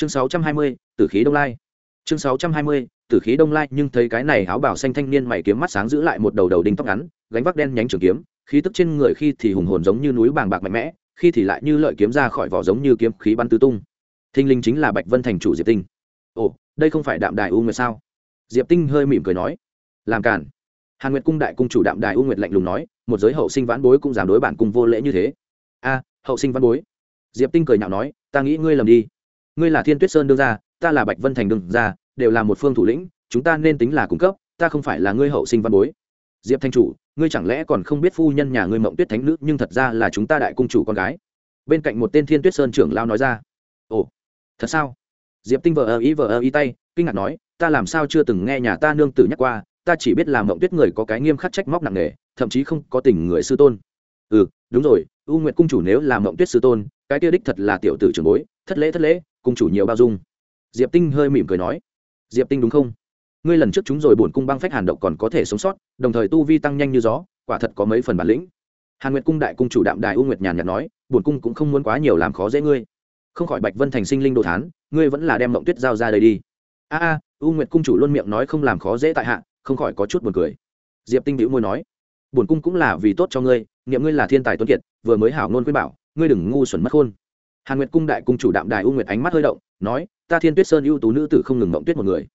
chương sáu trăm hai mươi, tử khí đông lai. Chương sáu trăm hai mươi, tử khí đông lai, nhưng thấy cái này áo bảo xanh thanh niên mày kiếm mắt sáng giữ lại một đầu đầu đinh tóc ngắn, gánh vác đen nhánh trường kiếm, khí tức trên người khi thì hùng hồn giống như núi bàng bạc mạnh mẽ, khi thì lại như lợi kiếm ra khỏi vỏ giống như kiếm khí bắn tứ tung. Thinh linh chính là bạch vân thành chủ diệp tinh. Ồ, đây không phải đạm đài u nguyệt sao? Diệp tinh hơi mỉm cười nói. Làm cản hàn nguyệt cung đại cung chủ đạm đài u nguyệt lạnh lùng nói, một giới hậu sinh vãn bối cũng dám đối bản cung vô lễ như thế. A, hậu sinh vãn bối. Diệp tinh cười nhạo nói, ta nghĩ ngươi lầm đi ngươi là thiên tuyết sơn đương gia, ta là bạch vân thành đương gia, đều là một phương thủ lĩnh, chúng ta nên tính là cung cấp, ta không phải là ngươi hậu sinh văn bối. Diệp thanh chủ, ngươi chẳng lẽ còn không biết phu nhân nhà ngươi mộng tuyết thánh nữ, nhưng thật ra là chúng ta đại cung chủ con gái. Bên cạnh một tên thiên tuyết sơn trưởng lao nói ra. Ồ, thật sao? Diệp tinh vờ ơ ý vờ ơ ý tay, kinh ngạc nói, ta làm sao chưa từng nghe nhà ta nương tử nhắc qua, ta chỉ biết là mộng tuyết người có cái nghiêm khắc trách móc nặng nề, thậm chí không có tình người sư tôn. Ừ đúng rồi, u nguyệt cung chủ nếu là mộng tuyết sư tôn, cái tiêu đích thật là tiểu tử trường bối thất lễ thất lễ, cung chủ nhiều bao dung. Diệp tinh hơi mỉm cười nói, diệp tinh đúng không? Ngươi lần trước chúng rồi bổn cung băng phách hàn độc còn có thể sống sót, đồng thời tu vi tăng nhanh như gió, quả thật có mấy phần bản lĩnh. Hàn nguyệt cung đại cung chủ đạm đài u nguyệt nhàn nhạt nói, bổn cung cũng không muốn quá nhiều làm khó dễ ngươi. Không khỏi bạch vân thành sinh linh đồ thán, ngươi vẫn là đem mộng tuyết giao ra đây đi. A a, u nguyệt cung chủ luôn miệng nói không làm khó dễ tại hạ, không khỏi có chút buồn cười. Diệp tinh bĩu môi nói, bổn cung cũng là vì tốt cho ngươi, niệm ngươi là thiên tài tuấn kiệt, vừa mới hảo ngôn khuyên bảo, ngươi đừng ngu xuẩn mất khôn hàn nguyệt cung đại cung chủ đạm đài u nguyệt ánh mắt hơi động, nói, ta thiên tuyết sơn ưu tú nữ tử không ngừng mộng tuyết một người.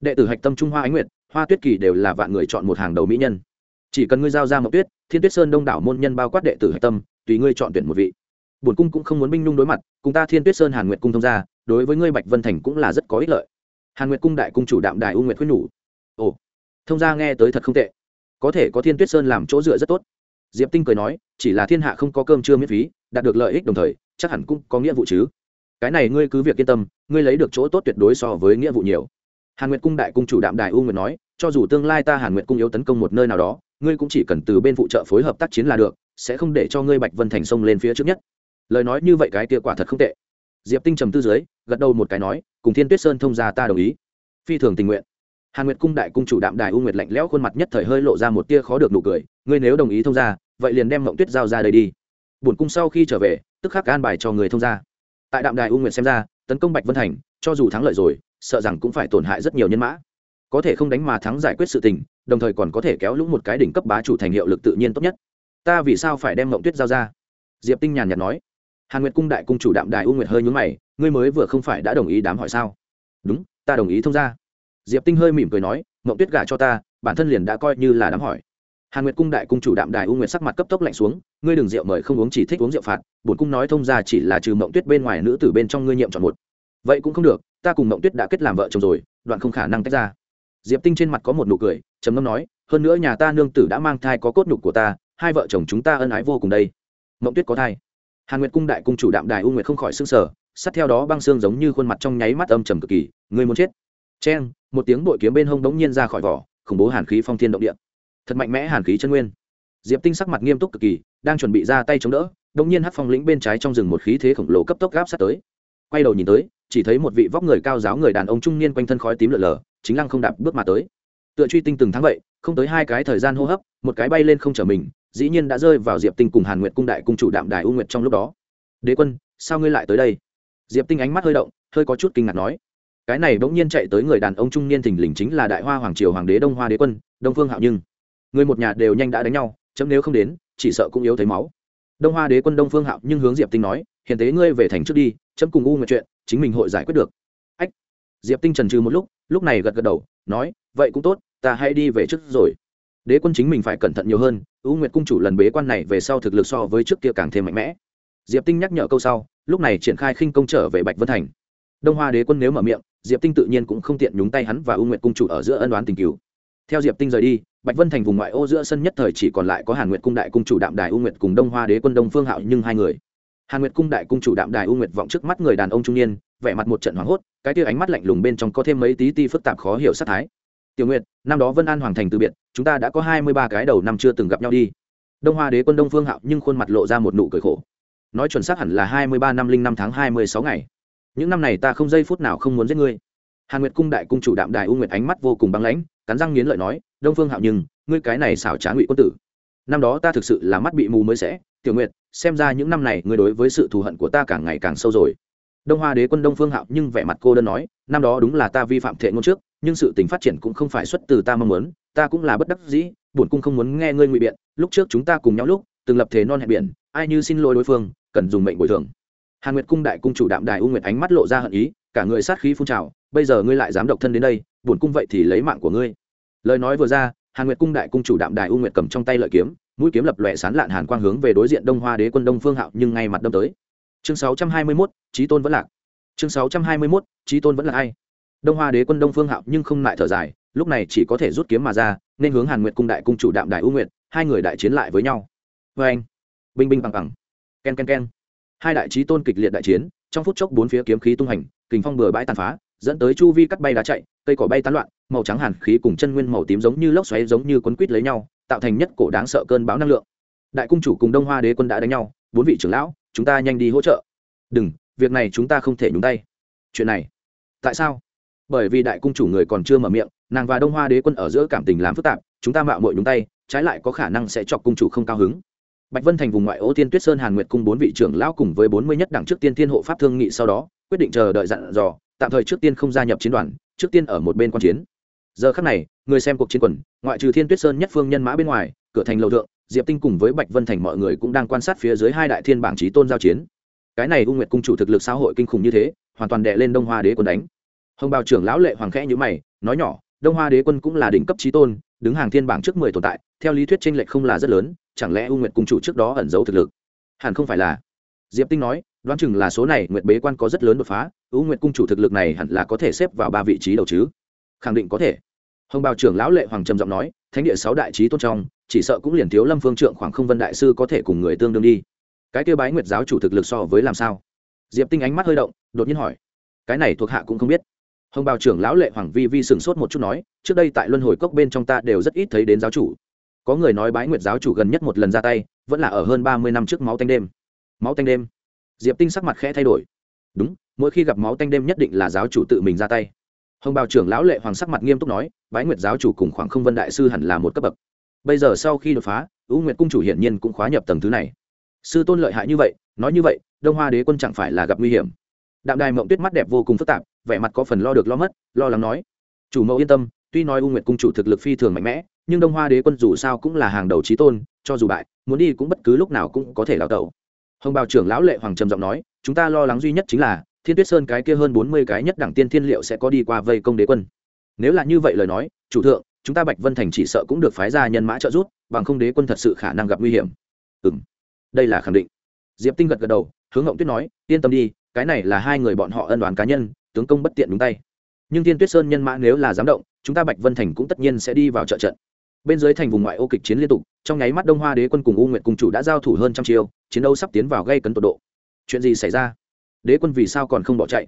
Đệ tử hạch tâm trung hoa ánh nguyệt, hoa tuyết kỳ đều là vạn người chọn một hàng đầu mỹ nhân. Chỉ cần ngươi giao ra mộng tuyết, thiên tuyết sơn đông đảo môn nhân bao quát đệ tử hạch tâm, tùy ngươi chọn tuyển một vị. Bổn cung cũng không muốn binh nhung đối mặt, cùng ta thiên tuyết sơn hàn nguyệt cung thông gia, đối với ngươi bạch vân thành cũng là rất có ích lợi. Hàn nguyệt cung đại cung chủ đạm đài u nguyệt khuyên nhủ, ồ, thông gia nghe tới thật không tệ. Có thể có thiên tuyết sơn làm chỗ dựa rất tốt. Diệp tinh cười nói, chỉ là thiên hạ không có cơm chưa miễn phí, đạt được lợi ích đồng thời chắc hẳn cũng có nghĩa vụ chứ. Cái này ngươi cứ việc yên tâm, ngươi lấy được chỗ tốt tuyệt đối so với nghĩa vụ nhiều. Hàn nguyệt cung đại cung chủ đạm đài u nguyệt nói, cho dù tương lai ta hàn nguyệt cung yếu tấn công một nơi nào đó, ngươi cũng chỉ cần từ bên phụ trợ phối hợp tác chiến là được, sẽ không để cho ngươi bạch vân thành sông lên phía trước nhất. Lời nói như vậy cái kia quả thật không tệ. Diệp tinh trầm tư dưới, gật đầu một cái nói, cùng thiên tuyết sơn thông ra ta đồng ý. Phi thường tình nguyện. Hàn nguyệt cung đại cung chủ đạm đài u nguyệt lạnh lẽo khuôn mặt nhất thời hơi lộ ra một tia khó được nụ cười, ngươi nếu đồng ý thông ra vậy liền đem mộng tuyết giao ra đây đi. Bổn cung sau khi trở về tức khắc an bài cho người thông gia. tại đạm đài u nguyệt xem ra, tấn công bạch vân thành, cho dù thắng lợi rồi, sợ rằng cũng phải tổn hại rất nhiều nhân mã. Có thể không đánh mà thắng giải quyết sự tình, đồng thời còn có thể kéo lũng một cái đỉnh cấp bá chủ thành hiệu lực tự nhiên tốt nhất. Ta vì sao phải đem mộng tuyết giao ra? Diệp tinh nhàn nhạt nói. Hàn nguyệt cung đại cung chủ đạm đài u nguyệt hơi nhướng mày, ngươi mới vừa không phải đã đồng ý đám hỏi sao? Đúng, ta đồng ý thông ra diệp tinh hơi mỉm cười nói, mộng tuyết gả cho ta, bản thân liền đã coi như là đám hỏi hàn nguyệt cung đại cung chủ đạm đài u nguyệt sắc mặt cấp tốc lạnh xuống, ngươi đừng rượu mời không uống chỉ thích uống rượu phạt, bổn cung nói thông ra chỉ là trừ mộng tuyết bên ngoài nữ tử bên trong ngươi nhiệm chọn một. Vậy cũng không được, ta cùng mộng tuyết đã kết làm vợ chồng rồi, đoạn không khả năng tách ra. Diệp tinh trên mặt có một nụ cười, trầm ngâm nói, hơn nữa nhà ta nương tử đã mang thai có cốt nhục của ta, hai vợ chồng chúng ta ân ái vô cùng đây. Mộng tuyết có thai. Hàn nguyệt cung đại cung chủ đạm đài u nguyệt không khỏi s ư n g sở sát theo đó băng xương giống như khuôn mặt trong nháy mắt âm trầm cực kỳ người muốn chết. C h e n một tiếng bội kiếm bên hông đống nhiên ra khỏi vỏ, khủng bố hàn khí phong thiên động địa thật mạnh mẽ hàn khí chân nguyên. Diệp tinh sắc mặt nghiêm túc cực kỳ, đang chuẩn bị ra tay chống đỡ đống nhiên hát phong lĩnh bên trái trong rừng một khí thế khổng lồ cấp tốc gáp sát tới. Quay đầu nhìn tới, chỉ thấy một vị vóc người cao giáo người đàn ông trung niên quanh thân khói tím lợn lờ chính lăng không đạp bước mà tới. Tựa truy tinh từng tháng vậy, không tới hai cái thời gian hô hấp, một cái bay lên không trở mình, dĩ nhiên đã rơi vào diệp tinh cùng hàn nguyệt cung đại cung chủ đạm đài u nguyệt trong lúc đó. Đế quân, sao ngươi lại tới đây? Diệp tinh ánh mắt hơi động, hơi có chút kinh ngạc nói. Cái này bỗng nhiên chạy tới người đàn ông trung niên thình lình chính là đại hoa hoàng triều hoàng đế đông hoa đế quân, đông phương hạo nhưng người một nhà đều nhanh đã đánh nhau, chấm nếu không đến, chỉ sợ cũng yếu thấy máu. Đông hoa đế quân đông phương hạo nhưng hướng diệp tinh nói hiện tế ngươi về thành trước đi, chấm cùng u nguyệt chuyện, chính mình hội giải quyết được. Ách. Diệp tinh trần trừ một lúc lúc này gật gật đầu, nói, vậy cũng tốt, ta hãy đi về trước rồi. Đế quân chính mình phải cẩn thận nhiều hơn, u nguyệt cung chủ lần bế quan này về sau thực lực so với trước kia càng thêm mạnh mẽ. Diệp tinh nhắc nhở câu sau, lúc này triển khai khinh công trở về bạch vân thành. Đông hoa đế quân nếu mở miệng, diệp tinh tự nhiên cũng không tiện nhúng tay hắn và u nguyệt cung chủ ở giữa ân đoán tình cứu theo diệp tinh rời đi, bạch vân thành vùng ngoại ô giữa sân nhất thời chỉ còn lại có hàn nguyệt cung đại cung chủ đạm đài U nguyệt cùng đông hoa đế quân đông phương hạo nhưng hai người. Hàn nguyệt cung đại cung chủ đạm đài U nguyệt vọng trước mắt người đàn ông trung niên, vẻ mặt một trận hoảng hốt, cái tia ánh mắt lạnh lùng bên trong có thêm mấy tí ti phức tạp khó hiểu sát thái. Tiểu nguyệt, năm đó vân an hoàng thành từ biệt, chúng ta đã có hai mươi ba cái đầu năm chưa từng gặp nhau đi. Đông hoa đế quân đông phương hạo nhưng khuôn mặt lộ ra một nụ cười khổ. Nói chuẩn xác hẳn là hai mươi ba năm linh năm tháng hai mươi sáu ngày. Những năm này ta không giây phút nào không muốn giết ngươi. Hàn nguyệt cung đại cung chủ đạm đài u nguyệt ánh mắt vô cùng băng lãnh cắn răng nghiến lợi nói, đông phương hạo nhưng, ngươi cái này xảo trá ngụy quân tử. Năm đó ta thực sự là mắt bị mù mới sẽ. Tiểu nguyệt, xem ra những năm này ngươi đối với sự thù hận của ta càng ngày càng sâu rồi. Đông hoa đế quân đông phương hạo nhưng vẻ mặt cô đơn nói, năm đó đúng là ta vi phạm thệ ngôn trước, nhưng sự tình phát triển cũng không phải xuất từ ta mong muốn. Ta cũng là bất đắc dĩ bổn cung không muốn nghe ngươi ngụy biện. Lúc trước chúng ta cùng nhau lúc, từng lập thế non hẹn biển, ai như xin lỗi đối phương, cần dùng mệnh bồi thường. Hàn nguyệt cung đại cung chủ đạm đài u nguyệt ánh mắt lộ ra hận ý, cả người sát khí phun trào, bây giờ ngươi lại dám độc thân đến đây bổn cung vậy thì lấy mạng của ngươi lời nói vừa ra hàn nguyệt cung đại cung chủ đạm đài u nguyệt cầm trong tay lợi kiếm mũi kiếm lập lòe sán lạn hàn quang hướng về đối diện đông hoa đế quân đông phương hạo nhưng ngay mặt đâm tới. Chương 621, trí tôn vẫn lạc. Chương 621, trí tôn vẫn là ai? Đông hoa đế quân đông phương hạo nhưng không lại thở dài lúc này chỉ có thể rút kiếm mà ra nên hướng hàn nguyệt cung đại cung chủ đạm đại u nguyệt hai người đại chiến lại với nhau. Vê anh binh binh bằng bằng ken ken ken. Hai đại trí tôn kịch liệt đại chiến trong phút chốc bốn phía kiếm khí tung hành kình phong bừa bãi tàn phá dẫn tới chu vi cắt bay đá chạy cây cỏ bay tán loạn, màu trắng hàn khí cùng chân nguyên màu tím giống như lốc xoáy giống như quấn quít lấy nhau, tạo thành nhất cổ đáng sợ cơn bão năng lượng. Đại cung chủ cùng đông hoa đế quân đã đánh nhau, bốn vị trưởng lão, chúng ta nhanh đi hỗ trợ. Đừng, việc này chúng ta không thể nhúng tay. Chuyện này, tại sao? Bởi vì đại cung chủ người còn chưa mở miệng, nàng và đông hoa đế quân ở giữa cảm tình làm phức tạp, chúng ta mạo mội nhúng tay, trái lại có khả năng sẽ chọc cung chủ không cao hứng. Bạch vân thành vùng ngoại ô tiên tuyết sơn hàn nguyệt cung bốn vị trưởng lão cùng với bốn mươi nhất đảng trước tiên thiên hộ pháp thương nghị sau đó, quyết định chờ đợi dặn dò, tạm thời trước tiên không gia nhập chiến đoàn trước tiên ở một bên quan chiến. Giờ khắc này, người xem cuộc chiến quần, ngoại trừ thiên tuyết sơn nhất phương nhân mã bên ngoài, cửa thành lầu thượng, diệp tinh cùng với bạch vân thành mọi người cũng đang quan sát phía dưới hai đại thiên bảng trí tôn giao chiến. Cái này u nguyệt cung chủ thực lực xã hội kinh khủng như thế, hoàn toàn đệ lên đông hoa đế quân đánh. Hồng bào trưởng lão lệ hoàng khẽ nhữ mày, nói nhỏ, đông hoa đế quân cũng là đỉnh cấp trí tôn, đứng hàng thiên bảng trước mười tồn tại, theo lý thuyết tranh lệch không là rất lớn, chẳng lẽ u nguyệt cung chủ trước đó ẩn giấu thực lực? Hẳn không phải là. Diệp tinh nói đoán chừng là số này nguyệt bế quan có rất lớn đột phá u nguyệt cung chủ thực lực này hẳn là có thể xếp vào ba vị trí đầu chứ? Khẳng định có thể. Hồng bào trưởng lão lệ hoàng trầm giọng nói, thánh địa sáu đại trí tôn trong, chỉ sợ cũng liền thiếu lâm phương trượng khoảng không vân đại sư có thể cùng người tương đương đi. Cái kêu bái nguyệt giáo chủ thực lực so với làm sao? Diệp tinh ánh mắt hơi động, đột nhiên hỏi. Cái này thuộc hạ cũng không biết. Hồng bào trưởng lão lệ hoàng vi vi sửng sốt một chút nói, trước đây tại luân hồi cốc bên trong ta đều rất ít thấy đến giáo chủ. Có người nói bái nguyệt giáo chủ gần nhất một lần ra tay, vẫn là ở hơn ba mươi năm trước máu tanh đêm. Máu tanh đêm? Diệp tinh sắc mặt khẽ thay đổi. Đúng, mỗi khi gặp máu tanh đêm nhất định là giáo chủ tự mình ra tay. Hồng bào trưởng lão lệ hoàng sắc mặt nghiêm túc nói, bái nguyệt giáo chủ cùng khoảng không vân đại sư hẳn là một cấp bậc. Bây giờ sau khi đột phá, u nguyệt cung chủ hiển nhiên cũng khóa nhập tầng thứ này. Sư tôn lợi hại như vậy, nói như vậy, đông hoa đế quân chẳng phải là gặp nguy hiểm. Đạm đài mộng tuyết mắt đẹp vô cùng phức tạp, vẻ mặt có phần lo được lo mất, lo lắng nói, chủ mẫu yên tâm, tuy nói u nguyệt cung chủ thực lực phi thường mạnh mẽ, nhưng đông hoa đế quân dù sao cũng là hàng đầu trí tôn, cho dù bại, muốn đi cũng bất cứ lúc nào cũng có thể đào tẩu hồng bào trưởng lão lệ hoàng trầm giọng nói, chúng ta lo lắng duy nhất chính là, thiên tuyết sơn cái kia hơn bốn mươi cái nhất đẳng tiên thiên liệu sẽ có đi qua vây công đế quân. Nếu là như vậy lời nói, chủ thượng, chúng ta bạch vân thành chỉ sợ cũng được phái ra nhân mã trợ giúp, bằng không đế quân thật sự khả năng gặp nguy hiểm. Ừ m đây là khẳng định. Diệp tinh gật gật đầu, hướng ngộng tuyết nói, yên tâm đi, cái này là hai người bọn họ ân đoán cá nhân, tướng công bất tiện đúng tay. Nhưng thiên tuyết sơn nhân mã nếu là dám động, chúng ta bạch vân thành cũng tất nhiên sẽ đi vào trợ trận. Bên dưới thành vùng ngoại ô kịch chiến liên tục, trong nháy mắt đông hoa đế quân cùng u nguyện cùng chủ đã giao thủ hơn trăm chiêu chiến đấu sắp tiến vào gây cấn tột độ. Chuyện gì xảy ra? Đế quân vì sao còn không bỏ chạy?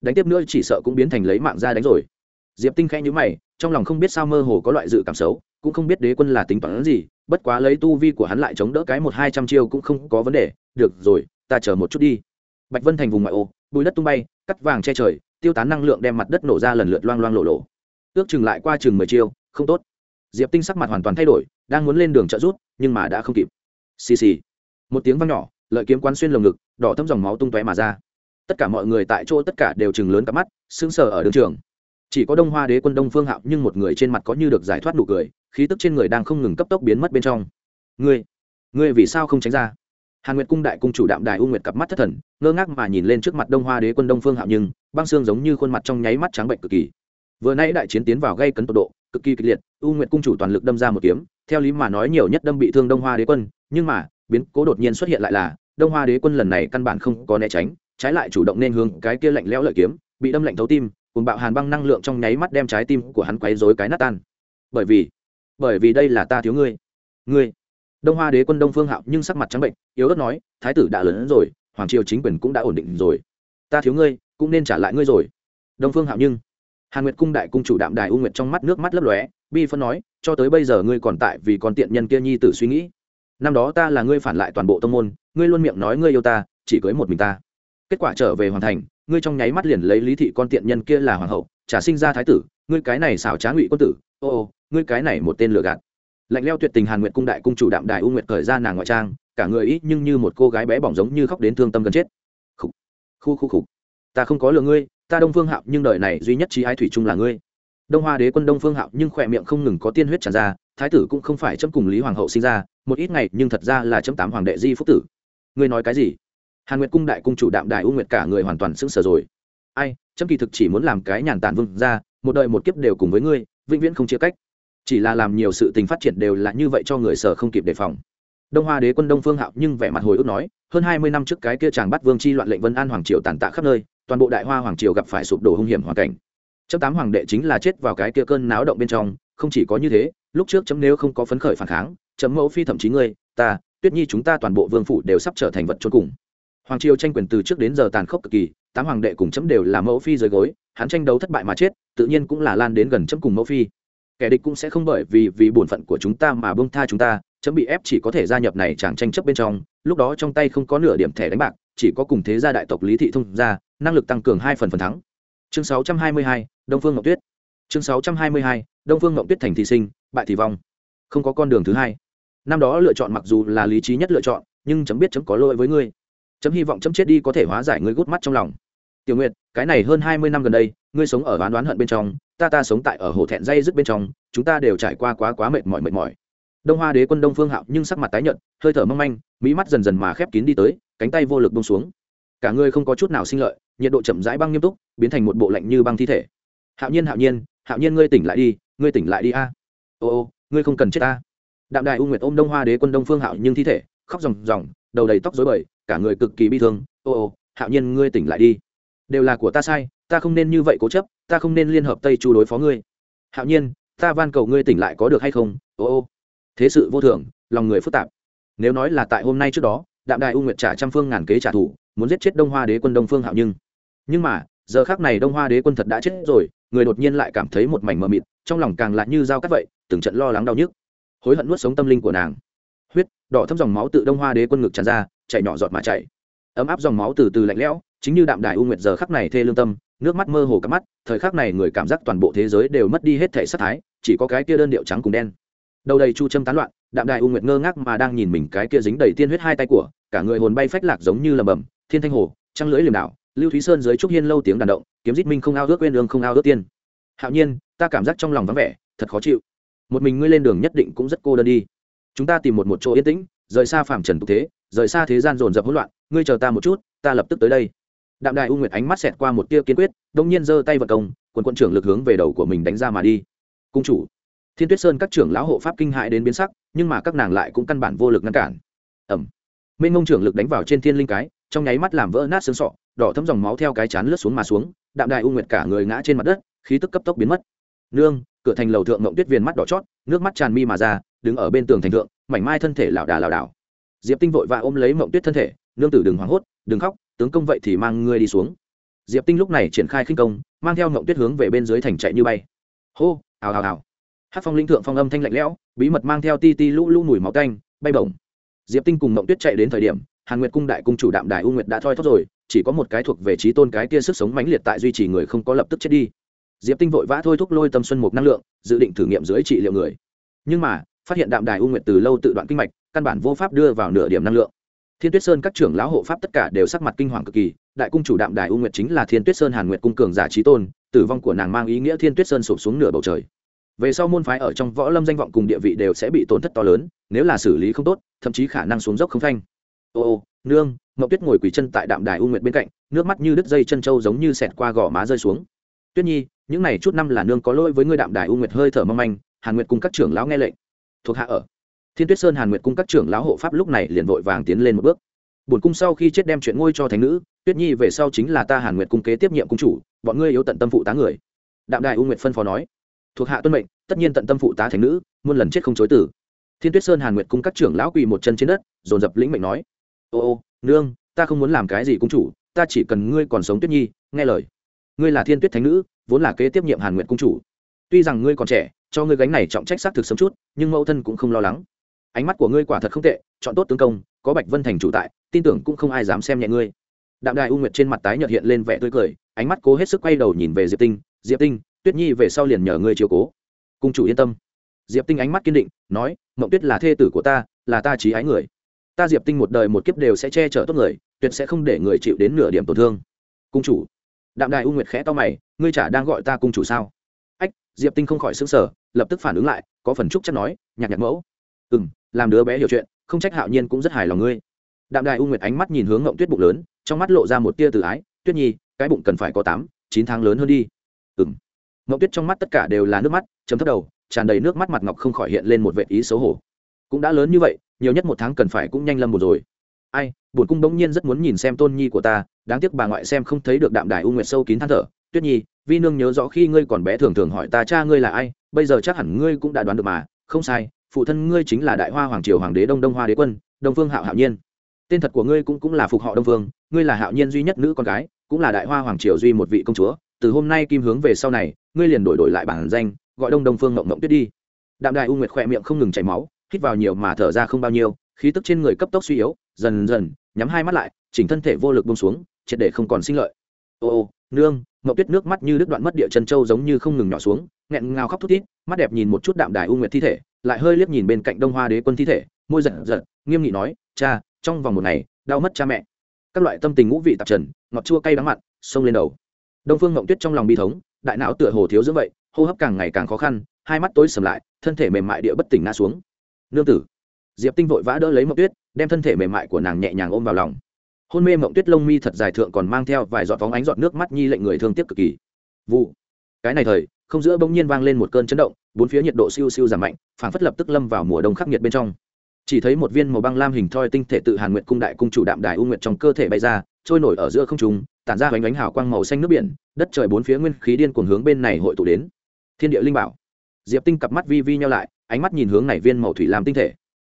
Đánh tiếp nữa chỉ sợ cũng biến thành lấy mạng ra đánh rồi. Diệp tinh khẽ nhữ mày, trong lòng không biết sao mơ hồ có loại dự cảm xấu, cũng không biết đế quân là tính toán gì, bất quá lấy tu vi của hắn lại chống đỡ cái một hai trăm chiêu cũng không có vấn đề. Được rồi, ta chờ một chút đi. Bạch vân thành vùng ngoại ô, bùi đất tung bay, cắt vàng che trời, tiêu tán năng lượng đem mặt đất nổ ra lần lượt loang loang lộ lộ. Ước chừng lại qua chừng mười chiêu, không tốt. Diệp tinh sắc mặt hoàn toàn thay đổi, đang muốn lên đường trợ rút nhưng mà đã không kịp. Xì xì một tiếng vang nhỏ, lợi kiếm quán xuyên lồng ngực, đỏ thấm dòng máu tung tóe mà ra. Tất cả mọi người tại chỗ tất cả đều chừng lớn cả mắt, sững sờ ở đường trường. Chỉ có đông hoa đế quân đông phương hạo nhưng một người trên mặt có như được giải thoát nụ cười, khí tức trên người đang không ngừng cấp tốc biến mất bên trong. Ngươi ngươi vì sao không tránh ra? Hàn nguyệt cung đại cung chủ đạm đại u nguyệt cặp mắt thất thần, ngơ ngác mà nhìn lên trước mặt đông hoa đế quân đông phương hạo nhưng, băng xương giống như khuôn mặt trong nháy mắt trắng bệnh cực kỳ. Vừa nãy đại chiến tiến vào gây cấn tột độ, cực kỳ kịch liệt, u nguyệt cung chủ toàn lực đâm ra một kiếm, theo lý mà nói nhiều nhất đâm bị thương đông hoa đế quân, nhưng mà biến cố đột nhiên xuất hiện lại là, đông hoa đế quân lần này căn bản không có né tránh, trái lại chủ động nên hướng cái kia lạnh lẽo lợi kiếm, bị đâm lạnh thấu tim, cùng bạo hàn băng năng lượng trong nháy mắt đem trái tim của hắn quấy rối cái nát tan. Bởi vì bởi vì đây là ta thiếu ngươi. Ngươi. Đông hoa đế quân đông phương hạo nhưng sắc mặt trắng bệnh, yếu ớt nói, thái tử đã lớn hơn rồi, hoàng triều chính quyền cũng đã ổn định rồi. Ta thiếu ngươi, cũng nên trả lại ngươi rồi. Đông phương hạo nhưng, hàn nguyệt cung đại cung chủ đạm đài u nguyệt trong mắt nước mắt lấp lóe, bi phân nói, cho tới bây giờ ngươi còn tại vì con tiện nhân kia nhi tử suy nghĩ năm đó ta là ngươi phản lại toàn bộ tông môn, ngươi luôn miệng nói ngươi yêu ta, chỉ cưới một mình ta. Kết quả trở về hoàn thành, ngươi trong nháy mắt liền lấy lý thị con tiện nhân kia là hoàng hậu, trả sinh ra thái tử, ngươi cái này xảo trá ngụy quân tử, ô ô, ngươi cái này một tên lừa gạt. Lạnh leo tuyệt tình hàn nguyệt cung đại cung chủ đạm đại u nguyệt cởi ra nàng ngoại trang, cả người ít nhưng như một cô gái bé bỏng giống như khóc đến thương tâm gần chết. Khúc khu khu khục. Ta không có lừa ngươi, ta đông phương hạo nhưng đời này duy nhất trí ái thủy chung là ngươi. Đông hoa đế quân đông phương hạo nhưng khỏe miệng không ngừng có tiên huyết tràn ra thái tử cũng không phải chấm cùng lý hoàng hậu sinh ra, một ít ngày nhưng thật ra là chấm tám hoàng đệ di phúc tử. Ngươi nói cái gì? Hàn nguyệt cung đại cung chủ đạm đại u nguyệt cả người hoàn toàn sững sờ rồi. Ai, chấm kỳ thực chỉ muốn làm cái nhàn tản vương ra, một đời một kiếp đều cùng với ngươi, vĩnh viễn không chia cách. Chỉ là làm nhiều sự tình phát triển đều là như vậy cho người sở không kịp đề phòng. Đông hoa đế quân đông phương hạo nhưng vẻ mặt hồi ức nói, hơn hai mươi năm trước cái kia chàng bắt vương chi loạn lệnh vân an hoàng triều tàn tạ khắp nơi, toàn bộ đại hoa hoàng triều gặp phải sụp đổ hung hiểm hoàn cảnh. Chấm tám hoàng đệ chính là chết vào cái kia cơn náo động bên trong, không chỉ có như thế lúc trước chấm nếu không có phấn khởi phản kháng chấm mẫu phi thậm chí ngươi ta tuyết nhi chúng ta toàn bộ vương phủ đều sắp trở thành vật trôn cùng. Hoàng triều tranh quyền từ trước đến giờ tàn khốc cực kỳ tám hoàng đệ cùng chấm đều là mẫu phi dưới gối hắn tranh đấu thất bại mà chết tự nhiên cũng là lan đến gần chấm cùng mẫu phi. Kẻ địch cũng sẽ không bởi vì vì bổn phận của chúng ta mà bông tha chúng ta chấm bị ép chỉ có thể gia nhập này chẳng tranh chấp bên trong lúc đó trong tay không có nửa điểm thẻ đánh bạc chỉ có cùng thế gia đại tộc lý thị thông gia năng lực tăng cường hai phần phần thắng. Chương 622, đông phương ngọc tuyết. Chương 622, đông phương ngọc tuyết thành thị sinh bại thì vong. Không có con đường thứ hai. Năm đó lựa chọn mặc dù là lý trí nhất lựa chọn, nhưng chấm biết chấm có lỗi với ngươi. Chấm hy vọng chấm chết đi có thể hóa giải ngươi gút mắt trong lòng. Tiểu nguyệt, cái này hơn hai mươi năm gần đây, ngươi sống ở oán đoán hận bên trong, ta ta sống tại ở hồ thẹn dây dứt bên trong, chúng ta đều trải qua quá quá mệt mỏi mệt mỏi. Đông hoa đế quân đông phương hạo nhưng sắc mặt tái nhợt, hơi thở mong manh mỹ mắt dần dần mà khép kín đi tới, cánh tay vô lực bông xuống. Cả ngươi không có chút nào sinh lợi, nhiệt độ chậm rãi băng nghiêm túc, biến thành một bộ lạnh như băng thi thể. Hạo nhiên hạo nhiên hạo nhiên ngươi tỉnh lại đi, ngươi tỉnh lại đi a ô ô, ngươi không cần chết ta. Đạm đại u nguyệt ôm đông hoa đế quân đông phương hạo nhưng thi thể, khóc ròng ròng, đầu đầy tóc rối bời, cả người cực kỳ bi thương. Ô ô, hạo nhiên ngươi tỉnh lại đi. Đều là của ta sai, ta không nên như vậy cố chấp, ta không nên liên hợp tây chu đối phó ngươi. Hạo nhiên, ta van cầu ngươi tỉnh lại có được hay không? Ô ô. Thế sự vô thường, lòng người phức tạp. Nếu nói là tại hôm nay trước đó, đạm đại u nguyệt trả trăm phương ngàn kế trả thù, muốn giết chết đông hoa đế quân đông phương hạo nhưng. Nhưng mà, giờ khác này đông hoa đế quân thật đã chết rồi, người đột nhiên lại cảm thấy một mảnh mờ mịt trong lòng càng lại như dao cắt vậy, từng trận lo lắng đau nhức. Hối hận nuốt sống tâm linh của nàng. Huyết, đỏ thấm dòng máu tự đông hoa đế quân ngực tràn ra, chạy nhỏ giọt mà chạy. Ấm áp dòng máu từ từ lạnh lẽo, chính như đạm đài u nguyệt giờ khắc này thê lương tâm, nước mắt mơ hồ cắp mắt, thời khắc này người cảm giác toàn bộ thế giới đều mất đi hết thể sắc thái, chỉ có cái kia đơn điệu trắng cùng đen. Đầu đầy chu châm tán loạn, đạm đài u nguyệt ngơ ngác mà đang nhìn mình cái kia dính đầy tiên huyết hai tay của, cả người hồn bay phách lạc giống như lầm bầm, thiên thanh hồ, trăng lưỡi liềm đảo, lưu thúy sơn dưới trúc hiên lâu tiếng đàn động, kiếm giết minh không ao ước quên lương không ao ước tiên hạo nhiên, ta cảm giác trong lòng vắng vẻ, thật khó chịu. Một mình ngươi lên đường nhất định cũng rất cô đơn đi. Chúng ta tìm một một chỗ yên tĩnh, rời xa phạm trần tục thế, rời xa thế gian rồn rập hỗn loạn, ngươi chờ ta một chút, ta lập tức tới đây. Đạm đại u nguyệt ánh mắt xẹt qua một tia kiên quyết, đông nhiên giơ tay vật công quân quân trưởng lực hướng về đầu của mình đánh ra mà đi. Cung chủ, thiên tuyết sơn các trưởng lão hộ pháp kinh hại đến biến sắc, nhưng mà các nàng lại cũng căn bản vô lực ngăn cản. Ẩm minh ngông trưởng lực đánh vào trên thiên linh cái, trong nháy mắt làm vỡ nát xương sọ, đỏ thấm dòng máu theo cái chán lướt xuống mà xuống, đạm đại u nguyệt cả người ngã trên mặt đất khí tức cấp tốc biến mất. Nương, cửa thành lầu thượng ngộng tuyết viên mắt đỏ chót, nước mắt tràn mi mà ra, đứng ở bên tường thành thượng, mảnh mai thân thể lảo đà lảo đảo. Diệp tinh vội và ôm lấy ngộng tuyết thân thể, nương tử đừng hoảng hốt, đừng khóc, tướng công vậy thì mang ngươi đi xuống. Diệp tinh lúc này triển khai khinh công, mang theo ngộng tuyết hướng về bên dưới thành chạy như bay. Hô, hào hào hào. Hát phong linh thượng phong âm thanh lạnh lẽo, bí mật mang theo ti ti lũ lũ mùi máu canh bay bổng. Diệp tinh cùng ngộng tuyết chạy đến thời điểm, hàn nguyệt cung đại cung chủ đạm đại u nguyệt đã thoi thóp rồi, chỉ có một cái thuộc về trí tôn cái kia sức sống mãnh liệt tại duy trì người không có lập tức chết đi diệp tinh vội vã thôi thúc lôi tâm xuân mục năng lượng, dự định thử nghiệm dưới trị liệu người. Nhưng mà, phát hiện đạm đài u nguyệt từ lâu tự đoạn kinh mạch, căn bản vô pháp đưa vào nửa điểm năng lượng. Thiên tuyết sơn các trưởng lão hộ pháp tất cả đều sắc mặt kinh hoàng cực kỳ, đại cung chủ đạm đài u nguyệt chính là thiên tuyết sơn hàn nguyệt cung cường giả trí tôn, tử vong của nàng mang ý nghĩa thiên tuyết sơn sụp xuống nửa bầu trời. Về sau môn phái ở trong võ lâm danh vọng cùng địa vị đều sẽ bị tổn thất to lớn, nếu là xử lý không tốt, thậm chí khả năng xuống dốc không thanh. ô ô, nương, ngọc tuyết ngồi quỳ chân tại đạm đài u nguyệt bên cạnh, nước mắt như đứt dây chân trâu giống như xẹt qua gò má rơi xuống. Tuyết nhi những này chút năm là nương có lỗi với ngươi đạm đài u nguyệt hơi thở mong manh, hàn nguyệt cùng các trưởng lão nghe lệnh. Thuộc hạ ở. Thiên tuyết sơn hàn nguyệt cung các trưởng lão hộ pháp lúc này liền vội vàng tiến lên một bước. Bổn cung sau khi chết đem chuyện ngôi cho thánh nữ, tuyết nhi về sau chính là ta hàn nguyệt cung kế tiếp nhiệm cung chủ, bọn ngươi yếu tận tâm phụ tá người. Đạm đài u nguyệt phân phó nói. Thuộc hạ tuân mệnh, tất nhiên tận tâm phụ tá thánh nữ, muôn lần chết không chối tử thiên tuyết sơn hàn nguyệt cung các trưởng lão quỳ một chân trên đất, dồn dập lĩnh mệnh nói. Ô ô, nương, ta không muốn làm cái gì cung chủ, ta chỉ cần ngươi còn sống tuyết nhi, nghe lời. Ngươi là thiên tuyết thánh nữ vốn là kế tiếp nhiệm hàn nguyệt cung chủ. Tuy rằng ngươi còn trẻ, cho ngươi gánh này trọng trách xác thực sớm chút, nhưng mẫu thân cũng không lo lắng. Ánh mắt của ngươi quả thật không tệ, chọn tốt tướng công, có bạch vân thành chủ tại, tin tưởng cũng không ai dám xem nhẹ ngươi. Đạm đại u nguyệt trên mặt tái nhợt hiện lên vẻ tươi cười, ánh mắt cố hết sức quay đầu nhìn về diệp tinh diệp tinh, tuyết nhi về sau liền nhờ ngươi chiều cố. Cung chủ yên tâm. Diệp tinh ánh mắt kiên định, nói, mộng tuyết là thê tử của ta, là ta trí ái người. Ta diệp tinh một đời một kiếp đều sẽ che chở tốt người, tuyệt sẽ không để người chịu đến nửa điểm tổn thương. Cung chủ. Đạm đài u nguyệt khẽ to mày ngươi chả đang gọi ta cung chủ sao? Ách, diệp tinh không khỏi xứng sở lập tức phản ứng lại, có phần trúc chắc nói, nhạc nhạc mẫu. Ừ m làm đứa bé hiểu chuyện, không trách hạo nhiên cũng rất hài lòng ngươi. Đạm đài u nguyệt ánh mắt nhìn hướng ngộng tuyết bụng lớn, trong mắt lộ ra một tia tự ái, tuyết nhi, cái bụng cần phải có tám, chín tháng lớn hơn đi. Ừ m ngộng tuyết trong mắt tất cả đều là nước mắt, chấm thấp đầu, tràn đầy nước mắt mặt ngọc không khỏi hiện lên một vệ ý xấu hổ. Cũng đã lớn như vậy, nhiều nhất một tháng cần phải cũng nhanh lâm một rồi. Ai bổn cung bỗng nhiên rất muốn nhìn xem tôn nhi của ta, đáng tiếc bà ngoại xem không thấy được đạm đài u nguyệt sâu kín than thở tuyết nhi, vi nương nhớ rõ khi ngươi còn bé thường thường hỏi ta cha ngươi là ai, bây giờ chắc hẳn ngươi cũng đã đoán được mà. Không sai, phụ thân ngươi chính là đại hoa hoàng triều hoàng đế đông đông hoa đế quân, đông phương hạo hạo nhiên. Tên thật của ngươi cũng cũng là phục họ đông phương, ngươi là hạo nhiên duy nhất nữ con gái, cũng là đại hoa hoàng triều duy một vị công chúa. Từ hôm nay kim hướng về sau này, ngươi liền đổi đổi lại bản danh, gọi đông đông phương mộng mộng tuyết đi. Đạm đại u nguyệt khỏe miệng không ngừng chảy máu, hít vào nhiều mà thở ra không bao nhiêu, khí tức trên người cấp tốc suy yếu, dần dần, nhắm hai mắt lại, chỉnh thân thể vô lực bông xuống, triệt để không còn sinh lợi. Ô ô nương, mậu tuyết nước mắt như đứt đoạn mất địa chân châu giống như không ngừng nhỏ xuống, nghẹn ngào khóc thút thít, mắt đẹp nhìn một chút đạm đài u nguyệt thi thể, lại hơi liếc nhìn bên cạnh đông hoa đế quân thi thể, môi giật giật, nghiêm nghị nói, cha, trong vòng một ngày, đau mất cha mẹ. Các loại tâm tình ngũ vị tạp trần, ngọt chua cay đắng mặn xông lên đầu. Đông phương mộng tuyết trong lòng bi thống, đại não tựa hồ thiếu dưỡng vậy, hô hấp càng ngày càng khó khăn, hai mắt tối sầm lại, thân thể mềm mại địa bất tỉnh ngã xuống. Nương tử. Diệp tinh vội vã đỡ lấy mộng tuyết, đem thân thể mềm mại của nàng nhẹ nhàng ôm vào lòng hôn mê mộng tuyết lông mi thật dài thượng còn mang theo vài giọt vóng ánh giọt nước mắt nhi lệnh người thương tiếc cực kỳ. Vụ. Cái này thời, không giữa bỗng nhiên vang lên một cơn chấn động, bốn phía nhiệt độ siêu siêu giảm mạnh, phảng phất lập tức lâm vào mùa đông khắc nghiệt bên trong. Chỉ thấy một viên màu băng lam hình thoi tinh thể tự hàn nguyện cung đại cung chủ đạm đài u nguyệt trong cơ thể bay ra, trôi nổi ở giữa không trung, tản ra bánh bánh hào quang màu xanh nước biển, đất trời bốn phía nguyên khí điên cuồng hướng bên này hội tụ đến. Thiên địa linh bảo. Diệp tinh cặp mắt vi vi nhau lại, ánh mắt nhìn hướng này viên màu thủy làm tinh thể.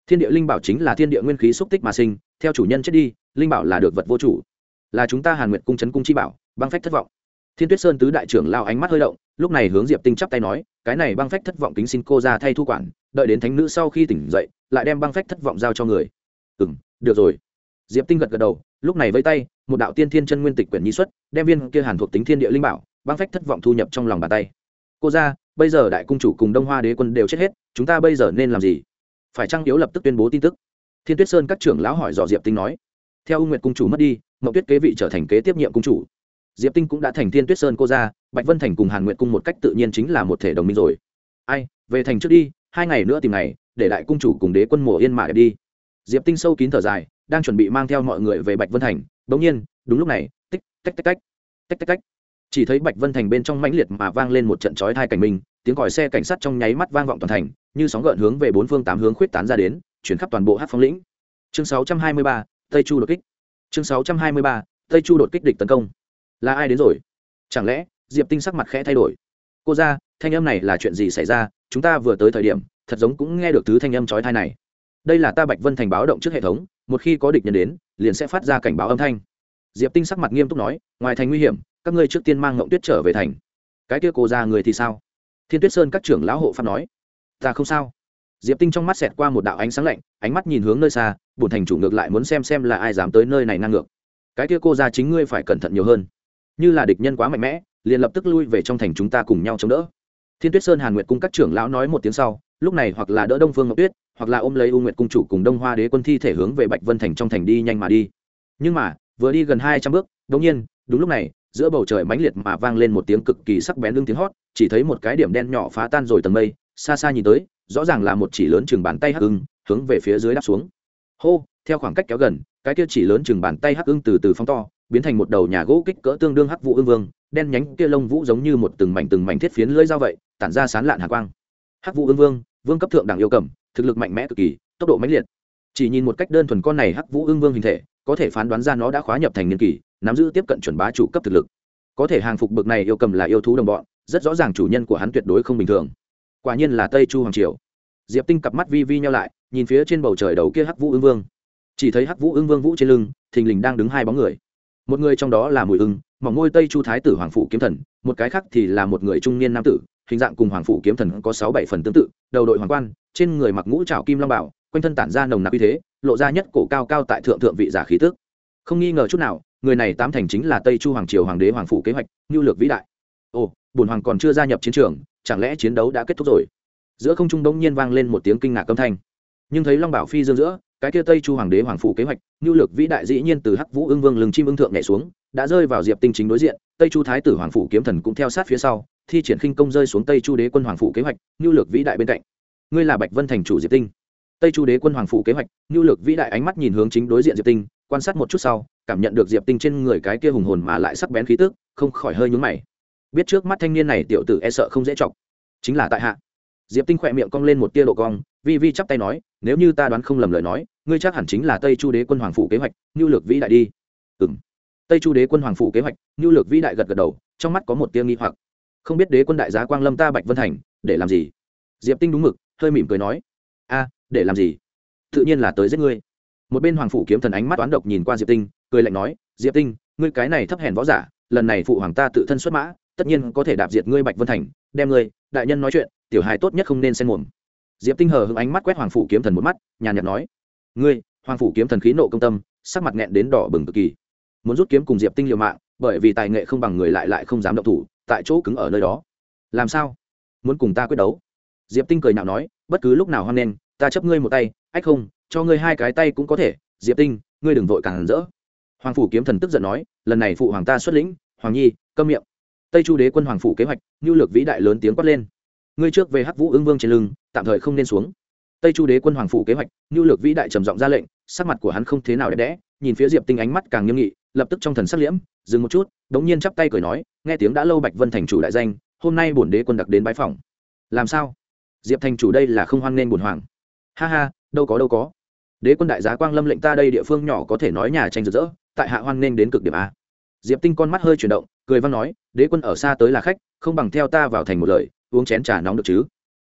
Thiên địa linh bảo chính là thiên địa nguyên khí xúc tích mà sinh, theo chủ nhân chết đi linh bảo là được vật vô chủ. Là chúng ta hàn nguyệt cung chấn cung chi bảo, băng phách thất vọng. Thiên tuyết sơn tứ đại trưởng lao ánh mắt hơi động, lúc này hướng diệp tinh chắp tay nói, cái này băng phách thất vọng kính xin cô ra thay thu quản, đợi đến thánh nữ sau khi tỉnh dậy, lại đem băng phách thất vọng giao cho người. Ừ m được rồi. Diệp tinh gật gật đầu, lúc này vây tay, một đạo tiên thiên chân nguyên tịch quyển nhi xuất, đem viên kia hàn thuộc tính thiên địa linh bảo, băng phách thất vọng thu nhập trong lòng bàn tay. Cô ra, bây giờ đại cung chủ cùng đông hoa đế quân đều chết hết, chúng ta bây giờ nên làm gì? Phải trang yếu lập tức tuyên bố tin tức? Thiên tuyết sơn các trưởng lão hỏi dò diệp tinh nói theo U nguyệt cung chủ mất đi mậu tuyết kế vị trở thành kế tiếp nhiệm cung chủ. Diệp tinh cũng đã thành thiên tuyết sơn cô ra, bạch vân thành cùng hàn Nguyệt cung một cách tự nhiên chính là một thể đồng minh rồi. Ai về thành trước đi hai ngày nữa tìm ngày để đại cung chủ cùng đế quân mùa yên mạ đi. Diệp tinh sâu kín thở dài đang chuẩn bị mang theo mọi người về bạch vân thành bỗng nhiên đúng lúc này tích tách tách tách tách tách tách. Chỉ thấy bạch vân thành bên trong mãnh liệt mà vang lên một trận chói thai cảnh mình, tiếng còi xe cảnh sát trong nháy mắt vang vọng toàn thành như sóng gợn hướng về bốn phương tám hướng khuyết tán ra đến chuyển khắp toàn bộ hát phong lĩnh. Chương 623, tây chu đột kích. Chương 623, tây chu đột kích địch tấn công. Là ai đến rồi? Chẳng lẽ diệp tinh sắc mặt khẽ thay đổi? Cô ra thanh âm này là chuyện gì xảy ra? Chúng ta vừa tới thời điểm thật giống cũng nghe được thứ thanh âm chói thai này. Đây là ta bạch vân thành báo động trước hệ thống một khi có địch nhân đến liền sẽ phát ra cảnh báo âm thanh. Diệp tinh sắc mặt nghiêm túc nói ngoài thành nguy hiểm các ngươi trước tiên mang ngộng tuyết trở về thành. Cái kia cô ra người thì sao? Thiên tuyết sơn các trưởng lão hộ pháp nói ta không sao diệp tinh trong mắt xẹt qua một đạo ánh sáng lạnh, ánh mắt nhìn hướng nơi xa bùn thành chủ ngược lại muốn xem xem là ai dám tới nơi này ngang ngược. Cái kia cô ra chính ngươi phải cẩn thận nhiều hơn. Như là địch nhân quá mạnh mẽ, liền lập tức lui về trong thành chúng ta cùng nhau chống đỡ. Thiên tuyết sơn hàn nguyệt cung các trưởng lão nói một tiếng sau, lúc này hoặc là đỡ đông phương ngọc tuyết, hoặc là ôm lấy u nguyệt cung chủ cùng đông hoa đế quân thi thể hướng về bạch vân thành trong thành đi nhanh mà đi. Nhưng mà, vừa đi gần hai trăm bước đống nhiên, đúng lúc này, giữa bầu trời mãnh liệt mà vang lên một tiếng cực kỳ sắc bén lưng tiếng hót, chỉ thấy một cái điểm đen nhỏ phá tan rồi tầng mây, xa xa nhìn tới rõ ràng là một chỉ lớn chừng bàn tay hắc ưng, hướng về phía dưới đáp xuống. Hô, theo khoảng cách kéo gần, cái kia chỉ lớn chừng bàn tay hắc ưng từ từ phóng to, biến thành một đầu nhà gỗ kích cỡ tương đương hắc vũ ưng vương, đen nhánh kia lông vũ giống như một từng mảnh từng mảnh thiết phiến lưỡi dao vậy, tản ra sán lạn hạ quang. Hắc vũ ưng vương vương cấp thượng đẳng yêu cầm, thực lực mạnh mẽ cực kỳ, tốc độ mãnh liệt. Chỉ nhìn một cách đơn thuần con này hắc vũ ưng vương hình thể, có thể phán đoán ra nó đã khóa nhập thành niên kỳ, nắm giữ tiếp cận chuẩn bá chủ cấp thực lực. Có thể hàng phục bực này yêu cầm là yêu thú đồng bọn, rất rõ ràng chủ nhân của hắn tuyệt đối không bình thường quả nhiên là tây chu hoàng triều. Diệp tinh cặp mắt vi vi nhau lại, nhìn phía trên bầu trời đầu kia hắc vũ ưng vương. Chỉ thấy hắc vũ ưng vương vũ trên lưng, thình lình đang đứng hai bóng người. Một người trong đó là mùi ưng, mỏng ngôi tây chu thái tử hoàng phụ kiếm thần, một cái khác thì là một người trung niên nam tử, hình dạng cùng hoàng phụ kiếm thần có sáu bảy phần tương tự, đầu đội hoàng quan, trên người mặc ngũ trào kim long bảo, quanh thân tản ra nồng nặc uy thế, lộ ra nhất cổ cao cao tại thượng thượng vị giả khí tức. Không nghi ngờ chút nào, người này tám thành chính là tây chu hoàng triều hoàng đế hoàng phụ kế hoạch nhu lược vĩ đại. Ồ bùn hoàng còn chưa gia nhập chiến trường chẳng lẽ chiến đấu đã kết thúc rồi? Giữa không trung đông nhiên vang lên một tiếng kinh ngạc âm thanh. Nhưng thấy long bảo phi dương giữa, cái kia tây chu hoàng đế hoàng phụ kế hoạch nhu lược vĩ đại dĩ nhiên từ hắc vũ ưng vương lừng chim ưng thượng nhảy xuống, đã rơi vào diệp tinh chính đối diện, tây chu thái tử hoàng phủ kiếm thần cũng theo sát phía sau, thi triển khinh công rơi xuống tây chu đế quân hoàng phủ kế hoạch nhu lược vĩ đại bên cạnh. Ngươi là bạch vân thành chủ diệp tinh. Tây chu đế quân hoàng phủ kế hoạch nhu lược vĩ đại ánh mắt nhìn hướng chính đối diện diệp tinh, quan sát một chút sau, cảm nhận được diệp tinh trên người cái kia hùng hồn mà lại sắc bén khí tức, không khỏi hơi nhúng mày biết trước mắt thanh niên này tiểu tử e sợ không dễ chọc. Chính là tại hạ. Diệp tinh khỏe miệng cong lên một tia độ cong, vi vi chắp tay nói, nếu như ta đoán không lầm lời nói, ngươi chắc hẳn chính là tây chu đế quân hoàng phủ kế hoạch nhu lược vĩ đại đi. Ừ m tây chu đế quân hoàng phủ kế hoạch nhu lược vĩ đại gật gật đầu, trong mắt có một tia nghi hoặc. Không biết đế quân đại giá quang lâm ta bạch vân thành, để làm gì? Diệp tinh đúng mực, hơi mỉm cười nói, a, để làm gì? Tự nhiên là tới giết ngươi. Một bên hoàng phủ kiếm thần ánh mắt toán độc nhìn qua diệp tinh, cười lạnh nói, diệp tinh, ngươi cái này thấp hèn võ giả, lần này phụ hoàng ta tự thân xuất mã tất nhiên có thể đạp diệt ngươi bạch vân thành, đem ngươi, đại nhân nói chuyện, tiểu hài tốt nhất không nên xen mồm. Diệp tinh hờ hững ánh mắt quét hoàng phủ kiếm thần một mắt, nhàn nhạt nói, ngươi, hoàng phủ kiếm thần khí nộ công tâm, sắc mặt nghẹn đến đỏ bừng cực kỳ. Muốn rút kiếm cùng diệp tinh liều mạng, bởi vì tài nghệ không bằng người lại lại không dám động thủ, tại chỗ cứng ở nơi đó. Làm sao? Muốn cùng ta quyết đấu? Diệp tinh cười nhạo nói, bất cứ lúc nào hoan nghênh, ta chấp ngươi một tay, ách không, cho ngươi hai cái tay cũng có thể. Diệp tinh, ngươi đừng vội càng rỡ. Hoàng phủ kiếm thần tức giận nói, lần này phụ hoàng ta xuất lĩnh, hoàng nhi, câm miệng tây chu đế quân hoàng phủ kế hoạch nhu lược vĩ đại lớn tiếng quát lên. Ngươi trước về hắc vũ ương vương trên lưng, tạm thời không nên xuống. Tây chu đế quân hoàng phủ kế hoạch nhu lược vĩ đại trầm giọng ra lệnh, sắc mặt của hắn không thế nào đẹp đẽ, nhìn phía diệp tinh ánh mắt càng nghiêm nghị, lập tức trong thần sắc liễm, dừng một chút, đống nhiên chắp tay cười nói, nghe tiếng đã lâu bạch vân thành chủ đại danh, hôm nay bổn đế quân đặc đến bái phòng làm sao? Diệp thành chủ đây là không hoan nghênh bổn hoàng. Ha ha, đâu có đâu có. Đế quân đại giá quang lâm lệnh ta đây địa phương nhỏ có thể nói nhà tranh rực rỡ, tại hạ hoan nghênh đến cực điểm a diệp tinh con mắt hơi chuyển động, cười văn nói, đế quân ở xa tới là khách, không bằng theo ta vào thành một lời, uống chén trà nóng được chứ?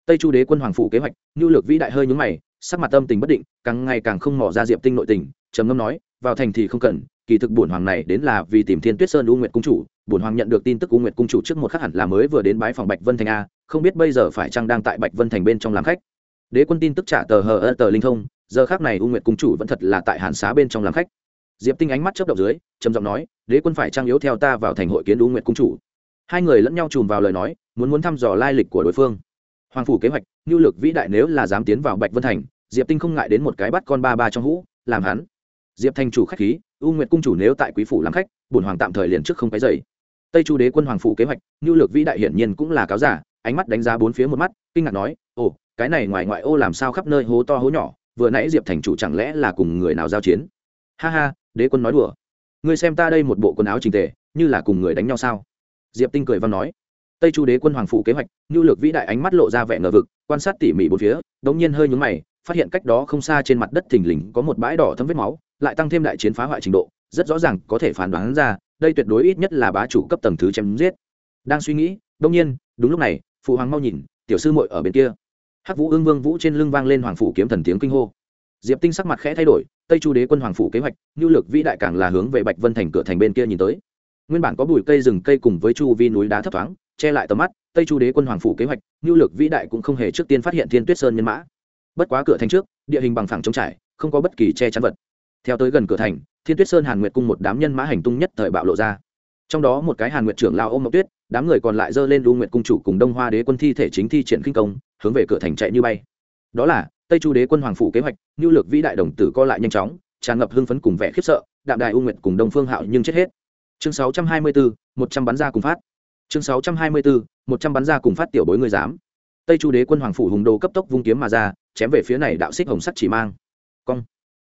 Tây chu đế quân hoàng phủ kế hoạch nhu lược vĩ đại hơi nhúng mày, sắc mặt tâm tình bất định, càng ngày càng không mỏ ra diệp tinh nội tình, trầm ngâm nói, vào thành thì không cần, kỳ thực bổn hoàng này đến là vì tìm thiên tuyết sơn u nguyệt cung chủ, bổn hoàng nhận được tin tức u nguyệt cung chủ trước một khắc hẳn là mới vừa đến bái phòng bạch vân thành a, không biết bây giờ phải chăng đang tại bạch vân thành bên trong làm khách. Đế quân tin tức trả tờ hờ tờ linh thông, giờ khác này u nguyệt cung chủ vẫn thật là tại hàn xá bên trong làm khách diệp tinh ánh mắt chớp động dưới, trầm giọng nói, đế quân phải trang yếu theo ta vào thành hội kiến u nguyệt cung chủ. Hai người lẫn nhau chùm vào lời nói, muốn muốn thăm dò lai lịch của đối phương. Hoàng phủ kế hoạch nhu lực vĩ đại nếu là dám tiến vào bạch vân thành, diệp tinh không ngại đến một cái bắt con ba ba trong hũ, làm hắn. Diệp thành chủ khách khí, u nguyệt cung chủ nếu tại quý phủ làm khách, bổn hoàng tạm thời liền trước không cái dày tây chu đế quân hoàng phủ kế hoạch nhu Lực vĩ đại hiển nhiên cũng là cáo giả, ánh mắt đánh giá bốn phía một mắt, kinh ngạc nói, ồ, cái này ngoài ngoại ô làm sao khắp nơi hố to hố nhỏ, vừa nãy diệp thành chủ chẳng lẽ là cùng người nào giao chiến? Ha ha đế quân nói đùa. Ngươi xem ta đây một bộ quần áo trình tề, như là cùng người đánh nhau sao? Diệp tinh cười văn nói. Tây chu đế quân hoàng phụ kế hoạch nhu lược vĩ đại ánh mắt lộ ra vẻ ngờ vực, quan sát tỉ mỉ bốn phía, đống nhiên hơi nhúng mày, phát hiện cách đó không xa trên mặt đất thình lình có một bãi đỏ thấm vết máu, lại tăng thêm đại chiến phá hoại trình độ, rất rõ ràng có thể phán đoán ra, đây tuyệt đối ít nhất là bá chủ cấp tầng thứ chém giết. Đang suy nghĩ đông nhiên, đúng lúc này, phụ hoàng mau nhìn, tiểu sư muội ở bên kia. Hắc vũ ương vương vũ trên lưng vang lên hoàng phủ kiếm thần tiếng kinh hô diệp tinh sắc mặt khẽ thay đổi, tây chu đế quân hoàng phủ kế hoạch nhu lược vĩ đại càng là hướng về bạch vân thành cửa thành bên kia nhìn tới. Nguyên bản có bụi cây rừng cây cùng với chu vi núi đá thấp thoáng, che lại tầm mắt, tây chu đế quân hoàng phủ kế hoạch nhu lược vĩ đại cũng không hề trước tiên phát hiện thiên tuyết sơn nhân mã. Bất quá cửa thành trước, địa hình bằng phẳng trống trải, không có bất kỳ che chắn vật. Theo tới gần cửa thành, thiên tuyết sơn hàn nguyệt cung một đám nhân mã hành tung nhất thời bạo lộ ra. Trong đó một cái hàn nguyệt trưởng lao ôm mộc tuyết, đám người còn lại dơ lên lưu nguyệt cung chủ cùng đông hoa đế quân thi thể chính thi triển kinh công, hướng về cửa thành chạy như bay đó là tây chu đế quân hoàng phủ kế hoạch nhu lược vĩ đại đồng tử co lại nhanh chóng tràn ngập hưng phấn cùng vẻ khiếp sợ đạm đại u nguyện cùng đông phương hạo nhưng chết hết. Chương 624, một trăm bắn ra cùng phát. Chương 624, một trăm bắn ra cùng phát tiểu bối người dám. Tây chu đế quân hoàng phủ hùng đồ cấp tốc vung kiếm mà ra chém về phía này đạo xích hồng sắt chỉ mang. Cong.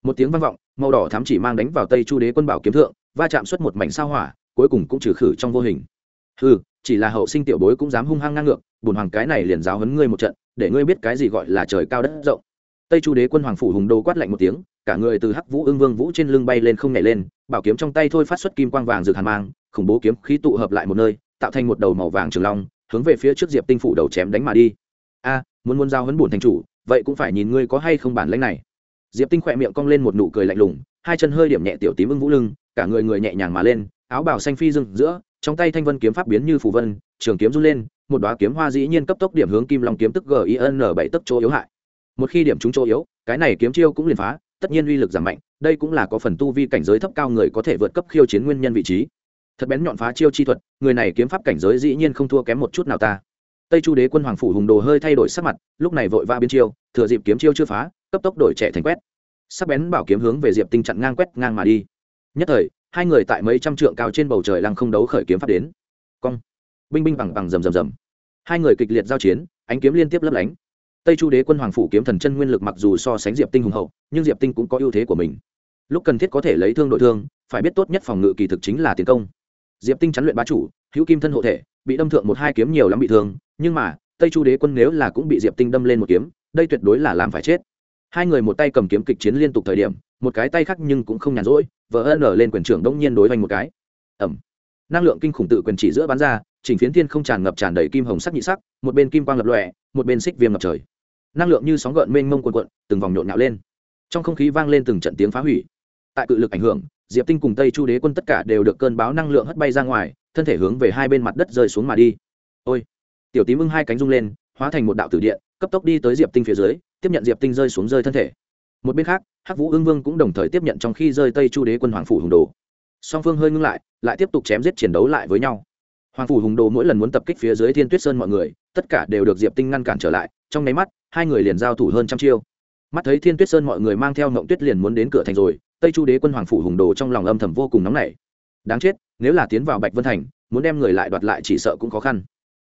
Một tiếng vang vọng màu đỏ thám chỉ mang đánh vào tây chu đế quân bảo kiếm thượng va chạm xuất một mảnh sao hỏa cuối cùng cũng trừ khử trong vô hình. Ừ chỉ là hậu sinh tiểu bối cũng dám hung hăng ngang ngược bùn hoàng cái này liền giáo hấn ngươi một trận để ngươi biết cái gì gọi là trời cao đất rộng. Tây chu đế quân hoàng phủ hùng đô quát lạnh một tiếng, cả người từ hắc vũ ương vương vũ trên lưng bay lên không nhảy lên, bảo kiếm trong tay thôi phát xuất kim quang vàng rực hàn mang, khủng bố kiếm khí tụ hợp lại một nơi, tạo thành một đầu màu vàng trường long, hướng về phía trước diệp tinh phủ đầu chém đánh mà đi. A, muốn muốn giao hấn bổn thành chủ, vậy cũng phải nhìn ngươi có hay không bản lãnh này. Diệp tinh khỏe miệng cong lên một nụ cười lạnh lùng, hai chân hơi điểm nhẹ tiểu tím ưng vũ lưng, cả người người nhẹ nhàng mà lên, áo bào xanh phi dưng giữa, trong tay thanh vân kiếm pháp biến như phù vân, trường kiếm run lên một đoá kiếm hoa dĩ nhiên cấp tốc điểm hướng kim long kiếm tức gin bảy tức chỗ yếu hại. Một khi điểm trúng chỗ yếu, cái này kiếm chiêu cũng liền phá, tất nhiên uy lực giảm mạnh, đây cũng là có phần tu vi cảnh giới thấp cao người có thể vượt cấp khiêu chiến nguyên nhân vị trí. Thật bén nhọn phá chiêu chi thuật, người này kiếm pháp cảnh giới dĩ nhiên không thua kém một chút nào ta. Tây chu đế quân hoàng phủ hùng đồ hơi thay đổi sắc mặt, lúc này vội va biến chiêu, thừa dịp kiếm chiêu chưa phá, cấp tốc đổi trẻ thành quét. Sắc bén bảo kiếm hướng về diệp tinh chặn ngang quét ngang mà đi. Nhất thời, hai người tại mấy trăm trượng cao trên bầu trời lăng không đấu khởi kiếm pháp đến. Cong binh binh bằng bằng rầm rầm rầm. Hai người kịch liệt giao chiến, ánh kiếm liên tiếp lấp lánh. Tây chu đế quân hoàng phủ kiếm thần chân nguyên lực mặc dù so sánh diệp tinh hùng hậu, nhưng diệp tinh cũng có ưu thế của mình. Lúc cần thiết có thể lấy thương đội thương, phải biết tốt nhất phòng ngự kỳ thực chính là tiến công. Diệp tinh chắn luyện bá chủ, hữu kim thân hộ thể, bị đâm thượng một hai kiếm nhiều lắm bị thương, nhưng mà, tây chu đế quân nếu là cũng bị diệp tinh đâm lên một kiếm, đây tuyệt đối là làm phải chết. Hai người một tay cầm kiếm kịch chiến liên tục thời điểm, một cái tay khác nhưng cũng không nhàn rỗi vỡ ân ở lên quyền trưởng đông nhiên đối hoành một cái. Ẩm. Năng lượng kinh khủng tự quyền chỉ giữa bán ra chỉnh phiến thiên không tràn ngập tràn đầy kim hồng sắc nhị sắc, một bên kim quang lập lòe, một bên xích viêm ngập trời. Năng lượng như sóng gợn mênh mông quần quận từng vòng nhộn nhạo lên. Trong không khí vang lên từng trận tiếng phá hủy. Tại cự lực ảnh hưởng, diệp tinh cùng tây chu đế quân tất cả đều được cơn báo năng lượng hất bay ra ngoài, thân thể hướng về hai bên mặt đất rơi xuống mà đi. Ôi! Tiểu tím ưng hai cánh rung lên, hóa thành một đạo tử điện, cấp tốc đi tới diệp tinh phía dưới, tiếp nhận diệp tinh rơi xuống rơi thân thể. Một bên khác, hắc vũ ưng vương cũng đồng thời tiếp nhận trong khi rơi tây chu đế quân hoàng phủ hùng đồ. Song phương hơi ngưng lại lại tiếp tục chém giết chiến đấu lại với nhau hoàng phủ hùng đồ mỗi lần muốn tập kích phía dưới thiên tuyết sơn mọi người, tất cả đều được diệp tinh ngăn cản trở lại, trong nháy mắt, hai người liền giao thủ hơn trăm chiêu. Mắt thấy thiên tuyết sơn mọi người mang theo mộng tuyết liền muốn đến cửa thành rồi, tây chu đế quân hoàng phủ hùng đồ trong lòng âm thầm vô cùng nóng nảy. Đáng chết, nếu là tiến vào bạch vân thành, muốn đem người lại đoạt lại chỉ sợ cũng khó khăn.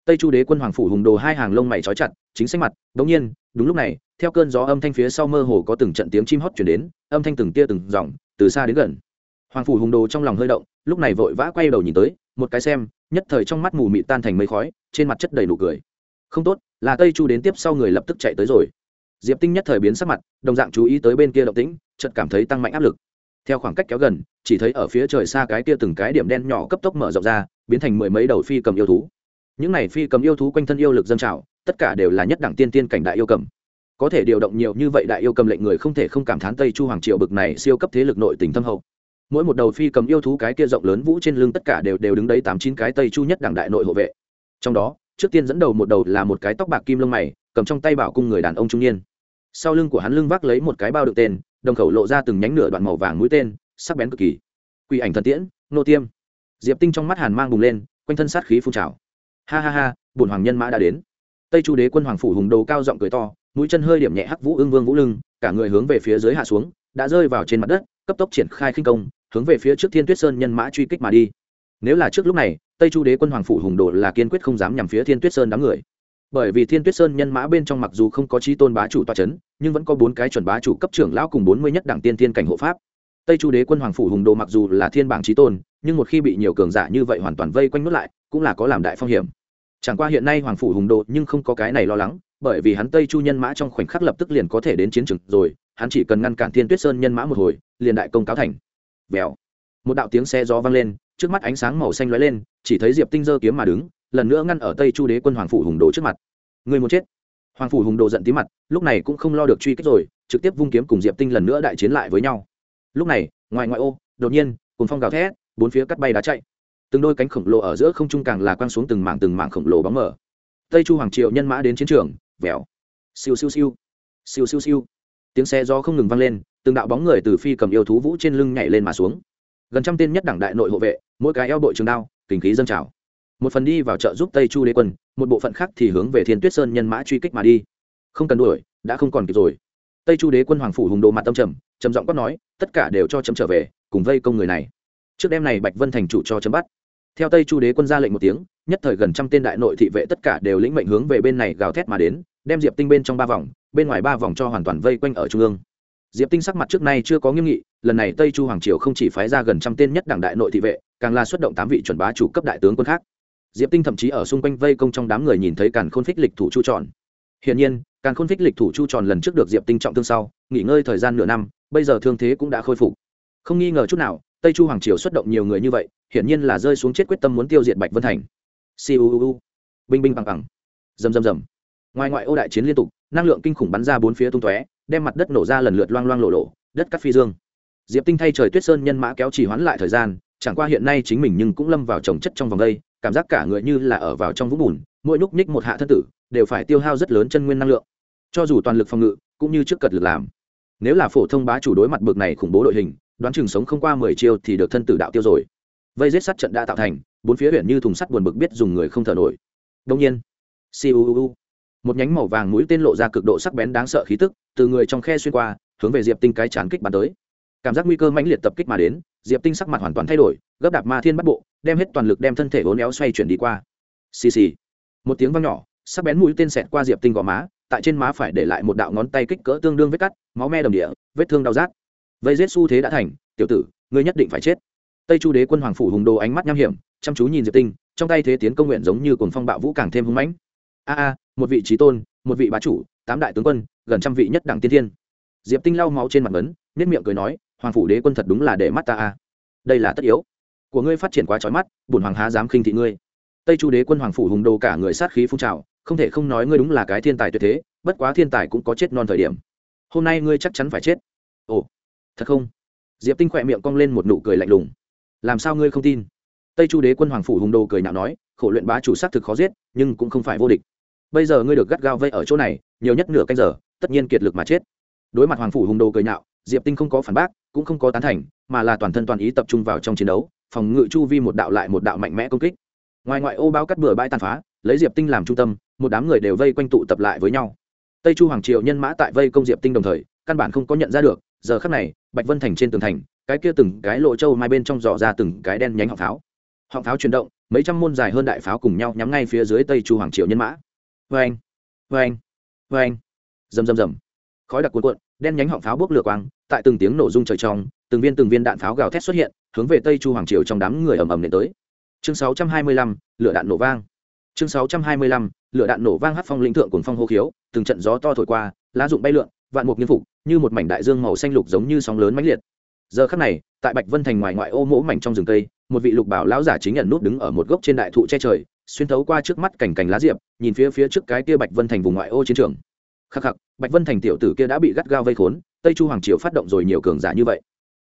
Tây chu đế quân hoàng phủ hùng đồ hai hàng lông mày trói chặt, chính sách mặt, đống nhiên, đúng lúc này, theo cơn gió âm thanh phía sau mơ hồ có từng trận tiếng chim hót chuyển đến, âm thanh từng tia từng dòng, từ xa đến gần. Hoàng phủ hùng đồ trong lòng hơi động, lúc này vội vã quay đầu nhìn tới một cái xem, nhất thời trong mắt mù mị tan thành mây khói, trên mặt chất đầy nụ cười. Không tốt, là tây chu đến tiếp sau người lập tức chạy tới rồi. Diệp tinh nhất thời biến sắc mặt, đồng dạng chú ý tới bên kia động tĩnh, chợt cảm thấy tăng mạnh áp lực. Theo khoảng cách kéo gần, chỉ thấy ở phía trời xa cái kia từng cái điểm đen nhỏ cấp tốc mở rộng ra, biến thành mười mấy đầu phi cầm yêu thú. Những này phi cầm yêu thú quanh thân yêu lực dân trào, tất cả đều là nhất đẳng tiên tiên cảnh đại yêu cầm. Có thể điều động nhiều như vậy đại yêu cầm lệnh người không thể không cảm thán tây chu hoàng triệu bực này siêu cấp thế lực nội tình thâm hậu mỗi một đầu phi cầm yêu thú cái kia rộng lớn vũ trên lưng tất cả đều đều đứng đấy tám chín cái tây chu nhất đẳng đại nội hộ vệ. Trong đó, trước tiên dẫn đầu một đầu là một cái tóc bạc kim lông mày, cầm trong tay bảo cung người đàn ông trung niên. Sau lưng của hắn lưng vác lấy một cái bao đựng tên, đồng khẩu lộ ra từng nhánh nửa đoạn màu vàng mũi tên, sắc bén cực kỳ. Quỷ ảnh thần tiễn, nô tiêm. Diệp tinh trong mắt hàn mang bùng lên, quanh thân sát khí phun trào. Ha ha ha, bổn hoàng nhân mã đã đến. Tây chu đế quân hoàng phủ hùng đầu cao giọng cười to, mũi chân hơi điểm nhẹ hắc vũ ưng vương vũ lưng, cả người hướng về phía dưới hạ xuống, đã rơi vào trên mặt đất, cấp tốc triển khai khinh công hướng về phía trước thiên tuyết sơn nhân mã truy kích mà đi. Nếu là trước lúc này, tây chu đế quân hoàng phủ hùng đồ là kiên quyết không dám nhằm phía thiên tuyết sơn đám người. Bởi vì thiên tuyết sơn nhân mã bên trong mặc dù không có trí tôn bá chủ toa c h ấ n nhưng vẫn có bốn cái chuẩn bá chủ cấp trưởng lão cùng bốn mươi nhất đảng tiên thiên cảnh hộ pháp. Tây chu đế quân hoàng phủ hùng đồ mặc dù là thiên bảng trí tôn, nhưng một khi bị nhiều cường giả như vậy hoàn toàn vây quanh n lại, cũng là có làm đại phong hiểm. Chẳng qua hiện nay hoàng phủ hùng đồ nhưng không có cái này lo lắng, bởi vì hắn tây chu nhân mã trong khoảnh khắc lập tức liền có thể đến chiến trường rồi, hắn chỉ cần ngăn cản thiên tuyết sơn nhân mã một hồi, liền đại công cáo thành vèo. Một đạo tiếng xe gió vang lên, trước mắt ánh sáng màu xanh lóe lên, chỉ thấy diệp tinh giơ kiếm mà đứng, lần nữa ngăn ở tây chu đế quân hoàng phủ hùng đồ trước mặt. Người muốn chết. Hoàng phủ hùng đồ giận tí mặt, lúc này cũng không lo được truy kích rồi, trực tiếp vung kiếm cùng diệp tinh lần nữa đại chiến lại với nhau. Lúc này, ngoài ngoại ô, đột nhiên cùng phong gào thét, bốn phía cắt bay đá chạy. Từng đôi cánh khổng lồ ở giữa không trung càng là quăng xuống từng mảng từng mảng khổng lồ bóng mở tây chu hoàng triệu nhân mã đến chiến trường, vèo. Siêu siêu siêu. Siêu siêu siêu. Tiếng xe do không ngừng vang lên từng đạo bóng người từ phi cầm yêu thú vũ trên lưng nhảy lên mà xuống. Gần trăm tên nhất đảng đại nội hộ vệ, mỗi cái eo bội trường đao kính khí dâng trào. Một phần đi vào trợ giúp tây chu đế quân, một bộ phận khác thì hướng về thiên tuyết sơn nhân mã truy kích mà đi. Không cần đuổi, đã không còn kịp rồi. Tây chu đế quân hoàng phủ hùng đồ mặt tâm trầm trầm giọng quát nói, tất cả đều cho chấm trở về, cùng vây công người này. Trước đêm này bạch vân thành chủ cho chấm bắt. Theo tây chu đế quân ra lệnh một tiếng, nhất thời gần trăm tên đại nội thị vệ tất cả đều lĩnh mệnh hướng về bên này gào thét mà đến, đem diệp tinh bên trong ba vòng, bên ngoài ba vòng cho hoàn toàn vây quanh ở trung ương diệp tinh sắc mặt trước nay chưa có nghiêm nghị, lần này tây chu hoàng triều không chỉ phái ra gần trăm tên nhất đảng đại nội thị vệ, càng là xuất động tám vị chuẩn bá chủ cấp đại tướng quân khác. Diệp tinh thậm chí ở xung quanh vây công trong đám người nhìn thấy càn khôn phích lịch thủ chu tròn. Hiển nhiên, càn khôn phích lịch thủ chu tròn lần trước được diệp tinh trọng thương sau, nghỉ ngơi thời gian nửa năm, bây giờ thương thế cũng đã khôi phục. Không nghi ngờ chút nào, tây chu hoàng triều xuất động nhiều người như vậy, hiển nhiên là rơi xuống chết quyết tâm muốn tiêu diệt bạch vân thành. Siêu binh binh bằng bằng rầm rầm rầm. Ngoài ngoại ô đại chiến liên tục năng lượng kinh khủng bắn ra bốn phía tung tóe, đem mặt đất nổ ra lần lượt loang loang lộ lộ đất cắt phi dương. Diệp tinh thay trời tuyết sơn nhân mã kéo chỉ hoãn lại thời gian, chẳng qua hiện nay chính mình nhưng cũng lâm vào trồng chất trong vòng đây, cảm giác cả người như là ở vào trong vũng bùn, mỗi lúc ních một hạ thân tử, đều phải tiêu hao rất lớn chân nguyên năng lượng. Cho dù toàn lực phòng ngự, cũng như trước cật lực làm. Nếu là phổ thông bá chủ đối mặt bực này khủng bố đội hình, đoán chừng sống không qua mười chiêu thì được thân tử đạo tiêu rồi. Vây giết sắt trận đã tạo thành, bốn phía huyện như thùng sắt buồn bực biết dùng người không thở nổi. Đông nhiên siêu một nhánh màu vàng mũi tên lộ ra cực độ sắc bén đáng sợ khí tức, từ người trong khe xuyên qua, hướng về diệp tinh cái chán kích bắn tới. Cảm giác nguy cơ mãnh liệt tập kích mà đến, diệp tinh sắc mặt hoàn toàn thay đổi, gấp đạp ma thiên bắt bộ, đem hết toàn lực đem thân thể uốn éo xoay chuyển đi qua. Xì xì. Một tiếng vang nhỏ, sắc bén mũi tên xẹt qua diệp tinh gò má, tại trên má phải để lại một đạo ngón tay kích cỡ tương đương vết cắt, máu me đầm địa, vết thương đau rát. Vây rết xu thế đã thành, tiểu tử, ngươi nhất định phải chết. Tây chu đế quân hoàng phủ hùng đồ ánh mắt nham hiểm, chăm chú nhìn diệp tinh, trong tay thế tiến công nguyện giống như cồn phong bạo vũ càng thêm hung mãnh a a, một vị trí tôn, một vị bá chủ, tám đại tướng quân, gần trăm vị nhất đẳng tiên thiên. Diệp tinh lau máu trên mặt vấn nếp miệng cười nói, hoàng phủ đế quân thật đúng là để mắt ta a. Đây là tất yếu. Của ngươi phát triển quá trói mắt bùn hoàng há dám khinh thị ngươi. Tây chu đế quân hoàng phủ hùng đồ cả người sát khí phun trào, không thể không nói ngươi đúng là cái thiên tài tuyệt thế, bất quá thiên tài cũng có chết non thời điểm. Hôm nay ngươi chắc chắn phải chết. Ồ, thật không? Diệp tinh khỏe miệng cong lên một nụ cười lạnh lùng. Làm sao ngươi không tin? Tây chu đế quân hoàng phủ hùng đồ cười nhạo nói, khổ luyện bá chủ xác thực khó giết, nhưng cũng không phải vô địch bây giờ ngươi được gắt gao vây ở chỗ này, nhiều nhất nửa canh giờ, tất nhiên kiệt lực mà chết. Đối mặt hoàng phủ hùng đồ cười nhạo, diệp tinh không có phản bác, cũng không có tán thành, mà là toàn thân toàn ý tập trung vào trong chiến đấu, phòng ngự chu vi một đạo lại một đạo mạnh mẽ công kích. Ngoài ngoại ô bao cắt bừa bãi tàn phá, lấy diệp tinh làm trung tâm, một đám người đều vây quanh tụ tập lại với nhau. Tây chu hoàng triều nhân mã tại vây công diệp tinh đồng thời, căn bản không có nhận ra được, giờ khắc này, bạch vân thành trên tường thành, cái kia từng cái lộ châu mai bên trong dò ra từng cái đen nhánh họng pháo. Họng pháo chuyển động, mấy trăm môn dài hơn đại pháo cùng nhau nhắm ngay phía dưới tây chu hoàng triều nhân mã vê anh vê anh anh rầm rầm rầm. Khói đặc cuộn cuộn đen nhánh họng pháo bốc lửa quang tại từng tiếng nổ rung trời trong từng viên từng viên đạn pháo gào thét xuất hiện hướng về tây chu hoàng triều trong đám người ầm ầm đến tới. Chương 625, lửa đạn nổ vang. Chương 625, lửa đạn nổ vang hát phong lĩnh thượng cùng phong hô khiếu từng trận gió to thổi qua lá rụng bay lượn vạn mục nghiên phục như một mảnh đại dương màu xanh lục giống như sóng lớn mãnh liệt. Giờ khắc này tại bạch vân thành ngoài ngoại ô mỗ mảnh trong rừng cây một vị lục bảo lão giả chính nhận nút đứng ở một gốc trên đại thụ che trời xuyên thấu qua trước mắt cảnh cảnh lá diệp, nhìn phía phía trước cái kia bạch vân thành vùng ngoại ô chiến trường. Khắc khắc, bạch vân thành tiểu tử kia đã bị gắt gao vây khốn, tây chu hoàng triều phát động rồi nhiều cường giả như vậy.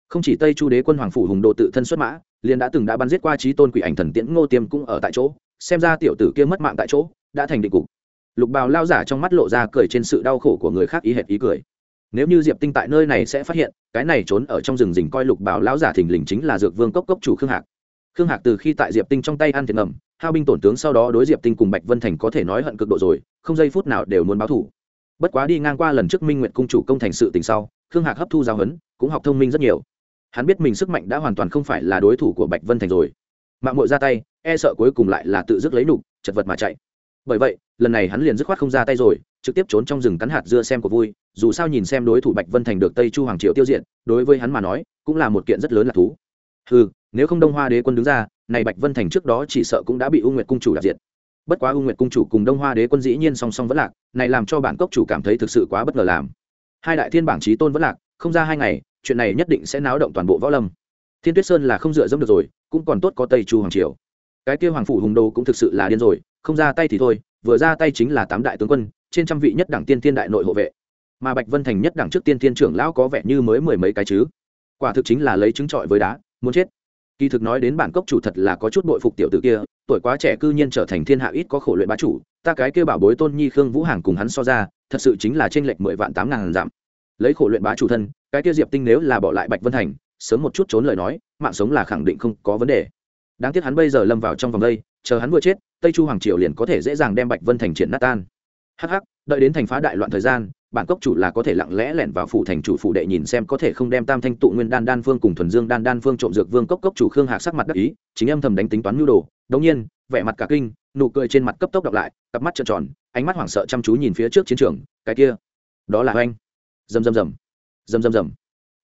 Không chỉ tây chu đế quân hoàng phủ hùng đồ tự thân xuất mã, liền đã từng đã bắn giết qua trí tôn quỷ ảnh thần tiễn ngô tiêm cũng ở tại chỗ, xem ra tiểu tử kia mất mạng tại chỗ, đã thành định cục. Lục bào lao giả trong mắt lộ ra cười trên sự đau khổ của người khác ý hệt ý cười. Nếu như diệp tinh tại nơi này sẽ phát hiện, cái này trốn ở trong rừng rình coi lục bảo lão giả thình lình chính là dược vương cốc cốc chủ khương hạc. Khương hạc từ khi tại diệp tinh trong tay ăn thiệt ngầm hao binh tổn tướng sau đó đối diệp tinh cùng bạch vân thành có thể nói hận cực độ rồi, không giây phút nào đều muốn báo thủ. Bất quá đi ngang qua lần trước minh nguyện cung chủ công thành sự tình sau, khương hạc hấp thu giáo huấn, cũng học thông minh rất nhiều. Hắn biết mình sức mạnh đã hoàn toàn không phải là đối thủ của bạch vân thành rồi. Mạng mội ra tay e sợ cuối cùng lại là tự dứt lấy nục, chật vật mà chạy. Bởi vậy, lần này hắn liền dứt khoát không ra tay rồi, trực tiếp trốn trong rừng cắn hạt dưa xem của vui, dù sao nhìn xem đối thủ bạch vân thành được tây chu hoàng triệu tiêu diệt, đối với hắn mà nói, cũng là một kiện rất lớn là thú. Ừ nếu không đông hoa đế quân đứng ra này bạch vân thành trước đó chỉ sợ cũng đã bị u nguyệt cung chủ đạp diệt. Bất quá u nguyệt cung chủ cùng đông hoa đế quân dĩ nhiên song song vẫn lạc, này làm cho bản cốc chủ cảm thấy thực sự quá bất ngờ làm. Hai đại thiên bảng trí tôn vẫn lạc, không ra hai ngày, chuyện này nhất định sẽ náo động toàn bộ võ lâm. Thiên tuyết sơn là không dựa dẫm được rồi, cũng còn tốt có tây chu hoàng triều. Cái kia hoàng phủ hùng đô cũng thực sự là điên rồi, không ra tay thì thôi, vừa ra tay chính là tám đại tướng quân, trên trăm vị nhất đảng tiên thiên đại nội hộ vệ. Mà bạch vân thành nhất đảng trước tiên thiên trưởng lão có vẻ như mới mười mấy cái chứ. Quả thực chính là lấy trứng trọi với đá, muốn chết kỳ thực nói đến bản cốc chủ thật là có chút bội phục tiểu tử kia, tuổi quá trẻ cư nhiên trở thành thiên hạ ít có khổ luyện bá chủ, ta cái kêu bảo bối tôn nhi khương vũ hàng cùng hắn so ra, thật sự chính là trên lệch mười vạn tám ngàn giảm lấy khổ luyện bá chủ thân, cái kia diệp tinh nếu là bỏ lại bạch vân thành, sớm một chút trốn lời nói, mạng sống là khẳng định không có vấn đề. Đáng tiếc hắn bây giờ lâm vào trong vòng đây, chờ hắn vừa chết, tây chu hoàng triều liền có thể dễ dàng đem bạch vân thành triển nát tan. Hắc hắc, đợi đến thành phá đại loạn thời gian bản cốc chủ là có thể lặng lẽ lẻn vào phủ thành chủ phủ đệ nhìn xem có thể không đem tam thanh tụ nguyên đan đan phương cùng thuần dương đan đan phương trộm dược vương cốc cốc chủ khương hạc sắc mặt đắc ý, chính âm thầm đánh tính toán nhu đồ. Đống nhiên, vẻ mặt cả kinh, nụ cười trên mặt cấp tốc đọc lại, cặp mắt trợn tròn, ánh mắt hoảng sợ chăm chú nhìn phía trước chiến trường, cái kia, đó là oanh. Rầm rầm rầm rầm rầm rầm.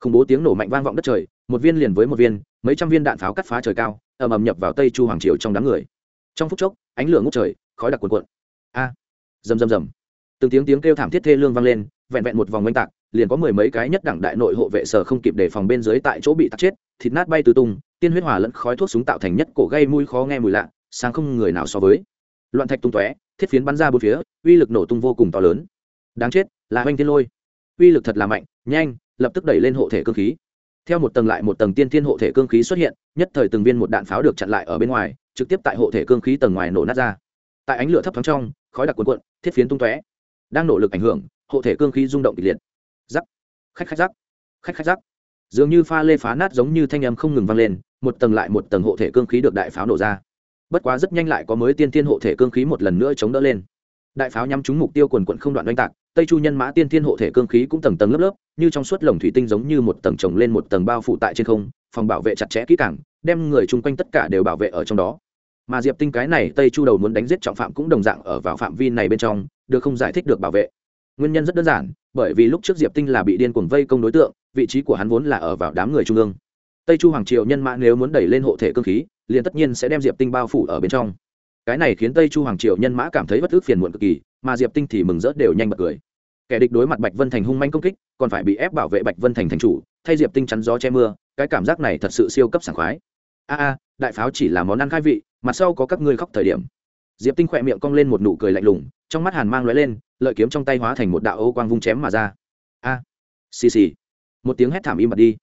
Khủng bố tiếng nổ mạnh vang vọng đất trời, một viên liền với một viên, mấy trăm viên đạn pháo cắt phá trời cao, ầm ầm nhập vào tây chu hoàng triều trong đám người. Trong phút chốc, ánh lửa ngút trời, khói đặc cuồn cuộn. A, rầm rầm rầm từng tiếng tiếng kêu thảm thiết thê lương vang lên, vẹn vẹn một vòng oanh tạc, liền có mười mấy cái nhất đẳng đại nội hộ vệ sở không kịp đề phòng bên dưới tại chỗ bị tắc chết, thịt nát bay tứ tung, tiên huyết hòa lẫn khói thuốc súng tạo thành nhất cổ gây mũi khó nghe mùi lạ, sáng không người nào so với. Loạn thạch tung tóe, thiết phiến bắn ra bốn phía, uy lực nổ tung vô cùng to lớn. Đáng chết, là oanh thiên lôi. Uy lực thật là mạnh, nhanh, lập tức đẩy lên hộ thể cơ khí. Theo một tầng lại một tầng tiên thiên hộ thể cương khí xuất hiện, nhất thời từng viên một đạn pháo được chặn lại ở bên ngoài, trực tiếp tại hộ thể cương khí tầng ngoài nổ nát ra. Tại ánh lửa thấp thoáng trong, khói đặc cuồn cuộn, thiết phiến tung tóe đang nỗ lực ảnh hưởng, hộ thể cương khí rung động kịch liệt. Giắc khách khách giắc khách khách giắc dường như pha lê phá nát giống như thanh âm không ngừng vang lên, một tầng lại một tầng hộ thể cương khí được đại pháo nổ ra. Bất quá rất nhanh lại có mới tiên thiên hộ thể cương khí một lần nữa chống đỡ lên. Đại pháo nhắm trúng mục tiêu quần quận không đoạn oanh tạc, tây chu nhân mã tiên thiên hộ thể cương khí cũng tầng tầng lớp lớp, như trong suốt lồng thủy tinh giống như một tầng trồng lên một tầng bao phủ tại trên không, phòng bảo vệ chặt chẽ kỹ càng, đem người chung quanh tất cả đều bảo vệ ở trong đó. Mà diệp tinh cái này tây chu đầu muốn đánh giết trọng phạm cũng đồng dạng ở vào phạm vi này bên trong được không giải thích được bảo vệ. Nguyên nhân rất đơn giản, bởi vì lúc trước diệp tinh là bị điên cuồng vây công đối tượng, vị trí của hắn vốn là ở vào đám người trung ương. Tây chu hoàng triều nhân mã nếu muốn đẩy lên hộ thể cơ khí, liền tất nhiên sẽ đem diệp tinh bao phủ ở bên trong. Cái này khiến tây chu hoàng triều nhân mã cảm thấy bất ức phiền muộn cực kỳ, mà diệp tinh thì mừng rỡ đều nhanh bật cười. Kẻ địch đối mặt bạch vân thành hung manh công kích, còn phải bị ép bảo vệ bạch vân thành thành chủ, thay diệp tinh chắn gió che mưa, cái cảm giác này thật sự siêu cấp sảng khoái. A a, đại pháo chỉ là món ăn khai vị mặt sau có các ngươi khóc thời điểm diệp tinh khỏe miệng cong lên một nụ cười lạnh lùng, trong mắt hàn mang lóe lên, lợi kiếm trong tay hóa thành một đạo ô quang vung chém mà ra. A! Xì xì! Một tiếng hét thảm im bặt đi.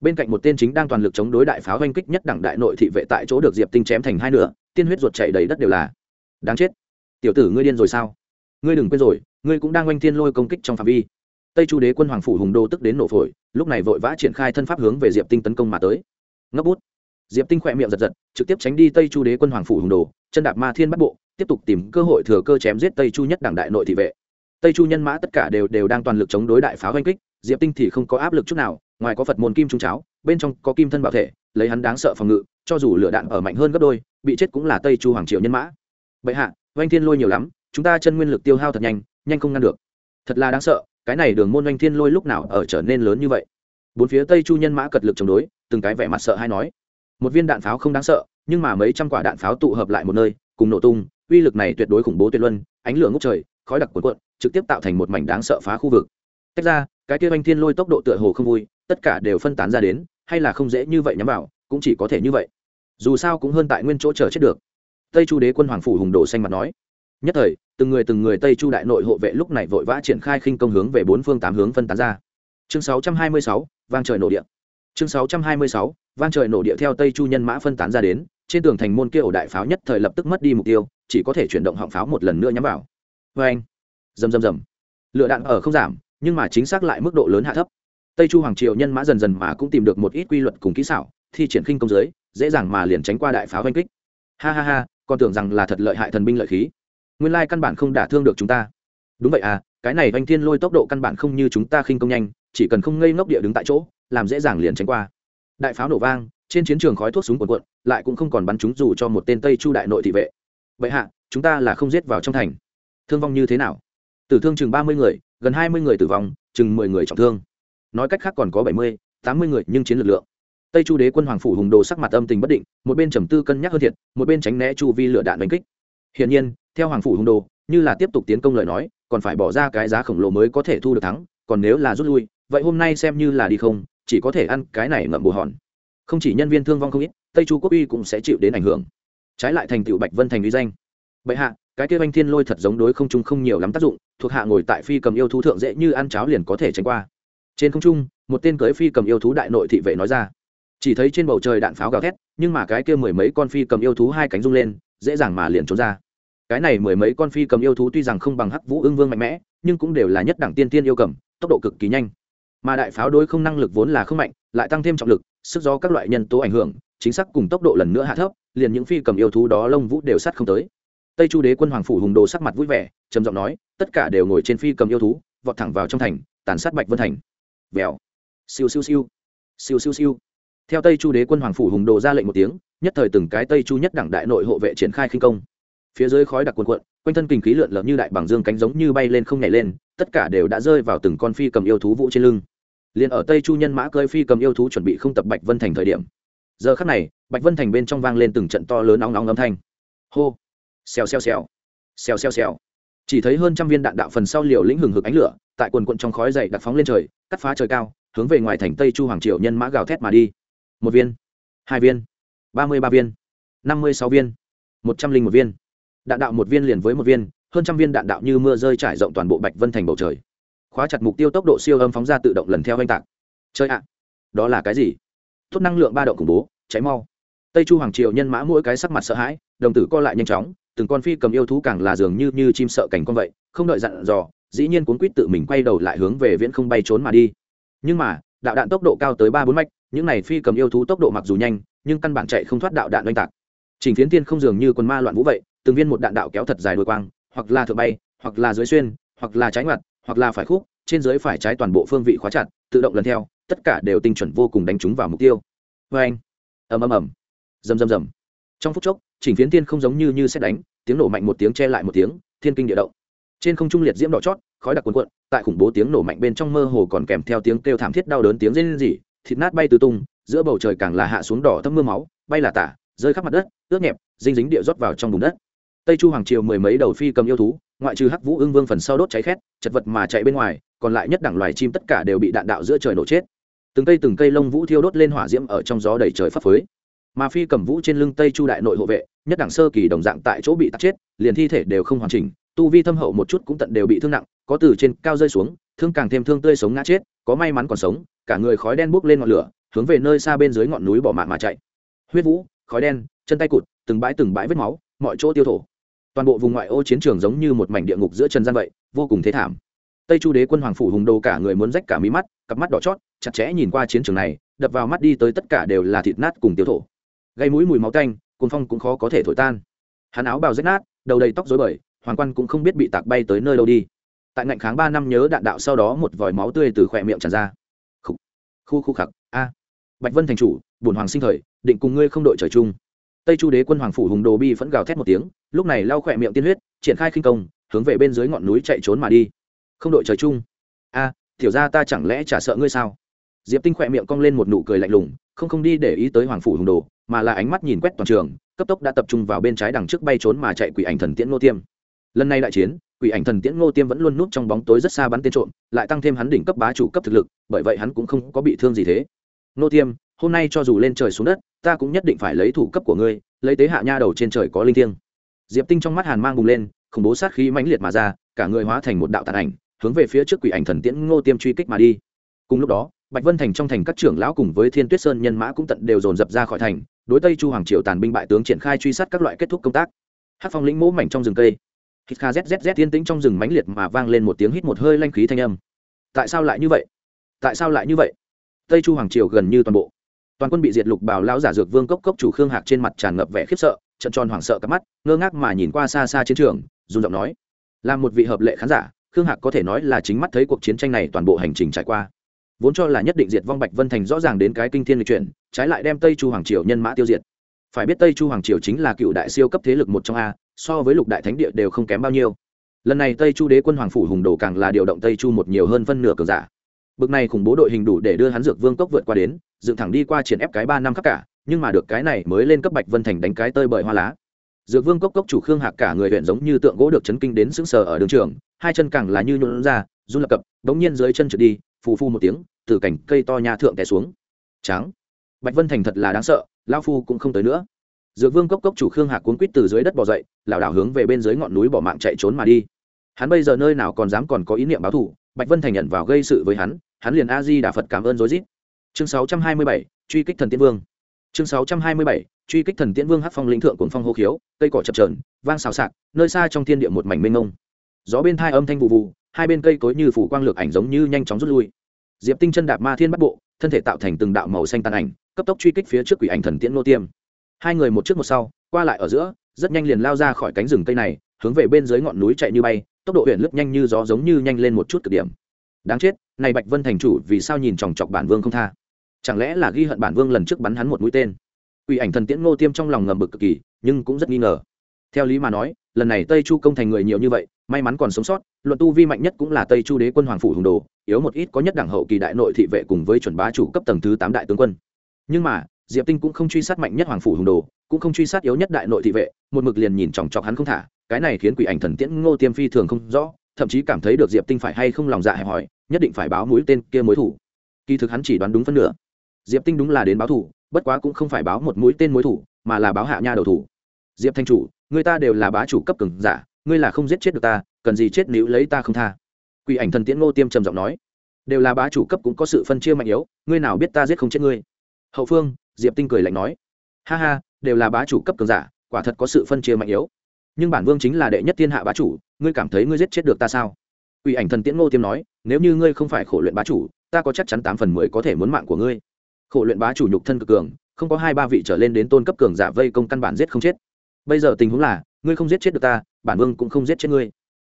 Bên cạnh một tên chính đang toàn lực chống đối đại pháo oanh kích nhất đẳng đại nội thị vệ tại chỗ được diệp tinh chém thành hai nửa, tiên huyết ruột chảy đầy đất đều là. Đáng chết! Tiểu tử ngươi điên rồi sao? Ngươi đừng quên rồi, ngươi cũng đang oanh thiên lôi công kích trong phạm vi. Tây chu đế quân hoàng phủ hùng đô tức đến nổ phổi, lúc này vội vã triển khai thân pháp hướng về diệp tinh tấn công mà tới. Ngấp bút! Diệp tinh khỏe miệng giật giật, trực tiếp tránh đi tây chu đế quân hoàng phủ hùng đồ, chân đạp ma thiên bắt bộ, tiếp tục tìm cơ hội thừa cơ chém giết tây chu nhất đảng đại nội thị vệ. Tây chu nhân mã tất cả đều đều đang toàn lực chống đối đại pháo oanh kích, diệp tinh thì không có áp lực chút nào, ngoài có phật môn kim trung cháo, bên trong có kim thân bảo thể, lấy hắn đáng sợ phòng ngự, cho dù lửa đạn ở mạnh hơn gấp đôi, bị chết cũng là tây chu hoàng triệu nhân mã. Bệ hạ, oanh thiên lôi nhiều lắm, chúng ta chân nguyên lực tiêu hao thật nhanh nhanh không ngăn được. Thật là đáng sợ, cái này đường môn oanh thiên lôi lúc nào ở trở nên lớn như vậy? Bốn phía tây chu nhân mã cật lực chống đối, từng cái vẻ mặt sợ hay nói một viên đạn pháo không đáng sợ nhưng mà mấy trăm quả đạn pháo tụ hợp lại một nơi cùng nổ tung uy lực này tuyệt đối khủng bố tuyệt luân ánh lửa ngốc trời khói đặc cuộn cuộn trực tiếp tạo thành một mảnh đáng sợ phá khu vực. Tách ra cái kia oanh thiên lôi tốc độ tựa hồ không vui tất cả đều phân tán ra đến hay là không dễ như vậy nhắm vào cũng chỉ có thể như vậy. Dù sao cũng hơn tại nguyên chỗ chờ chết được. Tây chu đế quân hoàng phủ hùng đồ xanh mặt nói. Nhất thời từng người từng người tây chu đại nội hộ vệ lúc này vội vã triển khai khinh công hướng về bốn phương tám hướng phân tán ra. Chương 626, vang trời nổ địa chương 626, vang trời nổ địa theo tây chu nhân mã phân tán ra đến trên tường thành môn kia ổ đại pháo nhất thời lập tức mất đi mục tiêu chỉ có thể chuyển động họng pháo một lần nữa nhắm vào. Vê anh rầm rầm rầm! Lựa đạn ở không giảm nhưng mà chính xác lại mức độ lớn hạ thấp. Tây chu hoàng triều nhân mã dần dần mà cũng tìm được một ít quy luật cùng kỹ xảo thi triển khinh công giới dễ dàng mà liền tránh qua đại pháo oanh kích. Ha ha ha còn tưởng rằng là thật lợi hại thần binh lợi khí. Nguyên lai căn bản không đả thương được chúng ta. Đúng vậy à cái này oanh thiên lôi tốc độ căn bản không như chúng ta khinh công nhanh chỉ cần không ngây ngốc địa đứng tại chỗ làm dễ dàng liền tránh qua. Đại pháo nổ vang, trên chiến trường khói thuốc súng cuồn cuộn, lại cũng không còn bắn chúng dù cho một tên tây chu đại nội thị vệ. Vậy hạ, chúng ta là không giết vào trong thành. Thương vong như thế nào? Tử thương chừng ba mươi người, gần hai mươi người tử vong, chừng mười người trọng thương. Nói cách khác còn có bảy mươi, tám mươi người nhưng chiến lực lượng. Tây chu đế quân hoàng phủ hùng đồ sắc mặt âm tình bất định, một bên trầm tư cân nhắc hơn thiệt, một bên tránh né chu vi lửa đạn đánh kích. Hiển nhiên, theo hoàng phủ hùng đồ, như là tiếp tục tiến công lời nói, còn phải bỏ ra cái giá khổng lồ mới có thể thu được thắng, còn nếu là rút lui, vậy hôm nay xem như là đi không chỉ có thể ăn cái này ngậm bù hòn. Không chỉ nhân viên thương vong không ít, tây chu quốc uy cũng sẽ chịu đến ảnh hưởng. Trái lại thành tựu bạch vân thành uy danh. Bệ hạ, cái kia anh thiên lôi thật giống đối không trung không nhiều lắm tác dụng, thuộc hạ ngồi tại phi cầm yêu thú thượng dễ như ăn cháo liền có thể tránh qua. Trên không trung, một tên cưới phi cầm yêu thú đại nội thị vệ nói ra. Chỉ thấy trên bầu trời đạn pháo gào thét, nhưng mà cái kia mười mấy con phi cầm yêu thú hai cánh rung lên, dễ dàng mà liền trốn ra. Cái này mười mấy con phi cầm yêu thú tuy rằng không bằng hắc vũ ưng vương mạnh mẽ, nhưng cũng đều là nhất đẳng tiên tiên yêu cầm, tốc độ cực kỳ nhanh mà đại pháo đối không năng lực vốn là không mạnh, lại tăng thêm trọng lực, sức gió các loại nhân tố ảnh hưởng, chính xác cùng tốc độ lần nữa hạ thấp, liền những phi cầm yêu thú đó lông vũ đều sát không tới. Tây chu đế quân hoàng phủ hùng đồ sắc mặt vui vẻ, trầm giọng nói, tất cả đều ngồi trên phi cầm yêu thú, vọt thẳng vào trong thành, tàn sát bạch vân thành. Vèo. Siêu siêu siêu. Siêu siêu siêu. Theo tây chu đế quân hoàng phủ hùng đồ ra lệnh một tiếng, nhất thời từng cái tây chu nhất đẳng đại nội hộ vệ triển khai khinh công. Phía dưới khói đặc quần quận quanh thân kinh khí lượn lợn như đại bằng dương cánh giống như bay lên không nhảy lên, tất cả đều đã rơi vào từng con phi cầm yêu thú vũ trên lưng liền ở tây chu nhân mã cơi phi cầm yêu thú chuẩn bị không tập bạch vân thành thời điểm. Giờ khắc này, bạch vân thành bên trong vang lên từng trận to lớn nóng nóng âm thanh. Hô! Xèo xèo xèo. Xèo xèo xèo. Chỉ thấy hơn trăm viên đạn đạo phần sau liều lĩnh hừng hực ánh lửa, tại quần quận trong khói dày đặt phóng lên trời, cắt phá trời cao, hướng về ngoài thành tây chu hoàng triều nhân mã gào thét mà đi. Một viên, hai viên, ba mươi ba viên, năm mươi sáu viên, một trăm linh một viên. Đạn đạo một viên liền với một viên, hơn trăm viên đạn đạo như mưa rơi trải rộng toàn bộ bạch vân thành bầu trời khóa chặt mục tiêu tốc độ siêu âm phóng ra tự động lần theo oanh tạc. Chơi ạ. Đó là cái gì? Tốt năng lượng ba động khủng bố, cháy mau. Tây chu hoàng triều nhân mã mỗi cái sắc mặt sợ hãi, đồng tử co lại nhanh chóng, từng con phi cầm yêu thú càng là dường như như chim sợ cảnh con vậy, không đợi dặn dò, dĩ nhiên cuốn quýt tự mình quay đầu lại hướng về viễn không bay trốn mà đi. Nhưng mà, đạo đạn tốc độ cao tới ba bốn mạch, những này phi cầm yêu thú tốc độ mặc dù nhanh, nhưng căn bản chạy không thoát đạo đạn oanh tạc. Trình phiến tiên không dường như quần ma loạn vũ vậy, từng viên một đạn đạo kéo thật dài đôi quang, hoặc là thượng bay, hoặc là dưới xuyên, hoặc là trái ngoặt hoặc là phải khúc, trên dưới phải trái toàn bộ phương vị khóa chặt, tự động lần theo, tất cả đều tinh chuẩn vô cùng đánh trúng vào mục tiêu. Vê anh, ầm ầm ầm, rầm rầm rầm. Trong phút chốc, chỉnh phiến tiên không giống như như xét đánh, tiếng nổ mạnh một tiếng che lại một tiếng, thiên kinh địa động. Trên không trung liệt diễm đỏ chót, khói đặc cuồn cuộn, tại khủng bố tiếng nổ mạnh bên trong mơ hồ còn kèm theo tiếng kêu thảm thiết đau đớn tiếng rên rỉ, thịt nát bay tứ tung, giữa bầu trời càng là hạ xuống đỏ thâm mưa máu, bay là tả, rơi khắp mặt đất, ướt nhẹp, dinh dính địa rót vào trong bùn đất. Tây chu hoàng triều mười mấy đầu phi cầm yêu thú ngoại trừ hắc vũ ưng vương phần sau đốt cháy khét, chật vật mà chạy bên ngoài, còn lại nhất đẳng loài chim tất cả đều bị đạn đạo giữa trời nổ chết. Từng cây từng cây lông vũ thiêu đốt lên hỏa diễm ở trong gió đầy trời phấp phới. Mà phi cầm vũ trên lưng tây chu đại nội hộ vệ, nhất đẳng sơ kỳ đồng dạng tại chỗ bị tắt chết, liền thi thể đều không hoàn chỉnh, tu vi thâm hậu một chút cũng tận đều bị thương nặng, có từ trên cao rơi xuống, thương càng thêm thương tươi sống ngã chết, có may mắn còn sống, cả người khói đen bốc lên ngọn lửa, hướng về nơi xa bên dưới ngọn núi bỏ mạng mà chạy. Huyết vũ, khói đen, chân tay cụt, từng bãi từng bãi vết máu, mọi chỗ tiêu thổ toàn bộ vùng ngoại ô chiến trường giống như một mảnh địa ngục giữa trần gian vậy, vô cùng thế thảm. Tây chu đế quân hoàng phủ hùng đồ cả người muốn rách cả mí mắt, cặp mắt đỏ chót, chặt chẽ nhìn qua chiến trường này, đập vào mắt đi tới tất cả đều là thịt nát cùng tiêu thổ. Gây mũi mùi máu tanh cồn phong cũng khó có thể thổi tan. Hắn áo bào rách nát, đầu đầy tóc rối bời, hoàng quan cũng không biết bị tạc bay tới nơi đâu đi. Tại ngạnh kháng ba năm nhớ đạn đạo sau đó một vòi máu tươi từ khỏe miệng tràn ra. Khu khu khu khặc, a. Bạch vân thành chủ bùn hoàng sinh thời, định cùng ngươi không đội trời chung tây chu đế quân hoàng phủ hùng đồ bi vẫn gào thét một tiếng, lúc này lau khỏe miệng tiên huyết, triển khai khinh công, hướng về bên dưới ngọn núi chạy trốn mà đi. Không đội trời chung. A, tiểu ra ta chẳng lẽ chả sợ ngươi sao? Diệp tinh khỏe miệng cong lên một nụ cười lạnh lùng, không không đi để ý tới hoàng phủ hùng đồ, mà là ánh mắt nhìn quét toàn trường, cấp tốc đã tập trung vào bên trái đằng trước bay trốn mà chạy quỷ ảnh thần tiễn ngô tiêm. Lần này đại chiến, quỷ ảnh thần tiễn ngô tiêm vẫn luôn núp trong bóng tối rất xa bắn tên trộm, lại tăng thêm hắn đỉnh cấp bá chủ cấp thực lực, bởi vậy hắn cũng không có bị thương gì thế. Ngô tiêm, hôm nay cho dù lên trời xuống đất ta cũng nhất định phải lấy thủ cấp của ngươi, lấy tế hạ nha đầu trên trời có linh thiêng. Diệp tinh trong mắt hàn mang bùng lên, khủng bố sát khí mãnh liệt mà ra, cả người hóa thành một đạo tàn ảnh, hướng về phía trước quỷ ảnh thần tiễn ngô tiêm truy kích mà đi. Cùng lúc đó, bạch vân thành trong thành các trưởng lão cùng với thiên tuyết sơn nhân mã cũng tận đều dồn dập ra khỏi thành, đối tây chu hoàng triều tàn binh bại tướng triển khai truy sát các loại kết thúc công tác. Hát phong lĩnh mỗ mảnh trong rừng cây. Hít kha zzz tiên tĩnh trong rừng mãnh liệt mà vang lên một tiếng hít một hơi lanh khí thanh âm. Tại sao lại như vậy? Tại sao lại như vậy? Tây chu hoàng triều gần như toàn bộ toàn quân bị diệt lục bảo lão giả dược vương cốc cốc chủ khương hạc trên mặt tràn ngập vẻ khiếp sợ trận tròn hoảng sợ cắp mắt ngơ ngác mà nhìn qua xa xa chiến trường run giọng nói là một vị hợp lệ khán giả khương hạc có thể nói là chính mắt thấy cuộc chiến tranh này toàn bộ hành trình trải qua vốn cho là nhất định diệt vong bạch vân thành rõ ràng đến cái kinh thiên lịch chuyển trái lại đem tây chu hoàng triều nhân mã tiêu diệt phải biết tây chu hoàng triều chính là cựu đại siêu cấp thế lực một trong a so với lục đại thánh địa đều không kém bao nhiêu lần này tây chu đế quân hoàng phủ hùng đồ càng là điều động tây chu một nhiều hơn phân nửa cường giả bực này khủng bố đội hình đủ để đưa hắn dược vương cốc vượt qua đến, dựng thẳng đi qua triển ép cái ba năm khắc cả, nhưng mà được cái này mới lên cấp bạch vân thành đánh cái tơi bời hoa lá. Dược vương cốc cốc chủ khương hạc cả người huyện giống như tượng gỗ được chấn kinh đến sững sờ ở đường trường, hai chân càng là như nhuộn ra, run lập cập, bỗng nhiên dưới chân trượt đi, phù phu một tiếng, từ cảnh cây to nhà thượng té xuống. Trắng bạch vân thành thật là đáng sợ lao phu cũng không tới nữa. Dược vương cốc cốc chủ khương hạc cuốn quýt từ dưới đất bỏ dậy, lảo đảo hướng về bên dưới ngọn núi bỏ mạng chạy trốn mà đi. Hắn bây giờ nơi nào còn dám còn có ý niệm báo thù bạch vân thành nhận vào gây sự với hắn hắn liền a di đà phật cảm ơn rối rít. Chương 627, truy kích thần tiên vương. Chương 627, truy kích thần tiên vương hát phong lĩnh thượng cuồng phong hô khiếu cây cỏ chập trờn vang xào xạc nơi xa trong thiên địa một mảnh mênh mông. Gió bên thai âm thanh vụ vụ hai bên cây cối như phủ quang lược ảnh giống như nhanh chóng rút lui. Diệp tinh chân đạp ma thiên bắt bộ thân thể tạo thành từng đạo màu xanh tàn ảnh cấp tốc truy kích phía trước quỷ ảnh thần tiễn nô tiêm. Hai người một trước một sau qua lại ở giữa rất nhanh liền lao ra khỏi cánh rừng cây này hướng về bên dưới ngọn núi chạy như bay tốc độ huyện lướt nhanh như gió giống như nhanh lên một chút cực điểm. Đáng chết, này bạch vân thành chủ vì sao nhìn chòng chọc bản vương không tha? Chẳng lẽ là ghi hận bản vương lần trước bắn hắn một mũi tên? Quỷ ảnh thần tiễn ngô tiêm trong lòng ngầm bực cực kỳ, nhưng cũng rất nghi ngờ. Theo lý mà nói, lần này tây chu công thành người nhiều như vậy, may mắn còn sống sót, luận tu vi mạnh nhất cũng là tây chu đế quân hoàng phủ hùng đồ, yếu một ít có nhất đẳng hậu kỳ đại nội thị vệ cùng với chuẩn bá chủ cấp tầng thứ tám đại tướng quân. Nhưng mà, diệp tinh cũng không truy sát mạnh nhất hoàng phủ hùng đồ, cũng không truy sát yếu nhất đại nội thị vệ, một mực liền nhìn chòng chọc hắn không thả cái này khiến quỷ ảnh thần tiễn ngô tiêm phi thường không rõ, thậm chí cảm thấy được diệp tinh phải hay không lòng dạ hẹp hòi, nhất định phải báo mũi tên kia mối thủ. Kỳ thực hắn chỉ đoán đúng phân nửa. Diệp tinh đúng là đến báo thủ, bất quá cũng không phải báo một mũi tên mối thủ, mà là báo hạ nha đầu thủ. Diệp thanh chủ, người ta đều là bá chủ cấp cường giả, ngươi là không giết chết được ta, cần gì chết nếu lấy ta không tha. Quỷ ảnh thần tiễn ngô tiêm trầm giọng nói, đều là bá chủ cấp cũng có sự phân chia mạnh yếu, ngươi nào biết ta giết không chết ngươi. Hậu phương, diệp tinh cười lạnh nói, ha ha, đều là bá chủ cấp cường giả, quả thật có sự phân chia mạnh yếu nhưng bản vương chính là đệ nhất thiên hạ bá chủ, ngươi cảm thấy ngươi giết chết được ta sao? Quỷ ảnh thần tiễn ngô tiêm nói, nếu như ngươi không phải khổ luyện bá chủ, ta có chắc chắn tám phần mười có thể muốn mạng của ngươi. Khổ luyện bá chủ nhục thân cực cường, không có hai ba vị trở lên đến tôn cấp cường giả vây công căn bản giết không chết. Bây giờ tình huống là, ngươi không giết chết được ta, bản vương cũng không giết chết ngươi.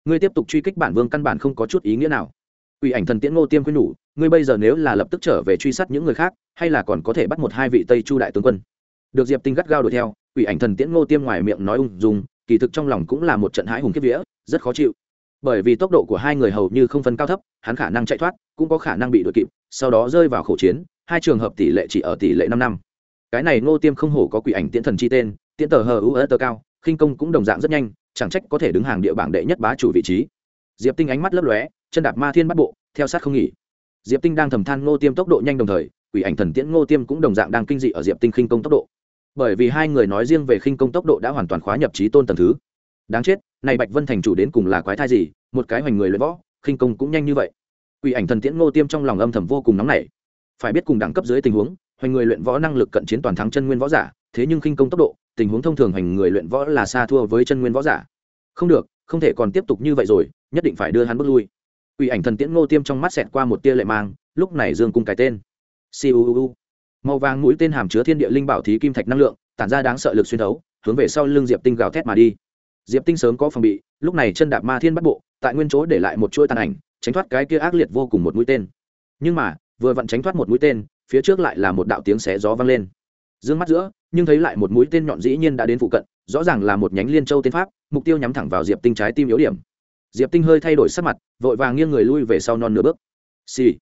Ngươi tiếp tục truy kích bản vương căn bản không có chút ý nghĩa nào. Quỷ ảnh thần tiễn ngô tiêm khuyên nhủ, ngươi bây giờ nếu là lập tức trở về truy sát những người khác, hay là còn có thể bắt một hai vị tây chu đại tướng quân. Được diệp tinh gắt gao đuổi theo ủy ảnh thần tiễn ngô tiêm ngoài miệng nói ung dung kỳ thực trong lòng cũng là một trận hãi hùng kiếp vía, rất khó chịu. Bởi vì tốc độ của hai người hầu như không phân cao thấp, hắn khả năng chạy thoát, cũng có khả năng bị đuổi kịp, sau đó rơi vào khẩu chiến, hai trường hợp tỷ lệ chỉ ở tỷ lệ năm năm. Cái này ngô tiêm không hổ có quỷ ảnh tiễn thần chi tên, tiễn tờ hờ ưu ớt tờ cao, khinh công cũng đồng dạng rất nhanh, chẳng trách có thể đứng hàng địa bảng đệ nhất bá chủ vị trí. Diệp tinh ánh mắt lấp lóe, chân đạp ma thiên bắt bộ, theo sát không nghỉ. Diệp tinh đang thầm than ngô tiêm tốc độ nhanh đồng thời, quỷ ảnh thần tiễn ngô tiêm cũng đồng dạng đang kinh dị ở diệp tinh khinh công tốc độ bởi vì hai người nói riêng về khinh công tốc độ đã hoàn toàn khóa nhập trí tôn tầng thứ. Đáng chết, này bạch vân thành chủ đến cùng là quái thai gì, một cái hoành người luyện võ, khinh công cũng nhanh như vậy. Quỷ ảnh thần tiễn ngô tiêm trong lòng âm thầm vô cùng nóng nảy. Phải biết cùng đẳng cấp dưới tình huống, hoành người luyện võ năng lực cận chiến toàn thắng chân nguyên võ giả, thế nhưng khinh công tốc độ, tình huống thông thường hoành người luyện võ là xa thua với chân nguyên võ giả. Không được, không thể còn tiếp tục như vậy rồi, nhất định phải đưa hắn bước lui. Quỷ ảnh thần tiễn ngô tiêm trong mắt xẹt qua một tia lệ mang, lúc này dương cung cái tên. Siu màu vàng mũi tên hàm chứa thiên địa linh bảo thí kim thạch năng lượng, tản ra đáng sợ lực xuyên thấu, hướng về sau lưng diệp tinh gào thét mà đi. Diệp tinh sớm có phòng bị, lúc này chân đạp ma thiên bắt bộ, tại nguyên chỗ để lại một chuỗi tàn ảnh, tránh thoát cái kia ác liệt vô cùng một mũi tên. Nhưng mà, vừa vặn tránh thoát một mũi tên, phía trước lại là một đạo tiếng xé gió vang lên. D ư ơ n g mắt giữa, nhưng thấy lại một mũi tên nhọn dĩ nhiên đã đến phụ cận, rõ ràng là một nhánh liên châu tên pháp, mục tiêu nhắm thẳng vào diệp tinh trái tim yếu điểm. Diệp tinh hơi thay đổi sắc mặt, vội vàng nghiêng người lui về sau non nửa bước. Xì、sì.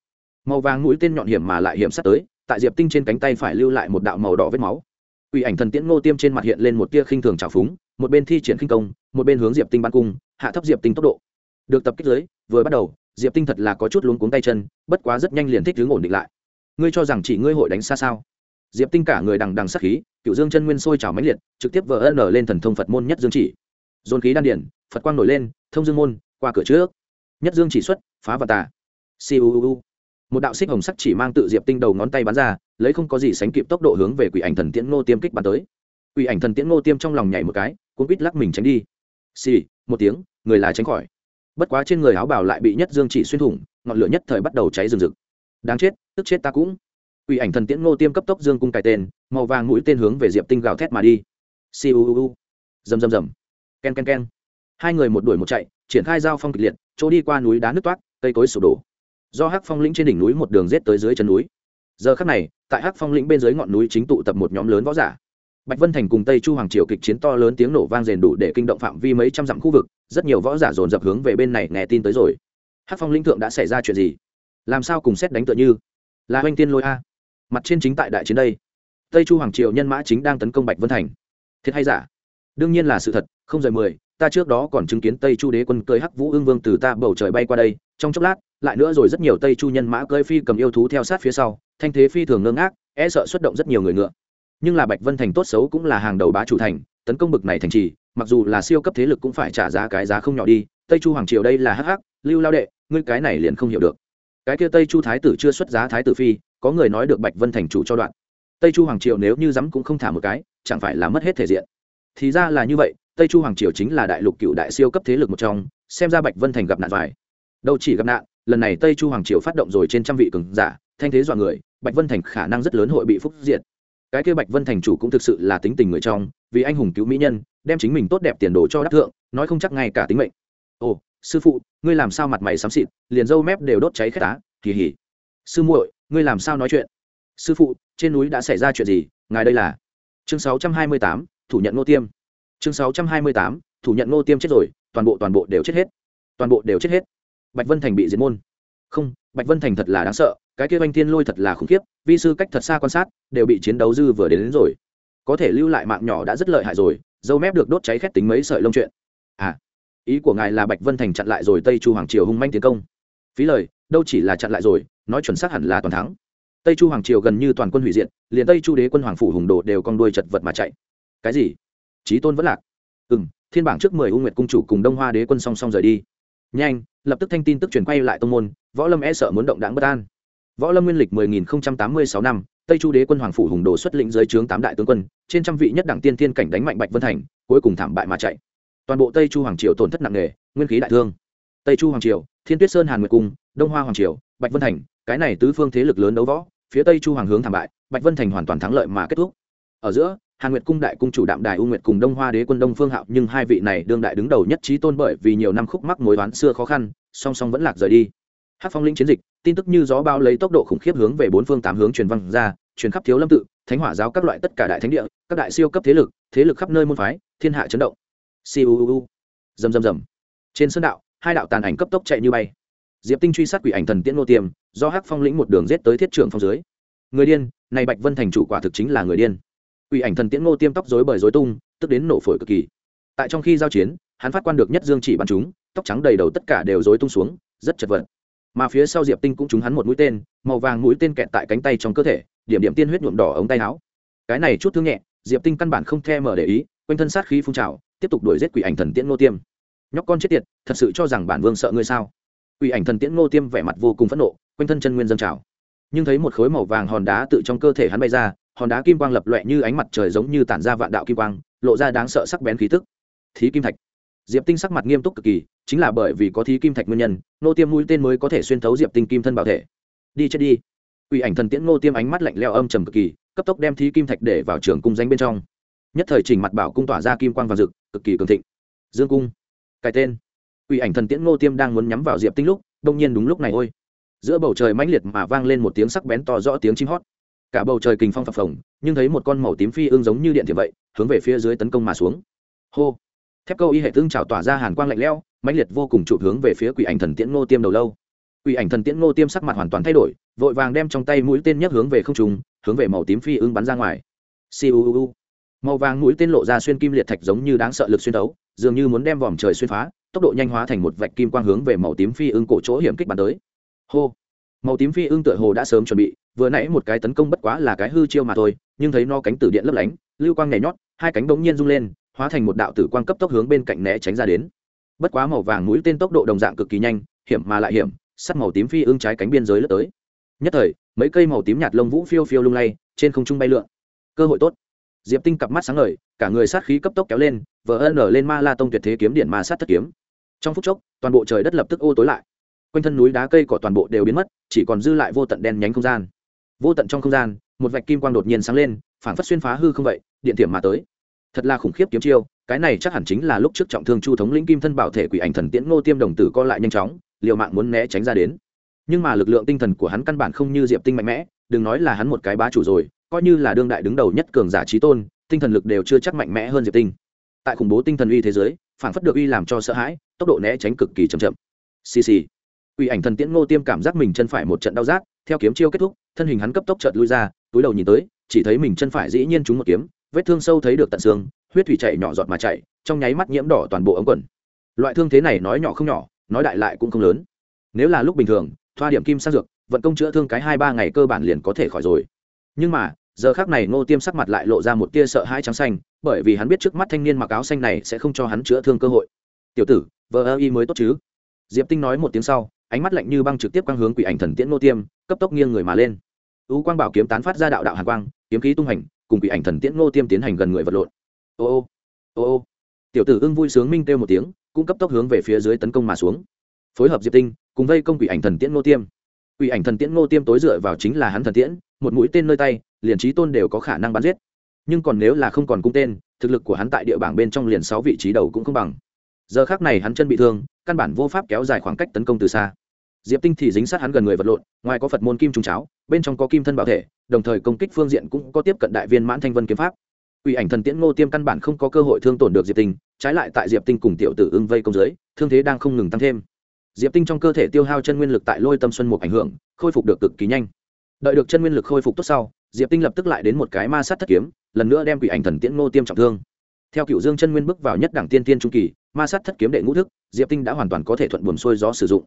màu vàng mũi tên nhọn hiểm mà lại hiểm sắt tới tại diệp tinh trên cánh tay phải lưu lại một đạo màu đỏ vết máu Quỷ ảnh thần tiễn ngô tiêm trên mặt hiện lên một tia khinh thường trào phúng một bên thi triển khinh công một bên hướng diệp tinh ban cung hạ thấp diệp tinh tốc độ được tập kích dưới vừa bắt đầu diệp tinh thật là có chút luống cuống tay chân bất quá rất nhanh liền thích hướng ổn định lại ngươi cho rằng chỉ ngươi hội đánh xa sao diệp tinh cả người đằng đằng sắc khí cựu dương chân nguyên sôi trào mãnh liệt trực tiếp vỡ nở lên thần thông phật môn nhất dương chỉ dồn khí đan điển phật quang nổi lên thông dương môn qua cửa trước nhất dương chỉ xuất phá và tà siêu một đạo xích hồng sắc chỉ mang tự diệp tinh đầu ngón tay bắn ra lấy không có gì sánh kịp tốc độ hướng về quỷ ảnh thần tiễn ngô tiêm kích bắn tới. Quỷ ảnh thần tiễn ngô tiêm trong lòng nhảy một cái cuốn quýt lắc mình tránh đi. Xì một tiếng người là tránh khỏi. Bất quá trên người áo bảo lại bị nhất dương chỉ xuyên thủng ngọn lửa nhất thời bắt đầu cháy rừng rực. Đáng chết tức chết ta cũng. Quỷ ảnh thần tiễn ngô tiêm cấp tốc dương cung cài tên màu vàng mũi tên hướng về diệp tinh gào thét mà đi. Xiuu, dầm dầm dầm, ken ken ken. Hai người một đuổi một chạy triển khai giao phong kịch liệt chỗ đi qua núi đá nước toát cây cối sụp đổ do hắc phong lĩnh trên đỉnh núi một đường rết tới dưới chân núi. Giờ khắc này, tại hắc phong lĩnh bên dưới ngọn núi chính tụ tập một nhóm lớn võ giả. Bạch vân thành cùng tây chu hoàng triều kịch chiến to lớn tiếng nổ vang rền đủ để kinh động phạm vi mấy trăm dặm khu vực, rất nhiều võ giả dồn dập hướng về bên này nghe tin tới rồi. Hắc phong lĩnh thượng đã xảy ra chuyện gì? Làm sao cùng xét đánh tựa như? Là oanh tiên lôi a. Mặt trên chính tại đại chiến đây. Tây chu hoàng triều nhân mã chính đang tấn công bạch vân thành. Thiệt hay giả? Đương nhiên là sự thật, không rời mười, ta trước đó còn chứng kiến tây chu đế quân cưới hắc vũ ương vương từ ta bầu trời bay qua đây, trong chốc lát lại nữa rồi rất nhiều tây chu nhân mã cơi phi cầm yêu thú theo sát phía sau, thanh thế phi thường ngơ ngác e sợ xuất động rất nhiều người ngựa. Nhưng là bạch vân thành tốt xấu cũng là hàng đầu bá chủ thành, tấn công bực này thành trì, mặc dù là siêu cấp thế lực cũng phải trả giá cái giá không nhỏ đi, tây chu hoàng triều đây là hắc hắc, lưu lao đệ, ngươi cái này liền không hiểu được. Cái kia tây chu thái tử chưa xuất giá thái tử phi, có người nói được bạch vân thành chủ cho đoạn. Tây chu hoàng triều nếu như dám cũng không thả một cái, chẳng phải là mất hết thể diện. Thì ra là như vậy, tây chu hoàng triều chính là đại lục cựu đại siêu cấp thế lực một trong, xem ra bạch vân thành gặp nạn vải đâu chỉ gặp nạn lần này tây chu hoàng triều phát động rồi trên trăm vị cường giả thanh thế dọa người bạch vân thành khả năng rất lớn hội bị phúc diệt. Cái kia bạch vân thành chủ cũng thực sự là tính tình người trong vì anh hùng cứu mỹ nhân đem chính mình tốt đẹp tiền đồ cho đắc thượng nói không chắc ngay cả tính mệnh. Ồ sư phụ ngươi làm sao mặt mày xám xịt liền râu mép đều đốt cháy khét á kỳ hỉ. Sư muội ngươi làm sao nói chuyện? Sư phụ trên núi đã xảy ra chuyện gì ngài đây là? Chương 628, thủ nhận ngô tiêm. Chương 628, thủ nhận ngô tiêm chết rồi toàn bộ toàn bộ đều chết hết. Toàn bộ đều chết hết bạch vân thành bị diệt môn. Không bạch vân thành thật là đáng sợ cái kia anh thiên lôi thật là khủng khiếp vi sư cách thật xa quan sát đều bị chiến đấu dư vừa đến, đến rồi. Có thể lưu lại mạng nhỏ đã rất lợi hại rồi dâu mép được đốt cháy khét tính mấy sợi lông chuyện. À ý của ngài là bạch vân thành chặn lại rồi tây chu hoàng triều hung manh tiến công. Phí lời đâu chỉ là chặn lại rồi nói chuẩn xác hẳn là toàn thắng. Tây chu hoàng triều gần như toàn quân hủy diệt liền tây chu đế quân hoàng phủ hùng đồ đều con đuôi chật vật mà chạy. Cái gì? Trí tôn vẫn lạc. Ừ m thiên bảng trước mười u nguyệt cung chủ cùng đông hoa đế quân song song rời đi nhanh, lập tức thanh tin tức truyền quay lại tông môn, võ lâm e sợ muốn động đáng bất an. Võ lâm nguyên lịch mười nghìn tám mươi sáu năm, tây chu đế quân hoàng phủ hùng đồ xuất lĩnh dưới trướng tám đại tướng quân, trên trăm vị nhất đảng tiên thiên cảnh đánh mạnh bạch vân thành, cuối cùng thảm bại mà chạy. Toàn bộ tây chu hoàng triều tổn thất nặng nề, nguyên khí đại thương. Tây chu hoàng triều, thiên tuyết sơn hàn nguyệt cung, đông hoa hoàng triều, bạch vân thành, cái này tứ phương thế lực lớn đấu võ, phía tây chu hoàng hướng thảm bại, bạch vân thành hoàn toàn thắng lợi mà kết thúc. Ở giữa hàn nguyệt cung đại cung chủ đạm đài u nguyệt cùng đông hoa đế quân đông phương hạo, nhưng hai vị này đương đại đứng đầu nhất trí tôn bởi vì nhiều năm khúc mắc mối đoán xưa khó khăn, song song vẫn lạc rời đi. Hát phong lĩnh chiến dịch, tin tức như gió bao lấy tốc độ khủng khiếp hướng về bốn phương tám hướng truyền văng ra, truyền khắp thiếu lâm tự, thánh hỏa giáo các loại tất cả đại thánh địa, các đại siêu cấp thế lực thế lực khắp nơi môn phái, thiên hạ chấn động. Siêu rầm rầm rầm. Trên sơn đạo, hai đạo tàn ảnh cấp tốc chạy như bay. Diệp tinh truy sát quỷ ảnh thần tiễn nô tiềm, do hắc phong lĩnh một đường rết tới thiết trưởng phong dưới. Người điên, này bạch vân thành chủ quả thực chính là người điên quỷ ảnh thần tiễn Ngô tiêm tóc rối bời rối tung, tức đến nổ phổi cực kỳ. Tại trong khi giao chiến, hắn phát quan được nhất dương chỉ bắn chúng, tóc trắng đầy đầu tất cả đều rối tung xuống, rất chật vật. Mà phía sau diệp tinh cũng trúng hắn một mũi tên, màu vàng mũi tên kẹt tại cánh tay trong cơ thể, điểm điểm tiên huyết nhuộm đỏ ống tay áo. Cái này chút thương nhẹ, diệp tinh căn bản không thèm mở để ý, quanh thân sát khí phun trào, tiếp tục đuổi giết quỷ ảnh thần tiễn Ngô tiêm. Nhóc con chết tiệt, thật sự cho rằng bản vương sợ ngươi sao? Quỷ ảnh thần tiễn Ngô tiêm vẻ mặt vô cùng phẫn nộ, quanh thân chân nguyên dâng trào. Nhưng thấy một khối màu vàng hòn đá tự trong cơ thể hắn bay ra hòn đá kim quang lập loẹ như ánh mặt trời giống như tản ra vạn đạo kim quang, lộ ra đáng sợ sắc bén khí tức. Thí kim thạch. Diệp tinh sắc mặt nghiêm túc cực kỳ, chính là bởi vì có thí kim thạch nguyên nhân, nô tiêm mũi tên mới có thể xuyên thấu diệp tinh kim thân bảo thể. Đi chết đi. Ủy ảnh thần tiễn nô tiêm ánh mắt lạnh leo âm trầm cực kỳ, cấp tốc đem thí kim thạch để vào trường cung danh bên trong. Nhất thời chỉnh mặt bảo cung tỏa ra kim quang và rực, cực kỳ cường thịnh. Dương cung. Cái tên. Ủy ảnh thần tiễn nô tiêm đang muốn nhắm vào diệp tinh lúc, đông nhiên đúng lúc này ôi. Giữa bầu trời mãnh liệt mà vang lên một tiếng sắc bén to rõ tiếng chim hót cả bầu trời kình phong phập phồng, nhưng thấy một con màu tím phi ương giống như điện thì vậy, hướng về phía dưới tấn công mà xuống. Hô! Thép câu y hệ tương trào tỏa ra hàn quang lạnh lẽo, mãnh liệt vô cùng chụp hướng về phía quỷ ảnh thần tiễn ngô tiêm đầu lâu. Quỷ ảnh thần tiễn ngô tiêm sắc mặt hoàn toàn thay đổi, vội vàng đem trong tay mũi tên nhấc hướng về không trung, hướng về màu tím phi ưng bắn ra ngoài. Siêu màu vàng mũi tên lộ ra xuyên kim liệt thạch giống như đáng sợ lực xuyên đấu, dường như muốn đem vòm trời xuyên phá, tốc độ nhanh hóa thành một vạch kim quang hướng về màu tím phi ưng cổ chỗ hiểm kích bắn tới. Hô! Màu tím phi ưng tựa hồ đã sớm chuẩn bị vừa nãy một cái tấn công bất quá là cái hư chiêu mà thôi, nhưng thấy no cánh tử điện lấp lánh, lưu quang nhảy nhót, hai cánh bỗng nhiên rung lên, hóa thành một đạo tử quang cấp tốc hướng bên cạnh né tránh ra đến. Bất quá màu vàng mũi tên tốc độ đồng dạng cực kỳ nhanh, hiểm mà lại hiểm sắt màu tím phi ưng trái cánh biên giới lướt tới. Nhất thời, mấy cây màu tím nhạt lông vũ phiêu phiêu lung lay, trên không trung bay lượn. Cơ hội tốt. Diệp tinh cặp mắt sáng ngời, cả người sát khí cấp tốc kéo lên vỡ ân ở lên ma la tông tuyệt thế kiếm điện ma sát thất kiếm. Trong phút chốc, toàn bộ trời đất lập tức ô tối lại. Quanh thân núi đá cây cỏ toàn bộ đều biến mất, chỉ còn dư lại vô tận đen nhánh không gian vô tận trong không gian, một vạch kim quang đột nhiên sáng lên, phảng phất xuyên phá hư không vậy, điện tiệm mà tới. Thật là khủng khiếp kiếm chiêu, cái này chắc hẳn chính là lúc trước trọng thương chu thống lĩnh kim thân bảo thể quỷ ảnh thần tiễn ngô tiêm đồng tử co lại nhanh chóng, liều mạng muốn né tránh ra đến. Nhưng mà lực lượng tinh thần của hắn căn bản không như diệp tinh mạnh mẽ, đừng nói là hắn một cái bá chủ rồi, coi như là đương đại đứng đầu nhất cường giả trí tôn, tinh thần lực đều chưa chắc mạnh mẽ hơn diệp tinh. Tại khủng bố tinh thần uy thế giới phản phất được uy làm cho sợ hãi, tốc độ né tránh cực kỳ chậm chậm. Xì xì. Uy ảnh thần tiễn ngô tiêm cảm giác mình chân phải một trận đau rát theo kiếm chiêu kết thúc, thân hình hắn cấp tốc chợt lui ra, túi đầu nhìn tới, chỉ thấy mình chân phải dĩ nhiên trúng một kiếm, vết thương sâu thấy được tận xương, huyết thủy chảy nhỏ giọt mà chảy trong nháy mắt nhiễm đỏ toàn bộ ống quần. Loại thương thế này nói nhỏ không nhỏ, nói đại lại cũng không lớn. Nếu là lúc bình thường, thoa điểm kim sang dược, vận công chữa thương cái hai ba ngày cơ bản liền có thể khỏi rồi. Nhưng mà, giờ khác này ngô tiêm sắc mặt lại lộ ra một tia sợ hãi trắng xanh, bởi vì hắn biết trước mắt thanh niên mặc áo xanh này sẽ không cho hắn chữa thương cơ hội. Tiểu tử, vờ ơ y mới tốt chứ? Diệp tinh nói một tiếng sau ánh mắt lạnh như băng trực tiếp quang hướng quỷ ảnh thần tiễn ngô tiêm, cấp tốc nghiêng người mà lên. U quang bảo kiếm tán phát ra đạo đạo hàn quang, kiếm khí tung hành, cùng quỷ ảnh thần tiễn ngô tiêm tiến hành gần người vật lộn. Ô ô ô ô. Tiểu tử ưng vui sướng minh kêu một tiếng, cũng cấp tốc hướng về phía dưới tấn công mà xuống. Phối hợp diệp tinh, cùng vây công quỷ ảnh thần tiễn ngô tiêm. Quỷ ảnh thần tiễn ngô tiêm tối dựa vào chính là hắn thần tiễn, một mũi tên nơi tay, liền trí tôn đều có khả năng bắn giết. Nhưng còn nếu là không còn cung tên, thực lực của hắn tại địa bảng bên trong liền sáu vị trí đầu cũng không bằng. Giờ khác này hắn chân bị thương căn bản vô pháp kéo dài khoảng cách tấn công từ xa diệp tinh thì dính sát hắn gần người vật lộn ngoài có phật môn kim trùng cháo bên trong có kim thân bảo thể đồng thời công kích phương diện cũng có tiếp cận đại viên mãn thanh vân kiếm pháp Quỷ ảnh thần tiễn Ngô Tiêm căn bản không có cơ hội thương tổn được Diệp Tinh, trái lại tại Diệp Tinh cùng tiểu tử ưng vây công dưới, thương thế đang không ngừng tăng thêm. Diệp Tinh trong cơ thể tiêu hao chân nguyên lực tại Lôi Tâm Xuân một ảnh hưởng, khôi phục được cực kỳ nhanh. Đợi được chân nguyên lực khôi phục tốt sau, Diệp Tinh lập tức lại đến một cái ma sát thất kiếm, lần nữa đem Quỷ ảnh thần tiễn Ngô Tiêm trọng thương. Theo Cựu Dương chân nguyên bước vào nhất đẳng tiên tiên trung kỳ, ma sát thất kiếm đệ ngũ thức, Diệp Tinh đã hoàn toàn có thể thuận buồm xuôi gió sử dụng.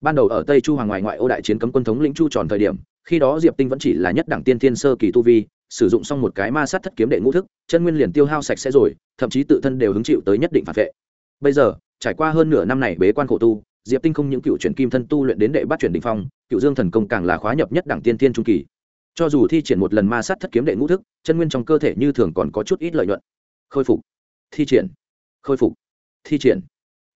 Ban đầu ở Tây Chu Hoàng ngoại ngoại ô đại chiến cấm quân thống lĩnh Chu tròn thời điểm, khi đó Diệp Tinh vẫn chỉ là nhất đẳng tiên tiên sơ kỳ tu vi, sử dụng xong một cái ma sát thất kiếm đệ ngũ thức chân nguyên liền tiêu hao sạch sẽ rồi thậm chí tự thân đều hứng chịu tới nhất định phản vệ. Bây giờ trải qua hơn nửa năm này bế quan khổ tu diệp tinh không những cựu chuyển kim thân tu luyện đến đệ bắt chuyển đình phong cựu dương thần công càng là khóa nhập nhất đẳng tiên tiên trung kỳ. Cho dù thi triển một lần ma sát thất kiếm đệ ngũ thức chân nguyên trong cơ thể như thường còn có chút ít lợi nhuận khôi phục. Thi triển. Khôi phục. Thi triển.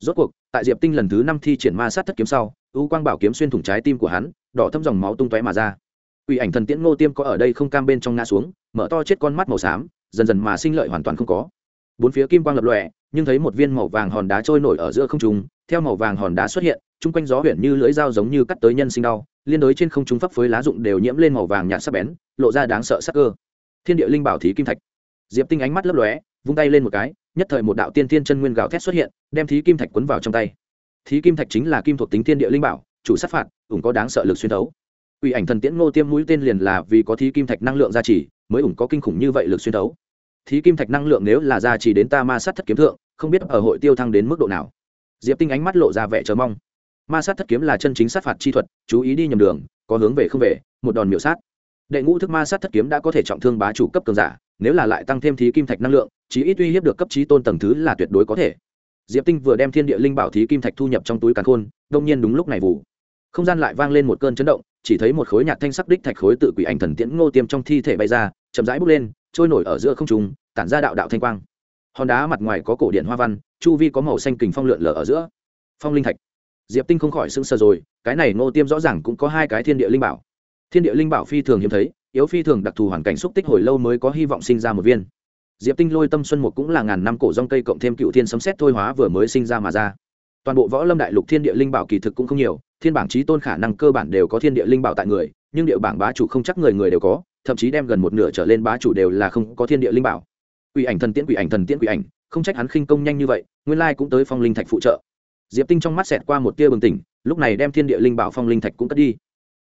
Rốt cuộc tại diệp tinh lần thứ năm thi triển ma sát thất kiếm sau ưu quang bảo kiếm xuyên thủng trái tim của hắn đỏ thâm dòng máu tung tóe mà ra. Quỷ ảnh thần tiễn Ngô Tiêm có ở đây không cam bên trong ngã xuống, mở to chết con mắt màu xám, dần dần mà sinh lợi hoàn toàn không có. Bốn phía kim quang lập lòe, nhưng thấy một viên màu vàng hòn đá trôi nổi ở giữa không trung, theo màu vàng hòn đá xuất hiện, chung quanh gió huyện như lưỡi dao giống như cắt tới nhân sinh đau liên đối trên không trung phấp phới lá rụng đều nhiễm lên màu vàng nhạt sắc bén lộ ra đáng sợ sắc cơ. Thiên địa linh bảo thí kim thạch. Diệp tinh ánh mắt lấp lóe vung tay lên một cái, nhất thời một đạo tiên thiên chân nguyên gào thét xuất hiện, đem thí kim thạch quấn vào trong tay. Thí kim thạch chính là kim thuộc tính thiên địa linh bảo, chủ sát phạt, ủng có đáng sợ lực xuyên thấu. Ủy ảnh thần tiễn ngô tiêm mũi tên liền là vì có thí kim thạch năng lượng gia trì, mới ủng có kinh khủng như vậy lực xuyên thấu. Thí kim thạch năng lượng nếu là gia trì đến ta ma sát thất kiếm thượng, không biết ở hội tiêu thăng đến mức độ nào. Diệp tinh ánh mắt lộ ra vẻ chờ mong. Ma sát thất kiếm là chân chính sát phạt chi thuật, chú ý đi nhầm đường, có hướng về không về, một đòn miểu sát đệ ngũ thức ma sát thất kiếm đã có thể trọng thương bá chủ cấp cường giả, nếu là lại tăng thêm thí kim thạch năng lượng, chí ít uy hiếp được cấp trí tôn tầng thứ là tuyệt đối có thể. Diệp tinh vừa đem thiên địa linh bảo thí kim thạch thu nhập trong túi càn khôn, đông nhiên đúng lúc này vụ. Không gian lại vang lên một cơn chấn động, chỉ thấy một khối nhạt thanh sắc đích thạch khối tự quỷ ảnh thần tiễn ngô tiêm trong thi thể bay ra, chậm rãi bốc lên, trôi nổi ở giữa không trung, tản ra đạo đạo thanh quang. Hòn đá mặt ngoài có cổ điện hoa văn, chu vi có màu xanh kình phong lượn lờ ở giữa. Phong linh thạch. Diệp tinh không khỏi sững sờ rồi, cái này ngô tiêm rõ ràng cũng có hai cái thiên địa linh bảo thiên địa linh bảo phi thường hiếm thấy, yếu phi thường đặc thù hoàn cảnh xúc tích hồi lâu mới có hy vọng sinh ra một viên. Diệp tinh lôi tâm xuân một cũng là ngàn năm cổ rong cây cộng thêm cựu thiên sấm xét thôi hóa vừa mới sinh ra mà ra. Toàn bộ võ lâm đại lục thiên địa linh bảo kỳ thực cũng không nhiều, thiên bảng trí tôn khả năng cơ bản đều có thiên địa linh bảo tại người, nhưng địa bảng bá chủ không chắc người người đều có, thậm chí đem gần một nửa trở lên bá chủ đều là không có thiên địa linh bảo. Quỷ ảnh thần tiễn, quỷ ảnh thần tiễn, quỷ ảnh, không trách hắn khinh công nhanh như vậy, nguyên lai cũng tới phong linh thạch phụ trợ. Diệp tinh trong mắt xẹt qua một tia bừng tỉnh, lúc này đem thiên địa linh bảo phong linh thạch cũng cất đi.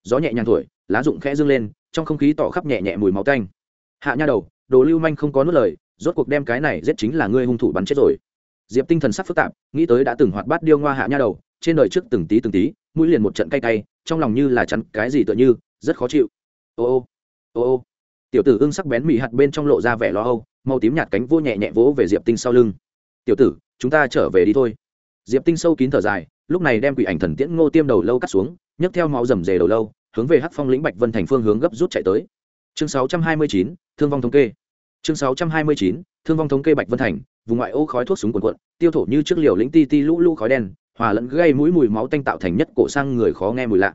Gió nhẹ nhàng thổi lá rụng khẽ dương lên, trong không khí tỏ khắp nhẹ nhẹ mùi máu tanh. Hạ nha đầu, đồ lưu manh không có nuốt lời, rốt cuộc đem cái này giết chính là ngươi hung thủ bắn chết rồi. Diệp tinh thần sắc phức tạp, nghĩ tới đã từng hoạt bát điêu ngoa hạ nha đầu, trên đời trước từng tí từng tí, mũi liền một trận cay cay, trong lòng như là chắn cái gì tựa như, rất khó chịu. Ô ô ô ô. Tiểu tử ưng sắc bén mị hạt bên trong lộ ra vẻ lo âu, màu tím nhạt cánh vô nhẹ nhẹ vỗ về diệp tinh sau lưng. Tiểu tử, chúng ta trở về đi thôi. Diệp tinh sâu kín thở dài, lúc này đem quỷ ảnh thần tiễn ngô tiêm đầu lâu cắt xuống, nhấc theo máu rầm rề đầu lâu hướng về hắc phong lĩnh bạch vân thành phương hướng gấp rút chạy tới. Chương 629, thương vong thống kê. Chương 629, thương vong thống kê bạch vân thành vùng ngoại ô khói thuốc súng cuồn cuộn tiêu thổ như trước liều lĩnh ti ti lũ lũ khói đen hòa lẫn gây mũi mùi máu tanh tạo thành nhất cổ sang người khó nghe mùi lạ.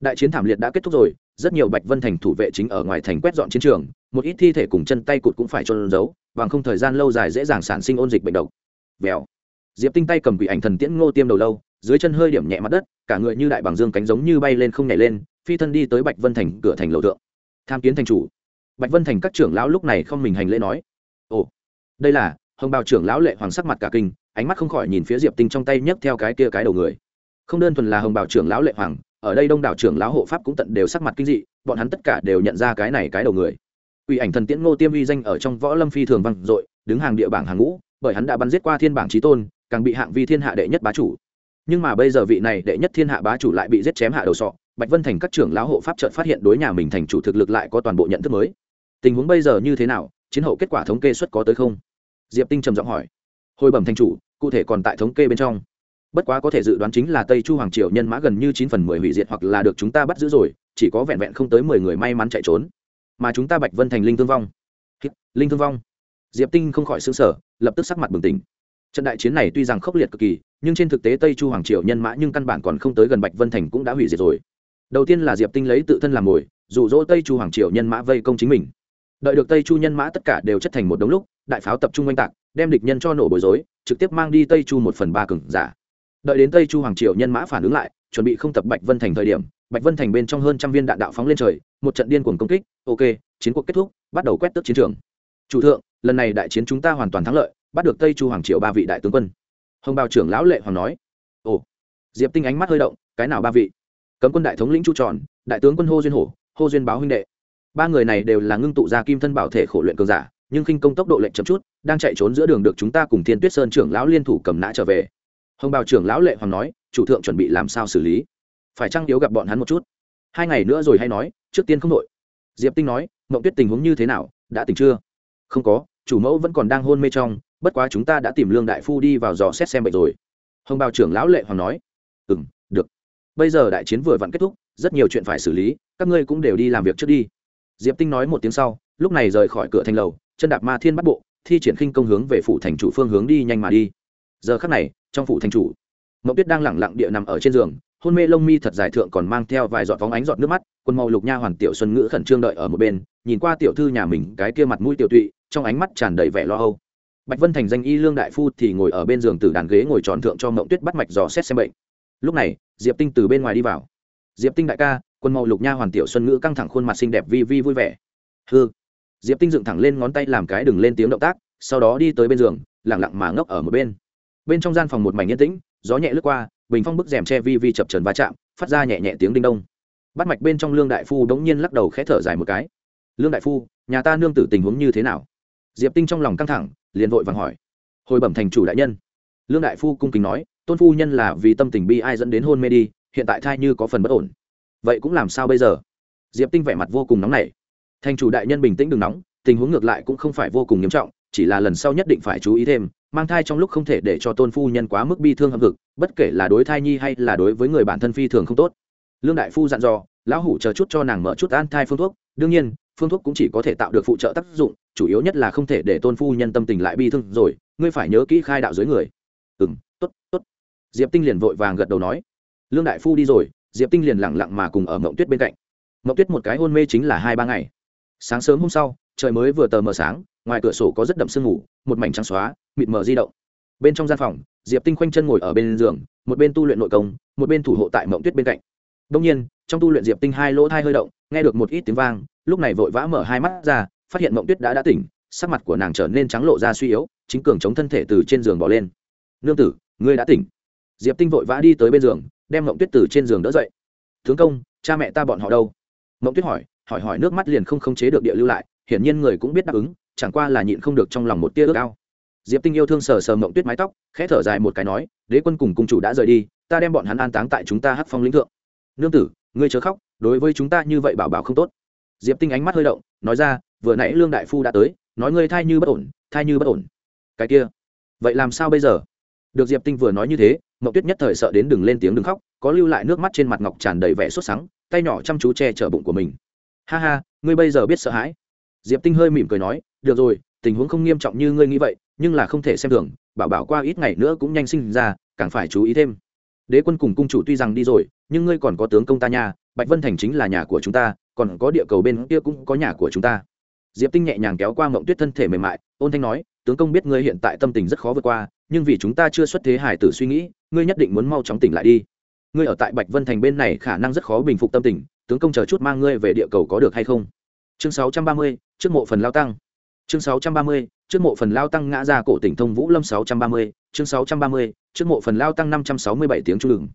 Đại chiến thảm liệt đã kết thúc rồi rất nhiều bạch vân thành thủ vệ chính ở ngoài thành quét dọn chiến trường một ít thi thể cùng chân tay cụt cũng phải trôn giấu bằng không thời gian lâu dài dễ dàng sản sinh ôn dịch bệnh độc. Vèo. Diệp tinh tay cầm quỷ ảnh thần tiễn ngô tiêm đầu lâu dưới chân hơi điểm nhẹ mặt đất cả người như đại bằng dương cánh giống như bay lên không nhảy lên phi thân đi tới bạch vân thành cửa thành lầu thượng. Tham kiến thành chủ. Bạch vân thành các trưởng lão lúc này không mình hành lễ nói ồ đây là hồng bào trưởng lão lệ hoàng sắc mặt cả kinh ánh mắt không khỏi nhìn phía diệp tinh trong tay nhấc theo cái kia cái đầu người. Không đơn thuần là hồng bào trưởng lão lệ hoàng ở đây đông đảo trưởng lão hộ pháp cũng tận đều sắc mặt kinh dị bọn hắn tất cả đều nhận ra cái này cái đầu người. Quỷ ảnh thần tiễn Ngô Tiêm uy danh ở trong võ lâm phi thường vang dội, đứng hàng địa bảng hàng ngũ, bởi hắn đã bắn giết qua thiên bảng chí tôn, càng bị hạng vi thiên hạ đệ nhất bá chủ. Nhưng mà bây giờ vị này đệ nhất thiên hạ bá chủ lại bị giết chém hạ đầu sọ, Bạch Vân thành các trưởng lão hộ pháp chợt phát hiện đối nhà mình thành chủ thực lực lại có toàn bộ nhận thức mới. Tình huống bây giờ như thế nào, chiến hậu kết quả thống kê xuất có tới không? Diệp Tinh trầm giọng hỏi. Hồi bẩm thành chủ, cụ thể còn tại thống kê bên trong. Bất quá có thể dự đoán chính là Tây Chu hoàng triều nhân mã gần như chín phần mười hủy diệt hoặc là được chúng ta bắt giữ rồi, chỉ có vẹn vẹn không tới mười người may mắn chạy trốn mà chúng ta bạch vân thành linh thương vong linh thương vong diệp tinh không khỏi xứng sở lập tức sắc mặt bừng tỉnh trận đại chiến này tuy rằng khốc liệt cực kỳ nhưng trên thực tế tây chu hoàng triều nhân mã nhưng căn bản còn không tới gần bạch vân thành cũng đã hủy diệt rồi. Đầu tiên là diệp tinh lấy tự thân làm mồi, dụ dỗ tây chu hoàng triều nhân mã vây công chính mình. Đợi được tây chu nhân mã tất cả đều chất thành một đống lúc, đại pháo tập trung oanh tạc, đem địch nhân cho nổ bối rối, trực tiếp mang đi tây chu một phần ba cừng giả. Đợi đến tây chu hoàng triều nhân mã phản ứng lại, chuẩn bị không tập bạch vân thành thời điểm, bạch vân thành bên trong hơn trăm viên đạn đạo phóng lên trời, một trận điên cuồng công kích, ok, chiến cuộc kết thúc, bắt đầu quét tước chiến trường. Chủ thượng, lần này đại chiến chúng ta hoàn toàn thắng lợi, bắt được tây chu hoàng triều ba vị đại tướng quân hồng bào trưởng lão lệ hoàng nói. Ồ, diệp tinh ánh mắt hơi động, cái nào ba vị? Cấm quân đại thống lĩnh chu tròn, đại tướng quân hô duyên hổ, hô duyên báo huynh đệ. Ba người này đều là ngưng tụ ra kim thân bảo thể khổ luyện cường giả, nhưng khinh công tốc độ lệnh chậm chút, đang chạy trốn giữa đường được chúng ta cùng thiên tuyết sơn trưởng lão liên thủ cầm nã trở về. Hồng bào trưởng lão lệ hoàng nói, chủ thượng chuẩn bị làm sao xử lý? Phải chăng yếu gặp bọn hắn một chút? Hai ngày nữa rồi hay nói, trước tiên không đội. Diệp tinh nói, mộng tuyết tình huống như thế nào, đã tỉnh chưa? Không có, chủ mẫu vẫn còn đang hôn mê trong bất quá chúng ta đã tìm lương đại phu đi vào dò xét xem bệnh rồi. Hồng bào trưởng lão lệ hoàng nói ừ m được. Bây giờ đại chiến vừa vặn kết thúc, rất nhiều chuyện phải xử lý, các ngươi cũng đều đi làm việc trước đi. Diệp tinh nói một tiếng sau, lúc này rời khỏi cửa thành lầu, chân đạp ma thiên bắt bộ, thi triển khinh công hướng về phủ thành chủ phương hướng đi nhanh mà đi. Giờ khắc này, trong phủ thành chủ mậu tuyết đang lẳng lặng địa nằm ở trên giường, hôn mê lông mi thật dài thượng còn mang theo vài giọt vóng ánh giọt nước mắt quân màu lục nha hoàn tiểu xuân ngữ khẩn trương đợi ở một bên, nhìn qua tiểu thư nhà mình cái kia mặt mũi tiểu tụy, trong ánh mắt tràn đầy vẻ lo âu bạch vân thành danh y lương đại phu thì ngồi ở bên giường từ đàn ghế ngồi tròn thượng cho mộng tuyết bắt mạch dò xét xem bệnh. Lúc này, diệp tinh từ bên ngoài đi vào. Diệp tinh đại ca, quân màu lục nha hoàn tiểu xuân ngữ căng thẳng khuôn mặt xinh đẹp vi vi vui vẻ. Hư diệp tinh dựng thẳng lên ngón tay làm cái đừng lên tiếng động tác, sau đó đi tới bên giường, lẳng lặng mà ngốc ở một bên. Bên trong gian phòng một mảnh yên tĩnh, gió nhẹ lướt qua, bình phong bức rèm che vi vi chập trần va chạm, phát ra nhẹ nhẹ tiếng đinh đông. Bắt mạch bên trong lương đại phu đống nhiên lắc đầu khẽ thở dài một cái. Lương đại phu, nhà ta nương tử tình huống như thế nào? Diệp tinh trong lòng căng thẳng liền vội vàng hỏi. Hồi bẩm thành chủ đại nhân. Lương đại phu cung kính nói, tôn phu nhân là vì tâm tình bi ai dẫn đến hôn mê đi, hiện tại thai như có phần bất ổn. Vậy cũng làm sao bây giờ? Diệp tinh vẻ mặt vô cùng nóng nảy. Thành chủ đại nhân bình tĩnh đừng nóng, tình huống ngược lại cũng không phải vô cùng nghiêm trọng, chỉ là lần sau nhất định phải chú ý thêm, mang thai trong lúc không thể để cho tôn phu nhân quá mức bi thương hâm hực, bất kể là đối thai nhi hay là đối với người bản thân phi thường không tốt. Lương đại phu dặn dò, lão hủ chờ chút cho nàng mở chút an thai phương thuốc, đương nhiên phương thuốc cũng chỉ có thể tạo được phụ trợ tác dụng, chủ yếu nhất là không thể để tôn phu nhân tâm tình lại bi thương rồi, ngươi phải nhớ kỹ khai đạo dưới người. Ừ m t ố t t ố t diệp tinh liền vội vàng gật đầu nói. Lương đại phu đi rồi, diệp tinh liền lẳng lặng mà cùng ở mộng tuyết bên cạnh. Mộng tuyết một cái hôn mê chính là hai ba ngày. Sáng sớm hôm sau, trời mới vừa tờ mờ sáng, ngoài cửa sổ có rất đậm sương ngủ một mảnh trắng xóa, mịt mờ di động. Bên trong gian phòng, diệp tinh khoanh chân ngồi ở bên giường, một bên tu luyện nội công, một bên thủ hộ tại mộng tuyết bên cạnh. Đông nhiên trong tu luyện diệp tinh hai lỗ thai hơi động, nghe được một ít tiếng vang, lúc này vội vã mở hai mắt ra, phát hiện mộng tuyết đã đã tỉnh, sắc mặt của nàng trở nên trắng lộ ra suy yếu, chính cường chống thân thể từ trên giường bỏ lên. Nương tử, ngươi đã tỉnh. Diệp tinh vội vã đi tới bên giường, đem mộng tuyết từ trên giường đỡ dậy. Tướng công, cha mẹ ta bọn họ đâu? Mộng tuyết hỏi hỏi hỏi nước mắt liền không khống chế được địa lưu lại, hiển nhiên người cũng biết đáp ứng, chẳng qua là nhịn không được trong lòng một tia ước ao. Diệp tinh yêu thương sờ sờ mộng tuyết mái tóc, khẽ thở dài một cái nói, đế quân cùng cung chủ đã rời đi, ta đem bọn hắn an táng tại chúng ta hắc phong lĩnh thượng. Nương tử ngươi chớ khóc, đối với chúng ta như vậy bảo bảo không tốt. Diệp tinh ánh mắt hơi động, nói ra, vừa nãy lương đại phu đã tới, nói ngươi thai như bất ổn, thai như bất ổn. Cái kia, vậy làm sao bây giờ? Được diệp tinh vừa nói như thế mậu tuyết nhất thời sợ đến đừng lên tiếng đừng khóc, có lưu lại nước mắt trên mặt ngọc tràn đầy vẻ sốt sắng, tay nhỏ chăm chú che chở bụng của mình. Ha ha, ngươi bây giờ biết sợ hãi. Diệp tinh hơi mỉm cười nói, được rồi, tình huống không nghiêm trọng như ngươi nghĩ vậy, nhưng là không thể xem thường, bảo bảo qua ít ngày nữa cũng nhanh sinh ra, càng phải chú ý thêm. Đế quân cùng cung chủ tuy rằng đi rồi nhưng ngươi còn có tướng công ta nha, bạch vân thành chính là nhà của chúng ta còn có địa cầu bên kia cũng có nhà của chúng ta. Diệp tinh nhẹ nhàng kéo qua mộng tuyết thân thể mềm mại ôn thanh nói tướng công biết ngươi hiện tại tâm tình rất khó vượt qua nhưng vì chúng ta chưa xuất thế hải tử suy nghĩ ngươi nhất định muốn mau chóng tỉnh lại đi. Ngươi ở tại bạch vân thành bên này khả năng rất khó bình phục tâm tình tướng công chờ chút mang ngươi về địa cầu có được hay không? Chương 630, trước mộ phần lao tăng. Chương 630, trước mộ phần lao tăng ngã ra cổ tỉnh thông vũ lâm 630, chương 630, trước mộ phần lao tăng 567 tiếng trung đường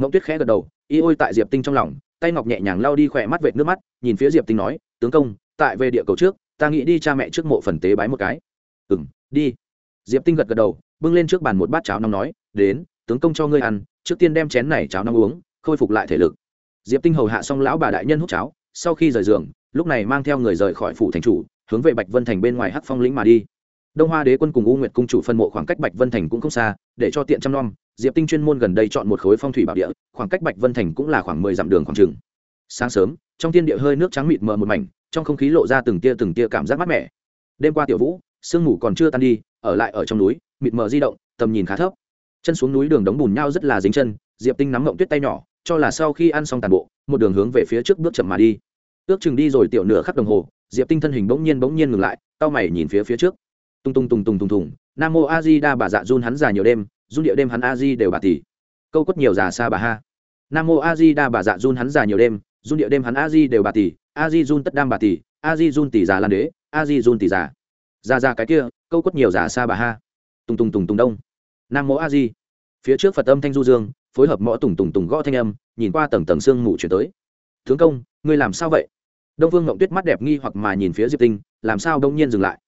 mộng tuyết khẽ gật đầu y ôi tại diệp tinh trong lòng, tay ngọc nhẹ nhàng lao đi khỏe mắt vệt nước mắt, nhìn phía diệp tinh nói, tướng công, tại về địa cầu trước, ta nghĩ đi cha mẹ trước mộ phần tế bái một cái. Ừ m đi. Diệp tinh gật gật đầu, bưng lên trước bàn một bát cháo nóng nói, đến, tướng công cho ngươi ăn, trước tiên đem chén này cháo nóng uống, khôi phục lại thể lực. Diệp tinh hầu hạ xong lão bà đại nhân hút cháo, sau khi rời giường, lúc này mang theo người rời khỏi phủ thành chủ, hướng về bạch vân thành bên ngoài hắc phong lĩnh mà đi. Đông hoa đế quân cùng u nguyệt cung chủ phân mộ khoảng cách bạch vân thành cũng không xa, để cho tiện chăm nom diệp tinh chuyên môn gần đây chọn một khối phong thủy bảo địa, khoảng cách bạch vân thành cũng là khoảng mười dặm đường khoảng trừng sáng sớm, trong thiên địa hơi nước trắng mịt mờ một mảnh, trong không khí lộ ra từng tia từng tia cảm giác mát mẻ. Đêm qua tiểu vũ, sương mù còn chưa tan đi, ở lại ở trong núi, mịt mờ di động, tầm nhìn khá thấp. Chân xuống núi đường đống bùn nhau rất là dính chân, diệp tinh nắm ngậm tuyết tay nhỏ, cho là sau khi ăn xong toàn bộ, một đường hướng về phía trước bước chậm mà đi. Ước chừng đi rồi tiểu nửa khắc đồng hồ, diệp tinh thân hình bỗng nhiên bỗng nhiên ngừng lại tao mày nhìn phía phía trước. Tung tung tung tung tung tung, nam mô a di đa bà dạ run hắn già nhiều đêm run điệu đêm hắn a di đều bà tỷ. Câu quất nhiều già xa bà ha. Nam mô a di đa bà dạ run hắn già nhiều đêm, run điệu đêm hắn a di đều bà tỷ, a di run tất đam bà tỷ, a di run tỷ già lan đế, a di run tỷ già. Ra ra cái kia, câu quất nhiều già xa bà ha. Tùng tùng tùng tùng đông. Nam mô a di. Phía trước phật âm thanh du dương, phối hợp mõ tùng tùng tùng gõ thanh âm, nhìn qua tầng tầng sương mù chuyển tới. Tướng công, ngươi làm sao vậy? Đông vương ngộng tuyết mắt đẹp nghi hoặc mà nhìn phía diệp tinh, làm sao đông nhiên dừng lại?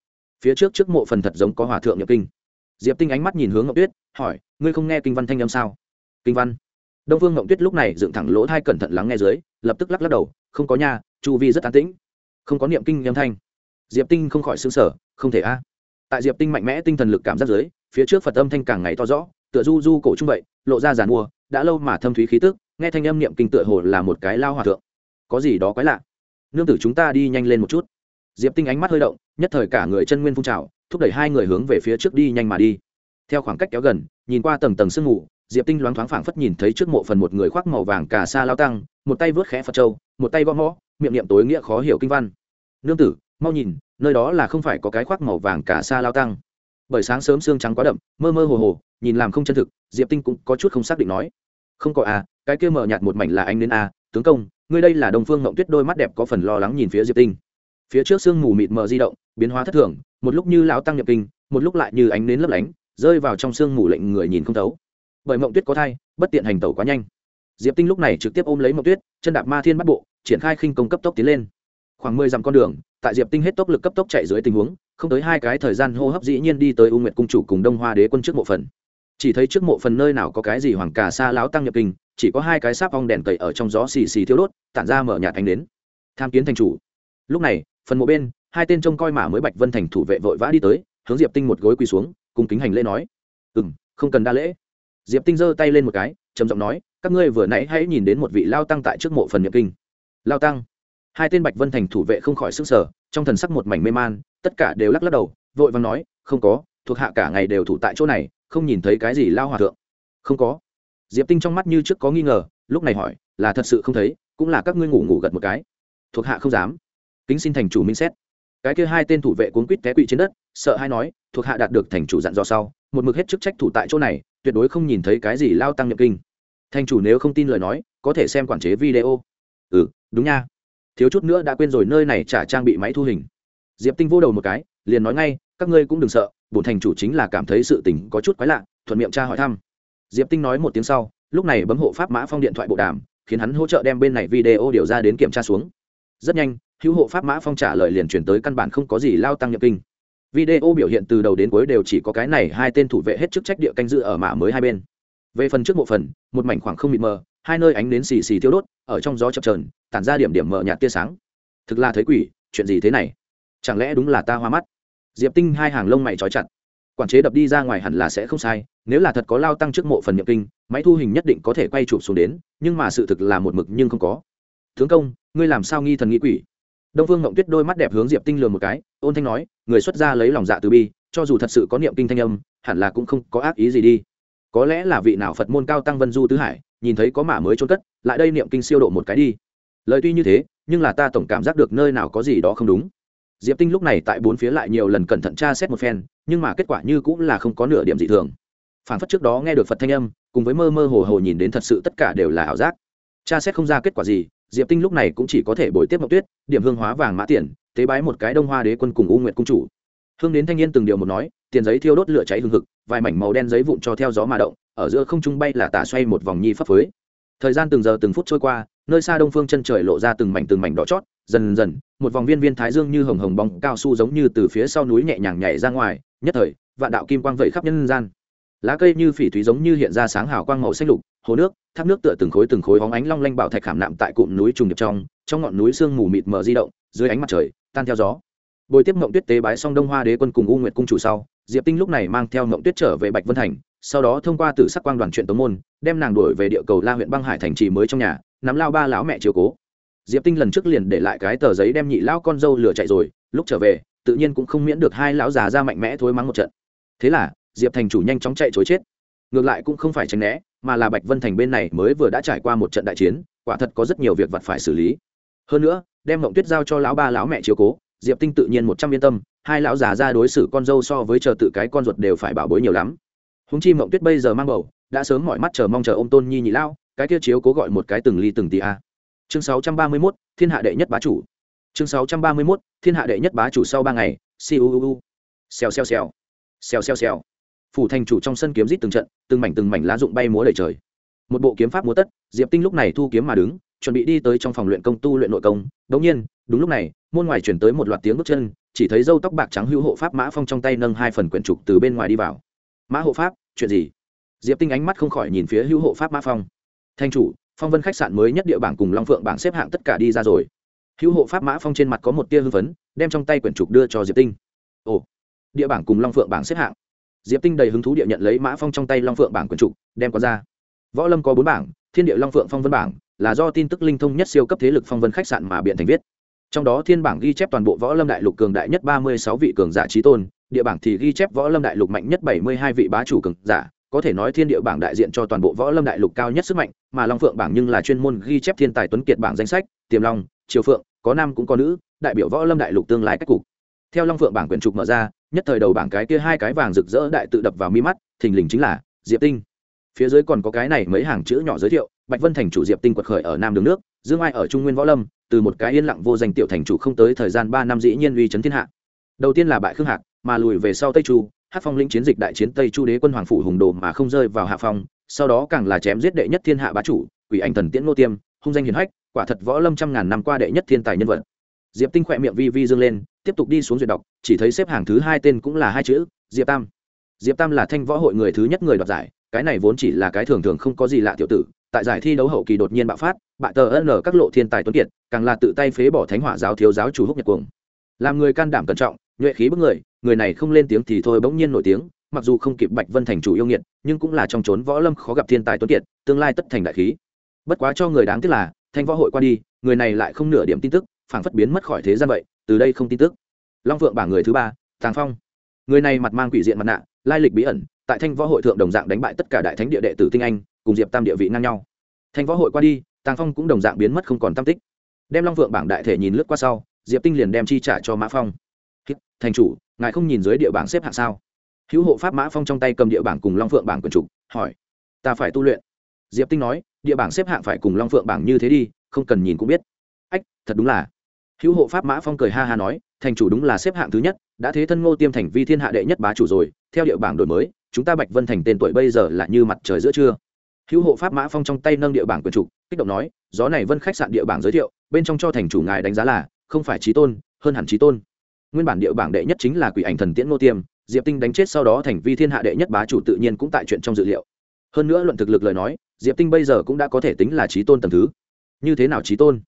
Phía trước trước mộ phần thật giống có hòa thượng nhập kinh diệp tinh ánh mắt nhìn hướng ngọc tuyết, hỏi, ngươi không nghe kinh văn thanh âm sao? Kinh văn? Đông phương ngọc tuyết lúc này dựng thẳng lỗ thai cẩn thận lắng nghe dưới, lập tức lắc lắc đầu, không có nhà chu vi rất an tĩnh. Không có niệm kinh âm thanh. Diệp tinh không khỏi xứng sở không thể a. Tại diệp tinh mạnh mẽ tinh thần lực cảm giác dưới, phía trước phật âm thanh càng ngày to rõ, tựa du du cổ trung vậy, lộ ra giàn mua, đã lâu mà thâm thúy khí tức, nghe thanh âm niệm kinh tựa hồ là một cái lao hòa thượng. Có gì đó quái lạ? Nương tử chúng ta đi nhanh lên một chút diệp tinh ánh mắt hơi động, nhất thời cả người chân nguyên phun trào, thúc đẩy hai người hướng về phía trước đi nhanh mà đi. Theo khoảng cách kéo gần, nhìn qua tầng tầng sương mù, diệp tinh loáng thoáng phảng phất nhìn thấy trước mộ phần một người khoác màu vàng cà sa lao tăng, một tay vớt khẽ phật trâu một tay gõ mõ, miệng niệm tối nghĩa khó hiểu kinh văn. Nương tử, mau nhìn, nơi đó là không phải có cái khoác màu vàng cà sa lao tăng. Bởi sáng sớm sương trắng quá đậm, mơ mơ hồ hồ, nhìn làm không chân thực, diệp tinh cũng có chút không xác định nói. Không có à cái kia mở nhạt một mảnh là anh đến à tướng công, ngươi đây là đồng phương ngộng tuyết đôi mắt đẹp có phần lo lắng nhìn phía diệp tinh phía trước sương mù mịt mờ di động, biến hóa thất thường, một lúc như lão tăng nhập kinh, một lúc lại như ánh nến lấp lánh, rơi vào trong sương mù lệnh người nhìn không thấu. Bởi mộng tuyết có thai, bất tiện hành tẩu quá nhanh. Diệp tinh lúc này trực tiếp ôm lấy mộng tuyết, chân đạp ma thiên bắt bộ, triển khai khinh công cấp tốc tiến lên. Khoảng mười dặm con đường, tại diệp tinh hết tốc lực cấp tốc chạy dưới tình huống, không tới hai cái thời gian hô hấp dĩ nhiên đi tới u nguyệt cung chủ cùng đông hoa đế quân trước mộ phần. Chỉ thấy trước mộ phần nơi nào có cái gì hoàng cà xa láo tăng nhập kinh, chỉ có hai cái sáp ong đèn cậy ở trong gió xì xì thiêu đốt, tản ra mở nhạt ánh đến tham kiến thành chủ. Lúc này phần mộ bên, hai tên trông coi mã mới bạch vân thành thủ vệ vội vã đi tới, hướng diệp tinh một gối quỳ xuống cùng kính hành lễ nói ừ m không cần đa lễ. Diệp tinh giơ tay lên một cái, trầm giọng nói, các ngươi vừa nãy hãy nhìn đến một vị lao tăng tại trước mộ phần nhập kinh. Lao tăng? Hai tên bạch vân thành thủ vệ không khỏi sức sở trong thần sắc một mảnh mê man, tất cả đều lắc lắc đầu, vội vàng nói, không có, thuộc hạ cả ngày đều thủ tại chỗ này, không nhìn thấy cái gì lao hòa thượng. Không có. Diệp tinh trong mắt như trước có nghi ngờ, lúc này hỏi, là thật sự không thấy, cũng là các ngươi ngủ ngủ gật một cái. Thuộc hạ không dám kính xin thành chủ minh xét. Cái kia hai tên thủ vệ cuốn quýt té quỵ trên đất, sợ hay nói, thuộc hạ đạt được thành chủ dặn dò sau, một mực hết chức trách thủ tại chỗ này, tuyệt đối không nhìn thấy cái gì lao tăng nhập kinh. Thành chủ nếu không tin lời nói, có thể xem quản chế video. Ừ đúng nha. Thiếu chút nữa đã quên rồi nơi này trả trang bị máy thu hình. Diệp tinh vô đầu một cái, liền nói ngay, các ngươi cũng đừng sợ, bổn thành chủ chính là cảm thấy sự tình có chút quái lạ, thuận miệng tra hỏi thăm. Diệp tinh nói một tiếng sau, lúc này bấm hộ pháp mã phong điện thoại bộ đàm, khiến hắn hỗ trợ đem bên này video điều ra đến kiểm tra xuống rất nhanh, hữu hộ pháp mã phong trả lời liền chuyển tới căn bản không có gì lao tăng nhập kinh. Video biểu hiện từ đầu đến cuối đều chỉ có cái này hai tên thủ vệ hết chức trách địa canh dự ở mã mới hai bên. Về phần trước bộ phần, một mảnh khoảng không mịt mờ, hai nơi ánh đến xì xì thiêu đốt, ở trong gió chập trờn tản ra điểm điểm mờ nhạt tia sáng. Thực là thấy quỷ, chuyện gì thế này? Chẳng lẽ đúng là ta hoa mắt? Diệp tinh hai hàng lông mày trói chặt. Quản chế đập đi ra ngoài hẳn là sẽ không sai, nếu là thật có lao tăng trước mộ phần nhập kinh, máy thu hình nhất định có thể quay chụp xuống đến, nhưng mà sự thực là một mực nhưng không có tướng công, ngươi làm sao nghi thần nghĩ quỷ? Đông phương ngộng tuyết đôi mắt đẹp hướng diệp tinh lường một cái, ôn thanh nói, người xuất gia lấy lòng dạ từ bi, cho dù thật sự có niệm kinh thanh âm, hẳn là cũng không có ác ý gì đi. Có lẽ là vị nào phật môn cao tăng vân du tứ hải, nhìn thấy có mả mới trôn cất, lại đây niệm kinh siêu độ một cái đi. Lời tuy như thế, nhưng là ta tổng cảm giác được nơi nào có gì đó không đúng. Diệp tinh lúc này tại bốn phía lại nhiều lần cẩn thận tra xét một phen, nhưng mà kết quả như cũng là không có nửa điểm dị thường. Phản phất trước đó nghe được phật thanh âm, cùng với mơ mơ hồ hồ nhìn đến thật sự tất cả đều là ảo giác. Tra xét không ra kết quả gì diệp tinh lúc này cũng chỉ có thể bồi tiếp mậu tuyết, điểm hương hóa vàng mã tiền, tế bái một cái đông hoa đế quân cùng u nguyện cung chủ. Hương đến thanh niên từng điều một nói, tiền giấy thiêu đốt lửa cháy hương hực, vài mảnh màu đen giấy vụn cho theo gió mà động, ở giữa không trung bay là tả xoay một vòng nhi pháp phới. Thời gian từng giờ từng phút trôi qua, nơi xa đông phương chân trời lộ ra từng mảnh từng mảnh đỏ chót, dần dần, một vòng viên viên thái dương như hồng hồng bóng cao su giống như từ phía sau núi nhẹ nhàng nhảy ra ngoài, nhất thời, vạn đạo kim quang vẩy khắp nhân gian. Lá cây như phỉ thúy giống như hiện ra sáng hào quang màu xanh lục hồ nước, thác nước tựa từng khối từng khối hóng ánh long lanh bảo thạch khảm nạm tại cụm núi trùng điệp trong trong ngọn núi sương mù mịt mờ di động, dưới ánh mặt trời, tan theo gió. Bồi tiếp mộng tuyết tế bái xong đông hoa đế quân cùng u nguyệt cung chủ sau, diệp tinh lúc này mang theo mộng tuyết trở về bạch vân thành, sau đó thông qua tử sắc quang đoàn chuyện tống môn, đem nàng đuổi về địa cầu la huyện băng hải thành trì mới trong nhà, nắm lao ba lão mẹ chiều cố. Diệp tinh lần trước liền để lại cái tờ giấy đem nhị lão con dâu lửa chạy rồi, lúc trở về, tự nhiên cũng không miễn được hai lão già ra mạnh mẽ thối mắng một trận. Thế là, diệp thành chủ nhanh chóng chạy chối chết. Ngược lại cũng không phải tránh né mà là bạch vân thành bên này mới vừa đã trải qua một trận đại chiến, quả thật có rất nhiều việc vật phải xử lý. Hơn nữa, đem mộng tuyết giao cho lão ba lão mẹ chiếu cố, diệp tinh tự nhiên một trăm yên tâm, hai lão già ra đối xử con dâu so với chờ tự cái con ruột đều phải bảo bối nhiều lắm. Húng chi mộng tuyết bây giờ mang bầu, đã sớm mọi mắt chờ mong chờ ô m tôn nhi nhị lao cái kia chiếu cố gọi một cái từng ly từng tì a. Chương sáu trăm ba mươi mốt, thiên hạ đệ nhất bá chủ. Chương sáu trăm ba mươi mốt, thiên hạ đệ nhất bá chủ sau ba ngày siêu xèo xèo xèo. Xèo xèo xèo phủ thành chủ trong sân kiếm rít từng trận, từng mảnh từng mảnh lá dụng bay múa đầy trời. Một bộ kiếm pháp múa tất, diệp tinh lúc này thu kiếm mà đứng, chuẩn bị đi tới trong phòng luyện công tu luyện nội công. Đống nhiên, đúng lúc này, môn ngoài chuyển tới một loạt tiếng bước chân, chỉ thấy dâu tóc bạc trắng hữu hộ pháp mã phong trong tay nâng hai phần quyển trục từ bên ngoài đi vào. Mã hộ pháp, chuyện gì? Diệp tinh ánh mắt không khỏi nhìn phía hữu hộ pháp mã phong. Thanh chủ, phong vân khách sạn mới nhất địa bảng cùng long phượng bảng xếp hạng tất cả đi ra rồi. Hữu hộ pháp mã phong trên mặt có một tia hưng phấn, đem trong tay quyển trục đưa cho diệp tinh. Ồ, địa bảng cùng long phượng bảng xếp hạng diệp tinh đầy hứng thú địa nhận lấy mã phong trong tay long phượng bảng quyển trục đem qua ra. Võ lâm có bốn bảng, thiên địa long phượng phong vân bảng, là do tin tức linh thông nhất siêu cấp thế lực phong vân khách sạn mà biện thành viết. Trong đó thiên bảng ghi chép toàn bộ võ lâm đại lục cường đại nhất ba mươi sáu vị cường giả trí tôn, địa bảng thì ghi chép võ lâm đại lục mạnh nhất bảy mươi hai vị bá chủ cường giả, có thể nói thiên địa bảng đại diện cho toàn bộ võ lâm đại lục cao nhất sức mạnh, mà long phượng bảng nhưng là chuyên môn ghi chép thiên tài tuấn kiệt bảng danh sách, tiềm long, triều phượng, có nam cũng có nữ, đại biểu võ lâm đại lục tương lai cách cục. Theo long phượng bảng quyển trục mở ra nhất thời đầu bảng cái kia hai cái vàng rực rỡ đại tự đập vào mi mắt, thình lình chính là diệp tinh. Phía dưới còn có cái này mấy hàng chữ nhỏ giới thiệu, bạch vân thành chủ diệp tinh quật khởi ở nam đường nước, dương ai ở trung nguyên võ lâm, từ một cái yên lặng vô danh tiểu thành chủ không tới thời gian ba năm dĩ nhiên uy chấn thiên hạ. Đầu tiên là bại khương hạc, mà lùi về sau tây chu hát phong lĩnh chiến dịch đại chiến tây chu đế quân hoàng phủ hùng đồ mà không rơi vào hạ phong, sau đó càng là chém giết đệ nhất thiên hạ bá chủ, quỷ anh thần tiễn nô tiêm, hung danh hiền hách, quả thật võ lâm trăm ngàn năm qua đệ nhất thiên tài nhân vật. Diệp tinh khỏe miệng vi vi dương lên tiếp tục đi xuống duyệt đọc, chỉ thấy xếp hàng thứ hai tên cũng là hai chữ, diệp tam. Diệp tam là thanh võ hội người thứ nhất người đoạt giải, cái này vốn chỉ là cái thường thường không có gì lạ tiểu tử, tại giải thi đấu hậu kỳ đột nhiên bạo phát, bại tờ ân các lộ thiên tài tuấn kiệt, càng là tự tay phế bỏ thánh hỏa giáo thiếu giáo chủ húc nhật cuồng. Làm người can đảm cẩn trọng, nhuệ khí bức người người này không lên tiếng thì thôi bỗng nhiên nổi tiếng, mặc dù không kịp bạch vân thành chủ yêu nghiệt, nhưng cũng là trong trốn võ lâm khó gặp thiên tài tuấn kiệt, tương lai tất thành đại khí. Bất quá cho người đáng tiếc là, thanh võ hội qua đi, người này lại không nửa điểm tin tức, phảng phất biến mất khỏi thế gian vậy từ đây không tin tức. Long phượng bảng người thứ ba, tàng phong. Người này mặt mang quỷ diện mặt nạ, lai lịch bí ẩn, tại thanh võ hội thượng đồng dạng đánh bại tất cả đại thánh địa đệ tử tinh anh, cùng diệp tam địa vị ngang nhau. Thanh võ hội qua đi, tàng phong cũng đồng dạng biến mất không còn tam tích. Đem long phượng bảng đại thể nhìn lướt qua sau, diệp tinh liền đem chi trả cho mã phong. Thành chủ, ngài không nhìn dưới địa bảng xếp hạng sao? Hữu hộ pháp mã phong trong tay cầm địa bảng cùng long phượng bảng quần trục hỏi, ta phải tu luyện. Diệp tinh nói, địa bảng xếp hạng phải cùng long phượng bảng như thế đi, không cần nhìn cũng biết. Ách, thật đúng là hữu hộ pháp mã phong cười ha ha nói, thành chủ đúng là xếp hạng thứ nhất, đã thế thân ngô tiêm thành vi thiên hạ đệ nhất bá chủ rồi, theo địa bảng đổi mới, chúng ta bạch vân thành tên tuổi bây giờ là như mặt trời giữa trưa. Hữu hộ pháp mã phong trong tay nâng địa bảng quyền trục kích động nói, gió này vân khách sạn địa bảng giới thiệu, bên trong cho thành chủ ngài đánh giá là, không phải trí tôn, hơn hẳn trí tôn. Nguyên bản địa bảng đệ nhất chính là quỷ ảnh thần tiễn ngô tiêm, diệp tinh đánh chết sau đó thành vi thiên hạ đệ nhất bá chủ tự nhiên cũng tại chuyện trong dự liệu. Hơn nữa luận thực lực lời nói, diệp tinh bây giờ cũng đã có thể tính là trí tôn tầm thứ. Như thế nào trí tôn?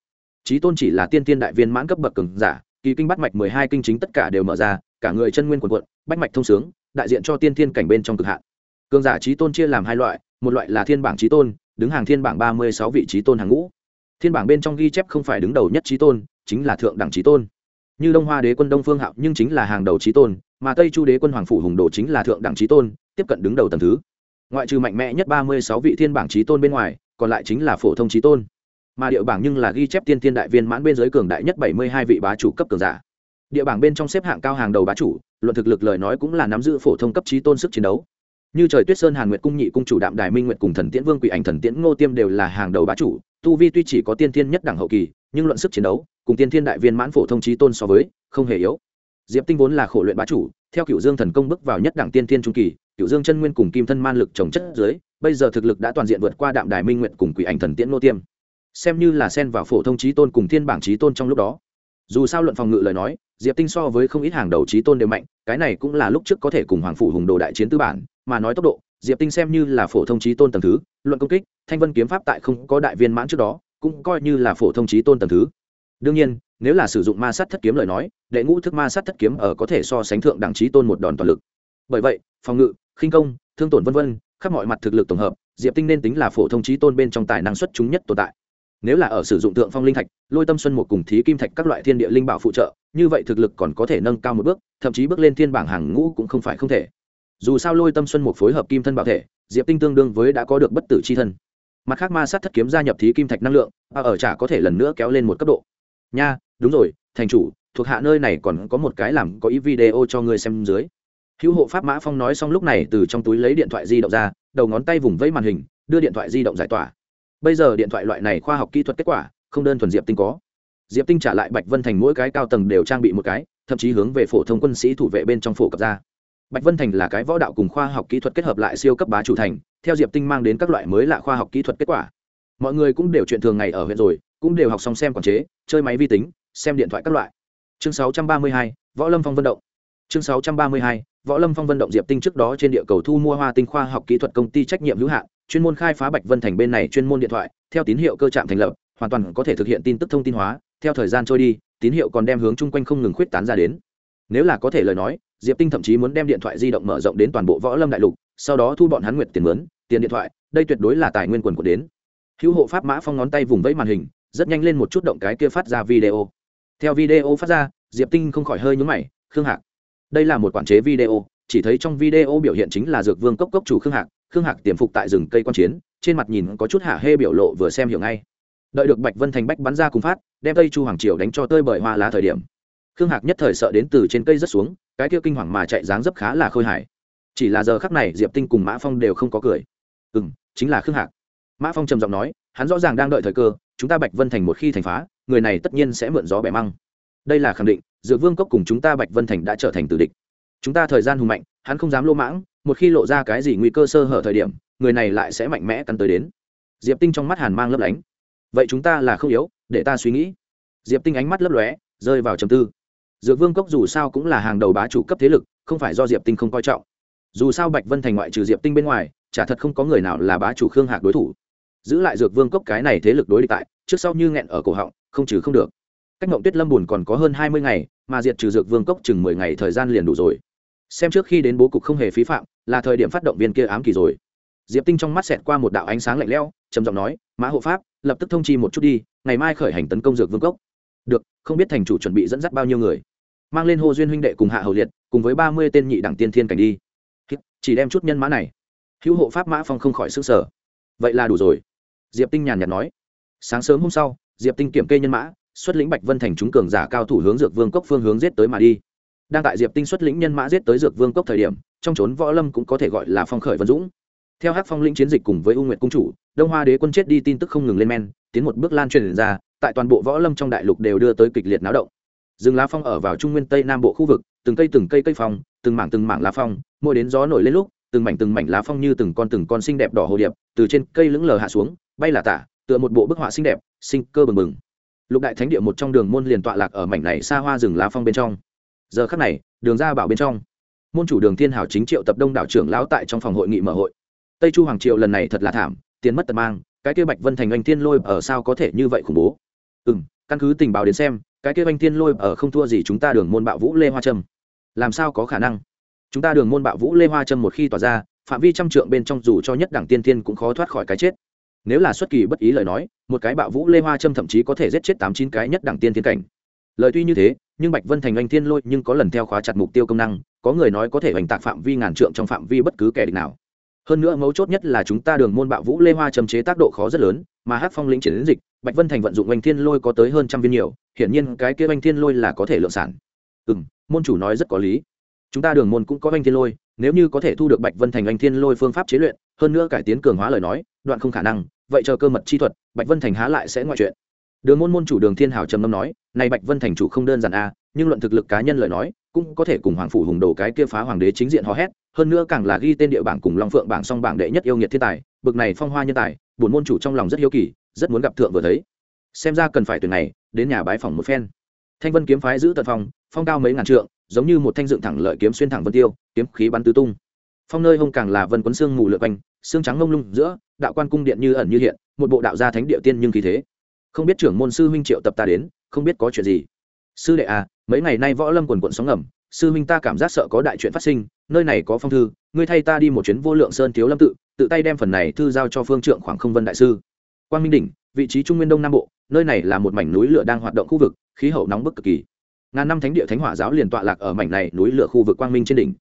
Trí tôn chỉ là tiên tiên đại viên mãn cấp bậc cường giả, kỳ kinh bắt mạch mười hai kinh chính tất cả đều mở ra, cả người chân nguyên quần quận bách mạch thông sướng, đại diện cho tiên thiên cảnh bên trong cực hạn. Cường giả trí tôn chia làm hai loại, một loại là thiên bảng trí tôn, đứng hàng thiên bảng ba mươi sáu vị trí tôn hàng ngũ. Thiên bảng bên trong ghi chép không phải đứng đầu nhất trí tôn, chính là thượng đẳng trí tôn. Như đông hoa đế quân đông phương hạo, nhưng chính là hàng đầu trí tôn, mà tây chu đế quân hoàng phủ hùng đồ chính là thượng đẳng trí tôn, tiếp cận đứng đầu tầng thứ. Ngoại trừ mạnh mẽ nhất ba mươi sáu vị thiên bảng trí tôn bên ngoài, còn lại chính là phổ thông trí tôn mà địa bảng nhưng là ghi chép tiên thiên đại viên mãn bên giới cường đại nhất bảy mươi hai vị bá chủ cấp cường giả. Địa bảng bên trong xếp hạng cao hàng đầu bá chủ, luận thực lực lời nói cũng là nắm giữ phổ thông cấp trí tôn sức chiến đấu. Như trời tuyết sơn hàn nguyệt cung nhị cung chủ đạm đài minh nguyệt cùng thần tiễn vương quỷ ảnh thần tiễn ngô tiêm đều là hàng đầu bá chủ, tu vi tuy chỉ có tiên thiên nhất đẳng hậu kỳ, nhưng luận sức chiến đấu, cùng tiên thiên đại viên mãn phổ thông trí tôn so với, không hề yếu. Diệp tinh vốn là khổ luyện bá chủ, theo cựu dương thần công bước vào nhất đẳng tiên thiên trung kỳ cựu dương chân nguyên cùng kim thân man lực trồng chất dưới, bây giờ thực lực đã toàn diện vượt qua đạm đài minh nguyện cùng quỷ ảnh thần tiễn ngô tiêm xem như là xen vào phổ thông trí tôn cùng thiên bảng trí tôn trong lúc đó. Dù sao luận phòng ngự lời nói, diệp tinh so với không ít hàng đầu trí tôn đều mạnh, cái này cũng là lúc trước có thể cùng hoàng phủ hùng đồ đại chiến tư bản, mà nói tốc độ, diệp tinh xem như là phổ thông trí tôn tầng thứ, luận công kích, thanh vân kiếm pháp tại không có đại viên mãn trước đó, cũng coi như là phổ thông trí tôn tầng thứ. Đương nhiên, nếu là sử dụng ma sát thất kiếm lời nói, đệ ngũ thức ma sát thất kiếm ở có thể so sánh thượng đẳng trí tôn một đòn toàn lực. Bởi vậy, phòng ngự, khinh công, thương tổn vân vân, khắp mọi mặt thực lực tổng hợp, diệp tinh nên tính là phổ thông trí tôn bên trong tài năng xuất chúng nhất tồn tại nếu là ở sử dụng tượng phong linh thạch, lôi tâm xuân một cùng thí kim thạch các loại thiên địa linh bảo phụ trợ, như vậy thực lực còn có thể nâng cao một bước, thậm chí bước lên thiên bảng hàng ngũ cũng không phải không thể. Dù sao lôi tâm xuân một phối hợp kim thân bảo thể, diệp tinh tương đương với đã có được bất tử c h i thân. Mặt khác ma sát thất kiếm gia nhập thí kim thạch năng lượng và ở trả có thể lần nữa kéo lên một cấp độ. Nha, đúng rồi, thành chủ, thuộc hạ nơi này còn có một cái làm có ý video cho ngươi xem dưới. Hữu hộ pháp mã phong nói xong lúc này từ trong túi lấy điện thoại di động ra, đầu ngón tay vùng vẫy màn hình, đưa điện thoại di động giải tỏa bây giờ điện thoại loại này khoa học kỹ thuật kết quả không đơn thuần diệp tinh có. Diệp tinh trả lại bạch vân thành mỗi cái cao tầng đều trang bị một cái thậm chí hướng về phổ thông quân sĩ thủ vệ bên trong phổ cập ra. Bạch vân thành là cái võ đạo cùng khoa học kỹ thuật kết hợp lại siêu cấp bá chủ thành theo diệp tinh mang đến các loại mới lạ khoa học kỹ thuật kết quả. Mọi người cũng đều chuyện thường ngày ở huyện rồi cũng đều học xong xem quản chế chơi máy vi tính xem điện thoại các loại. Chương 632, võ lâm phong vận động. Chương 632, võ lâm phong vận động diệp tinh trước đó trên địa cầu thu mua hoa tinh khoa học kỹ thuật công ty trách nhiệm hữu hạn chuyên môn khai phá bạch vân thành bên này chuyên môn điện thoại, theo tín hiệu cơ trạm thành lập, hoàn toàn có thể thực hiện tin tức thông tin hóa, theo thời gian trôi đi, tín hiệu còn đem hướng chung quanh không ngừng khuyết tán ra đến. Nếu là có thể lời nói, diệp tinh thậm chí muốn đem điện thoại di động mở rộng đến toàn bộ võ lâm đại lục, sau đó thu bọn hắn nguyệt tiền mướn, tiền điện thoại, đây tuyệt đối là tài nguyên quần của đến. Hữu hộ pháp mã phong ngón tay vùng vẫy màn hình, rất nhanh lên một chút động cái kia phát ra video. Theo video phát ra, diệp tinh không khỏi hơi nhúng mày, khương hạc, đây là một quản chế video, chỉ thấy trong video biểu hiện chính là dược vương cốc cốc chủ khương hạc khương hạc tiềm phục tại rừng cây quan chiến, trên mặt nhìn có chút hạ hê biểu lộ vừa xem hiểu ngay. Đợi được bạch vân thành bách bắn ra cùng phát, đem tây chu hoàng triều đánh cho tơi bởi hoa lá thời điểm. Khương hạc nhất thời sợ đến từ trên cây rất xuống, cái kia kinh hoàng mà chạy dáng dấp khá là khôi hài. Chỉ là giờ khắc này, diệp tinh cùng mã phong đều không có cười. Ừ m chính là khương hạc. Mã phong trầm giọng nói, hắn rõ ràng đang đợi thời cơ, chúng ta bạch vân thành một khi thành phá, người này tất nhiên sẽ mượn gió bẻ măng. Đây là khẳng định, dược vương cốc cùng chúng ta bạch vân thành đã trở thành tử địch. Chúng ta thời gian hùng mạnh, hắn không dám lô mãng một khi lộ ra cái gì nguy cơ sơ hở thời điểm, người này lại sẽ mạnh mẽ cắn tới đến. Diệp tinh trong mắt hàn mang lấp lánh. Vậy chúng ta là không yếu, để ta suy nghĩ. Diệp tinh ánh mắt lấp lóe, rơi vào trầm tư. Dược vương cốc dù sao cũng là hàng đầu bá chủ cấp thế lực, không phải do diệp tinh không coi trọng. Dù sao bạch vân thành ngoại trừ diệp tinh bên ngoài, chả thật không có người nào là bá chủ khương hạc đối thủ. Giữ lại dược vương cốc cái này thế lực đối địch tại, trước sau như nghẹn ở cổ họng, không trừ không được. Cách mộng tuyết lâm bùn còn có hơn hai mươi ngày, mà diệt trừ dược vương cốc chừng mười ngày thời gian liền đủ rồi xem trước khi đến bố cục không hề phí phạm, là thời điểm phát động viên kia ám kỳ rồi. Diệp tinh trong mắt xẹt qua một đạo ánh sáng lạnh lẽo, trầm giọng nói, mã hộ pháp, lập tức thông chi một chút đi, ngày mai khởi hành tấn công dược vương cốc. Được, không biết thành chủ chuẩn bị dẫn dắt bao nhiêu người? Mang lên hồ duyên huynh đệ cùng hạ hầu liệt, cùng với ba mươi tên nhị đẳng tiên thiên cảnh đi. Chỉ đem chút nhân mã này. Hữu hộ pháp mã phong không khỏi sức sở vậy là đủ rồi. Diệp tinh nhàn nhạt nói. Sáng sớm hôm sau, diệp tinh kiểm kê nhân mã, xuất lĩnh bạch vân thành chúng cường giả cao thủ hướng dược vương cốc phương hướng giết tới mà đi đang tại diệp tinh xuất lĩnh nhân mã giết tới dược vương cốc thời điểm, trong trốn võ lâm cũng có thể gọi là phong khởi vân dũng. Theo hát phong lĩnh chiến dịch cùng với u nguyệt cung chủ, đông hoa đế quân chết đi tin tức không ngừng lên men, tiến một bước lan truyền ra, tại toàn bộ võ lâm trong đại lục đều đưa tới kịch liệt náo động. Rừng lá phong ở vào trung nguyên tây nam bộ khu vực, từng cây từng cây cây phong, từng mảng từng mảng lá phong, mỗi đến gió nổi lên lúc, từng mảnh từng mảnh lá phong như từng con từng con xinh đẹp đỏ hồ điệp, từ trên cây lững lờ hạ xuống, bay là tả, tựa một bộ bức họa xinh đẹp, sinh cơ bừng bừng. Lục đại thánh địa một trong đường môn liền tọa lạc ở mảnh này xa hoa rừng lá phong bên trong giờ khắc này, đường ra bảo bên trong, môn chủ đường thiên hảo chính triệu tập đông đảo trưởng lão tại trong phòng hội nghị mở hội. Tây chu hoàng triệu lần này thật là thảm, tiền mất tật mang, cái kia bạch vân thành anh thiên lôi ở sao có thể như vậy khủng bố? Ừ m căn cứ tình báo đến xem, cái kia anh thiên lôi ở không thua gì chúng ta đường môn bạo vũ lê hoa trâm. Làm sao có khả năng? Chúng ta đường môn bạo vũ lê hoa trâm một khi tỏa ra, phạm vi trăm trượng bên trong dù cho nhất đảng tiên thiên cũng khó thoát khỏi cái chết. Nếu là xuất kỳ bất ý lời nói, một cái bạo vũ lê hoa trâm thậm chí có thể giết chết tám chín cái nhất đảng tiên thiên cảnh. Lời tuy như thế nhưng bạch vân thành anh thiên lôi nhưng có lần theo khóa chặt mục tiêu công năng, có người nói có thể hoành tạc phạm vi ngàn trượng trong phạm vi bất cứ kẻ địch nào. Hơn nữa mấu chốt nhất là chúng ta đường môn bạo vũ lê hoa trầm chế tác độ khó rất lớn, mà hát phong lĩnh triển đến dịch, bạch vân thành vận dụng Anh thiên lôi có tới hơn trăm viên nhiều, hiển nhiên cái kia Anh thiên lôi là có thể lượng sản. Ừ m môn chủ nói rất có lý. Chúng ta đường môn cũng có Anh thiên lôi, nếu như có thể thu được bạch vân thành Anh thiên lôi phương pháp chế luyện, hơn nữa cải tiến cường hóa lời nói, đoạn không khả năng, vậy chờ cơ mật chi thuật, bạch vân thành há lại sẽ ngoại chuyện đường môn môn chủ đường thiên hảo trầm ngâm nói, này bạch vân thành chủ không đơn giản a nhưng luận thực lực cá nhân lời nói, cũng có thể cùng hoàng phủ hùng đồ cái kia phá hoàng đế chính diện hò hét, hơn nữa càng là ghi tên địa bảng cùng long phượng bảng song bảng đệ nhất yêu nghiệt thiên tài, bực này phong hoa nhân tài buồn môn chủ trong lòng rất hiếu kỳ, rất muốn gặp thượng vừa thấy. Xem ra cần phải tuyển này, đến nhà bái phòng một phen. Thanh vân kiếm phái giữ tận phong phong cao mấy ngàn trượng, giống như một thanh dựng thẳng lợi kiếm xuyên thẳng vân tiêu, kiếm khí bắn tứ tung. Phong nơi hông càng là vân quấn xương mù lượn quanh, xương trắng ngông lung giữa, đạo quan cung điện như ẩn như hiện, một bộ đạo gia thánh địa tiên nhưng khí thế không biết trưởng môn sư huynh triệu tập ta đến, không biết có chuyện gì. Sư đệ à mấy ngày nay võ lâm quần quận sóng ngầm, sư huynh ta cảm giác sợ có đại chuyện phát sinh, nơi này có phong thư, ngươi thay ta đi một chuyến vô lượng sơn thiếu lâm tự tự tay đem phần này thư giao cho phương trượng khoảng không vân đại sư. Quang minh đỉnh, vị trí trung nguyên đông nam bộ, nơi này là một mảnh núi lửa đang hoạt động khu vực, khí hậu nóng bức cực kỳ. Ngàn năm thánh địa thánh hỏa giáo liền tọa lạc ở mảnh này núi lửa khu vực quang minh trên đỉnh.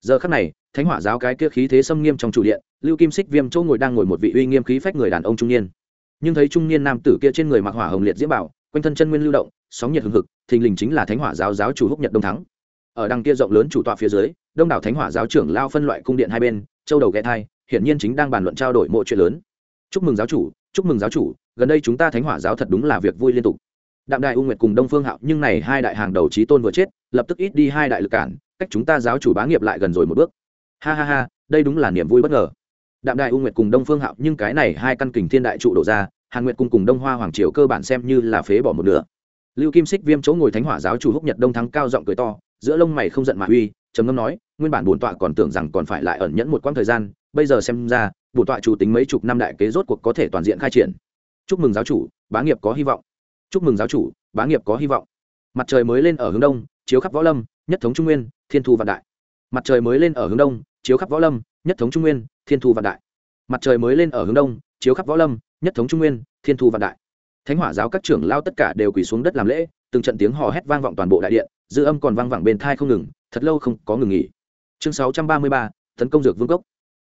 Giờ khắc này, thánh hỏa giáo cái kia khí thế xâm nghiêm trong chủ điện, lưu kim xích viêm chỗ ngồi đang ngồi một vị uy nghiêm khí phách người đàn ông trung niên nhưng thấy trung niên nam tử kia trên người mặc hỏa hồng liệt diễm bảo, quanh thân chân nguyên lưu động, sóng nhiệt hừng hực, thình lình chính là thánh hỏa giáo giáo chủ húc nhật đông thắng. Ở đằng kia rộng lớn chủ tọa phía dưới, đông đảo thánh hỏa giáo trưởng lao phân loại cung điện hai bên, châu đầu ghé thai, hiển nhiên chính đang bàn luận trao đổi mọi chuyện lớn. Chúc mừng giáo chủ, chúc mừng giáo chủ, gần đây chúng ta thánh hỏa giáo thật đúng là việc vui liên tục. Đạm đại u nguyệt cùng đông phương hạo, nhưng này hai đại hàng đầu trí tôn vừa chết, lập tức ít đi hai đại lực cản, cách chúng ta giáo chủ bá nghiệp lại gần rồi một bước. Ha ha ha, đây đúng là niềm vui bất ngờ. Đạm đại u nguyệt cùng đông phương hạo, nhưng cái này hai căn kình thiên đại trụ đổ ra hàn nguyệt cung cùng đông hoa hoàng triều cơ bản xem như là phế bỏ một nửa. Lưu kim xích viêm chỗ ngồi thánh hỏa giáo chủ húc nhật đông thắng cao giọng cười to, giữa lông mày không giận mà uy, trầm ngâm nói, nguyên bản bổn tọa còn tưởng rằng còn phải lại ẩn nhẫn một quãng thời gian, bây giờ xem ra, bổn tọa chủ tính mấy chục năm đại kế rốt cuộc có thể toàn diện khai triển. Chúc mừng giáo chủ, bá nghiệp có hy vọng. Chúc mừng giáo chủ, bá nghiệp có hy vọng. Mặt trời mới lên ở hướng đông, chiếu khắp võ lâm, nhất thống trung nguyên, thiên thu vạn đại. Mặt trời mới lên ở hướng đông, chiếu khắp võ lâm, nhất thống trung nguyên, thiên thu vạn đại. Mặt trời mới lên ở hướng đông, chiếu khắp võ lâm nhất thống trung nguyên thiên thu vạn đại. Thánh hỏa giáo các trưởng lao tất cả đều quỳ xuống đất làm lễ từng trận tiếng hò hét vang vọng toàn bộ đại điện dư âm còn vang vẳng bên thai không ngừng thật lâu không có ngừng nghỉ. Chương 633, tấn công dược vương cốc.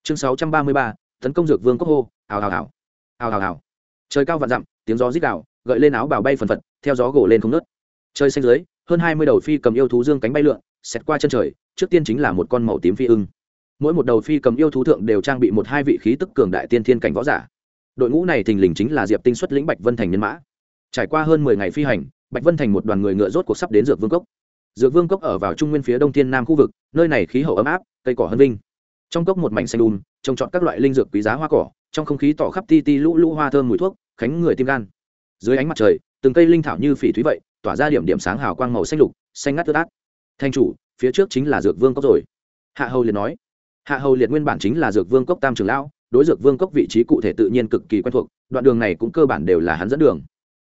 Chương 633, tấn công dược vương cốc hô hào ào ào ào ào ào trời cao vạn dặm tiếng gió rít đạo gợi lên áo bào bay phần phật theo gió gỗ lên không nớt trời xanh dưới hơn hai mươi đầu phi cầm yêu thú dương cánh bay lượn xẹt qua chân trời trước tiên chính là một con màu tím phi ưng. Mỗi một đầu phi cầm yêu thú thượng đều trang bị một hai vị khí tức cường đại tiên thiên cảnh võ giả đội ngũ này thình lình chính là diệp tinh xuất lĩnh bạch vân thành nhân mã. Trải qua hơn mười ngày phi hành, bạch vân thành một đoàn người ngựa rốt cuộc sắp đến dược vương cốc. Dược vương cốc ở vào trung nguyên phía đông thiên nam khu vực, nơi này khí hậu ấm áp, cây cỏ hân vinh. Trong cốc một mảnh xanh đùm trồng trọt các loại linh dược quý giá hoa cỏ, trong không khí tỏ khắp ti ti lũ lũ hoa thơm mùi thuốc, khánh người tim gan. Dưới ánh mặt trời, từng cây linh thảo như phỉ thúy vậy, tỏa ra điểm điểm sáng hào quang màu xanh lục, xanh ngắt tứ át thanh chủ, phía trước chính là dược vương cốc rồi. Hạ hầu liệt nói. Hạ hầu liệt nguyên bản chính là dược vương cốc tam trường lão đối dược vương cốc vị trí cụ thể tự nhiên cực kỳ quen thuộc, đoạn đường này cũng cơ bản đều là hắn dẫn đường.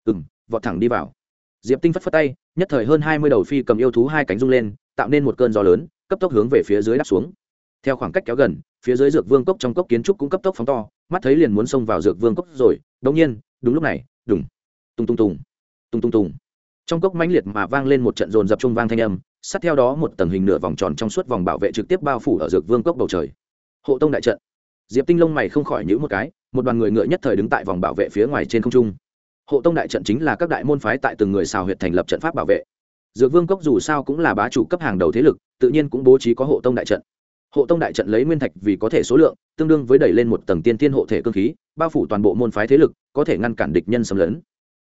Ừ m vọt thẳng đi vào. Diệp tinh phất phất tay, nhất thời hơn hai mươi đầu phi cầm yêu thú hai cánh rung lên, tạo nên một cơn gió lớn, cấp tốc hướng về phía dưới đáp xuống. Theo khoảng cách kéo gần, phía dưới dược vương cốc trong cốc kiến trúc cũng cấp tốc phóng to, mắt thấy liền muốn xông vào dược vương cốc rồi đống nhiên, đúng lúc này, đùng tung tung tùng tung tung tùng. Trong cốc mãnh liệt mà vang lên một trận rồn dập trung vang thanh âm, sát theo đó một tầng hình nửa vòng tròn trong suốt vòng bảo vệ trực tiếp bao phủ ở dược vương cốc bầu trời. Hộ tông đại trận diệp tinh lông mày không khỏi nhữ một cái, một đoàn người ngựa nhất thời đứng tại vòng bảo vệ phía ngoài trên không trung. Hộ tông đại trận chính là các đại môn phái tại từng người xào huyệt thành lập trận pháp bảo vệ. Dược vương cốc dù sao cũng là bá chủ cấp hàng đầu thế lực, tự nhiên cũng bố trí có hộ tông đại trận. Hộ tông đại trận lấy nguyên thạch vì có thể số lượng, tương đương với đẩy lên một tầng tiên tiên hộ thể cơ khí, bao phủ toàn bộ môn phái thế lực, có thể ngăn cản địch nhân xâm lấn.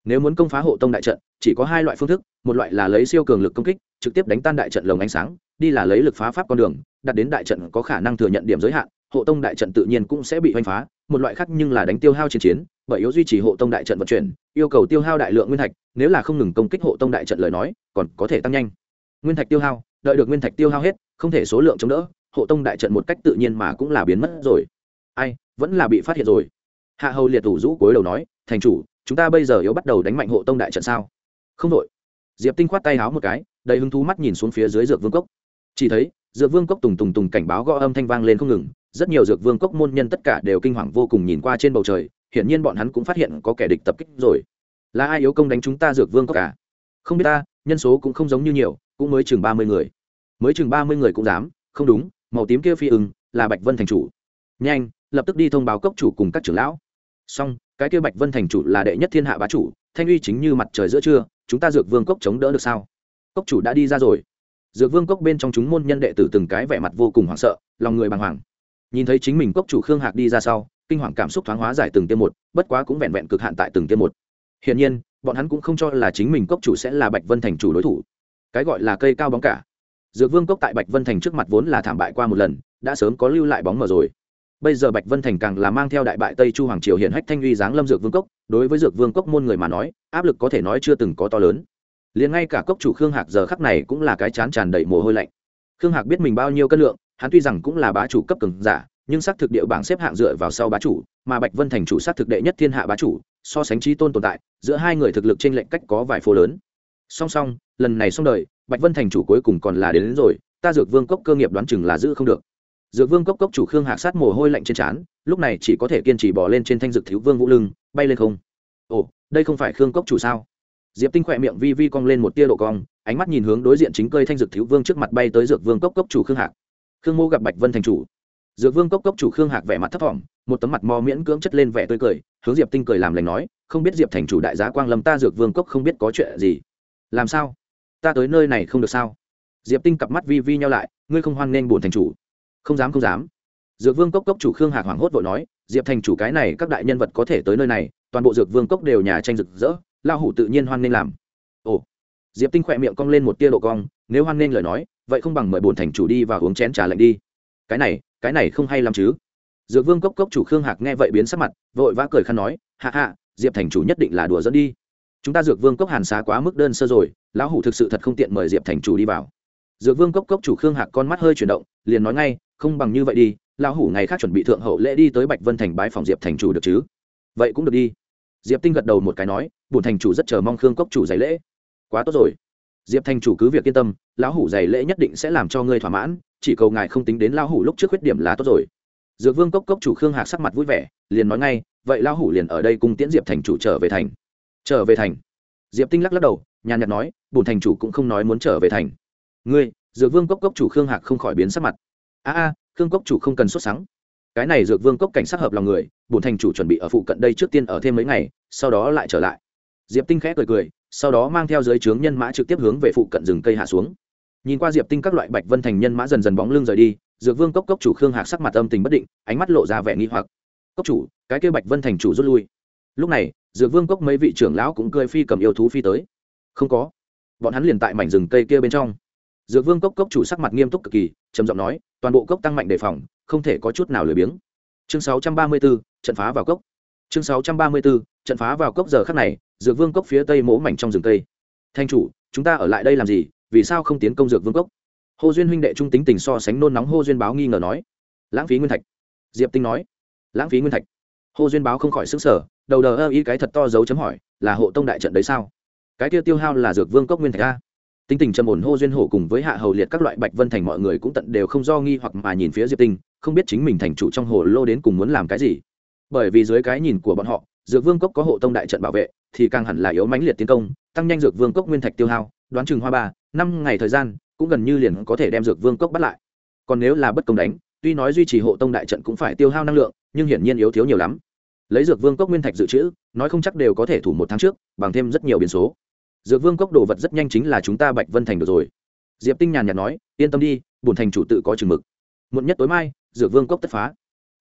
Nếu muốn công phá hộ tông đại trận, chỉ có hai loại phương thức, một loại là lấy siêu cường lực công kích, trực tiếp đánh tan đại trận lồng ánh sáng, đi là lấy lực phá pháp con đường đặt đến đại trận có khả năng thừa nhận điểm giới hạn hộ tông đại trận tự nhiên cũng sẽ bị hoành phá, một loại khác nhưng là đánh tiêu hao chiến chiến, bởi yếu duy trì hộ tông đại trận vận chuyển, yêu cầu tiêu hao đại lượng nguyên thạch, nếu là không ngừng công kích hộ tông đại trận lời nói, còn có thể tăng nhanh. Nguyên thạch tiêu hao, đợi được nguyên thạch tiêu hao hết, không thể số lượng chống đỡ, hộ tông đại trận một cách tự nhiên mà cũng là biến mất rồi. Ai, vẫn là bị phát hiện rồi. Hạ hầu liệt thủ rũ cuối đầu nói, thành chủ, chúng ta bây giờ yếu bắt đầu đánh mạnh hộ tông đại trận sao? Không đội. Diệp tinh khoát tay háo một cái, đầy hứng thú mắt nhìn xuống phía dưới dược vương cốc. Chỉ thấy, dược vương cốc tùng tùng tùng cảnh báo gõ âm thanh vang lên không ngừng rất nhiều dược vương cốc môn nhân tất cả đều kinh hoàng vô cùng nhìn qua trên bầu trời, hiển nhiên bọn hắn cũng phát hiện có kẻ địch tập kích rồi. Là ai yếu công đánh chúng ta dược vương cốc cả không biết ta, nhân số cũng không giống như nhiều, cũng mới chừng ba mươi người. Mới chừng ba mươi người cũng dám, không đúng, màu tím kia phi ưng, là bạch vân thành chủ. Nhanh, lập tức đi thông báo cốc chủ cùng các trưởng lão. Xong, cái kia bạch vân thành chủ là đệ nhất thiên hạ bá chủ, thanh uy chính như mặt trời giữa trưa, chúng ta dược vương cốc chống đỡ được sao? Cốc chủ đã đi ra rồi. Dược vương cốc bên trong chúng môn nhân đệ tử từng cái vẻ mặt vô cùng hoảng sợ, lòng người bàng hoàng nhìn thấy chính mình cốc chủ khương hạc đi ra sau, kinh hoàng cảm xúc thoáng hóa giải từng tiêm một, bất quá cũng vẹn vẹn cực hạn tại từng tiêm một. Hiển nhiên, bọn hắn cũng không cho là chính mình cốc chủ sẽ là bạch vân thành chủ đối thủ. Cái gọi là cây cao bóng cả. Dược vương cốc tại bạch vân thành trước mặt vốn là thảm bại qua một lần, đã sớm có lưu lại bóng mờ rồi. Bây giờ bạch vân thành càng là mang theo đại bại tây chu hoàng triều hiện hách thanh uy giáng lâm dược vương cốc, đối với dược vương cốc môn người mà nói, áp lực có thể nói chưa từng có to lớn. Liền ngay cả cốc chủ khương hạc giờ khắc này cũng là cái chán tràn đầy mồ hôi lạnh. Khương hạc biết mình bao nhiêu cân lượng hắn tuy rằng cũng là bá chủ cấp cường giả nhưng xác thực địa bảng xếp hạng dựa vào sau bá chủ mà bạch vân thành chủ xác thực đệ nhất thiên hạ bá chủ so sánh trí tôn tồn tại giữa hai người thực lực trên lệnh cách có vài phố lớn. Song song lần này xong đời bạch vân thành chủ cuối cùng còn là đến, đến rồi ta dược vương cốc cơ nghiệp đoán chừng là giữ không được. Dược vương cốc cốc chủ khương hạc sát mồ hôi lạnh trên trán lúc này chỉ có thể kiên trì bỏ lên trên thanh dược thiếu vương vũ lưng bay lên không. Ồ đây không phải khương cốc chủ sao? Diệp tinh khỏe miệng vi vi cong lên một tia độ cong ánh mắt nhìn hướng đối diện chính cơi thanh dược thiếu vương trước mặt bay tới dược vương cốc cốc chủ khương hạc khương mô gặp bạch vân thành chủ. Dược vương cốc cốc chủ khương hạc vẻ mặt thấp thỏm, một tấm mặt mò miễn cưỡng chất lên vẻ tươi cười, hướng diệp tinh cười làm lành nói, không biết diệp thành chủ đại giá quang lâm ta dược vương cốc không biết có chuyện gì. Làm sao? Ta tới nơi này không được sao? Diệp tinh cặp mắt vi vi nhau lại, ngươi không hoan nghênh bổn thành chủ? Không dám không dám. Dược vương cốc cốc chủ khương hạc hoảng hốt vội nói, diệp thành chủ cái này các đại nhân vật có thể tới nơi này, toàn bộ dược vương cốc đều nhà tranh rực rỡ lao hủ tự nhiên hoan nghênh làm. Ồ. Diệp tinh khỏe miệng cong lên một tia độ cong, nếu hoan nghênh lời nói vậy không bằng mời bổn thành chủ đi và uống chén trà lạnh đi. Cái này cái này không hay lắm chứ. Dược vương cốc cốc chủ khương hạc nghe vậy biến sắc mặt, vội vã cười khăn nói, hạ hạ, diệp thành chủ nhất định là đùa dẫn đi. Chúng ta dược vương cốc hàn xá quá mức đơn sơ rồi, lão hủ thực sự thật không tiện mời diệp thành chủ đi vào. Dược vương cốc cốc chủ khương hạc con mắt hơi chuyển động, liền nói ngay, không bằng như vậy đi, lão hủ ngày khác chuẩn bị thượng hậu lễ đi tới bạch vân thành bái phòng diệp thành chủ được chứ. Vậy cũng được đi. Diệp tinh gật đầu một cái nói bùn thành chủ rất chờ mong khương cốc chủ giải lễ. Quá tốt rồi diệp thành chủ cứ việc yên tâm, lão hủ dày lễ nhất định sẽ làm cho ngươi thỏa mãn, chỉ cầu ngài không tính đến lão hủ lúc trước khuyết điểm là tốt rồi. Dược vương cốc cốc chủ khương hạc sắc mặt vui vẻ, liền nói ngay, vậy lão hủ liền ở đây cùng tiễn diệp thành chủ trở về thành. Trở về thành. Diệp tinh lắc lắc đầu, nhàn nhạt nói bùn thành chủ cũng không nói muốn trở về thành. Ngươi, dược vương cốc cốc chủ khương hạc không khỏi biến sắc mặt. A a, khương cốc chủ không cần xuất sáng cái này dược vương cốc cảnh sát hợp lòng người bùn thành chủ chuẩn bị ở phụ cận đây trước tiên ở thêm mấy ngày, sau đó lại trở lại. Diệp tinh khẽ cười cười sau đó mang theo dưới trướng nhân mã trực tiếp hướng về phụ cận rừng cây hạ xuống. Nhìn qua diệp tinh các loại bạch vân thành nhân mã dần dần bóng lưng rời đi dược vương cốc cốc chủ khương hạc sắc mặt âm tình bất định ánh mắt lộ ra vẻ nghi hoặc. Cốc chủ cái kia bạch vân thành chủ rút lui. Lúc này dược vương cốc mấy vị trưởng lão cũng cười phi cầm yêu thú phi tới. Không có. Bọn hắn liền tại mảnh rừng cây kia bên trong. Dược vương cốc cốc chủ sắc mặt nghiêm túc cực kỳ trầm giọng nói toàn bộ cốc tăng mạnh đề phòng không thể có chút nào lười biếng. Chương 634, trận phá vào cốc. Chương 634, trận phá vào cốc giờ khắc này dược vương cốc phía tây mỗ mảnh trong rừng cây thanh chủ, chúng ta ở lại đây làm gì? Vì sao không tiến công dược vương cốc? Hồ duyên huynh đệ trung tính tình so sánh nôn nóng Hồ duyên báo nghi ngờ nói. Lãng phí nguyên thạch. Diệp tinh nói. Lãng phí nguyên thạch. Hồ duyên báo không khỏi xứng sở đầu đờ ơ ý cái thật to dấu chấm hỏi, là hộ tông đại trận đấy sao? Cái tiêu tiêu hao là dược vương cốc nguyên thạch a? Tính tình trầm ổn hô duyên hổ cùng với hạ hầu liệt các loại bạch vân thành mọi người cũng tận đều không do nghi hoặc mà nhìn phía diệp tinh, không biết chính mình thành chủ trong hồ lô đến cùng muốn làm cái gì. Bởi vì dưới cái nhìn của bọn họ, dược vương cốc có hộ tông đại trận bảo vệ thì càng hẳn là yếu mãnh liệt tiến công, tăng nhanh dược vương cốc nguyên thạch tiêu hao, đoán chừng hoa ba, năm ngày thời gian, cũng gần như liền có thể đem dược vương cốc bắt lại. Còn nếu là bất công đánh, tuy nói duy trì hộ tông đại trận cũng phải tiêu hao năng lượng, nhưng hiển nhiên yếu thiếu nhiều lắm. Lấy dược vương cốc nguyên thạch dự trữ, nói không chắc đều có thể thủ một tháng trước, bằng thêm rất nhiều biến số. Dược vương cốc đồ vật rất nhanh chính là chúng ta bạch vân thành được rồi. Diệp tinh nhàn nhạt nói, yên tâm đi bùn thành chủ tự có chừng mực. Muộn nhất tối mai, dược vương cốc tất phá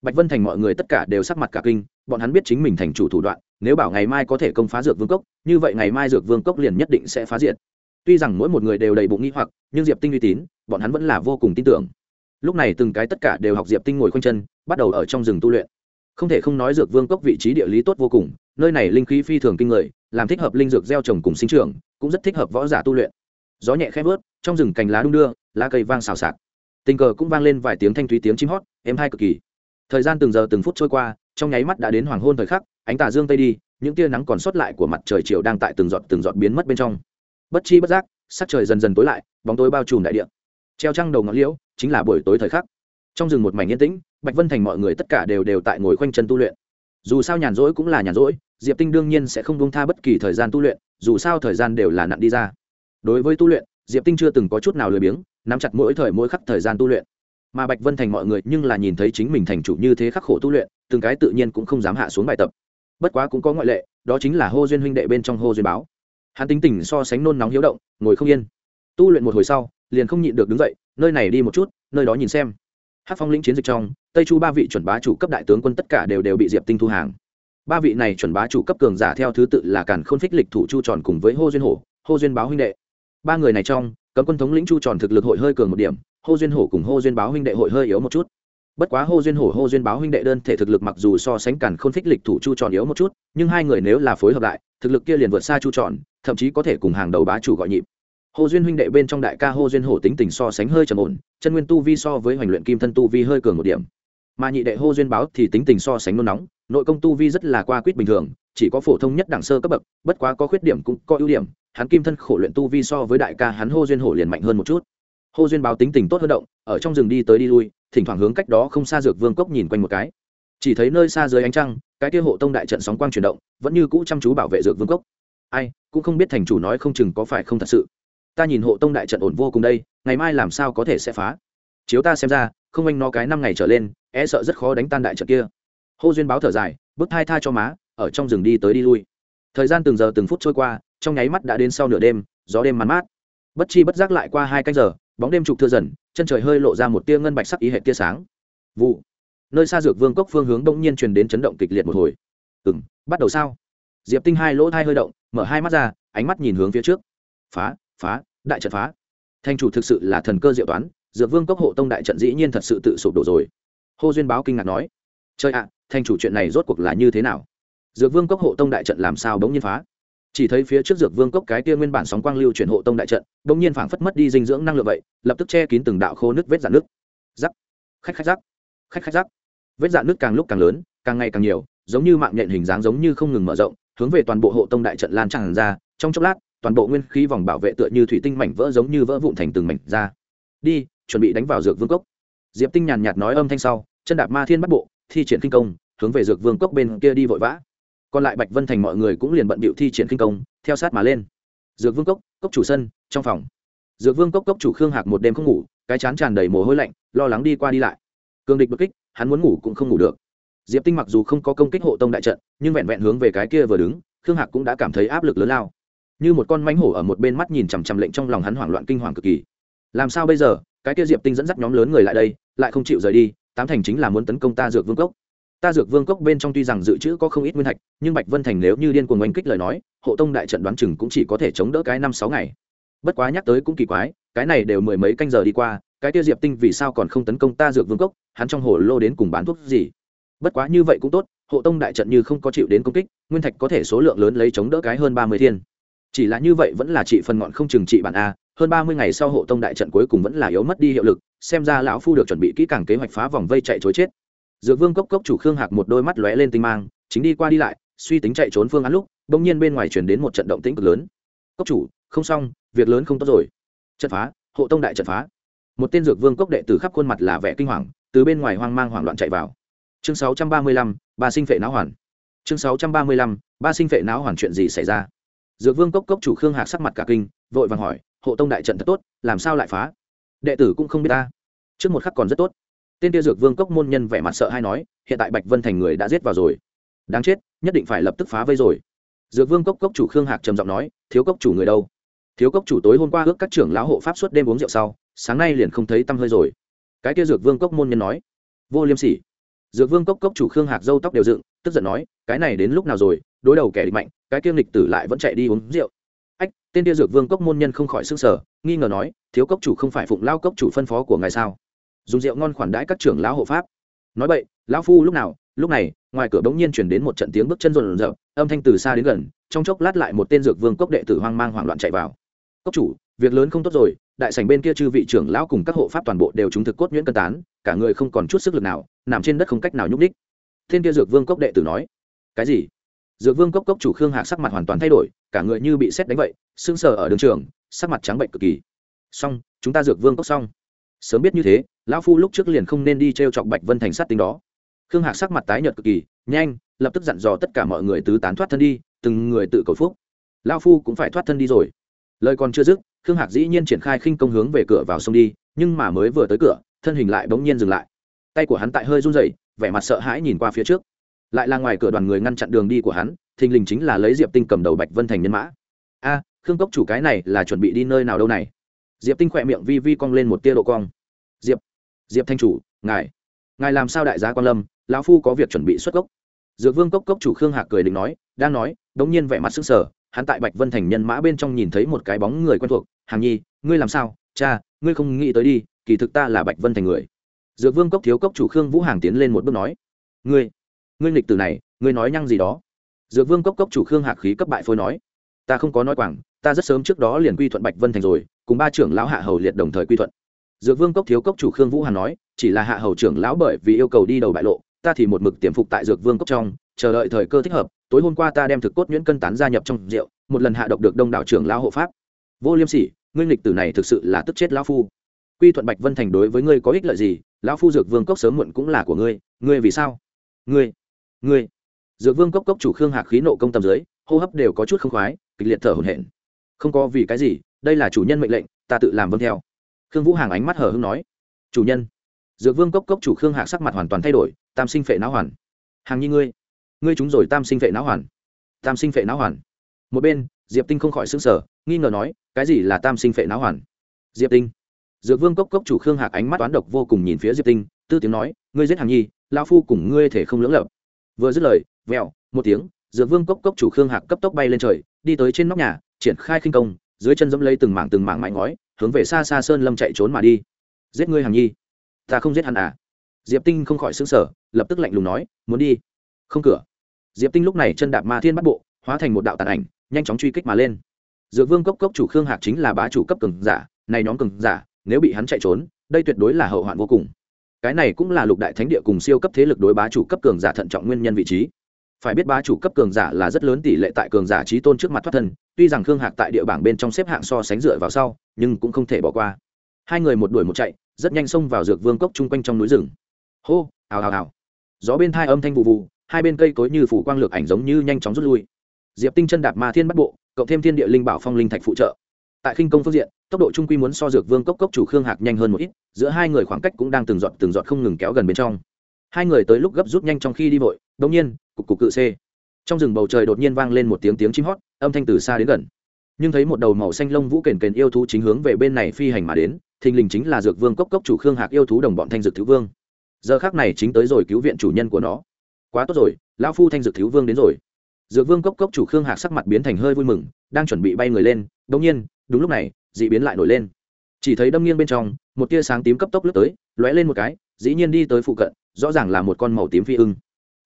bạch vân thành mọi người tất cả đều sắc mặt cả kinh, bọn hắn biết chính mình thành chủ thủ đoạn, nếu bảo ngày mai có thể công phá dược vương cốc, như vậy ngày mai dược vương cốc liền nhất định sẽ phá diệt. Tuy rằng mỗi một người đều đầy bụng nghi hoặc, nhưng diệp tinh uy tín, bọn hắn vẫn là vô cùng tin tưởng. Lúc này từng cái tất cả đều học diệp tinh ngồi khoanh chân, bắt đầu ở trong rừng tu luyện. Không thể không nói dược vương cốc vị trí địa lý tốt vô cùng, nơi này linh khí phi thường kinh người, làm thích hợp linh dược gieo trồng cùng sinh trưởng, cũng rất thích hợp võ giả tu luyện. Gió nhẹ khẽ vớt, trong rừng cành lá đung đưa, lá cây vang xào xạc. Tình cờ cũng vang lên vài tiếng thanh thúy tiếng chim hót, êm hai cực kỳ thời gian từng giờ từng phút trôi qua, trong nháy mắt đã đến hoàng hôn thời khắc, ánh tà dương tây đi, những tia nắng còn sót lại của mặt trời chiều đang tại từng giọt từng giọt biến mất bên trong. Bất chi bất giác, sắc trời dần dần tối lại, bóng tối bao trùm đại địa. Treo trăng đầu ngọn liễu, chính là buổi tối thời khắc. Trong rừng một mảnh yên tĩnh, bạch vân thành mọi người tất cả đều đều tại ngồi khoanh chân tu luyện. Dù sao nhàn rỗi cũng là nhàn rỗi, diệp tinh đương nhiên sẽ không buông tha bất kỳ thời gian tu luyện, dù sao thời gian đều là nặng đi ra. Đối với tu luyện, diệp tinh chưa từng có chút nào lười biếng, nắm chặt mỗi thời mỗi khắc thời gian tu luyện mà bạch vân thành mọi người nhưng là nhìn thấy chính mình thành chủ như thế khắc khổ tu luyện, từng cái tự nhiên cũng không dám hạ xuống bài tập. Bất quá cũng có ngoại lệ, đó chính là hô duyên huynh đệ bên trong hô duyên báo. Hắn tính tình so sánh nôn nóng hiếu động, ngồi không yên. Tu luyện một hồi sau, liền không nhịn được đứng dậy, nơi này đi một chút, nơi đó nhìn xem. Hát phong lĩnh chiến dịch trong, tây chu ba vị chuẩn bá chủ cấp đại tướng quân tất cả đều đều bị diệp tinh thu hàng. Ba vị này chuẩn bá chủ cấp cường giả theo thứ tự là càn khôn phích lịch thủ chu tròn cùng với hô duyên hổ, hô duyên báo huynh đệ. Ba người này trong, cấm quân thống lĩnh chu tròn thực lực hội hơi cường một điểm hô duyên hổ cùng hô duyên báo huynh đệ hội hơi yếu một chút bất quá hô duyên hổ hô duyên báo huynh đệ đơn thể thực lực mặc dù so sánh cản khôn phích lịch thủ chu tròn yếu một chút nhưng hai người nếu là phối hợp lại thực lực kia liền vượt xa chu tròn thậm chí có thể cùng hàng đầu bá chủ gọi nhịp Hô Duyên huynh đệ bên trong đại ca Hô Duyên hổ tính tình so sánh hơi trầm ổn, chân nguyên tu vi so với hoành luyện kim thân tu vi hơi cường một điểm. Mà nhị đệ Hô Duyên báo thì tính tình so sánh nôn nóng, nội công tu vi rất là qua quýt bình thường, chỉ có phổ thông nhất đẳng sơ cấp bậc, bất quá có khuyết điểm cũng có ưu điểm, hắn kim thân khổ luyện tu vi so với đại ca hắn Hô Duyên hổ liền mạnh hơn một chút. Hô Duyên báo tính tình tốt hơn động, ở trong rừng đi tới đi lui, thỉnh thoảng hướng cách đó không xa dược vương cốc nhìn quanh một cái. Chỉ thấy nơi xa dưới ánh trăng, cái kia hộ tông đại trận sóng quang chuyển động, vẫn như cũ chăm chú bảo vệ dược vương cốc. Ai, cũng không biết thành chủ nói không chừng có phải không thật sự. Ta nhìn hộ tông đại trận ổn vô cùng đây ngày mai làm sao có thể sẽ phá? Chiếu ta xem ra không anh nó cái năm ngày trở lên e sợ rất khó đánh tan đại trận kia. Hô duyên báo thở dài bước thai tha cho má ở trong rừng đi tới đi lui. Thời gian từng giờ từng phút trôi qua trong nháy mắt đã đến sau nửa đêm gió đêm mắn mát. Bất chi bất giác lại qua hai canh giờ bóng đêm trục thưa dần, chân trời hơi lộ ra một tia ngân bạch sắc ý hệ tia sáng. Vụ. Nơi xa dược vương cốc phương hướng đông nhiên truyền đến chấn động kịch liệt một hồi. Ừ m bắt đầu sao? Diệp tinh hai lỗ thai hơi động, mở hai mắt ra, ánh mắt nhìn hướng phía trước. Phá phá, đại trận phá. Thanh chủ thực sự là thần cơ diệu toán, dược vương cốc hộ tông đại trận dĩ nhiên thật sự tự sụp đổ rồi. Hô duyên báo kinh ngạc nói chơi ạ, thanh chủ chuyện này rốt cuộc là như thế nào? Dược vương cốc hộ tông đại trận làm sao bỗng nhiên phá? Chỉ thấy phía trước dược vương cốc cái kia nguyên bản sóng quang lưu chuyển hộ tông đại trận bỗng nhiên phảng phất mất đi dinh dưỡng năng lượng vậy, lập tức che kín từng đạo khô nước vết dạn nước. Giắc khách khách giắc khách khách giắc vết dạn nước càng lúc càng lớn, càng ngày càng nhiều, giống như mạng nhện hình dáng giống như không ngừng mở rộng, hướng về toàn bộ hộ tông đại trận lan tràn ra. Trong chốc lát, toàn bộ nguyên khí vòng bảo vệ tựa như thủy tinh mảnh vỡ giống như vỡ vụn thành từng mảnh ra. Đi, chuẩn bị đánh vào dược vương cốc. Diệp tinh nhàn nhạt nói âm thanh sau, chân đạp ma thiên bắt bộ, thi triển kinh công, hướng về dược vương cốc bên kia đi vội vã còn lại bạch vân thành mọi người cũng liền bận bịu thi triển kinh công, theo sát mà lên. Dược vương cốc cốc chủ sân, trong phòng. Dược vương cốc cốc chủ khương hạc một đêm không ngủ, cái chán tràn đầy mồ hôi lạnh, lo lắng đi qua đi lại. Cương địch bất kích, hắn muốn ngủ cũng không ngủ được. Diệp tinh mặc dù không có công kích hộ tông đại trận, nhưng vẹn vẹn hướng về cái kia vừa đứng, khương hạc cũng đã cảm thấy áp lực lớn lao. Như một con mánh hổ ở một bên mắt nhìn chằm chằm lệnh trong lòng hắn hoảng loạn kinh hoàng cực kỳ. Làm sao bây giờ? Cái kia diệp tinh dẫn dắt nhóm lớn người lại đây, lại không chịu rời đi, tám thành chính là muốn tấn công ta dược vương cốc ta dược vương cốc bên trong tuy rằng dự trữ có không ít nguyên thạch, nhưng bạch vân thành nếu như điên cuồng oanh kích lời nói, hộ tông đại trận đoán chừng cũng chỉ có thể chống đỡ cái năm sáu ngày. Bất quá nhắc tới cũng kỳ quái, cái này đều mười mấy canh giờ đi qua, cái tiêu diệp tinh vì sao còn không tấn công ta dược vương cốc, hắn trong hồ lô đến cùng bán thuốc gì? Bất quá như vậy cũng tốt, hộ tông đại trận như không có chịu đến công kích, nguyên thạch có thể số lượng lớn lấy chống đỡ cái hơn ba mươi thiên. Chỉ là như vậy vẫn là trị phần ngọn không chừng trị bản a, hơn ba mươi ngày sau hộ tông đại trận cuối cùng vẫn là yếu mất đi hiệu lực, xem ra lão phu được chuẩn bị kỹ càng kế hoạch phá vòng vây chạy chối chết dược vương cốc cốc chủ khương hạc một đôi mắt lóe lên tinh mang chính đi qua đi lại suy tính chạy trốn phương án lúc bỗng nhiên bên ngoài chuyển đến một trận động tĩnh cực lớn. Cốc chủ không xong việc lớn không tốt rồi. Trận phá hộ tông đại trận phá. Một tên dược vương cốc đệ tử khắp khuôn mặt là vẻ kinh hoàng từ bên ngoài hoang mang hoảng loạn chạy vào. Chương 635, ba sinh phệ não hoàn. Chương 635, ba sinh phệ não hoàn chuyện gì xảy ra? Dược vương cốc cốc chủ khương hạc sắc mặt cả kinh vội vàng hỏi hộ tông đại trận thật tốt làm sao lại phá? Đệ tử cũng không biết ta. Trước một khắc còn rất tốt tên kia dược vương cốc môn nhân vẻ mặt sợ hay nói, hiện tại bạch vân thành người đã giết vào rồi. Đáng chết, nhất định phải lập tức phá vây rồi. Dược vương cốc cốc chủ khương hạc trầm giọng nói, thiếu cốc chủ người đâu? Thiếu cốc chủ tối hôm qua ước các trưởng lão hộ pháp suốt đêm uống rượu sau, sáng nay liền không thấy tăm hơi rồi. Cái kia dược vương cốc môn nhân nói, vô liêm sỉ. Dược vương cốc cốc chủ khương hạc dâu tóc đều dựng, tức giận nói, cái này đến lúc nào rồi, đối đầu kẻ địch mạnh, cái kia lịch tử lại vẫn chạy đi uống rượu. Ách, tên kia dược vương cốc môn nhân không khỏi s ư n g sở nghi ngờ nói, thiếu cốc chủ không phải phụng lao cốc chủ phân phó của ngài sao? Dùng rượu ngon khoản đãi các trưởng lão hộ pháp. Nói vậy, lão phu lúc nào, lúc này, ngoài cửa bỗng nhiên chuyển đến một trận tiếng bước chân rộn rợn, âm thanh từ xa đến gần, trong chốc lát lại một tên dược vương cốc đệ tử hoang mang hoảng loạn chạy vào. Cốc chủ, việc lớn không tốt rồi, đại sảnh bên kia chư vị trưởng lão cùng các hộ pháp toàn bộ đều trúng thực cốt nhuyễn cân tán, cả người không còn chút sức lực nào, nằm trên đất không cách nào nhúc ních thiên kia dược vương cốc đệ tử nói. Cái gì? Dược vương cốc cốc chủ khương hạc sắc mặt hoàn toàn thay đổi, cả người như bị xét đánh vậy sưng sờ ở đường trường, sắc mặt trắng bệnh cực kỳ. Xong, chúng ta dược vương cốc xong sớm biết như thế, lão phu lúc trước liền không nên đi t r e o chọc bạch vân thành sát tính đó. Khương hạc sắc mặt tái nhợt cực kỳ, nhanh, lập tức dặn dò tất cả mọi người tứ tán thoát thân đi, từng người tự cầu phúc. Lão phu cũng phải thoát thân đi rồi. Lời còn chưa dứt, khương hạc dĩ nhiên triển khai khinh công hướng về cửa vào sông đi, nhưng mà mới vừa tới cửa, thân hình lại bỗng nhiên dừng lại. Tay của hắn tại hơi run rẩy, vẻ mặt sợ hãi nhìn qua phía trước. Lại là ngoài cửa đoàn người ngăn chặn đường đi của hắn, thình lình chính là lấy diệp tinh cầm đầu bạch vân thành nhân mã. A, khương cốc chủ cái này là chuẩn bị đi nơi nào đâu này? Diệp tinh khỏe miệng vi vi cong lên một tia độ cong. Diệp diệp thanh chủ, ngài ngài làm sao đại gia quan lâm, lão phu có việc chuẩn bị xuất gốc. Dược vương cốc cốc chủ khương hạc cười định nói, đang nói, đống nhiên vẻ mặt sức sở hắn tại bạch vân thành nhân mã bên trong nhìn thấy một cái bóng người quen thuộc, hàng nhi, ngươi làm sao? Cha, ngươi không nghĩ tới đi, kỳ thực ta là bạch vân thành người. Dược vương cốc thiếu cốc chủ khương vũ hàng tiến lên một bước nói, ngươi ngươi nghịch từ này, ngươi nói nhăng gì đó. Dược vương cốc cốc chủ khương hạc khí cấp bại phôi nói, ta không có nói quảng, ta rất sớm trước đó liền quy thuận bạch vân thành rồi cùng ba trưởng lão hạ hầu liệt đồng thời quy thuận. Dược vương cốc thiếu cốc chủ khương vũ hàn nói, chỉ là hạ hầu trưởng lão bởi vì yêu cầu đi đầu bại lộ, ta thì một mực tiềm phục tại dược vương cốc trong, chờ đợi thời cơ thích hợp, tối hôm qua ta đem thực cốt nhuyễn cân tán gia nhập trong rượu, một lần hạ độc được đông đảo trưởng lão hộ pháp. Vô liêm sỉ, ngươi lịch tử này thực sự là tức chết lão phu. Quy thuận bạch vân thành đối với ngươi có ích lợi gì, lão phu dược vương cốc sớm muộn cũng là của ngươi ngươi vì sao? Ngươi ngươi. Dược vương cốc cốc chủ khương hạc khí nộ công tầm dưới hô hấp đều có chút không khoái, kịch liệt thở hổn hển. Không có vì cái gì đây là chủ nhân mệnh lệnh, ta tự làm vâng theo. Khương vũ hàng ánh mắt hờ hưng nói. Chủ nhân. Dược vương cốc cốc chủ khương hạc sắc mặt hoàn toàn thay đổi, tam sinh phệ não hoàn. Hàng nhi ngươi ngươi chúng rồi tam sinh phệ não hoàn. Tam sinh phệ não hoàn. Một bên, diệp tinh không khỏi xứng sở nghi ngờ nói, cái gì là tam sinh phệ não hoàn? Diệp tinh. Dược vương cốc cốc chủ khương hạc ánh mắt toán độc vô cùng nhìn phía diệp tinh, tư tiếng nói, ngươi giết hàng nhi lao phu cùng ngươi thể không lưỡng lập. Vừa dứt lời, vẹo, một tiếng, dược vương cốc cốc chủ khương hạc cấp tốc bay lên trời, đi tới trên nóc nhà, triển khai khinh công dưới chân dẫm lấy từng mảng từng mảng mãi ngói, hướng về xa xa sơn lâm chạy trốn mà đi. Giết ngươi hàng nhi. Ta không giết hắn à? Diệp tinh không khỏi xứng sở lập tức lạnh lùng nói, muốn đi. Không cửa. Diệp tinh lúc này chân đạp ma thiên bắt bộ, hóa thành một đạo tàn ảnh, nhanh chóng truy kích mà lên. Dược vương cốc cốc chủ khương hạc chính là bá chủ cấp cường giả, này nhóm cường giả, nếu bị hắn chạy trốn, đây tuyệt đối là hậu hoạn vô cùng. Cái này cũng là lục đại thánh địa cùng siêu cấp thế lực đối bá chủ cấp cường giả thận trọng nguyên nhân vị trí. Phải biết bá chủ cấp cường giả là rất lớn tỷ lệ tại cường giả trí tôn trước mặt thoát thân tuy rằng khương hạc tại địa bảng bên trong xếp hạng so sánh dựa vào sau, nhưng cũng không thể bỏ qua. Hai người một đuổi một chạy, rất nhanh xông vào dược vương cốc chung quanh trong núi rừng. Hô ào ào ào gió bên thai âm thanh vụ vụ, hai bên cây cối như phủ quang lược ảnh giống như nhanh chóng rút lui. Diệp tinh chân đạp ma thiên bắt bộ, cộng thêm thiên địa linh bảo phong linh thạch phụ trợ. Tại khinh công phương diện, tốc độ trung quy muốn so dược vương cốc cốc chủ khương hạc nhanh hơn một ít, giữa hai người khoảng cách cũng đang từng giọt từng giọt không ngừng kéo gần bên trong. Hai người tới lúc gấp rút nhanh trong khi đi vội đông nhiên, cục cục cự c trong rừng bầu trời đột nhiên vang lên một tiếng tiếng chim hót, âm thanh từ xa đến gần. Nhưng thấy một đầu màu xanh lông vũ kền kền yêu thú chính hướng về bên này phi hành mà đến, thình lình chính là dược vương cốc cốc chủ khương hạc yêu thú đồng bọn thanh dược thiếu vương. Giờ khác này chính tới rồi cứu viện chủ nhân của nó. Quá tốt rồi, lão phu thanh dược thiếu vương đến rồi. Dược vương cốc cốc chủ khương hạc sắc mặt biến thành hơi vui mừng, đang chuẩn bị bay người lên đ ỗ n g nhiên, đúng lúc này d ị biến lại nổi lên. Chỉ thấy đâm nghiêng bên trong, một tia sáng tím cấp tốc lướt tới, lóe lên một cái, dĩ nhiên đi tới phụ cận, rõ ràng là một con màu tím phi ưng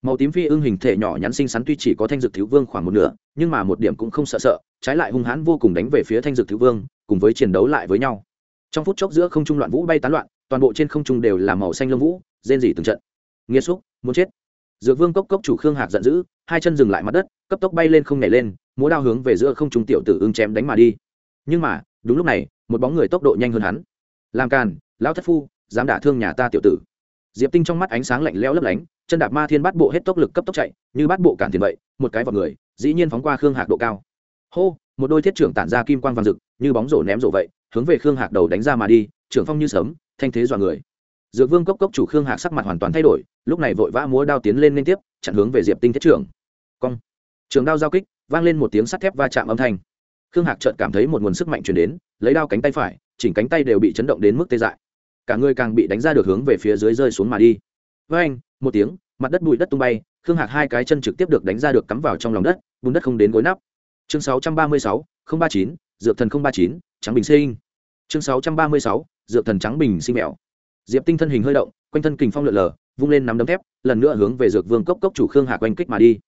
màu tím phi ưng hình thể nhỏ nhắn xinh xắn tuy chỉ có thanh dược thiếu vương khoảng một nửa, nhưng mà một điểm cũng không sợ sợ, trái lại hung hãn vô cùng đánh về phía thanh dược thiếu vương, cùng với chiến đấu lại với nhau. Trong phút chốc giữa không trung loạn vũ bay tán loạn, toàn bộ trên không trung đều là màu xanh lông vũ, rên rỉ từng trận. Nghĩa xúc, muốn chết. Dược vương cốc cốc chủ khương hạc giận dữ, hai chân dừng lại mặt đất, cấp tốc bay lên không nhảy lên, múa đao hướng về giữa không trung tiểu tử ưng chém đánh mà đi. Nhưng mà, đúng lúc này, một bóng người tốc độ nhanh hơn hắn. Làm càn, lão thất phu, dám đả thương nhà ta tiểu tử diệp tinh trong mắt ánh sáng lạnh lẽo lấp lánh, chân đạp ma thiên bắt bộ hết tốc lực cấp tốc chạy, như bắt bộ cản tiền vậy, một cái vào người, dĩ nhiên phóng qua khương hạc độ cao. Hô, một đôi thiết trưởng tản ra kim quang vàng rực, như bóng rổ ném rổ vậy, hướng về khương hạc đầu đánh ra mà đi, trưởng phong như sớm thanh thế dọa người. Dược vương cốc cốc chủ khương hạc sắc mặt hoàn toàn thay đổi, lúc này vội vã múa đao tiến lên liên tiếp, chặn hướng về diệp tinh thiết trưởng. Cong. Trường đao giao kích, vang lên một tiếng sắt thép va chạm âm thanh. Khương hạc chợt cảm thấy một nguồn sức mạnh chuyển đến, lấy đao cánh tay phải, chỉnh cánh tay đều bị chấn động đến mức tê dại cả người càng bị đánh ra được hướng về phía dưới rơi xuống mà đi. Với anh một tiếng mặt đất bụi đất tung bay khương hạc hai cái chân trực tiếp được đánh ra được cắm vào trong lòng đất bùn đất không đến gối nắp. Chương 636, 039, dược thần 039, trắng bình sinh. Chương 636, dược thần trắng bình sinh mèo diệp tinh thân hình hơi động quanh thân kình phong lượn lờ vung lên nắm đấm thép lần nữa hướng về dược vương cốc cốc chủ khương hạc oanh kích mà đi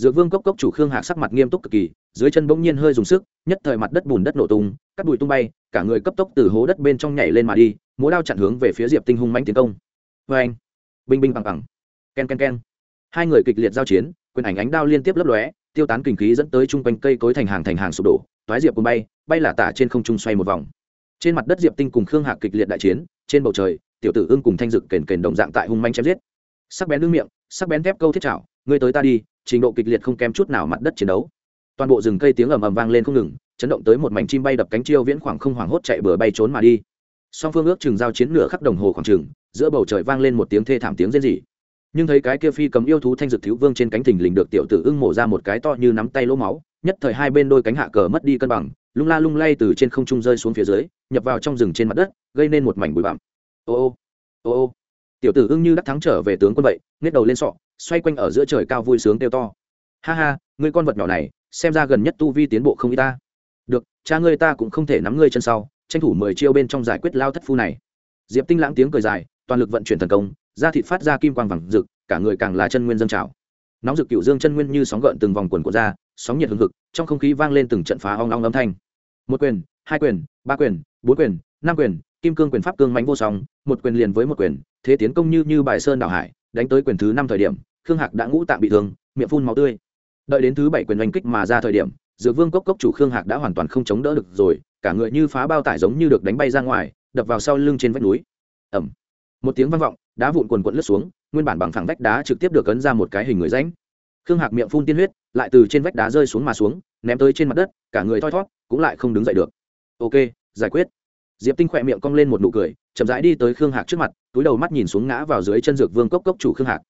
dược vương cốc cốc chủ khương hạc sắc mặt nghiêm túc cực kỳ, dưới chân bỗng nhiên hơi dùng sức, nhất thời mặt đất bùn đất nổ tung cắt bụi tung bay, cả người cấp tốc từ hố đất bên trong nhảy lên mà đi, múa đao chặn hướng về phía diệp tinh hung mãnh tiến công. Vê anh, binh binh bằng bằng, ken ken ken. Hai người kịch liệt giao chiến, quyền ảnh ánh đao liên tiếp lấp lóe, tiêu tán kinh khí dẫn tới chung quanh cây cối thành hàng thành hàng sụp đổ, toái diệp cùng bay bay là tả trên không trung xoay một vòng. Trên mặt đất diệp tinh cùng khương hạc kịch liệt đại chiến, trên bầu trời, tiểu tử ưng cùng thanh dực kền kền đồng dạng tại hung manh chém giết. Sắc bén lưng miệng, sắc bén thép câu thiết chảo, ngươi tới ta đi trình độ kịch liệt không kém chút nào mặt đất chiến đấu. Toàn bộ rừng cây tiếng ầm ầm vang lên không ngừng, chấn động tới một mảnh chim bay đập cánh chiêu viễn khoảng không hoảng hốt chạy bừa bay trốn mà đi. Song phương ước chừng giao chiến nửa khắc đồng hồ khoảng chừng, giữa bầu trời vang lên một tiếng thê thảm tiếng rên rỉ. Nhưng thấy cái kia phi cầm yêu thú thanh dực thiếu vương trên cánh thình lình được tiểu tử ưng mổ ra một cái to như nắm tay lỗ máu, nhất thời hai bên đôi cánh hạ cờ mất đi cân bằng, lung la lung lay từ trên không trung rơi xuống phía dưới, nhập vào trong rừng trên mặt đất, gây nên một mảnh bụi bặm. Ô ô ô ô tiểu tử ưng như đắc thắng trở về tướng quân vậy nghiết đầu lên sọ xoay quanh ở giữa trời cao vui sướng kêu to. Ha ha ngươi con vật nhỏ này xem ra gần nhất tu vi tiến bộ không y ta. Được cha ngươi ta cũng không thể nắm ngươi chân sau tranh thủ mười chiêu bên trong giải quyết lao thất phu này. Diệp tinh lãng tiếng cười dài toàn lực vận chuyển thần công da thịt phát ra kim quang vàng rực cả người càng là chân nguyên dân trào. Nóng rực cựu dương chân nguyên như sóng gợn từng vòng quần của da, sóng nhiệt hưng hực trong không khí vang lên từng trận phá ong ong âm thanh. Một quyền hai quyền ba quyền bốn quyền năm quyền kim cương quyền pháp cương mánh vô song, một quyền liền với một quyền, thế tiến công như như bài sơn đảo hải, đánh tới quyền thứ năm thời điểm, khương hạc đã ngũ tạm bị thương, miệng phun máu tươi. Đợi đến thứ bảy quyền oanh kích mà ra thời điểm, dược vương cốc cốc chủ khương hạc đã hoàn toàn không chống đỡ được rồi, cả người như phá bao tải giống như được đánh bay ra ngoài, đập vào sau lưng trên vách núi. Ẩm một tiếng vang vọng, đá vụn quần quận lướt xuống, nguyên bản bằng phẳng vách đá trực tiếp được cấn ra một cái hình người ránh khương hạc miệng phun tiên huyết, lại từ trên vách đá rơi xuống mà xuống, ném tới trên mặt đất, cả người thoi thót, cũng lại không đứng dậy được. Ok, giải quyết diệp tinh khỏe miệng cong lên một nụ cười, chậm rãi đi tới khương hạc trước mặt, túi đầu mắt nhìn xuống ngã vào dưới chân dược vương cốc cốc chủ khương hạc.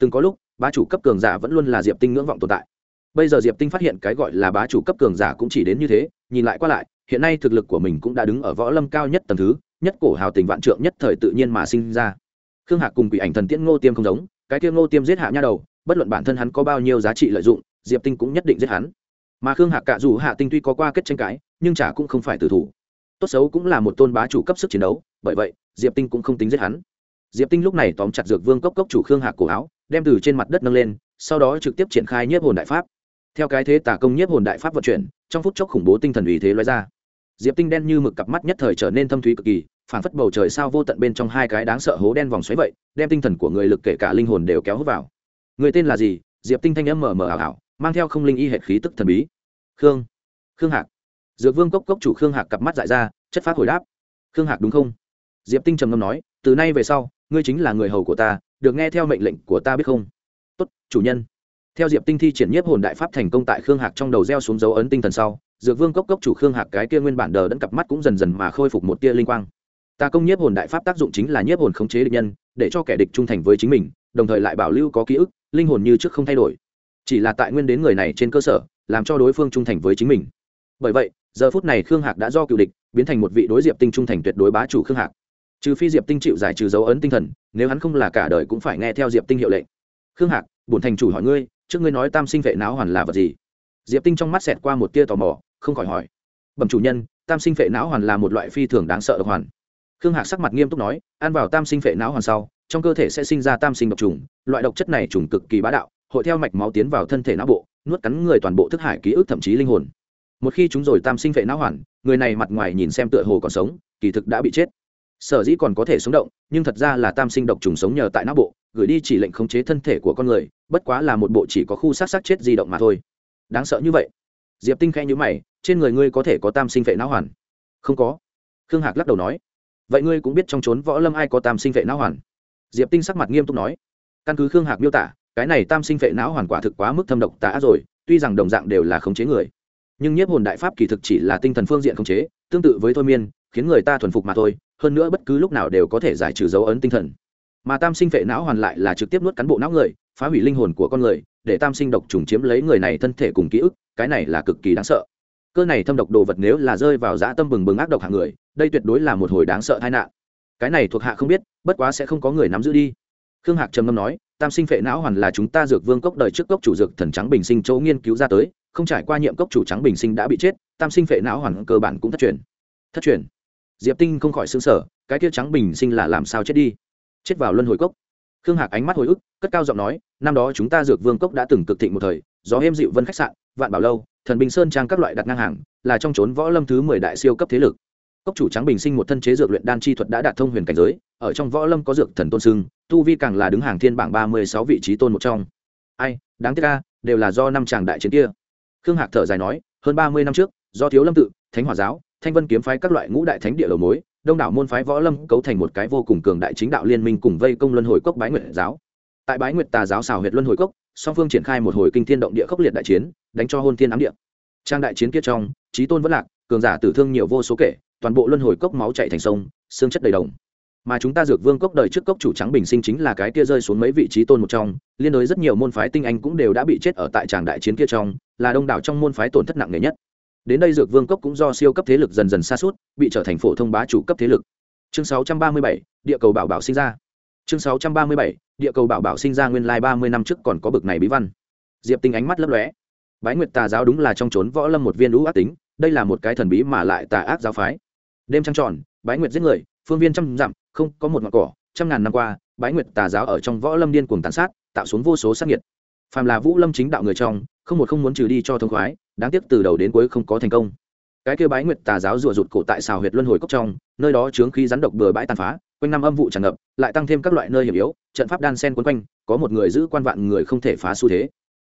Từng có lúc, bá chủ cấp cường giả vẫn luôn là diệp tinh ngưỡng vọng tồn tại. Bây giờ diệp tinh phát hiện cái gọi là bá chủ cấp cường giả cũng chỉ đến như thế, nhìn lại qua lại, hiện nay thực lực của mình cũng đã đứng ở võ lâm cao nhất tầng thứ, nhất cổ hào tình vạn trượng nhất thời tự nhiên mà sinh ra. Khương hạc cùng quỷ ảnh thần tiễn ngô tiêm không giống, cái kia ngô tiêm giết hạ nha đầu, bất luận bản thân hắn có bao nhiêu giá trị lợi dụng, diệp tinh cũng nhất định giết hắn. Mà khương hạc cả dù hạ tinh tuy có qua kết tranh cãi, nhưng chả cũng không phải tử thủ tốt xấu cũng là một tôn bá chủ cấp sức chiến đấu, bởi vậy, diệp tinh cũng không tính giết hắn. Diệp tinh lúc này tóm chặt dược vương cốc cốc chủ khương hạc cổ áo, đem từ trên mặt đất nâng lên, sau đó trực tiếp triển khai nhiếp hồn đại pháp. Theo cái thế tả công nhiếp hồn đại pháp vận chuyển, trong phút chốc khủng bố tinh thần ủy thế loại ra. Diệp tinh đen như mực cặp mắt nhất thời trở nên thâm thúy cực kỳ phản phất bầu trời sao vô tận bên trong hai cái đáng sợ hố đen vòng xoáy vậy, đem tinh thần của người lực kể cả linh hồn đều kéo hút vào. Người tên là gì? Diệp tinh thanh âm mờ mờ ảo ảo, mang theo không linh y hệ khí tức thần bí. Khương khương hạc dược vương cốc cốc chủ khương hạc cặp mắt dại ra, chất phát hồi đáp. Khương hạc đúng không? Diệp tinh trầm ngâm nói, từ nay về sau, ngươi chính là người hầu của ta, được nghe theo mệnh lệnh của ta biết không? Tốt, chủ nhân. Theo diệp tinh thi triển nhiếp hồn đại pháp thành công tại khương hạc trong đầu gieo xuống dấu ấn tinh thần sau, dược vương cốc cốc chủ khương hạc cái kia nguyên bản đờ đẫn cặp mắt cũng dần dần mà khôi phục một tia linh quang. Ta công nhiếp hồn đại pháp tác dụng chính là nhiếp hồn khống chế địch nhân, để cho kẻ địch trung thành với chính mình, đồng thời lại bảo lưu có ký ức, linh hồn như trước không thay đổi. Chỉ là tại nguyên đến người này trên cơ sở, làm cho đối phương trung thành với chính mình bởi vậy, giờ phút này khương hạc đã do cựu địch biến thành một vị đối diệp tinh trung thành tuyệt đối bá chủ khương hạc. Trừ phi diệp tinh chịu giải trừ dấu ấn tinh thần, nếu hắn không là cả đời cũng phải nghe theo diệp tinh hiệu lệnh. Khương hạc, bổn thành chủ hỏi ngươi, trước ngươi nói tam sinh vệ não hoàn là vật gì? Diệp tinh trong mắt xẹt qua một tia tò mò, không khỏi hỏi. Bẩm chủ nhân, tam sinh vệ não hoàn là một loại phi thường đáng sợ độc hoàn. Khương hạc sắc mặt nghiêm túc nói, ăn vào tam sinh vệ não hoàn sau, trong cơ thể sẽ sinh ra tam sinh độc trùng, loại độc chất này trùng cực kỳ bá đạo, hội theo mạch máu tiến vào thân thể não bộ, nuốt cắn người toàn bộ thức hải ký ức thậm chí linh hồn một khi chúng rồi tam sinh vệ não hoàn, người này mặt ngoài nhìn xem tựa hồ còn sống, kỳ thực đã bị chết. Sở dĩ còn có thể sống động, nhưng thật ra là tam sinh độc trùng sống nhờ tại não bộ, gửi đi chỉ lệnh khống chế thân thể của con người, bất quá là một bộ chỉ có khu sát sát chết di động mà thôi. Đáng sợ như vậy. Diệp tinh khẽ nhữ mày, trên người ngươi có thể có tam sinh vệ não hoàn? Không có. Khương hạc lắc đầu nói. Vậy ngươi cũng biết trong trốn võ lâm ai có tam sinh vệ não hoàn? Diệp tinh sắc mặt nghiêm túc nói. Căn cứ khương hạc miêu tả, cái này tam sinh vệ não hoàn quả thực quá mức thâm độc tả rồi, tuy rằng đồng dạng đều là khống chế người nhưng nhiếp hồn đại pháp kỳ thực chỉ là tinh thần phương diện khống chế, tương tự với thôi miên, khiến người ta thuần phục mà thôi, hơn nữa bất cứ lúc nào đều có thể giải trừ dấu ấn tinh thần. Mà tam sinh vệ não hoàn lại là trực tiếp nuốt cán bộ não người, phá hủy linh hồn của con người, để tam sinh độc trùng chiếm lấy người này thân thể cùng ký ức, cái này là cực kỳ đáng sợ. Cơ này thâm độc đồ vật nếu là rơi vào dã tâm bừng bừng ác độc hạng người, đây tuyệt đối là một hồi đáng sợ tai nạn. Cái này thuộc hạ không biết, bất quá sẽ không có người nắm giữ đi. Khương hạc trầm ngâm nói, tam sinh phệ não hoàn là chúng ta dược vương cốc đời trước cốc chủ dược thần trắng bình sinh châu nghiên cứu ra tới không trải qua nhiệm cốc chủ trắng bình sinh đã bị chết, tam sinh phệ não hoàn cơ bản cũng thất truyền. Thất truyền? Diệp tinh không khỏi xứng sở cái kia trắng bình sinh là làm sao chết đi? Chết vào luân hồi cốc. Khương hạc ánh mắt hồi ức, cất cao giọng nói, năm đó chúng ta dược vương cốc đã từng cực thịnh một thời, gió êm dịu vân khách sạn, vạn bảo lâu, thần bình sơn trang các loại đặt ngang hàng, là trong trốn võ lâm thứ mười đại siêu cấp thế lực. Cốc chủ trắng bình sinh một thân chế dược luyện đan chi thuật đã đạt thông huyền cảnh giới, ở trong võ lâm có dược thần tôn sưng tu vi càng là đứng hàng thiên bảng ba mươi sáu vị trí tôn một trong. Ai, đáng tiếc ca đều là do năm chàng đại chiến kia khương hạc thở dài nói, hơn ba mươi năm trước, do thiếu lâm tự, thánh hòa giáo, thanh vân kiếm phái các loại ngũ đại thánh địa đầu mối, đông đảo môn phái võ lâm cấu thành một cái vô cùng cường đại chính đạo liên minh cùng vây công luân hồi cốc bái nguyệt giáo. Tại bái nguyệt tà giáo xào huyệt luân hồi cốc, song phương triển khai một hồi kinh thiên động địa khốc liệt đại chiến, đánh cho hôn thiên ám địa. Trang đại chiến kia trong trí tôn vẫn lạc, cường giả tử thương nhiều vô số kể, toàn bộ luân hồi cốc máu chạy thành sông, xương chất đầy đồng mà chúng ta dược vương cốc đời trước cốc chủ trắng bình sinh chính là cái kia rơi xuống mấy vị trí tôn một trong liên đối rất nhiều môn phái tinh anh cũng đều đã bị chết ở tại tràng đại chiến kia trong là đông đảo trong môn phái tổn thất nặng nề nhất. Đến đây dược vương cốc cũng do siêu cấp thế lực dần dần xa suốt bị trở thành phổ thông bá chủ cấp thế lực. Chương 637, địa cầu bảo bảo sinh ra. Chương 637, địa cầu bảo bảo sinh ra nguyên lai ba mươi năm trước còn có bực này bí văn. Diệp tinh ánh mắt lấp lóe. Bái nguyệt tà giáo đúng là trong trốn võ lâm một viên lũ ác tính đây là một cái thần bí mà lại tà ác giáo phái. Đêm trăng tròn bái nguyệt giết người phương viên trăm dặm, không có một ngọn cỏ, trăm ngàn năm qua, bái nguyệt tà giáo ở trong võ lâm điên cuồng tàn sát, tạo xuống vô số sát nhiệt phàm là vũ lâm chính đạo người trong, không một không muốn trừ đi cho thông khoái, đáng tiếc từ đầu đến cuối không có thành công. Cái kêu bái nguyệt tà giáo rùa rụt cổ tại xào huyệt luân hồi cốc trong, nơi đó chướng khí rắn độc bừa bãi tàn phá, quanh năm âm vụ tràn ngập, lại tăng thêm các loại nơi hiểm yếu, trận pháp đan sen quấn quanh, có một người giữ quan vạn người không thể phá xu thế.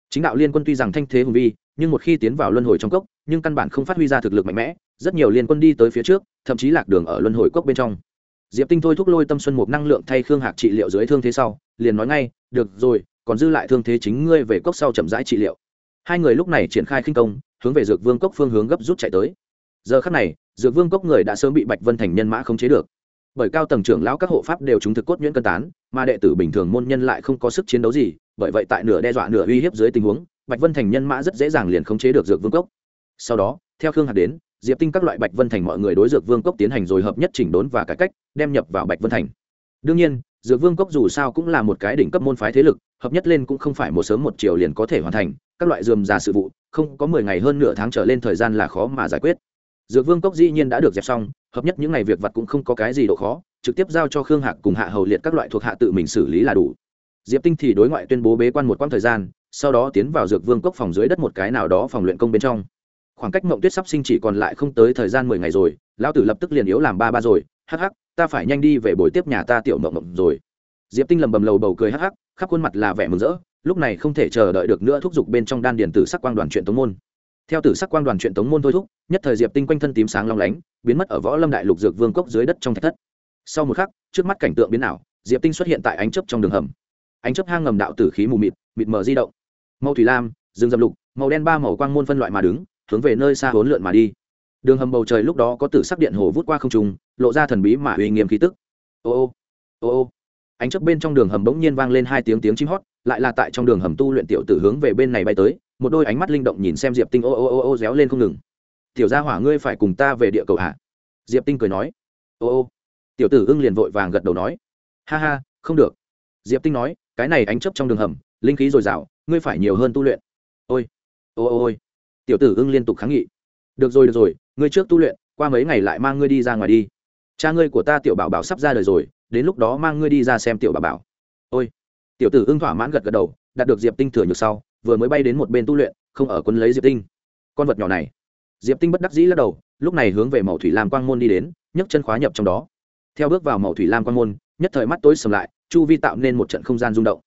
Chính đạo liên quân tuy rằng thanh thế hùng vi, nhưng một khi tiến vào luân hồi trong cốc, nhưng căn bản không phát huy ra thực lực mạnh mẽ, rất nhiều liên quân đi tới phía trước, thậm chí lạc đường ở luân hồi cốc bên trong diệp tinh thôi thúc lôi tâm xuân một năng lượng thay khương hạc trị liệu dưới thương thế sau, liền nói ngay, được rồi, còn dư lại thương thế chính ngươi về cốc sau chậm rãi trị liệu. Hai người lúc này triển khai khinh công, hướng về dược vương cốc phương hướng gấp rút chạy tới. Giờ khắc này, dược vương cốc người đã sớm bị bạch vân thành nhân mã không chế được. Bởi cao tầng trưởng lão các hộ pháp đều chúng thực cốt nhuyễn cân tán, mà đệ tử bình thường môn nhân lại không có sức chiến đấu gì, bởi vậy tại nửa đe dọa nửa uy hiếp dưới tình huống, bạch vân thành nhân mã rất dễ dàng liền khống chế được dược vương cốc. Sau đó, theo khương Hạc đến diệp tinh các loại bạch vân thành mọi người đối dược vương cốc tiến hành rồi hợp nhất chỉnh đốn và cải cách, đem nhập vào bạch vân thành. Đương nhiên, dược vương cốc dù sao cũng là một cái đỉnh cấp môn phái thế lực, hợp nhất lên cũng không phải một sớm một chiều liền có thể hoàn thành, các loại dườm già sự vụ, không có mười ngày hơn nửa tháng trở lên thời gian là khó mà giải quyết. Dược vương cốc dĩ nhiên đã được dẹp xong, hợp nhất những ngày việc vặt cũng không có cái gì độ khó, trực tiếp giao cho khương hạc cùng hạ hầu liệt các loại thuộc hạ tự mình xử lý là đủ. Diệp tinh thì đối ngoại tuyên bố bế quan một quãng thời gian, sau đó tiến vào dược vương cốc phòng dưới đất một cái nào đó phòng luyện công bên trong khoảng cách mộng tuyết sắp sinh chỉ còn lại không tới thời gian mười ngày rồi, lão tử lập tức liền yếu làm ba ba rồi, hắc hắc, ta phải nhanh đi về buổi tiếp nhà ta tiểu mộng mộng rồi. Diệp tinh lầm bầm lầu bầu cười hắc hắc, khắp khuôn mặt là vẻ mừng rỡ, lúc này không thể chờ đợi được nữa thúc giục bên trong đan điền tử sắc quang đoàn truyện tống môn. Theo tử sắc quang đoàn truyện tống môn thôi thúc, nhất thời diệp tinh quanh thân tím sáng long lánh, biến mất ở võ lâm đại lục dược vương cốc dưới đất trong thạch thất. Sau một khắc, trước mắt cảnh tượng biến ảo, diệp tinh xuất hiện tại ánh chấp trong đường hầm. Ánh chấp hang ngầm đạo tử khí mù mịt mịt mờ di động. Màu thủy lam, rừng dập lục, màu đen ba màu quang môn phân loại mà đứng hướng về nơi xa hỗn lượn mà đi. Đường hầm bầu trời lúc đó có tử sắc điện hồ vút qua không trung, lộ ra thần bí mà uy nghiêm khí tức. Ô ô ô ô. Ánh chớp bên trong đường hầm bỗng nhiên vang lên hai tiếng tiếng chim hót, lại là tại trong đường hầm tu luyện tiểu tử hướng về bên này bay tới, một đôi ánh mắt linh động nhìn xem diệp tinh ô ô ô ô réo lên không ngừng. Tiểu gia hỏa ngươi phải cùng ta về địa cầu hả? Diệp tinh cười nói. Ô ô. Tiểu tử ưng liền vội vàng gật đầu nói. Ha ha, không được. Diệp tinh nói, cái này ánh chấp trong đường hầm, linh khí dồi dào, ngươi phải nhiều hơn tu luyện. Ôi, ô ô ôi tiểu tử ưng liên tục kháng nghị. Được rồi được rồi, ngươi trước tu luyện, qua mấy ngày lại mang ngươi đi ra ngoài đi. Cha ngươi của ta tiểu bảo bảo sắp ra đời rồi, đến lúc đó mang ngươi đi ra xem tiểu bảo bảo. Ôi, tiểu tử ưng thỏa mãn gật gật đầu, đạt được diệp tinh thừa nhược sau, vừa mới bay đến một bên tu luyện, không ở quân lấy diệp tinh. Con vật nhỏ này. Diệp tinh bất đắc dĩ lắc đầu, lúc này hướng về màu thủy lam quang môn đi đến, nhấc chân khóa nhập trong đó. Theo bước vào màu thủy lam quang môn, nhất thời mắt tối sầm lại, chu vi tạo nên một trận không gian rung động.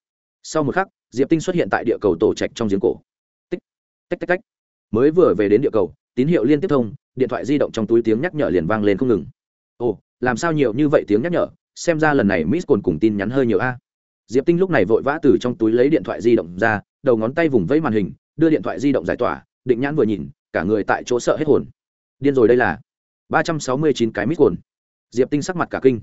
Sau một khắc, diệp tinh xuất hiện tại địa cầu tổ trạch trong giếng cổ. Tích tách tách tách mới vừa về đến địa cầu, tín hiệu liên tiếp thông, điện thoại di động trong túi tiếng nhắc nhở liền vang lên không ngừng. Ồ, làm sao nhiều như vậy tiếng nhắc nhở? Xem ra lần này miss cồn cùng tin nhắn hơi nhiều a. Diệp tinh lúc này vội vã từ trong túi lấy điện thoại di động ra, đầu ngón tay vùng vẫy màn hình, đưa điện thoại di động giải tỏa, định nhãn vừa nhìn, cả người tại chỗ sợ hết hồn. Điên rồi đây là. ba trăm sáu mươi chín cái miss cồn. Diệp tinh sắc mặt cả kinh.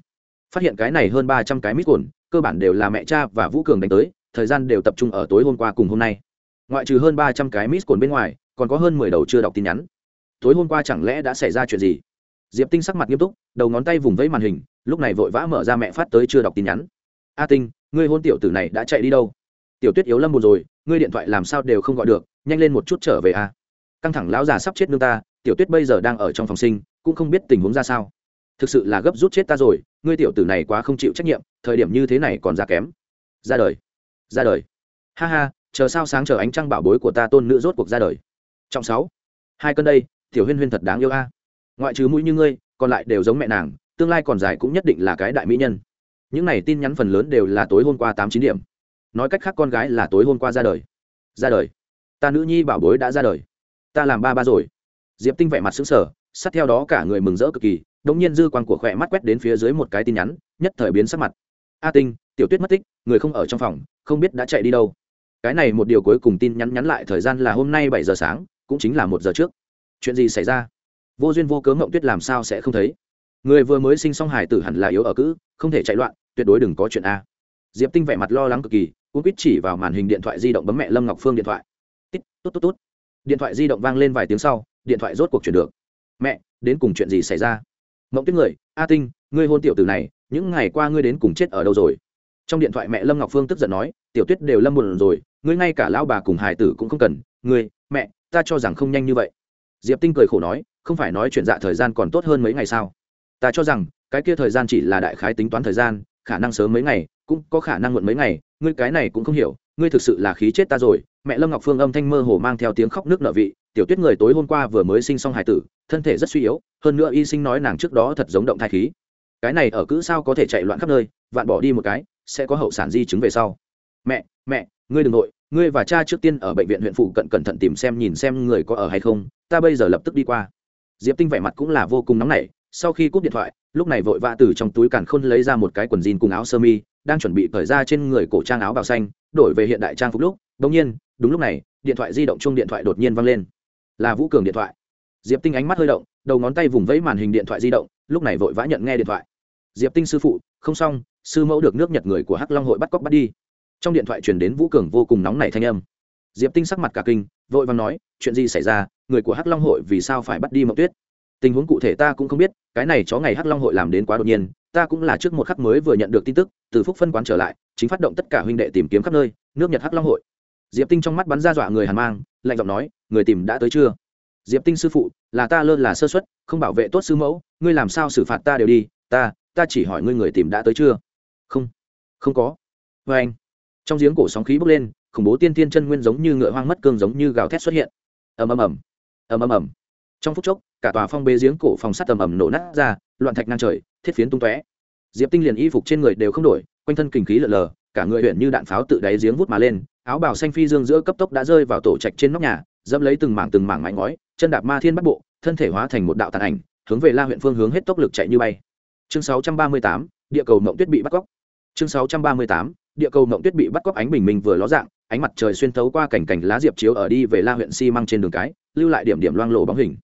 Phát hiện cái này hơn ba trăm cái miss cồn, cơ bản đều là mẹ cha và vũ cường đánh tới, thời gian đều tập trung ở tối hôm qua cùng hôm nay. Ngoại trừ hơn ba trăm cái miss cồn bên ngoài còn có hơn mười đầu chưa đọc tin nhắn. Tối hôm qua chẳng lẽ đã xảy ra chuyện gì? Diệp tinh sắc mặt nghiêm túc, đầu ngón tay vùng vẫy màn hình, lúc này vội vã mở ra mẹ phát tới chưa đọc tin nhắn. A tinh, ngươi hôn tiểu tử này đã chạy đi đâu? Tiểu tuyết yếu lâm buồn rồi, ngươi điện thoại làm sao đều không gọi được, nhanh lên một chút trở về a. Căng thẳng lão già sắp chết nương ta, tiểu tuyết bây giờ đang ở trong phòng sinh, cũng không biết tình huống ra sao. Thực sự là gấp rút chết ta rồi, ngươi tiểu tử này quá không chịu trách nhiệm, thời điểm như thế này còn ra kém. Ra đời ra đời. Ha ha, chờ sao sáng chờ ánh trăng bảo bối của ta tôn nữ rốt cuộc ra đời trọng sáu. Hai cân đây, tiểu huyên huyên thật đáng yêu a. Ngoại trừ mũi như ngươi, còn lại đều giống mẹ nàng, tương lai còn dài cũng nhất định là cái đại mỹ nhân. Những này tin nhắn phần lớn đều là tối hôm qua tám chín điểm. Nói cách khác con gái là tối hôm qua ra đời. Ra đời. Ta nữ nhi bảo bối đã ra đời. Ta làm ba ba rồi. Diệp tinh vẻ mặt xứng sở sát theo đó cả người mừng rỡ cực kỳ đống nhiên dư quang của khỏe mắt quét đến phía dưới một cái tin nhắn, nhất thời biến sắc mặt. A tinh, tiểu tuyết mất tích, người không ở trong phòng, không biết đã chạy đi đâu. Cái này một điều cuối cùng tin nhắn nhắn lại thời gian là hôm nay bảy giờ sáng cũng chính là một giờ trước. Chuyện gì xảy ra? Vô duyên vô cớ Mộng tuyết làm sao sẽ không thấy? Người vừa mới sinh xong hải tử hẳn là yếu ở cữ, không thể chạy loạn, tuyệt đối đừng có chuyện a. Diệp tinh vẻ mặt lo lắng cực kỳ cũng quýt chỉ vào màn hình điện thoại di động bấm mẹ lâm ngọc phương điện thoại. Tít tốt tốt tốt điện thoại di động vang lên vài tiếng sau, điện thoại rốt cuộc chuyển được. Mẹ, đến cùng chuyện gì xảy ra? Mộng tuyết người, a tinh, ngươi hôn tiểu tử này, những ngày qua ngươi đến cùng chết ở đâu rồi? Trong điện thoại mẹ lâm ngọc phương tức giận nói, tiểu tuyết đều lâm buồn rồi, ngươi ngay cả lão bà cùng hải tử cũng không cần, ngươi, mẹ ta cho rằng không nhanh như vậy. Diệp tinh cười khổ nói, không phải nói chuyện dạ thời gian còn tốt hơn mấy ngày sao? Ta cho rằng, cái kia thời gian chỉ là đại khái tính toán thời gian, khả năng sớm mấy ngày, cũng có khả năng muộn mấy ngày, ngươi cái này cũng không hiểu, ngươi thực sự là khí chết ta rồi. Mẹ lâm ngọc phương âm thanh mơ hồ mang theo tiếng khóc nước nợ vị, tiểu tuyết người tối hôm qua vừa mới sinh xong hải tử, thân thể rất suy yếu, hơn nữa y sinh nói nàng trước đó thật giống động thai khí. Cái này ở cữ sao có thể chạy loạn khắp nơi, vạn bỏ đi một cái, sẽ có hậu sản di chứng về sau. Mẹ mẹ, ngươi đừng nội ngươi và cha trước tiên ở bệnh viện huyện phụ cận cẩn thận tìm xem nhìn xem người có ở hay không, ta bây giờ lập tức đi qua. Diệp tinh vẻ mặt cũng là vô cùng nóng nảy, sau khi cúp điện thoại, lúc này vội vã từ trong túi càn khôn lấy ra một cái quần jean cùng áo sơ mi, đang chuẩn bị cởi ra trên người cổ trang áo bào xanh, đổi về hiện đại trang phục lúc đống nhiên, đúng lúc này, điện thoại di động chung điện thoại đột nhiên văng lên. Là vũ cường điện thoại. Diệp tinh ánh mắt hơi động, đầu ngón tay vùng vẫy màn hình điện thoại di động, lúc này vội vã nhận nghe điện thoại. Diệp tinh sư phụ, không xong, sư mẫu được nước nhật người của hắc long hội bắt cóc bắt đi trong điện thoại truyền đến vũ cường vô cùng nóng nảy thanh âm. Diệp tinh sắc mặt cả kinh, vội vàng nói, chuyện gì xảy ra? Người của hắc long hội vì sao phải bắt đi mậu tuyết? Tình huống cụ thể ta cũng không biết, cái này chó ngày hắc long hội làm đến quá đột nhiên, ta cũng là trước một khắc mới vừa nhận được tin tức, từ phúc phân quán trở lại, chính phát động tất cả huynh đệ tìm kiếm khắp nơi, nước nhật hắc long hội. Diệp tinh trong mắt bắn ra dọa người hàn mang, lạnh giọng nói, người tìm đã tới chưa? Diệp tinh sư phụ, là ta lơ là sơ xuất không bảo vệ tốt sư mẫu, ngươi làm sao xử phạt ta đều đi, ta ta chỉ hỏi ngươi người tìm đã tới chưa? Không không có. Vê anh trong giếng cổ sóng khí bốc lên khủng bố tiên tiên chân nguyên giống như ngựa hoang mất cương giống như gào thét xuất hiện. Ầm ầm ầm. Ầm ầm ầm. Trong phút chốc cả tòa phong bê giếng cổ phòng sắt ầm ầm nổ nát ra loạn thạch ngang trời thiết phiến tung tóe. Diệp tinh liền y phục trên người đều không đổi quanh thân kinh khí lở lờ cả người huyện như đạn pháo tự đáy giếng vút mà lên áo bào xanh phi dương giữa cấp tốc đã rơi vào tổ trạch trên nóc nhà dẫm lấy từng mảng từng mảng mảnh ngói chân đạp ma thiên bắt bộ thân thể hóa thành một đạo tàn ảnh hướng về la huyện phương hướng hết tốc lực chạy như bay. Chương 638, địa cầu mộng tuyết bị bắt cóc chương 638, địa cầu mộng tuyết bị bắt cóc ánh bình minh vừa ló dạng ánh mặt trời xuyên thấu qua cảnh cảnh lá diệp chiếu ở đi về la huyện xi măng trên đường cái lưu lại điểm điểm loang lộ bóng hình.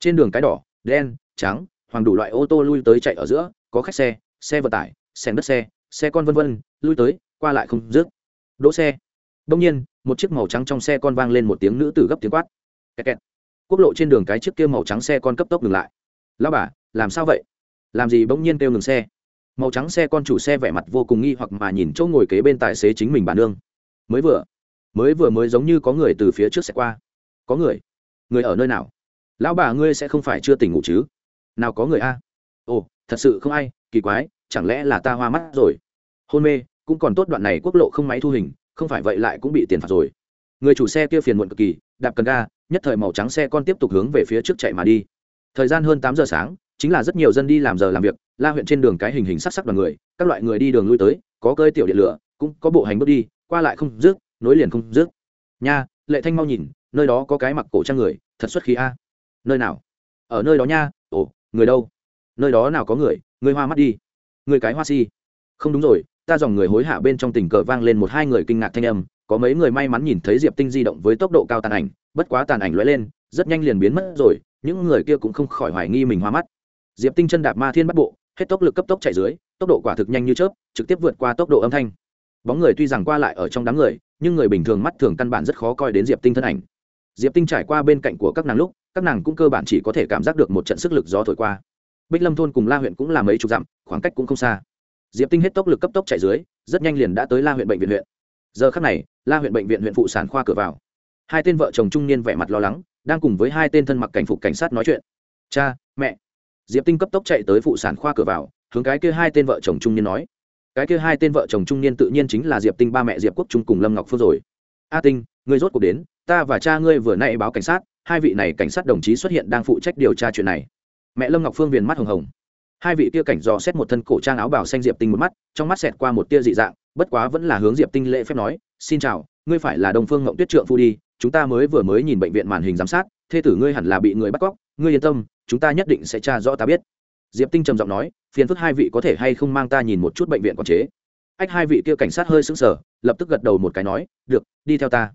Trên đường cái đỏ đen trắng hoàng đủ loại ô tô lui tới chạy ở giữa có khách xe xe vận tải xe đất xe xe con vân vân lui tới qua lại không dứt. Đỗ xe. Đông nhiên một chiếc màu trắng trong xe con vang lên một tiếng nữ tử gấp tiếng quát. Kẹt kẹt. quốc lộ trên đường cái chiếc kia màu trắng xe con cấp tốc dừng lại. Lao bà làm sao vậy? Làm gì bỗng nhiên kêu ngừng xe? Màu trắng xe con chủ xe vẻ mặt vô cùng nghi hoặc mà nhìn chỗ ngồi kế bên tài xế chính mình bà nương. Mới vừa mới vừa mới giống như có người từ phía trước xe qua. Có người? Người ở nơi nào? Lão bà ngươi sẽ không phải chưa tỉnh ngủ chứ? Nào có người a? Ồ, thật sự không ai, kỳ quái, chẳng lẽ là ta hoa mắt rồi? Hôn mê, cũng còn tốt đoạn này quốc lộ không máy thu hình, không phải vậy lại cũng bị tiền phạt rồi. Người chủ xe kia phiền muộn cực kỳ, đạp cần ga, nhất thời màu trắng xe con tiếp tục hướng về phía trước chạy mà đi. Thời gian hơn tám giờ sáng, chính là rất nhiều dân đi làm giờ làm việc la huyện trên đường cái hình hình sắc sắc đoàn người, các loại người đi đường lui tới, có cơi tiểu điện lửa, cũng có bộ hành bước đi, qua lại không rước nối liền không rước nha, lệ thanh mau nhìn, nơi đó có cái mặc cổ trang người, thật xuất khí a. Nơi nào? Ở nơi đó nha, ồ, người đâu? Nơi đó nào có người người hoa mắt đi. Người cái hoa si. Không đúng rồi, ta dòng người hối hả bên trong tình cờ vang lên một hai người kinh ngạc thanh âm, có mấy người may mắn nhìn thấy diệp tinh di động với tốc độ cao tàn ảnh, bất quá tàn ảnh lóe lên, rất nhanh liền biến mất rồi, những người kia cũng không khỏi hoài nghi mình hoa mắt. Diệp tinh chân đạp ma thiên bắt bộ hết tốc lực cấp tốc chạy dưới, tốc độ quả thực nhanh như chớp, trực tiếp vượt qua tốc độ âm thanh. Bóng người tuy rằng qua lại ở trong đám người, nhưng người bình thường mắt thường căn bản rất khó coi đến diệp tinh thân ảnh. Diệp tinh trải qua bên cạnh của các nàng lúc, các nàng cũng cơ bản chỉ có thể cảm giác được một trận sức lực gió thổi qua. Bích lâm thôn cùng la huyện cũng là mấy chục dặm, khoảng cách cũng không xa. Diệp tinh hết tốc lực cấp tốc chạy dưới, rất nhanh liền đã tới la huyện bệnh viện huyện. Giờ khắc này, la huyện bệnh viện huyện phụ sản khoa cửa vào. Hai tên vợ chồng trung niên vẻ mặt lo lắng, đang cùng với hai tên thân mặc cảnh phục cảnh sát nói chuyện. Cha, mẹ diệp tinh cấp tốc chạy tới phụ sản khoa cửa vào, hướng cái kia hai tên vợ chồng trung niên nói. Cái kia hai tên vợ chồng trung niên tự nhiên chính là diệp tinh ba mẹ diệp quốc trung cùng lâm ngọc phương rồi. A tinh, ngươi rốt cuộc đến, ta và cha ngươi vừa nay báo cảnh sát, hai vị này cảnh sát đồng chí xuất hiện đang phụ trách điều tra chuyện này. Mẹ lâm ngọc phương viền mắt hồng hồng. Hai vị kia cảnh dò xét một thân cổ trang áo bào xanh diệp tinh một mắt, trong mắt xẹt qua một tia dị dạng, bất quá vẫn là hướng diệp tinh lễ phép nói, xin chào, ngươi phải là đồng phương ngộng tuyết trượng phu đi, chúng ta mới vừa mới nhìn bệnh viện màn hình giám sát thê tử ngươi hẳn là bị người bắt cóc, ngươi yên tâm, chúng ta nhất định sẽ tra rõ ta biết. Diệp tinh trầm giọng nói, phiền phức hai vị có thể hay không mang ta nhìn một chút bệnh viện quản chế? Ách, hai vị kia cảnh sát hơi sững sờ, lập tức gật đầu một cái nói, được, đi theo ta.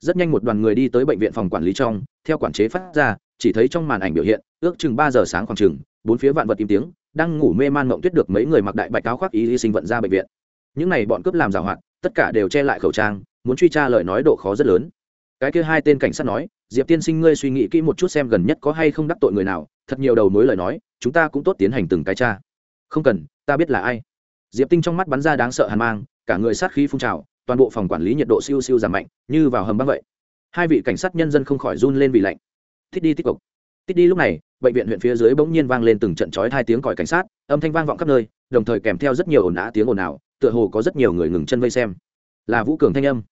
Rất nhanh một đoàn người đi tới bệnh viện phòng quản lý trong, theo quản chế phát ra, chỉ thấy trong màn ảnh biểu hiện, ước chừng ba giờ sáng khoảng chừng, bốn phía vạn vật im tiếng, đang ngủ mê man mộng tuyết được mấy người mặc đại bạch áo khoác y sinh vận ra bệnh viện. Những này bọn cướp làm giảo hoạt tất cả đều che lại khẩu trang, muốn truy tra lời nói độ khó rất lớn cái kia hai tên cảnh sát nói, diệp tiên sinh ngươi suy nghĩ kỹ một chút xem gần nhất có hay không đắc tội người nào, thật nhiều đầu mối lời nói, chúng ta cũng tốt tiến hành từng cái tra. Không cần, ta biết là ai. Diệp tinh trong mắt bắn ra đáng sợ hàn mang, cả người sát khí phun trào, toàn bộ phòng quản lý nhiệt độ siêu siêu giảm mạnh, như vào hầm băng vậy. Hai vị cảnh sát nhân dân không khỏi run lên vì lạnh. Thích đi tích cực tích đi lúc này, bệnh viện huyện phía dưới bỗng nhiên vang lên từng trận chói hai tiếng còi cảnh sát, âm thanh vang vọng khắp nơi, đồng thời kèm theo rất nhiều ồn ào tiếng ồn ào, tựa hồ có rất nhiều người ngừng chân vây xem. Là vũ cường thanh âm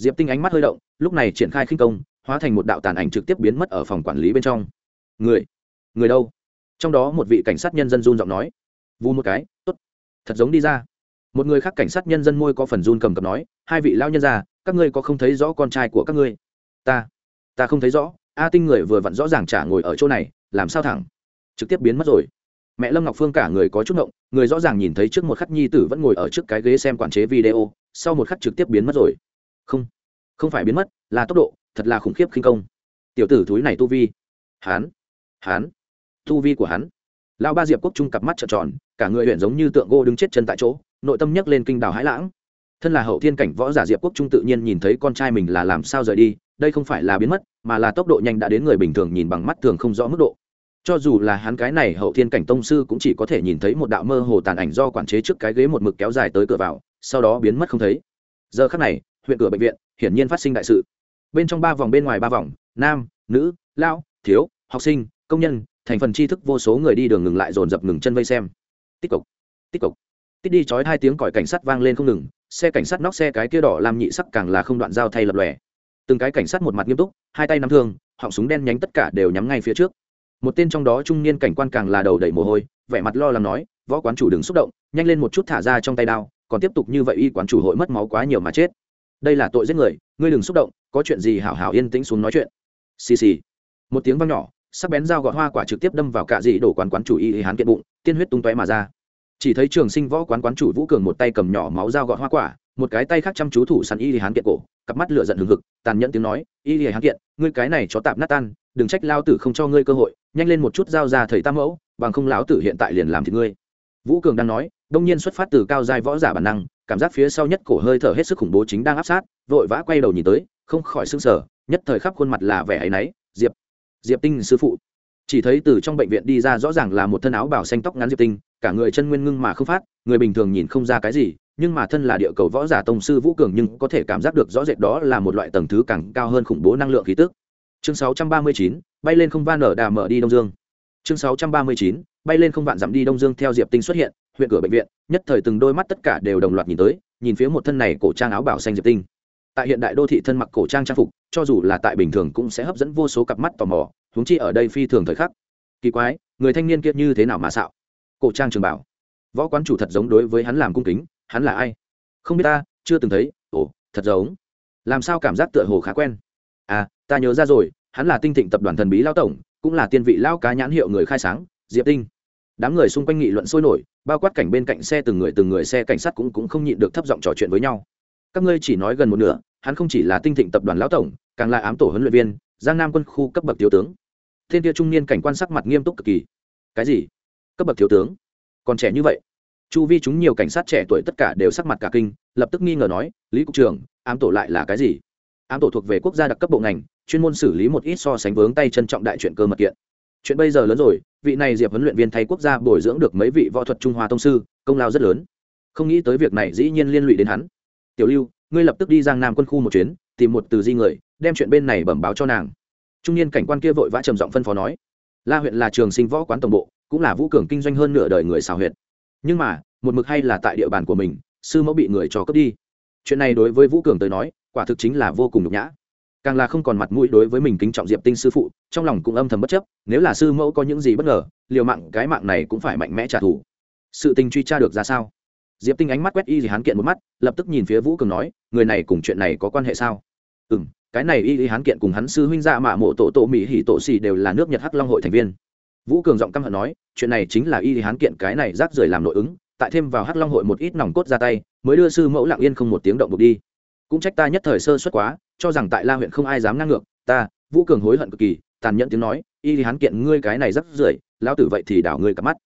diệp tinh ánh mắt hơi động, lúc này triển khai khinh công, hóa thành một đạo tàn ảnh trực tiếp biến mất ở phòng quản lý bên trong. Người người đâu? Trong đó một vị cảnh sát nhân dân run giọng nói. Vu một cái, tốt, thật giống đi ra. Một người khác cảnh sát nhân dân môi có phần run cầm cập nói. Hai vị lao nhân già các ngươi có không thấy rõ con trai của các ngươi? Ta ta không thấy rõ. A tinh người vừa vặn rõ ràng trả ngồi ở chỗ này, làm sao thẳng? Trực tiếp biến mất rồi. Mẹ lâm ngọc phương cả người có chút động người rõ ràng nhìn thấy trước một khắc nhi tử vẫn ngồi ở trước cái ghế xem quản chế video, sau một khắc trực tiếp biến mất rồi không. Không phải biến mất, là tốc độ, thật là khủng khiếp khinh công. Tiểu tử thúi này tu vi. Hán. Hán. Tu vi của hắn. Lão ba diệp quốc trung cặp mắt trợn tròn, cả người huyện giống như tượng gỗ đứng chết chân tại chỗ, nội tâm nhấc lên kinh đào hãi lãng. Thân là hậu thiên cảnh võ giả diệp quốc trung tự nhiên nhìn thấy con trai mình là làm sao rời đi, đây không phải là biến mất, mà là tốc độ nhanh đã đến người bình thường nhìn bằng mắt thường không rõ mức độ. Cho dù là hắn cái này hậu thiên cảnh tông sư cũng chỉ có thể nhìn thấy một đạo mơ hồ tàn ảnh do quản chế trước cái ghế một mực kéo dài tới cửa vào, sau đó biến mất không thấy. Giờ khắc này huyện cửa bệnh viện hiển nhiên phát sinh đại sự. Bên trong ba vòng bên ngoài ba vòng nam nữ lão thiếu học sinh công nhân thành phần tri thức vô số người đi đường ngừng lại dồn dập ngừng chân vây xem. Tích cực, tích cực. tích đi chói hai tiếng còi cảnh sát vang lên không ngừng xe cảnh sát nóc xe cái kia đỏ làm nhị sắc càng là không đoạn dao thay lập lòe. Từng cái cảnh sát một mặt nghiêm túc hai tay nắm thương họng súng đen nhánh tất cả đều nhắm ngay phía trước. Một tên trong đó trung niên cảnh quan càng là đầu đầy mồ hôi vẻ mặt lo lắng nói võ quán chủ đừng xúc động nhanh lên một chút thả ra trong tay đao còn tiếp tục như vậy y quán chủ hội mất máu quá nhiều mà chết đây là tội giết người, ngươi đừng xúc động, có chuyện gì hảo hảo yên tĩnh xuống nói chuyện. Xì xì. Một tiếng vang nhỏ, sắc bén dao gọt hoa quả trực tiếp đâm vào cạ dị đổ quán quán chủ y hán kiện bụng, tiên huyết tung tóe mà ra. Chỉ thấy trường sinh võ quán quán chủ vũ cường một tay cầm nhỏ máu dao gọt hoa quả, một cái tay khác chăm chú thủ săn y hán kiện cổ, cặp mắt lửa giận hừng hực, tàn nhẫn tiếng nói, y hán kiện, ngươi cái này cho tạp nát tan, đừng trách lao tử không cho ngươi cơ hội, nhanh lên một chút dao ra thầy tam mẫu, bằng không lão tử hiện tại liền làm thì ngươi. Vũ cường đang nói, đông nhiên xuất phát từ cao giai võ giả bản năng cảm giác phía sau nhất cổ hơi thở hết sức khủng bố chính đang áp sát vội vã quay đầu nhìn tới không khỏi sưng sở nhất thời khắp khuôn mặt là vẻ áy náy diệp diệp tinh sư phụ. Chỉ thấy từ trong bệnh viện đi ra rõ ràng là một thân áo bảo xanh tóc ngắn diệp tinh cả người chân nguyên ngưng mà không phát người bình thường nhìn không ra cái gì nhưng mà thân là địa cầu võ giả tông sư vũ cường nhưng có thể cảm giác được rõ rệt đó là một loại tầng thứ càng cao hơn khủng bố năng lượng khí tức. Chương 639, bay lên không van ở đà mở đi đông dương. Chương 639, bay lên không vạn dặm đi đông dương theo diệp tinh xuất hiện huyện cửa bệnh viện, nhất thời từng đôi mắt tất cả đều đồng loạt nhìn tới, nhìn phía một thân này cổ trang áo bảo xanh diệp tinh. Tại hiện đại đô thị thân mặc cổ trang trang phục, cho dù là tại bình thường cũng sẽ hấp dẫn vô số cặp mắt tò mò, huống chi ở đây phi thường thời khắc. Kỳ quái, người thanh niên kia như thế nào mà xạo? Cổ trang trường bảo. Võ quán chủ thật giống đối với hắn làm cung kính, hắn là ai? Không biết ta, chưa từng thấy. Ồ, thật giống. Làm sao cảm giác tựa hồ khá quen? À ta nhớ ra rồi, hắn là tinh thịnh tập đoàn thần bí lao tổng, cũng là tiên vị lao cá nhãn hiệu người khai sáng, diệp tinh đám người xung quanh nghị luận sôi nổi, bao quát cảnh bên cạnh xe từng người từng người xe cảnh sát cũng cũng không nhịn được thấp giọng trò chuyện với nhau. Các ngươi chỉ nói gần một nửa, hắn không chỉ là tinh thịnh tập đoàn lão tổng, càng là ám tổ huấn luyện viên, giang nam quân khu cấp bậc thiếu tướng. Thiên kia trung niên cảnh quan sắc mặt nghiêm túc cực kỳ. Cái gì? Cấp bậc thiếu tướng? Còn trẻ như vậy? Chu vi chúng nhiều cảnh sát trẻ tuổi tất cả đều sắc mặt cả kinh, lập tức nghi ngờ nói, lý cục trưởng, ám tổ lại là cái gì? Ám tổ thuộc về quốc gia đặc cấp bộ ngành, chuyên môn xử lý một ít so sánh vướng tay trân trọng đại chuyện cơ mật kiện chuyện bây giờ lớn rồi, vị này diệp huấn luyện viên thay quốc gia bồi dưỡng được mấy vị võ thuật trung hoa tông sư, công lao rất lớn. Không nghĩ tới việc này dĩ nhiên liên lụy đến hắn. Tiểu lưu, ngươi lập tức đi giang nam quân khu một chuyến, tìm một từ di người, đem chuyện bên này bẩm báo cho nàng. Trung niên cảnh quan kia vội vã trầm giọng phân phó nói. La huyện là trường sinh võ quán tổng bộ, cũng là vũ cường kinh doanh hơn nửa đời người xào huyện nhưng mà, một mực hay là tại địa bàn của mình, sư mẫu bị người cho cướp đi. Chuyện này đối với vũ cường tới nói, quả thực chính là vô cùng nhục nhã càng là không còn mặt mũi đối với mình kính trọng diệp tinh sư phụ, trong lòng cũng âm thầm bất chấp, nếu là sư mẫu có những gì bất ngờ, liều mạng, cái mạng này cũng phải mạnh mẽ trả thù. Sự tình truy tra được ra sao? Diệp tinh ánh mắt quét y gì hán kiện một mắt, lập tức nhìn phía vũ cường nói, người này cùng chuyện này có quan hệ sao? Ừ m cái này y y hán kiện cùng hắn sư huynh dạ mạ mộ tổ tổ mỹ hỉ tổ xì đều là nước nhật hắc long hội thành viên. Vũ cường giọng căm hận nói, chuyện này chính là y y hán kiện cái này rác rưởi làm nội ứng, tại thêm vào hắc long hội một ít nòng cốt ra tay, mới đưa sư mẫu lặng yên không một tiếng động buộc đi cũng trách ta nhất thời sơ xuất quá, cho rằng tại la huyện không ai dám ngang ngược. Ta, vũ cường hối hận cực kỳ, tàn nhẫn tiếng nói, y thì hắn kiện ngươi cái này rắc rưởi, lão tử vậy thì đảo ngươi cặp mắt.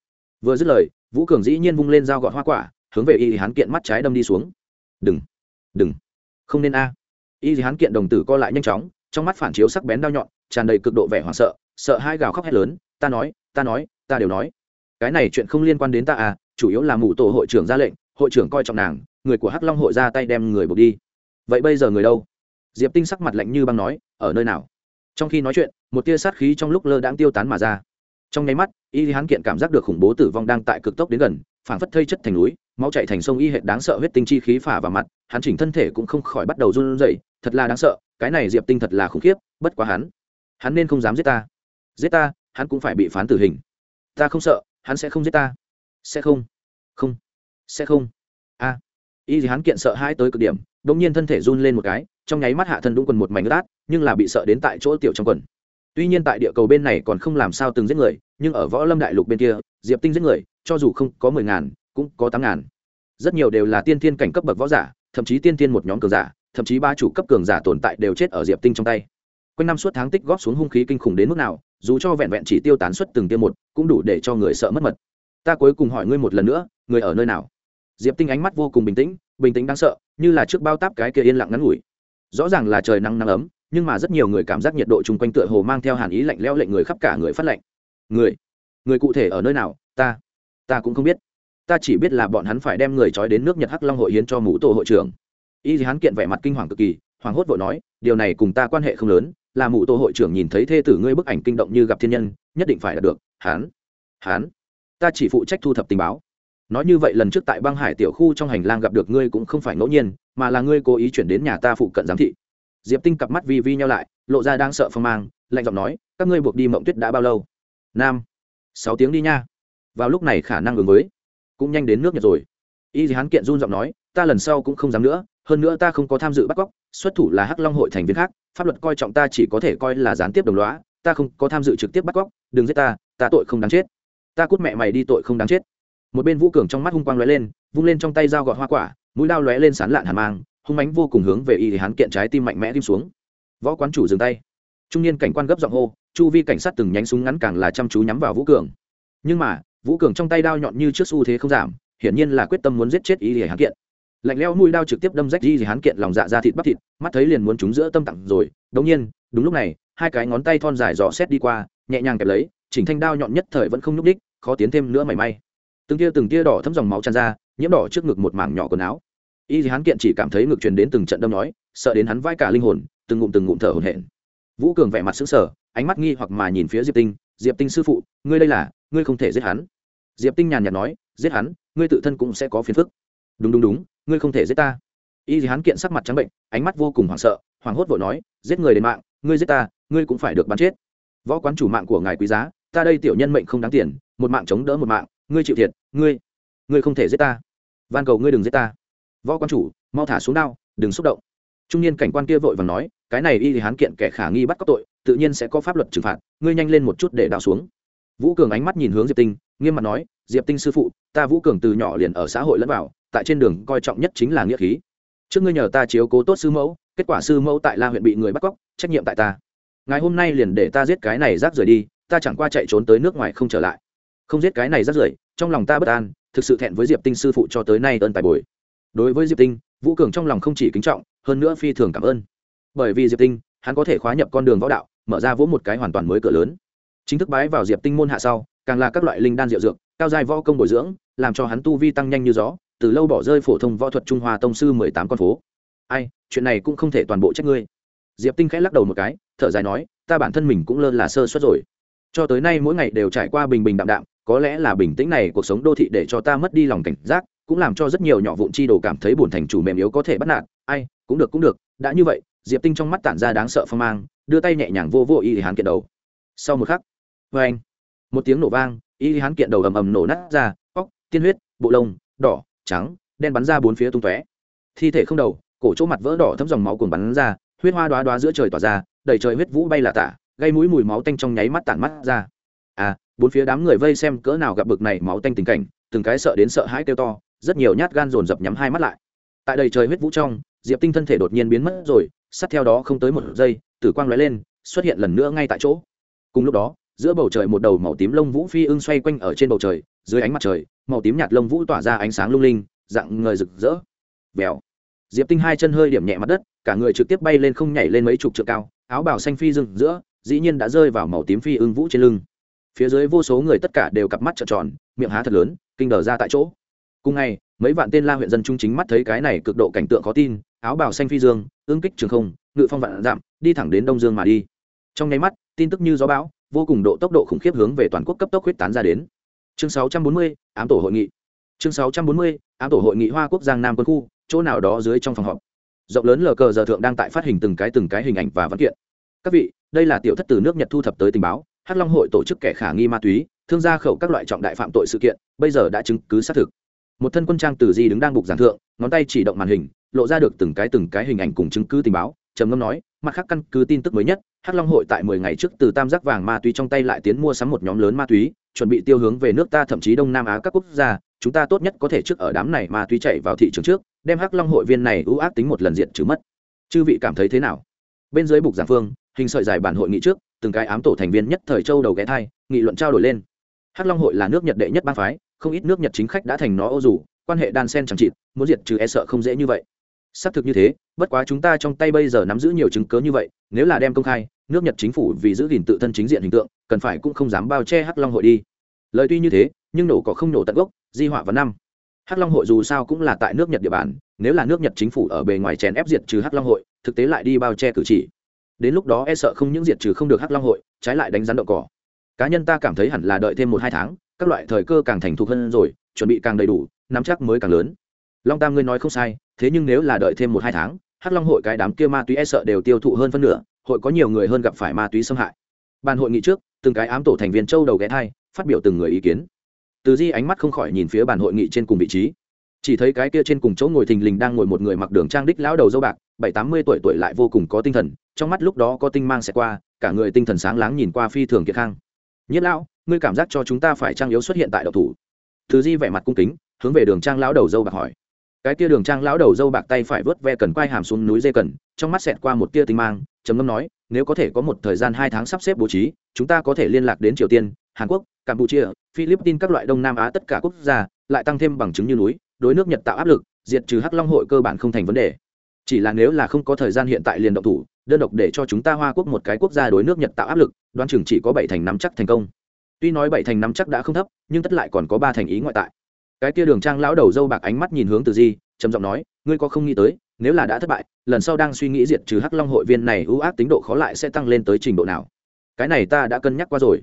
Vừa dứt lời, vũ cường dĩ nhiên vung lên dao gọt hoa quả, hướng về y hán kiện mắt trái đâm đi xuống. Đừng đừng, không nên a. Y hán kiện đồng tử co lại nhanh chóng, trong mắt phản chiếu sắc bén đau nhọn, tràn đầy cực độ vẻ hoảng sợ sợ hai gào khóc hét lớn, ta nói ta nói, ta đều nói. Cái này chuyện không liên quan đến ta à chủ yếu là mụ tổ hội trưởng ra lệnh, hội trưởng coi trọng nàng, người của hắc long hội ra tay đem người buộc đi vậy bây giờ người đâu? Diệp tinh sắc mặt lạnh như băng nói, ở nơi nào? Trong khi nói chuyện, một tia sát khí trong lúc lơ đãng tiêu tán mà ra. Trong nháy mắt, y hán kiện cảm giác được khủng bố tử vong đang tại cực tốc đến gần, phảng phất thây chất thành núi, máu chạy thành sông y hệt đáng sợ huyết tinh chi khí phả vào mặt, hắn chỉnh thân thể cũng không khỏi bắt đầu run rẩy, thật là đáng sợ, cái này diệp tinh thật là khủng khiếp, bất quá hắn hắn nên không dám giết ta. Giết ta, hắn cũng phải bị phán tử hình. Ta không sợ, hắn sẽ không giết ta. Sẽ không. Không. Sẽ không. A. à y gì hắn kiện sợ hãi tới cực điểm, đột nhiên thân thể run lên một cái, trong nháy mắt hạ thân đúng quần một mảnh ướt nhưng là bị sợ đến tại chỗ tiểu trong quần. Tuy nhiên tại địa cầu bên này còn không làm sao từng giết người, nhưng ở võ lâm đại lục bên kia, diệp tinh giết người, cho dù không có mười ngàn, cũng có tám ngàn. Rất nhiều đều là tiên thiên cảnh cấp bậc võ giả, thậm chí tiên thiên một nhóm cường giả, thậm chí ba chủ cấp cường giả tồn tại đều chết ở diệp tinh trong tay. Quanh năm suốt tháng tích góp xuống hung khí kinh khủng đến mức nào, dù cho vẹn vẹn chỉ tiêu tán suất từng tiêm một, cũng đủ để cho người sợ mất mật. Ta cuối cùng hỏi ngươi một lần nữa, người ở nơi nào? Diệp tinh ánh mắt vô cùng bình tĩnh bình tĩnh đáng sợ, như là trước bao táp cái kia yên lặng ngắn ngủi. Rõ ràng là trời nắng nắng ấm, nhưng mà rất nhiều người cảm giác nhiệt độ chung quanh tựa hồ mang theo hàn ý lạnh lẽo lệnh người khắp cả người phát lạnh. Người người cụ thể ở nơi nào? Ta ta cũng không biết. Ta chỉ biết là bọn hắn phải đem người trói đến nước nhật hắc long hội hiến cho mũ tổ hội trưởng. Y thì hắn kiện vẻ mặt kinh hoàng cực kỳ hoàng hốt vội nói, điều này cùng ta quan hệ không lớn, là mụ tổ hội trưởng nhìn thấy thê tử ngươi bức ảnh kinh động như gặp thiên nhân, nhất định phải đạt được. Hắn hắn ta chỉ phụ trách thu thập tình báo nói như vậy lần trước tại băng hải tiểu khu trong hành lang gặp được ngươi cũng không phải ngẫu nhiên, mà là ngươi cố ý chuyển đến nhà ta phụ cận giám thị. Diệp tinh cặp mắt vi vi nhau lại, lộ ra đang sợ phong mang, lạnh giọng nói, các ngươi buộc đi mộng tuyết đã bao lâu? Nam. Sáu tiếng đi nha. Vào lúc này khả năng ứng với, cũng nhanh đến nước nhật rồi. Y gì hắn kiện run giọng nói, ta lần sau cũng không dám nữa, hơn nữa ta không có tham dự bắt cóc, xuất thủ là hắc long hội thành viên khác, pháp luật coi trọng ta chỉ có thể coi là gián tiếp đồng loá ta không có tham dự trực tiếp bắt cóc, đừng giết ta ta tội không đáng chết. Ta cút mẹ mày đi tội không đáng chết một bên vũ cường trong mắt hung quang lóe lên, vung lên trong tay dao gọt hoa quả, mũi đao lóe lên sán lạn hàn mang, hung mánh vô cùng hướng về y thì hắn kiện trái tim mạnh mẽ tim xuống. Võ quán chủ dừng tay. Trung niên cảnh quan gấp giọng hô, chu vi cảnh sát từng nhánh súng ngắn càng là chăm chú nhắm vào vũ cường. Nhưng mà, vũ cường trong tay đao nhọn như trước xu thế không giảm, hiển nhiên là quyết tâm muốn giết chết y thì hắn kiện. Lạnh leo mũi đao trực tiếp đâm rách y thì hắn kiện lòng dạ ra thịt bắp thịt, mắt thấy liền muốn trúng giữa tâm tặng rồi. Đống nhiên, đúng lúc này, hai cái ngón tay thon dài dò xét đi qua, nhẹ nhàng kẹp lấy, chỉnh thanh đao nhọn nhất thời vẫn không nhúc đích khó tiến thêm nữa mảy may từng tia từng tia đỏ thấm dòng máu tràn ra, nhiễm đỏ trước ngực một mảng nhỏ quần áo. Y thì hắn kiện chỉ cảm thấy ngực truyền đến từng trận đâm nói, sợ đến hắn vai cả linh hồn, từng ngụm từng ngụm thở hổn hển. Vũ cường vẻ mặt sững sờ, ánh mắt nghi hoặc mà nhìn phía diệp tinh diệp tinh sư phụ, ngươi đây là, ngươi không thể giết hắn. Diệp tinh nhàn nhạt nói, giết hắn, ngươi tự thân cũng sẽ có phiền phức. Đúng đúng đúng, ngươi không thể giết ta. Y thì hắn kiện sắc mặt trắng bệnh, ánh mắt vô cùng hoảng sợ, hoảng hốt vội nói, giết người đến mạng, ngươi giết ta, ngươi cũng phải được bắn chết. Võ quán chủ mạng của ngài quý giá, ta đây tiểu nhân mệnh không đáng tiền, một mạng chống đỡ một mạng ngươi chịu thiệt, ngươi ngươi không thể giết ta. Van cầu ngươi đừng giết ta. Võ quan chủ, mau thả xuống đao, đừng xúc động. Trung niên cảnh quan kia vội và nói, cái này y thì hán kiện kẻ khả nghi bắt cóc tội, tự nhiên sẽ có pháp luật trừng phạt, ngươi nhanh lên một chút để đào xuống. Vũ cường ánh mắt nhìn hướng diệp tinh, nghiêm mặt nói, diệp tinh sư phụ, ta vũ cường từ nhỏ liền ở xã hội lẫn vào, tại trên đường coi trọng nhất chính là nghĩa khí. Trước ngươi nhờ ta chiếu cố tốt sư mẫu, kết quả sư mẫu tại la huyện bị người bắt cóc, trách nhiệm tại ta. Ngày hôm nay liền để ta giết cái này rác rời đi, ta chẳng qua chạy trốn tới nước ngoài không trở lại không giết cái này rất rưởi, trong lòng ta bất an, thực sự thẹn với diệp tinh sư phụ cho tới nay ơn tài bồi. Đối với diệp tinh, vũ cường trong lòng không chỉ kính trọng, hơn nữa phi thường cảm ơn. Bởi vì diệp tinh, hắn có thể khóa nhập con đường võ đạo, mở ra vỗ một cái hoàn toàn mới cửa lớn. Chính thức bái vào diệp tinh môn hạ sau, càng là các loại linh đan diệu dược, cao dài võ công bồi dưỡng, làm cho hắn tu vi tăng nhanh như gió, từ lâu bỏ rơi phổ thông võ thuật trung hoa tông sư mười tám con phố. Ai, chuyện này cũng không thể toàn bộ trách ngươi. Diệp tinh khẽ lắc đầu một cái, thở dài nói, ta bản thân mình cũng lơ là sơ suất rồi. Cho tới nay mỗi ngày đều trải qua bình bình đạm đạm có lẽ là bình tĩnh này cuộc sống đô thị để cho ta mất đi lòng cảnh giác, cũng làm cho rất nhiều nhỏ vụn chi đồ cảm thấy buồn thành chủ mềm yếu có thể bắt nạt. Ai, cũng được cũng được, đã như vậy, diệp tinh trong mắt tản ra đáng sợ phong mang, đưa tay nhẹ nhàng vô vô y hán kiện đầu. Sau một khắc vê anh, một tiếng nổ vang, y hán kiện đầu ầm ầm nổ nát ra, óc, tiên huyết, bộ lông, đỏ, trắng, đen bắn ra bốn phía tung tóe. Thi thể không đầu, cổ chỗ mặt vỡ đỏ thấm dòng máu cuồng bắn ra, huyết hoa đoá đoá giữa trời tỏa ra, đầy trời huyết vũ bay là tả, gây mũi mùi máu tanh trong nháy mắt tản mắt ra. À bốn phía đám người vây xem cỡ nào gặp bực này máu tanh tình cảnh, từng cái sợ đến sợ hãi kêu to, rất nhiều nhát gan dồn dập nhắm hai mắt lại. Tại đầy trời huyết vũ trong, diệp tinh thân thể đột nhiên biến mất rồi, sát theo đó không tới một giây, tử quang lóe lên, xuất hiện lần nữa ngay tại chỗ. Cùng lúc đó, giữa bầu trời một đầu màu tím lông vũ phi ưng xoay quanh ở trên bầu trời, dưới ánh mặt trời, màu tím nhạt lông vũ tỏa ra ánh sáng lung linh, dạng người rực rỡ. Vèo. Diệp tinh hai chân hơi điểm nhẹ mặt đất, cả người trực tiếp bay lên không nhảy lên mấy chục trượng cao, áo bào xanh phi rừng giữa, dĩ nhiên đã rơi vào màu tím phi ưng vũ trên lưng phía dưới vô số người tất cả đều cặp mắt trợn tròn miệng há thật lớn kinh đờ ra tại chỗ. Cùng ngày mấy vạn tên la huyện dân trung chính mắt thấy cái này cực độ cảnh tượng khó tin áo bào xanh phi dương ương kích trường không ngự phong vạn dặm đi thẳng đến đông dương mà đi. Trong nháy mắt tin tức như gió bão vô cùng độ tốc độ khủng khiếp hướng về toàn quốc cấp tốc huyết tán ra đến. Chương 640, ám tổ hội nghị. Chương 640, ám tổ hội nghị hoa quốc giang nam quân khu chỗ nào đó dưới trong phòng họp. Rộng lớn lờ cờ giờ thượng đang tại phát hình từng cái từng cái hình ảnh và văn kiện. Các vị đây là tiểu thất từ nước nhật thu thập tới tình báo hắc long hội tổ chức kẻ khả nghi ma túy, thương gia khẩu các loại trọng đại phạm tội sự kiện, bây giờ đã chứng cứ xác thực. Một thân quân trang từ di đứng đang bục giảng thượng, ngón tay chỉ động màn hình, lộ ra được từng cái từng cái hình ảnh cùng chứng cứ tình báo, trầm ngâm nói, mặt khác căn cứ tin tức mới nhất, hắc long hội tại mười ngày trước từ tam giác vàng ma túy trong tay lại tiến mua sắm một nhóm lớn ma túy, chuẩn bị tiêu hướng về nước ta thậm chí đông nam á các quốc gia, chúng ta tốt nhất có thể trước ở đám này ma túy chạy vào thị trường trước, đem hắc long hội viên này ưu ác tính một lần diện trừ mất. Chư vị cảm thấy thế nào? Bên dưới bục giảng phương, hình sợi giải bản hội nghị trước từng cái ám tổ thành viên nhất thời châu đầu ghé thai, nghị luận trao đổi lên. Hắc long hội là nước nhật đệ nhất bang phái, không ít nước nhật chính khách đã thành nó ô dù, quan hệ đan sen chẳng chịt, muốn diệt trừ e sợ không dễ như vậy. Xác thực như thế, bất quá chúng ta trong tay bây giờ nắm giữ nhiều chứng cớ như vậy, nếu là đem công khai, nước nhật chính phủ vì giữ gìn tự thân chính diện hình tượng, cần phải cũng không dám bao che hắc long hội đi. Lời tuy như thế, nhưng nổ có không nổ tận gốc, di họa vào năm. Hắc long hội dù sao cũng là tại nước nhật địa bàn, nếu là nước nhật chính phủ ở bề ngoài chèn ép diệt trừ hắc long hội, thực tế lại đi bao che cử chỉ đến lúc đó e sợ không những diệt trừ không được hắc long hội, trái lại đánh rắn đậu cỏ. Cá nhân ta cảm thấy hẳn là đợi thêm một hai tháng, các loại thời cơ càng thành thục hơn rồi, chuẩn bị càng đầy đủ, nắm chắc mới càng lớn. Long tam ngươi nói không sai, thế nhưng nếu là đợi thêm một hai tháng, hắc long hội cái đám kia ma túy e sợ đều tiêu thụ hơn phân nửa, hội có nhiều người hơn gặp phải ma túy xâm hại. Bàn hội nghị trước, từng cái ám tổ thành viên châu đầu ghé thai, phát biểu từng người ý kiến. Từ di ánh mắt không khỏi nhìn phía bàn hội nghị trên cùng vị trí. Chỉ thấy cái kia trên cùng chỗ ngồi thình lình đang ngồi một người mặc đường trang đích lão đầu dâu bạc bảy tám mươi tuổi tuổi lại vô cùng có tinh thần, trong mắt lúc đó có tinh mang sẽ qua, cả người tinh thần sáng láng nhìn qua phi thường kiệt khang. Nhất lão, ngươi cảm giác cho chúng ta phải trang yếu xuất hiện tại đậu thủ. Thứ di vẻ mặt cung kính, hướng về đường trang lão đầu dâu bạc hỏi. Cái tia đường trang lão đầu dâu bạc tay phải vớt ve cần quai hàm xuống núi dây cần, trong mắt xẹt qua một tia tinh mang, trầm ngâm nói, nếu có thể có một thời gian hai tháng sắp xếp bố trí, chúng ta có thể liên lạc đến triều tiên, hàn quốc, campuchia, philippines các loại đông nam á tất cả quốc gia, lại tăng thêm bằng chứng như núi, đối nước nhật tạo áp lực, diệt trừ hắc long hội cơ bản không thành vấn đề chỉ là nếu là không có thời gian hiện tại liền động thủ, đơn độc để cho chúng ta hoa quốc một cái quốc gia đối nước nhật tạo áp lực Đoan chừng chỉ có bảy thành nắm chắc thành công. Tuy nói bảy thành nắm chắc đã không thấp, nhưng tất lại còn có ba thành ý ngoại tại. Cái kia đường trang lão đầu dâu bạc ánh mắt nhìn hướng từ di, trầm giọng nói, ngươi có không nghĩ tới, nếu là đã thất bại, lần sau đang suy nghĩ diệt trừ hắc long hội viên này ưu ác tính độ khó lại sẽ tăng lên tới trình độ nào? Cái này ta đã cân nhắc qua rồi.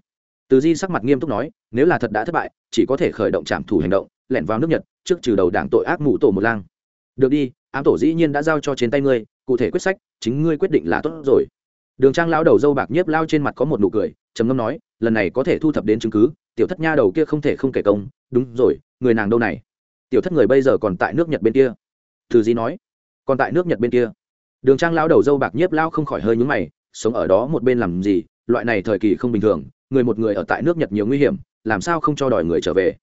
Từ di sắc mặt nghiêm túc nói, nếu là thật đã thất bại, chỉ có thể khởi động trảm thủ hành động, lẻn vào nước nhật, trước trừ đầu đảng tội ác mụ tổ một lang. Được đi ám tổ dĩ nhiên đã giao cho trên tay ngươi, cụ thể quyết sách, chính ngươi quyết định là tốt rồi. Đường trang lão đầu dâu bạc nhiếp lao trên mặt có một nụ cười, trầm ngâm nói, lần này có thể thu thập đến chứng cứ, tiểu thất nha đầu kia không thể không kể công, đúng rồi, người nàng đâu này? Tiểu thất người bây giờ còn tại nước nhật bên kia. Từ dĩ nói? Còn tại nước nhật bên kia. Đường trang lão đầu dâu bạc nhiếp lao không khỏi hơi nhúng mày, sống ở đó một bên làm gì, loại này thời kỳ không bình thường, người một người ở tại nước nhật nhiều nguy hiểm, làm sao không cho đòi người trở về?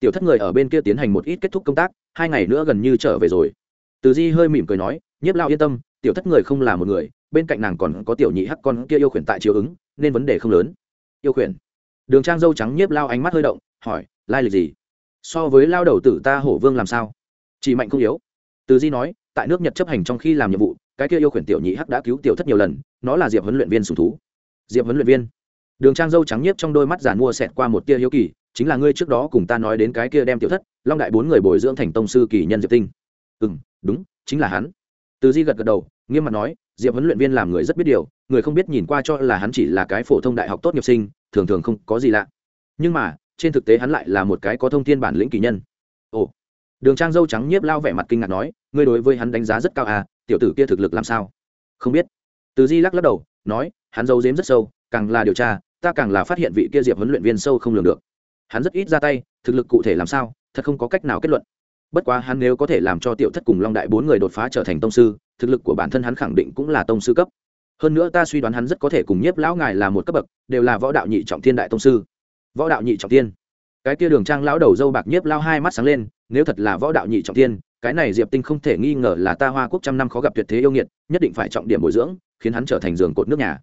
Tiểu thất người ở bên kia tiến hành một ít kết thúc công tác, hai ngày nữa gần như trở về rồi từ di hơi mỉm cười nói, nhiếp lao yên tâm, tiểu thất người không là một người, bên cạnh nàng còn có tiểu nhị hắc con kia yêu khuyển tại chiếu ứng, nên vấn đề không lớn. Yêu khuyển? Đường trang dâu trắng nhiếp lao ánh mắt hơi động, hỏi, lai lịch gì? So với lao đầu tử ta hổ vương làm sao? Chỉ mạnh không yếu. Từ di nói, tại nước nhật chấp hành trong khi làm nhiệm vụ, cái kia yêu khuyển tiểu nhị hắc đã cứu tiểu thất nhiều lần, nó là diệp huấn luyện viên sùng thú. Diệp huấn luyện viên? Đường trang dâu trắng nhiếp trong đôi mắt giàn mua xẹt qua một tia hiếu kỳ, chính là ngươi trước đó cùng ta nói đến cái kia đem tiểu thất, long đại bốn người bồi dưỡng thành tông sư kỳ nhân diệp tinh. Ừ m đúng, chính là hắn. Từ di gật gật đầu, nghiêm mặt nói, diệp huấn luyện viên làm người rất biết điều, người không biết nhìn qua cho là hắn chỉ là cái phổ thông đại học tốt nghiệp sinh, thường thường không có gì lạ. Nhưng mà, trên thực tế hắn lại là một cái có thông tin bản lĩnh kỳ nhân. Ồ. Đường trang dâu trắng nhiếp lao vẻ mặt kinh ngạc nói, ngươi đối với hắn đánh giá rất cao à tiểu tử kia thực lực làm sao? Không biết. Từ di lắc lắc đầu, nói, hắn giấu dếm rất sâu, càng là điều tra, ta càng là phát hiện vị kia diệp huấn luyện viên sâu không lường được. Hắn rất ít ra tay, thực lực cụ thể làm sao, thật không có cách nào kết luận bất quá hắn nếu có thể làm cho tiểu thất cùng long đại bốn người đột phá trở thành tông sư, thực lực của bản thân hắn khẳng định cũng là tông sư cấp. Hơn nữa ta suy đoán hắn rất có thể cùng nhiếp lão ngài là một cấp bậc, đều là võ đạo nhị trọng thiên đại tông sư. Võ đạo nhị trọng thiên. Cái kia đường trang lão đầu dâu bạc nhiếp lao hai mắt sáng lên, nếu thật là võ đạo nhị trọng thiên, cái này diệp tinh không thể nghi ngờ là ta hoa quốc trăm năm khó gặp tuyệt thế yêu nghiệt, nhất định phải trọng điểm bồi dưỡng, khiến hắn trở thành giường cột nước nhà.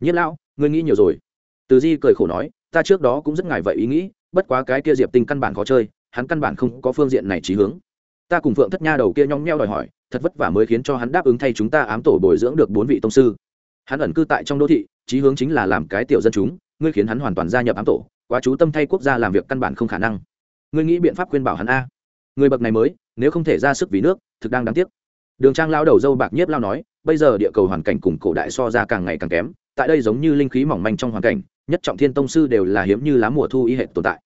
Nhiếp lão, ngươi nghĩ nhiều rồi. Từ di cười khổ nói, ta trước đó cũng rất ngại vậy ý nghĩ, bất quá cái kia diệp tinh căn bản khó chơi hắn căn bản không có phương diện này trí hướng. Ta cùng phượng thất nha đầu kia nhong nheo đòi hỏi, thật vất vả mới khiến cho hắn đáp ứng thay chúng ta ám tổ bồi dưỡng được bốn vị tông sư. Hắn ẩn cư tại trong đô thị, trí hướng chính là làm cái tiểu dân chúng, ngươi khiến hắn hoàn toàn gia nhập ám tổ, quá chú tâm thay quốc gia làm việc căn bản không khả năng. Ngươi nghĩ biện pháp khuyên bảo hắn a? Người bậc này mới, nếu không thể ra sức vì nước, thực đang đáng tiếc. Đường trang lao đầu dâu bạc nhiếp lao nói, bây giờ địa cầu hoàn cảnh cùng cổ đại so ra càng ngày càng kém, tại đây giống như linh khí mỏng manh trong hoàn cảnh, nhất trọng thiên tông sư đều là hiếm như lá mùa thu y hệ tồn tại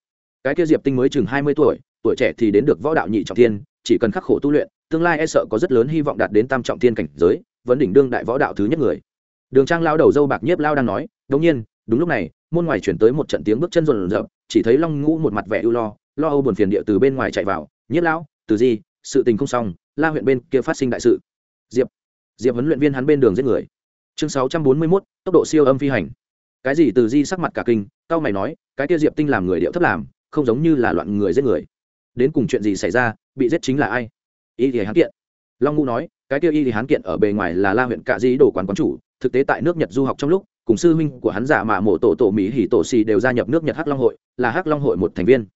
cái kia diệp tinh mới chừng hai mươi tuổi tuổi trẻ thì đến được võ đạo nhị trọng thiên chỉ cần khắc khổ tu luyện tương lai e sợ có rất lớn hy vọng đạt đến tam trọng thiên cảnh giới vấn đỉnh đương đại võ đạo thứ nhất người. Đường trang lao đầu dâu bạc nhiếp lao đang nói đống nhiên đúng lúc này môn ngoài chuyển tới một trận tiếng bước chân rộn rộn chỉ thấy long ngũ một mặt vẻ ưu lo lo âu buồn phiền địa từ bên ngoài chạy vào nhiếp lão từ gì sự tình không xong la huyện bên kia phát sinh đại sự. Diệp diệp huấn luyện viên hắn bên đường giết người. Chương sáu trăm bốn mươi 641, tốc độ siêu âm phi hành. Cái gì từ di sắc mặt cả kinh cao mày nói cái kia diệp tinh làm người điệu thấp làm không giống như là loạn người giết người. Đến cùng chuyện gì xảy ra, bị giết chính là ai? Y thì hán kiện. Long ngũ nói, cái kia y thì hán kiện ở bề ngoài là la huyện cạ di đồ quán quán chủ, thực tế tại nước nhật du học trong lúc, cùng sư huynh của hắn giả mà mổ tổ tổ mỹ hỉ tổ xì đều gia nhập nước nhật hắc long hội, là hắc long hội một thành viên.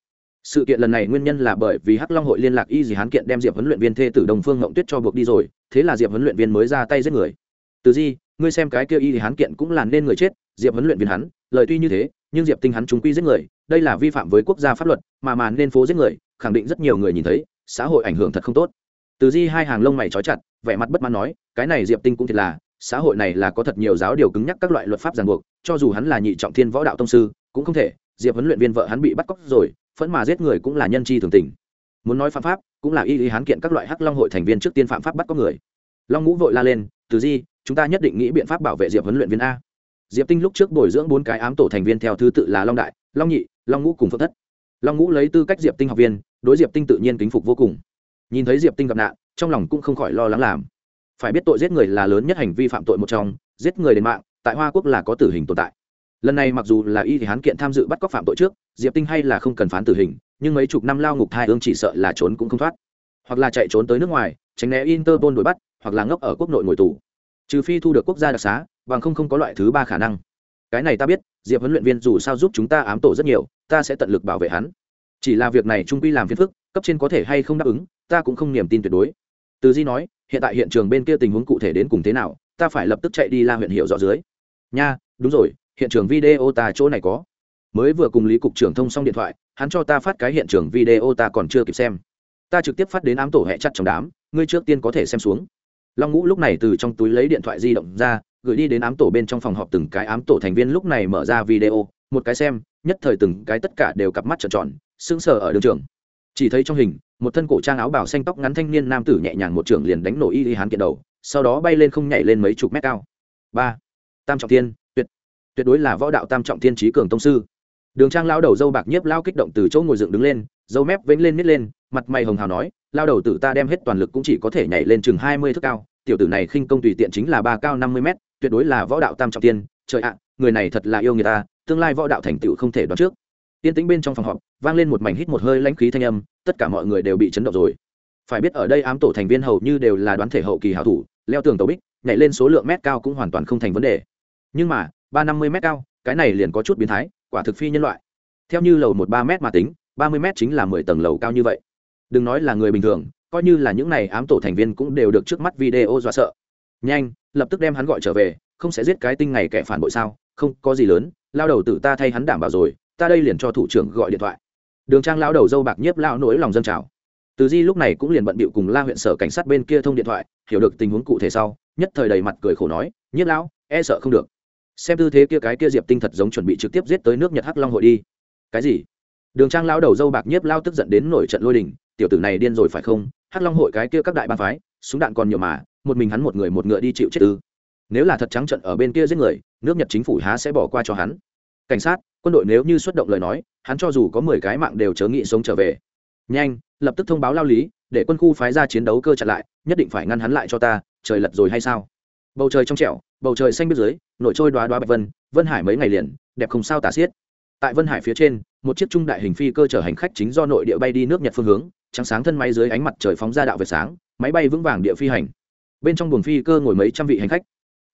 Sự kiện lần này nguyên nhân là bởi vì hắc long hội liên lạc y Dì hán kiện đem diệp huấn luyện viên thê tử đồng phương ngộng tuyết cho buộc đi rồi, thế là diệp huấn luyện viên mới ra tay giết người. Từ di, ngươi xem cái kia y Dì hán kiện cũng là nên người chết, diệp huấn luyện viên hắn, lời tuy như thế, nhưng diệp tinh hắn chúng quy giết người đây là vi phạm với quốc gia pháp luật, mà màn nên phố giết người, khẳng định rất nhiều người nhìn thấy, xã hội ảnh hưởng thật không tốt. Từ di hai hàng lông mày trói chặt, vẻ mặt bất mãn nói, cái này diệp tinh cũng thiệt là, xã hội này là có thật nhiều giáo điều cứng nhắc các loại luật pháp ràng buộc, cho dù hắn là nhị trọng thiên võ đạo tông sư, cũng không thể, diệp huấn luyện viên vợ hắn bị bắt cóc rồi, phẫn mà giết người cũng là nhân chi thường tình. Muốn nói phạm pháp, cũng là y lý hán kiện các loại hắc long hội thành viên trước tiên phạm pháp bắt cóc người. Long ngũ vội la lên, từ di, chúng ta nhất định nghĩ biện pháp bảo vệ diệp huấn luyện viên a. Diệp tinh lúc trước bồi dưỡng bốn cái ám tổ thành viên theo thứ tự là long đại, long nhị long ngũ cùng phượng thất long ngũ lấy tư cách diệp tinh học viên đối diệp tinh tự nhiên kính phục vô cùng nhìn thấy diệp tinh gặp nạn trong lòng cũng không khỏi lo lắng làm phải biết tội giết người là lớn nhất hành vi phạm tội một trong giết người đến mạng tại hoa quốc là có tử hình tồn tại lần này mặc dù là y thì hán kiện tham dự bắt cóc phạm tội trước diệp tinh hay là không cần phán tử hình nhưng mấy chục năm lao ngục thai ương chỉ sợ là trốn cũng không thoát hoặc là chạy trốn tới nước ngoài tránh né interpol đuổi bắt hoặc là ngốc ở quốc nội ngồi tù. Trừ phi thu được quốc gia đặc xá, bằng không không có loại thứ ba khả năng. Cái này ta biết, diệp huấn luyện viên dù sao giúp chúng ta ám tổ rất nhiều ta sẽ tận lực bảo vệ hắn. Chỉ là việc này trung quy làm phiền phức, cấp trên có thể hay không đáp ứng, ta cũng không niềm tin tuyệt đối. Từ di nói, hiện tại hiện trường bên kia tình huống cụ thể đến cùng thế nào, ta phải lập tức chạy đi la huyện hiệu rõ dưới. Nha, đúng rồi, hiện trường video ta chỗ này có. Mới vừa cùng lý cục trưởng thông xong điện thoại, hắn cho ta phát cái hiện trường video ta còn chưa kịp xem. Ta trực tiếp phát đến ám tổ hẹ chặt trong đám, ngươi trước tiên có thể xem xuống. Long ngũ lúc này từ trong túi lấy điện thoại di động ra, gửi đi đến ám tổ bên trong phòng họp từng cái ám tổ thành viên lúc này mở ra video, một cái xem nhất thời từng cái tất cả đều cặp mắt trợn tròn, sững sờ ở đường trường. Chỉ thấy trong hình, một thân cổ trang áo bảo xanh tóc ngắn thanh niên nam tử nhẹ nhàng một trường liền đánh nổ y y hán kiện đầu, sau đó bay lên không nhảy lên mấy chục mét cao. Ba. Tam trọng thiên, tuyệt. Tuyệt đối là võ đạo tam trọng thiên trí cường tông sư. Đường trang lao đầu dâu bạc nhiếp lao kích động từ chỗ ngồi dựng đứng lên, dâu mép vĩnh lên nít lên, mặt mày hồng hào nói, lao đầu tử ta đem hết toàn lực cũng chỉ có thể nhảy lên chừng hai mươi thước cao, tiểu tử này khinh công tùy tiện chính là ba cao năm mươi mét, tuyệt đối là võ đạo tam trọng tiên trời ạ, người này thật là yêu người ta tương lai võ đạo thành tựu không thể đoán trước. Tiên tĩnh bên trong phòng họp, vang lên một mảnh hít một hơi lãnh khí thanh âm, tất cả mọi người đều bị chấn động rồi. Phải biết ở đây ám tổ thành viên hầu như đều là đoán thể hậu kỳ hảo thủ, leo tường tàu bích, nhảy lên số lượng mét cao cũng hoàn toàn không thành vấn đề. Nhưng mà, ba năm mươi mét cao, cái này liền có chút biến thái, quả thực phi nhân loại. Theo như lầu một ba m mà tính, ba mươi m chính là mười tầng lầu cao như vậy. Đừng nói là người bình thường, coi như là những này ám tổ thành viên cũng đều được trước mắt video dọa sợ. Nhanh, lập tức đem hắn gọi trở về, không sẽ giết cái tinh ngày kẻ phản bội sao, không, có gì lớn lao đầu tử ta thay hắn đảm bảo rồi, ta đây liền cho thủ trưởng gọi điện thoại. Đường trang lao đầu dâu bạc nhiếp lao nỗi lòng dân trào. Từ di lúc này cũng liền bận bịu cùng la huyện sở cảnh sát bên kia thông điện thoại, hiểu được tình huống cụ thể sau, nhất thời đầy mặt cười khổ nói, nhiếp lão e sợ không được. Xem tư thế kia cái kia diệp tinh thật giống chuẩn bị trực tiếp giết tới nước nhật hắc long hội đi. Cái gì? Đường trang lao đầu dâu bạc nhiếp lao tức giận đến nổi trận lôi đình, tiểu tử này điên rồi phải không? Hắc long hội cái kia các đại ban phái, súng đạn còn nhiều mà, một mình hắn một người một ngựa đi chịu chết ư? Nếu là thật trắng trận ở bên kia giết người nước nhật chính phủ há sẽ bỏ qua cho hắn. Cảnh sát, quân đội nếu như xuất động lời nói, hắn cho dù có mười cái mạng đều chớ nghị sống trở về. Nhanh, lập tức thông báo lao lý, để quân khu phái ra chiến đấu cơ chặn lại, nhất định phải ngăn hắn lại cho ta, trời lật rồi hay sao? Bầu trời trong trẻo, bầu trời xanh biết dưới, nổi trôi đoá đoá bạch vân vân hải mấy ngày liền, đẹp không sao tả xiết. Tại vân hải phía trên, một chiếc trung đại hình phi cơ chở hành khách chính do nội địa bay đi nước nhật phương hướng, trắng sáng thân máy dưới ánh mặt trời phóng ra đạo về sáng, máy bay vững vàng địa phi hành. Bên trong buồng phi cơ ngồi mấy trăm vị hành khách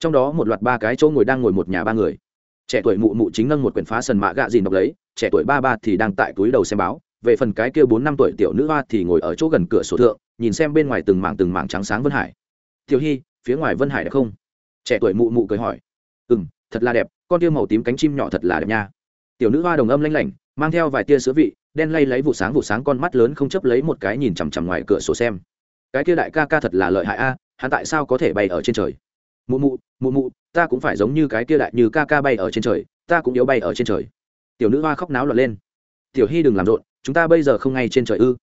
trong đó một loạt ba cái chỗ ngồi đang ngồi một nhà ba người. Trẻ tuổi mụ mụ chính nâng một quyển phá sần mạ gạ dìn đọc lấy, trẻ tuổi ba ba thì đang tại túi đầu xem báo, về phần cái kia bốn năm tuổi tiểu nữ hoa thì ngồi ở chỗ gần cửa sổ thượng, nhìn xem bên ngoài từng mảng từng mảng trắng sáng vân hải. Tiểu hy phía ngoài vân hải đẹp không? Trẻ tuổi mụ mụ cười hỏi. Ừ m thật là đẹp, con tia màu tím cánh chim nhỏ thật là đẹp nha. Tiểu nữ hoa đồng âm lanh lảnh, mang theo vài tia sữa vị, đen lay lấy vụ sáng vụ sáng con mắt lớn không chấp lấy một cái nhìn chằm chằm ngoài cửa sổ xem. Cái kia đại ca ca thật là lợi hại a, hắn tại sao có thể bay ở trên trời? Mụ mụ mụ mụ, ta cũng phải giống như cái kia đại như ca ca bay ở trên trời, ta cũng yếu bay ở trên trời. Tiểu nữ hoa khóc náo lọt lên. Tiểu hy đừng làm rộn, chúng ta bây giờ không ngay trên trời ư?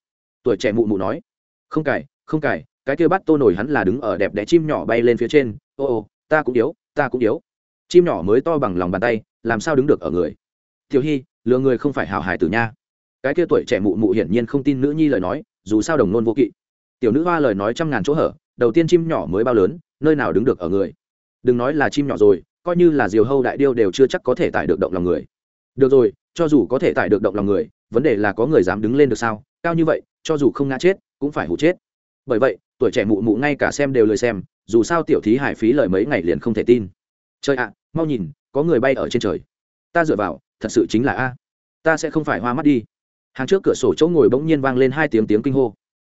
Tuổi trẻ mụ mụ nói. Không cải không cải, cái kia bắt tô nổi hắn là đứng ở đẹp đẽ chim nhỏ bay lên phía trên. Ô ô, ta cũng yếu, ta cũng yếu. Chim nhỏ mới to bằng lòng bàn tay, làm sao đứng được ở người? Tiểu hy, lừa người không phải hào hài tử nha. Cái kia tuổi trẻ mụ mụ hiển nhiên không tin nữ nhi lời nói, dù sao đồng nôn vô kỵ. Tiểu nữ hoa lời nói trăm ngàn chỗ hở, đầu tiên chim nhỏ mới bao lớn nơi nào đứng được ở người. Đừng nói là chim nhỏ rồi, coi như là diều hâu đại điêu đều chưa chắc có thể tải được động lòng người. Được rồi, cho dù có thể tải được động lòng người, vấn đề là có người dám đứng lên được sao? Cao như vậy, cho dù không ngã chết, cũng phải hụ chết. Bởi vậy, tuổi trẻ mụ mụ ngay cả xem đều lời xem, dù sao tiểu thí hải phí lời mấy ngày liền không thể tin. Trời ạ, mau nhìn, có người bay ở trên trời. Ta dựa vào, thật sự chính là a. Ta sẽ không phải hoa mắt đi. Hàng trước cửa sổ chỗ ngồi bỗng nhiên vang lên hai tiếng tiếng kinh hô.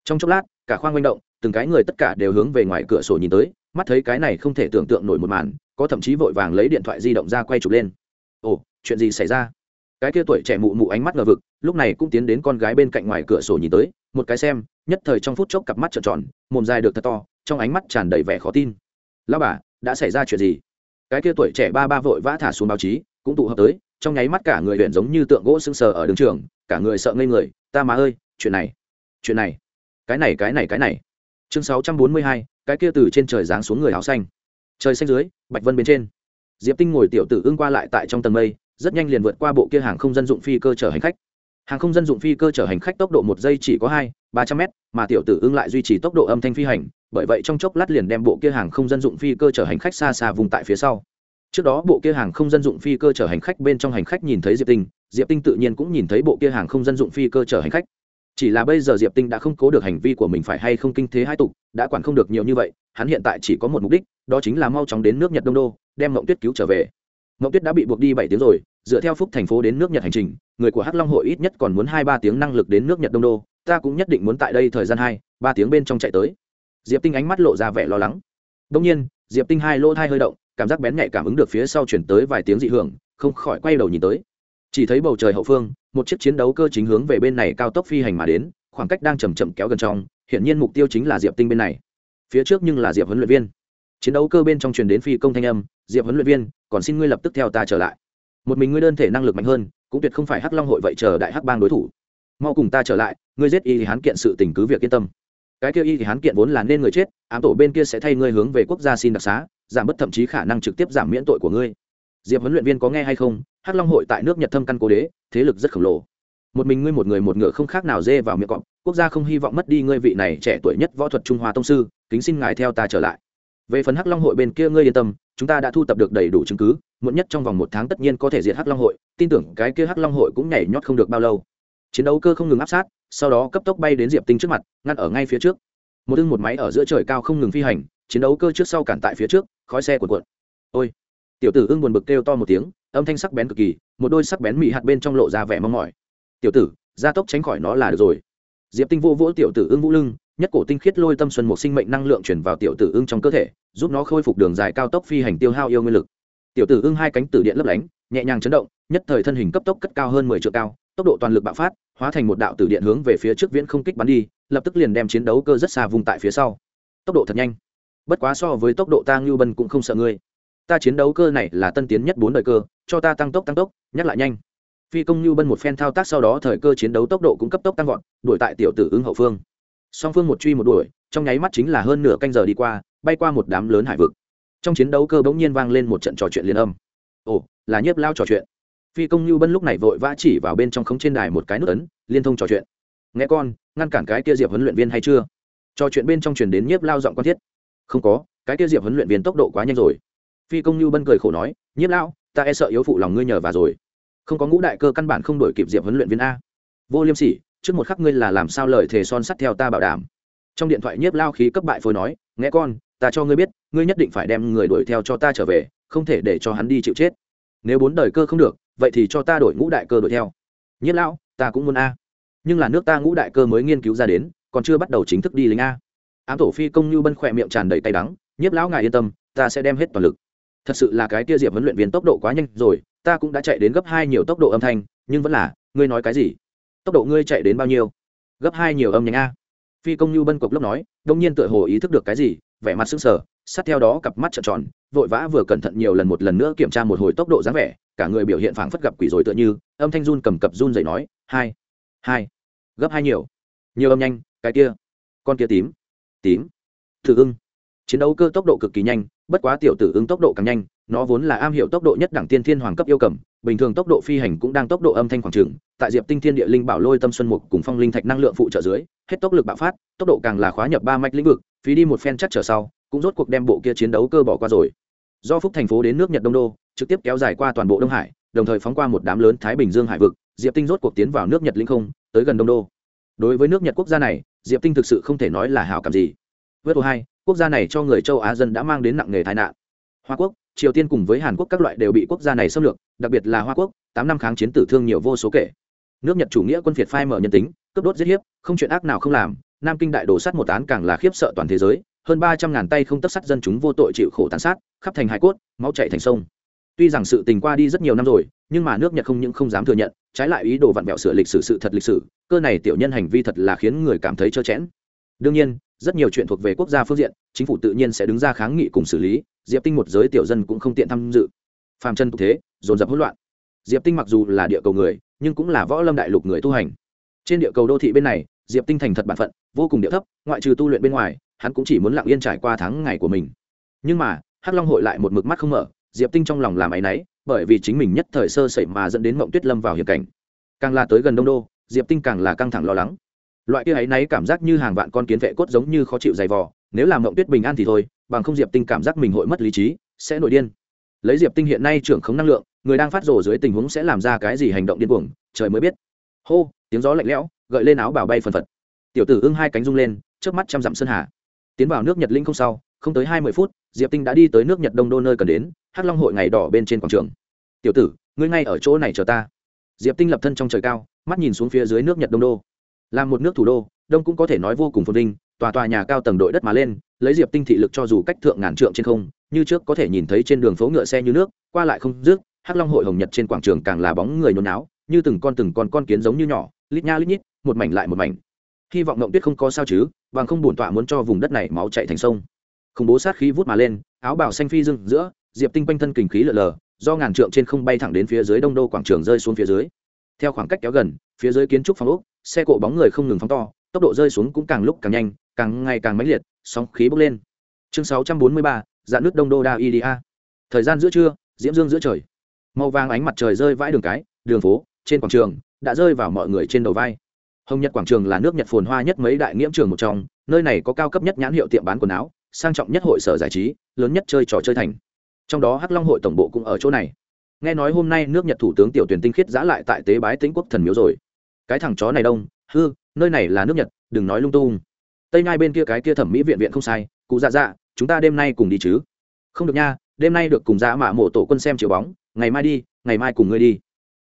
Trong chốc lát, cả khoang manh động, từng cái người tất cả đều hướng về ngoài cửa sổ nhìn tới mắt thấy cái này không thể tưởng tượng nổi một màn, có thậm chí vội vàng lấy điện thoại di động ra quay chụp lên. Ồ, chuyện gì xảy ra? Cái kia tuổi trẻ mụ mụ ánh mắt ngờ vực, lúc này cũng tiến đến con gái bên cạnh ngoài cửa sổ nhìn tới, một cái xem, nhất thời trong phút chốc cặp mắt trợn tròn, mồm dài được thật to, trong ánh mắt tràn đầy vẻ khó tin. Lao bà, đã xảy ra chuyện gì? Cái kia tuổi trẻ ba ba vội vã thả xuống báo chí, cũng tụ hợp tới, trong nháy mắt cả người huyện giống như tượng gỗ sưng sờ ở đường trường, cả người sợ ngây người, ta má ơi, chuyện này chuyện này, cái này cái này cái này. Chương sáu trăm bốn mươi hai cái kia từ trên trời giáng xuống người áo xanh. Trời xanh dưới, bạch vân bên trên. Diệp tinh ngồi tiểu tử ưng qua lại tại trong tầng mây, rất nhanh liền vượt qua bộ kia hàng không dân dụng phi cơ chở hành khách. Hàng không dân dụng phi cơ chở hành khách tốc độ một giây chỉ có hai, ba trăm mét, mà tiểu tử ưng lại duy trì tốc độ âm thanh phi hành, bởi vậy trong chốc lát liền đem bộ kia hàng không dân dụng phi cơ chở hành khách xa xa vùng tại phía sau. Trước đó bộ kia hàng không dân dụng phi cơ chở hành khách bên trong hành khách nhìn thấy diệp tinh diệp tinh tự nhiên cũng nhìn thấy bộ kia hàng không dân dụng phi cơ chở hành khách chỉ là bây giờ diệp tinh đã không cố được hành vi của mình phải hay không kinh thế hai tục, đã quản không được nhiều như vậy, hắn hiện tại chỉ có một mục đích, đó chính là mau chóng đến nước nhật đông đô, đem mộng tuyết cứu trở về. Mộng tuyết đã bị buộc đi bảy tiếng rồi, dựa theo phúc thành phố đến nước nhật hành trình, người của hắc long hội ít nhất còn muốn hai ba tiếng năng lực đến nước nhật đông đô, ta cũng nhất định muốn tại đây thời gian hai, ba tiếng bên trong chạy tới. Diệp tinh ánh mắt lộ ra vẻ lo lắng. Đông nhiên, diệp tinh hai lỗ thai hơi động, cảm giác bén nhạy cảm ứng được phía sau chuyển tới vài tiếng dị hưởng, không khỏi quay đầu nhìn tới. Chỉ thấy bầu trời hậu phương một chiếc chiến đấu cơ chính hướng về bên này cao tốc phi hành mà đến, khoảng cách đang chầm chậm kéo gần trong hiện nhiên mục tiêu chính là diệp tinh bên này. Phía trước nhưng là diệp huấn luyện viên. Chiến đấu cơ bên trong truyền đến phi công thanh âm, diệp huấn luyện viên, còn xin ngươi lập tức theo ta trở lại. Một mình ngươi đơn thể năng lực mạnh hơn, cũng tuyệt không phải hắc long hội vậy chờ đại hắc bang đối thủ. Mau cùng ta trở lại, ngươi giết y thì hán kiện sự tình cứ việc yên tâm. Cái kia y thì hán kiện vốn là nên người chết, ám tổ bên kia sẽ thay ngươi hướng về quốc gia xin đặc xá, giảm bớt thậm chí khả năng trực tiếp giảm miễn tội của ngươi. Diệp huấn luyện viên có nghe hay không? Hắc long hội tại nước nhật thâm căn cố đế thế lực rất khổng lồ. Một mình ngươi một người một ngựa không khác nào dê vào miệng cọp. Quốc gia không hy vọng mất đi ngươi vị này trẻ tuổi nhất võ thuật trung hoa tông sư, kính xin ngài theo ta trở lại. Về phần hắc long hội bên kia ngươi yên tâm, chúng ta đã thu tập được đầy đủ chứng cứ, muộn nhất trong vòng một tháng tất nhiên có thể diệt hắc long hội, tin tưởng cái kia hắc long hội cũng nhảy nhót không được bao lâu. Chiến đấu cơ không ngừng áp sát, sau đó cấp tốc bay đến diệp tinh trước mặt, ngăn ở ngay phía trước. Một ưng một máy ở giữa trời cao không ngừng phi hành, chiến đấu cơ trước sau cản tại phía trước, khói xe cuộn cuộn. Ôi, tiểu tử ưng buồn bực kêu to một tiếng âm thanh sắc bén cực kỳ, một đôi sắc bén mị hạt bên trong lộ ra vẻ mong mỏi. Tiểu tử, gia tốc tránh khỏi nó là được rồi. Diệp tinh vô vỗ tiểu tử ưng vũ lưng, nhất cổ tinh khiết lôi tâm xuân một sinh mệnh năng lượng chuyển vào tiểu tử ưng trong cơ thể, giúp nó khôi phục đường dài cao tốc phi hành tiêu hao yêu nguyên lực. Tiểu tử ưng hai cánh tử điện lấp lánh, nhẹ nhàng chấn động, nhất thời thân hình cấp tốc cất cao hơn mười triệu cao, tốc độ toàn lực bạo phát, hóa thành một đạo tử điện hướng về phía trước viễn không kích bắn đi, lập tức liền đem chiến đấu cơ rất xa vùng tại phía sau. Tốc độ thật nhanh. Bất quá so với tốc độ ta ngưu bân cũng không sợ ngươi ta chiến đấu cơ này là tân tiến nhất bốn đời cơ, cho ta tăng tốc tăng tốc, nhắc lại nhanh. Phi công như bân một phen thao tác sau đó thời cơ chiến đấu tốc độ cũng cấp tốc tăng vọt, đuổi tại tiểu tử ứng hậu phương. Song phương một truy một đuổi, trong nháy mắt chính là hơn nửa canh giờ đi qua, bay qua một đám lớn hải vực. Trong chiến đấu cơ bỗng nhiên vang lên một trận trò chuyện liên âm. Ồ, là nhiếp lao trò chuyện. Phi công như bân lúc này vội vã chỉ vào bên trong khống trên đài một cái nút ấn, liên thông trò chuyện. Nghe con, ngăn cản cái kia diệp huấn luyện viên hay chưa? Trò chuyện bên trong truyền đến nhiếp lao giọng quan thiết. Không có, cái kia diệp huấn luyện viên tốc độ quá nhanh rồi phi công như bân cười khổ nói nhiếp Lão, ta e sợ yếu phụ lòng ngươi nhờ và rồi. Không có ngũ đại cơ căn bản không đổi kịp diệp huấn luyện viên a. Vô liêm sỉ trước một khắc ngươi là làm sao lời thề son sắt theo ta bảo đảm? Trong điện thoại nhiếp lao khí cấp bại phối nói nghe con ta cho ngươi biết ngươi nhất định phải đem người đuổi theo cho ta trở về không thể để cho hắn đi chịu chết. Nếu bốn đời cơ không được vậy thì cho ta đổi ngũ đại cơ đuổi theo. Nhiếp lão ta cũng muốn a. Nhưng là nước ta ngũ đại cơ mới nghiên cứu ra đến còn chưa bắt đầu chính thức đi lính a. Ám tổ phi công như bân khỏe miệng tràn đầy tay đắng nhiếp lão ngài yên tâm ta sẽ đem hết toàn lực thật sự là cái tia diệp huấn luyện viên tốc độ quá nhanh rồi, ta cũng đã chạy đến gấp hai nhiều tốc độ âm thanh, nhưng vẫn là, ngươi nói cái gì? Tốc độ ngươi chạy đến bao nhiêu? Gấp hai nhiều âm nhanh a. Phi công như bân cộc lốc nói, đông nhiên tựa hồ ý thức được cái gì, vẻ mặt sững sờ, sát theo đó cặp mắt trợn tròn, vội vã vừa cẩn thận nhiều lần một lần nữa kiểm tra một hồi tốc độ dáng vẻ, cả người biểu hiện phảng phất gặp quỷ rồi tựa như, âm thanh run cầm cập run dậy nói, hai hai, gấp hai nhiều. Nhiều âm nhanh, cái kia, con kia tím tím, thử ưng. Chiến đấu cơ tốc độ cực kỳ nhanh bất quá tiểu tử ứng tốc độ càng nhanh, nó vốn là am hiểu tốc độ nhất đẳng tiên thiên hoàng cấp yêu cầm, bình thường tốc độ phi hành cũng đang tốc độ âm thanh khoảng trường, tại diệp tinh thiên địa linh bảo lôi tâm xuân mục cùng phong linh thạch năng lượng phụ trợ dưới, hết tốc lực bạo phát, tốc độ càng là khóa nhập ba mạch lĩnh vực, phí đi một phen chắc trở sau, cũng rốt cuộc đem bộ kia chiến đấu cơ bỏ qua rồi. Do phúc thành phố đến nước nhật đông đô, trực tiếp kéo dài qua toàn bộ đông hải, đồng thời phóng qua một đám lớn thái bình dương hải vực, diệp tinh rốt cuộc tiến vào nước nhật linh không, tới gần đông đô. Đối với nước nhật quốc gia này, diệp tinh thực sự không thể nói là hảo cảm gì. Vớt ô hai quốc gia này cho người châu á dân đã mang đến nặng nghề tai nạn. Hoa quốc, triều tiên cùng với hàn quốc các loại đều bị quốc gia này xâm lược, đặc biệt là hoa quốc, tám năm kháng chiến tử thương nhiều vô số kể. Nước nhật chủ nghĩa quân phiệt phai mở nhân tính, cướp đốt giết hiếp, không chuyện ác nào không làm, nam kinh đại đồ sắt một án càng là khiếp sợ toàn thế giới, hơn ba trăm ngàn tay không tất sắt dân chúng vô tội chịu khổ tàn sát, khắp thành hải cốt, máu chạy thành sông. Tuy rằng sự tình qua đi rất nhiều năm rồi, nhưng mà nước nhật không những không dám thừa nhận, trái lại ý đồ vặn vẹo sửa lịch sử sự thật lịch sử, cơ này tiểu nhân hành vi thật là khiến người cảm thấy trơ chẽn. Đương nhiên rất nhiều chuyện thuộc về quốc gia phương diện, chính phủ tự nhiên sẽ đứng ra kháng nghị cùng xử lý, diệp tinh một giới tiểu dân cũng không tiện tham dự. Phàm chân tục thế, dồn dập hỗn loạn. Diệp tinh mặc dù là địa cầu người, nhưng cũng là võ lâm đại lục người tu hành. Trên địa cầu đô thị bên này, diệp tinh thành thật bản phận, vô cùng địa thấp, ngoại trừ tu luyện bên ngoài, hắn cũng chỉ muốn lặng yên trải qua tháng ngày của mình. Nhưng mà, hắc long hội lại một mực mắt không mở, diệp tinh trong lòng làm áy náy, bởi vì chính mình nhất thời sơ sẩy mà dẫn đến mộng tuyết lâm vào hiểm cảnh. Càng là tới gần đông đô, diệp tinh càng là căng thẳng lo lắng loại kia ấy náy cảm giác như hàng vạn con kiến vệ cốt giống như khó chịu dày vò, nếu làm mộng tuyết bình an thì thôi, bằng không diệp tinh cảm giác mình hội mất lý trí, sẽ nổi điên. Lấy diệp tinh hiện nay trưởng không năng lượng, người đang phát rồ dưới tình huống sẽ làm ra cái gì hành động điên cuồng, trời mới biết. Hô, tiếng gió lạnh lẽo, gợi lên áo bảo bay phần phật. Tiểu tử ưng hai cánh rung lên trước mắt trăm dặm sơn hà. Tiến vào nước nhật linh không sau, không tới hai mươi phút, diệp tinh đã đi tới nước nhật đông đô nơi cần đến, hắc long hội ngày đỏ bên trên quảng trường. Tiểu tử, ngươi ngay ở chỗ này chờ ta. Diệp tinh lập thân trong trời cao, mắt nhìn xuống phía dưới nước nhật đông đô là một nước thủ đô, đông cũng có thể nói vô cùng phồn vinh, tòa tòa nhà cao tầng đội đất mà lên, lấy diệp tinh thị lực cho dù cách thượng ngàn trượng trên không, như trước có thể nhìn thấy trên đường phố ngựa xe như nước, qua lại không dứt, hắc long hội hồng nhật trên quảng trường càng là bóng người nhốn náo như từng con từng con con kiến giống như nhỏ, lít nha lít nhít, một mảnh lại một mảnh. Hy vọng mộng tuyết không có sao chứ, bằng không bổn tọa muốn cho vùng đất này máu chạy thành sông. Khủng bố sát khí vút mà lên, áo bào xanh phi dưng giữa, diệp tinh quanh thân kình khí lở lờ, do ngàn trượng trên không bay thẳng đến phía dưới đông đô quảng trường rơi xuống phía dưới. Theo khoảng cách kéo gần, phía dưới kiến trúc phong ốc xe cộ bóng người không ngừng phóng to tốc độ rơi xuống cũng càng lúc càng nhanh càng ngày càng mãnh liệt sóng khí bốc lên. Chương 643, dạn nước đông đô đa idia thời gian giữa trưa diễm dương giữa trời. Màu vàng ánh mặt trời rơi vãi đường cái đường phố trên quảng trường đã rơi vào mọi người trên đầu vai. Hồng nhật quảng trường là nước nhật phồn hoa nhất mấy đại nghiễm trường một trong nơi này có cao cấp nhất nhãn hiệu tiệm bán quần áo sang trọng nhất hội sở giải trí lớn nhất chơi trò chơi thành. Trong đó hắc long hội tổng bộ cũng ở chỗ này. Nghe nói hôm nay nước nhật thủ tướng tiểu tuyển tinh khiết giã lại tại tế bái tĩnh quốc thần miếu rồi cái thằng chó này đông, hư, nơi này là nước nhật, đừng nói lung tung. Tây nhai bên kia cái kia thẩm mỹ viện viện không sai, cụ dạ dạ chúng ta đêm nay cùng đi chứ. Không được nha, đêm nay được cùng dạ mạ mộ tổ quân xem chiều bóng, ngày mai đi, ngày mai cùng ngươi đi.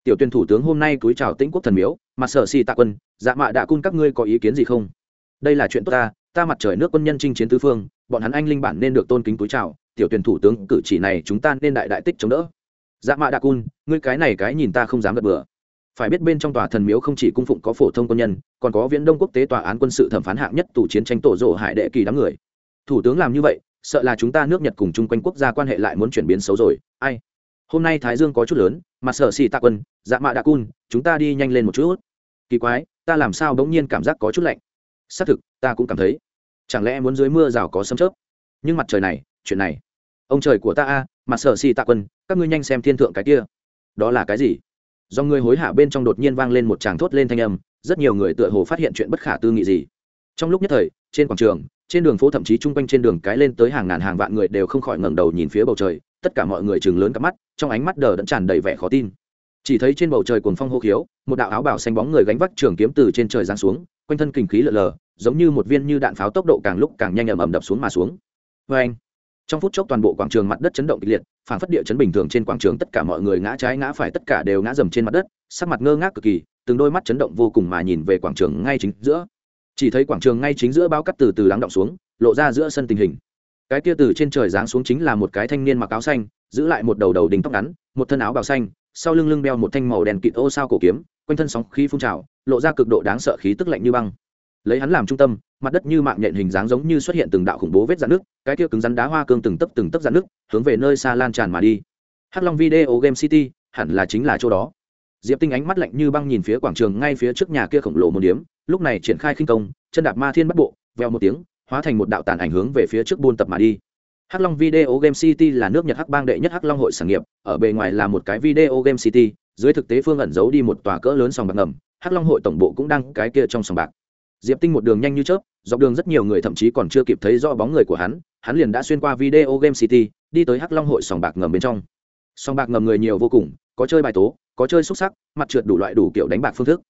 Tiểu tuyên thủ tướng hôm nay túi chào tĩnh quốc thần miếu mặt sở xì tạ quân dạ mạ đã cung các ngươi có ý kiến gì không? Đây là chuyện tốt ta ta mặt trời nước quân nhân chinh chiến tứ phương, bọn hắn anh linh bản nên được tôn kính túi chào, tiểu tuyển thủ tướng cử chỉ này chúng ta nên đại đại tích chống đỡ. Dạ mạ đạ cun, ngươi cái này cái nhìn ta không dám gật bừa phải biết bên trong tòa thần miếu không chỉ cung phụng có phổ thông quân nhân, còn có viễn đông quốc tế tòa án quân sự thẩm phán hạng nhất tù chiến tranh tổ rộ hải đệ kỳ đám người. Thủ tướng làm như vậy, sợ là chúng ta nước nhật cùng chung quanh quốc gia quan hệ lại muốn chuyển biến xấu rồi. Ai? Hôm nay thái dương có chút lớn, mà sở xì tạ quân dạ mạ đạ cun, chúng ta đi nhanh lên một chút. Kỳ quái, ta làm sao bỗng nhiên cảm giác có chút lạnh? Xác thực, ta cũng cảm thấy. Chẳng lẽ muốn dưới mưa rào có sấm chớp? Nhưng mặt trời này, chuyện này. Ông trời của ta a mặt sở xì tạ quân, các ngươi nhanh xem thiên thượng cái kia. Đó là cái gì? Do người hối hả bên trong đột nhiên vang lên một tràng thốt lên thanh âm, rất nhiều người tựa hồ phát hiện chuyện bất khả tư nghị gì. Trong lúc nhất thời, trên quảng trường, trên đường phố thậm chí chung quanh trên đường cái lên tới hàng ngàn hàng vạn người đều không khỏi ngẩng đầu nhìn phía bầu trời, tất cả mọi người chừng lớn cặp mắt, trong ánh mắt đờ đẫn tràn đầy vẻ khó tin. Chỉ thấy trên bầu trời cuồng phong hô khiếu, một đạo áo bảo xanh bóng người gánh vác trường kiếm từ trên trời giáng xuống, quanh thân kinh khí lờ lờ, giống như một viên như đạn pháo tốc độ càng lúc càng nhanh ầm ầm đập xuống mà xuống. Vê anh trong phút chốc toàn bộ quảng trường mặt đất chấn động kịch liệt phản phất địa chấn bình thường trên quảng trường tất cả mọi người ngã trái ngã phải tất cả đều ngã dầm trên mặt đất, sắc mặt ngơ ngác cực kỳ, từng đôi mắt chấn động vô cùng mà nhìn về quảng trường ngay chính giữa. Chỉ thấy quảng trường ngay chính giữa bao cắt từ từ lắng động xuống, lộ ra giữa sân tình hình. Cái kia từ trên trời giáng xuống chính là một cái thanh niên mặc áo xanh, giữ lại một đầu đầu đỉnh tóc ngắn, một thân áo bào xanh, sau lưng lưng đeo một thanh màu đèn kịt ô sao cổ kiếm, quanh thân sóng khí phun trào, lộ ra cực độ đáng sợ khí tức lạnh như băng lấy hắn làm trung tâm, mặt đất như mạng nhện hình dáng giống như xuất hiện từng đạo khủng bố vết dạn nước cái kia cứng rắn đá hoa cương từng tấc từng tấc dạn nước hướng về nơi xa lan tràn mà đi. Hắc long video game city, hẳn là chính là chỗ đó. Diệp tinh ánh mắt lạnh như băng nhìn phía quảng trường ngay phía trước nhà kia khổng lồ một điếm, lúc này triển khai khinh công, chân đạp ma thiên bắt bộ veo một tiếng, hóa thành một đạo tàn ảnh hướng về phía trước buôn tập mà đi. Hắc long video game city là nước nhật hắc bang đệ nhất hắc long hội sản nghiệp, ở bề ngoài là một cái video game city, dưới thực tế phương ẩn giấu đi một tòa cỡ lớn sòng bạc ngầm, hắc long hội tổng bộ cũng đang cái kia trong sòng bạc diệp tinh một đường nhanh như chớp, dọc đường rất nhiều người thậm chí còn chưa kịp thấy rõ bóng người của hắn hắn liền đã xuyên qua video game city, đi tới hắc long hội sòng bạc ngầm bên trong. Sòng bạc ngầm người nhiều vô cùng, có chơi bài tố, có chơi xúc sắc, mặt trượt đủ loại đủ kiểu đánh bạc phương thức.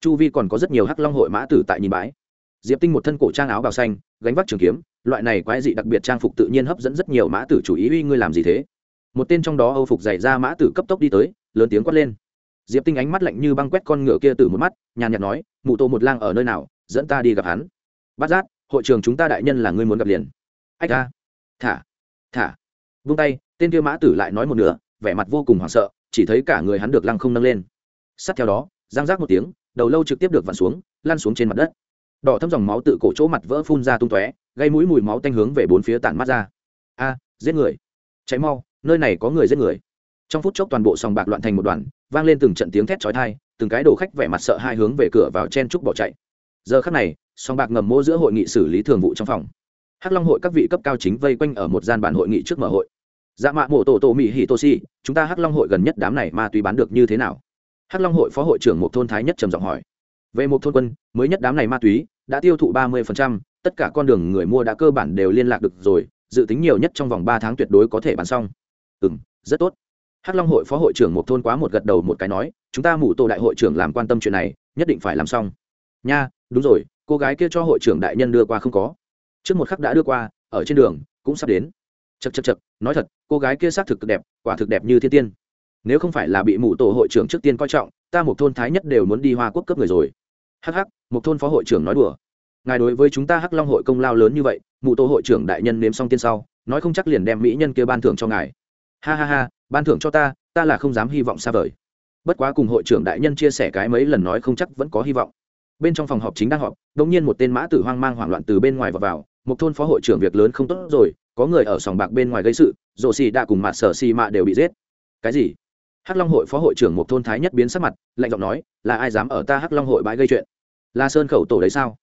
Chu vi còn có rất nhiều hắc long hội mã tử tại nhìn bãi. Diệp tinh một thân cổ trang áo bào xanh, gánh vác trường kiếm, loại này quái dị đặc biệt trang phục tự nhiên hấp dẫn rất nhiều mã tử chủ ý uy ngươi làm gì thế? Một tên trong đó âu phục dày ra mã tử cấp tốc đi tới, lớn tiếng quát lên. Diệp tinh ánh mắt lạnh như băng quét con ngựa kia từ một mắt, nhàn nhạt nói, mụ tô một lang ở nơi nào? Dẫn ta đi gặp hắn. Bát giác hội trường chúng ta đại nhân là ngươi muốn gặp liền. Ách a, thả. Thả. Vung tay tên kia mã tử lại nói một nửa vẻ mặt vô cùng hoảng sợ chỉ thấy cả người hắn được lăng không nâng lên. Sát theo đó giang giác một tiếng đầu lâu trực tiếp được vặn xuống lăn xuống trên mặt đất. Đỏ thâm dòng máu tự cổ chỗ mặt vỡ phun ra tung tóe gây mũi mùi máu tanh hướng về bốn phía tản mắt ra. A giết người. Cháy mau nơi này có người giết người. Trong phút chốc toàn bộ sòng bạc loạn thành một đoàn vang lên từng trận tiếng thét chói tai từng cái đồ khách vẻ mặt sợ hai hướng về cửa vào chen trúc bỏ chạy giờ khắc này, song bạc ngầm mô giữa hội nghị xử lý thường vụ trong phòng. Hắc long hội các vị cấp cao chính vây quanh ở một gian bản hội nghị trước mở hội. Dạ mạ mộ tổ tổ mỹ hì tô si, chúng ta hắc long hội gần nhất đám này ma túy bán được như thế nào? Hắc long hội phó hội trưởng một thôn thái nhất trầm giọng hỏi. Về một thôn quân, mới nhất đám này ma túy đã tiêu thụ ba mươi tất cả con đường người mua đã cơ bản đều liên lạc được rồi, dự tính nhiều nhất trong vòng ba tháng tuyệt đối có thể bán xong. Ừ m rất tốt. Hắc long hội phó hội trưởng một thôn quá một gật đầu một cái nói, chúng ta mủ tổ đại hội trưởng làm quan tâm chuyện này, nhất định phải làm xong. Nha đúng rồi, cô gái kia cho hội trưởng đại nhân đưa qua không có. Trước một khắc đã đưa qua, ở trên đường, cũng sắp đến. Chật chật chật nói thật, cô gái kia xác thực cực đẹp, quả thực đẹp như thiên tiên. Nếu không phải là bị mụ tổ hội trưởng trước tiên coi trọng, ta một thôn thái nhất đều muốn đi hoa quốc cấp người rồi. Hắc hắc, một thôn phó hội trưởng nói đùa. Ngài đối với chúng ta hắc long hội công lao lớn như vậy, mụ tổ hội trưởng đại nhân nếm xong tiên sau, nói không chắc liền đem mỹ nhân kia ban thưởng cho ngài. Ha ha ha, ban thưởng cho ta ta là không dám hy vọng xa vời. Bất quá cùng hội trưởng đại nhân chia sẻ cái mấy lần nói không chắc vẫn có hy vọng bên trong phòng họp chính đang họp, đột nhiên một tên mã tử hoang mang hoảng loạn từ bên ngoài vào vào, một thôn phó hội trưởng việc lớn không tốt rồi, có người ở sòng bạc bên ngoài gây sự, rồ xì đã cùng mặt sở xì mạ đều bị giết. Cái gì? Hắc long hội phó hội trưởng một thôn thái nhất biến sắc mặt, lạnh giọng nói, là ai dám ở ta hắc long hội bãi gây chuyện? Là sơn khẩu tổ đấy sao?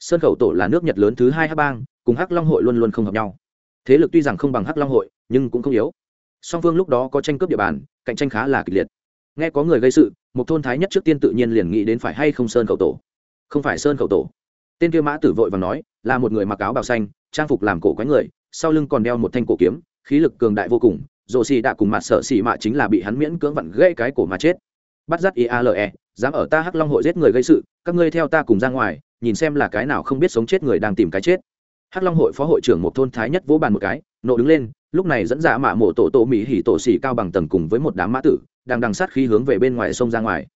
Sơn khẩu tổ là nước nhật lớn thứ hai hắc bang, cùng hắc long hội luôn luôn không hợp nhau. Thế lực tuy rằng không bằng hắc long hội, nhưng cũng không yếu. Song phương lúc đó có tranh cướp địa bàn, cạnh tranh khá là kịch liệt. Nghe có người gây sự, một thôn thái nhất trước tiên tự nhiên liền nghĩ đến phải hay không sơn khẩu tổ không phải sơn khẩu tổ. Tên kia mã tử vội và nói là một người mặc áo bào xanh trang phục làm cổ quái người sau lưng còn đeo một thanh cổ kiếm khí lực cường đại vô cùng rồ xì đã cùng mặt sợ xì mạ chính là bị hắn miễn cưỡng vặn gãy cái cổ mà chết. Bắt giắt iale dám ở ta hắc long hội giết người gây sự các ngươi theo ta cùng ra ngoài nhìn xem là cái nào không biết sống chết người đang tìm cái chết. Hắc long hội phó hội trưởng một thôn thái nhất vỗ bàn một cái nộ đứng lên lúc này dẫn dã mạ mộ tổ tổ mỹ hỉ tổ xỉ cao bằng tầng cùng với một đám mã tử đang đằng sát khí hướng về bên ngoài sông ra ngoài.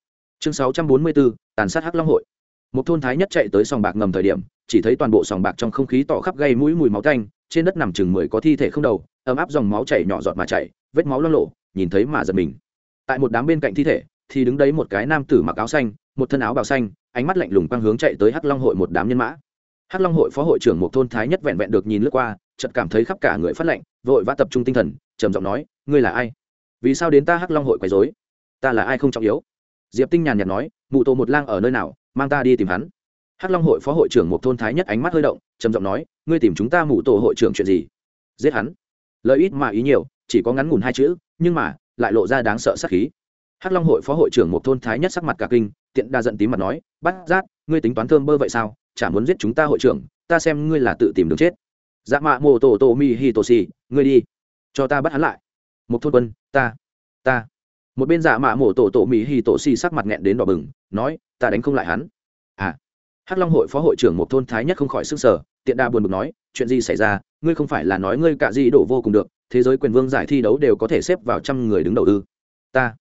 Chương 644, tàn sát hắc long hội một thôn thái nhất chạy tới sòng bạc ngầm thời điểm, chỉ thấy toàn bộ sòng bạc trong không khí tỏ khắp gây mũi mùi máu tanh, trên đất nằm chừng mười có thi thể không đầu, ấm áp dòng máu chảy nhỏ giọt mà chảy, vết máu lo lộ, nhìn thấy mà giật mình. Tại một đám bên cạnh thi thể, thì đứng đấy một cái nam tử mặc áo xanh, một thân áo bào xanh, ánh mắt lạnh lùng quang hướng chạy tới hắc long hội một đám nhân mã. Hắc long hội phó hội trưởng một thôn thái nhất vẹn vẹn được nhìn lướt qua, chợt cảm thấy khắp cả người phát lạnh, vội vã tập trung tinh thần, trầm giọng nói, ngươi là ai? Vì sao đến ta hắc long hội quấy rối? Ta là ai không trọng yếu? Diệp tinh nhàn nhạt nói, mụ tổ một lang ở nơi nào? Mang ta đi tìm hắn. Hắc long hội phó hội trưởng một thôn thái nhất ánh mắt hơi động, trầm giọng nói, ngươi tìm chúng ta mụ tổ hội trưởng chuyện gì? Giết hắn. Lợi ít mà ý nhiều, chỉ có ngắn ngủn hai chữ, nhưng mà, lại lộ ra đáng sợ sắc khí. Hắc long hội phó hội trưởng một thôn thái nhất sắc mặt cả kinh, tiện đa giận tím mặt nói bắt giác, ngươi tính toán thơm bơ vậy sao? Chả muốn giết chúng ta hội trưởng, ta xem ngươi là tự tìm đường chết. Dạ mạ mô tổ tổ mi hi tổ xì, ngươi đi, cho ta bắt hắn lại. Một thôn quân, ta ta một bên dạ mạ mổ tổ tổ mỹ hì tổ xì sắc mặt nghẹn đến đỏ bừng, nói, ta đánh không lại hắn. À. Hắc long hội phó hội trưởng một thôn thái nhất không khỏi sức sở tiện đa buồn bực nói, chuyện gì xảy ra? Ngươi không phải là nói ngươi cả gì đổ vô cùng được, thế giới quyền vương giải thi đấu đều có thể xếp vào trăm người đứng đầu ư? Ta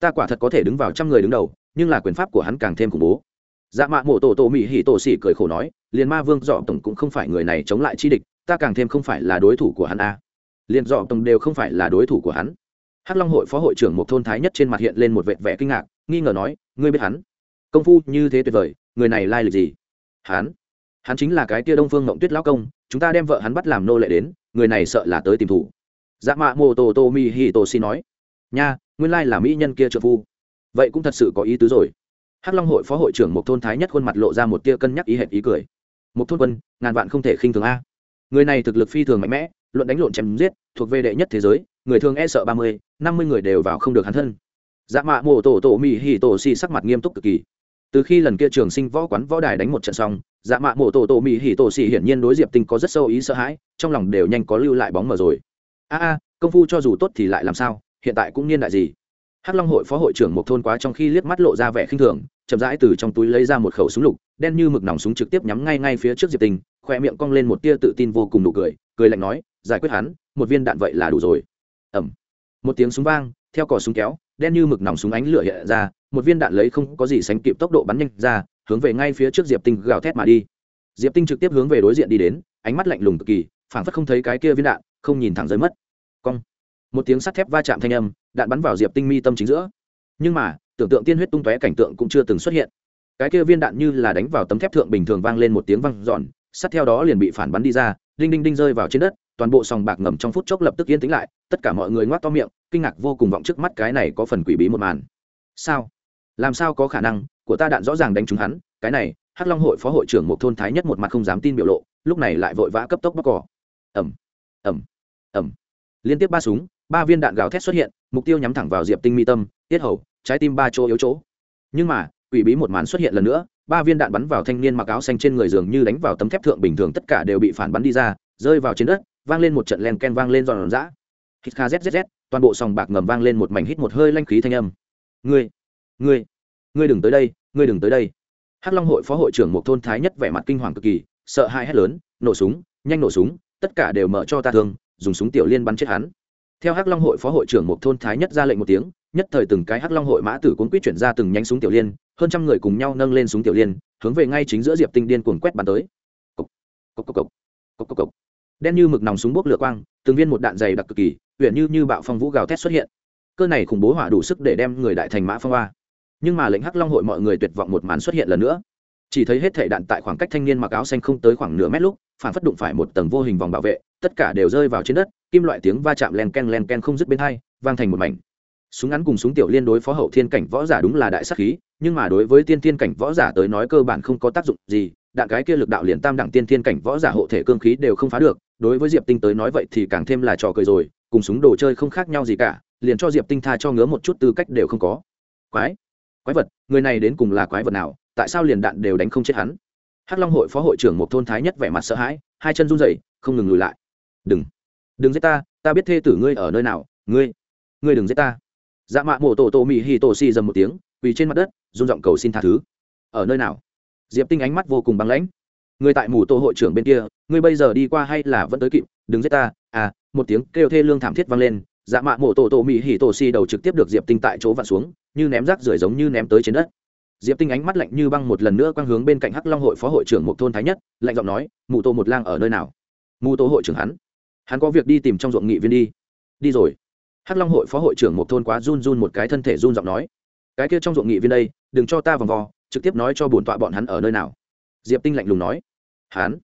ta quả thật có thể đứng vào trăm người đứng đầu, nhưng là quyền pháp của hắn càng thêm khủng bố. Dạ mạ mộ tổ tổ mỹ hỉ tổ xỉ cười khổ nói, liền ma vương dọ tổng cũng không phải người này chống lại chi địch, ta càng thêm không phải là đối thủ của hắn a. À. liền dọ tổng đều không phải là đối thủ của hắn hắc long hội phó hội trưởng một thôn thái nhất trên mặt hiện lên một vẻ vẻ kinh ngạc, nghi ngờ nói, ngươi biết hắn? Công phu như thế tuyệt vời, người này lai lịch gì? Hắn? Hắn chính là cái kia đông phương ngộng tuyết lão công, chúng ta đem vợ hắn bắt làm nô lệ đến, người này sợ là tới tìm thủ. Dạ mạ mô tô tô mi hi tô si nói, nha, nguyên lai là mỹ nhân kia trợ phu. Vậy cũng thật sự có ý tứ rồi. Hắc long hội phó hội trưởng một thôn thái nhất khuôn mặt lộ ra một tia cân nhắc ý hệt ý cười. Một thôn quân, ngàn vạn không thể khinh thường a. Người này thực lực phi thường mạnh mẽ luận đánh lộn chém giết, thuộc về đệ nhất thế giới, người thường e sợ ba mươi, năm mươi người đều vào không được hắn thân. Dạ mạ Mổ tổ tổ mỹ Hỉ tổ si sắc mặt nghiêm túc cực kỳ. Từ khi lần kia trường sinh võ quán võ đài đánh một trận xong dạ mạ mộ tổ tổ mỹ hỉ tổ xỉ hiển nhiên đối diệp tinh có rất sâu ý sợ hãi, trong lòng đều nhanh có lưu lại bóng mờ rồi. A a, công phu cho dù tốt thì lại làm sao, hiện tại cũng niên đại gì? Hắc long hội phó hội trưởng một thôn quá trong khi liếc mắt lộ ra vẻ khinh thường, chậm rãi từ trong túi lấy ra một khẩu súng lục, đen như mực nòng súng trực tiếp nhắm ngay ngay phía trước diệp tinh, khoe miệng cong lên một tia tự tin vô cùng nụ cười cười lạnh nói giải quyết hắn, một viên đạn vậy là đủ rồi. Ẩm một tiếng súng vang, theo cò súng kéo, đen như mực nòng súng ánh lửa hiện ra, một viên đạn lấy không có gì sánh kịp tốc độ bắn nhanh ra, hướng về ngay phía trước diệp tinh gào thét mà đi. Diệp tinh trực tiếp hướng về đối diện đi đến, ánh mắt lạnh lùng cực kỳ, phảng phất không thấy cái kia viên đạn, không nhìn thẳng rơi mất. Cong. Một tiếng sắt thép va chạm thanh âm, đạn bắn vào diệp tinh mi tâm chính giữa. Nhưng mà, tưởng tượng tiên huyết tung tóe cảnh tượng cũng chưa từng xuất hiện. Cái kia viên đạn như là đánh vào tấm thép thượng bình thường vang lên một tiếng vang dọn sát theo đó liền bị phản bắn đi ra, đinh đinh đinh rơi vào trên đất toàn bộ sòng bạc ngầm trong phút chốc lập tức yên tĩnh lại, tất cả mọi người ngoác to miệng, kinh ngạc vô cùng vọng trước mắt cái này có phần quỷ bí một màn. Sao? Làm sao có khả năng? Của ta đạn rõ ràng đánh trúng hắn, cái này, hắc long hội phó hội trưởng một thôn thái nhất một mặt không dám tin biểu lộ, lúc này lại vội vã cấp tốc bóc cỏ. Ẩm ẩm ẩm liên tiếp ba súng, ba viên đạn gào thét xuất hiện, mục tiêu nhắm thẳng vào diệp tinh mi tâm, tiết hầu, trái tim ba chỗ yếu chỗ. Nhưng mà, quỷ bí một màn xuất hiện lần nữa, ba viên đạn bắn vào thanh niên mặc áo xanh trên người giường như đánh vào tấm thép thượng bình thường tất cả đều bị phản bắn đi ra, rơi vào trên đất vang lên một trận len ken vang lên giòn giã hít kha zzz toàn bộ sòng bạc ngầm vang lên một mảnh hít một hơi lanh khí thanh âm ngươi ngươi ngươi đừng tới đây ngươi đừng tới đây hắc long hội phó hội trưởng một thôn thái nhất vẻ mặt kinh hoàng cực kỳ sợ hai hét lớn nổ súng nhanh nổ súng tất cả đều mở cho ta thương dùng súng tiểu liên bắn chết hắn theo hắc long hội phó hội trưởng một thôn thái nhất ra lệnh một tiếng nhất thời từng cái hắc long hội mã tử cuốn quýt chuyển ra từng nhánh súng tiểu liên hơn trăm người cùng nhau nâng lên súng tiểu liên hướng về ngay chính giữa diệp tinh điên cuồng quét bắn tới cốc, cốc, cốc, cốc. Cốc, cốc, cốc đen như mực nòng súng bốc lửa quang, từng viên một đạn dày đặc cực kỳ huyện như như bạo phong vũ gào thét xuất hiện. Cơ này khủng bố hỏa đủ sức để đem người đại thành mã phong hoa. Nhưng mà lệnh hắc long hội mọi người tuyệt vọng một màn xuất hiện lần nữa. Chỉ thấy hết thể đạn tại khoảng cách thanh niên mặc áo xanh không tới khoảng nửa mét lúc, phản phất đụng phải một tầng vô hình vòng bảo vệ, tất cả đều rơi vào trên đất, kim loại tiếng va chạm len ken len ken không dứt bên hai, vang thành một mảnh. Súng ngắn cùng súng tiểu liên đối phó hậu thiên cảnh võ giả đúng là đại sắc khí, nhưng mà đối với tiên thiên cảnh võ giả tới nói cơ bản không có tác dụng gì, đạn cái kia lực đạo liền tam đẳng tiên thiên cảnh võ giả hộ thể cương khí đều không phá được đối với diệp tinh tới nói vậy thì càng thêm là trò cười rồi, cùng súng đồ chơi không khác nhau gì cả, liền cho diệp tinh tha cho ngứa một chút tư cách đều không có. Quái quái vật, người này đến cùng là quái vật nào, tại sao liền đạn đều đánh không chết hắn? Hắc long hội phó hội trưởng một thôn thái nhất vẻ mặt sợ hãi, hai chân run rẩy, không ngừng lùi lại. Đừng đừng giết ta ta biết thê tử ngươi ở nơi nào, ngươi ngươi đừng giết ta. Dạ mạ mổ tổ tổ mị hì tổ xì dầm một tiếng, quỳ trên mặt đất, run giọng cầu xin tha thứ. Ở nơi nào? Diệp tinh ánh mắt vô cùng băng lãnh người tại mù tô hội trưởng bên kia, ngươi bây giờ đi qua hay là vẫn tới kịp? Đừng giết ta. À một tiếng kêu thê lương thảm thiết vang lên. Dạ mạ mổ tổ tổ mị hỉ tổ si đầu trực tiếp được diệp tinh tại chỗ vặn xuống, như ném rác rưởi giống như ném tới trên đất. Diệp tinh ánh mắt lạnh như băng một lần nữa quang hướng bên cạnh hắc long hội phó hội trưởng một thôn thái nhất, lạnh giọng nói, mù tô một lang ở nơi nào? Mù tô hội trưởng hắn. Hắn có việc đi tìm trong ruộng nghị viên đi. Đi rồi. Hắc long hội phó hội trưởng một thôn quá run run một cái thân thể run giọng nói, cái kia trong ruộng nghị viên đây, đừng cho ta vòng vo, trực tiếp nói cho bổn tọa bọn hắn ở nơi nào. Diệp tinh lạnh lùng nói hắn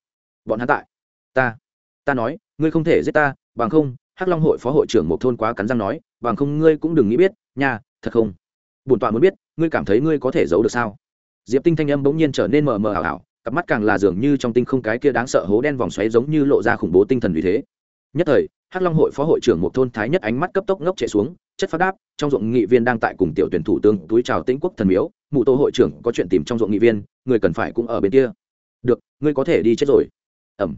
bọn hắn tại. Ta. Ta nói, ngươi không thể giết ta, bằng không, hắc long hội phó hội trưởng một thôn quá cắn răng nói, bằng không ngươi cũng đừng nghĩ biết, nha, thật không? Bổn tọa muốn biết, ngươi cảm thấy ngươi có thể giấu được sao? Diệp tinh thanh âm bỗng nhiên trở nên mờ mờ ảo ảo, cặp mắt càng là dường như trong tinh không cái kia đáng sợ hố đen vòng xoáy giống như lộ ra khủng bố tinh thần vì thế. Nhất thời, hắc long hội phó hội trưởng một thôn thái nhất ánh mắt cấp tốc ngốc chạy xuống, chất phát đáp, trong ruộng nghị viên đang tại cùng tiểu tuyển thủ tướng túi chào tĩnh quốc thần miếu, mụ tô hội trưởng có chuyện tìm trong ruộng nghị viên, người cần phải cũng ở bên kia được, ngươi có thể đi chết rồi. Ẩm.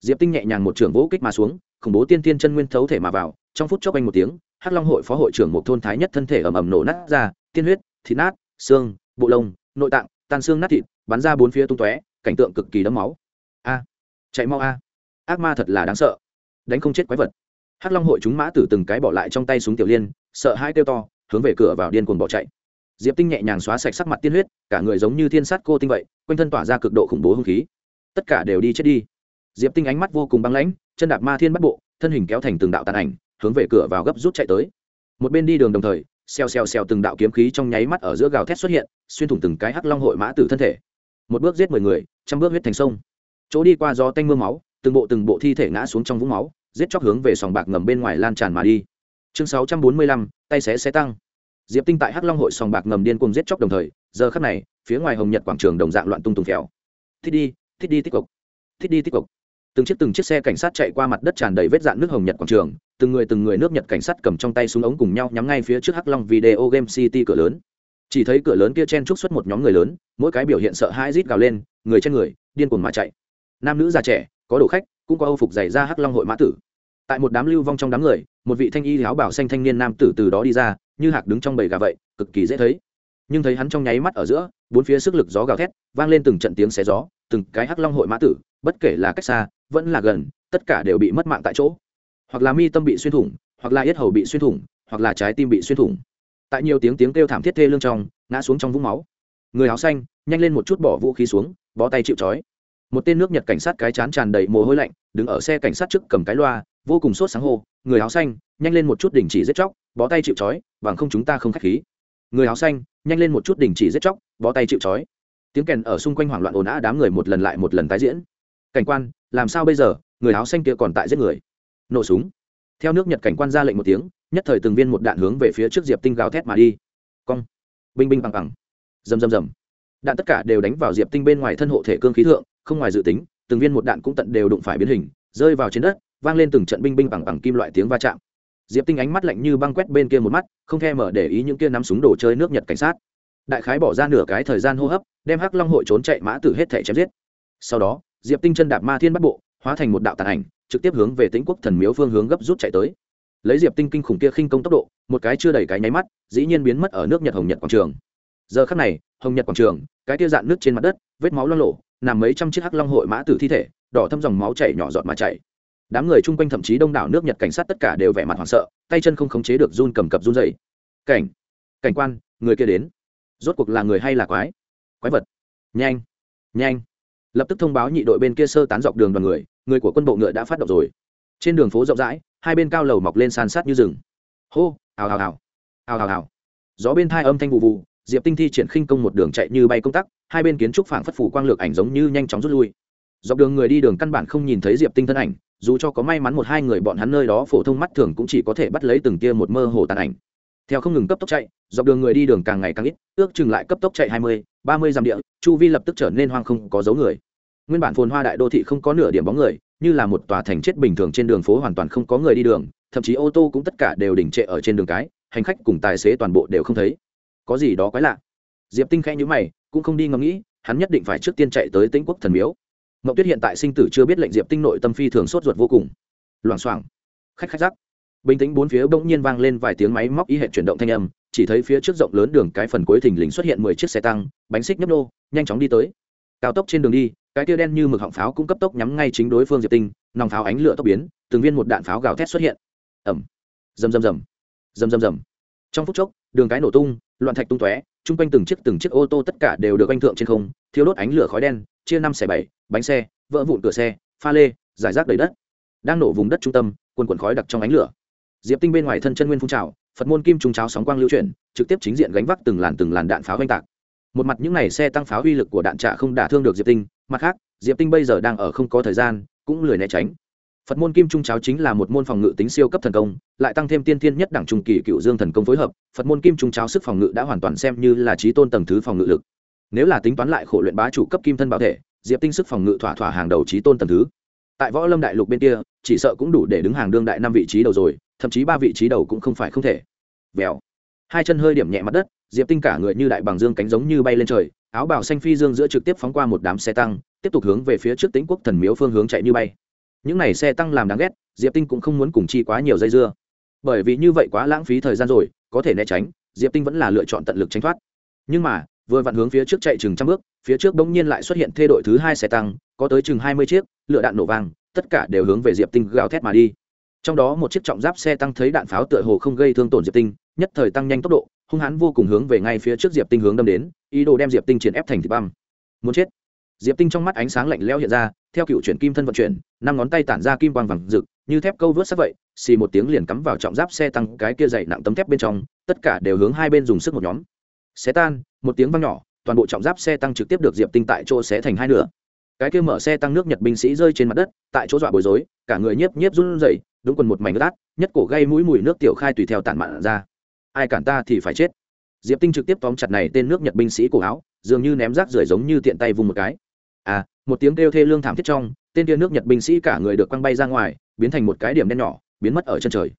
Diệp tinh nhẹ nhàng một trưởng vỗ kích mà xuống, khủng bố tiên tiên chân nguyên thấu thể mà vào, trong phút chốc anh một tiếng, hắc long hội phó hội trưởng một thôn thái nhất thân thể ầm ầm nổ nát ra, tiên huyết, thịt nát, xương, bộ lông, nội tạng, tan xương nát thịt, bắn ra bốn phía tung tóe, cảnh tượng cực kỳ đẫm máu. A. Chạy mau a. Ác ma thật là đáng sợ. Đánh không chết quái vật. Hắc long hội chúng mã tử từng cái bỏ lại trong tay súng tiểu liên, sợ hai kêu to, hướng về cửa vào điên cuồng bỏ chạy. Diệp tinh nhẹ nhàng xóa sạch sắc mặt tiên huyết cả người giống như thiên sát cô tinh vậy, quanh thân tỏa ra cực độ khủng bố hung khí. Tất cả đều đi chết đi. Diệp tinh ánh mắt vô cùng băng lãnh, chân đạp ma thiên bắt bộ, thân hình kéo thành từng đạo tàn ảnh, hướng về cửa vào gấp rút chạy tới. Một bên đi đường đồng thời, xèo xèo xèo từng đạo kiếm khí trong nháy mắt ở giữa gào thét xuất hiện, xuyên thủng từng cái hắc long hội mã tử thân thể. Một bước giết mười người, trăm bước huyết thành sông. Chỗ đi qua gió tanh mưa máu, từng bộ từng bộ thi thể ngã xuống trong vũng máu, giết chóc hướng về sòng bạc ngầm bên ngoài lan tràn mà đi. Chương sáu trăm bốn mươi lăm, tay xé xé tăng. Diệp tinh tại hắc long hội sòng bạc ngầm điên cùng giết chóc đồng thời giờ khắc này phía ngoài hồng nhật quảng trường đồng dạng loạn tung tung phèo. Thích đi thích đi tích cực, thích đi tích cực. từng chiếc từng chiếc xe cảnh sát chạy qua mặt đất tràn đầy vết dạn nước hồng nhật quảng trường từng người từng người nước nhật cảnh sát cầm trong tay súng ống cùng nhau nhắm ngay phía trước hắc long video game city cửa lớn. Chỉ thấy cửa lớn kia chen trúc xuất một nhóm người lớn mỗi cái biểu hiện sợ hãi rít gào lên người trên người điên cuồng mà chạy. Nam nữ già trẻ có đồ khách cũng có âu phục dày ra hắc long hội mã tử. Tại một đám lưu vong trong đám người một vị thanh y áo bảo xanh thanh niên nam tử từ đó đi ra như hạc đứng trong bầy gà vậy cực kỳ dễ thấy nhưng thấy hắn trong nháy mắt ở giữa, bốn phía sức lực gió gào thét, vang lên từng trận tiếng xé gió, từng cái hắc long hội mã tử, bất kể là cách xa, vẫn là gần, tất cả đều bị mất mạng tại chỗ. Hoặc là mi tâm bị xuyên thủng, hoặc là yết hầu bị xuyên thủng, hoặc là trái tim bị xuyên thủng. Tại nhiều tiếng tiếng kêu thảm thiết thê lương trong, ngã xuống trong vũng máu. Người áo xanh, nhanh lên một chút bỏ vũ khí xuống, bó tay chịu trói. Một tên nước nhật cảnh sát cái chán tràn đầy mồ hôi lạnh, đứng ở xe cảnh sát trước cầm cái loa, vô cùng sốt sáng hô, người áo xanh, nhanh lên một chút đình chỉ giết chóc, bó tay chịu trói, bằng không chúng ta không k h á c h khí người áo xanh, nhanh lên một chút đình chỉ giết chóc, bó tay chịu trói. Tiếng kèn ở xung quanh hoảng loạn ồn ào đám người một lần lại một lần tái diễn. Cảnh quan, làm sao bây giờ? Người áo xanh kia còn tại giết người. Nổ súng. Theo nước nhật cảnh quan ra lệnh một tiếng, nhất thời từng viên một đạn hướng về phía trước diệp tinh gào thét mà đi. Cong. Binh binh bằng bằng. Rầm rầm rầm. Đạn tất cả đều đánh vào diệp tinh bên ngoài thân hộ thể cương khí thượng, không ngoài dự tính, từng viên một đạn cũng tận đều đụng phải biến hình, rơi vào trên đất, vang lên từng trận binh binh bằng bằng kim loại tiếng va chạm diệp tinh ánh mắt lạnh như băng quét bên kia một mắt, không thèm mở để ý những kia nắm súng đồ chơi nước nhật cảnh sát. Đại khái bỏ ra nửa cái thời gian hô hấp, đem hắc long hội trốn chạy mã tử hết thể chém giết. Sau đó, diệp tinh chân đạp ma thiên bắt bộ, hóa thành một đạo tàn ảnh, trực tiếp hướng về tĩnh quốc thần miếu phương hướng gấp rút chạy tới. Lấy diệp tinh kinh khủng kia khinh công tốc độ, một cái chưa đầy cái nháy mắt, dĩ nhiên biến mất ở nước nhật hồng nhật quảng trường. Giờ khắc này, hồng nhật quảng trường, cái kia dạn nước trên mặt đất, vết máu lo lộ nằm mấy trăm chiếc hắc long hội mã tử thi thể, đỏ thâm dòng máu chảy nhỏ giọt mà chảy đám người chung quanh thậm chí đông đảo nước nhật cảnh sát tất cả đều vẻ mặt hoảng sợ, tay chân không khống chế được run cầm cập run dày cảnh cảnh quan, người kia đến. Rốt cuộc là người hay là quái? Quái vật. Nhanh nhanh. Lập tức thông báo nhị đội bên kia sơ tán dọc đường đoàn người người của quân bộ ngựa đã phát động rồi. Trên đường phố rộng rãi, hai bên cao lầu mọc lên san sát như rừng. Hô, hào hào hào. Hào hào hào. Gió bên thai âm thanh vụ vụ, diệp tinh thi triển khinh công một đường chạy như bay công tắc, hai bên kiến trúc phảng phất phủ quang lược ảnh giống như nhanh chóng rút lui. Dọc đường người đi đường căn bản không nhìn thấy diệp tinh thân ảnh dù cho có may mắn một hai người bọn hắn nơi đó phổ thông mắt thường cũng chỉ có thể bắt lấy từng tia một mơ hồ tàn ảnh. Theo không ngừng cấp tốc chạy, dọc đường người đi đường càng ngày càng ít, ước chừng lại cấp tốc chạy hai mươi, ba mươi dặm địa, chu vi lập tức trở nên hoang không có dấu người. Nguyên bản phồn hoa đại đô thị không có nửa điểm bóng người, như là một tòa thành chết bình thường trên đường phố hoàn toàn không có người đi đường, thậm chí ô tô cũng tất cả đều đỉnh trệ ở trên đường cái, hành khách cùng tài xế toàn bộ đều không thấy. Có gì đó quái lạ? Diệp tinh khẽ nhữ mày, cũng không đi ngẫm nghĩ, hắn nhất định phải trước tiên chạy tới tĩnh quốc thần miếu mậu tuyết hiện tại sinh tử chưa biết lệnh diệp tinh nội tâm phi thường sốt ruột vô cùng. Loảng xoảng, khách khách rắc. Bình tĩnh bốn phía bỗng nhiên vang lên vài tiếng máy móc ý hệ chuyển động thanh âm, chỉ thấy phía trước rộng lớn đường cái phần cuối thình lình xuất hiện mười chiếc xe tăng, bánh xích nhấp nô, nhanh chóng đi tới. Cao tốc trên đường đi, cái tia đen như mực họng pháo cũng cấp tốc nhắm ngay chính đối phương diệp tinh, nòng pháo ánh lửa tốc biến, từng viên một đạn pháo gào thét xuất hiện. Ẩm rầm rầm rầm. Rầm rầm rầm. Trong phút chốc, đường cái nổ tung, loạn thạch tung tóe, chung quanh từng chiếc từng chiếc ô tô tất cả đều được anh thượng trên không thiếu đốt ánh lửa khói đen chia năm xẻ bảy, bánh xe, vỡ vụn cửa xe, pha lê, giải rác đầy đất. Đang nổ vùng đất trung tâm, quần quần khói đặc trong ánh lửa. Diệp tinh bên ngoài thân chân nguyên phun trào, phật môn kim trùng cháo sóng quang lưu chuyển, trực tiếp chính diện gánh vác từng làn từng làn đạn pháo oanh tạc. Một mặt những n à y xe tăng pháo uy lực của đạn trạ không đả thương được diệp tinh, mặt khác, diệp tinh bây giờ đang ở không có thời gian, cũng lười né tránh. Phật môn kim trung cháo chính là một môn phòng ngự tính siêu cấp thần công, lại tăng thêm tiên tiên nhất đẳng trung kỳ cựu dương thần công phối hợp, phật môn kim trung cháo sức phòng ngự đã hoàn toàn xem như là trí tôn tầng thứ phòng ngự lực nếu là tính toán lại khổ luyện bá chủ cấp kim thân bảo thể, diệp tinh sức phòng ngự thỏa thỏa hàng đầu trí tôn tầm thứ. Tại võ lâm đại lục bên kia, chỉ sợ cũng đủ để đứng hàng đương đại năm vị trí đầu rồi, thậm chí ba vị trí đầu cũng không phải không thể. Vèo. Hai chân hơi điểm nhẹ mặt đất, diệp tinh cả người như đại bằng dương cánh giống như bay lên trời, áo bào xanh phi dương giữa trực tiếp phóng qua một đám xe tăng, tiếp tục hướng về phía trước tĩnh quốc thần miếu phương hướng chạy như bay. Những này xe tăng làm đáng ghét, diệp tinh cũng không muốn cùng chi quá nhiều dây dưa. Bởi vì như vậy quá lãng phí thời gian rồi, có thể né tránh, diệp tinh vẫn là lựa chọn tận lực tránh thoát. Nhưng mà vừa vặn hướng phía trước chạy chừng trăm bước, phía trước bỗng nhiên lại xuất hiện thê đội thứ hai xe tăng, có tới chừng hai mươi chiếc lựa đạn nổ vàng tất cả đều hướng về diệp tinh gào thét mà đi. Trong đó một chiếc trọng giáp xe tăng thấy đạn pháo tựa hồ không gây thương tổn diệp tinh, nhất thời tăng nhanh tốc độ, hung hãn vô cùng hướng về ngay phía trước diệp tinh hướng đâm đến, ý đồ đem diệp tinh triển ép thành thịt băm. Muốn chết. Diệp tinh trong mắt ánh sáng lạnh lẽo hiện ra, theo cựu chuyển kim thân vận chuyển, năm ngón tay tản ra kim quang vàng rực, như thép câu vớt sắc vậy, xì một tiếng liền cắm vào trọng giáp xe tăng cái kia dày nặng tấm thép bên trong, tất cả đều hướng hai bên dùng sức một nhóm xé tan, một tiếng vang nhỏ, toàn bộ trọng giáp xe tăng trực tiếp được diệp tinh tại chỗ xé thành hai nửa. Cái kia mở xe tăng nước nhật binh sĩ rơi trên mặt đất, tại chỗ dọa bối rối, cả người nhiếp nhiếp run rẩy, đúng quần một mảnh lát nhất cổ gây mũi mùi nước tiểu khai tùy theo tản mạn ra. Ai cản ta thì phải chết. Diệp tinh trực tiếp tóm chặt này tên nước nhật binh sĩ cổ áo, dường như ném rác rưởi giống như tiện tay vùng một cái. À một tiếng kêu thê lương thảm thiết trong, tên kia nước nhật binh sĩ cả người được quăng bay ra ngoài, biến thành một cái điểm đen nhỏ, biến mất ở chân trời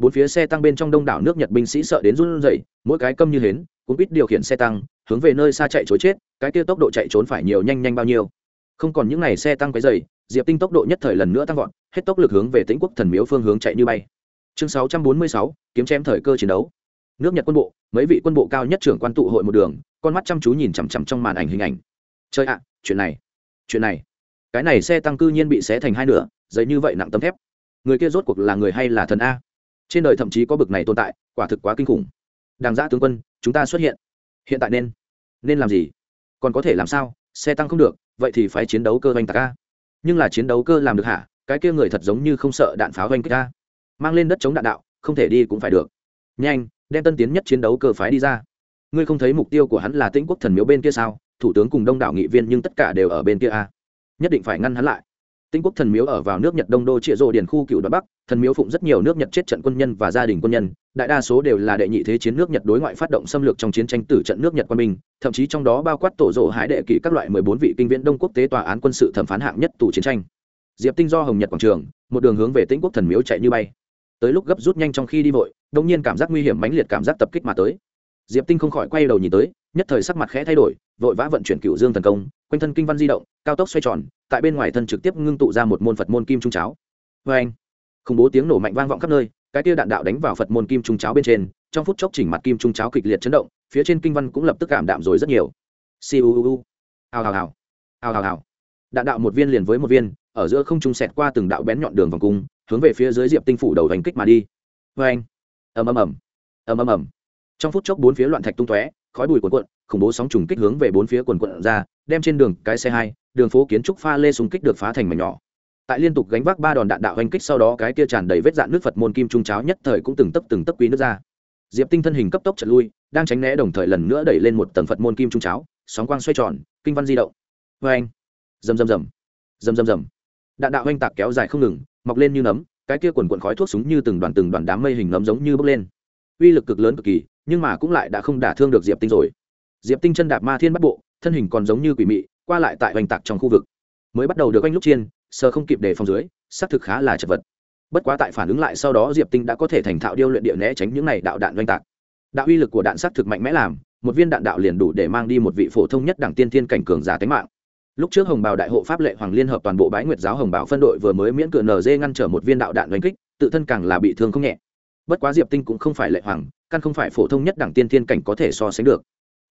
bốn phía xe tăng bên trong đông đảo nước nhật binh sĩ sợ đến run rẩy, mỗi cái câm như hến, cũng biết điều khiển xe tăng, hướng về nơi xa chạy chối chết, cái kia tốc độ chạy trốn phải nhiều nhanh nhanh bao nhiêu. Không còn những ngày xe tăng cái dày diệp tinh tốc độ nhất thời lần nữa tăng vọt, hết tốc lực hướng về tĩnh quốc thần miếu phương hướng chạy như bay. Chương sáu trăm bốn mươi sáu, kiếm chém thời cơ chiến đấu. Nước nhật quân bộ, mấy vị quân bộ cao nhất trưởng quan tụ hội một đường, con mắt chăm chú nhìn chằm chằm trong màn ảnh hình ảnh. Chơi ạ, chuyện này chuyện này. Cái này xe tăng cư nhiên bị xé thành hai nửa giấy như vậy nặng tấm thép. Người kia rốt cuộc là người hay là thần a? Trên đời thậm chí có bực này tồn tại, quả thực quá kinh khủng. Đàng giã tướng quân, chúng ta xuất hiện. Hiện tại nên nên làm gì? Còn có thể làm sao? Xe tăng không được, vậy thì phải chiến đấu cơ oanh tạc ca nhưng là chiến đấu cơ làm được hả? Cái kia người thật giống như không sợ đạn pháo oanh kích mang lên đất chống đạn đạo, không thể đi cũng phải được. Nhanh, đem tân tiến nhất chiến đấu cơ phái đi ra. Ngươi không thấy mục tiêu của hắn là tĩnh quốc thần miếu bên kia sao? Thủ tướng cùng đông đảo nghị viên nhưng tất cả đều ở bên kia a. Nhất định phải ngăn hắn lại. Tĩnh quốc thần miếu ở vào nước Nhật Đông Đô Triệu Dụ Điền khu cựu đoạn Bắc, thần miếu phụng rất nhiều nước Nhật chết trận quân nhân và gia đình quân nhân, đại đa số đều là đệ nhị thế chiến nước Nhật đối ngoại phát động xâm lược trong chiến tranh tử trận nước Nhật quân binh, thậm chí trong đó bao quát tổ rộ hải đệ kỵ các loại mười bốn vị kinh viễn Đông quốc tế tòa án quân sự thẩm phán hạng nhất tù chiến tranh. Diệp Tinh do Hồng Nhật quảng trường, một đường hướng về Tĩnh quốc thần miếu chạy như bay. Tới lúc gấp rút nhanh trong khi đi vội, đột nhiên cảm giác nguy hiểm mãnh liệt cảm giác tập kích mà tới. Diệp Tinh không khỏi quay đầu nhìn tới, nhất thời sắc mặt khẽ thay đổi, vội vã vận chuyển cựu dương thần công, quanh thân kinh văn di động, cao tốc xoay tròn, tại bên ngoài thân trực tiếp ngưng tụ ra một môn phật môn kim trung cháo. Vê anh khủng bố tiếng nổ mạnh vang vọng khắp nơi cái tia đạn đạo đánh vào phật môn kim trung cháo bên trên trong phút chốc chỉnh mặt kim trung cháo kịch liệt chấn động phía trên kinh văn cũng lập tức cảm đạm rồi rất nhiều. Siêu hào hào hào hào hào hào. Đạn đạo một viên liền với một viên ở giữa không trung sẹt qua từng đạo bén nhọn đường vòng cung hướng về phía dưới diệp tinh phủ đầu hành kích mà đi. Vê anh ầm ầm ầm ầm ầm ầm. Trong phút chốc bốn phía loạn thạch tung tóe khói bụi cuộn cuộn khủng bố sóng trùng kích hướng về bốn phía quần quận ra, đem trên đường cái xe hai, đường phố kiến trúc pha lê xung kích được phá thành mảnh nhỏ. Tại liên tục gánh vác ba đòn đạn đạo hành kích sau đó cái kia tràn đầy vết dạn nước phật môn kim trung cháo nhất thời cũng từng tấp từng tấp quý nước ra. Diệp tinh thân hình cấp tốc trật lui, đang tránh né đồng thời lần nữa đẩy lên một tầng phật môn kim trung cháo, sóng quang xoay tròn, kinh văn di động. Vê anh. Rầm rầm rầm. Rầm rầm rầm. Đạn đạo hành tạc kéo dài không ngừng, mọc lên như nấm, cái kia quần quần khói thuốc súng như từng đoàn từng đoàn đám mây hình nấm giống như bốc lên. Uy lực cực lớn cực kỳ, nhưng mà cũng lại đã không đả thương được diệp tinh rồi diệp tinh chân đạp ma thiên bắt bộ, thân hình còn giống như quỷ mị, qua lại tại oanh tạc trong khu vực. Mới bắt đầu được oanh lúc chiên sơ không kịp để phòng dưới, xác thực khá là chật vật. Bất quá tại phản ứng lại sau đó diệp tinh đã có thể thành thạo điêu luyện địa né tránh những này đạo đạn oanh tạc. Đạo uy lực của đạn xác thực mạnh mẽ làm, một viên đạn đạo liền đủ để mang đi một vị phổ thông nhất đảng tiên thiên cảnh cường giả tính mạng. Lúc trước hồng bào đại hộ pháp lệ hoàng liên hợp toàn bộ bái nguyệt giáo hồng bào phân đội vừa mới miễn cửa nd ngăn trở một viên đạo đạn oanh kích, tự thân càng là bị thương không nhẹ. Bất quá diệp tinh cũng không phải lệ hoàng, căn không phải phổ thông nhất đảng tiên thiên cảnh có thể so sánh được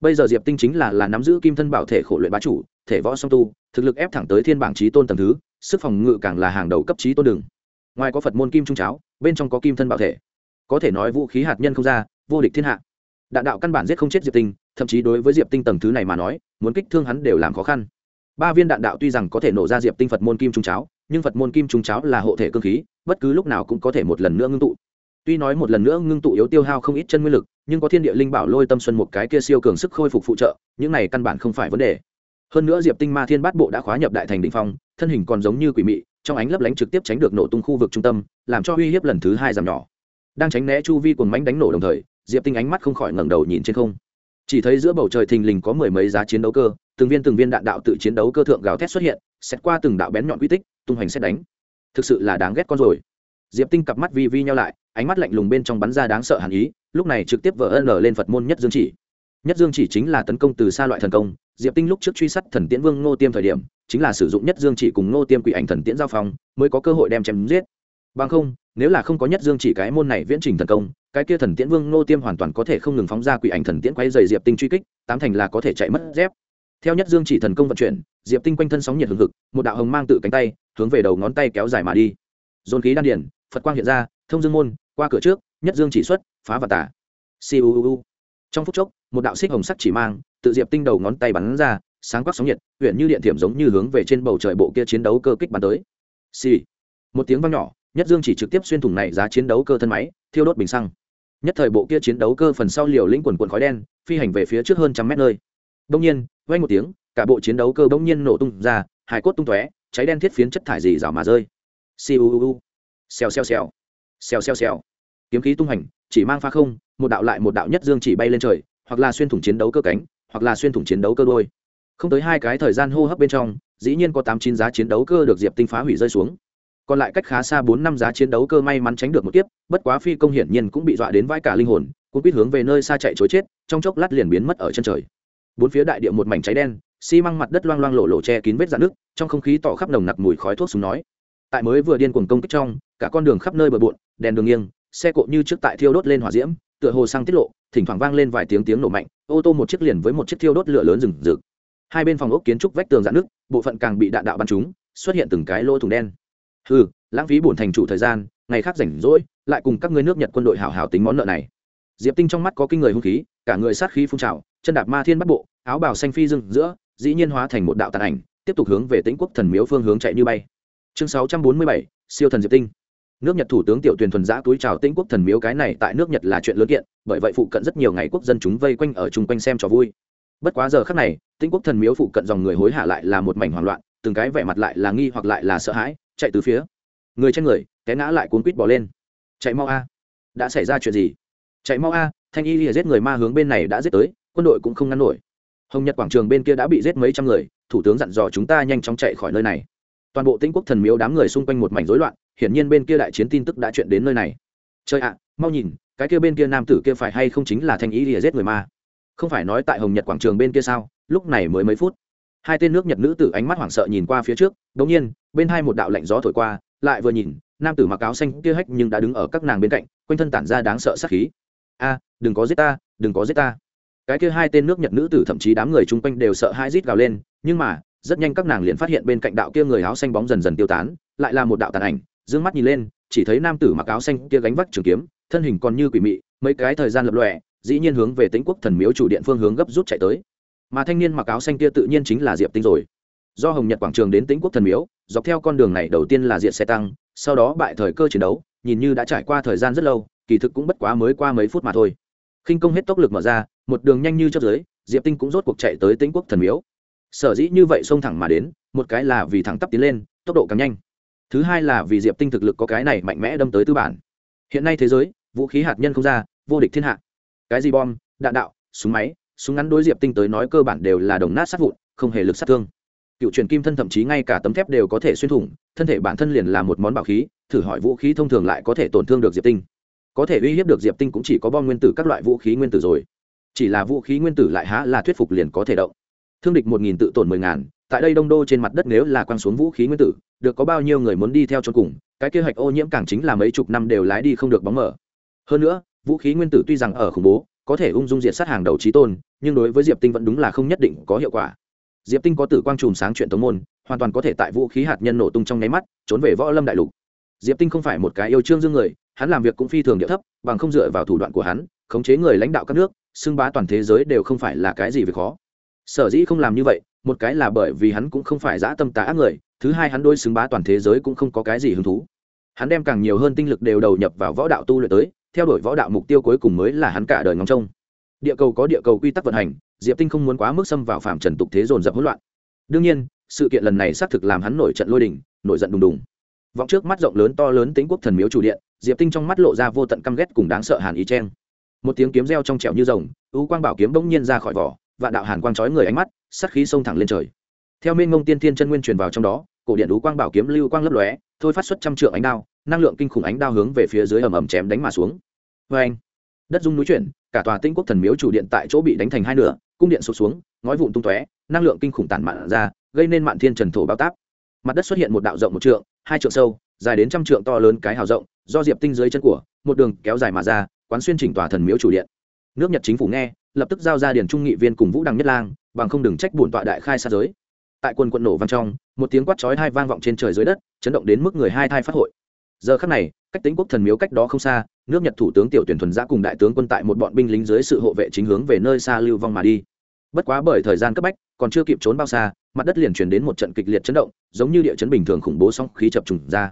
bây giờ diệp tinh chính là là nắm giữ kim thân bảo thể khổ luyện bá chủ, thể võ song tu, thực lực ép thẳng tới thiên bảng trí tôn tầm thứ, sức phòng ngự càng là hàng đầu cấp trí tôn đường. Ngoài có phật môn kim trung cháo, bên trong có kim thân bảo thể. Có thể nói vũ khí hạt nhân không ra, vô địch thiên hạ. Đạn đạo căn bản giết không chết diệp tinh, thậm chí đối với diệp tinh tầng thứ này mà nói, muốn kích thương hắn đều làm khó khăn. Ba viên đạn đạo tuy rằng có thể nổ ra diệp tinh phật môn kim trung cháo, nhưng phật môn kim trung cháo là hộ thể cơ khí, bất cứ lúc nào cũng có thể một lần nữa ngưng tụ tuy nói một lần nữa ngưng tụ yếu tiêu hao không ít chân nguyên lực, nhưng có thiên địa linh bảo lôi tâm xuân một cái kia siêu cường sức khôi phục phụ trợ, những này căn bản không phải vấn đề. Hơn nữa diệp tinh ma thiên bát bộ đã khóa nhập đại thành định phong, thân hình còn giống như quỷ mị, trong ánh lấp lánh trực tiếp tránh được nổ tung khu vực trung tâm, làm cho uy hiếp lần thứ hai giảm nhỏ. Đang tránh né chu vi cùng mánh đánh nổ đồng thời, diệp tinh ánh mắt không khỏi ngẩng đầu nhìn trên không. Chỉ thấy giữa bầu trời thình lình có mười mấy giá chiến đấu cơ, từng viên từng viên đạn đạo tự chiến đấu cơ thượng gào thét xuất hiện, xét qua từng đạo bén nhọn quy tích, tung hoành xét đánh. Thực sự là đáng ghét con rồi. Diệp tinh cặp mắt vi vi nhau lại ánh mắt lạnh lùng bên trong bắn ra đáng sợ hàn ý, lúc này trực tiếp vỡ ân lên phật môn nhất dương chỉ. Nhất dương chỉ chính là tấn công từ xa loại thần công, diệp tinh lúc trước truy sát thần tiễn vương ngô tiêm thời điểm, chính là sử dụng nhất dương chỉ cùng ngô tiêm quỷ ảnh thần tiễn giao phong, mới có cơ hội đem chém giết. Bằng không, nếu là không có nhất dương chỉ cái môn này viễn trình thần công, cái kia thần tiễn vương ngô tiêm hoàn toàn có thể không ngừng phóng ra quỷ ảnh thần tiễn quay dày diệp tinh truy kích, tám thành là có thể chạy mất dép. Theo nhất dương chỉ thần công vận chuyển, diệp tinh quanh thân sóng nhiệt hừng hực, một đạo hồng mang tự cánh tay, hướng về đầu ngón tay kéo dài mà đi. Dồn khí đan điển, phật quang hiện ra, thông dương môn qua cửa trước, nhất dương chỉ xuất, phá và tả. Siêu trong phút chốc, một đạo xích hồng sắc chỉ mang, tự diệp tinh đầu ngón tay bắn ra, sáng quắc sóng nhiệt huyện như điện thiểm giống như hướng về trên bầu trời bộ kia chiến đấu cơ kích bắn tới. Si một tiếng vang nhỏ, nhất dương chỉ trực tiếp xuyên thủng này giá chiến đấu cơ thân máy, thiêu đốt bình xăng. Nhất thời bộ kia chiến đấu cơ phần sau liều lĩnh quần quần khói đen, phi hành về phía trước hơn trăm mét nơi. Đông nhiên vay một tiếng, cả bộ chiến đấu cơ bỗng nhiên nổ tung ra, hải cốt tung tóe, cháy đen thiết phiến chất thải dì rào mà rơi. Siêu xèo xèo xèo. Xèo xèo xèo kiếm khí tung hành chỉ mang pha không, một đạo lại một đạo nhất dương chỉ bay lên trời, hoặc là xuyên thủng chiến đấu cơ cánh, hoặc là xuyên thủng chiến đấu cơ đôi. Không tới hai cái thời gian hô hấp bên trong, dĩ nhiên có tám chín giá chiến đấu cơ được diệp tinh phá hủy rơi xuống. Còn lại cách khá xa bốn năm giá chiến đấu cơ may mắn tránh được một kiếp, bất quá phi công hiển nhiên cũng bị dọa đến vai cả linh hồn cũng biết hướng về nơi xa chạy chối chết, trong chốc lát liền biến mất ở chân trời. Bốn phía đại địa một mảnh cháy đen, xi măng mặt đất loang loang lộ lộ che kín vết dạn nước trong không khí tỏ khắp nồng nặc mùi khói thuốc súng nói. Tại mới vừa điên cuồng công kích trong, cả con đường khắp nơi bờ bộn, đèn đường nghiêng xe cộ như trước tại thiêu đốt lên hỏa diễm tựa hồ sang tiết lộ thỉnh thoảng vang lên vài tiếng tiếng nổ mạnh ô tô một chiếc liền với một chiếc thiêu đốt lửa lớn rừng rực. Hai bên phòng ốc kiến trúc vách tường dạn nước bộ phận càng bị đạn đạo bắn trúng xuất hiện từng cái lỗ thủng đen. Ừ lãng phí bổn thành chủ thời gian ngày khác rảnh rỗi lại cùng các ngươi nước nhật quân đội hào hào tính món nợ này. Diệp tinh trong mắt có kinh người hung khí cả người sát khí phun trào chân đạp ma thiên bắt bộ áo bào xanh phi dưng giữa dĩ nhiên hóa thành một đạo tàn ảnh tiếp tục hướng về tĩnh quốc thần miếu phương hướng chạy như bay. Chương 647, siêu thần diệp tinh nước nhật thủ tướng tiểu tuyền thuần giã túi chào tĩnh quốc thần miếu cái này tại nước nhật là chuyện lớn kiện, bởi vậy phụ cận rất nhiều ngày quốc dân chúng vây quanh ở chung quanh xem trò vui. Bất quá giờ khác này, tĩnh quốc thần miếu phụ cận dòng người hối hả lại là một mảnh hoảng loạn, từng cái vẻ mặt lại là nghi hoặc lại là sợ hãi, chạy từ phía người trên người, té ngã lại cuốn quýt bỏ lên. Chạy mau a, đã xảy ra chuyện gì? Chạy mau a, thanh y lìa giết người ma hướng bên này đã giết tới, quân đội cũng không ngăn nổi. Hồng nhật quảng trường bên kia đã bị giết mấy trăm người, thủ tướng dặn dò chúng ta nhanh chóng chạy khỏi nơi này toàn bộ tĩnh quốc thần miếu đám người xung quanh một mảnh rối loạn, hiển nhiên bên kia đại chiến tin tức đã chuyện đến nơi này. Chơi ạ à, mau nhìn, cái kia bên kia nam tử kia phải hay không chính là thanh ý lìa giết người ma? Không phải nói tại hồng nhật quảng trường bên kia sao? Lúc này mới mấy phút. Hai tên nước nhật nữ tử ánh mắt hoảng sợ nhìn qua phía trước đ ỗ n g nhiên, bên hai một đạo lạnh gió thổi qua, lại vừa nhìn, nam tử mặc áo xanh kia hách nhưng đã đứng ở các nàng bên cạnh, quanh thân tản ra đáng sợ sắc khí. A à, đừng có giết ta, đừng có giết ta. Cái kia hai tên nước nhật nữ tử thậm chí đám người chung quanh đều sợ hai rít gào lên, nhưng mà rất nhanh các nàng liền phát hiện bên cạnh đạo kia người áo xanh bóng dần dần tiêu tán, lại là một đạo tàn ảnh d ư ơ n g mắt nhìn lên, chỉ thấy nam tử mặc áo xanh kia gánh vác trường kiếm, thân hình còn như quỷ mị, mấy cái thời gian lập lòe, dĩ nhiên hướng về tĩnh quốc thần miếu chủ điện phương hướng gấp rút chạy tới. Mà thanh niên mặc áo xanh kia tự nhiên chính là diệp tinh rồi. Do hồng nhật quảng trường đến tĩnh quốc thần miếu, dọc theo con đường này đầu tiên là diệt xe tăng, sau đó bại thời cơ chiến đấu, nhìn như đã trải qua thời gian rất lâu, kỳ thực cũng bất quá mới qua mấy phút mà thôi. Khinh công hết tốc lực mở ra, một đường nhanh như chấp giới diệp tinh cũng rốt cuộc chạy tới tĩnh quốc thần miếu sở dĩ như vậy xông thẳng mà đến, một cái là vì thẳng tắp tiến lên, tốc độ càng nhanh. Thứ hai là vì diệp tinh thực lực có cái này mạnh mẽ đâm tới tư bản. Hiện nay thế giới, vũ khí hạt nhân không ra, vô địch thiên hạ. Cái gì bom, đạn đạo, súng máy, súng ngắn đối diệp tinh tới nói cơ bản đều là đồng nát sát vụn, không hề lực sát thương. Cựu truyền kim thân thậm chí ngay cả tấm thép đều có thể xuyên thủng, thân thể bản thân liền là một món bảo khí, thử hỏi vũ khí thông thường lại có thể tổn thương được diệp tinh. Có thể uy hiếp được diệp tinh cũng chỉ có bom nguyên tử các loại vũ khí nguyên tử rồi. Chỉ là vũ khí nguyên tử lại há là thuyết phục liền có thể động thương địch một nghìn tự tổn mười ngàn, tại đây đông đô trên mặt đất nếu là quăng xuống vũ khí nguyên tử, được có bao nhiêu người muốn đi theo cho cùng, cái kế hoạch ô nhiễm càng chính là mấy chục năm đều lái đi không được bóng mở hơn nữa, vũ khí nguyên tử tuy rằng ở khủng bố, có thể ung dung diệt sát hàng đầu trí tôn, nhưng đối với diệp tinh vẫn đúng là không nhất định có hiệu quả. Diệp tinh có tử quang trùm sáng chuyện tống môn, hoàn toàn có thể tại vũ khí hạt nhân nổ tung trong nháy mắt, trốn về võ lâm đại lục. Diệp tinh không phải một cái yêu trương dương người, hắn làm việc cũng phi thường địa thấp, bằng không dựa vào thủ đoạn của hắn, khống chế người lãnh đạo các nước, xưng bá toàn thế giới đều không phải là cái gì việc khó sở dĩ không làm như vậy, một cái là bởi vì hắn cũng không phải dã tâm tà ác người, thứ hai hắn đôi xứng bá toàn thế giới cũng không có cái gì hứng thú. Hắn đem càng nhiều hơn tinh lực đều đầu nhập vào võ đạo tu luyện tới, theo đuổi võ đạo mục tiêu cuối cùng mới là hắn cả đời ngóng trông. Địa cầu có địa cầu quy tắc vận hành, diệp tinh không muốn quá mức xâm vào phạm trần tục thế dồn dập hỗn loạn. Đương nhiên, sự kiện lần này xác thực làm hắn nổi trận lôi đình, nổi giận đùng đùng. Vọng trước mắt rộng lớn to lớn tính quốc thần miếu chủ điện, diệp tinh trong mắt lộ ra vô tận căm ghét cùng đáng sợ hàn ý chen một tiếng kiếm reo trong trẻo như rồng, ưu quang bảo kiếm bỗng nhiên ra khỏi vỏ và đạo hàn quang chói người ánh mắt, sát khí xông thẳng lên trời. Theo minh ngông tiên thiên chân nguyên truyền vào trong đó, cổ điện đú quang bảo kiếm lưu quang lấp lóe, thôi phát xuất trăm trượng ánh đao, năng lượng kinh khủng ánh đao hướng về phía dưới ầm ầm chém đánh mà xuống. Vê anh, đất dung núi chuyển, cả tòa tinh quốc thần miếu chủ điện tại chỗ bị đánh thành hai nửa, cung điện sụp xuống, ngói vụn tung tóe, năng lượng kinh khủng tản mạn ra, gây nên mạn thiên trần thổ bao táp. Mặt đất xuất hiện một đạo rộng một trượng, hai trượng sâu, dài đến trăm trượng to lớn cái hào rộng, do diệp tinh dưới chân của, một đường kéo dài mà ra, quán xuyên chỉnh tòa thần miếu chủ điện. Nước nhật chính phủ nghe lập tức giao ra điển trung nghị viên cùng vũ đằng nhất lang, bằng không đừng trách bổn tọa đại khai xa giới. Tại quân quận nổ vang trong, một tiếng quát chói hai vang vọng trên trời dưới đất, chấn động đến mức người hai thai phát hội. Giờ khắc này, cách tính quốc thần miếu cách đó không xa, nước nhật thủ tướng tiểu tuyển thuần giã cùng đại tướng quân tại một bọn binh lính dưới sự hộ vệ chính hướng về nơi xa lưu vong mà đi. Bất quá bởi thời gian cấp bách, còn chưa kịp trốn bao xa, mặt đất liền chuyển đến một trận kịch liệt chấn động, giống như địa chấn bình thường khủng bố song khí chập trùng ra.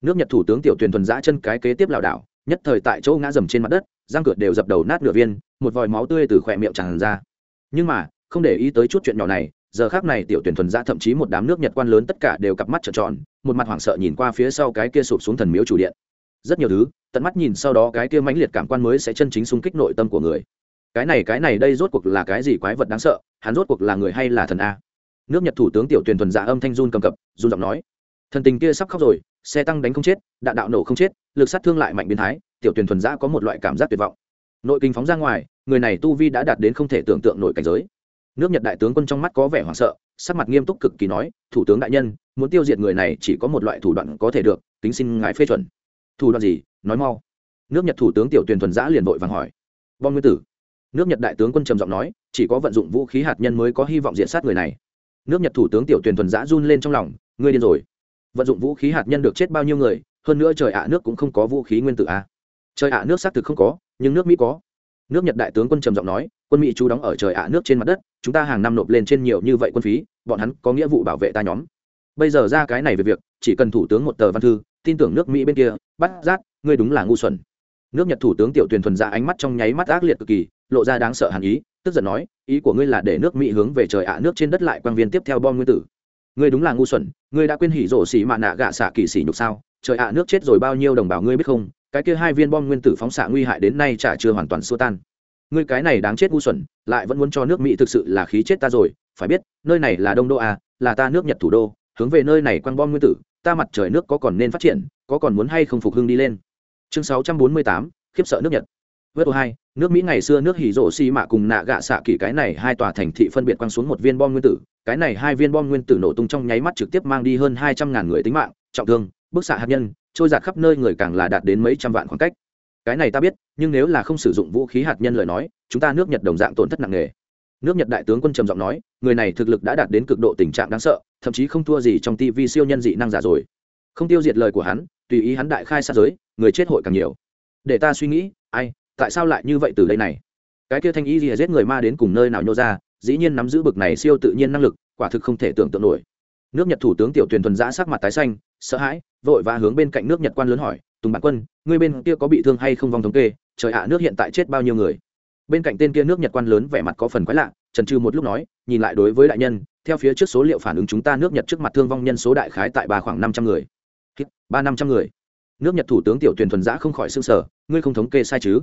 Nước nhật thủ tướng tiểu tuyển thuần giã chân cái kế tiếp lảo đảo, nhất thời tại chỗ ngã dầm trên mặt đất răng cửa đều dập đầu nát nửa viên, một vòi máu tươi từ khỏe miệng tràn ra. Nhưng mà, không để ý tới chút chuyện nhỏ này, giờ khác này tiểu tuyển thuần ra thậm chí một đám nước nhật quan lớn tất cả đều cặp mắt trợn tròn, một mặt hoảng sợ nhìn qua phía sau cái kia sụp xuống thần miếu chủ điện. Rất nhiều thứ, tận mắt nhìn sau đó cái kia mãnh liệt cảm quan mới sẽ chân chính xung kích nội tâm của người. Cái này cái này đây rốt cuộc là cái gì quái vật đáng sợ, hắn rốt cuộc là người hay là thần a? Nước nhật thủ tướng tiểu tuyển thuần dạ âm thanh run cầm cập, run giọng nói. Thần tình kia sắp khóc rồi xe tăng đánh không chết, đạn đạo nổ không chết, lực sát thương lại mạnh biến thái, tiểu tuyển thuần giã có một loại cảm giác tuyệt vọng. Nội kinh phóng ra ngoài, người này tu vi đã đạt đến không thể tưởng tượng nổi cảnh giới. Nước nhật đại tướng quân trong mắt có vẻ hoảng sợ, sắc mặt nghiêm túc cực kỳ nói, thủ tướng đại nhân, muốn tiêu diệt người này chỉ có một loại thủ đoạn có thể được tính xin ngài phê chuẩn. Thủ đoạn gì? Nói mau. Nước nhật thủ tướng tiểu tuyển thuần giã liền vội vàng hỏi. Bom nguyên tử. Nước nhật đại tướng quân trầm giọng nói, chỉ có vận dụng vũ khí hạt nhân mới có hy vọng diện sát người này. Nước nhật thủ tướng tiểu tuyển thuần giã run lên trong lòng, ngươi điên rồi vận dụng vũ khí hạt nhân được chết bao nhiêu người, hơn nữa trời ạ nước cũng không có vũ khí nguyên tử a. À. trời ạ nước xác thực không có, nhưng nước mỹ có. Nước nhật đại tướng quân trầm giọng nói, quân mỹ chú đóng ở trời ạ nước trên mặt đất, chúng ta hàng năm nộp lên trên nhiều như vậy quân phí, bọn hắn có nghĩa vụ bảo vệ ta nhóm. Bây giờ ra cái này về việc, chỉ cần thủ tướng một tờ văn thư, tin tưởng nước mỹ bên kia, bắt giác ngươi đúng là ngu xuẩn. Nước nhật thủ tướng tiểu tuyền thuần ra ánh mắt trong nháy mắt ác liệt cực kỳ, lộ ra đáng sợ hàn ý, tức giận nói, ý của ngươi là để nước mỹ hướng về trời ạ nước trên đất lại quan viên tiếp theo bom nguyên tử ngươi đúng là ngu xuẩn ngươi đã quên hỉ rổ xỉ mạ nạ gạ xạ kỳ xỉ nhục sao? Trời ạ nước chết rồi bao nhiêu đồng bào ngươi biết không? Cái kia hai viên bom nguyên tử phóng xạ nguy hại đến nay chả chưa hoàn toàn xua tan. Ngươi cái này đáng chết ngu xuẩn lại vẫn muốn cho nước mỹ thực sự là khí chết ta rồi. Phải biết nơi này là đông đô a là ta nước nhật thủ đô. Hướng về nơi này quăng bom nguyên tử ta mặt trời nước có còn nên phát triển có còn muốn hay không phục hưng đi lên? Chương 648, khiếp sợ nước nhật vớt hai, nước mỹ ngày xưa nước hỉ rổ xi mạ cùng nạ gạ xạ kỳ cái này hai tòa thành thị phân biệt quăng xuống một viên bom nguyên tử. Cái này hai viên bom nguyên tử nổ tung trong nháy mắt trực tiếp mang đi hơn hai trăm ngàn người tính mạng, trọng thương, bức xạ hạt nhân, trôi giạt khắp nơi người càng là đạt đến mấy trăm vạn khoảng cách. Cái này ta biết, nhưng nếu là không sử dụng vũ khí hạt nhân lời nói, chúng ta nước nhật đồng dạng tổn thất nặng nề. Nước nhật đại tướng quân trầm giọng nói, người này thực lực đã đạt đến cực độ tình trạng đáng sợ, thậm chí không thua gì trong tv siêu nhân dị năng giả rồi. Không tiêu diệt lời của hắn, tùy ý hắn đại khai sát giới, người chết hội càng nhiều. Để ta suy nghĩ, ai tại sao lại như vậy từ đây này? Cái kia thanh y gì giết người ma đến cùng nơi nào nhô ra, dĩ nhiên nắm giữ bực này siêu tự nhiên năng lực, quả thực không thể tưởng tượng nổi. Nước nhật thủ tướng tiểu tuyền thuần giã sắc mặt tái xanh, sợ hãi, vội và hướng bên cạnh nước nhật quan lớn hỏi, tùng bản quân, ngươi bên kia có bị thương hay không vòng thống kê? Trời ạ, nước hiện tại chết bao nhiêu người? Bên cạnh tên kia nước nhật quan lớn vẻ mặt có phần quái lạ, trần trừ một lúc nói, nhìn lại đối với đại nhân, theo phía trước số liệu phản ứng chúng ta nước nhật trước mặt thương vong nhân số đại khái tại bà khoảng năm trăm người. Ba năm trăm người. Nước nhật thủ tướng tiểu tuyền thuần giã không khỏi s ư n g sở ngươi không thống kê sai chứ?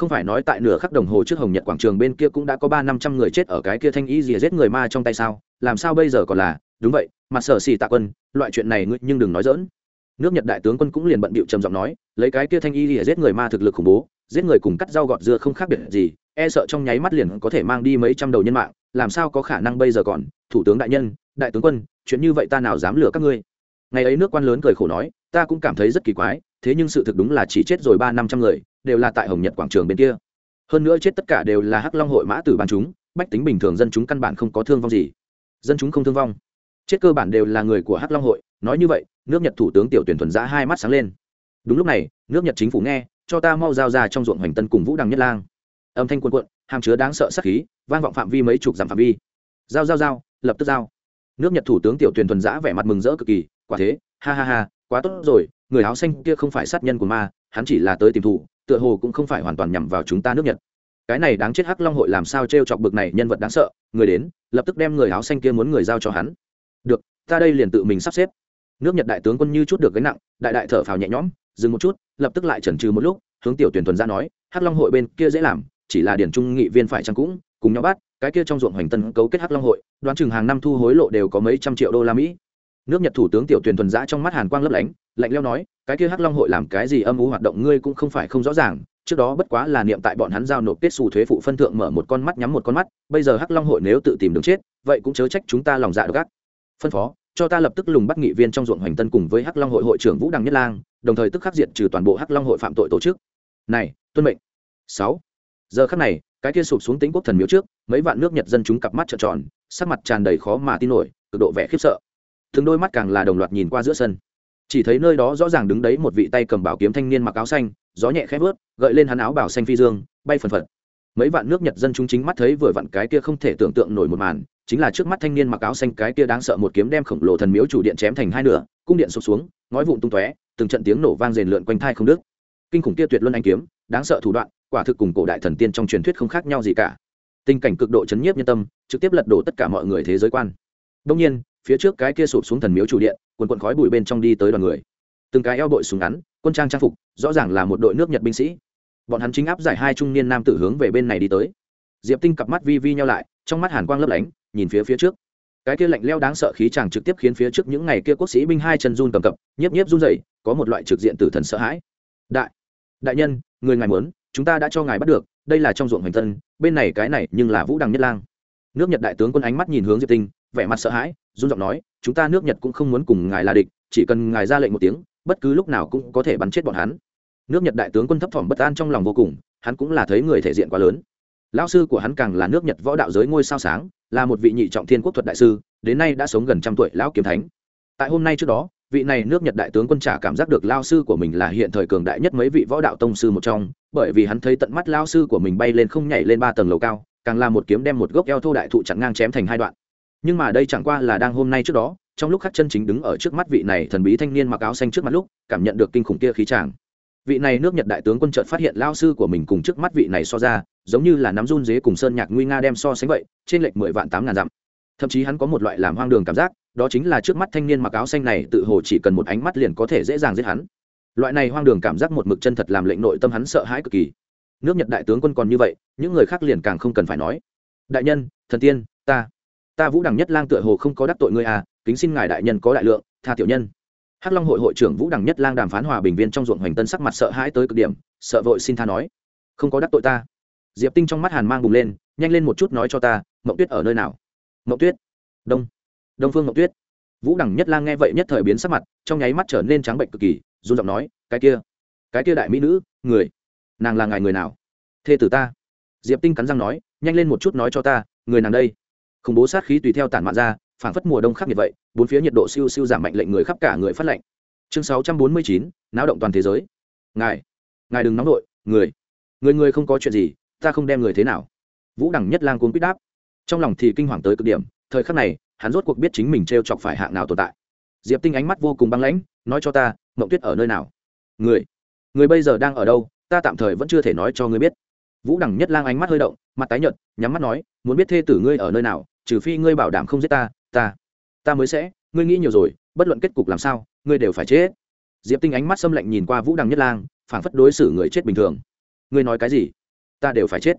Không phải nói tại nửa khắc đồng hồ trước hồng nhật quảng trường bên kia cũng đã có ba năm trăm người chết ở cái kia thanh y rìa giết người ma trong tay sao? Làm sao bây giờ còn là? Đúng vậy mặt sở xì tạ quân, loại chuyện này ngươi nhưng đừng nói dỡn nước nhật đại tướng quân cũng liền bận bịu trầm giọng nói, lấy cái kia thanh y rìa giết người ma thực lực khủng bố, giết người cùng cắt rau gọt dưa không khác biệt gì e sợ trong nháy mắt liền có thể mang đi mấy trăm đầu nhân mạng, làm sao có khả năng bây giờ còn? Thủ tướng đại nhân, đại tướng quân, chuyện như vậy ta nào dám lừa các ngươi? Ngày ấy nước quan lớn cười khổ nói, ta cũng cảm thấy rất kỳ quái, thế nhưng sự thực đúng là chỉ chết rồi ba năm trăm người đều là tại hồng nhật quảng trường bên kia. Hơn nữa chết tất cả đều là hắc long hội mã tử bàn chúng, bách tính bình thường dân chúng căn bản không có thương vong gì. Dân chúng không thương vong. Chết cơ bản đều là người của hắc long hội. Nói như vậy, nước nhật thủ tướng tiểu tuyển thuần giã hai mắt sáng lên. Đúng lúc này, nước nhật chính phủ nghe, cho ta mau giao ra trong ruộng hoành tân cùng vũ đằng nhất lang. Âm thanh quân quận hàm chứa đáng sợ sắc khí, vang vọng phạm vi mấy chục dặm phạm vi. Giao giao giao, lập tức giao. Nước nhật thủ tướng tiểu tuyển thuần giã vẻ mặt mừng rỡ cực kỳ, quả thế, ha ha ha, quá tốt rồi người áo xanh kia không phải sát nhân của ma, hắn chỉ là tới tìm thủ tựa hồ cũng không phải hoàn toàn nhằm vào chúng ta nước nhật. Cái này đáng chết hắc long hội làm sao t r e o chọc bực này nhân vật đáng sợ, người đến, lập tức đem người áo xanh kia muốn người giao cho hắn. Được, ta đây liền tự mình sắp xếp. Nước nhật đại tướng quân như chút được gánh nặng, đại đại thở phào nhẹ nhõm, dừng một chút, lập tức lại chần trừ một lúc, hướng tiểu tuyển thuần ra nói, hắc long hội bên kia dễ làm, chỉ là điển trung nghị viên phải chăng cũng, cùng nhau bắt, cái kia trong ruộng hoành tân cấu kết hắc long hội, đoán chừng hàng năm thu hối lộ đều có mấy trăm triệu đô la mỹ. Nước nhật thủ tướng tiểu tuyển thuần giã trong mắt hàn quang lấp lánh lạnh leo nói, cái kia hắc long hội làm cái gì âm u hoạt động ngươi cũng không phải không rõ ràng, trước đó bất quá là niệm tại bọn hắn giao nộp kết xù thuế phụ phân thượng mở một con mắt nhắm một con mắt, bây giờ hắc long hội nếu tự tìm đường chết, vậy cũng chớ trách chúng ta lòng dạ độc ác. Phân phó, cho ta lập tức lùng bắt nghị viên trong ruộng hoành tân cùng với hắc long hội hội trưởng vũ đăng nhất lang, đồng thời tức khắc diệt trừ toàn bộ hắc long hội phạm tội tổ chức. Này, tuân mệnh. Sáu. Giờ khắc này, cái kia sụp xuống tính quốc thần miếu trước, mấy vạn nước nhật dân chúng cặp mắt trợn tròn, sắc mặt tràn đầy khó mà tin nổi, cực độ vẻ khiếp sợ. Thường đôi mắt càng là đồng loạt nhìn qua giữa sân chỉ thấy nơi đó rõ ràng đứng đấy một vị tay cầm bảo kiếm thanh niên mặc áo xanh, gió nhẹ khẽ vớt, gợi lên hắn áo bảo xanh phi dương, bay phần phật. Mấy vạn nước nhật dân chúng chính mắt thấy vừa vặn cái kia không thể tưởng tượng nổi một màn, chính là trước mắt thanh niên mặc áo xanh cái kia đáng sợ một kiếm đem khổng lồ thần miếu chủ điện chém thành hai nửa, cung điện sụp xuống, ngói vụn tung tóe, từng trận tiếng nổ vang rền lượn quanh thai không đứt. Kinh khủng kia tuyệt luân anh kiếm, đáng sợ thủ đoạn, quả thực cùng cổ đại thần tiên trong truyền thuyết không khác nhau gì cả. Tình cảnh cực độ chấn nhiếp nhân tâm, trực tiếp lật đổ tất cả mọi người thế giới quan. Đông nhiên, phía trước cái kia sụp xuống thần miếu chủ điện quần quần khói bụi bên trong đi tới đoàn người. Từng cái eo bội súng ngắn, quân trang trang phục, rõ ràng là một đội nước nhật binh sĩ. Bọn hắn chính áp giải hai trung niên nam tử hướng về bên này đi tới. Diệp tinh cặp mắt vi vi nhau lại, trong mắt hàn quang lấp lánh, nhìn phía phía trước. Cái kia lạnh leo đáng sợ khí chàng trực tiếp khiến phía trước những ngày kia quốc sĩ binh hai chân run cầm cập, nhiếp nhiếp run rẩy, có một loại trực diện tử thần sợ hãi. Đại đại nhân, người ngài muốn, chúng ta đã cho ngài bắt được, đây là trong ruộng hoành tân bên này cái này nhưng là vũ đằng nhất lang. Nước nhật đại tướng quân ánh mắt nhìn hướng diệp tinh, vẻ mặt sợ hãi run giọng nói, chúng ta nước nhật cũng không muốn cùng ngài là địch, chỉ cần ngài ra lệnh một tiếng, bất cứ lúc nào cũng có thể bắn chết bọn hắn. Nước nhật đại tướng quân thấp thỏm bất an trong lòng vô cùng, hắn cũng là thấy người thể diện quá lớn. Lão sư của hắn càng là nước nhật võ đạo giới ngôi sao sáng, là một vị nhị trọng thiên quốc thuật đại sư, đến nay đã sống gần trăm tuổi lão kiếm thánh. Tại hôm nay trước đó, vị này nước nhật đại tướng quân trả cảm giác được lao sư của mình là hiện thời cường đại nhất mấy vị võ đạo tông sư một trong, bởi vì hắn thấy tận mắt lao sư của mình bay lên không nhảy lên ba tầng lầu cao, càng là một kiếm đem một gốc eo thô đại thụ chặn ngang chém thành hai đoạn nhưng mà đây chẳng qua là đang hôm nay trước đó, trong lúc khắc chân chính đứng ở trước mắt vị này thần bí thanh niên mặc áo xanh trước mặt lúc, cảm nhận được kinh khủng kia khí tràng. Vị này nước nhật đại tướng quân trợt phát hiện lao sư của mình cùng trước mắt vị này so ra, giống như là nắm run dế cùng sơn nhạc nguy nga đem so sánh vậy, trên lệch mười vạn tám ngàn dặm. Thậm chí hắn có một loại làm hoang đường cảm giác, đó chính là trước mắt thanh niên mặc áo xanh này tự hồ chỉ cần một ánh mắt liền có thể dễ dàng giết hắn. Loại này hoang đường cảm giác một mực chân thật làm lệnh nội tâm hắn sợ hãi cực kỳ. Nước nhật đại tướng quân còn như vậy, những người khác liền càng không cần phải nói. Đại nhân, thần tiên, ta ta vũ đằng nhất lang tựa hồ không có đắc tội ngươi à kính xin ngài đại nhân có đại lượng, tha tiểu nhân. Hắc long hội hội trưởng vũ đằng nhất lang đàm phán hòa bình viên trong ruộng hoành tân sắc mặt sợ hãi tới cực điểm, sợ vội xin tha nói. Không có đắc tội ta. Diệp tinh trong mắt hàn mang bùng lên, nhanh lên một chút nói cho ta mậu tuyết ở nơi nào? Mậu tuyết? Đông. Đông phương mậu tuyết. Vũ đằng nhất lang nghe vậy nhất thời biến sắc mặt, trong nháy mắt trở nên trắng bệnh cực kỳ, run giọng nói, cái kia cái kia đại mỹ nữ, người, nàng là ngài người nào? Thê tử ta. Diệp tinh cắn răng nói, nhanh lên một chút nói cho ta, người nàng đây khủng bố sát khí tùy theo tản mạn ra, phảng phất mùa đông khắc nghiệt vậy, bốn phía nhiệt độ siêu siêu giảm mạnh lệnh người khắp cả người phát lệnh. Chương sáu trăm bốn mươi chín, náo động toàn thế giới. Ngài ngài đừng nóng vội, người người người không có chuyện gì, ta không đem người thế nào. Vũ đẳng nhất lang cuốn quýt đáp. Trong lòng thì kinh hoàng tới cực điểm, thời khắc này, hắn rốt cuộc biết chính mình t r e o chọc phải hạng nào tồn tại. Diệp tinh ánh mắt vô cùng băng lãnh, nói cho ta mậu tuyết ở nơi nào? Người người bây giờ đang ở đâu? Ta tạm thời vẫn chưa thể nói cho ngươi biết. Vũ đẳng nhất lang ánh mắt hơi động, mặt tái nhợt, nhắm mắt nói, muốn biết thê tử ngươi ở nơi nào? Trừ phi ngươi bảo đảm không giết ta ta ta mới sẽ, ngươi nghĩ nhiều rồi, bất luận kết cục làm sao, ngươi đều phải chết. Diệp tinh ánh mắt xâm lạnh nhìn qua vũ đằng nhất lang, phảng phất đối xử người chết bình thường. Ngươi nói cái gì? Ta đều phải chết.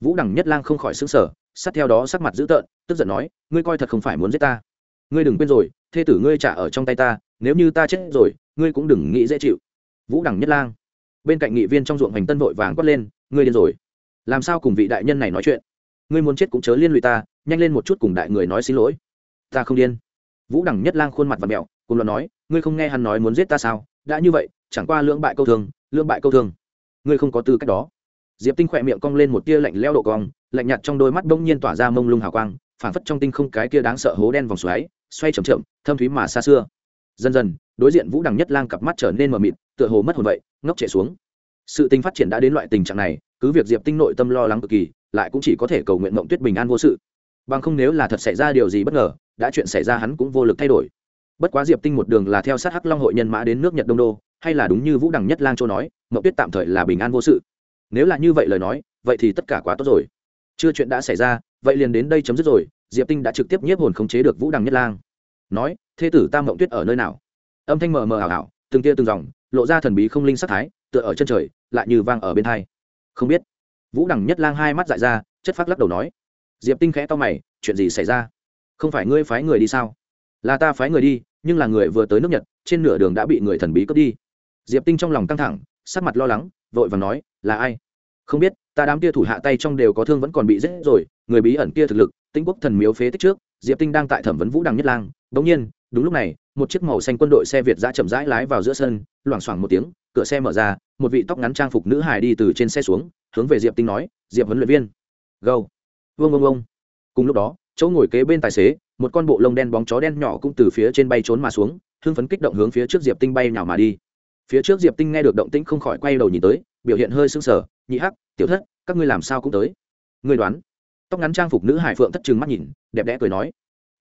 Vũ đằng nhất lang không khỏi xứng sở sát theo đó sắc mặt dữ tợn, tức giận nói, ngươi coi thật không phải muốn giết ta. Ngươi đừng quên rồi, thê tử ngươi trả ở trong tay ta, nếu như ta chết rồi, ngươi cũng đừng nghĩ dễ chịu. Vũ đằng nhất lang. Bên cạnh nghị viên trong ruộng hành tân vội vàng quát lên, ngươi điên rồi. Làm sao cùng vị đại nhân này nói chuyện? Ngươi muốn chết cũng chớ liên lụy ta, nhanh lên một chút cùng đại người nói xin lỗi. Ta không điên. Vũ đằng nhất lang khuôn mặt và mẹo cùng lo nói, ngươi không nghe hắn nói muốn giết ta sao? Đã như vậy, chẳng qua lưỡng bại câu thương lưỡng bại câu thương ngươi không có tư cách đó. Diệp tinh khỏe miệng cong lên một tia lạnh leo độ cong, lạnh nhạt trong đôi mắt bỗng nhiên tỏa ra mông lung hào quang phản phất trong tinh không cái kia đáng sợ hố đen vòng xoáy, xoay chậm chậm, thâm thúy mà xa xưa. Dần dần, đối diện vũ đằng nhất lang cặp mắt trở nên mờ mịt, tựa hồ mất hồn vậy, ngốc chạy xuống. Sự tình phát triển đã đến loại tình trạng này, cứ việc diệp tinh nội tâm lo lắng cực kỳ lại cũng chỉ có thể cầu nguyện mộng tuyết bình an vô sự. Bằng không nếu là thật xảy ra điều gì bất ngờ, đã chuyện xảy ra hắn cũng vô lực thay đổi. Bất quá diệp tinh một đường là theo sát hắc long hội nhân mã đến nước nhật đông đô, hay là đúng như vũ đằng nhất lang châu nói, mộng tuyết tạm thời là bình an vô sự. Nếu là như vậy lời nói, vậy thì tất cả quá tốt rồi. Chưa chuyện đã xảy ra, vậy liền đến đây chấm dứt rồi, diệp tinh đã trực tiếp nhiếp hồn khống chế được vũ đằng nhất lang. Nói thê tử tam mộng tuyết ở nơi nào? Âm thanh mờ mờ ảo ảo, từng tia từng dòng, lộ ra thần bí không linh sắc thái, tựa ở chân trời, lại như vang ở bên thai không biết vũ đằng nhất lang hai mắt dại ra, chất phát lắc đầu nói. Diệp tinh khẽ to mày, chuyện gì xảy ra? Không phải ngươi phái người đi sao? Là ta phái người đi, nhưng là người vừa tới nước nhật, trên nửa đường đã bị người thần bí cướp đi. Diệp tinh trong lòng căng thẳng, sắc mặt lo lắng, vội và nói, là ai? Không biết, ta đám kia thủ hạ tay trong đều có thương vẫn còn bị giết rồi, người bí ẩn kia thực lực, tinh quốc thần miếu phế tích trước, diệp tinh đang tại thẩm vấn vũ đằng nhất lang đống nhiên, đúng lúc này, một chiếc màu xanh quân đội xe việt dã chậm rãi lái vào giữa sân, loảng xoảng một tiếng, cửa xe mở ra, một vị tóc ngắn trang phục nữ hài đi từ trên xe xuống, hướng về diệp tinh nói, diệp huấn luyện viên gâu vương ông ông cùng lúc đó, chỗ ngồi kế bên tài xế, một con bộ lông đen bóng chó đen nhỏ cũng từ phía trên bay trốn mà xuống, hưng phấn kích động hướng phía trước diệp tinh bay nào mà đi. Phía trước diệp tinh nghe được động tĩnh không khỏi quay đầu nhìn tới, biểu hiện hơi sưng sờ, nhị hắc, tiểu thất, các ngươi làm sao cũng tới. Ngươi đoán. Tóc ngắn trang phục nữ hải phượng thất trừng mắt nhìn, đẹp đẽ cười nói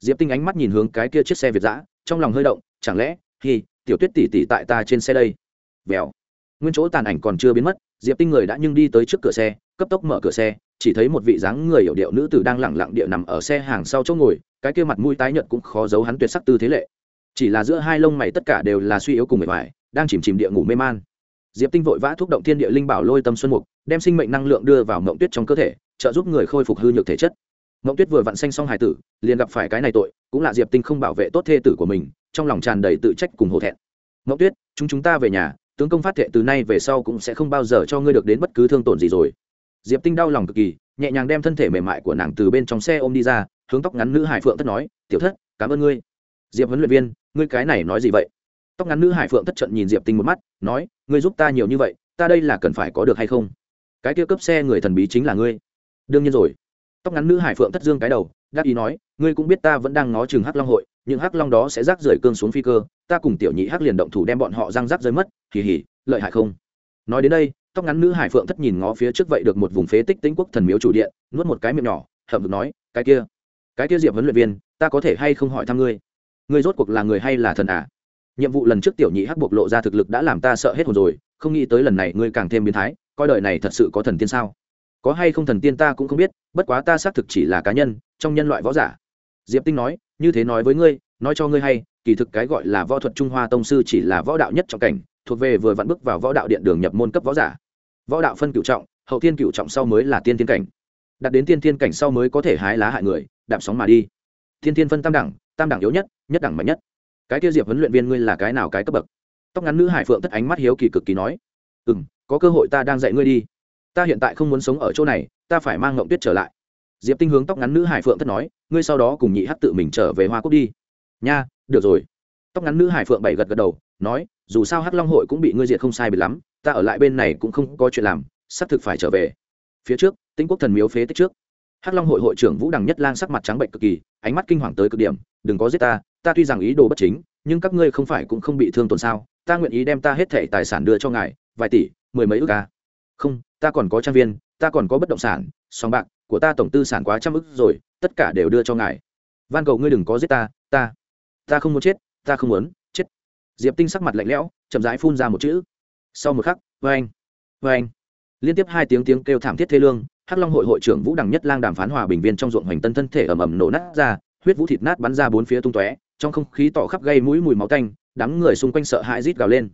diệp tinh ánh mắt nhìn hướng cái kia chiếc xe việt giã trong lòng hơi động, chẳng lẽ thì tiểu tuyết tỉ tỉ tại ta trên xe đây? Vèo. Nguyên chỗ tàn ảnh còn chưa biến mất, diệp tinh người đã nhưng đi tới trước cửa xe, cấp tốc mở cửa xe, chỉ thấy một vị dáng người hiểu điệu nữ tử đang lẳng lặng địa nằm ở xe hàng sau chỗ ngồi, cái kia mặt mũi tái nhợt cũng khó giấu hắn tuyệt sắc tư thế lệ. Chỉ là giữa hai lông mày tất cả đều là suy yếu cùng mệt mỏi, đang chìm chìm địa ngủ mê man. Diệp tinh vội vã thúc động thiên địa linh bảo lôi tâm xuân mục, đem sinh mệnh năng lượng đưa vào mộng tuyết trong cơ thể, trợ giúp người khôi phục hư nhược thể chất. Ngộng tuyết vừa vặn xanh xong hài tử, liền gặp phải cái này tội, cũng là diệp tinh không bảo vệ tốt thê tử của mình, trong lòng tràn đầy tự trách cùng hổ thẹn. Ngộng tuyết, chúng chúng ta về nhà, tướng công phát thệ từ nay về sau cũng sẽ không bao giờ cho ngươi được đến bất cứ thương tổn gì rồi. Diệp tinh đau lòng cực kỳ, nhẹ nhàng đem thân thể mềm mại của nàng từ bên trong xe ôm đi ra, hướng tóc ngắn nữ hải phượng thất nói, tiểu thất, cảm ơn ngươi. Diệp huấn luyện viên, ngươi cái này nói gì vậy? Tóc ngắn nữ hải phượng thất trận nhìn diệp tinh một mắt, nói, ngươi giúp ta nhiều như vậy, ta đây là cần phải có được hay không? Cái kia cấp xe người thần bí chính là ngươi. Đương nhiên rồi tóc ngắn nữ hải phượng thất dương cái đầu đáp ý nói, ngươi cũng biết ta vẫn đang ngó chừng hắc long hội những hắc long đó sẽ rác rời cương xuống phi cơ, ta cùng tiểu nhị hắc liền động thủ đem bọn họ răng rác rơi mất, hì hì, lợi hại không? Nói đến đây, tóc ngắn nữ hải phượng thất nhìn ngó phía trước vậy được một vùng phế tích tĩnh quốc thần miếu chủ điện, nuốt một cái miệng nhỏ, hậm được nói, cái kia cái kia diệp huấn luyện viên, ta có thể hay không hỏi thăm ngươi? Ngươi rốt cuộc là người hay là thần à? Nhiệm vụ lần trước tiểu nhị hắc bộc lộ ra thực lực đã làm ta sợ hết hồn rồi, không nghĩ tới lần này ngươi càng thêm biến thái, coi đời này thật sự có thần tiên sao? Có hay không thần tiên ta cũng không biết, bất quá ta xác thực chỉ là cá nhân, trong nhân loại võ giả. Diệp tinh nói, như thế nói với ngươi, nói cho ngươi hay, kỳ thực cái gọi là võ thuật trung hoa tông sư chỉ là võ đạo nhất trọng cảnh, thuộc về vừa vặn bước vào võ đạo điện đường nhập môn cấp võ giả. Võ đạo phân cựu trọng, hậu tiên cựu trọng sau mới là tiên thiên cảnh. Đặt đến tiên thiên cảnh sau mới có thể hái lá hại người, đạp sóng mà đi. Thiên thiên phân tam đẳng tam đẳng yếu nhất nhất đẳng mạnh nhất. Cái tiêu diệp huấn luyện viên ngươi là cái nào cái cấp bậc? Tóc ngắn nữ hải phượng tất ánh mắt hiếu kỳ cực kỳ nói. Ừ m có cơ hội ta đang dạy ngươi đi ta hiện tại không muốn sống ở chỗ này, ta phải mang ngộng tuyết trở lại. Diệp tinh hướng tóc ngắn nữ hải phượng thất nói, ngươi sau đó cùng nhị hát tự mình trở về hoa quốc đi. Nha, được rồi. Tóc ngắn nữ hải phượng bảy gật gật đầu, nói, dù sao hắc long hội cũng bị ngươi diệt không sai bị lắm, ta ở lại bên này cũng không có chuyện làm, xác thực phải trở về. Phía trước, tinh quốc thần miếu phế tích trước. Hắc long hội hội trưởng vũ đằng nhất lang sắc mặt trắng bệnh cực kỳ, ánh mắt kinh hoàng tới cực điểm, đừng có giết ta ta tuy rằng ý đồ bất chính, nhưng các ngươi không phải cũng không bị thương tổn sao, ta nguyện ý đem ta hết thẻ tài sản đưa cho ngài, vài tỷ, mười mấy ước ca không ta còn có trang viên, ta còn có bất động sản song bạc, của ta tổng tư sản quá trăm ức rồi, tất cả đều đưa cho ngài. Van cầu ngươi đừng có giết ta ta ta không muốn chết, ta không muốn chết. Diệp tinh sắc mặt lạnh lẽo, chậm rãi phun ra một chữ. Sau một khắc vê anh vê anh liên tiếp hai tiếng tiếng kêu thảm thiết thê lương, hắc long hội hội trưởng vũ đằng nhất lang đàm phán hòa bình viên trong ruộng hoành tân thân thể ầm ầm nổ nát ra, huyết vũ thịt nát bắn ra bốn phía tung tóe, trong không khí tỏ khắp gây mũi mùi máu tanh, đám người xung quanh sợ hãi rít gào lên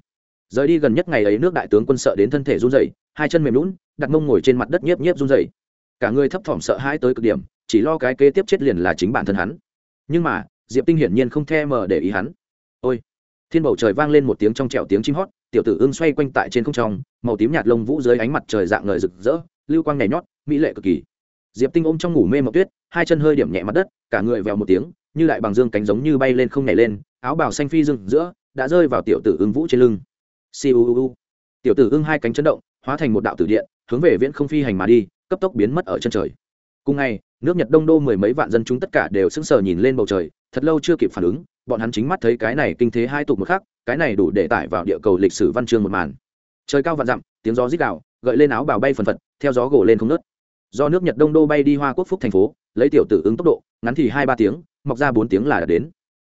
rời đi gần nhất ngày ấy nước đại tướng quân sợ đến thân thể run rẩy, hai chân mềm lún đặt mông ngồi trên mặt đất nhiếp nhiếp run rẩy. Cả người thấp thỏm sợ hãi tới cực điểm, chỉ lo cái kế tiếp chết liền là chính bản thân hắn. Nhưng mà, diệp tinh hiển nhiên không the mờ để ý hắn. Ôi! Thiên bầu trời vang lên một tiếng trong trẻo tiếng chim hót, tiểu tử ưng xoay quanh tại trên không trong, màu tím nhạt lông vũ dưới ánh mặt trời dạng ngời rực rỡ, lưu quang nhảy nhót, mỹ lệ cực kỳ. Diệp tinh ôm trong ngủ mê mộng tuyết, hai chân hơi điểm nhẹ mặt đất, cả người vèo một tiếng, như đại bằng dương cánh giống như bay lên không nhảy lên, áo bào xanh phi rừng giữa đã rơi vào tiểu tử ưng vũ trên lưng siêu tiểu tử ưng hai cánh chấn động, hóa thành một đạo tử điện, hướng về viễn không phi hành mà đi, cấp tốc biến mất ở chân trời. Cùng ngày, nước nhật đông đô mười mấy vạn dân chúng tất cả đều sững sờ nhìn lên bầu trời, thật lâu chưa kịp phản ứng, bọn hắn chính mắt thấy cái này kinh thế hai tục một khắc, cái này đủ để tải vào địa cầu lịch sử văn chương một màn. Trời cao vạn dặm, tiếng gió rít đạo gợi lên áo bào bay phần phật, theo gió gỗ lên không nớt do nước nhật đông đô bay đi hoa quốc phúc thành phố, lấy tiểu tử ứng tốc độ, ngắn thì hai ba tiếng, mọc ra bốn tiếng là đã đến.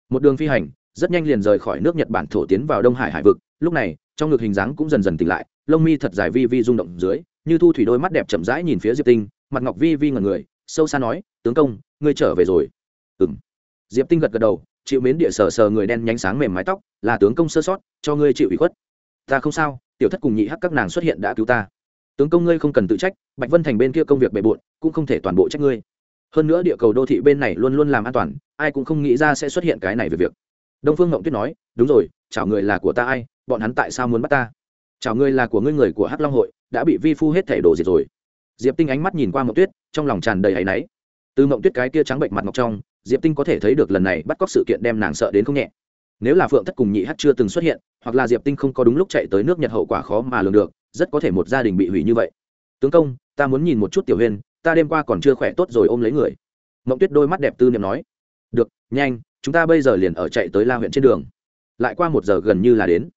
Một đường phi hành, rất nhanh liền rời khỏi nước nhật bản thổ tiến vào đông hải hải vực, lúc này trong ngực hình dáng cũng dần dần tỉnh lại, lông mi thật dài vi vi rung động dưới, như thu thủy đôi mắt đẹp chậm rãi nhìn phía diệp tinh, mặt ngọc vi vi ngẩn người, sâu xa nói, tướng công, ngươi trở về rồi. Ừng diệp tinh gật gật đầu, chịu mến địa sờ sờ người đen nhánh sáng mềm mái tóc, là tướng công sơ sót, cho ngươi chịu ủy khuất. Ta không sao, tiểu thất cùng nhị hắc các nàng xuất hiện đã cứu ta. Tướng công ngươi không cần tự trách, bạch vân thành bên kia công việc bề bộn, cũng không thể toàn bộ trách ngươi. Hơn nữa địa cầu đô thị bên này luôn luôn làm an toàn, ai cũng không nghĩ ra sẽ xuất hiện cái này về việc. Đông phương ngộng tuyết nói, đúng rồi chào người là của ta ai, bọn hắn tại sao muốn bắt ta? Chào người là của ngươi người của hắc long hội, đã bị vi phu hết thể đổ diệt rồi. Diệp tinh ánh mắt nhìn qua mộng tuyết, trong lòng tràn đầy áy náy. Từ mộng tuyết cái kia trắng bệnh mặt ngọc trong, diệp tinh có thể thấy được lần này bắt cóc sự kiện đem nàng sợ đến không nhẹ. Nếu là phượng thất cùng nhị hát chưa từng xuất hiện, hoặc là diệp tinh không có đúng lúc chạy tới nước nhật hậu quả khó mà lường được, rất có thể một gia đình bị hủy như vậy. Tướng công, ta muốn nhìn một chút tiểu huyên ta đêm qua còn chưa khỏe tốt rồi ôm lấy người. Mộng tuyết đôi mắt đẹp tư niệm nói. Được, nhanh, chúng ta bây giờ liền ở chạy tới la huyện trên đường lại qua một giờ gần như là đến.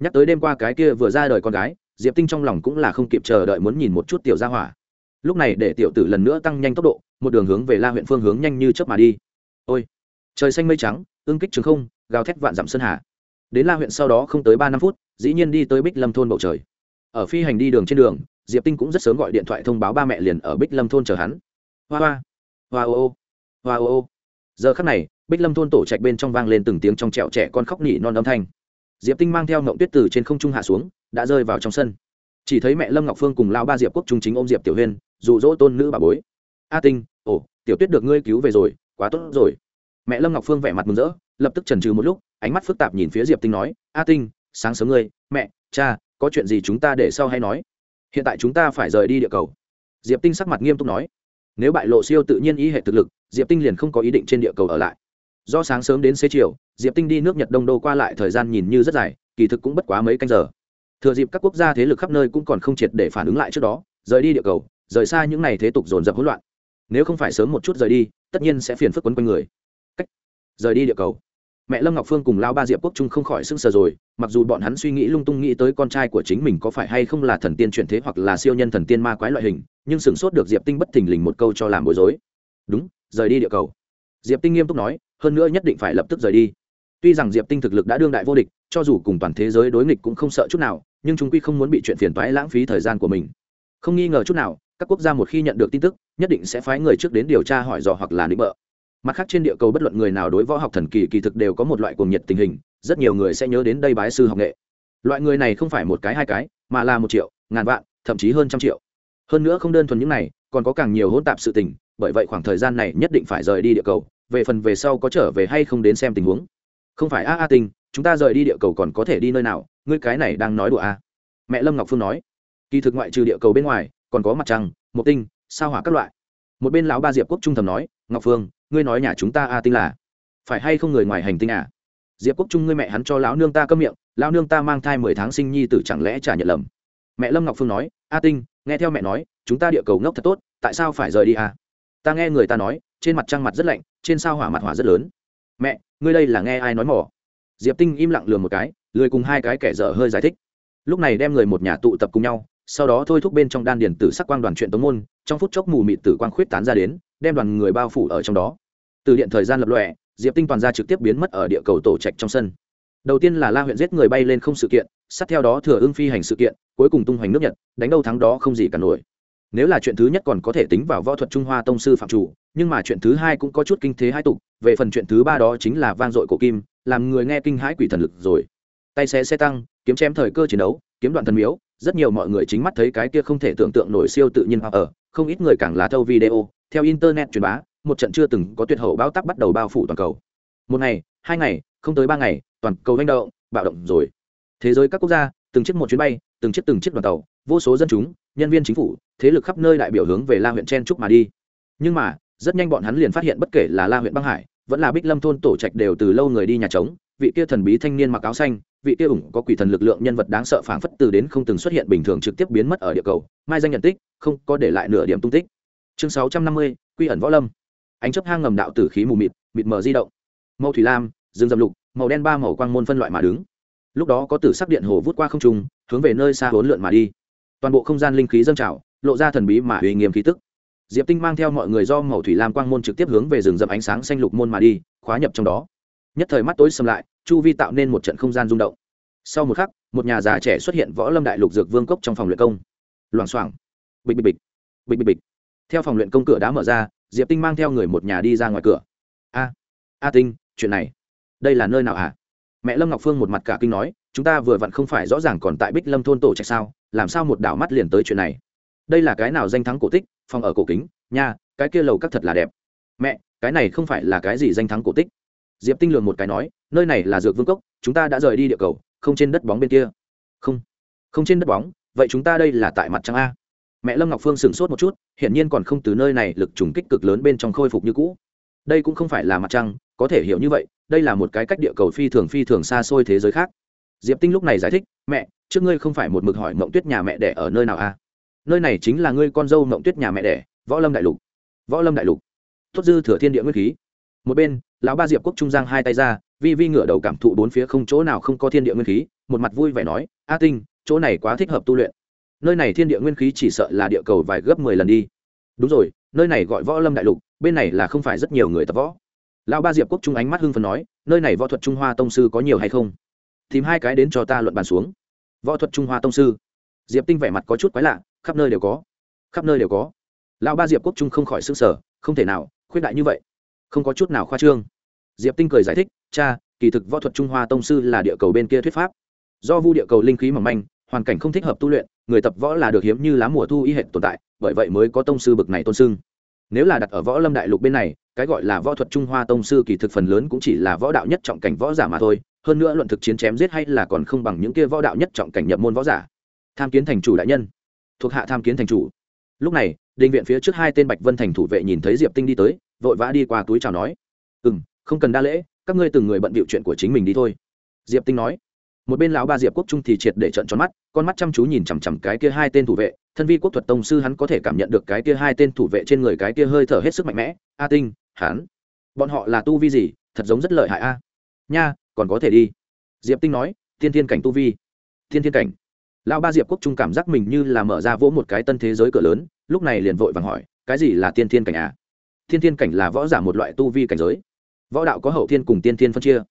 Nhắc tới đêm qua cái kia vừa ra đời con gái, diệp tinh trong lòng cũng là không kịp chờ đợi muốn nhìn một chút tiểu gia hỏa. Lúc này để tiểu tử lần nữa tăng nhanh tốc độ, một đường hướng về la huyện phương hướng nhanh như chớp mà đi. Ôi, trời xanh mây trắng, ương kích trường không, gào thét vạn dặm sơn hà. Đến la huyện sau đó không tới ba năm phút, dĩ nhiên đi tới bích lâm thôn bầu trời. Ở phi hành đi đường trên đường, diệp tinh cũng rất sớm gọi điện thoại thông báo ba mẹ liền ở bích lâm thôn chờ hắn. Hoa hoa hoa ô ô, hoa ô ô. Giờ khắc này bích lâm thôn tổ trạch bên trong vang lên từng tiếng trong trẹo trẻ con khóc nỉ non âm thanh. Diệp tinh mang theo ngộng tuyết từ trên không trung hạ xuống, đã rơi vào trong sân. Chỉ thấy mẹ lâm ngọc phương cùng lao ba diệp quốc trung chính ôm diệp tiểu huyên, dụ dỗ tôn nữ bà bối. A tinh, ồ, tiểu tuyết được ngươi cứu về rồi, quá tốt rồi. Mẹ lâm ngọc phương vẻ mặt mừng rỡ, lập tức trần trừ một lúc, ánh mắt phức tạp nhìn phía diệp tinh nói, a tinh, sáng sớm ngươi, mẹ, cha, có chuyện gì chúng ta để sau hay nói. Hiện tại chúng ta phải rời đi địa cầu. Diệp tinh sắc mặt nghiêm túc nói. Nếu bại lộ siêu tự nhiên ý hệ thực lực, diệp tinh liền không có ý định trên địa cầu ở lại do sáng sớm đến xế chiều, diệp tinh đi nước nhật đông đô qua lại thời gian nhìn như rất dài, kỳ thực cũng bất quá mấy canh giờ. Thừa dịp các quốc gia thế lực khắp nơi cũng còn không triệt để phản ứng lại trước đó, rời đi địa cầu, rời xa những n à y thế tục dồn dập hỗn loạn. Nếu không phải sớm một chút rời đi, tất nhiên sẽ phiền phức quấn quanh người. Cách rời đi địa cầu. Mẹ lâm ngọc phương cùng lao ba diệp quốc trung không khỏi sưng sờ rồi, mặc dù bọn hắn suy nghĩ lung tung nghĩ tới con trai của chính mình có phải hay không là thần tiên chuyển thế hoặc là siêu nhân thần tiên ma quái loại hình, nhưng sửng sốt được diệp tinh bất thình lình một câu cho làm bối rối. Đúng, rời đi địa cầu diệp tinh nghiêm túc nói, hơn nữa nhất định phải lập tức rời đi. Tuy rằng diệp tinh thực lực đã đương đại vô địch, cho dù cùng toàn thế giới đối nghịch cũng không sợ chút nào, nhưng chúng quy không muốn bị chuyện phiền toái lãng phí thời gian của mình. Không nghi ngờ chút nào, các quốc gia một khi nhận được tin tức, nhất định sẽ phái người trước đến điều tra hỏi dò hoặc là định bợ. Mặt khác trên địa cầu bất luận người nào đối võ học thần kỳ kỳ thực đều có một loại cuồng nhiệt tình hình, rất nhiều người sẽ nhớ đến đây bái sư học nghệ. Loại người này không phải một cái hai cái, mà là một triệu, ngàn vạn, thậm chí hơn trăm triệu. Hơn nữa không đơn thuần những này, còn có càng nhiều hỗn tạp sự tình, bởi vậy khoảng thời gian này nhất định phải rời đi địa cầu về phần về sau có trở về hay không đến xem tình huống. Không phải a a tinh, chúng ta rời đi địa cầu còn có thể đi nơi nào? Ngươi cái này đang nói đùa a mẹ lâm ngọc phương nói. Kỳ thực ngoại trừ địa cầu bên ngoài còn có mặt trăng một tinh sao hỏa các loại. Một bên lão ba diệp quốc trung thầm nói ngọc phương ngươi nói nhà chúng ta a tinh là phải hay không người ngoài hành tinh à? Diệp quốc trung ngươi mẹ hắn cho lão nương ta câm miệng lão nương ta mang thai mười tháng sinh nhi tử chẳng lẽ trả nhận lầm? Mẹ lâm ngọc phương nói a tinh nghe theo mẹ nói chúng ta địa cầu ngốc thật tốt tại sao phải rời đi à? Ta nghe người ta nói trên mặt trăng mặt rất lạnh trên sao hỏa mặt hỏa rất lớn. Mẹ, ngươi đây là nghe ai nói mỏ? Diệp tinh im lặng lừa một cái, lười cùng hai cái kẻ dở hơi giải thích. Lúc này đem người một nhà tụ tập cùng nhau, sau đó thôi thúc bên trong đan điền tử sắc quang đoàn chuyện tống môn, trong phút chốc mù mịt tử quang khuyết tán ra đến, đem đoàn người bao phủ ở trong đó. Từ điện thời gian lập lòe, diệp tinh toàn ra trực tiếp biến mất ở địa cầu tổ trạch trong sân. Đầu tiên là la huyện giết người bay lên không sự kiện, sát theo đó thừa ưng phi hành sự kiện, cuối cùng tung hoành nước nhật, đánh đâu thắng đó không gì cả nổi. Nếu là chuyện thứ nhất còn có thể tính vào võ thuật trung hoa tông sư phạm chủ nhưng mà chuyện thứ hai cũng có chút kinh thế hai tục, về phần chuyện thứ ba đó chính là vang dội cổ kim, làm người nghe kinh hãi quỷ thần lực rồi. Tay xé xe tăng, kiếm chém thời cơ chiến đấu, kiếm đoạn thần miếu, rất nhiều mọi người chính mắt thấy cái kia không thể tưởng tượng nổi siêu tự nhiên ở, không ít người càng là thâu video, theo internet truyền bá, một trận chưa từng có tuyệt hậu bao tắc bắt đầu bao phủ toàn cầu. Một ngày, hai ngày, không tới ba ngày, toàn cầu manh động, bạo động rồi. Thế giới các quốc gia, từng chiếc một chuyến bay, từng chiếc từng chiếc đoàn tàu, vô số dân chúng, nhân viên chính phủ, thế lực khắp nơi đại biểu hướng về la huyện chen trúc mà đi. Nhưng mà rất nhanh bọn hắn liền phát hiện bất kể là la huyện băng hải, vẫn là bích lâm thôn tổ trạch đều từ lâu người đi nhà trống, vị kia thần bí thanh niên mặc áo xanh, vị kia ủng có quỷ thần lực lượng nhân vật đáng sợ phảng phất từ đến không từng xuất hiện bình thường trực tiếp biến mất ở địa cầu, mai danh nhận tích, không có để lại nửa điểm tung tích. Chương sáu trăm năm mươi, quy ẩn võ lâm. Ánh chấp hang ngầm đạo tử khí mù mịt mịt mờ di động. Màu thủy lam, rừng dầm lục, màu đen ba màu quang môn phân loại mà đứng. Lúc đó có tử sắc điện hồ vút qua không trung, hướng về nơi xa hỗn lượn mà đi. Toàn bộ không gian linh khí dâng trào, lộ ra thần bí mà uy nghiêm khí tức diệp tinh mang theo mọi người do màu thủy lam quang môn trực tiếp hướng về rừng rậm ánh sáng xanh lục môn mà đi, khóa nhập trong đó. Nhất thời mắt tối xâm lại, chu vi tạo nên một trận không gian rung động. Sau một khắc, một nhà già trẻ xuất hiện võ lâm đại lục dược vương cốc trong phòng luyện công. Loảng xoảng. Bịch bịch bịch. Bịch bịch bịch. Theo phòng luyện công cửa đã mở ra, diệp tinh mang theo người một nhà đi ra ngoài cửa. A a tinh, chuyện này, đây là nơi nào hả? Mẹ lâm ngọc phương một mặt cả kinh nói, chúng ta vừa vặn không phải rõ ràng còn tại bích lâm thôn tổ trạch sao, làm sao một đảo mắt liền tới chuyện này? Đây là cái nào danh thắng cổ tích? Phòng ở cổ kính, nha, cái kia lầu các thật là đẹp. Mẹ, cái này không phải là cái gì danh thắng cổ tích? Diệp tinh lường một cái nói, nơi này là dược vương cốc, chúng ta đã rời đi địa cầu, không trên đất bóng bên kia. Không không trên đất bóng, vậy chúng ta đây là tại mặt trăng a. Mẹ lâm ngọc phương sửng sốt một chút, hiển nhiên còn không từ nơi này lực trùng kích cực lớn bên trong khôi phục như cũ. Đây cũng không phải là mặt trăng, có thể hiểu như vậy, đây là một cái cách địa cầu phi thường phi thường xa xôi thế giới khác. Diệp tinh lúc này giải thích, mẹ, trước ngươi không phải một mực hỏi mộng tuyết nhà mẹ đẻ ở nơi nào a? Nơi này chính là ngươi con dâu mộng tuyết nhà mẹ đẻ, võ lâm đại lục. Võ lâm đại lục. Tốt dư thừa thiên địa nguyên khí. Một bên, lão ba diệp quốc trung giang hai tay ra, vi vi ngửa đầu cảm thụ bốn phía không chỗ nào không có thiên địa nguyên khí, một mặt vui vẻ nói, a tinh, chỗ này quá thích hợp tu luyện. Nơi này thiên địa nguyên khí chỉ sợ là địa cầu vài gấp mười lần đi. Đúng rồi, nơi này gọi võ lâm đại lục, bên này là không phải rất nhiều người tập võ. Lão ba diệp quốc trung ánh mắt hưng phần nói, nơi này võ thuật trung hoa tông sư có nhiều hay không? Tìm hai cái đến cho ta luận bàn xuống. Võ thuật trung hoa tông sư? Diệp tinh vẻ mặt có chút quái lạ khắp nơi đều có. Khắp nơi đều có. Lão ba diệp quốc trung không khỏi s ư n g sở không thể nào, khuyết đại như vậy. Không có chút nào khoa trương. Diệp tinh cười giải thích, cha, kỳ thực võ thuật trung hoa tông sư là địa cầu bên kia thuyết pháp. Do vu địa cầu linh khí mỏng manh, hoàn cảnh không thích hợp tu luyện, người tập võ là được hiếm như lá mùa thu y hệ tồn tại, bởi vậy mới có tông sư bực này tôn sưng. Nếu là đặt ở võ lâm đại lục bên này, cái gọi là võ thuật trung hoa tông sư kỳ thực phần lớn cũng chỉ là võ đạo nhất trọng cảnh võ giả mà thôi, hơn nữa luận thực chiến chém giết hay là còn không bằng những kia võ đạo nhất trọng cảnh nhập môn võ giả. Tham kiến thành chủ đại nhân thuộc hạ tham kiến thành chủ. Lúc này định viện phía trước hai tên bạch vân thành thủ vệ nhìn thấy diệp tinh đi tới, vội vã đi qua túi chào nói ừ m không cần đa lễ, các ngươi từng người bận bịu chuyện của chính mình đi thôi. Diệp tinh nói, một bên lão ba diệp quốc trung thì triệt để trận tròn mắt, con mắt chăm chú nhìn chằm chằm cái kia hai tên thủ vệ, thân vi quốc thuật tông sư hắn có thể cảm nhận được cái kia hai tên thủ vệ trên người cái kia hơi thở hết sức mạnh mẽ. A tinh, hắn, bọn họ là tu vi gì, thật giống rất lợi hại a. Nha, còn có thể đi. Diệp tinh nói, thiên thiên cảnh tu vi. Thiên thiên cảnh? Lão ba diệp quốc trung cảm giác mình như là mở ra vỗ một cái tân thế giới cửa lớn, lúc này liền vội vàng hỏi, cái gì là tiên thiên cảnh à? Thiên thiên cảnh là võ giả một loại tu vi cảnh giới. Võ đạo có hậu thiên cùng tiên thiên phân chia.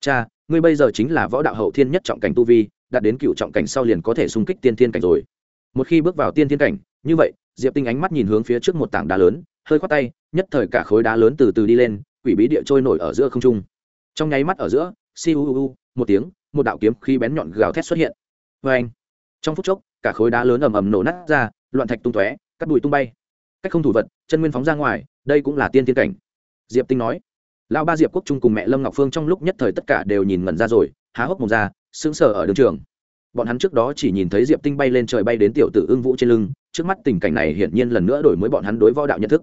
Cha, ngươi bây giờ chính là võ đạo hậu thiên nhất trọng cảnh tu vi, đạt đến cựu trọng cảnh sau liền có thể xung kích tiên thiên cảnh rồi. Một khi bước vào tiên thiên cảnh, như vậy, diệp tinh ánh mắt nhìn hướng phía trước một tảng đá lớn, hơi khoát tay, nhất thời cả khối đá lớn từ từ đi lên, quỷ bí địa trôi nổi ở giữa không trung. Trong nháy mắt ở giữa, si u u một tiếng, một đạo kiếm khi bén nhọn gào thét xuất hiện. Vê anh trong phút chốc, cả khối đá lớn ầm ầm nổ nát ra, loạn thạch tung tóe cắt đùi tung bay. Cách không thủ vật, chân nguyên phóng ra ngoài, đây cũng là tiên tiên cảnh. Diệp tinh nói, lão ba diệp quốc trung cùng mẹ lâm ngọc phương trong lúc nhất thời tất cả đều nhìn ngẩn ra rồi, há hốc mồm ra, sững sờ ở đường trường. Bọn hắn trước đó chỉ nhìn thấy diệp tinh bay lên trời bay đến tiểu tử ưng vũ trên lưng, trước mắt tình cảnh này hiển nhiên lần nữa đổi mới bọn hắn đối võ đạo nhận thức.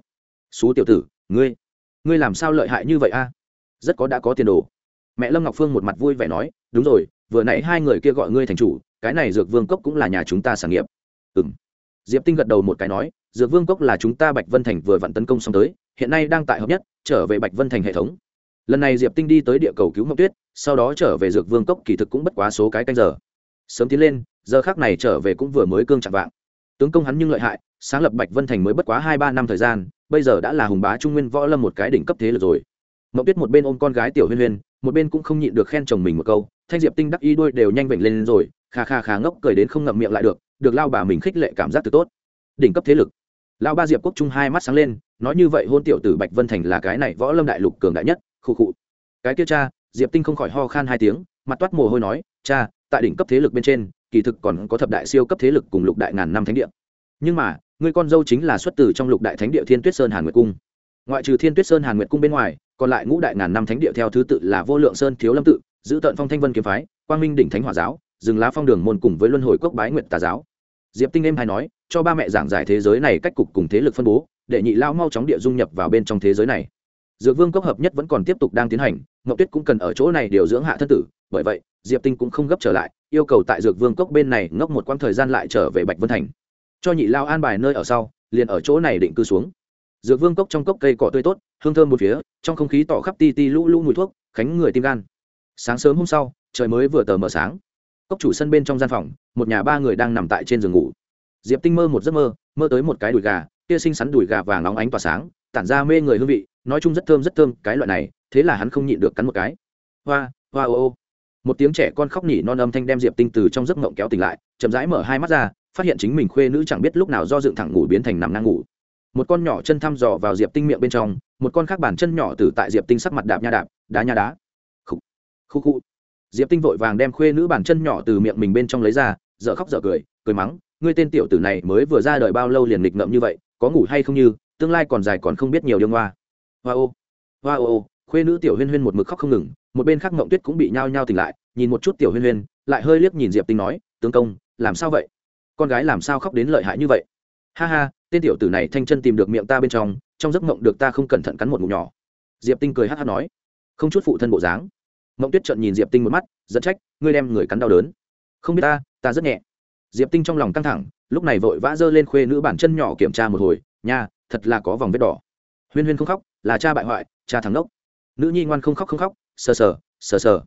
Xú tiểu tử, ngươi ngươi làm sao lợi hại như vậy a? Rất có đã có tiền đồ. Mẹ lâm ngọc phương một mặt vui vẻ nói, đúng rồi vừa nãy hai người kia gọi ngươi thành chủ, cái này dược vương cốc cũng là nhà chúng ta sản nghiệp. Ừ m diệp tinh gật đầu một cái nói, dược vương cốc là chúng ta bạch vân thành vừa vặn tấn công xong tới, hiện nay đang tại hợp nhất, trở về bạch vân thành hệ thống. Lần này diệp tinh đi tới địa cầu cứu ngọc tuyết, sau đó trở về dược vương cốc kỳ thực cũng bất quá số cái canh giờ. Sớm tiến lên, giờ khác này trở về cũng vừa mới cương chạm vạng. Tướng công hắn nhưng lợi hại, sáng lập bạch vân thành mới bất quá hai ba năm thời gian, bây giờ đã là hùng bá trung nguyên võ lâm một cái đỉnh cấp thế lực rồi. Ngọc tuyết một bên ôm con gái tiểu huyên huyên một bên cũng không nhịn được khen chồng mình một câu, thanh diệp tinh đắc y đuôi đều nhanh vểnh lên rồi, kha kha kha ngốc cười đến không ngậm miệng lại được được lao bà mình khích lệ cảm giác từ tốt. Đỉnh cấp thế lực. Lao ba diệp quốc trung hai mắt sáng lên, nói như vậy hôn tiểu tử bạch vân thành là cái này võ lâm đại lục cường đại nhất, khu khụ cái kia cha, diệp tinh không khỏi ho khan hai tiếng, mặt toát mồ hôi nói, cha, tại đỉnh cấp thế lực bên trên, kỳ thực còn có thập đại siêu cấp thế lực cùng lục đại ngàn năm thánh địa. Nhưng mà người con dâu chính là xuất từ trong lục đại thánh địa thiên tuyết sơn hàn nguyệt cung. Ngoại trừ thiên tuyết sơn hàn nguyệt cung bên ngoài còn lại ngũ đại ngàn năm thánh địa theo thứ tự là vô lượng sơn thiếu lâm tự, giữ tận phong thanh vân kiếm phái, quang minh đỉnh thánh hòa giáo, dừng lá phong đường môn cùng với luân hồi quốc bái nguyệt tà giáo. Diệp tinh em hay nói, cho ba mẹ giảng giải thế giới này cách cục cùng thế lực phân bố, để nhị lao mau chóng địa dung nhập vào bên trong thế giới này. Dược vương cốc hợp nhất vẫn còn tiếp tục đang tiến hành, ngọc tuyết cũng cần ở chỗ này điều dưỡng hạ thân tử, bởi vậy, diệp tinh cũng không gấp trở lại, yêu cầu tại dược vương cốc bên này ngốc một quãng thời gian lại trở về bạch vân thành. Cho nhị lao an bài nơi ở sau, liền ở chỗ này định cư xuống dược vương cốc trong cốc cây cỏ tươi tốt, hương thơm một phía, trong không khí tỏ khắp ti ti lũ lũ mùi thuốc, khánh người tim gan. Sáng sớm hôm sau, trời mới vừa tờ mờ sáng. Cốc chủ sân bên trong gian phòng, một nhà ba người đang nằm tại trên giường ngủ. Diệp tinh mơ một giấc mơ mơ tới một cái đùi gà, kia xinh xắn đùi gà vàng óng ánh tỏa sáng, tản ra mê người hương vị, nói chung rất thơm rất thơm, cái loại này, thế là hắn không nhịn được cắn một cái. Hoa hoa ô ô. Một tiếng trẻ con khóc nhỉ non âm thanh đem diệp tinh từ trong giấc mộng kéo tỉnh lại, chậm rãi mở hai mắt ra, phát hiện chính mình khuê nữ chẳng biết lúc nào do dựng thẳng ngủ biến thành nằm ngang ngủ một con nhỏ chân thăm dò vào diệp tinh miệng bên trong, một con khác bàn chân nhỏ từ tại diệp tinh sắc mặt đạp nha đạp, đá nha đá. Khu khu khu diệp tinh vội vàng đem khuê nữ bàn chân nhỏ từ miệng mình bên trong lấy ra dợ khóc dợ cười cười mắng, ngươi tên tiểu tử này mới vừa ra đời bao lâu liền nghịch ngợm như vậy, có ngủ hay không như, tương lai còn dài còn không biết nhiều đương hoa. Hoa ô hoa ô, khuê nữ tiểu huyên huyên một mực khóc không ngừng, một bên khác ngộng tuyết cũng bị nhao nhao tỉnh lại, nhìn một chút tiểu huyên huyên, lại hơi liếc nhìn diệp tinh nói, tướng công, làm sao vậy? Con gái làm sao khóc đến lợi hại như vậy? Ha ha tên tiểu tử này thanh chân tìm được miệng ta bên trong trong giấc mộng được ta không cẩn thận cắn một ngụm nhỏ. Diệp tinh cười hát hát nói, không chút phụ thân bộ dáng. Mộng tuyết trợn nhìn diệp tinh một mắt dẫn trách, ngươi đem người cắn đau đớn. Không biết ta ta rất nhẹ. Diệp tinh trong lòng căng thẳng, lúc này vội vã giơ lên khuê nữ bản chân nhỏ kiểm tra một hồi, nha, thật là có vòng vết đỏ. Huyên huyên không khóc, là cha bại hoại, cha thằng đốc nữ nhi ngoan không khóc không khóc, sờ sờ sờ sờ.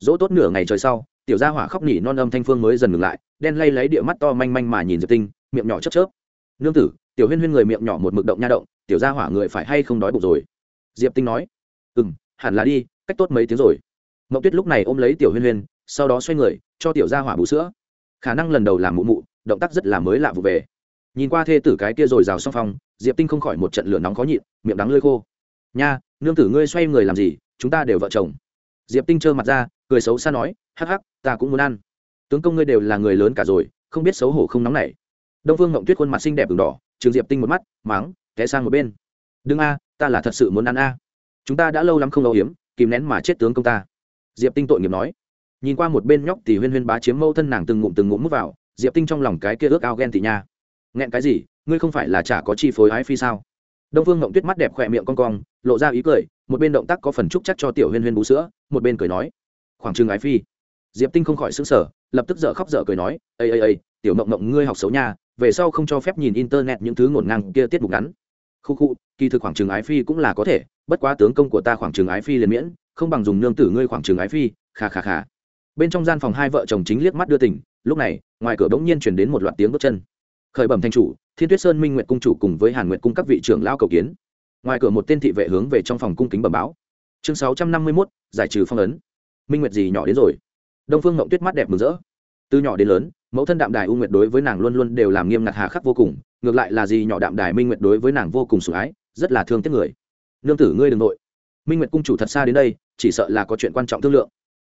Dỗ tốt nửa ngày trời sau, tiểu gia hỏa khóc nỉ non âm thanh phương mới dần ngừng lại, đen lay lấy địa mắt to manh manh mà nhìn diệp tinh, miệng nhỏ chớp chớp. Nương tử tiểu huyên huyên người miệng nhỏ một mực động nha động, tiểu gia hỏa người phải hay không đói bụng rồi. Diệp tinh nói ừ m hẳn là đi, cách tốt mấy tiếng rồi. Mậu tuyết lúc này ôm lấy tiểu huyên huyên, sau đó xoay người, cho tiểu gia hỏa bú sữa. Khả năng lần đầu làm mụ mụ, động tác rất là mới lạ vụ về. Nhìn qua thê tử cái kia rồi rào song phong, diệp tinh không khỏi một trận lửa nóng khó nhịn, miệng đắng lơi khô. Nha, nương tử ngươi xoay người làm gì, chúng ta đều vợ chồng. Diệp tinh trơ mặt ra, cười xấu xa nói, hắc hắc, ta cũng muốn ăn. Tướng công ngươi đều là người lớn cả rồi, không biết xấu hổ không nóng nảy. Đông phương ngộng tuyết khuôn mặt xinh đẹp v đỏ trường diệp tinh một mắt mắng, té sang một bên. Đừng a ta là thật sự muốn ăn a. Chúng ta đã lâu lắm không âu hiếm kìm nén mà chết tướng công ta. Diệp tinh tội nghiệp nói. Nhìn qua một bên nhóc thì huyên huyên bá chiếm mâu thân nàng từng ngụm từng ngụm mút vào diệp tinh trong lòng cái kia ước ao ghen tị nha. Nghẹn cái gì ngươi không phải là chả có chi phối ái phi sao? Đông phương ngộng tuyết mắt đẹp khỏe miệng con cong lộ ra ý cười một bên động tác có phần trúc chắc cho tiểu huyên huyên bú sữa một bên cười nói. Khoảng trừng ái phi. Diệp tinh không khỏi xứng sở lập tức dở khóc dở cười nói ây ây ây tiểu mộng mộng ngươi học xấu nha về sau không cho phép nhìn internet những thứ ngổn ngang kia tiết mục ngắn. Khu khu, kỳ thực khoảng trường ái phi cũng là có thể, bất quá tướng công của ta khoảng trường ái phi liền miễn, không bằng dùng nương tử ngươi khoảng trường ái phi khà khà khà bên trong gian phòng hai vợ chồng chính liếc mắt đưa tỉnh lúc này, ngoài cửa bỗng nhiên chuyển đến một loạt tiếng bước chân. Khởi bẩm thanh chủ, thiên tuyết sơn minh nguyệt cung chủ cùng với hàn nguyệt cung các vị trưởng lao cầu kiến. Ngoài cửa một tên thị vệ hướng về trong phòng cung kính bẩm báo. Chương sáu trăm năm mươi mốt, giải trừ phong ấn. Minh nguyệt gì nhỏ đến rồi? Đông phương mộng tuyết mắt đẹp mừng rỡ. Từ nhỏ đến lớn mẫu thân đạm đài u nguyệt đối với nàng luôn luôn đều làm nghiêm ngặt hà khắc vô cùng, ngược lại là gì nhỏ đạm đài minh nguyệt đối với nàng vô cùng sủng ái, rất là thương tiếc người. Nương tử, ngươi đ ừ n g nội. Minh nguyệt cung chủ thật xa đến đây, chỉ sợ là có chuyện quan trọng thương lượng.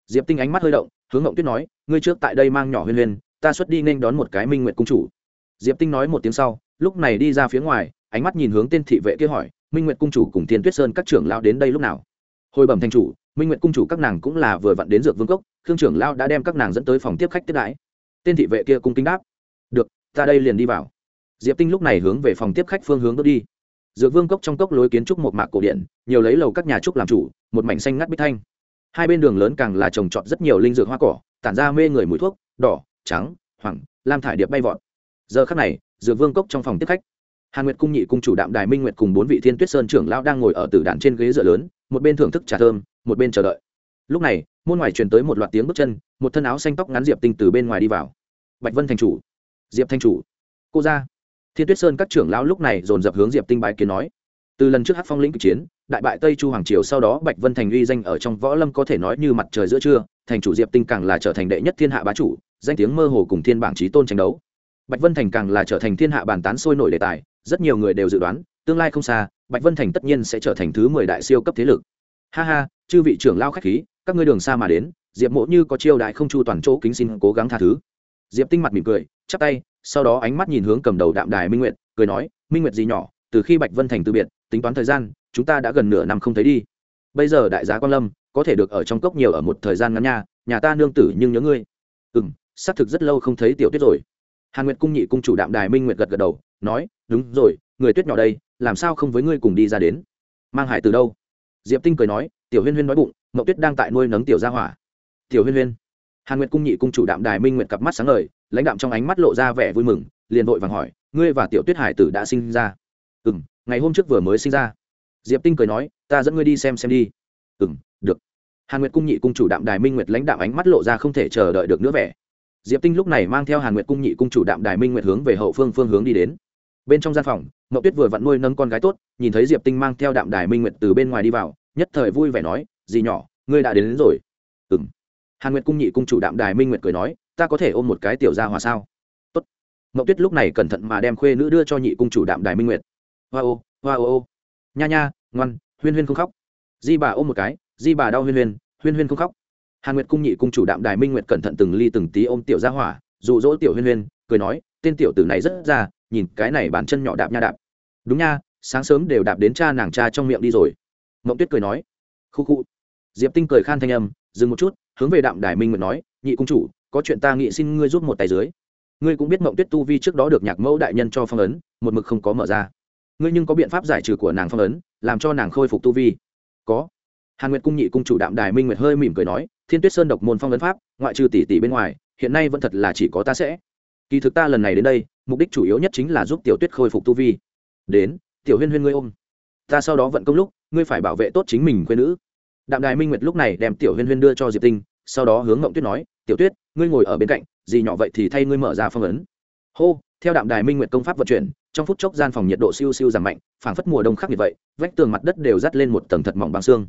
Diệp tinh ánh mắt hơi động, hướng ngộng tuyết nói, ngươi trước tại đây mang nhỏ huyên huyên, ta xuất đi nên đón một cái minh nguyệt cung chủ. Diệp tinh nói một tiếng sau, lúc này đi ra phía ngoài, ánh mắt nhìn hướng tên thị vệ kia hỏi, minh nguyệt cung chủ cùng thiên tuyết sơn các trưởng lao đến đây lúc nào? Hồi bẩm thanh chủ, minh nguyệt cung chủ các nàng cũng là vừa vặn đến dược vương cốc, khương trưởng lao đã đem các nàng dẫn tới phòng tiếp khách tiếp đãi tên thị vệ kia cung kính đáp. Được, ta đây liền đi vào. Diệp tinh lúc này hướng về phòng tiếp khách phương hướng bước đi. Dược vương cốc trong cốc lối kiến trúc một mạc cổ điện, nhiều lấy lầu các nhà trúc làm chủ, một mảnh xanh ngắt bích thanh. Hai bên đường lớn càng là trồng trọt rất nhiều linh dược hoa cỏ, tản ra mê người mùi thuốc, đỏ, trắng hoàng lam thải điệp bay vọt. Giờ khắc này, dược vương cốc trong phòng tiếp khách, hàn nguyệt cung nhị cung chủ đạm đài minh nguyệt cùng bốn vị thiên tuyết sơn trưởng lao đang ngồi ở tử đàn trên ghế dựa lớn, một bên thưởng thức trà thơm, một bên chờ đợi lúc này, môn ngoài truyền tới một loạt tiếng bước chân, một thân áo xanh tóc ngắn diệp tinh từ bên ngoài đi vào. Bạch vân thành chủ. Diệp thanh chủ. Cô ra. Thiên tuyết sơn các trưởng lão lúc này dồn dập hướng diệp tinh bái kiến nói. Từ lần trước hát phong lĩnh cử chiến, đại bại tây chu hoàng triều sau đó bạch vân thành uy danh ở trong võ lâm có thể nói như mặt trời giữa trưa, thành chủ diệp tinh càng là trở thành đệ nhất thiên hạ bá chủ, danh tiếng mơ hồ cùng thiên bảng trí tôn tranh đấu. Bạch vân thành càng là trở thành thiên hạ bàn tán sôi nổi đề tài, rất nhiều người đều dự đoán, tương lai không xa, bạch vân thành tất nhiên sẽ trở thành thứ mười đại siêu cấp thế lực. Ha ha chư vị trưởng lao khách khí, các ngươi đường xa mà đến, diệp mộ như có chiêu đại không chu toàn chỗ kính xin cố gắng tha thứ. Diệp tinh mặt mỉm cười, chắp tay, sau đó ánh mắt nhìn hướng cầm đầu đạm đài minh nguyệt, cười nói, minh nguyệt gì nhỏ, từ khi bạch vân thành từ biệt, tính toán thời gian, chúng ta đã gần nửa năm không thấy đi. Bây giờ đại giá quan lâm, có thể được ở trong cốc nhiều ở một thời gian ngắn nha, nhà ta nương tử nhưng nhớ ngươi. Ừ m xác thực rất lâu không thấy tiểu tuyết rồi. Hàn nguyệt cung nhị cung chủ đạm đài minh nguyệt gật gật đầu, nói, đúng rồi, người tuyết nhỏ đây, làm sao không với ngươi cùng đi ra đến? Mang hải từ đâu? Diệp tinh cười nói tiểu huyên huyên nói bụng mậu tuyết đang tại nuôi nấng tiểu gia hỏa. Tiểu huyên huyên. Hàn nguyệt cung nhị cung chủ đạm đài minh nguyệt cặp mắt sáng lời, lãnh đạm trong ánh mắt lộ ra vẻ vui mừng liền vội vàng hỏi ngươi và tiểu tuyết hải tử đã sinh ra? Ừ m ngày hôm trước vừa mới sinh ra. Diệp tinh cười nói ta dẫn ngươi đi xem xem đi. Ừ m được. Hàn nguyệt cung nhị cung chủ đạm đài minh nguyệt lãnh đạm ánh mắt lộ ra không thể chờ đợi được nữa vẻ. Diệp tinh lúc này mang theo hàn nguyệt cung nhị cung chủ đạm đài minh nguyệt hướng về hậu phương phương hướng đi đến. Bên trong gian phòng mậu tuyết vừa vặn nuôi nâng con gái tốt nhìn thấy diệp tinh mang theo đạm đài minh nguyệt từ bên ngoài đi vào nhất thời vui vẻ nói dì nhỏ ngươi đã đến, đến rồi. Ừ m hàn nguyệt cung nhị cung chủ đạm đài minh nguyệt cười nói ta có thể ôm một cái tiểu ra hòa sao? Tốt. mậu tuyết lúc này cẩn thận mà đem khuê nữ đưa cho nhị cung chủ đạm đài minh nguyệt. Hoa ô hoa ô ô. Nha nha ngoan huyên huyên không khóc. Di bà ôm một cái di bà đau huyên huyên huyên huyên không khóc. Hàn nguyệt cung nhị cung chủ đạm đài minh nguyệt cẩn thận từng ly từng tí ôm tiểu ra hỏa dụ dỗ tiểu huyên huyên cười nói tên tiểu tử này rất ra nhìn cái này bàn chân nhỏ đạp nha đạp. Đúng nha sáng sớm đều đạp đến cha nàng cha trong miệng đi rồi mộng tuyết cười nói, khu khu. Diệp tinh cười khan thanh âm, dừng một chút, hướng về đạm đài minh nguyệt nói, nhị cung chủ, có chuyện ta nghị xin ngươi giúp một tay dưới. Ngươi cũng biết mộng tuyết tu vi trước đó được nhạc mẫu đại nhân cho phong ấn, một mực không có mở ra. Ngươi nhưng có biện pháp giải trừ của nàng phong ấn, làm cho nàng khôi phục tu vi? Có. Hàn nguyệt cung nhị cung chủ đạm đài minh nguyệt hơi mỉm cười nói, thiên tuyết sơn độc môn phong ấn pháp, ngoại trừ tỷ tỷ bên ngoài, hiện nay vẫn thật là chỉ có ta sẽ. Kỳ thực ta lần này đến đây, mục đích chủ yếu nhất chính là giúp tiểu tuyết khôi phục tu vi. Đến, tiểu huyên huyên ngươi ôm. Ta sau đó vận công lúc ngươi phải bảo vệ tốt chính mình quê nữ. Đạm đài minh nguyệt lúc này đem tiểu huyên huyên đưa cho diệp tinh, sau đó hướng ngộng tuyết nói, tiểu tuyết, ngươi ngồi ở bên cạnh, gì nhỏ vậy thì thay ngươi mở ra phong ấn. Hô, theo đạm đài minh nguyệt công pháp vận chuyển, trong phút chốc gian phòng nhiệt độ siêu siêu giảm mạnh, phảng phất mùa đông khắc nghiệt vậy, vách tường mặt đất đều dắt lên một tầng thật mỏng bằng xương.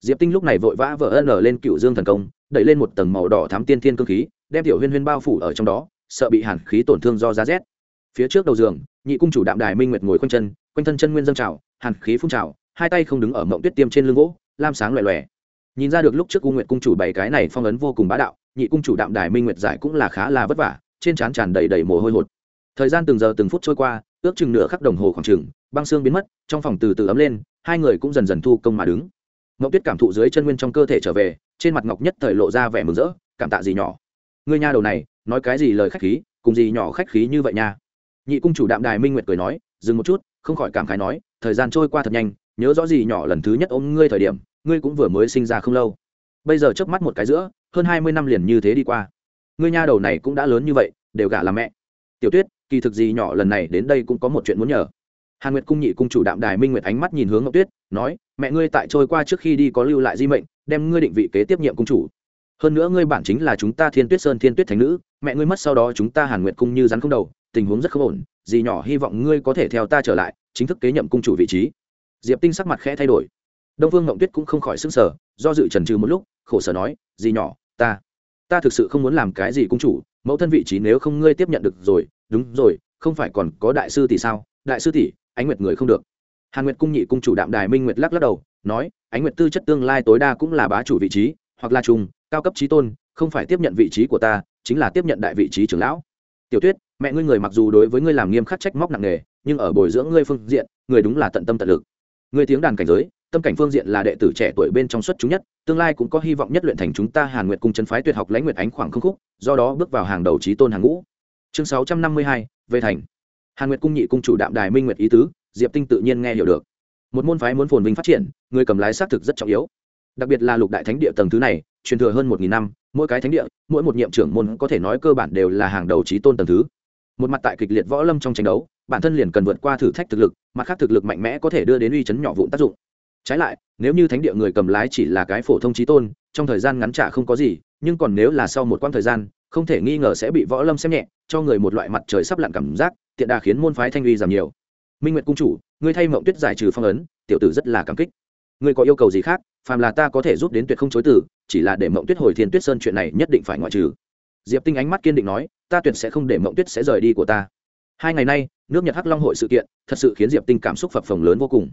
Diệp tinh lúc này vội vã vỡ ân lên cựu dương thần công, đẩy lên một tầng màu đỏ thám tiên thiên cơ khí, đem tiểu huyên huyên bao phủ ở trong đó, sợ bị hàn khí tổn thương do giá rét. Phía trước đầu giường, nhị cung chủ đạm đài minh nguyệt ngồi quanh chân, quanh thân chân nguyên dâng trào, hàn khí phun trào hai tay không đứng ở mộng tuyết tiêm trên lưng gỗ, lam sáng loè loè. Nhìn ra được lúc trước u nguyệt cung chủ bảy cái này phong ấn vô cùng bá đạo, nhị cung chủ đạm đài minh nguyệt giải cũng là khá là vất vả, trên trán tràn đầy đầy mồ hôi hột. Thời gian từng giờ từng phút trôi qua, ước chừng nửa khắc đồng hồ khoảng chừng, băng xương biến mất, trong phòng từ từ ấm lên, hai người cũng dần dần thu công mà đứng. Ngọc tuyết cảm thụ dưới chân nguyên trong cơ thể trở về, trên mặt ngọc nhất thời lộ ra vẻ mừng rỡ, cảm tạ gì nhỏ. Người nhà đầu này, nói cái gì lời khách khí, cùng gì nhỏ khách khí như vậy nha. Nhị cung chủ đạm đài minh nguyệt cười nói, dừng một chút, không khỏi cảm khái nói, thời gian trôi qua thật nhanh nhớ rõ gì nhỏ lần thứ nhất ôm ngươi thời điểm, ngươi cũng vừa mới sinh ra không lâu. Bây giờ chớp mắt một cái giữa, hơn hai mươi năm liền như thế đi qua. Ngươi nha đầu này cũng đã lớn như vậy, đều gả làm mẹ. Tiểu tuyết, kỳ thực gì nhỏ lần này đến đây cũng có một chuyện muốn nhờ. Hàn nguyệt cung nhị cung chủ đạm đài minh nguyệt ánh mắt nhìn hướng ngọc tuyết, nói, mẹ ngươi tại trôi qua trước khi đi có lưu lại di mệnh, đem ngươi định vị kế tiếp nhiệm cung chủ. Hơn nữa ngươi bản chính là chúng ta thiên tuyết sơn thiên tuyết thành nữ, mẹ ngươi mất sau đó chúng ta hàn nguyệt cung như rắn không đầu, tình huống rất không ổn. Dì nhỏ hy vọng ngươi có thể theo ta trở lại, chính thức kế nhậm cung chủ vị trí diệp tinh sắc mặt khẽ thay đổi. Đông phương ngộng tuyết cũng không khỏi s ư n g sở do dự trần trừ một lúc, khổ sở nói gì nhỏ, ta ta thực sự không muốn làm cái gì cung chủ, mẫu thân vị trí nếu không ngươi tiếp nhận được rồi, đúng rồi, không phải còn có đại sư tỷ sao? Đại sư tỷ, ánh nguyệt người không được. Hàn nguyệt cung nhị cung chủ đạm đài minh nguyệt lắc lắc đầu, nói, ánh nguyệt tư chất tương lai tối đa cũng là bá chủ vị trí, hoặc là trùng, cao cấp trí tôn, không phải tiếp nhận vị trí của ta, chính là tiếp nhận đại vị trí trưởng lão. Tiểu tuyết, mẹ ngươi người mặc dù đối với ngươi làm nghiêm khắc trách móc nặng nề, nhưng ở bồi dưỡng ngươi phương diện, người đúng là tận tâm tận lực. Người tiếng đàn cảnh giới, tâm cảnh phương diện là đệ tử trẻ tuổi bên trong xuất chúng nhất, tương lai cũng có hy vọng nhất luyện thành chúng ta hàn nguyệt cung chân phái tuyệt học lãnh nguyệt ánh khoảng không khúc, do đó bước vào hàng đầu trí tôn hàng ngũ. Chương sáu trăm năm mươi hai, về thành. Hàn nguyệt cung nhị cung chủ đạm đài minh nguyệt ý tứ, diệp tinh tự nhiên nghe hiểu được. Một môn phái muốn phồn vinh phát triển, người cầm lái xác thực rất trọng yếu. Đặc biệt là lục đại thánh địa tầng thứ này, truyền thừa hơn một nghìn năm, mỗi cái thánh địa, mỗi một nhiệm trưởng môn có thể nói cơ bản đều là hàng đầu trí tôn tầng thứ một mặt tại kịch liệt võ lâm trong tranh đấu, bản thân liền cần vượt qua thử thách thực lực, mặt khác thực lực mạnh mẽ có thể đưa đến uy chấn nhỏ vụn tác dụng. Trái lại, nếu như thánh địa người cầm lái chỉ là cái phổ thông trí tôn, trong thời gian ngắn trả không có gì, nhưng còn nếu là sau một quãng thời gian, không thể nghi ngờ sẽ bị võ lâm xem nhẹ, cho người một loại mặt trời sắp lặn cảm giác, tiện đà khiến môn phái thanh uy giảm nhiều. Minh nguyệt cung chủ, ngươi thay mộng tuyết giải trừ phong ấn, tiểu tử rất là cảm kích. Ngươi có yêu cầu gì khác, phàm là ta có thể giúp đến tuyệt không chối từ, chỉ là để mộng tuyết hồi thiên tuyết sơn chuyện này nhất định phải ngoại trừ diệp tinh ánh mắt kiên định nói, ta tuyệt sẽ không để mộng tuyết sẽ rời đi của ta. Hai ngày nay, nước nhật hắc long hội sự kiện, thật sự khiến diệp tinh cảm xúc phập phồng lớn vô cùng.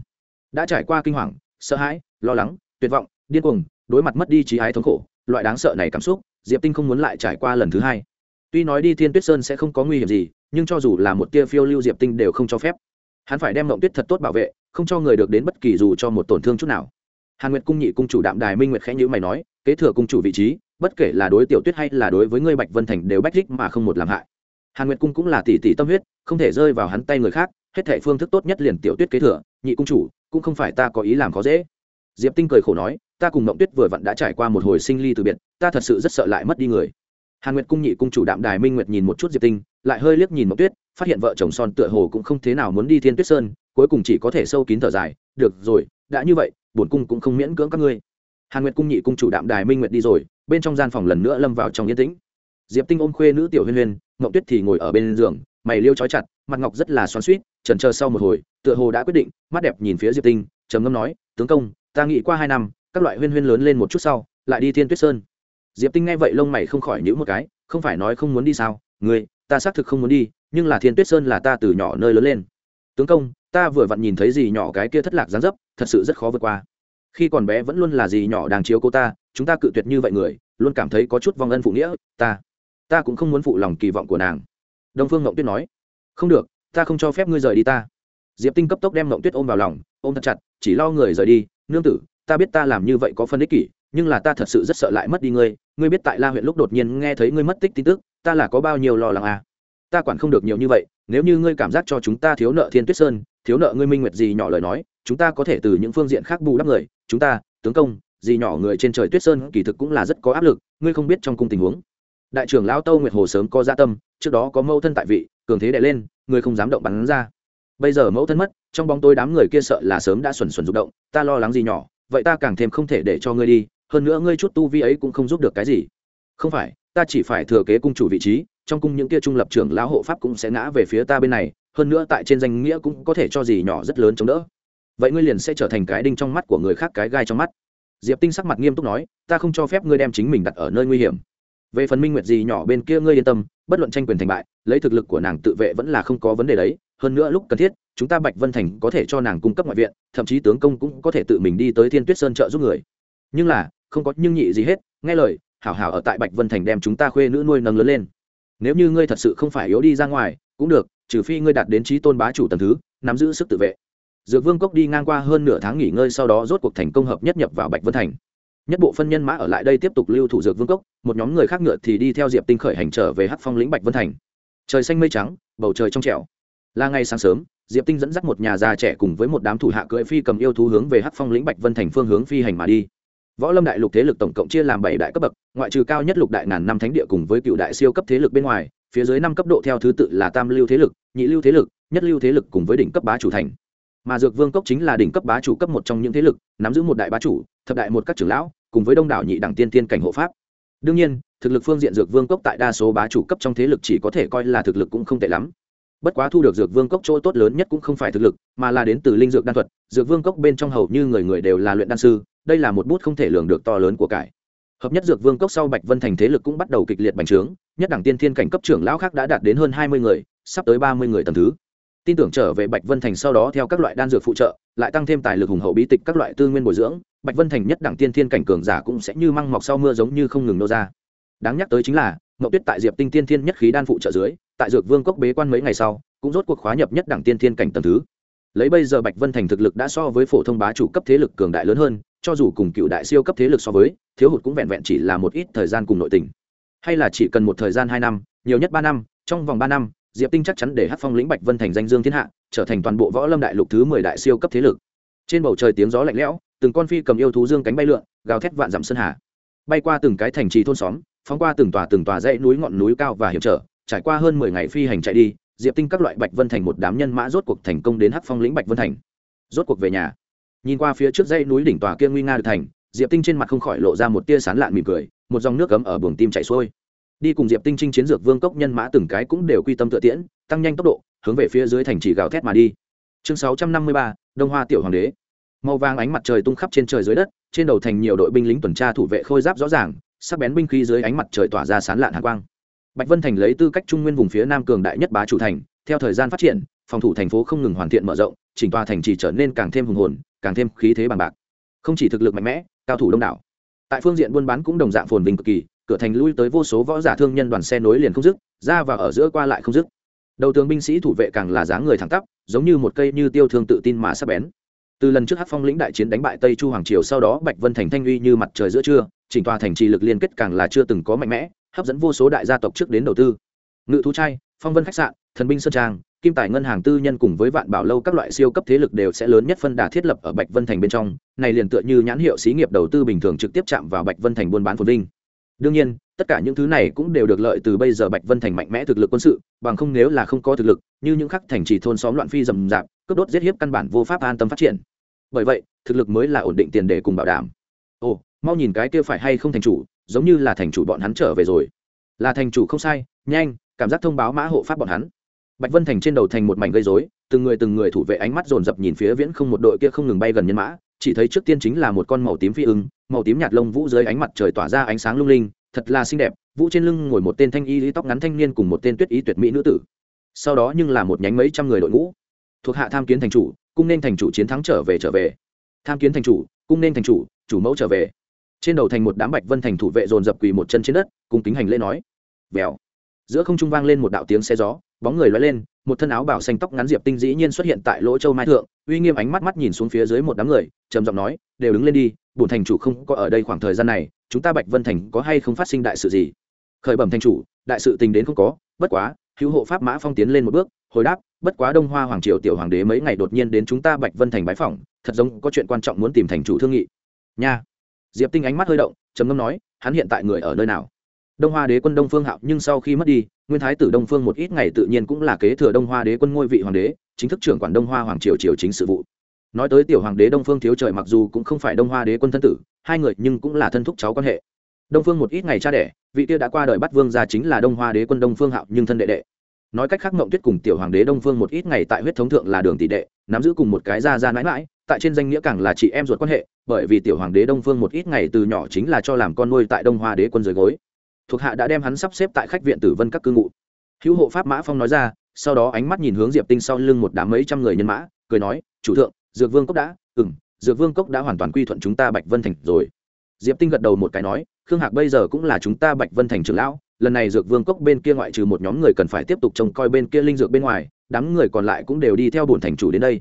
Đã trải qua kinh hoàng, sợ hãi, lo lắng, tuyệt vọng, điên cuồng, đối mặt mất đi trí ái thống khổ, loại đáng sợ này cảm xúc, diệp tinh không muốn lại trải qua lần thứ hai. Tuy nói đi thiên tuyết sơn sẽ không có nguy hiểm gì, nhưng cho dù là một tia phiêu lưu diệp tinh đều không cho phép. Hắn phải đem mộng tuyết thật tốt bảo vệ, không cho người được đến bất kỳ dù cho một tổn thương chút nào. Hàn nguyệt cung nhị cung chủ đạm đài minh nguyệt khẽ nhữ mày nói, kế thừa cung chủ vị trí bất kể là đối tiểu tuyết hay là đối với ngươi bạch vân thành đều bách thích mà không một làm hại. Hàn nguyệt cung cũng là tỷ tỷ tâm huyết, không thể rơi vào hắn tay người khác, hết thể phương thức tốt nhất liền tiểu tuyết kế thừa, nhị cung chủ, cũng không phải ta có ý làm khó dễ. Diệp tinh cười khổ nói, ta cùng mộng tuyết vừa vặn đã trải qua một hồi sinh ly từ biệt, ta thật sự rất sợ lại mất đi người. Hàn nguyệt cung nhị cung chủ đạm đài minh nguyệt nhìn một chút diệp tinh, lại hơi liếc nhìn mộng tuyết, phát hiện vợ chồng son tựa hồ cũng không thế nào muốn đi thiên tuyết sơn, cuối cùng chỉ có thể sâu kín thở dài, được rồi, đã như vậy, bổn cung cũng không miễn cưỡng các ngươi. Hàn nguyệt cung nhị cung chủ đạm đài minh nguyệt đi rồi bên trong gian phòng lần nữa lâm vào trong yên tĩnh. Diệp tinh ôm khuê nữ tiểu huyên huyên, mộng tuyết thì ngồi ở bên giường, mày liêu trói chặt, mặt ngọc rất là xoắn suýt trần chờ sau một hồi, tựa hồ đã quyết định, mắt đẹp nhìn phía diệp tinh, trầm ngâm nói, tướng công, ta nghĩ qua hai năm, các loại huyên huyên lớn lên một chút sau, lại đi thiên tuyết sơn. Diệp tinh nghe vậy lông mày không khỏi nhữ một cái, không phải nói không muốn đi sao? Người ta xác thực không muốn đi, nhưng là thiên tuyết sơn là ta từ nhỏ nơi lớn lên. Tướng công, ta vừa vặn nhìn thấy gì nhỏ cái kia thất lạc gián dấp, thật sự rất khó vượt qua khi còn bé vẫn luôn là gì nhỏ đang chiếu cô ta, chúng ta cự tuyệt như vậy người, luôn cảm thấy có chút vong ân phụ nghĩa, ta ta cũng không muốn phụ lòng kỳ vọng của nàng. Đông phương ngộng tuyết nói. Không được, ta không cho phép ngươi rời đi ta. Diệp tinh cấp tốc đem ngộng tuyết ôm vào lòng, ôm thật chặt, chỉ lo người rời đi, nương tử, ta biết ta làm như vậy có phân ích kỷ, nhưng là ta thật sự rất sợ lại mất đi ngươi. Ngươi biết tại la huyện lúc đột nhiên nghe thấy ngươi mất tích tin tức, ta là có bao nhiêu lo lắng à? Ta quản không được nhiều như vậy, nếu như ngươi cảm giác cho chúng ta thiếu nợ thiên tuyết sơn, thiếu nợ ngươi minh nguyệt gì nhỏ lời nói chúng ta có thể từ những phương diện khác bù đắp người, chúng ta, tướng công gì nhỏ người trên trời tuyết sơn kỳ thực cũng là rất có áp lực, ngươi không biết trong cung tình huống. Đại trưởng lão tâu nguyệt hồ sớm có gia dạ tâm, trước đó có mâu thân tại vị, cường thế đè lên ngươi không dám động bắn ra. Bây giờ mẫu thân mất, trong bóng tối đám người kia sợ là sớm đã xuẩn xuẩn rụng động, ta lo lắng gì nhỏ, vậy ta càng thêm không thể để cho ngươi đi, hơn nữa ngươi chút tu vi ấy cũng không giúp được cái gì. Không phải, ta chỉ phải thừa kế cung chủ vị trí, trong cung những kia trung lập trưởng lão hộ pháp cũng sẽ ngã về phía ta bên này, hơn nữa tại trên danh nghĩa cũng có thể cho gì nhỏ rất lớn chống đỡ vậy ngươi liền sẽ trở thành cái đinh trong mắt của người khác cái gai trong mắt. Diệp tinh sắc mặt nghiêm túc nói, ta không cho phép ngươi đem chính mình đặt ở nơi nguy hiểm. Về phần minh nguyệt gì nhỏ bên kia ngươi yên tâm, bất luận tranh quyền thành bại, lấy thực lực của nàng tự vệ vẫn là không có vấn đề đấy. Hơn nữa lúc cần thiết, chúng ta bạch vân thành có thể cho nàng cung cấp ngoại viện, thậm chí tướng công cũng có thể tự mình đi tới thiên tuyết sơn trợ giúp người. Nhưng là, không có nhưng nhị gì hết, nghe lời, hảo hảo ở tại bạch vân thành đem chúng ta khuê nữ nuôi nâng lớn lên. Nếu như ngươi thật sự không phải yếu đi ra ngoài, cũng được, trừ phi ngươi đạt đến trí tôn bá chủ tầm thứ, nắm giữ sức tự vệ dược vương cốc đi ngang qua hơn nửa tháng nghỉ ngơi sau đó rốt cuộc thành công hợp nhất nhập vào bạch vân thành. Nhất bộ phân nhân mã ở lại đây tiếp tục lưu thủ dược vương cốc, một nhóm người khác ngựa thì đi theo diệp tinh khởi hành trở về hắc phong lĩnh bạch vân thành. Trời xanh mây trắng, bầu trời trong trẻo. Là ngày sáng sớm, diệp tinh dẫn dắt một nhà già trẻ cùng với một đám thủ hạ cưỡi phi cầm yêu thú hướng về hắc phong lĩnh bạch vân thành phương hướng phi hành mà đi. Võ lâm đại lục thế lực tổng cộng chia làm bảy đại cấp bậc, ngoại trừ cao nhất lục đại ngàn năm thánh địa cùng với cựu đại siêu cấp thế lực bên ngoài, phía dưới năm cấp độ theo thứ tự là tam lưu thế lực, nhị lưu thế lực, nhất lưu thế lực cùng với đỉnh cấp bá chủ thành mà dược vương cốc chính là đỉnh cấp bá chủ cấp một trong những thế lực, nắm giữ một đại bá chủ, thập đại một các trưởng lão, cùng với đông đảo nhị đẳng tiên tiên cảnh hộ pháp. Đương nhiên, thực lực phương diện dược vương cốc tại đa số bá chủ cấp trong thế lực chỉ có thể coi là thực lực cũng không tệ lắm. Bất quá thu được dược vương cốc chỗ tốt lớn nhất cũng không phải thực lực, mà là đến từ linh dược đan thuật, dược vương cốc bên trong hầu như người người đều là luyện đan sư, đây là một bút không thể lường được to lớn của cải. Hợp nhất dược vương cốc sau bạch vân thành thế lực cũng bắt đầu kịch liệt bành trướng, nhất đẳng tiên thiên cảnh cấp trưởng lão khác đã đạt đến hơn hai mươi người, sắp tới ba mươi người tầm thứ tin tưởng trở về bạch vân thành sau đó theo các loại đan dược phụ trợ, lại tăng thêm tài lực hùng hậu bí tịch các loại tư nguyên bồi dưỡng, bạch vân thành nhất đẳng tiên thiên cảnh cường giả cũng sẽ như măng mọc sau mưa giống như không ngừng nô ra. Đáng nhắc tới chính là, mậu tuyết tại diệp tinh tiên thiên nhất khí đan phụ trợ dưới, tại dược vương cốc bế quan mấy ngày sau, cũng rốt cuộc khóa nhập nhất đẳng tiên thiên cảnh tầm thứ. Lấy bây giờ bạch vân thành thực lực đã so với phổ thông bá chủ cấp thế lực cường đại lớn hơn, cho dù cùng cựu đại siêu cấp thế lực so với, thiếu hụt cũng vẹn vẹn chỉ là một ít thời gian cùng nội tình. Hay là chỉ cần một thời gian hai năm, nhiều nhất ba năm, trong vòng ba năm diệp tinh chắc chắn để hát phong lĩnh bạch vân thành danh dương thiên hạ, trở thành toàn bộ võ lâm đại lục thứ mười đại siêu cấp thế lực. Trên bầu trời tiếng gió lạnh lẽo, từng con phi cầm yêu thú dương cánh bay lượn, gào thét vạn dặm sơn hà. Bay qua từng cái thành trì thôn xóm, phóng qua từng tòa từng tòa dãy núi ngọn núi cao và hiểm trở, trải qua hơn mười ngày phi hành chạy đi, diệp tinh các loại bạch vân thành một đám nhân mã rốt cuộc thành công đến hắc phong lĩnh bạch vân thành. Rốt cuộc về nhà. Nhìn qua phía trước dãy núi đỉnh tòa kia nguy nga được thành, diệp tinh trên mặt không khỏi lộ ra một tia sán lạn mỉm cười, một dòng nước cấm ở buồng tim chảy xuôi đi cùng diệp tinh chinh chiến dược vương cốc nhân mã từng cái cũng đều quy tâm tự tiễn, tăng nhanh tốc độ, hướng về phía dưới thành trì gào thét mà đi. Chương sáu trăm năm mươi ba, đông hoa tiểu hoàng đế. Màu vàng ánh mặt trời tung khắp trên trời dưới đất, trên đầu thành nhiều đội binh lính tuần tra thủ vệ khôi giáp rõ ràng, sắc bén binh khí dưới ánh mặt trời tỏa ra sán lạn hạ quang. Bạch vân thành lấy tư cách trung nguyên vùng phía nam cường đại nhất bá chủ thành, theo thời gian phát triển, phòng thủ thành phố không ngừng hoàn thiện mở rộng, chỉnh tòa thành chỉ trở nên càng thêm hùng hồn, càng thêm khí thế bằng bạc. Không chỉ thực lực mạnh mẽ, cao thủ đông đảo. Tại phương diện buôn bán cũng đồng dạng phồn vinh cực kỳ cửa thành lui tới vô số võ giả thương nhân đoàn xe nối liền không dứt, ra và ở giữa qua lại không dứt. Đầu tướng binh sĩ thủ vệ càng là dáng người thẳng tắp, giống như một cây như tiêu thương tự tin mà sắp bén. Từ lần trước hát phong lĩnh đại chiến đánh bại tây chu hoàng triều, sau đó bạch vân thành thanh uy như mặt trời giữa trưa, chỉnh tòa thành trì lực liên kết càng là chưa từng có mạnh mẽ, hấp dẫn vô số đại gia tộc trước đến đầu tư. Ngự thú trai, phong vân khách sạn, thần binh sơn trang, kim tài ngân hàng tư nhân cùng với vạn bảo lâu các loại siêu cấp thế lực đều sẽ lớn nhất phân đà thiết lập ở bạch vân thành bên trong, này liền tựa như nhãn hiệu xí nghiệp đầu tư bình thường trực tiếp chạm vào bạch vân thành buôn bán phồn vinh đương nhiên, tất cả những thứ này cũng đều được lợi từ bây giờ bạch vân thành mạnh mẽ thực lực quân sự, bằng không nếu là không có thực lực, như những khắc thành trì thôn xóm loạn phi rầm rạp, cướp đốt giết hiếp căn bản vô pháp an tâm phát triển. Bởi vậy, thực lực mới là ổn định tiền đề cùng bảo đảm. Ồ, mau nhìn cái kia phải hay không thành chủ, giống như là thành chủ bọn hắn trở về rồi. Là thành chủ không sai, nhanh, cảm giác thông báo mã hộ pháp bọn hắn. Bạch vân thành trên đầu thành một mảnh gây dối từng người từng người thủ vệ ánh mắt dồn dập nhìn phía viễn không một đội kia không ngừng bay gần nhân mã chỉ thấy trước tiên chính là một con màu tím phi ưng, màu tím nhạt lông vũ dưới ánh mặt trời tỏa ra ánh sáng lung linh, thật là xinh đẹp, vũ trên lưng ngồi một tên thanh y lý tóc ngắn thanh niên cùng một tên tuyết ý tuyệt mỹ nữ tử. Sau đó nhưng là một nhánh mấy trăm người đội ngũ. Thuộc hạ tham kiến thành chủ, cung nên thành chủ chiến thắng trở về trở về. Tham kiến thành chủ, cung nên thành chủ chủ mẫu trở về. Trên đầu thành một đám bạch vân thành thủ vệ dồn dập quỳ một chân trên đất cùng kính hành lễ nói. Vèo. Giữa không trung vang lên một đạo tiếng xe gió, bóng người loay lên một thân áo bảo xanh tóc ngắn diệp tinh dĩ nhiên xuất hiện tại lỗ châu mai thượng, uy nghiêm ánh mắt mắt nhìn xuống phía dưới một đám người, trầm giọng nói, đều đứng lên đi, bổn thành chủ không có ở đây khoảng thời gian này, chúng ta bạch vân thành có hay không phát sinh đại sự gì? Khởi bẩm thành chủ, đại sự tình đến không có, bất quá, hữu hộ pháp mã phong tiến lên một bước, hồi đáp, bất quá đông hoa hoàng triều tiểu hoàng đế mấy ngày đột nhiên đến chúng ta bạch vân thành bái phỏng, thật giống có chuyện quan trọng muốn tìm thành chủ thương nghị. Nha. Diệp tinh ánh mắt hơi động, trầm ngâm nói, hắn hiện tại người ở nơi nào? Đông hoa đế quân đông phương hạo nhưng sau khi mất đi, nguyên thái tử đông phương một ít ngày tự nhiên cũng là kế thừa đông hoa đế quân ngôi vị hoàng đế, chính thức trưởng quản đông hoa hoàng triều triều chính sự vụ. Nói tới tiểu hoàng đế đông phương thiếu trời mặc dù cũng không phải đông hoa đế quân thân tử, hai người nhưng cũng là thân thúc cháu quan hệ. Đông phương một ít ngày cha đẻ, vị kia đã qua đời bắt vương gia chính là đông hoa đế quân đông phương hạo nhưng thân đệ đệ. Nói cách khác mộng tuyết cùng tiểu hoàng đế đông phương một ít ngày tại huyết thống thượng là đường tỷ đệ, nắm giữ cùng một cái gia gia mãi mãi, tại trên danh nghĩa càng là chị em ruột quan hệ, bởi vì tiểu hoàng đế đông phương một ít ngày từ nhỏ chính là cho làm con nuôi tại đông hoa đế quân dưới gối thuộc hạ đã đem hắn sắp xếp tại khách viện tử vân các cư ngụ. Hữu hộ pháp mã phong nói ra, sau đó ánh mắt nhìn hướng diệp tinh sau lưng một đám mấy trăm người nhân mã, cười nói, chủ thượng, dược vương cốc đã ừ m dược vương cốc đã hoàn toàn quy thuận chúng ta bạch vân thành rồi. Diệp tinh gật đầu một cái nói, khương hạc bây giờ cũng là chúng ta bạch vân thành trưởng lão, lần này dược vương cốc bên kia ngoại trừ một nhóm người cần phải tiếp tục trông coi bên kia linh dược bên ngoài, đám người còn lại cũng đều đi theo bổn thành chủ đến đây.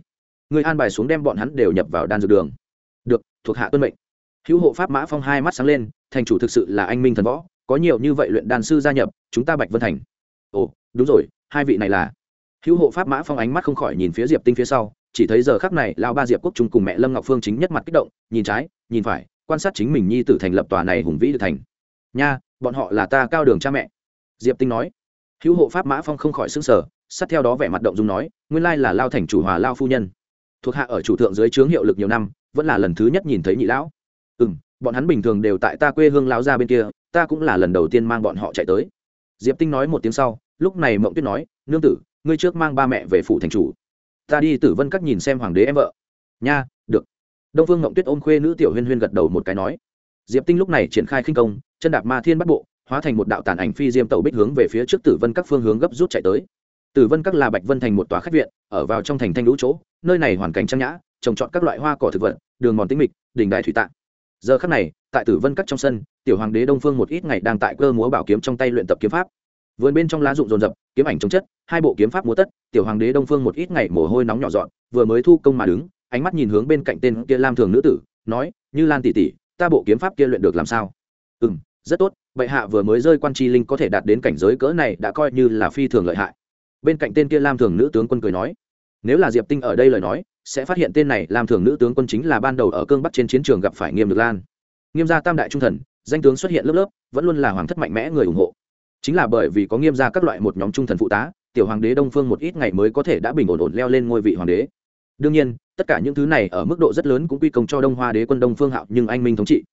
Người an bài xuống đem bọn hắn đều nhập vào đan dược đường. Được, thuộc hạ tuân mệnh. Hữu hộ pháp mã phong hai mắt sáng lên, thành chủ thực sự là anh minh thần võ có nhiều như vậy luyện đan sư gia nhập, chúng ta bạch vân thành. Ồ, đúng rồi, hai vị này là. Hữu hộ pháp mã phong ánh mắt không khỏi nhìn phía diệp tinh phía sau, chỉ thấy giờ khắc này lao ba diệp quốc trung cùng mẹ lâm ngọc phương chính nhất mặt kích động, nhìn trái, nhìn phải, quan sát chính mình nhi tử thành lập tòa này hùng vĩ được thành. Nha, bọn họ là ta cao đường cha mẹ. Diệp tinh nói. Hữu hộ pháp mã phong không khỏi xứng sở sát theo đó vẻ mặt động dung nói, nguyên lai là lao thành chủ hòa lao phu nhân. Thuộc hạ ở chủ thượng dưới trướng hiệu lực nhiều năm, vẫn là lần thứ nhất nhìn thấy nhị lão bọn hắn bình thường đều tại ta quê hương lão ra bên kia, ta cũng là lần đầu tiên mang bọn họ chạy tới. Diệp tinh nói một tiếng sau, lúc này mộng tuyết nói, nương tử, ngươi trước mang ba mẹ về phủ thành chủ. Ta đi tử vân các nhìn xem hoàng đế em vợ. Nha, được. Đông phương mộng tuyết ôm khuê nữ tiểu huyên huyên gật đầu một cái nói. Diệp tinh lúc này triển khai khinh công, chân đạp ma thiên bắt bộ, hóa thành một đạo tàn ảnh phi diêm tàu bích hướng về phía trước tử vân các phương hướng gấp rút chạy tới. Tử vân các là bạch vân thành một tòa khách viện, ở vào trong thành thanh lũ chỗ, nơi này hoàn cảnh trang nhã, trồng trọt các loại hoa cỏ thực vật, đường mòn tĩnh mịch đình đài thủy tạng giờ khắc này, tại tử vân các trong sân, tiểu hoàng đế đông phương một ít ngày đang tại cơ múa bảo kiếm trong tay luyện tập kiếm pháp. Vườn bên trong lá rụng rồn rập kiếm ảnh chống chất, hai bộ kiếm pháp múa tất, tiểu hoàng đế đông phương một ít ngày mồ hôi nóng nhỏ dọn, vừa mới thu công mà đứng, ánh mắt nhìn hướng bên cạnh tên kia lam thường nữ tử, nói, như lan tỷ tỷ, ta bộ kiếm pháp kia luyện được làm sao? Ừ m rất tốt, bệ hạ vừa mới rơi quan tri linh có thể đạt đến cảnh giới cỡ này đã coi như là phi thường lợi hại. Bên cạnh tên kia lam thường nữ tướng quân cười nói, nếu là diệp tinh ở đây lời nói sẽ phát hiện tên này làm thường nữ tướng quân chính là ban đầu ở cương bắc trên chiến trường gặp phải nghiêm được lan. Nghiêm gia tam đại trung thần, danh tướng xuất hiện lớp lớp, vẫn luôn là hoàng thất mạnh mẽ người ủng hộ. Chính là bởi vì có nghiêm gia các loại một nhóm trung thần phụ tá, tiểu hoàng đế đông phương một ít ngày mới có thể đã bình ổn ổn leo lên ngôi vị hoàng đế. Đương nhiên, tất cả những thứ này ở mức độ rất lớn cũng quy công cho đông hoa đế quân đông phương hạo nhưng anh minh thống trị.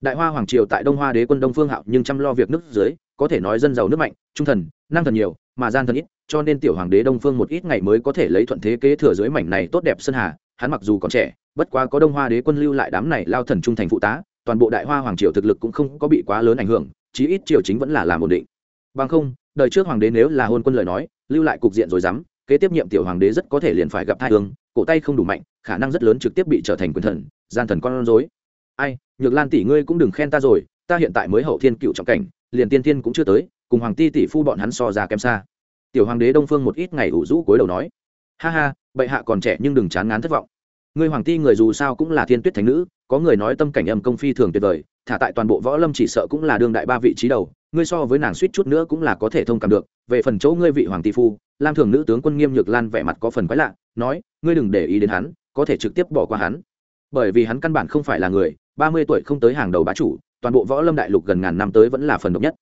Đại hoa hoàng triều tại đông hoa đế quân đông phương hạo nhưng chăm lo việc nước dưới có thể nói dân giàu nước mạnh, trung thần, năng thần nhiều, mà gian thần ít, cho nên tiểu hoàng đế đông phương một ít ngày mới có thể lấy thuận thế kế thừa dưới mảnh này tốt đẹp sơn hà. Hắn mặc dù còn trẻ, bất quá có đông hoa đế quân lưu lại đám này lao thần trung thành phụ tá, toàn bộ đại hoa hoàng triều thực lực cũng không có bị quá lớn ảnh hưởng, chí ít triều chính vẫn là làm ổn định. Bằng không, đời trước hoàng đế nếu là hôn quân lời nói, lưu lại cục diện rồi dám, kế tiếp nhiệm tiểu hoàng đế rất có thể liền phải gặp thai hương, cổ tay không đủ mạnh, khả năng rất lớn trực tiếp bị trở thành quyền thần, gian thần con rối. Ai, nhược lan tỷ ngươi cũng đừng khen ta rồi, ta hiện tại mới hậu thiên cựu trọng cảnh liền tiên thiên cũng chưa tới, cùng hoàng ti tỷ phu bọn hắn so ra kém xa. Tiểu hoàng đế đông phương một ít ngày ủ rũ cối đầu nói, ha ha, bệ hạ còn trẻ nhưng đừng chán ngán thất vọng. Ngươi hoàng ti người dù sao cũng là thiên tuyết thánh nữ, có người nói tâm cảnh âm công phi thường tuyệt vời, thả tại toàn bộ võ lâm chỉ sợ cũng là đương đại ba vị trí đầu, ngươi so với nàng suýt chút nữa cũng là có thể thông cảm được. Về phần chỗ ngươi vị hoàng tỷ phu, lam thường nữ tướng quân nghiêm nhược lan vẻ mặt có phần quái lạ, nói, ngươi đừng để ý đến hắn, có thể trực tiếp bỏ qua hắn. Bởi vì hắn căn bản không phải là người, ba mươi tuổi không tới hàng đầu bá chủ toàn bộ võ lâm đại lục gần ngàn năm tới vẫn là phần độc nhất.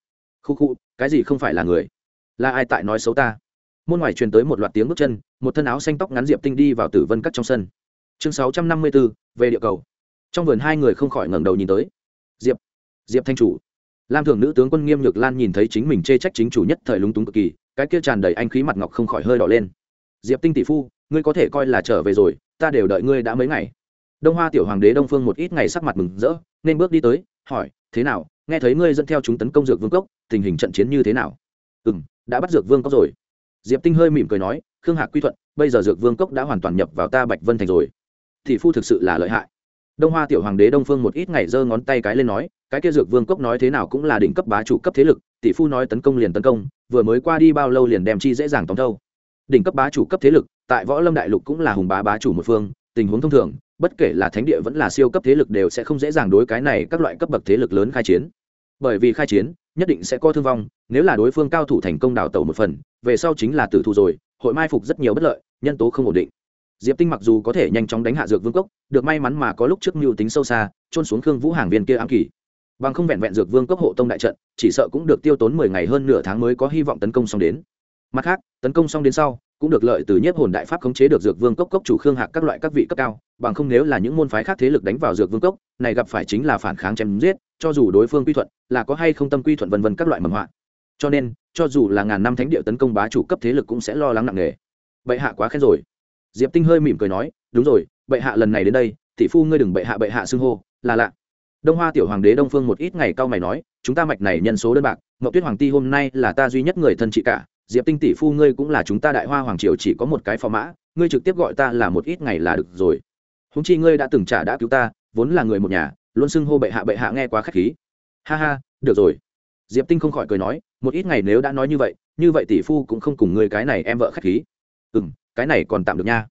Khu khu, cái gì không phải là người? Là ai tại nói xấu ta? Môn ngoài truyền tới một loạt tiếng bước chân, một thân áo xanh tóc ngắn diệp tinh đi vào tử vân cắt trong sân. Chương sáu trăm năm mươi bốn về địa cầu. Trong vườn hai người không khỏi ngẩng đầu nhìn tới. Diệp diệp thanh chủ. Lam thường nữ tướng quân nghiêm nhược lan nhìn thấy chính mình chê trách chính chủ nhất thời lúng túng cực kỳ, cái kia tràn đầy anh khí mặt ngọc không khỏi hơi đỏ lên. Diệp tinh tỷ phu, ngươi có thể coi là trở về rồi, ta đều đợi ngươi đã mấy ngày. Đông hoa tiểu hoàng đế đông phương một ít ngày sắc mặt mừng rỡ, nên bước đi tới hỏi, thế nào? Nghe thấy ngươi dẫn theo chúng tấn công dược vương cốc, tình hình trận chiến như thế nào? Ừ m đã bắt dược vương cốc rồi. Diệp tinh hơi mỉm cười nói, khương hạc quy thuận, bây giờ dược vương cốc đã hoàn toàn nhập vào ta bạch vân thành rồi. Thì phu thực sự là lợi hại. Đông hoa tiểu hoàng đế đông phương một ít ngày giơ ngón tay cái lên nói, cái kia dược vương cốc nói thế nào cũng là đỉnh cấp bá chủ cấp thế lực, tỷ phu nói tấn công liền tấn công, vừa mới qua đi bao lâu liền đem chi dễ dàng tóm thâu. Đỉnh cấp bá chủ cấp thế lực, tại võ lâm đại lục cũng là hùng bá bá chủ một phương tình huống thông thường, bất kể là thánh địa vẫn là siêu cấp thế lực đều sẽ không dễ dàng đối cái này các loại cấp bậc thế lực lớn khai chiến. Bởi vì khai chiến, nhất định sẽ có thương vong, nếu là đối phương cao thủ thành công đào tẩu một phần, về sau chính là tử thù rồi, hội mai phục rất nhiều bất lợi, nhân tố không ổn định. Diệp tinh mặc dù có thể nhanh chóng đánh hạ dược vương cốc, được may mắn mà có lúc trước mưu tính sâu xa trôn xuống khương vũ hàng viên kia ám kỳ. Bằng không vẹn vẹn dược vương cốc hộ tông đại trận, chỉ sợ cũng được tiêu tốn mười ngày hơn nửa tháng mới có hy vọng tấn công xong đến. Mặt khác, tấn công xong đến sau cũng được lợi từ nhiếp hồn đại pháp khống chế được dược vương cốc cốc chủ khương hạc các loại các vị cấp cao, bằng không nếu là những môn phái khác thế lực đánh vào dược vương cốc, này gặp phải chính là phản kháng chém giết, cho dù đối phương quy thuận, là có hay không tâm quy thuận vân vân các loại mầm họa. Cho nên, cho dù là ngàn năm thánh địa tấn công bá chủ cấp thế lực cũng sẽ lo lắng nặng nề. Bệ hạ quá khen rồi. Diệp tinh hơi mỉm cười nói, đúng rồi, bệ hạ lần này đến đây, tỷ phu ngươi đừng bệ hạ bệ hạ xưng hô, là lạ. Đông hoa tiểu hoàng đế đông phương một ít ngày cao mày nói, chúng ta mạch này nhân số đơn bạc, ngọc tuyết hoàng ti hôm nay là ta duy nhất người thân chị cả diệp tinh tỷ phu ngươi cũng là chúng ta đại hoa hoàng triều chỉ có một cái phò mã, ngươi trực tiếp gọi ta là một ít ngày là được rồi. Húng chi ngươi đã từng trả đã cứu ta, vốn là người một nhà, luôn xưng hô bệ hạ bệ hạ nghe quá k h á c h khí. Ha ha, được rồi. Diệp tinh không khỏi cười nói, một ít ngày nếu đã nói như vậy như vậy tỷ phu cũng không cùng ngươi cái này em vợ k h á c h khí. Ừ m cái này còn tạm được nha.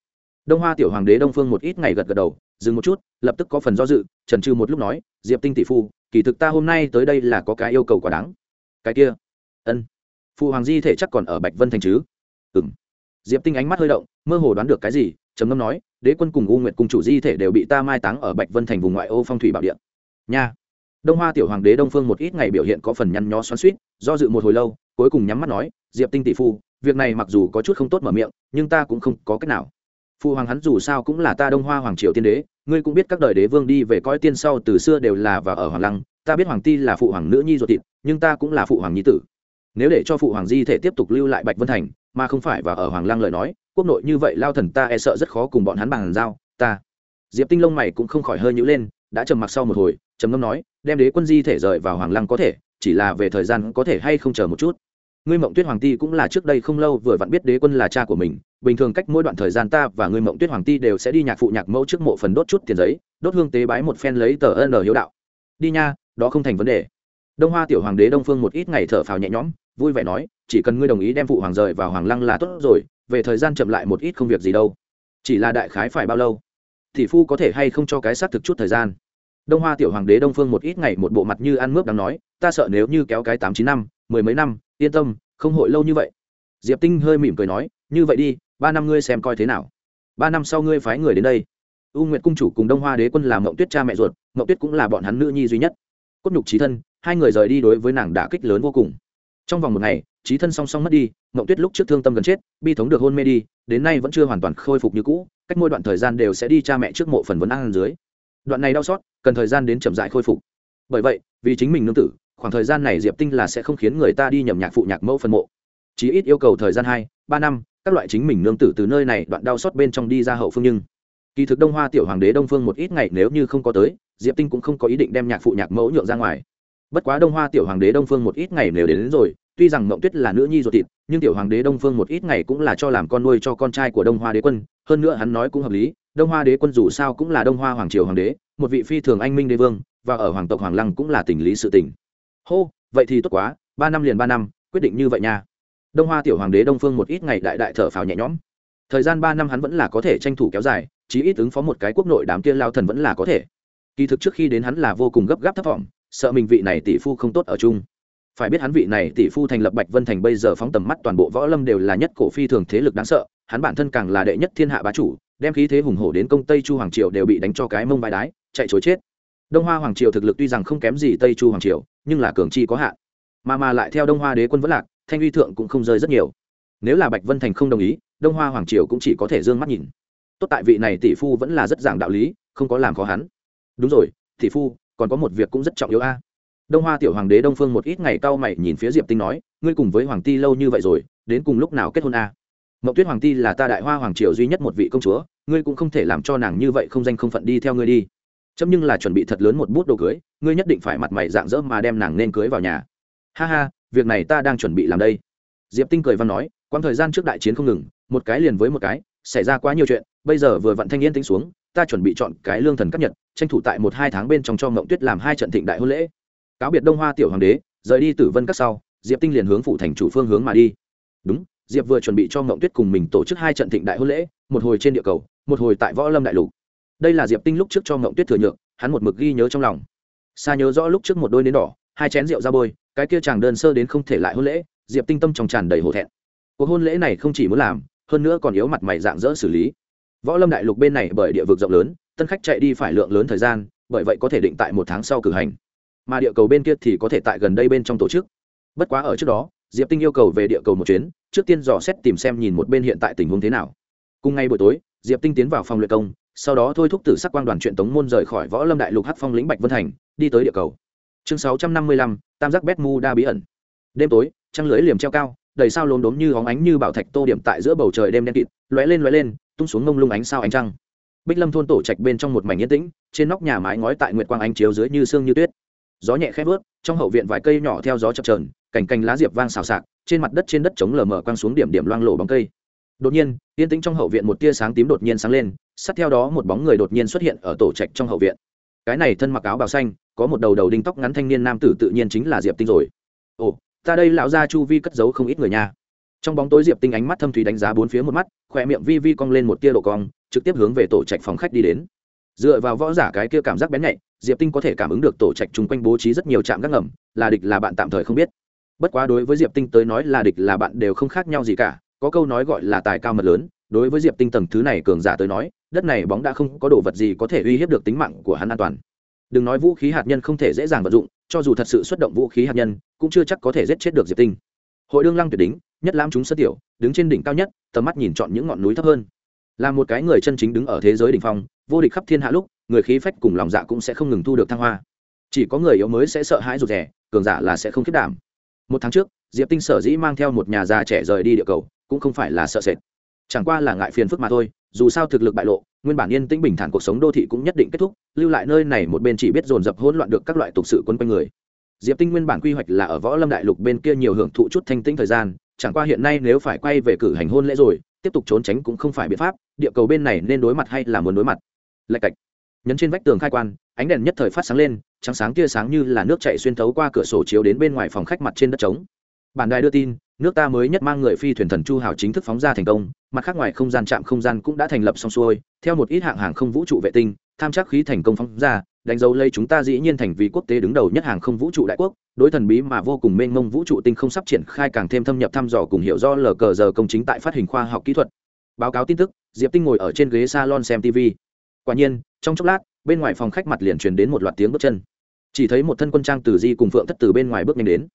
Đông hoa tiểu hoàng đế đông phương một ít ngày gật gật đầu, dừng một chút, lập tức có phần do dự, trần trừ một lúc nói, diệp tinh tỷ phu, kỳ thực ta hôm nay tới đây là có cái yêu cầu quá đáng. Cái kia. Ân phụ hoàng di thể chắc còn ở bạch vân thành chứ? Ừng diệp tinh ánh mắt hơi động, mơ hồ đoán được cái gì, trầm ngâm nói, đế quân cùng u nguyệt cùng chủ di thể đều bị ta mai táng ở bạch vân thành vùng ngoại ô phong thủy bảo điện nha. Đông hoa tiểu hoàng đế đông phương một ít ngày biểu hiện có phần nhăn nhó xoắn suýt do dự một hồi lâu, cuối cùng nhắm mắt nói, diệp tinh tỷ phu, việc này mặc dù có chút không tốt mở miệng, nhưng ta cũng không có cách nào. Phụ hoàng hắn dù sao cũng là ta đông hoa hoàng triều tiên đế, ngươi cũng biết các đời đế vương đi về coi tiên sau từ xưa đều là và ở hoàng lăng, ta biết hoàng ti là phụ hoàng nữ nhi ruột thịt, nhưng ta cũng là phụ hoàng nhi tử nếu để cho phụ hoàng di thể tiếp tục lưu lại bạch vân thành, mà không phải và ở hoàng lăng lời nói, quốc nội như vậy lao thần ta e sợ rất khó cùng bọn hắn bàn giao, ta. Diệp tinh lông mày cũng không khỏi hơi nhữ lên, đã trầm mặc sau một hồi, trầm ngâm nói, đem đế quân di thể rời vào hoàng lăng có thể, chỉ là về thời gian có thể hay không chờ một chút. Ngươi mộng tuyết hoàng ti cũng là trước đây không lâu vừa vặn biết đế quân là cha của mình, bình thường cách mỗi đoạn thời gian ta và ngươi mộng tuyết hoàng ti đều sẽ đi nhạc phụ nhạc mẫu trước mộ phần đốt chút tiền giấy, đốt hương tế bái một phen lấy tờ ân hiếu đạo. Đi nha, đó không thành vấn đề. Đông hoa tiểu hoàng đế đông phương một ít ngày thở phào nhẹ nhõm vui vẻ nói, chỉ cần ngươi đồng ý đem phụ hoàng rời vào hoàng lăng là tốt rồi, về thời gian chậm lại một ít không việc gì đâu. Chỉ là đại khái phải bao lâu? Thì phu có thể hay không cho cái xác thực chút thời gian? Đông hoa tiểu hoàng đế đông phương một ít ngày một bộ mặt như ăn mướp đang nói, ta sợ nếu như kéo cái tám chín năm, mười mấy năm, yên tâm, không hội lâu như vậy. Diệp tinh hơi mỉm cười nói, như vậy đi, ba năm ngươi xem coi thế nào. Ba năm sau ngươi phái người đến đây. U nguyệt cung chủ cùng đông hoa đế quân làm mậu tuyết cha mẹ ruột mậu tuyết cũng là bọn hắn nữ nhi duy nhất. Cốt nhục trí thân, hai người rời đi đối với nàng đả kích lớn vô cùng trong vòng một ngày, trí thân song song mất đi mậu tuyết lúc trước thương tâm gần chết, bi thống được hôn mê đi, đến nay vẫn chưa hoàn toàn khôi phục như cũ, cách mỗi đoạn thời gian đều sẽ đi cha mẹ trước mộ phần vấn ăn dưới. Đoạn này đau xót, cần thời gian đến chậm dại khôi phục. Bởi vậy, vì chính mình nương tử, khoảng thời gian này diệp tinh là sẽ không khiến người ta đi nhầm nhạc phụ nhạc mẫu phần mộ. Chí ít yêu cầu thời gian hai, ba năm, các loại chính mình nương tử từ nơi này đoạn đau xót bên trong đi ra hậu phương nhưng kỳ thực đông hoa tiểu hoàng đế đông phương một ít ngày nếu như không có tới, diệp tinh cũng không có ý định đem nhạc phụ nhạc mẫu nhượng ra ngoài bất quá đông hoa tiểu hoàng đế đông phương một ít ngày nếu đến, đến rồi tuy rằng mộng tuyết là nữ nhi ruột thịt nhưng tiểu hoàng đế đông phương một ít ngày cũng là cho làm con nuôi cho con trai của đông hoa đế quân hơn nữa hắn nói cũng hợp lý đông hoa đế quân dù sao cũng là đông hoa hoàng triều hoàng đế một vị phi thường anh minh đế vương và ở hoàng tộc hoàng lăng cũng là tình lý sự tình. Hô vậy thì tốt quá ba năm liền ba năm quyết định như vậy nha. Đông hoa tiểu hoàng đế đông phương một ít ngày đại đại thở phào nhẹ nhõm. Thời gian ba năm hắn vẫn là có thể tranh thủ kéo dài chí ít ứng phó một cái quốc nội đám kia lao thần vẫn là có thể. Kỳ thực trước khi đến hắn là vô cùng gấp gáp thấp thỏm sợ mình vị này tỷ phu không tốt ở chung. Phải biết hắn vị này tỷ phu thành lập bạch vân thành bây giờ phóng tầm mắt toàn bộ võ lâm đều là nhất cổ phi thường thế lực đáng sợ, hắn bản thân càng là đệ nhất thiên hạ bá chủ, đem khí thế hùng hổ đến công tây chu hoàng triều đều bị đánh cho cái mông bài đái, chạy chối chết. Đông hoa hoàng triều thực lực tuy rằng không kém gì tây chu hoàng triều, nhưng là cường chi có hạn. Mà mà lại theo đông hoa đế quân vẫn lạc, thanh uy thượng cũng không rơi rất nhiều. Nếu là bạch vân thành không đồng ý, đông hoa hoàng triều cũng chỉ có thể d ư ơ n g mắt nhìn. Tốt tại vị này tỷ phu vẫn là rất giảng đạo lý, không có làm khó hắn. Đúng rồi, tỷ phu còn có một việc cũng rất trọng yếu a. Đông hoa tiểu hoàng đế đông phương một ít ngày cau mày nhìn phía diệp tinh nói, ngươi cùng với hoàng ti lâu như vậy rồi, đến cùng lúc nào kết hôn a? Mậu tuyết hoàng ti là ta đại hoa hoàng triều duy nhất một vị công chúa, ngươi cũng không thể làm cho nàng như vậy không danh không phận đi theo ngươi đi. Chấm nhưng là chuẩn bị thật lớn một bút đồ cưới, ngươi nhất định phải mặt mày dạng dỡ mà đem nàng nên cưới vào nhà. Ha ha, việc này ta đang chuẩn bị làm đây. Diệp tinh cười văn nói, quãng thời gian trước đại chiến không ngừng, một cái liền với một cái, xảy ra quá nhiều chuyện, bây giờ vừa vặn thanh niên tính xuống ta chuẩn bị chọn cái lương thần cấp nhật, tranh thủ tại một hai tháng bên trong cho mộng tuyết làm hai trận thịnh đại hôn lễ. Cáo biệt đông hoa tiểu hoàng đế, rời đi tử vân các sau, diệp tinh liền hướng phụ thành chủ phương hướng mà đi. Đúng, diệp vừa chuẩn bị cho mộng tuyết cùng mình tổ chức hai trận thịnh đại hôn lễ, một hồi trên địa cầu, một hồi tại võ lâm đại lục. Đây là diệp tinh lúc trước cho mộng tuyết thừa nhượng, hắn một mực ghi nhớ trong lòng. Xa nhớ rõ lúc trước một đôi nến đỏ, hai chén rượu ra bôi, cái kia chàng đơn sơ đến không thể lại hôn lễ, diệp tinh tâm trong tràn đầy hổ thẹn. Cuộc hôn lễ này không chỉ muốn làm, hơn nữa còn yếu mặt mày dạng dỡ xử lý võ lâm đại lục bên này bởi địa vực rộng lớn, tân khách chạy đi phải lượng lớn thời gian, bởi vậy có thể định tại một tháng sau cử hành. Mà địa cầu bên kia thì có thể tại gần đây bên trong tổ chức. Bất quá ở trước đó, diệp tinh yêu cầu về địa cầu một chuyến, trước tiên dò xét tìm xem nhìn một bên hiện tại tình huống thế nào. Cùng ngay buổi tối, diệp tinh tiến vào phòng luyện công, sau đó thôi thúc tử sắc quang đoàn chuyện tống môn rời khỏi võ lâm đại lục hắc phong lĩnh bạch vân thành, đi tới địa cầu. Chương sáu trăm năm mươi lăm, tam giác bét mu đa bí ẩn. Đêm tối, trăng lưới liềm treo cao, đầy sao lốm đốm như óng ánh như bảo thạch tô điểm tại giữa bầu trời đêm đen kịt, lóe lên lóe lên tung xuống ngông lung ánh sao ánh trăng. Bích lâm thôn tổ trạch bên trong một mảnh yên tĩnh, trên nóc nhà mái ngói tại nguyệt quang ánh chiếu dưới như sương như tuyết. Gió nhẹ khép vớt trong hậu viện vài cây nhỏ theo gió chập trờn cành cành lá diệp vang xào xạc, trên mặt đất trên đất trống lờ mờ quang xuống điểm điểm loang lổ bóng cây. Đột nhiên, yên tĩnh trong hậu viện một tia sáng tím đột nhiên sáng lên, sát theo đó một bóng người đột nhiên xuất hiện ở tổ trạch trong hậu viện. Cái này thân mặc áo bào xanh, có một đầu đầu đinh tóc ngắn thanh niên nam tử tự nhiên chính là diệp tinh rồi. Ồ, ta đây lão gia chu vi cất giấu không ít người nha trong bóng tối diệp tinh ánh mắt thâm thủy đánh giá bốn phía một mắt khỏe miệng vi vi cong lên một tia độ cong, trực tiếp hướng về tổ trạch phòng khách đi đến. Dựa vào võ giả cái kia cảm giác bén nhạy, diệp tinh có thể cảm ứng được tổ trạch chung quanh bố trí rất nhiều trạm gác ngầm, là địch là bạn tạm thời không biết. Bất quá đối với diệp tinh tới nói là địch là bạn đều không khác nhau gì cả, có câu nói gọi là tài cao mật lớn, đối với diệp tinh tầng thứ này cường giả tới nói, đất này bóng đã không có đồ vật gì có thể uy hiếp được tính mạng của hắn an toàn. Đừng nói vũ khí hạt nhân không thể dễ dàng vận dụng, cho dù thật sự xuất động vũ khí hạt nhân, cũng chưa chắc có thể giết chết được diệp tinh hội đương lăng tuyệt đính nhất lam chúng sơ tiểu, đứng trên đỉnh cao nhất, tầm mắt nhìn chọn những ngọn núi thấp hơn. Là một cái người chân chính đứng ở thế giới đỉnh phong, vô địch khắp thiên hạ lúc, người khí phách cùng lòng dạ cũng sẽ không ngừng thu được thăng hoa. Chỉ có người yếu mới sẽ sợ hãi rụt rè, cường giả là sẽ không khiết đảm. Một tháng trước, diệp tinh sở dĩ mang theo một nhà già trẻ rời đi địa cầu, cũng không phải là sợ sệt. Chẳng qua là ngại phiền phức mà thôi, dù sao thực lực bại lộ, nguyên bản yên tĩnh bình thản cuộc sống đô thị cũng nhất định kết thúc, lưu lại nơi này một bên chỉ biết dồn dập hỗn loạn được các loại tục sự quân quanh người diệp tinh nguyên bản quy hoạch là ở võ lâm đại lục bên kia nhiều hưởng thụ chút thanh tĩnh thời gian, chẳng qua hiện nay nếu phải quay về cử hành hôn lễ rồi, tiếp tục trốn tránh cũng không phải biện pháp, địa cầu bên này nên đối mặt hay là muốn đối mặt? Lạch cạch. Nhấn trên vách tường khai quan, ánh đèn nhất thời phát sáng lên, trắng sáng tia sáng như là nước chạy xuyên thấu qua cửa sổ chiếu đến bên ngoài phòng khách mặt trên đất trống. Bản đài đưa tin, nước ta mới nhất mang người phi thuyền thần chu hào chính thức phóng ra thành công, mặt khác ngoài không gian chạm không gian cũng đã thành lập xong xuôi, theo một ít hạng hàng không vũ trụ vệ tinh, tham chắc khí thành công phóng ra đánh dấu lấy chúng ta dĩ nhiên thành vì quốc tế đứng đầu nhất hàng không vũ trụ đại quốc, đối thần bí mà vô cùng mênh mông vũ trụ tinh không sắp triển khai càng thêm thâm nhập thăm dò cùng hiểu do lờ cờ giờ công chính tại phát hình khoa học kỹ thuật. Báo cáo tin tức, diệp tinh ngồi ở trên ghế salon xem tv quả nhiên, trong chốc lát, bên ngoài phòng khách mặt liền truyền đến một loạt tiếng bước chân. Chỉ thấy một thân quân trang từ di cùng phượng thất từ bên ngoài bước nhanh đến.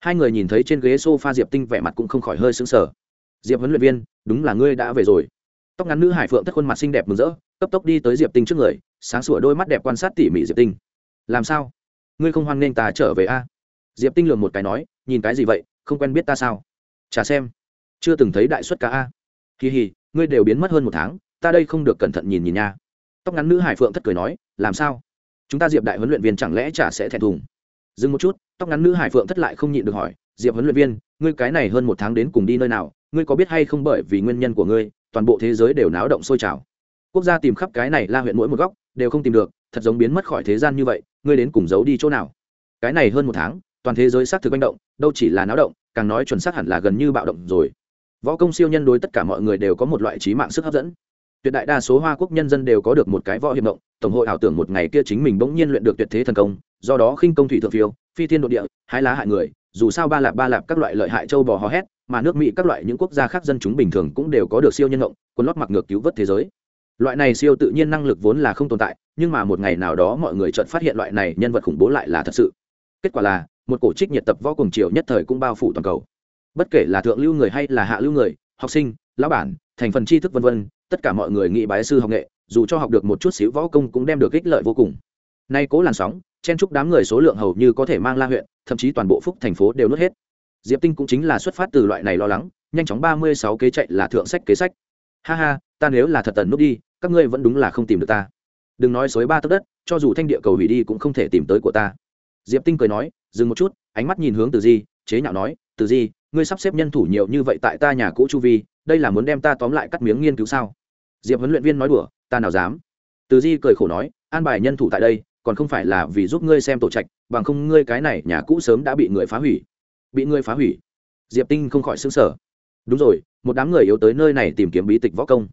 Hai người nhìn thấy trên ghế s o f a diệp tinh vẻ mặt cũng không khỏi hơi sững sờ. Diệp huấn luyện viên, đúng là ngươi đã về rồi tóc ngắn nữ hải phượng thất khuôn mặt xinh đẹp mừng rỡ, cấp tốc đi tới diệp tinh trước người, sáng sủa đôi mắt đẹp quan sát tỉ mỉ diệp tinh. Làm sao? Ngươi không hoan nghênh ta trở về a? Diệp tinh lường một cái nói, nhìn cái gì vậy? Không quen biết ta sao? Chả xem. Chưa từng thấy đại xuất cá a. Kỳ hì ngươi đều biến mất hơn một tháng, ta đây không được cẩn thận nhìn nhìn nha. Tóc ngắn nữ hải phượng thất cười nói, làm sao? Chúng ta diệp đại huấn luyện viên chẳng lẽ chả sẽ thẹn thùng? Dừng một chút, tóc ngắn nữ hải phượng thất lại không nhịn được hỏi, diệp huấn luyện viên, ngươi cái này hơn một tháng đến cùng đi nơi nào? Ngươi có biết hay không bởi vì nguyên nhân của ngươi toàn bộ thế giới đều náo động sôi trào. Quốc gia tìm khắp cái này la huyện mỗi một góc, đều không tìm được, thật giống biến mất khỏi thế gian như vậy, ngươi đến cùng giấu đi chỗ nào? Cái này hơn một tháng, toàn thế giới xác thực manh động, đâu chỉ là náo động, càng nói chuẩn xác hẳn là gần như bạo động rồi. Võ công siêu nhân đối tất cả mọi người đều có một loại trí mạng sức hấp dẫn. Tuyệt đại đa số hoa quốc nhân dân đều có được một cái võ hiệp động, tổng hội ảo tưởng một ngày kia chính mình bỗng nhiên luyện được tuyệt thế thần công, do đó khinh công thủy thượng phiêu phi thiên nội địa, hái lá hại người, dù sao ba lạp ba lạp các loại lợi hại châu bò hò hét, mà nước mỹ các loại những quốc gia khác dân chúng bình thường cũng đều có được siêu nhân ngộng, quân lót mặc ngược cứu vớt thế giới. Loại này siêu tự nhiên năng lực vốn là không tồn tại, nhưng mà một ngày nào đó mọi người chợt phát hiện loại này nhân vật khủng bố lại là thật sự. Kết quả là, một cổ trích nhiệt tập võ cùng chiều nhất thời cũng bao phủ toàn cầu. Bất kể là thượng lưu người hay là hạ lưu người, học sinh, lão bản, thành phần tri thức vân vân, tất cả mọi người nghĩ bái sư học nghệ, dù cho học được một chút xíu võ công cũng đem được ích lợi vô cùng. Nay cố làn sóng chen chúc đám người số lượng hầu như có thể mang la huyện, thậm chí toàn bộ phúc thành phố đều nuốt hết. Diệp tinh cũng chính là xuất phát từ loại này lo lắng, nhanh chóng ba mươi sáu kế chạy là thượng sách kế sách. Ha ha, ta nếu là thật tần nút đi, các ngươi vẫn đúng là không tìm được ta. Đừng nói xối ba tấc đất, cho dù thanh địa cầu hủy đi cũng không thể tìm tới của ta. Diệp tinh cười nói, dừng một chút, ánh mắt nhìn hướng từ di, chế nhạo nói, từ di, ngươi sắp xếp nhân thủ nhiều như vậy tại ta nhà cũ chu vi, đây là muốn đem ta tóm lại cắt miếng nghiên cứu sao? Diệp huấn luyện viên nói đùa, ta nào dám. Từ di cười khổ nói, an bài nhân thủ tại đây còn không phải là vì giúp ngươi xem tổ trạch, bằng không ngươi cái này nhà cũ sớm đã bị người phá hủy. Bị ngươi phá hủy. Diệp tinh không khỏi xứng sở đúng rồi, một đám người yếu tới nơi này tìm kiếm bí tịch võ công.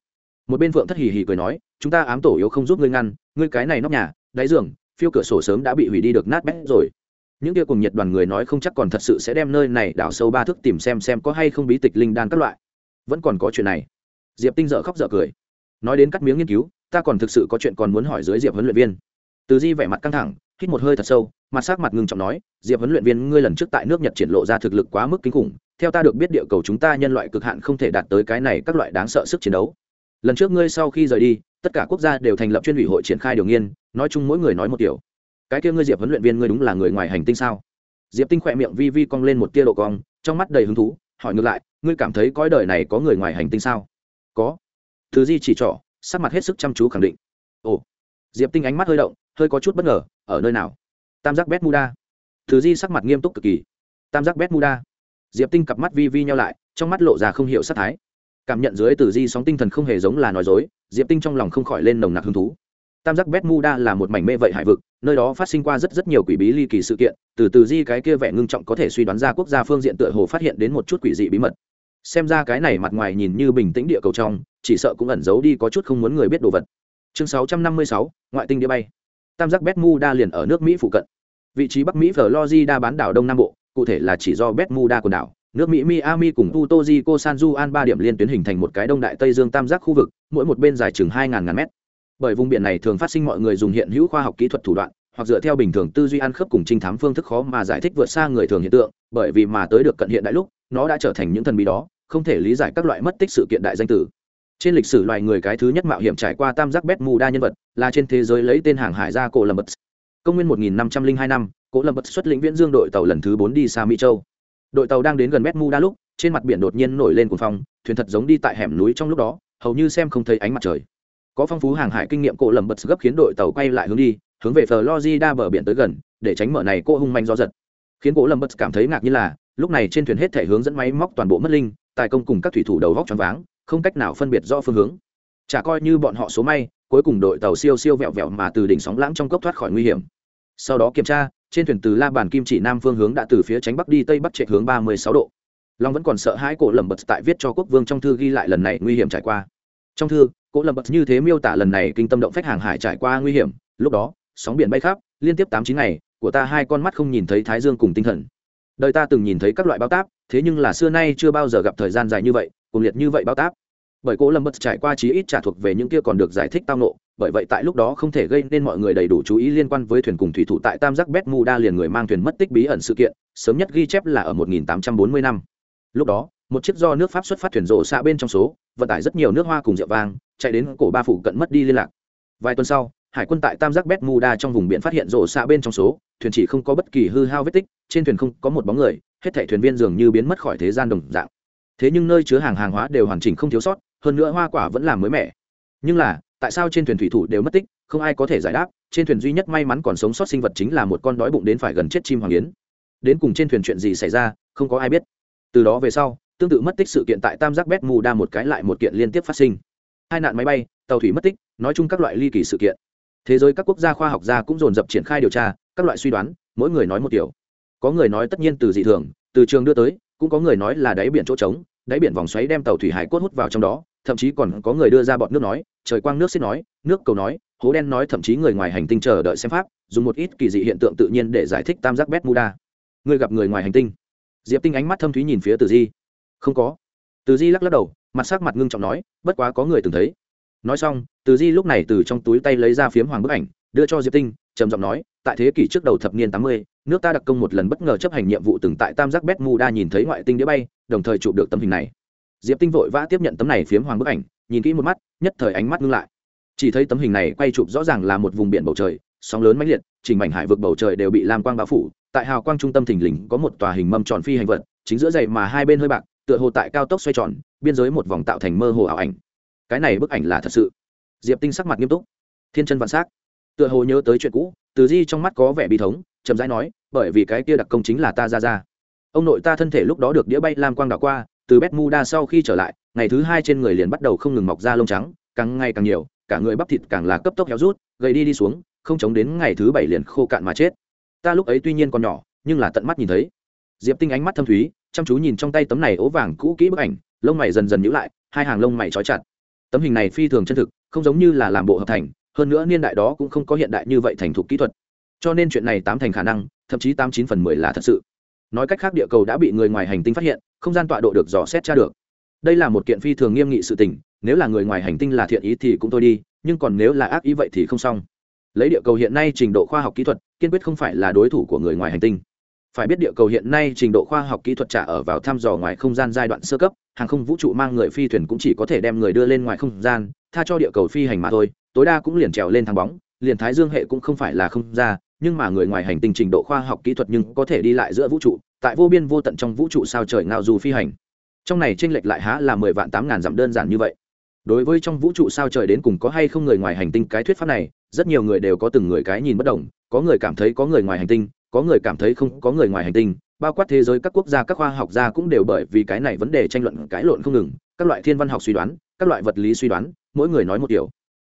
Một bên phượng thất hì hì cười nói, chúng ta ám tổ yếu không giúp ngươi ngăn, ngươi cái này nóc nhà, đáy giường, phiêu cửa sổ sớm đã bị hủy đi được nát bét rồi. Những kia cùng nhiệt đoàn người nói không chắc còn thật sự sẽ đem nơi này đào sâu ba thước tìm xem xem có hay không bí tịch linh đan các loại. Vẫn còn có chuyện này. Diệp tinh dợ khóc dợ cười. Nói đến cắt miếng nghiên cứu, ta còn thực sự có chuyện còn muốn hỏi dưới diệp huấn luyện viên từ di vẻ mặt căng thẳng, hít một hơi thật sâu, mặt sắc mặt ngưng trọng nói, diệp huấn luyện viên, ngươi lần trước tại nước nhật triển lộ ra thực lực quá mức kinh khủng, theo ta được biết địa cầu chúng ta nhân loại cực hạn không thể đạt tới cái này các loại đáng sợ sức chiến đấu. Lần trước ngươi sau khi rời đi, tất cả quốc gia đều thành lập chuyên ủy hội triển khai điều nghiên, nói chung mỗi người nói một điều cái kia ngươi diệp huấn luyện viên, ngươi đúng là người ngoài hành tinh sao? Diệp tinh khỏe miệng vi vi cong lên một tia độ cong, trong mắt đầy hứng thú, hỏi ngược lại, ngươi cảm thấy cõi đời này có người ngoài hành tinh sao? Có. Thứ di chỉ trỏ, sắc mặt hết sức chăm chú khẳng định. Ồ. Diệp tinh ánh mắt hơi động hơi có chút bất ngờ ở nơi nào? Tam giác Bermuda, thứ di sắc mặt nghiêm túc cực kỳ. Tam giác Bermuda, diệp tinh cặp mắt vi vi nhau lại trong mắt lộ ra không hiểu sắc thái. Cảm nhận dưới từ di sóng tinh thần không hề giống là nói dối diệp tinh trong lòng không khỏi lên nồng nặc hứng thú. Tam giác Bermuda là một mảnh mê vậy hải vực nơi đó phát sinh qua rất rất nhiều quỷ bí ly kỳ sự kiện từ từ di cái kia vẻ ngưng trọng có thể suy đoán ra quốc gia phương diện tựa hồ phát hiện đến một chút quỷ dị bí mật. Xem ra cái này mặt ngoài nhìn như bình tĩnh địa cầu trong chỉ sợ cũng ẩn giấu đi có chút không muốn người biết đồ vật. Chương 656, ngoại tinh đĩa bay tam giác bermuda liền ở nước mỹ phụ cận. Vị trí bắc mỹ florida bán đảo đông nam bộ, cụ thể là chỉ do bermuda quần đảo. Nước mỹ miami cùng puerto rico, san juan ba điểm liên tuyến hình thành một cái đông đại tây dương tam giác khu vực, mỗi một bên dài chừng hai ngàn mét. Bởi vùng biển này thường phát sinh mọi người dùng hiện hữu khoa học kỹ thuật thủ đoạn, hoặc dựa theo bình thường tư duy ăn khớp cùng trinh thám phương thức khó mà giải thích vượt xa người thường hiện tượng, bởi vì mà tới được cận hiện đại lúc, nó đã trở thành những thần bí đó, không thể lý giải các loại mất tích sự kiện đại danh tử. Trên lịch sử loài người cái thứ nhất mạo hiểm trải qua tam giác bét mù đa nhân vật là trên thế giới lấy tên hàng hải ra cổ lâm bật công nguyên 1502 năm cổ lâm bật xuất lĩnh viễn dương đội tàu lần thứ bốn đi xa mỹ châu. Đội tàu đang đến gần bét Mu đa lúc, trên mặt biển đột nhiên nổi lên cuồng phong, thuyền thật giống đi tại hẻm núi trong lúc đó, hầu như xem không thấy ánh mặt trời. Có phong phú hàng hải kinh nghiệm, cổ lầm bật gấp khiến đội tàu quay lại hướng đi, hướng về florida bờ biển tới gần, để tránh mở này cô hung manh gió giật. Khiến cổ lầm bật cảm thấy ngạc như là, lúc này trên thuyền hết thể hướng dẫn máy móc toàn bộ mất linh, tài công cùng các thủy thủ đầu góc choáng váng, không cách nào phân biệt rõ phương hướng. Chả coi như bọn họ số may cuối cùng đội tàu siêu siêu vẹo vẹo mà từ đỉnh sóng lãng trong cốc thoát khỏi nguy hiểm. Sau đó kiểm tra, trên thuyền từ la bàn kim chỉ nam phương hướng đã từ phía tránh bắc đi tây bắc chạy hướng ba mươi sáu độ. Long vẫn còn sợ hãi cổ lầm bật tại viết cho quốc vương trong thư ghi lại lần này nguy hiểm trải qua. Trong thư, cổ lầm bật như thế miêu tả lần này kinh tâm động phách hàng hải trải qua nguy hiểm. Lúc đó, sóng biển bay khắp, liên tiếp tám chín ngày, của ta hai con mắt không nhìn thấy thái dương cùng tinh thần. Đời ta từng nhìn thấy các loại bao táp, thế nhưng là xưa nay chưa bao giờ gặp thời gian dài như vậy cùng liệt như vậy bao táp bởi cố lâm bất trải qua chí ít trả thuộc về những kia còn được giải thích tao nộ bởi vậy tại lúc đó không thể gây nên mọi người đầy đủ chú ý liên quan với thuyền cùng thủy thủ tại tam giác bet đa liền người mang thuyền mất tích bí ẩn sự kiện, sớm nhất ghi chép là ở 1840 năm. Lúc đó, một chiếc do nước pháp xuất phát thuyền rộ xa bên trong số, vận tải rất nhiều nước hoa cùng rượu vang, chạy đến cổ ba phủ cận mất đi liên lạc. Vài tuần sau, hải quân tại tam giác bet đa trong vùng biển phát hiện rộ xa bên trong số, thuyền chỉ không có bất kỳ hư hao vết tích, trên thuyền không có một bóng người, hết thảy thuyền viên dường như biến mất khỏi thế gian đồng dạng. Thế nhưng nơi chứa hàng hàng hóa đều hoàn chỉnh không thiếu sót hơn nữa hoa quả vẫn làm mới mẻ. Nhưng là, tại sao trên thuyền thủy thủ đều mất tích, không ai có thể giải đáp. Trên thuyền duy nhất may mắn còn sống sót sinh vật chính là một con đói bụng đến phải gần chết chim hoàng yến. Đến cùng trên thuyền chuyện gì xảy ra, không có ai biết. Từ đó về sau, tương tự mất tích sự kiện tại tam giác bét mù đa một cái lại một kiện liên tiếp phát sinh. Hai nạn máy bay, tàu thủy mất tích, nói chung các loại ly kỳ sự kiện. Thế giới các quốc gia khoa học gia cũng dồn dập triển khai điều tra, các loại suy đoán, mỗi người nói một kiểu có người nói tất nhiên từ dị thường, từ trường đưa tới, cũng có người nói là đáy biển chỗ trống, đáy biển vòng xoáy đem tàu thủy hải cốt hút vào trong đó thậm chí còn có người đưa ra bọn nước nói, trời quang nước xích nói, nước cầu nói, hố đen nói, thậm chí người ngoài hành tinh chờ đợi xem pháp, dùng một ít kỳ dị hiện tượng tự nhiên để giải thích tam giác bét muda người gặp người ngoài hành tinh. Diệp tinh ánh mắt thâm thúy nhìn phía từ di. Không có. Từ di lắc lắc đầu, mặt sắc mặt ngưng trọng nói, bất quá có người từng thấy. Nói xong, từ di lúc này từ trong túi tay lấy ra phiếm hoàng bức ảnh, đưa cho diệp tinh, trầm giọng nói, tại thế kỷ trước đầu thập niên tám mươi, nước ta đặc công một lần bất ngờ chấp hành nhiệm vụ từng tại tam giác bét nhìn thấy ngoại tinh đĩa bay, đồng thời chụp được tấm hình này diệp tinh vội vã tiếp nhận tấm này phiếm hoàng bức ảnh, nhìn kỹ một mắt, nhất thời ánh mắt ngưng lại. Chỉ thấy tấm hình này quay chụp rõ ràng là một vùng biển bầu trời, sóng lớn mãnh liệt, trình mảnh hải vực bầu trời đều bị lam quang bao phủ. Tại hào quang trung tâm thình lình có một tòa hình mâm tròn phi hành vật, chính giữa dày mà hai bên hơi bạc, tựa hồ tại cao tốc xoay tròn, biên giới một vòng tạo thành mơ hồ ảo ảnh. Cái này bức ảnh là thật sự. Diệp tinh sắc mặt nghiêm túc. Thiên chân vạn s á c tựa hồ nhớ tới chuyện cũ, từ di trong mắt có vẻ bi thống, chậm rãi nói, bởi vì cái kia đặc công chính là ta ra ra. Ông nội ta thân thể lúc đó được đĩa bay lam quang đảo qua từ Bermuda sau khi trở lại, ngày thứ hai trên người liền bắt đầu không ngừng mọc ra lông trắng, càng ngày càng nhiều, cả người bắp thịt càng là cấp tốc héo rút, gầy đi đi xuống, không chống đến ngày thứ bảy liền khô cạn mà chết. Ta lúc ấy tuy nhiên còn nhỏ, nhưng là tận mắt nhìn thấy. Diệp tinh ánh mắt thâm thúy, chăm chú nhìn trong tay tấm này ố vàng cũ kỹ bức ảnh, lông mày dần dần nhíu lại, hai hàng lông mày trói chặt. Tấm hình này phi thường chân thực, không giống như là làm bộ hợp thành, hơn nữa niên đại đó cũng không có hiện đại như vậy thành thục kỹ thuật. Cho nên chuyện này tám thành khả năng, thậm chí tám chín phần mười là thật sự nói cách khác địa cầu đã bị người ngoài hành tinh phát hiện, không gian tọa độ được dò xét tra được. Đây là một kiện phi thường nghiêm nghị sự tình, nếu là người ngoài hành tinh là thiện ý thì cũng thôi đi, nhưng còn nếu là ác ý vậy thì không xong. Lấy địa cầu hiện nay trình độ khoa học kỹ thuật, kiên quyết không phải là đối thủ của người ngoài hành tinh. Phải biết địa cầu hiện nay trình độ khoa học kỹ thuật trả ở vào thăm dò ngoài không gian giai đoạn sơ cấp, hàng không vũ trụ mang người phi thuyền cũng chỉ có thể đem người đưa lên ngoài không gian, tha cho địa cầu phi hành mà thôi, tối đa cũng liền trèo lên thang bóng, liền thái dương hệ cũng không phải là không ra nhưng mà người ngoài hành tinh trình độ khoa học kỹ thuật nhưng có thể đi lại giữa vũ trụ, tại vô biên vô tận trong vũ trụ sao trời ngao du phi hành. Trong này tranh lệch lại há là mười vạn tám ngàn dặm đơn giản như vậy. Đối với trong vũ trụ sao trời đến cùng có hay không người ngoài hành tinh cái thuyết pháp này, rất nhiều người đều có từng người cái nhìn bất đồng, có người cảm thấy có người ngoài hành tinh, có người cảm thấy không có người ngoài hành tinh, bao quát thế giới các quốc gia, các khoa học gia cũng đều bởi vì cái này vấn đề tranh luận cãi lộn không ngừng, các loại thiên văn học suy đoán, các loại vật lý suy đoán, mỗi người nói một điều.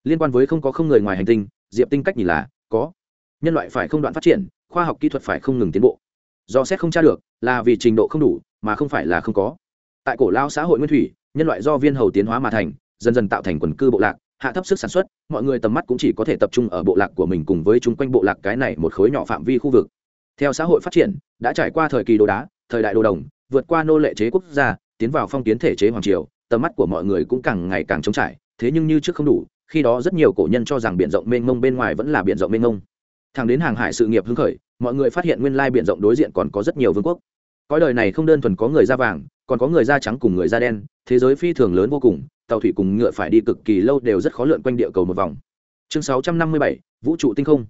Liên quan với không có không người ngoài hành tinh, diệp tinh cách nhìn là, có nhân loại phải không đoạn phát triển, khoa học kỹ thuật phải không ngừng tiến bộ. Do xét không tra được, là vì trình độ không đủ, mà không phải là không có. Tại cổ lao xã hội nguyên thủy, nhân loại do viên hầu tiến hóa mà thành, dần dần tạo thành quần cư bộ lạc, hạ thấp sức sản xuất, mọi người tầm mắt cũng chỉ có thể tập trung ở bộ lạc của mình cùng với chung quanh bộ lạc cái này một khối nhỏ phạm vi khu vực. Theo xã hội phát triển, đã trải qua thời kỳ đồ đá, thời đại đồ đồng, vượt qua nô lệ chế quốc gia, tiến vào phong kiến thể chế hoàng triều, tầm mắt của mọi người cũng càng ngày càng trống trải, thế nhưng như trước không đủ, khi đó rất nhiều cổ nhân cho rằng biển rộng mênh mông bên ngoài vẫn là biển rộng mênh mông thẳng đến hàng hải sự nghiệp hưng khởi, mọi người phát hiện nguyên lai biển rộng đối diện còn có rất nhiều vương quốc. Cõi đời này không đơn thuần có người da vàng, còn có người da trắng cùng người da đen, thế giới phi thường lớn vô cùng, tàu thủy cùng ngựa phải đi cực kỳ lâu đều rất khó lượn quanh địa cầu một vòng. Chương sáu trăm năm mươi bảy, vũ trụ tinh không.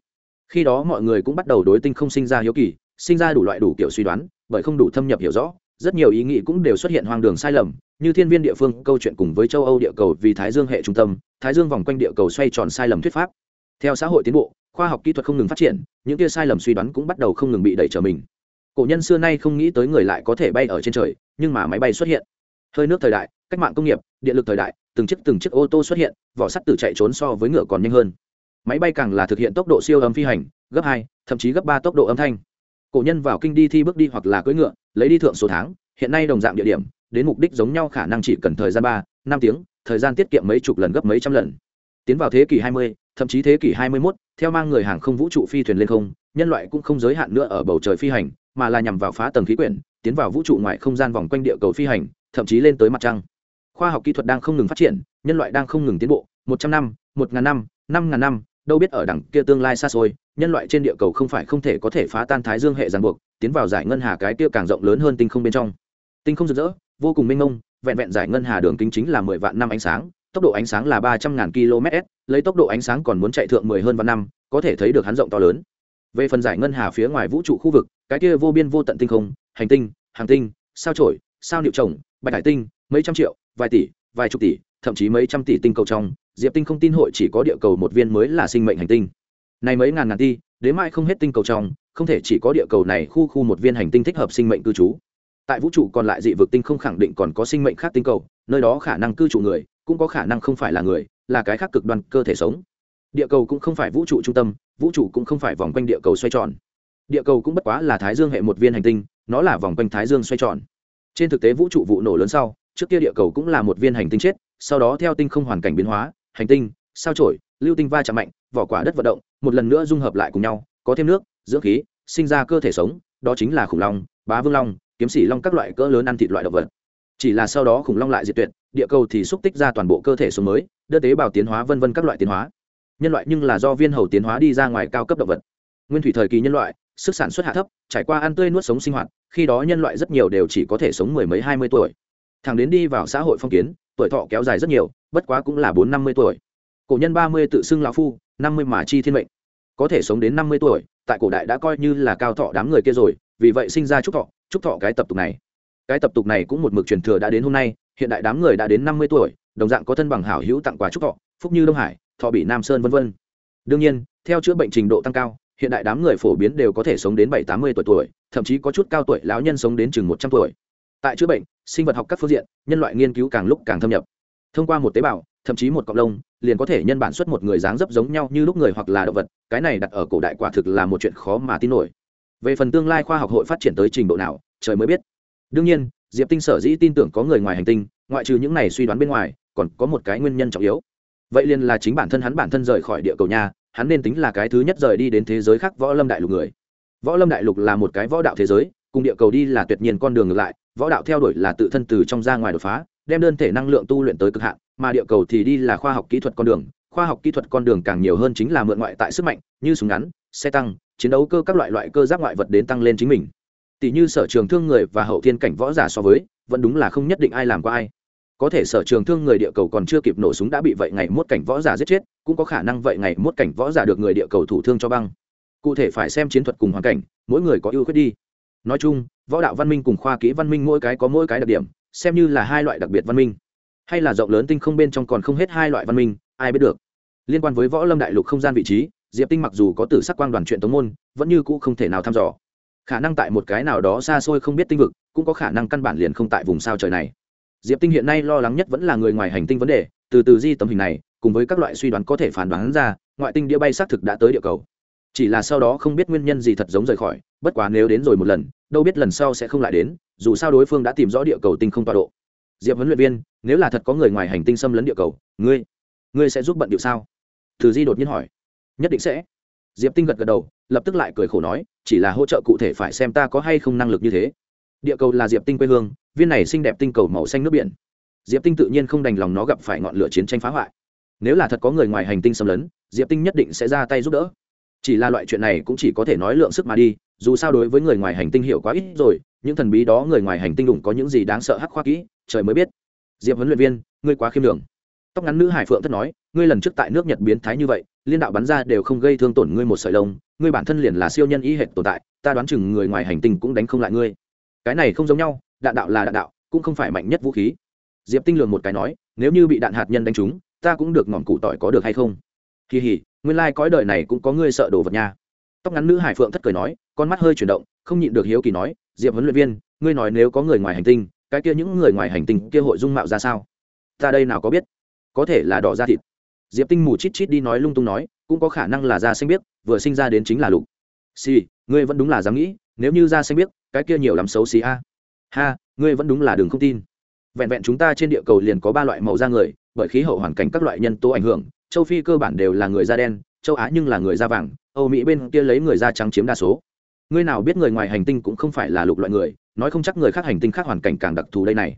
Khi đó mọi người cũng bắt đầu đối tinh không sinh ra hiếu kỳ, sinh ra đủ loại đủ kiểu suy đoán, bởi không đủ thâm nhập hiểu rõ, rất nhiều ý nghĩ cũng đều xuất hiện hoang đường sai lầm, như thiên viên địa phương, câu chuyện cùng với châu âu địa cầu vì thái dương hệ trung tâm, thái dương vòng quanh địa cầu xoay tròn sai lầm thuyết pháp. Theo xã hội tiến bộ khoa học kỹ thuật không ngừng phát triển những kia sai lầm suy đoán cũng bắt đầu không ngừng bị đẩy trở mình. Cổ nhân xưa nay không nghĩ tới người lại có thể bay ở trên trời nhưng mà máy bay xuất hiện. Hơi nước thời đại cách mạng công nghiệp điện lực thời đại từng chiếc từng chiếc ô tô xuất hiện vỏ sắt tự chạy trốn so với ngựa còn nhanh hơn. Máy bay càng là thực hiện tốc độ siêu âm phi hành gấp hai thậm chí gấp ba tốc độ âm thanh. Cổ nhân vào kinh đi thi bước đi hoặc là cưỡi ngựa lấy đi thượng số tháng hiện nay đồng dạng địa điểm đến mục đích giống nhau khả năng chỉ cần thời gian ba năm tiếng thời gian tiết kiệm mấy chục lần gấp mấy trăm lần. Tiến vào thế kỷ 20, thậm chí thế kỷ 21, theo mang người hàng không vũ trụ phi thuyền lên không nhân loại cũng không giới hạn nữa ở bầu trời phi hành mà là nhằm vào phá tầng khí quyển tiến vào vũ trụ ngoài không gian vòng quanh địa cầu phi hành thậm chí lên tới mặt trăng. Khoa học kỹ thuật đang không ngừng phát triển nhân loại đang không ngừng tiến bộ một trăm năm một ngàn năm năm ngàn năm đâu biết ở đằng kia tương lai xa xôi nhân loại trên địa cầu không phải không thể có thể phá tan thái dương hệ ràng buộc tiến vào giải ngân hà cái kia càng rộng lớn hơn tinh không bên trong. Tinh không rực rỡ vô cùng mênh mông vẹn vẹn giải ngân hà đường kính chính là mười vạn năm ánh sáng tốc độ ánh sáng là ba trăm ngàn km lấy tốc độ ánh sáng còn muốn chạy thượng mười hơn vạn năm, có thể thấy được hắn rộng to lớn. Về phần giải ngân hà phía ngoài vũ trụ khu vực, cái kia vô biên vô tận tinh không, hành tinh, hàng tinh, sao trổi sao niệu trồng, bạch hải tinh, mấy trăm triệu, vài tỷ, vài chục tỷ, thậm chí mấy trăm tỷ tinh cầu trong, diệp tinh không tin hội chỉ có địa cầu một viên mới là sinh mệnh hành tinh. Này mấy ngàn ngàn ti, đến mai không hết tinh cầu trong, không thể chỉ có địa cầu này khu khu một viên hành tinh thích hợp sinh mệnh cư trú. Tại vũ trụ còn lại dị vực tinh không khẳng định còn có sinh mệnh khác tinh cầu, nơi đó khả năng cư trụ người, cũng có khả năng không phải là người là cái khác cực đoan cơ thể sống. Địa cầu cũng không phải vũ trụ trung tâm, vũ trụ cũng không phải vòng quanh địa cầu xoay tròn. Địa cầu cũng bất quá là thái dương hệ một viên hành tinh, nó là vòng quanh thái dương xoay tròn. Trên thực tế vũ trụ vụ nổ lớn sau, trước kia địa cầu cũng là một viên hành tinh chết, sau đó theo tinh không hoàn cảnh biến hóa, hành tinh, sao trổi lưu tinh va chạm mạnh, vỏ quả đất vận động, một lần nữa dung hợp lại cùng nhau, có thêm nước, dưỡng khí, sinh ra cơ thể sống, đó chính là khủng long, bá vương long, kiếm sĩ long các loại cỡ lớn ăn thịt loại động vật. Chỉ là sau đó khủng long lại diệt tuyệt địa cầu thì xúc tích ra toàn bộ cơ thể xuống mới, đưa tế bào tiến hóa vân vân các loại tiến hóa. Nhân loại nhưng là do viên hầu tiến hóa đi ra ngoài cao cấp động vật. Nguyên thủy thời kỳ nhân loại, sức sản xuất hạ thấp, trải qua ăn tươi nuốt sống sinh hoạt, khi đó nhân loại rất nhiều đều chỉ có thể sống mười mấy, hai mươi tuổi. Thằng đến đi vào xã hội phong kiến, tuổi thọ kéo dài rất nhiều, bất quá cũng là bốn, năm mươi tuổi. Cổ nhân ba mươi tự xưng lão phu, năm mươi mà chi thiên mệnh. Có thể sống đến năm mươi tuổi, tại cổ đại đã coi như là cao thọ đám người kia rồi, vì vậy sinh ra trúc thọ trúc thọ cái tập tục này. Cái tập tục này cũng một mực truyền thừa đã đến hôm nay hiện đại đám người đã đến năm mươi tuổi, đồng dạng có thân bằng hảo hữu tặng quà chúc thọ, phúc như đông hải, thọ bị nam sơn v v đương nhiên, theo chữa bệnh trình độ tăng cao, hiện đại đám người phổ biến đều có thể sống đến bảy, tám mươi tuổi tuổi, thậm chí có chút cao tuổi lão nhân sống đến chừng một trăm tuổi. Tại chữa bệnh, sinh vật học các phương diện, nhân loại nghiên cứu càng lúc càng thâm nhập. Thông qua một tế bào, thậm chí một cọng lông, liền có thể nhân bản xuất một người dáng dấp giống nhau như lúc người hoặc là động vật, cái này đặt ở cổ đại quả thực là một chuyện khó mà tin nổi. Về phần tương lai khoa học hội phát triển tới trình độ nào, trời mới biết. Đương nhiên diệp tinh sở dĩ tin tưởng có người ngoài hành tinh, ngoại trừ những này suy đoán bên ngoài, còn có một cái nguyên nhân trọng yếu. Vậy liền là chính bản thân hắn bản thân rời khỏi địa cầu nhà, hắn nên tính là cái thứ nhất rời đi đến thế giới khác võ lâm đại lục người. Võ lâm đại lục là một cái võ đạo thế giới, cùng địa cầu đi là tuyệt nhiên con đường ngược lại, võ đạo theo đuổi là tự thân từ trong ra ngoài đột phá, đem đơn thể năng lượng tu luyện tới cực hạn, mà địa cầu thì đi là khoa học kỹ thuật con đường. Khoa học kỹ thuật con đường càng nhiều hơn chính là mượn ngoại tại sức mạnh, như súng ngắn, xe tăng, chiến đấu cơ các loại loại cơ giáp ngoại vật đến tăng lên chính mình tỷ như sở trường thương người và hậu thiên cảnh võ giả so với, vẫn đúng là không nhất định ai làm qua ai. Có thể sở trường thương người địa cầu còn chưa kịp nổ súng đã bị vậy ngày mốt cảnh võ giả giết chết, cũng có khả năng vậy ngày mốt cảnh võ giả được người địa cầu thủ thương cho băng. Cụ thể phải xem chiến thuật cùng hoàn cảnh, mỗi người có ưu khuyết đi. Nói chung, võ đạo văn minh cùng khoa kỹ văn minh mỗi cái có mỗi cái đặc điểm, xem như là hai loại đặc biệt văn minh. Hay là rộng lớn tinh không bên trong còn không hết hai loại văn minh, ai biết được. Liên quan với võ lâm đại lục không gian vị trí, diệp tinh mặc dù có tử sắc quang đoàn chuyện tống môn, vẫn như cũ không thể nào thăm dò khả năng tại một cái nào đó xa xôi không biết tinh vực, cũng có khả năng căn bản liền không tại vùng sao trời này. Diệp tinh hiện nay lo lắng nhất vẫn là người ngoài hành tinh vấn đề, từ từ di tấm hình này, cùng với các loại suy đoán có thể phản đoán ra, ngoại tinh đĩa bay xác thực đã tới địa cầu. Chỉ là sau đó không biết nguyên nhân gì thật giống rời khỏi, bất quá nếu đến rồi một lần, đâu biết lần sau sẽ không lại đến, dù sao đối phương đã tìm rõ địa cầu tinh không tọa độ. Diệp huấn luyện viên, nếu là thật có người ngoài hành tinh xâm lấn địa cầu, ngươi ngươi sẽ giúp bận điệu sao? Từ di đột nhiên hỏi. Nhất định sẽ diệp tinh gật gật đầu, lập tức lại cười khổ nói, chỉ là hỗ trợ cụ thể phải xem ta có hay không năng lực như thế. Địa cầu là diệp tinh quê hương, viên này xinh đẹp tinh cầu màu xanh nước biển. Diệp tinh tự nhiên không đành lòng nó gặp phải ngọn lửa chiến tranh phá hoại. Nếu là thật có người ngoài hành tinh xâm lấn, diệp tinh nhất định sẽ ra tay giúp đỡ. Chỉ là loại chuyện này cũng chỉ có thể nói lượng sức mà đi, dù sao đối với người ngoài hành tinh hiểu quá ít rồi, những thần bí đó người ngoài hành tinh đủng có những gì đáng sợ hắc khoa kỹ, trời mới biết. Diệp huấn luyện viên, ngươi quá khiêm đường tóc ngắn nữ hải phượng thất nói ngươi lần trước tại nước nhật biến thái như vậy, liên đạo bắn ra đều không gây thương tổn ngươi một sợi lông, ngươi bản thân liền là siêu nhân ý hệ tồn tại, ta đoán chừng người ngoài hành tinh cũng đánh không lại ngươi. Cái này không giống nhau, đạn đạo là đạn đạo, cũng không phải mạnh nhất vũ khí. Diệp tinh lường một cái nói, nếu như bị đạn hạt nhân đánh trúng, ta cũng được ngọn cụ tỏi có được hay không? Kỳ hỉ, nguyên lai、like、cõi đời này cũng có ngươi sợ đồ vật nha. Tóc ngắn nữ hải phượng thất cười nói, con mắt hơi chuyển động, không nhịn được hiếu kỳ nói, diệp huấn luyện viên, ngươi nói nếu có người ngoài hành tinh, cái kia những người ngoài hành tinh kia hội dung mạo ra sao? Ta đây nào có biết? Có thể là đỏ da thịt diệp tinh mù chít chít đi nói lung tung nói cũng có khả năng là da xanh biết vừa sinh ra đến chính là lục. Xì、sì, ngươi vẫn đúng là dám nghĩ nếu như da xanh biết cái kia nhiều lắm xấu xí a. Ha ngươi vẫn đúng là đừng không tin. Vẹn vẹn chúng ta trên địa cầu liền có ba loại màu da người bởi khí hậu hoàn cảnh các loại nhân tố ảnh hưởng châu phi cơ bản đều là người da đen châu á nhưng là người da vàng âu mỹ bên kia lấy người da trắng chiếm đa số. Ngươi nào biết người ngoài hành tinh cũng không phải là lục loại người nói không chắc người khác hành tinh khác hoàn cảnh càng đặc thù đây này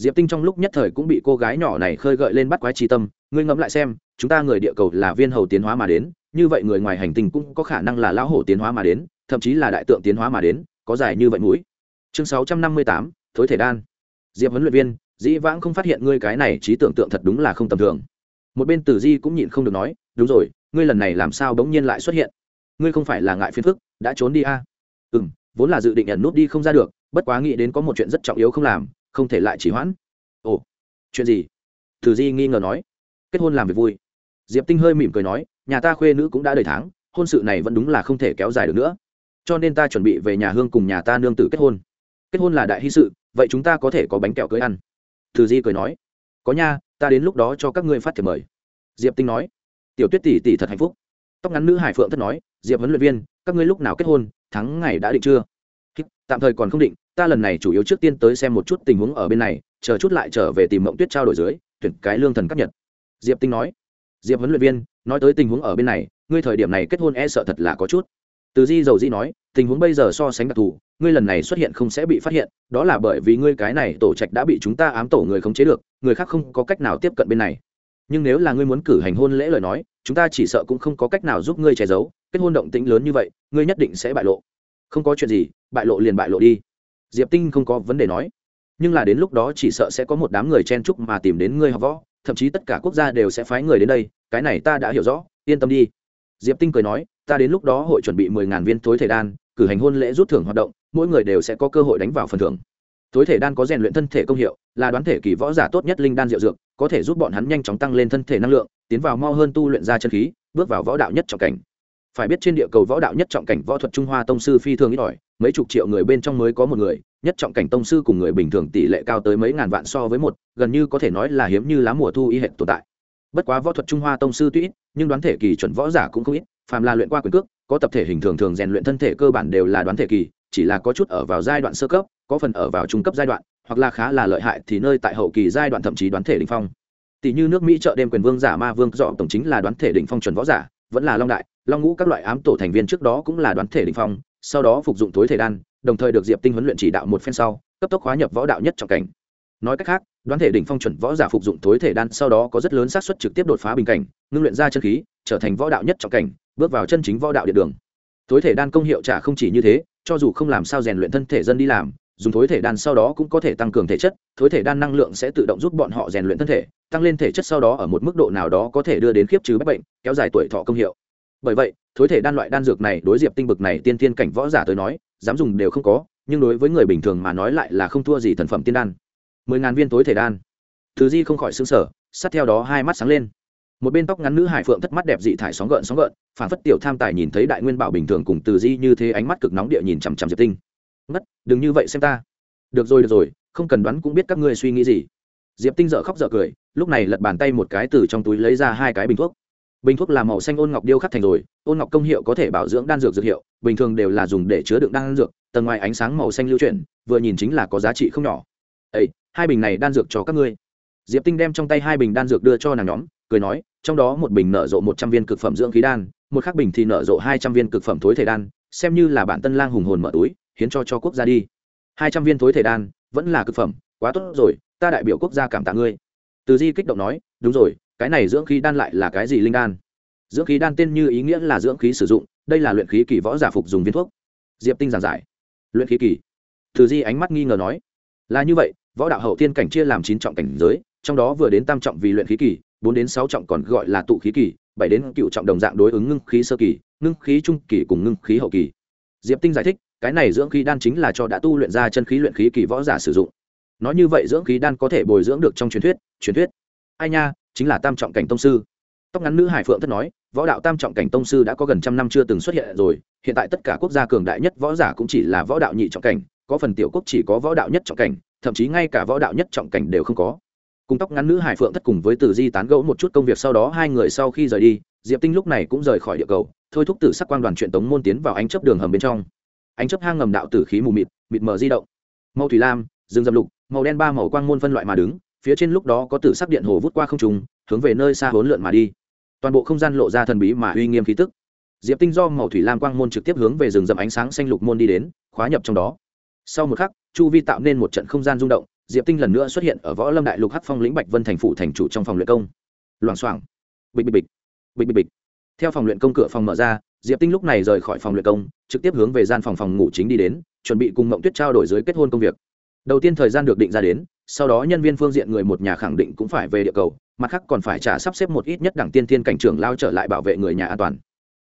diệp tinh trong lúc nhất thời cũng bị cô gái nhỏ này khơi gợi lên bắt quái trí tâm, ngươi ngẫm lại xem, chúng ta người địa cầu là viên hầu tiến hóa mà đến, như vậy người ngoài hành tinh cũng có khả năng là lão hổ tiến hóa mà đến, thậm chí là đại tượng tiến hóa mà đến, có dài như vậy mũi. Chương sáu trăm năm mươi tám, thối thể đan. Diệp huấn luyện viên, dĩ vãng không phát hiện ngươi cái này trí tưởng tượng thật đúng là không tầm thường. Một bên tử di cũng nhịn không được nói, đúng rồi, ngươi lần này làm sao bỗng nhiên lại xuất hiện? Ngươi không phải là ngại phiền phức, đã trốn đi a? À? ừ m vốn là dự định nhận nút đi không ra được, bất quá nghĩ đến có một chuyện rất trọng yếu không làm không thể lại chỉ hoãn. Ồ, chuyện gì? Thử di nghi ngờ nói. Kết hôn làm việc vui. Diệp tinh hơi mỉm cười nói, nhà ta khuê nữ cũng đã đầy tháng, hôn sự này vẫn đúng là không thể kéo dài được nữa. Cho nên ta chuẩn bị về nhà hương cùng nhà ta nương tử kết hôn. Kết hôn là đại hy sự, vậy chúng ta có thể có bánh kẹo cưới ăn. Thử di cười nói. Có nha, ta đến lúc đó cho các ngươi phát thiệp mời. Diệp tinh nói. Tiểu tuyết tỷ tỷ thật hạnh phúc. Tóc ngắn nữ hải phượng thất nói, diệp huấn luyện viên, các ngươi lúc nào kết hôn, tháng ngày đã định chưa? Tạm thời còn không định ta lần này chủ yếu trước tiên tới xem một chút tình huống ở bên này, chờ chút lại trở về tìm mộng tuyết trao đổi dưới, tuyển cái lương thần cấp nhật. Diệp tinh nói. Diệp huấn luyện viên, nói tới tình huống ở bên này, ngươi thời điểm này kết hôn e sợ thật là có chút. Từ di dầu di nói, tình huống bây giờ so sánh đặc thù, ngươi lần này xuất hiện không sẽ bị phát hiện, đó là bởi vì ngươi cái này tổ trạch đã bị chúng ta ám tổ người khống chế được, người khác không có cách nào tiếp cận bên này. Nhưng nếu là ngươi muốn cử hành hôn lễ lời nói, chúng ta chỉ sợ cũng không có cách nào giúp ngươi che giấu, kết hôn động tĩnh lớn như vậy, ngươi nhất định sẽ bại lộ. Không có chuyện gì, bại lộ liền bại lộ đi diệp tinh không có vấn đề nói. Nhưng là đến lúc đó chỉ sợ sẽ có một đám người chen chúc mà tìm đến ngươi học võ, thậm chí tất cả quốc gia đều sẽ phái người đến đây, cái này ta đã hiểu rõ, yên tâm đi. Diệp tinh cười nói, ta đến lúc đó hội chuẩn bị mười ngàn viên thối thể đan, cử hành hôn lễ rút thưởng hoạt động, mỗi người đều sẽ có cơ hội đánh vào phần thưởng. Thối thể đan có rèn luyện thân thể công hiệu, là đoán thể kỳ võ giả tốt nhất linh đan diệu dược, có thể giúp bọn hắn nhanh chóng tăng lên thân thể năng lượng, tiến vào mau hơn tu luyện ra chân khí, bước vào võ đạo nhất trọng cảnh. Phải biết trên địa cầu võ đạo nhất trọng cảnh võ thuật trung hoa tông sư phi thường ít ỏi mấy chục triệu người bên trong mới có một người, nhất trọng cảnh tông sư cùng người bình thường tỷ lệ cao tới mấy ngàn vạn so với một, gần như có thể nói là hiếm như lá mùa thu y hệ tồn tại. Bất quá võ thuật trung hoa tông sư tuy ít, nhưng đoán thể kỳ chuẩn võ giả cũng không ít, phàm là luyện qua quyền cước, có tập thể hình thường thường rèn luyện thân thể cơ bản đều là đoán thể kỳ, chỉ là có chút ở vào giai đoạn sơ cấp, có phần ở vào trung cấp giai đoạn, hoặc là khá là lợi hại thì nơi tại hậu kỳ giai đoạn thậm chí đoán thể đỉnh phong. Tỷ như nước mỹ chợ đêm quyền vương giả ma vương dọ tổng chính là đoán thể đỉnh phong chuẩn võ giả, vẫn là long đại, long ngũ các loại ám tổ thành viên trước đó cũng là đoán thể đỉnh phong sau đó phục dụng tối thể đan, đồng thời được diệp tinh huấn luyện chỉ đạo một phen sau, cấp tốc hóa nhập võ đạo nhất trọng cảnh. Nói cách khác, đoán thể đỉnh phong chuẩn võ giả phục dụng tối thể đan sau đó có rất lớn xác suất trực tiếp đột phá bình cảnh, ngưng luyện ra chân khí, trở thành võ đạo nhất trọng cảnh, bước vào chân chính võ đạo địa đường. Tối thể đan công hiệu trả không chỉ như thế, cho dù không làm sao rèn luyện thân thể dân đi làm, dùng thối thể đan sau đó cũng có thể tăng cường thể chất, thối thể đan năng lượng sẽ tự động giúp bọn họ rèn luyện thân thể, tăng lên thể chất sau đó ở một mức độ nào đó có thể đưa đến khiếp trừ bách bệnh, kéo dài tuổi thọ công hiệu bởi vậy, thối thể đan loại đan dược này đối diệp tinh bực này tiên tiên cảnh võ giả tới nói, dám dùng đều không có, nhưng đối với người bình thường mà nói lại là không thua gì thần phẩm tiên đan. Mười ngàn viên tối thể đan. Thứ di không khỏi xứng sở sát theo đó hai mắt sáng lên. Một bên tóc ngắn nữ hải phượng thất mắt đẹp dị thải sóng gợn sóng gợn, phản phất tiểu tham tài nhìn thấy đại nguyên bảo bình thường cùng từ di như thế ánh mắt cực nóng địa nhìn chằm chằm diệp tinh. Ngất, đừng như vậy xem ta. Được rồi được rồi, không cần đoán cũng biết các ngươi suy nghĩ gì. Diệp tinh dợ khóc dợ cười, lúc này lật bàn tay một cái từ trong túi lấy ra hai cái bình thuốc bình thuốc là màu xanh ôn ngọc điêu khắc thành rồi, ôn ngọc công hiệu có thể bảo dưỡng đan dược dược hiệu, bình thường đều là dùng để chứa đựng đan dược, tầng ngoài ánh sáng màu xanh lưu chuyển, vừa nhìn chính là có giá trị không nhỏ. Ây hai bình này đan dược cho các ngươi. Diệp tinh đem trong tay hai bình đan dược đưa cho nàng nhóm, cười nói, trong đó một bình nở rộ một trăm viên cực phẩm dưỡng khí đan, một khác bình thì nở rộ hai trăm viên cực phẩm thối thể đan, xem như là bản tân lang hùng hồn mở túi, hiến cho cho quốc gia đi. Hai trăm viên thối thể đan, vẫn là cực phẩm, quá tốt rồi, ta đại biểu quốc gia cảm tạ ngươi. Từ di kích động nói, đúng rồi cái này dưỡng khí đan lại là cái gì linh đan? Dưỡng khí đan tên như ý nghĩa là dưỡng khí sử dụng, đây là luyện khí kỳ võ giả phục dùng viên thuốc. Diệp tinh giảng giải. Luyện khí kỳ. Thử di ánh mắt nghi ngờ nói, là như vậy, võ đạo hậu tiên cảnh chia làm chín trọng cảnh giới, trong đó vừa đến tam trọng vì luyện khí kỳ, bốn đến sáu trọng còn gọi là tụ khí kỳ, bảy đến cựu trọng đồng dạng đối ứng ngưng khí sơ kỳ, ngưng khí trung kỳ cùng ngưng khí hậu kỳ. Diệp tinh giải thích, cái này dưỡng khí đan chính là cho đã tu luyện ra chân khí luyện khí kỳ võ giả sử dụng. Nói như vậy, dưỡng khí đan có thể bồi dưỡng được trong truyền thuyết truyền thuyết. Ai nha chính là tam trọng cảnh tông sư. Tóc ngắn nữ hải phượng thất nói, võ đạo tam trọng cảnh tông sư đã có gần trăm năm chưa từng xuất hiện rồi, hiện tại tất cả quốc gia cường đại nhất võ giả cũng chỉ là võ đạo nhị trọng cảnh, có phần tiểu quốc chỉ có võ đạo nhất trọng cảnh, thậm chí ngay cả võ đạo nhất trọng cảnh đều không có. Cùng tóc ngắn nữ hải phượng thất cùng với từ di tán gẫu một chút công việc sau đó hai người sau khi rời đi, diệp tinh lúc này cũng rời khỏi địa cầu, thôi thúc tử sắc quan đoàn chuyện tống môn tiến vào ánh chấp đường hầm bên trong. Ánh chấp hang ngầm đạo tử khí mù mịt mịt mờ di động. Màu thủy lam, rừng dầm lục, màu đen ba màu quang môn phân loại mà đứng phía trên lúc đó có tử sắc điện hồ vút qua không trùng hướng về nơi xa hốn lượn mà đi. Toàn bộ không gian lộ ra thần bí mà uy nghiêm khí tức. Diệp tinh do màu thủy lam quang môn trực tiếp hướng về rừng rậm ánh sáng xanh lục môn đi đến, khóa nhập trong đó. Sau một khắc, chu vi tạo nên một trận không gian rung động, diệp tinh lần nữa xuất hiện ở võ lâm đại lục hắc phong lĩnh bạch vân thành phủ thành chủ trong phòng luyện công. Loảng xoảng. Bịch bịch bịch. Bịch bịch bịch. Theo phòng luyện công cửa phòng mở ra, diệp tinh lúc này rời khỏi phòng luyện công, trực tiếp hướng về gian phòng phòng ngủ chính đi đến, chuẩn bị cùng mộng tuyết trao đổi dưới kết hôn công việc. Đầu tiên thời gian được định ra đến sau đó nhân viên phương diện người một nhà khẳng định cũng phải về địa cầu, mặt khác còn phải trả sắp xếp một ít nhất đảng tiên thiên cảnh trưởng lao trở lại bảo vệ người nhà an toàn.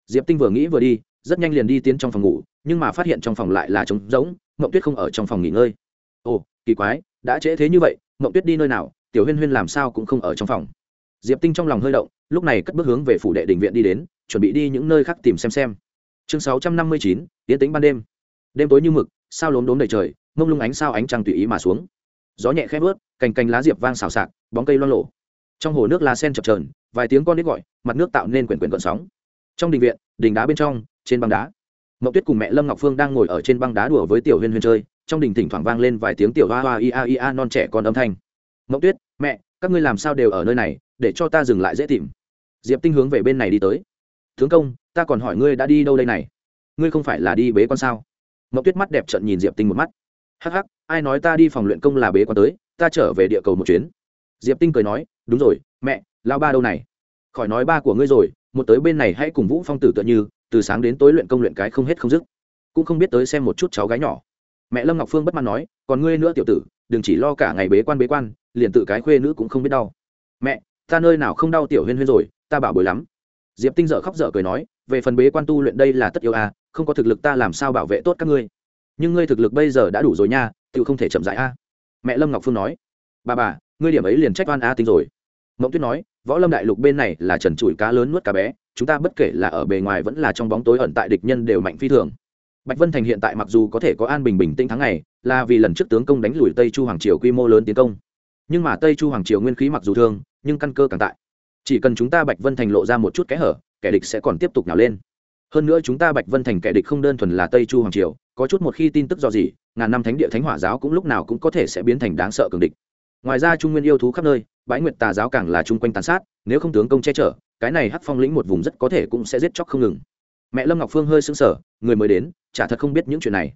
Diệp tinh vừa nghĩ vừa đi, rất nhanh liền đi tiến trong phòng ngủ, nhưng mà phát hiện trong phòng lại là trống rỗng, mộng tuyết không ở trong phòng nghỉ ngơi. Ồ, kỳ quái, đã trễ thế như vậy, mộng tuyết đi nơi nào, tiểu huyên huyên làm sao cũng không ở trong phòng. Diệp tinh trong lòng hơi động, lúc này cất bước hướng về phủ đệ đình viện đi đến, chuẩn bị đi những nơi khác tìm xem xem. Chương sáu trăm năm mươi chín tiến tính ban đêm. Đêm tối như mực, sao lốm đốm đầy trời, mông lung ánh sao ánh trăng tùy ý mà xuống gió nhẹ khẽ vớt, cành cành lá diệp vang xào xạc, bóng cây loang lộ trong hồ nước lá sen chập trờn vài tiếng con nít gọi, mặt nước tạo nên quyển quyển gợn sóng. Trong đình viện đình đá bên trong, trên băng đá. Mậu tuyết cùng mẹ lâm ngọc phương đang ngồi ở trên băng đá đùa với tiểu huyên huyên chơi, trong đình thỉnh thoảng vang lên vài tiếng tiểu hoa hoa ia ia non trẻ con âm thanh. Mậu tuyết, mẹ, các ngươi làm sao đều ở nơi này, để cho ta dừng lại dễ tìm. Diệp tinh hướng về bên này đi tới. Tướng công, ta còn hỏi ngươi đã đi đâu đây này? Ngươi không phải là đi bế con sao? Mậu tuyết mắt đẹp trận nhìn diệp tinh một mắt hắc hắc, ai nói ta đi phòng luyện công là bế quan tới, ta trở về địa cầu một chuyến. Diệp tinh cười nói, đúng rồi, mẹ lao ba đâu này? Khỏi nói ba của ngươi rồi, một tới bên này hãy cùng vũ phong tử tựa như, từ sáng đến tối luyện công luyện cái không hết không dứt. Cũng không biết tới xem một chút cháu gái nhỏ. Mẹ lâm ngọc phương bất mãn nói, còn ngươi nữa tiểu tử, đừng chỉ lo cả ngày bế quan bế quan, liền tự cái khuê nữ cũng không biết đau. Mẹ, ta nơi nào không đau tiểu huyên huyên rồi, ta bảo bối lắm. Diệp tinh dở khóc dở cười nói, về phần bế quan tu luyện đây là tất yếu à không có thực lực ta làm sao bảo vệ tốt các ngươi nhưng ngươi thực lực bây giờ đã đủ rồi nha tự không thể chậm rãi a. Mẹ lâm ngọc phương nói. Bà bà, ngươi điểm ấy liền trách oan a tính rồi. Mộng tuyết nói, võ lâm đại lục bên này là trần trụi cá lớn nuốt cá bé, chúng ta bất kể là ở bề ngoài vẫn là trong bóng tối ẩn tại địch nhân đều mạnh phi thường. Bạch vân thành hiện tại mặc dù có thể có an bình bình tĩnh tháng này là vì lần trước tướng công đánh lùi tây chu hoàng triều quy mô lớn tiến công. Nhưng mà tây chu hoàng triều nguyên khí mặc dù thương, nhưng căn cơ càng tại. Chỉ cần chúng ta bạch vân thành lộ ra một chút kẽ hở, kẻ địch sẽ còn tiếp tục nào lên hơn nữa chúng ta bạch vân thành kẻ địch không đơn thuần là tây chu hoàng triều, có chút một khi tin tức do gì ngàn năm thánh địa thánh hỏa giáo cũng lúc nào cũng có thể sẽ biến thành đáng sợ cường địch. Ngoài ra trung nguyên yêu thú khắp nơi bãi nguyệt tà giáo càng là chung quanh tàn sát, nếu không tướng công che chở, cái này hắc phong lĩnh một vùng rất có thể cũng sẽ giết chóc không ngừng. Mẹ lâm ngọc phương hơi sững sờ, người mới đến, chả thật không biết những chuyện này.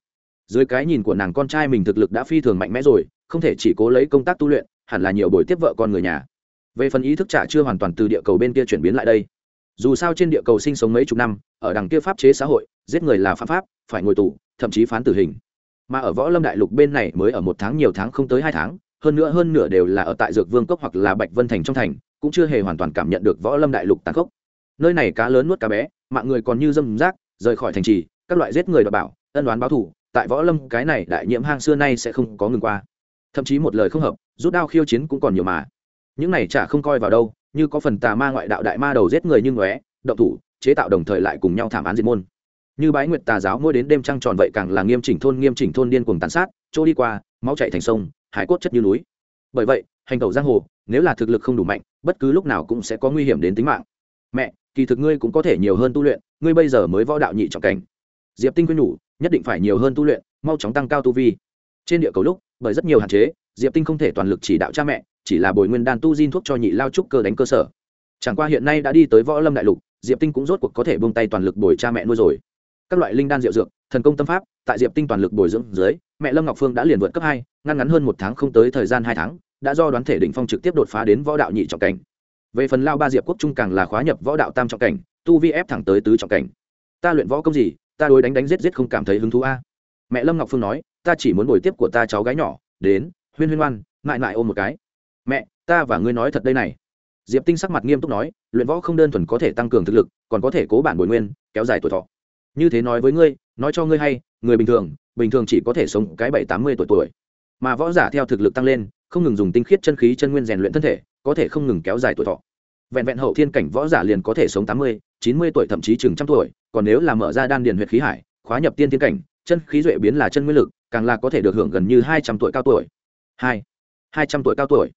Dưới cái nhìn của nàng con trai mình thực lực đã phi thường mạnh mẽ rồi, không thể chỉ cố lấy công tác tu luyện, hẳn là nhiều buổi tiếp vợ con người nhà. Về phần ý thức chả chưa hoàn toàn từ địa cầu bên kia chuyển biến lại đây dù sao trên địa cầu sinh sống mấy chục năm, ở đằng kia pháp chế xã hội, giết người là pháp pháp, phải ngồi tù, thậm chí phán tử hình. Mà ở võ lâm đại lục bên này mới ở một tháng nhiều tháng không tới hai tháng, hơn nữa hơn nửa đều là ở tại dược vương cốc hoặc là bạch vân thành trong thành, cũng chưa hề hoàn toàn cảm nhận được võ lâm đại lục tàn khốc. Nơi này cá lớn nuốt cá bé, mạng người còn như dâm rác, rời khỏi thành trì, các loại giết người đọc bảo, ân đoán báo thủ tại võ lâm cái này đại nhiễm hang xưa nay sẽ không có ngừng qua. Thậm chí một lời không hợp, rút đao khiêu chiến cũng còn nhiều mà. Những này chả không coi vào đâu như có phần tà ma ngoại đạo đại ma đầu giết người như ngóe, động thủ, chế tạo đồng thời lại cùng nhau thảm án diệt môn. Như bái nguyệt tà giáo mỗi đến đêm trăng tròn vậy càng là nghiêm chỉnh thôn, nghiêm chỉnh thôn điên cuồng tàn sát, chỗ đi qua, máu chạy thành sông, hải cốt chất như núi. Bởi vậy, hành tẩu giang hồ, nếu là thực lực không đủ mạnh, bất cứ lúc nào cũng sẽ có nguy hiểm đến tính mạng. Mẹ, kỳ thực ngươi cũng có thể nhiều hơn tu luyện, ngươi bây giờ mới võ đạo nhị trọng cảnh. Diệp tinh quyên nhủ, nhất định phải nhiều hơn tu luyện, mau chóng tăng cao tu vi. Trên địa cầu lúc, bởi rất nhiều hạn chế, diệp tinh không thể toàn lực chỉ đạo cha mẹ chỉ là bồi nguyên đan tu diên thuốc cho nhị lao trúc cơ đánh cơ sở. Chẳng qua hiện nay đã đi tới võ lâm đại lục, diệp tinh cũng rốt cuộc có thể buông tay toàn lực bồi cha mẹ nuôi rồi. Các loại linh đan diệu dược, thần công tâm pháp, tại diệp tinh toàn lực bồi dưỡng dưới, mẹ lâm ngọc phương đã liền vượt cấp hai, ngăn ngắn hơn một tháng không tới thời gian hai tháng, đã do đoán thể đỉnh phong trực tiếp đột phá đến võ đạo nhị trọng cảnh. Về phần lao ba diệp quốc trung càng là khóa nhập võ đạo tam trọng cảnh, tu vi ép thẳng tới tứ trọng cảnh. Ta luyện võ công gì, ta đối đánh đánh giết giết không cảm thấy hứng thú a. Mẹ lâm ngọc phương nói, ta chỉ muốn bồi tiếp của ta cháu gái nhỏ, đến, huyên huyên ngoan ngại ngại ôm một cái mẹ, ta và ngươi nói thật đây này. Diệp tinh sắc mặt nghiêm túc nói, luyện võ không đơn thuần có thể tăng cường thực lực, còn có thể cố bản bồi nguyên, kéo dài tuổi thọ. Như thế nói với ngươi, nói cho ngươi hay, người bình thường bình thường chỉ có thể sống cái bảy tám mươi tuổi tuổi. Mà võ giả theo thực lực tăng lên, không ngừng dùng tinh khiết chân khí, chân nguyên rèn luyện thân thể, có thể không ngừng kéo dài tuổi thọ. Vẹn vẹn hậu thiên cảnh võ giả liền có thể sống tám mươi, chín mươi tuổi thậm chí chừng trăm tuổi, còn nếu là mở ra đan điền huyện khí hải, khóa nhập tiên thiên cảnh, chân khí duệ biến là chân nguyên lực, càng là có thể được hưởng gần như hai trăm tuổi cao tuổi. Hai hai trăm tuổi cao tuổi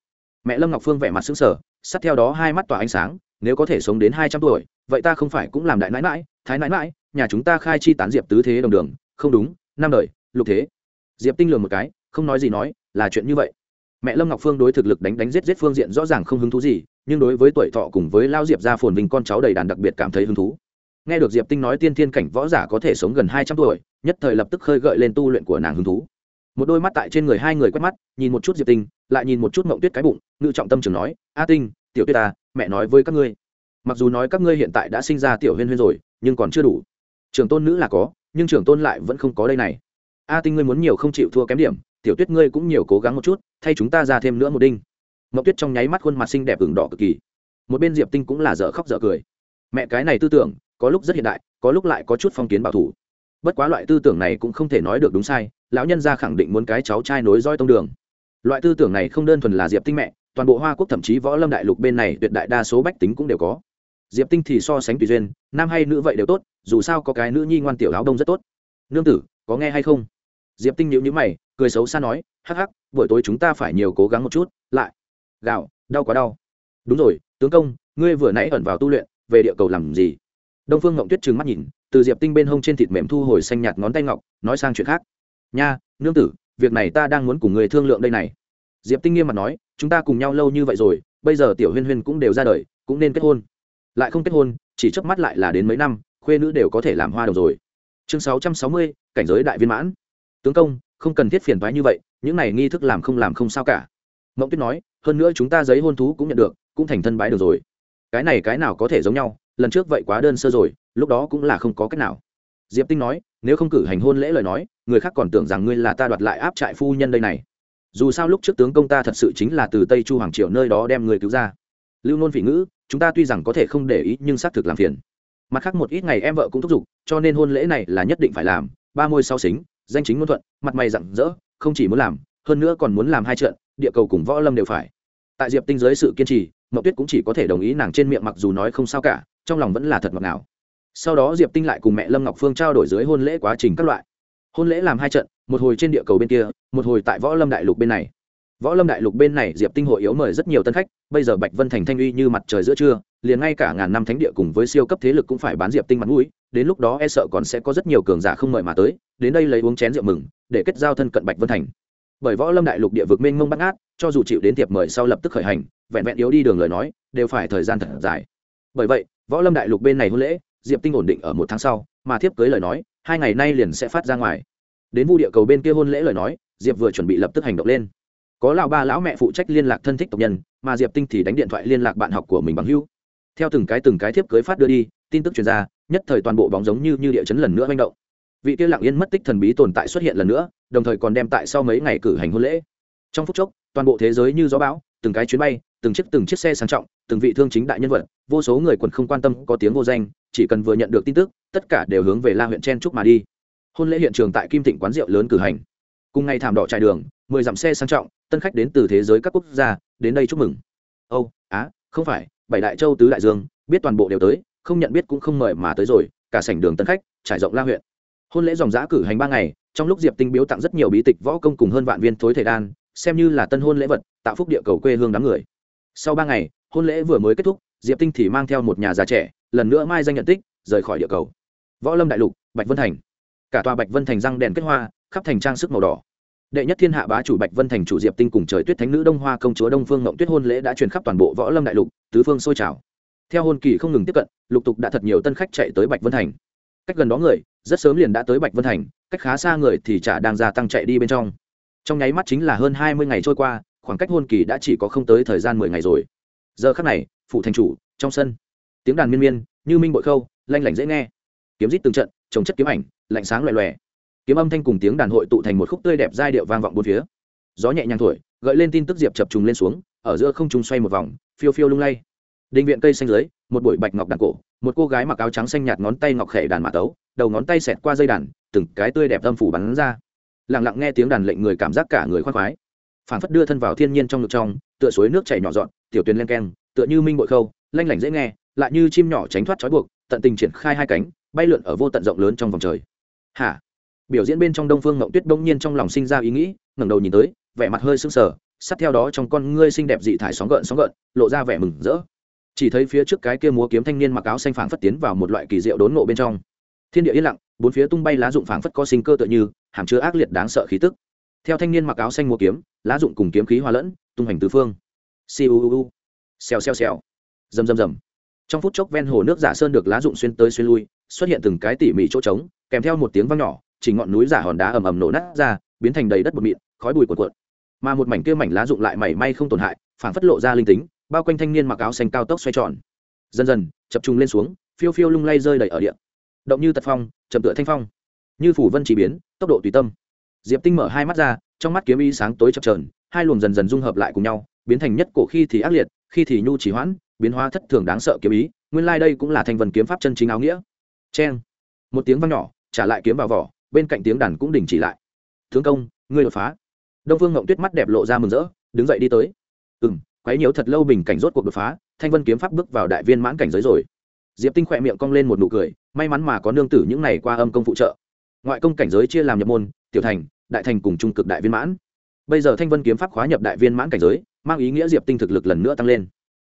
mẹ lâm ngọc phương vẻ mặt xứng sở sát theo đó hai mắt tỏa ánh sáng, nếu có thể sống đến hai trăm tuổi, vậy ta không phải cũng làm đại nãi mãi thái nãi mãi nhà chúng ta khai chi tán diệp tứ thế đồng đường, không đúng, năm đời, lục thế. Diệp tinh lường một cái, không nói gì nói, là chuyện như vậy. Mẹ lâm ngọc phương đối thực lực đánh đánh giết giết phương diện rõ ràng không hứng thú gì, nhưng đối với tuổi thọ cùng với lao diệp ra phồn vinh con cháu đầy đàn đặc biệt cảm thấy hứng thú. Nghe được diệp tinh nói tiên thiên cảnh võ giả có thể sống gần hai trăm tuổi, nhất thời lập tức khơi gợi lên tu luyện của nàng hứng thú một đôi mắt tại trên người hai người quét mắt, nhìn một chút diệp tinh, lại nhìn một chút mộng tuyết cái bụng, ngự trọng tâm trường nói, a tinh, tiểu tuyết ta mẹ nói với các ngươi. Mặc dù nói các ngươi hiện tại đã sinh ra tiểu huyên huyên rồi, nhưng còn chưa đủ. Trường tôn nữ là có, nhưng trường tôn lại vẫn không có đây này. A tinh ngươi muốn nhiều không chịu thua kém điểm, tiểu tuyết ngươi cũng nhiều cố gắng một chút, thay chúng ta ra thêm nữa một đinh. Mộng tuyết trong nháy mắt khuôn mặt xinh đẹp ửng đỏ cực kỳ. Một bên diệp tinh cũng là dở khóc dở cười. Mẹ, cái này tư tưởng, có lúc rất hiện đại, có lúc lại có chút phong kiến bảo thủ bất quá loại tư tưởng này cũng không thể nói được đúng sai, lão nhân gia khẳng định muốn cái cháu trai nối roi tông đường. Loại tư tưởng này không đơn thuần là diệp tinh mẹ, toàn bộ hoa quốc thậm chí võ lâm đại lục bên này tuyệt đại đa số bách tính cũng đều có. Diệp tinh thì so sánh tùy duyên, nam hay nữ vậy đều tốt, dù sao có cái nữ nhi ngoan tiểu áo đông rất tốt. Nương tử, có nghe hay không? Diệp tinh nhíu nhíu mày, cười xấu xa nói, hắc hắc, buổi tối chúng ta phải nhiều cố gắng một chút, lại. Gạo, đau quá đau. Đúng rồi, tướng công, ngươi vừa nãy ẩn vào tu luyện, về địa cầu làm gì? Đông phương ngộng tuyết trừng mắt nhìn từ diệp tinh bên hông trên thịt mềm thu hồi xanh nhạt ngón tay ngọc, nói sang chuyện khác. Nha, nương tử, việc này ta đang muốn cùng người thương lượng đây này. Diệp tinh nghiêm mặt nói, chúng ta cùng nhau lâu như vậy rồi, bây giờ tiểu huyên huyên cũng đều ra đời, cũng nên kết hôn. Lại không kết hôn, chỉ chớp mắt lại là đến mấy năm, khuê nữ đều có thể làm hoa đồng rồi. Chương sáu trăm sáu mươi, cảnh giới đại viên mãn. Tướng công, không cần thiết phiền thoái như vậy, những này nghi thức làm không làm không sao cả. Mộng tuyết nói, hơn nữa chúng ta giấy hôn thú cũng nhận được, cũng thành thân bái được rồi. Cái này cái nào có thể giống nhau lần trước vậy quá đơn sơ rồi, lúc đó cũng là không có cách nào. Diệp tinh nói, nếu không cử hành hôn lễ lời nói, người khác còn tưởng rằng ngươi là ta đoạt lại áp trại phu nhân đây này. Dù sao lúc trước tướng công ta thật sự chính là từ tây chu hoàng triều nơi đó đem người cứu ra. Lưu nôn phỉ ngữ, chúng ta tuy rằng có thể không để ý nhưng xác thực làm phiền. Mặt khác một ít ngày em vợ cũng thúc giục, cho nên hôn lễ này là nhất định phải làm, ba môi sau xính, danh chính ngôn thuận, mặt mày rặng rỡ, không chỉ muốn làm, hơn nữa còn muốn làm hai trận, địa cầu cùng võ lâm đều phải. Tại diệp tinh giới sự kiên trì, mậu tuyết cũng chỉ có thể đồng ý nàng trên miệng mặc dù nói không sao cả trong lòng vẫn là thật ngọt ngào. Sau đó diệp tinh lại cùng mẹ lâm ngọc phương trao đổi dưới hôn lễ quá trình các loại. Hôn lễ làm hai trận, một hồi trên địa cầu bên kia, một hồi tại võ lâm đại lục bên này. Võ lâm đại lục bên này diệp tinh hội yếu mời rất nhiều tân khách, bây giờ bạch vân thành thanh uy như mặt trời giữa trưa, liền ngay cả ngàn năm thánh địa cùng với siêu cấp thế lực cũng phải bán diệp tinh mặt mũi, đến lúc đó e sợ còn sẽ có rất nhiều cường giả không mời mà tới, đến đây lấy uống chén rượu mừng, để kết giao thân cận bạch vân thành. Bởi võ lâm đại lục địa vực mênh mông bắt ngát, cho dù chịu đến tiệp mời sau lập tức khởi hành, vẹn vẹn yếu đi đường lời nói, đều phải thời gian thật dài. Bởi vậy võ lâm đại lục bên này hôn lễ, diệp tinh ổn định ở một tháng sau, mà thiếp cưới lời nói, hai ngày nay liền sẽ phát ra ngoài. Đến vu địa cầu bên kia hôn lễ lời nói, diệp vừa chuẩn bị lập tức hành động lên. Có lão ba lão mẹ phụ trách liên lạc thân thích tộc nhân, mà diệp tinh thì đánh điện thoại liên lạc bạn học của mình bằng hữu. Theo từng cái từng cái thiếp cưới phát đưa đi, tin tức truyền ra, nhất thời toàn bộ bóng giống như như địa chấn lần nữa manh động. Vị kia lặng yên mất tích thần bí tồn tại xuất hiện lần nữa, đồng thời còn đem tại sau mấy ngày cử hành hôn lễ. Trong phút chốc, toàn bộ thế giới như gió bão, từng cái chuyến bay từng chiếc từng chiếc xe sang trọng, từng vị thương chính đại nhân vật, vô số người quần không quan tâm, có tiếng vô danh, chỉ cần vừa nhận được tin tức, tất cả đều hướng về la huyện chen trúc mà đi. Hôn lễ hiện trường tại kim thịnh quán rượu lớn cử hành. Cùng ngày thảm đỏ trải đường, mười dặm xe sang trọng, tân khách đến từ thế giới các quốc gia, đến đây chúc mừng. Âu, á, không phải, bảy đại châu tứ đại dương, biết toàn bộ đều tới, không nhận biết cũng không mời mà tới rồi, cả sảnh đường tân khách, trải rộng la huyện. Hôn lễ dòng giã cử hành ba ngày, trong lúc diệp tinh biếu tặng rất nhiều bí tịch võ công cùng hơn vạn viên thối thể đan, xem như là tân hôn lễ vật, tạo phúc địa cầu quê hương đám người sau ba ngày, hôn lễ vừa mới kết thúc, diệp tinh thì mang theo một nhà già trẻ, lần nữa mai danh nhận tích, rời khỏi địa cầu. Võ lâm đại lục, bạch vân thành. Cả tòa bạch vân thành răng đèn kết hoa, khắp thành trang sức màu đỏ. Đệ nhất thiên hạ bá chủ bạch vân thành chủ diệp tinh cùng trời tuyết thánh nữ đông hoa công chúa đông phương ngộng tuyết hôn lễ đã truyền khắp toàn bộ võ lâm đại lục, tứ phương sôi trào. Theo hôn kỳ không ngừng tiếp cận, lục tục đã thật nhiều tân khách chạy tới bạch vân thành. Cách gần đó người, rất sớm liền đã tới bạch vân thành, cách khá xa người thì chả đang gia tăng chạy đi bên trong. Trong nháy mắt chính là hơn hai mươi ngày trôi qua khoảng cách hôn kỳ đã chỉ có không tới thời gian mười ngày rồi. Giờ khắc này, phụ thành chủ, trong sân, tiếng đàn miên miên, như minh bội khâu, lanh lảnh dễ nghe. Kiếm rít từng trận, trồng chất kiếm ảnh, lạnh sáng loè loè. Kiếm âm thanh cùng tiếng đàn hội tụ thành một khúc tươi đẹp giai điệu vang vọng bốn phía. Gió nhẹ nhàng thổi, gợi lên tin tức diệp chập trùng lên xuống, ở giữa không trung xoay một vòng, phiêu phiêu lung lay. Định viện cây xanh dưới, một buổi bạch ngọc đàn cổ, một cô gái mặc áo trắng xanh nhạt ngón tay ngọc khệ đàn mã tấu, đầu ngón tay xẹt qua dây đàn, từng cái tươi đẹp âm phủ bắn ra. Lặng lặng nghe tiếng đàn lệnh người cảm giác cả người khoan khoái phảng phất đưa thân vào thiên nhiên trong ngực trong, tựa suối nước chảy nhỏ dọn, tiểu tuyền len keng, tựa như minh bội khâu, lanh lảnh dễ nghe, lại như chim nhỏ tránh thoát trói buộc, tận tình triển khai hai cánh, bay lượn ở vô tận rộng lớn trong vòng trời. Hả? Biểu diễn bên trong đông phương ngậu tuyết đông nhiên trong lòng sinh ra ý nghĩ, ngẩng đầu nhìn tới, vẻ mặt hơi sưng sờ, sát theo đó trong con ngươi xinh đẹp dị thải sóng gợn sóng gợn, lộ ra vẻ mừng rỡ. Chỉ thấy phía trước cái kia múa kiếm thanh niên mặc áo xanh phảng phất tiến vào một loại kỳ diệu đốn ngộ bên trong. Thiên địa yên lặng, bốn phía tung bay lá dụng phảng phất có sinh cơ tựa như, hàm chứa ác liệt đáng sợ khí tức theo thanh niên mặc áo xanh mua kiếm lá dụng cùng kiếm khí hòa lẫn tung hành tứ phương. Siêu xèo xèo xèo. Rầm rầm rầm. Trong phút chốc ven hồ nước giả sơn được lá dụng xuyên tới xuyên lui xuất hiện từng cái tỉ mỉ chỗ trống kèm theo một tiếng vang nhỏ chỉ ngọn núi giả hòn đá ầm ầm nổ nát ra biến thành đầy đất bột mịn khói bụi cuộn cuộn. Mà một mảnh kia mảnh lá dụng lại mảy may không tổn hại phảng phất lộ ra linh tính bao quanh thanh niên mặc áo xanh cao tốc xoay tròn. Dần dần chập trung lên xuống phiêu phiêu lung lay rơi đầy ở địa, động như tật phong chậm tựa thanh phong. Như phủ vân chỉ biến tốc độ tùy tâm diệp tinh mở hai mắt ra trong mắt kiếm ý sáng tối chập trờn hai luồng dần dần dung hợp lại cùng nhau biến thành nhất cổ khi thì ác liệt khi thì nhu chỉ hoãn biến hóa thất thường đáng sợ kiếm ý nguyên lai đây cũng là thành vần kiếm pháp chân chính áo nghĩa. Chen, một tiếng vang nhỏ trả lại kiếm vào vỏ bên cạnh tiếng đàn cũng đình chỉ lại. Thượng công ngươi đột phá. Đông phương ngộng tuyết mắt đẹp lộ ra mừng rỡ đứng dậy đi tới. Ừ m quấy nhiễu thật lâu bình cảnh rốt cuộc đột phá thanh vân kiếm pháp bước vào đại viên mãn cảnh giới rồi. Diệp tinh khỏe miệng cong lên một nụ cười may mắn mà có nương tử những này qua âm công phụ trợ. Ngoại công cảnh giới chia làm nhập môn tiểu thành đại thành cùng trung cực đại viên mãn. Bây giờ thanh vân kiếm pháp khóa nhập đại viên mãn cảnh giới, mang ý nghĩa diệp tinh thực lực lần nữa tăng lên.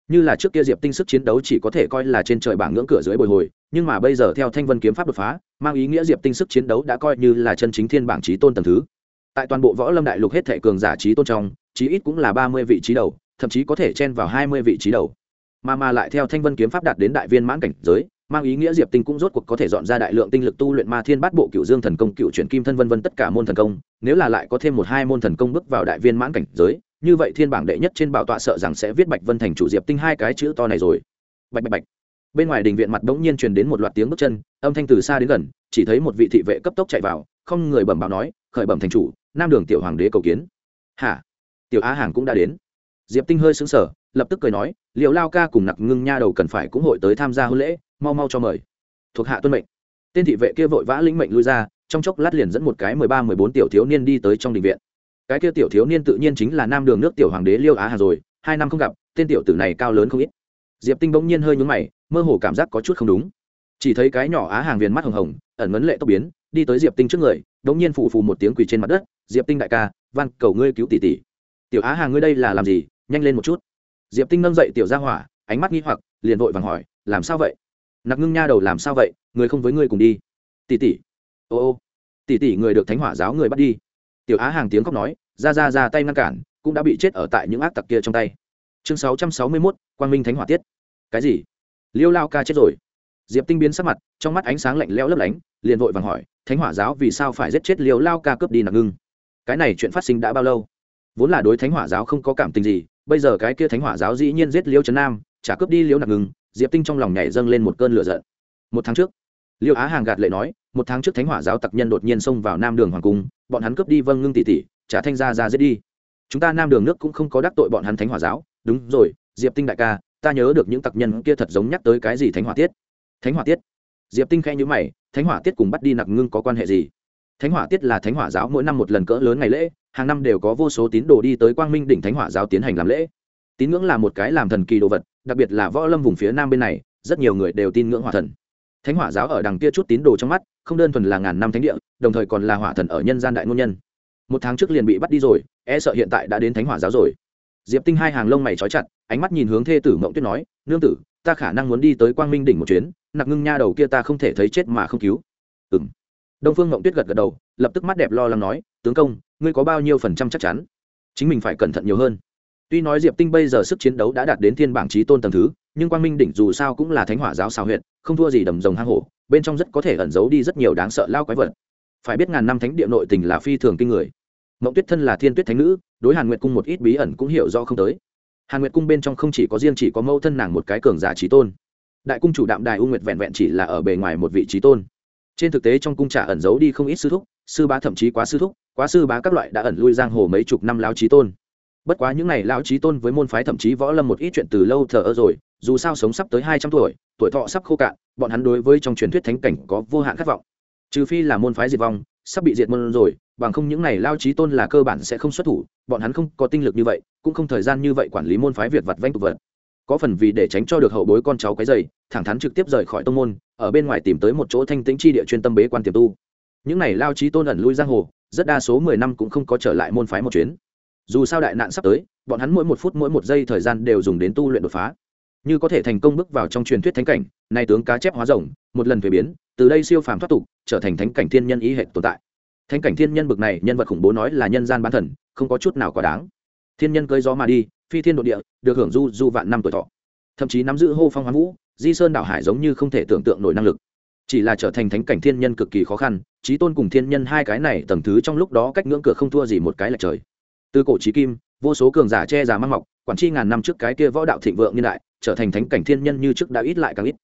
Như là trước kia diệp tinh sức chiến đấu chỉ có thể coi là trên trời bảng ngưỡng cửa dưới bồi hồi, nhưng mà bây giờ theo thanh vân kiếm pháp đột phá, mang ý nghĩa diệp tinh sức chiến đấu đã coi như là chân chính thiên bảng trí tôn tầng thứ. Tại toàn bộ võ lâm đại lục hết thể cường giả trí tôn trong, chí ít cũng là ba mươi vị trí đầu, thậm chí có thể chen vào hai mươi vị trí đầu. Mà mà lại theo thanh vân kiếm pháp đạt đến đại viên mãn cảnh giới mang ý nghĩa diệp tinh cũng rốt cuộc có thể dọn ra đại lượng tinh lực tu luyện ma thiên bát bộ cựu dương thần công cựu chuyển kim thân vân vân tất cả môn thần công. Nếu là lại có thêm một hai môn thần công bước vào đại viên mãn cảnh giới, như vậy thiên bảng đệ nhất trên bảo tọa sợ rằng sẽ viết bạch vân thành chủ diệp tinh hai cái chữ to này rồi. Bạch bạch bạch. Bên ngoài đình viện mặt bỗng nhiên truyền đến một loạt tiếng bước chân, âm thanh từ xa đến gần, chỉ thấy một vị thị vệ cấp tốc chạy vào, không người bẩm báo nói, khởi bẩm thành chủ, nam đường tiểu hoàng đế cầu kiến. Hả? Tiểu á hàng cũng đã đến. Diệp tinh hơi sững sờ, lập tức cười nói liệu lao ca cùng nặc ngưng nha đầu cần phải cũng hội tới tham gia hôn lễ mau mau cho mời. Thuộc hạ tuân mệnh. Tên thị vệ kia vội vã lĩnh mệnh lui ra, trong chốc lát liền dẫn một cái mười ba, mười bốn tiểu thiếu niên đi tới trong đình viện. Cái kia tiểu thiếu niên tự nhiên chính là nam đường nước tiểu hoàng đế liêu á hà rồi, hai năm không gặp, tên tiểu tử này cao lớn không ít. Diệp tinh bỗng nhiên hơi nhúng mày, mơ hồ cảm giác có chút không đúng. Chỉ thấy cái nhỏ á hàng viền mắt hồng hồng, ẩn ngấn lệ tốc biến, đi tới diệp tinh trước người, đống nhiên phù phù một tiếng quỳ trên mặt đất, diệp tinh đại ca, van, cầu ngươi cứu tỷ tỷ. Tiểu á hàng ngươi đây là làm gì? Nhanh lên một chút. Diệp tinh nâng dậy tiểu gia hỏa, ánh mắt nghi hoặc, liền vội vàng hỏi, làm sao vậy? Nặc ngưng nha đầu làm sao vậy, người không với ngươi cùng đi. Tỷ tỷ. Ô ô. Tỷ tỷ người được thánh hỏa giáo người bắt đi. Tiểu á hàng tiếng khóc nói, ra ra ra tay ngăn cản, cũng đã bị chết ở tại những ác tặc kia trong tay. Chương sáu trăm sáu mươi mốt, quang minh thánh hỏa tiết. Cái gì? Liêu lao ca chết rồi. Diệp tinh biến sắc mặt, trong mắt ánh sáng lạnh lẽo lấp lánh, liền vội vàng hỏi, thánh hỏa giáo vì sao phải giết chết liêu lao ca cướp đi nặc ngưng? Cái này chuyện phát sinh đã bao lâu? Vốn là đối thánh hỏa giáo không có cảm tình gì, bây giờ cái kia thánh hỏa giáo dĩ nhiên giết liêu trấn nam trả cướp đi liêu nặc ngưng diệp tinh trong lòng nhảy dâng lên một cơn lửa giận. Một tháng trước liệu á hàng gạt lệ nói, một tháng trước thánh hỏa giáo tặc nhân đột nhiên xông vào nam đường hoàng cung, bọn hắn cướp đi vâng ngưng tỷ tỷ, trả thanh gia ra giết đi. Chúng ta nam đường nước cũng không có đắc tội bọn hắn thánh hỏa giáo. Đúng rồi, diệp tinh đại ca, ta nhớ được những tặc nhân kia thật giống nhắc tới cái gì thánh hỏa tiết. Thánh hỏa tiết? Diệp tinh khẽ nhữ mày, thánh hỏa tiết cùng bắt đi nặc ngưng có quan hệ gì? Thánh hỏa tiết là thánh hỏa giáo mỗi năm một lần cỡ lớn ngày lễ, hàng năm đều có vô số tín đồ đi tới quang minh đỉnh thánh hỏa giáo tiến hành làm lễ. Tín ngưỡng là một cái làm thần kỳ đồ vật đặc biệt là võ lâm vùng phía nam bên này, rất nhiều người đều tin ngưỡng hỏa thần. Thánh hỏa giáo ở đằng kia chút tín đồ trong mắt, không đơn thuần là ngàn năm thánh địa, đồng thời còn là hỏa thần ở nhân gian đại ngôn nhân. Một tháng trước liền bị bắt đi rồi e sợ hiện tại đã đến thánh hỏa giáo rồi. Diệp tinh hai hàng lông mày trói chặt, ánh mắt nhìn hướng thê tử mộng tuyết nói, nương tử, ta khả năng muốn đi tới quang minh đỉnh một chuyến, nặc ngưng nha đầu kia ta không thể thấy chết mà không cứu. Ừng đông phương mộng tuyết gật gật đầu, lập tức mắt đẹp lo lắng nói, tướng công, ngươi có bao nhiêu phần trăm chắc chắn? Chính mình phải cẩn thận nhiều hơn tuy nói diệp tinh bây giờ sức chiến đấu đã đạt đến thiên bảng trí tôn tầng thứ, nhưng quang minh đỉnh dù sao cũng là thánh hỏa giáo xào huyện không thua gì đầm rồng hang hổ, bên trong rất có thể ẩn giấu đi rất nhiều đáng sợ lao quái vật. Phải biết ngàn năm thánh địa nội tình là phi thường kinh người. Mộng tuyết thân là thiên tuyết thánh nữ, đối hàn nguyệt cung một ít bí ẩn cũng hiểu do không tới. Hàn nguyệt cung bên trong không chỉ có riêng chỉ có mẫu thân nàng một cái cường giả trí tôn. Đại cung chủ đạm đài u nguyệt vẹn vẹn chỉ là ở bề ngoài một vị trí tôn. Trên thực tế trong cung trả ẩn giấu đi không ít sư thúc, sư bá thậm chí quá sư thúc, quá sư bá các loại đã ẩn lui giang hồ mấy chục năm lao trí tôn bất quá những n à y lão trí tôn với môn phái thậm chí võ lâm một ít chuyện từ lâu thờ ơ rồi, dù sao sống sắp tới hai trăm tuổi tuổi thọ sắp khô cạn, bọn hắn đối với trong truyền thuyết thánh cảnh có vô hạn khát vọng. Trừ phi là môn phái diệt vong, sắp bị diệt môn rồi, bằng không những n à y lao trí tôn là cơ bản sẽ không xuất thủ, bọn hắn không có tinh lực như vậy, cũng không thời gian như vậy quản lý môn phái việt vặt vanh tục vật. Có phần vì để tránh cho được hậu bối con cháu cái dày thẳng thắn trực tiếp rời khỏi tông môn, ở bên ngoài tìm tới một chỗ thanh tĩnh chi địa chuyên tâm bế quan tiềm tu. Những n à y lao trí tôn ẩn lui giang hồ, rất đa số mười năm cũng không có trở lại môn phái một chuyến dù sao đại nạn sắp tới, bọn hắn mỗi một phút mỗi một giây thời gian đều dùng đến tu luyện đột phá. Như có thể thành công bước vào trong truyền thuyết thánh cảnh, nay tướng cá chép hóa rồng, một lần thuế biến, từ đây siêu phàm thoát tục, trở thành thánh cảnh thiên nhân ý hệ tồn tại. Thánh cảnh thiên nhân bực này, nhân vật khủng bố nói là nhân gian bán thần, không có chút nào quá đáng. Thiên nhân cơi gió mà đi, phi thiên đ ộ địa, được hưởng du du vạn năm tuổi thọ. Thậm chí nắm giữ hô phong hoán vũ, di sơn đảo hải giống như không thể tưởng tượng nổi năng lực. Chỉ là trở thành thánh cảnh thiên nhân cực kỳ khó khăn trí tôn cùng thiên nhân hai cái này tầng thứ trong lúc đó cách ngưỡng cửa không thua gì một cái lệch trời từ cổ trí kim, vô số cường giả che giả mang mọc, quản tri ngàn năm trước cái kia võ đạo thịnh vượng niên đại, trở thành thánh cảnh thiên nhân như trước đã ít lại càng ít.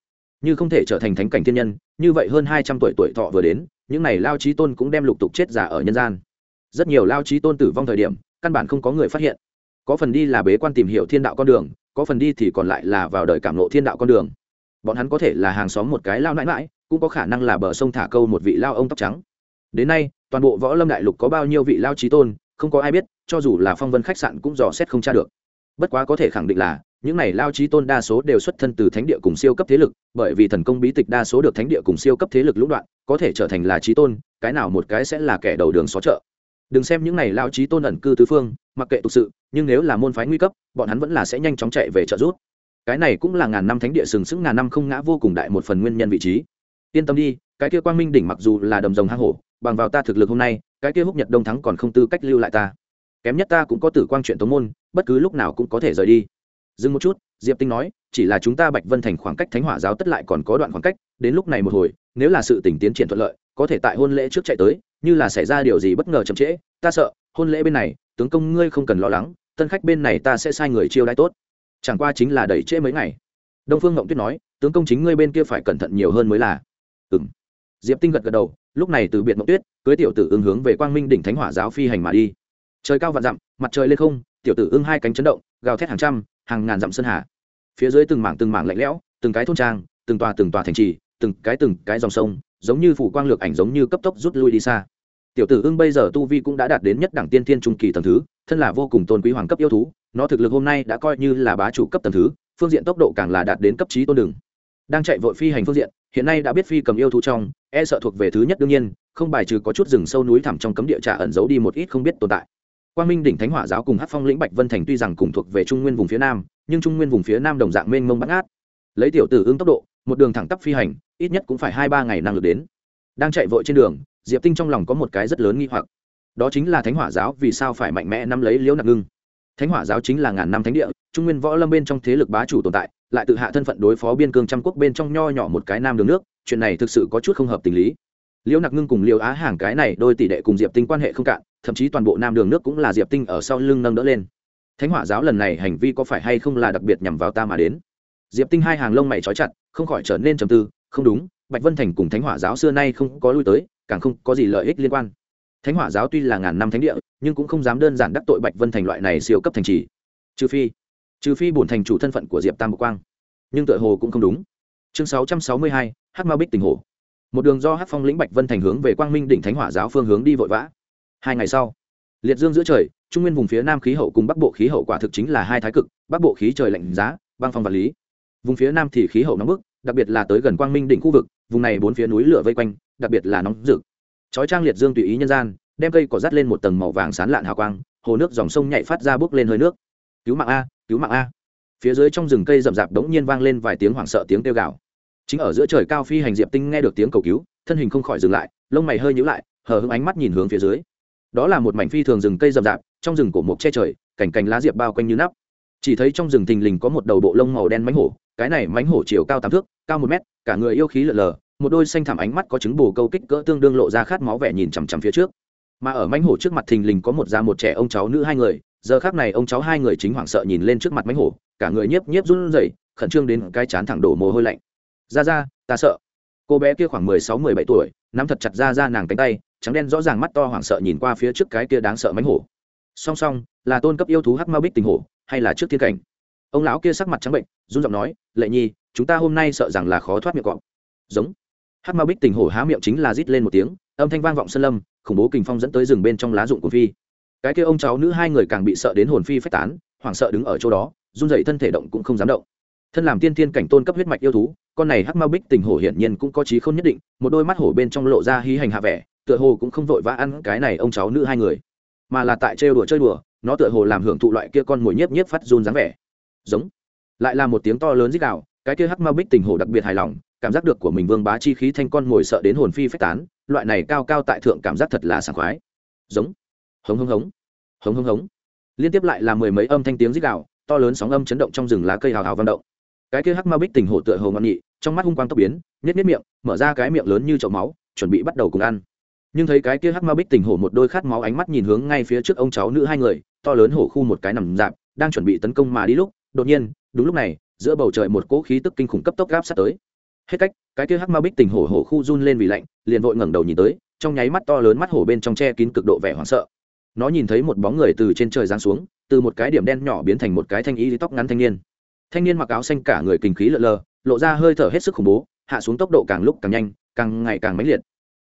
Như không thể trở thành thánh cảnh thiên nhân, như vậy hơn hai trăm tuổi tuổi thọ vừa đến, những n à y lao trí tôn cũng đem lục tục chết giả ở nhân gian. Rất nhiều lao trí tôn tử vong thời điểm, căn bản không có người phát hiện. Có phần đi là bế quan tìm hiểu thiên đạo con đường, có phần đi thì còn lại là vào đời cảm lộ thiên đạo con đường. Bọn hắn có thể là hàng xóm một cái lao nãi mãi, cũng có khả năng là bờ sông thả câu một vị lao ông tóc trắng. Đến nay, toàn bộ võ lâm đại lục có bao nhiêu vị lao trí tôn không có ai biết, cho dù là phong vân khách sạn cũng dò xét không tra được. Bất quá có thể khẳng định là, những này lao trí tôn đa số đều xuất thân từ thánh địa cùng siêu cấp thế lực, bởi vì thần công bí tịch đa số được thánh địa cùng siêu cấp thế lực lũng đoạn, có thể trở thành là trí tôn, cái nào một cái sẽ là kẻ đầu đường xó chợ. Đừng xem những này lao trí tôn ẩn cư tứ phương, mặc kệ thực sự, nhưng nếu là môn phái nguy cấp, bọn hắn vẫn là sẽ nhanh chóng chạy về trợ rút cái này cũng là ngàn năm thánh địa sừng sững, ngàn năm không ngã vô cùng đại một phần nguyên nhân vị trí. Yên tâm đi, cái kia quang minh đỉnh mặc dù là đầm rồng hang hổ, bằng vào ta thực lực hôm nay cái kia húc nhật đông thắng còn không tư cách lưu lại ta. Kém nhất ta cũng có tử quang chuyện tống môn, bất cứ lúc nào cũng có thể rời đi. Dừng một chút, diệp tinh nói, chỉ là chúng ta bạch vân thành khoảng cách thánh hỏa giáo tất lại còn có đoạn khoảng cách, đến lúc này một hồi, nếu là sự tỉnh tiến triển thuận lợi, có thể tại hôn lễ trước chạy tới, như là xảy ra điều gì bất ngờ chậm trễ, ta sợ, hôn lễ bên này, tướng công ngươi không cần lo lắng, tân khách bên này ta sẽ sai người chiêu đãi tốt. Chẳng qua chính là đẩy trễ mấy ngày. Đông phương ngộng tuyết nói, tướng công chính ngươi bên kia phải cẩn thận nhiều hơn mới là. Ừ m diệp tinh gật gật đầu lúc này từ biệt mộng tuyết, cưới tiểu tử ưng hướng về quang minh đỉnh thánh hỏa giáo phi hành mà đi. Trời cao vạn dặm, mặt trời lên không, tiểu tử ưng hai cánh chấn động, gào thét hàng trăm, hàng ngàn dặm sơn hà. Phía dưới từng mảng từng mảng lạnh lẽo, từng cái thôn trang, từng tòa từng tòa thành trì, từng cái từng cái dòng sông, giống như phủ quang lược ảnh giống như cấp tốc rút lui đi xa. Tiểu tử ưng bây giờ tu vi cũng đã đạt đến nhất đẳng tiên thiên trung kỳ tầng thứ, thân là vô cùng tôn quý hoàng cấp yêu thú, nó thực lực hôm nay đã coi như là bá chủ cấp tầng thứ, phương diện tốc độ càng là đạt đến cấp trí tôn đường đang chạy vội phi hành phương diện, hiện nay đã biết phi cầm yêu thú trong e sợ thuộc về thứ nhất đương nhiên, không bài trừ có chút rừng sâu núi thẳm trong cấm địa trà ẩn giấu đi một ít không biết tồn tại. Quang minh đỉnh thánh hỏa giáo cùng hát phong lĩnh bạch vân thành tuy rằng cùng thuộc về trung nguyên vùng phía nam, nhưng trung nguyên vùng phía nam đồng dạng mênh mông bắt ngát. Lấy tiểu tử ưng tốc độ, một đường thẳng tắp phi hành, ít nhất cũng phải hai ba ngày năng lực đến. Đang chạy vội trên đường, diệp tinh trong lòng có một cái rất lớn nghi hoặc. Đó chính là thánh hỏa giáo vì sao phải mạnh mẽ nắm lấy liễu nặc ngưng? Thánh hỏa giáo chính là ngàn năm thánh địa trung nguyên võ lâm bên trong thế lực bá chủ tồn tại, lại tự hạ thân phận đối phó biên cương trăm quốc bên trong nho nhỏ một cái nam đường nước, chuyện này thực sự có chút không hợp tình lý. Liễu nặc ngưng cùng liễu á hàng cái này đôi tỷ đệ cùng diệp tinh quan hệ không cạn, thậm chí toàn bộ nam đường nước cũng là diệp tinh ở sau lưng nâng đỡ lên. Thánh hỏa giáo lần này hành vi có phải hay không là đặc biệt nhằm vào ta mà đến? Diệp tinh hai hàng lông mày trói chặt, không khỏi trở nên trầm tư, không đúng, bạch vân thành cùng thánh hỏa giáo xưa nay không có lui tới, càng không có gì lợi ích liên quan. Thánh hỏa giáo tuy là ngàn năm thánh địa, nhưng cũng không dám đơn giản đắc tội bạch vân thành loại này siêu cấp thành trì. Trừ phi trừ phi bổn thành chủ thân phận của diệp tam bộc quang. Nhưng tựa hồ cũng không đúng. Chương sáu trăm sáu mươi hai hát ma bích tình hồ một đường do hát phong lĩnh bạch vân thành hướng về quang minh đỉnh thánh hỏa giáo phương hướng đi vội vã. Hai ngày sau, liệt dương giữa trời, trung nguyên vùng phía nam khí hậu cùng bắc bộ khí hậu quả thực chính là hai thái cực, bắc bộ khí trời lạnh giá, băng phong vật lý. Vùng phía nam thì khí hậu nóng bức, đặc biệt là tới gần quang minh đỉnh khu vực, vùng này bốn phía núi lửa vây quanh, đặc biệt là nóng rực. Chói trang liệt dương tùy ý nhân gian, đem cây cỏ dắt lên một tầng màu vàng sán lạn hào quang, hồ nước dòng sông nhảy phát ra bốc lên hơi nước. Cứu mạng a cứu mạng a. Phía dưới trong rừng cây rậm rạp đống nhiên vang lên vài tiếng hoảng sợ tiếng kêu gào. Chính ở giữa trời cao phi hành diệp tinh nghe được tiếng cầu cứu, thân hình không khỏi dừng lại, lông mày hơi nhíu lại, hờ hững ánh mắt nhìn hướng phía dưới. Đó là một mảnh phi thường rừng cây rậm rạp, trong rừng cổ mộc che trời cảnh cành lá diệp bao quanh như nắp. Chỉ thấy trong rừng thình lình có một đầu bộ lông màu đen mánh hổ, cái này mánh hổ chiều cao tám thước, cao một mét, cả người yêu khí lờ lờ, một đôi xanh thẳm ánh mắt có chứng bù câu kích cỡ tương đương lộ ra khát máu vẻ nhìn chằm chằm phía trước. Mà ở mánh hổ trước mặt thình lình có một da một trẻ ông cháu nữ hai người giờ khác này ông cháu hai người chính hoảng sợ nhìn lên trước mặt mánh hổ, cả người nhiếp nhiếp run rẩy, khẩn trương đến cái chán thẳng đổ mồ hôi lạnh. Ra ra, ta sợ. Cô bé kia khoảng mười sáu, mười bảy tuổi, nắm thật chặt ra ra nàng cánh tay, trắng đen rõ ràng mắt to hoảng sợ nhìn qua phía trước cái kia đáng sợ mánh hổ. Song song, là tôn cấp yêu thú hắc ma bích tình hổ, hay là trước thiên cảnh? Ông lão kia sắc mặt trắng bệnh, run giọng nói, lệ nhi, chúng ta hôm nay sợ rằng là khó thoát miệng cọp. Giống. Hắc ma bích tình hổ há miệng chính là rít lên một tiếng, âm thanh vang vọng sân lâm, khủng bố kình phong dẫn tới rừng bên trong lá dụng của phi cái kia ông cháu nữ hai người càng bị sợ đến hồn phi phách tán, hoảng sợ đứng ở chỗ đó, run dậy thân thể động cũng không dám động. Thân làm tiên tiên cảnh tôn cấp huyết mạch yêu thú, con này hắc ma bích tình hổ hiển nhiên cũng có trí không nhất định, một đôi mắt hổ bên trong lộ ra hí hành hạ vẻ, tựa hồ cũng không vội vã ăn cái này ông cháu nữ hai người, mà là tại trêu đùa chơi đùa, nó tựa hồ làm hưởng thụ loại kia con mồi nhiếp nhiếp phát run dáng vẻ. Giống. Lại là một tiếng to lớn rít đạo cái kia hắc ma bích tình hổ đặc biệt hài lòng, cảm giác được của mình vương bá chi khí thanh con ngồi sợ đến hồn phi phách tán, loại này cao cao tại thượng cảm giác thật là sảng khoái. Giống hống hống hống hống hống hống. Liên tiếp lại là mười mấy âm thanh tiếng rít gạo to lớn sóng âm chấn động trong rừng lá cây hào hào vang động. Cái kia hắc ma bích tình hổ tựa hồ ngọn nhị, trong mắt hung quang tốc biến nhét nhét miệng, mở ra cái miệng lớn như chậu máu, chuẩn bị bắt đầu cùng ăn. Nhưng thấy cái kia hắc ma bích tình hổ một đôi khát máu ánh mắt nhìn hướng ngay phía trước ông cháu nữ hai người, to lớn hổ khu một cái nằm dạp, đang chuẩn bị tấn công mà đi lúc, đột nhiên, đúng lúc này, giữa bầu trời một cỗ khí tức kinh khủng cấp tốc gáp sát tới. Hết cách, cái kia hắc ma bích tình hổ hổ khu run lên vì lạnh, liền vội ngẩng đầu nhìn tới, trong nháy mắt to lớn mắt hổ bên trong che kín cực độ vẻ hoảng sợ nó nhìn thấy một bóng người từ trên trời giáng xuống, từ một cái điểm đen nhỏ biến thành một cái thanh y tóc ngắn thanh niên. Thanh niên mặc áo xanh cả người kinh khí lợn lờ, lộ ra hơi thở hết sức khủng bố, hạ xuống tốc độ càng lúc càng nhanh, càng ngày càng mãnh liệt.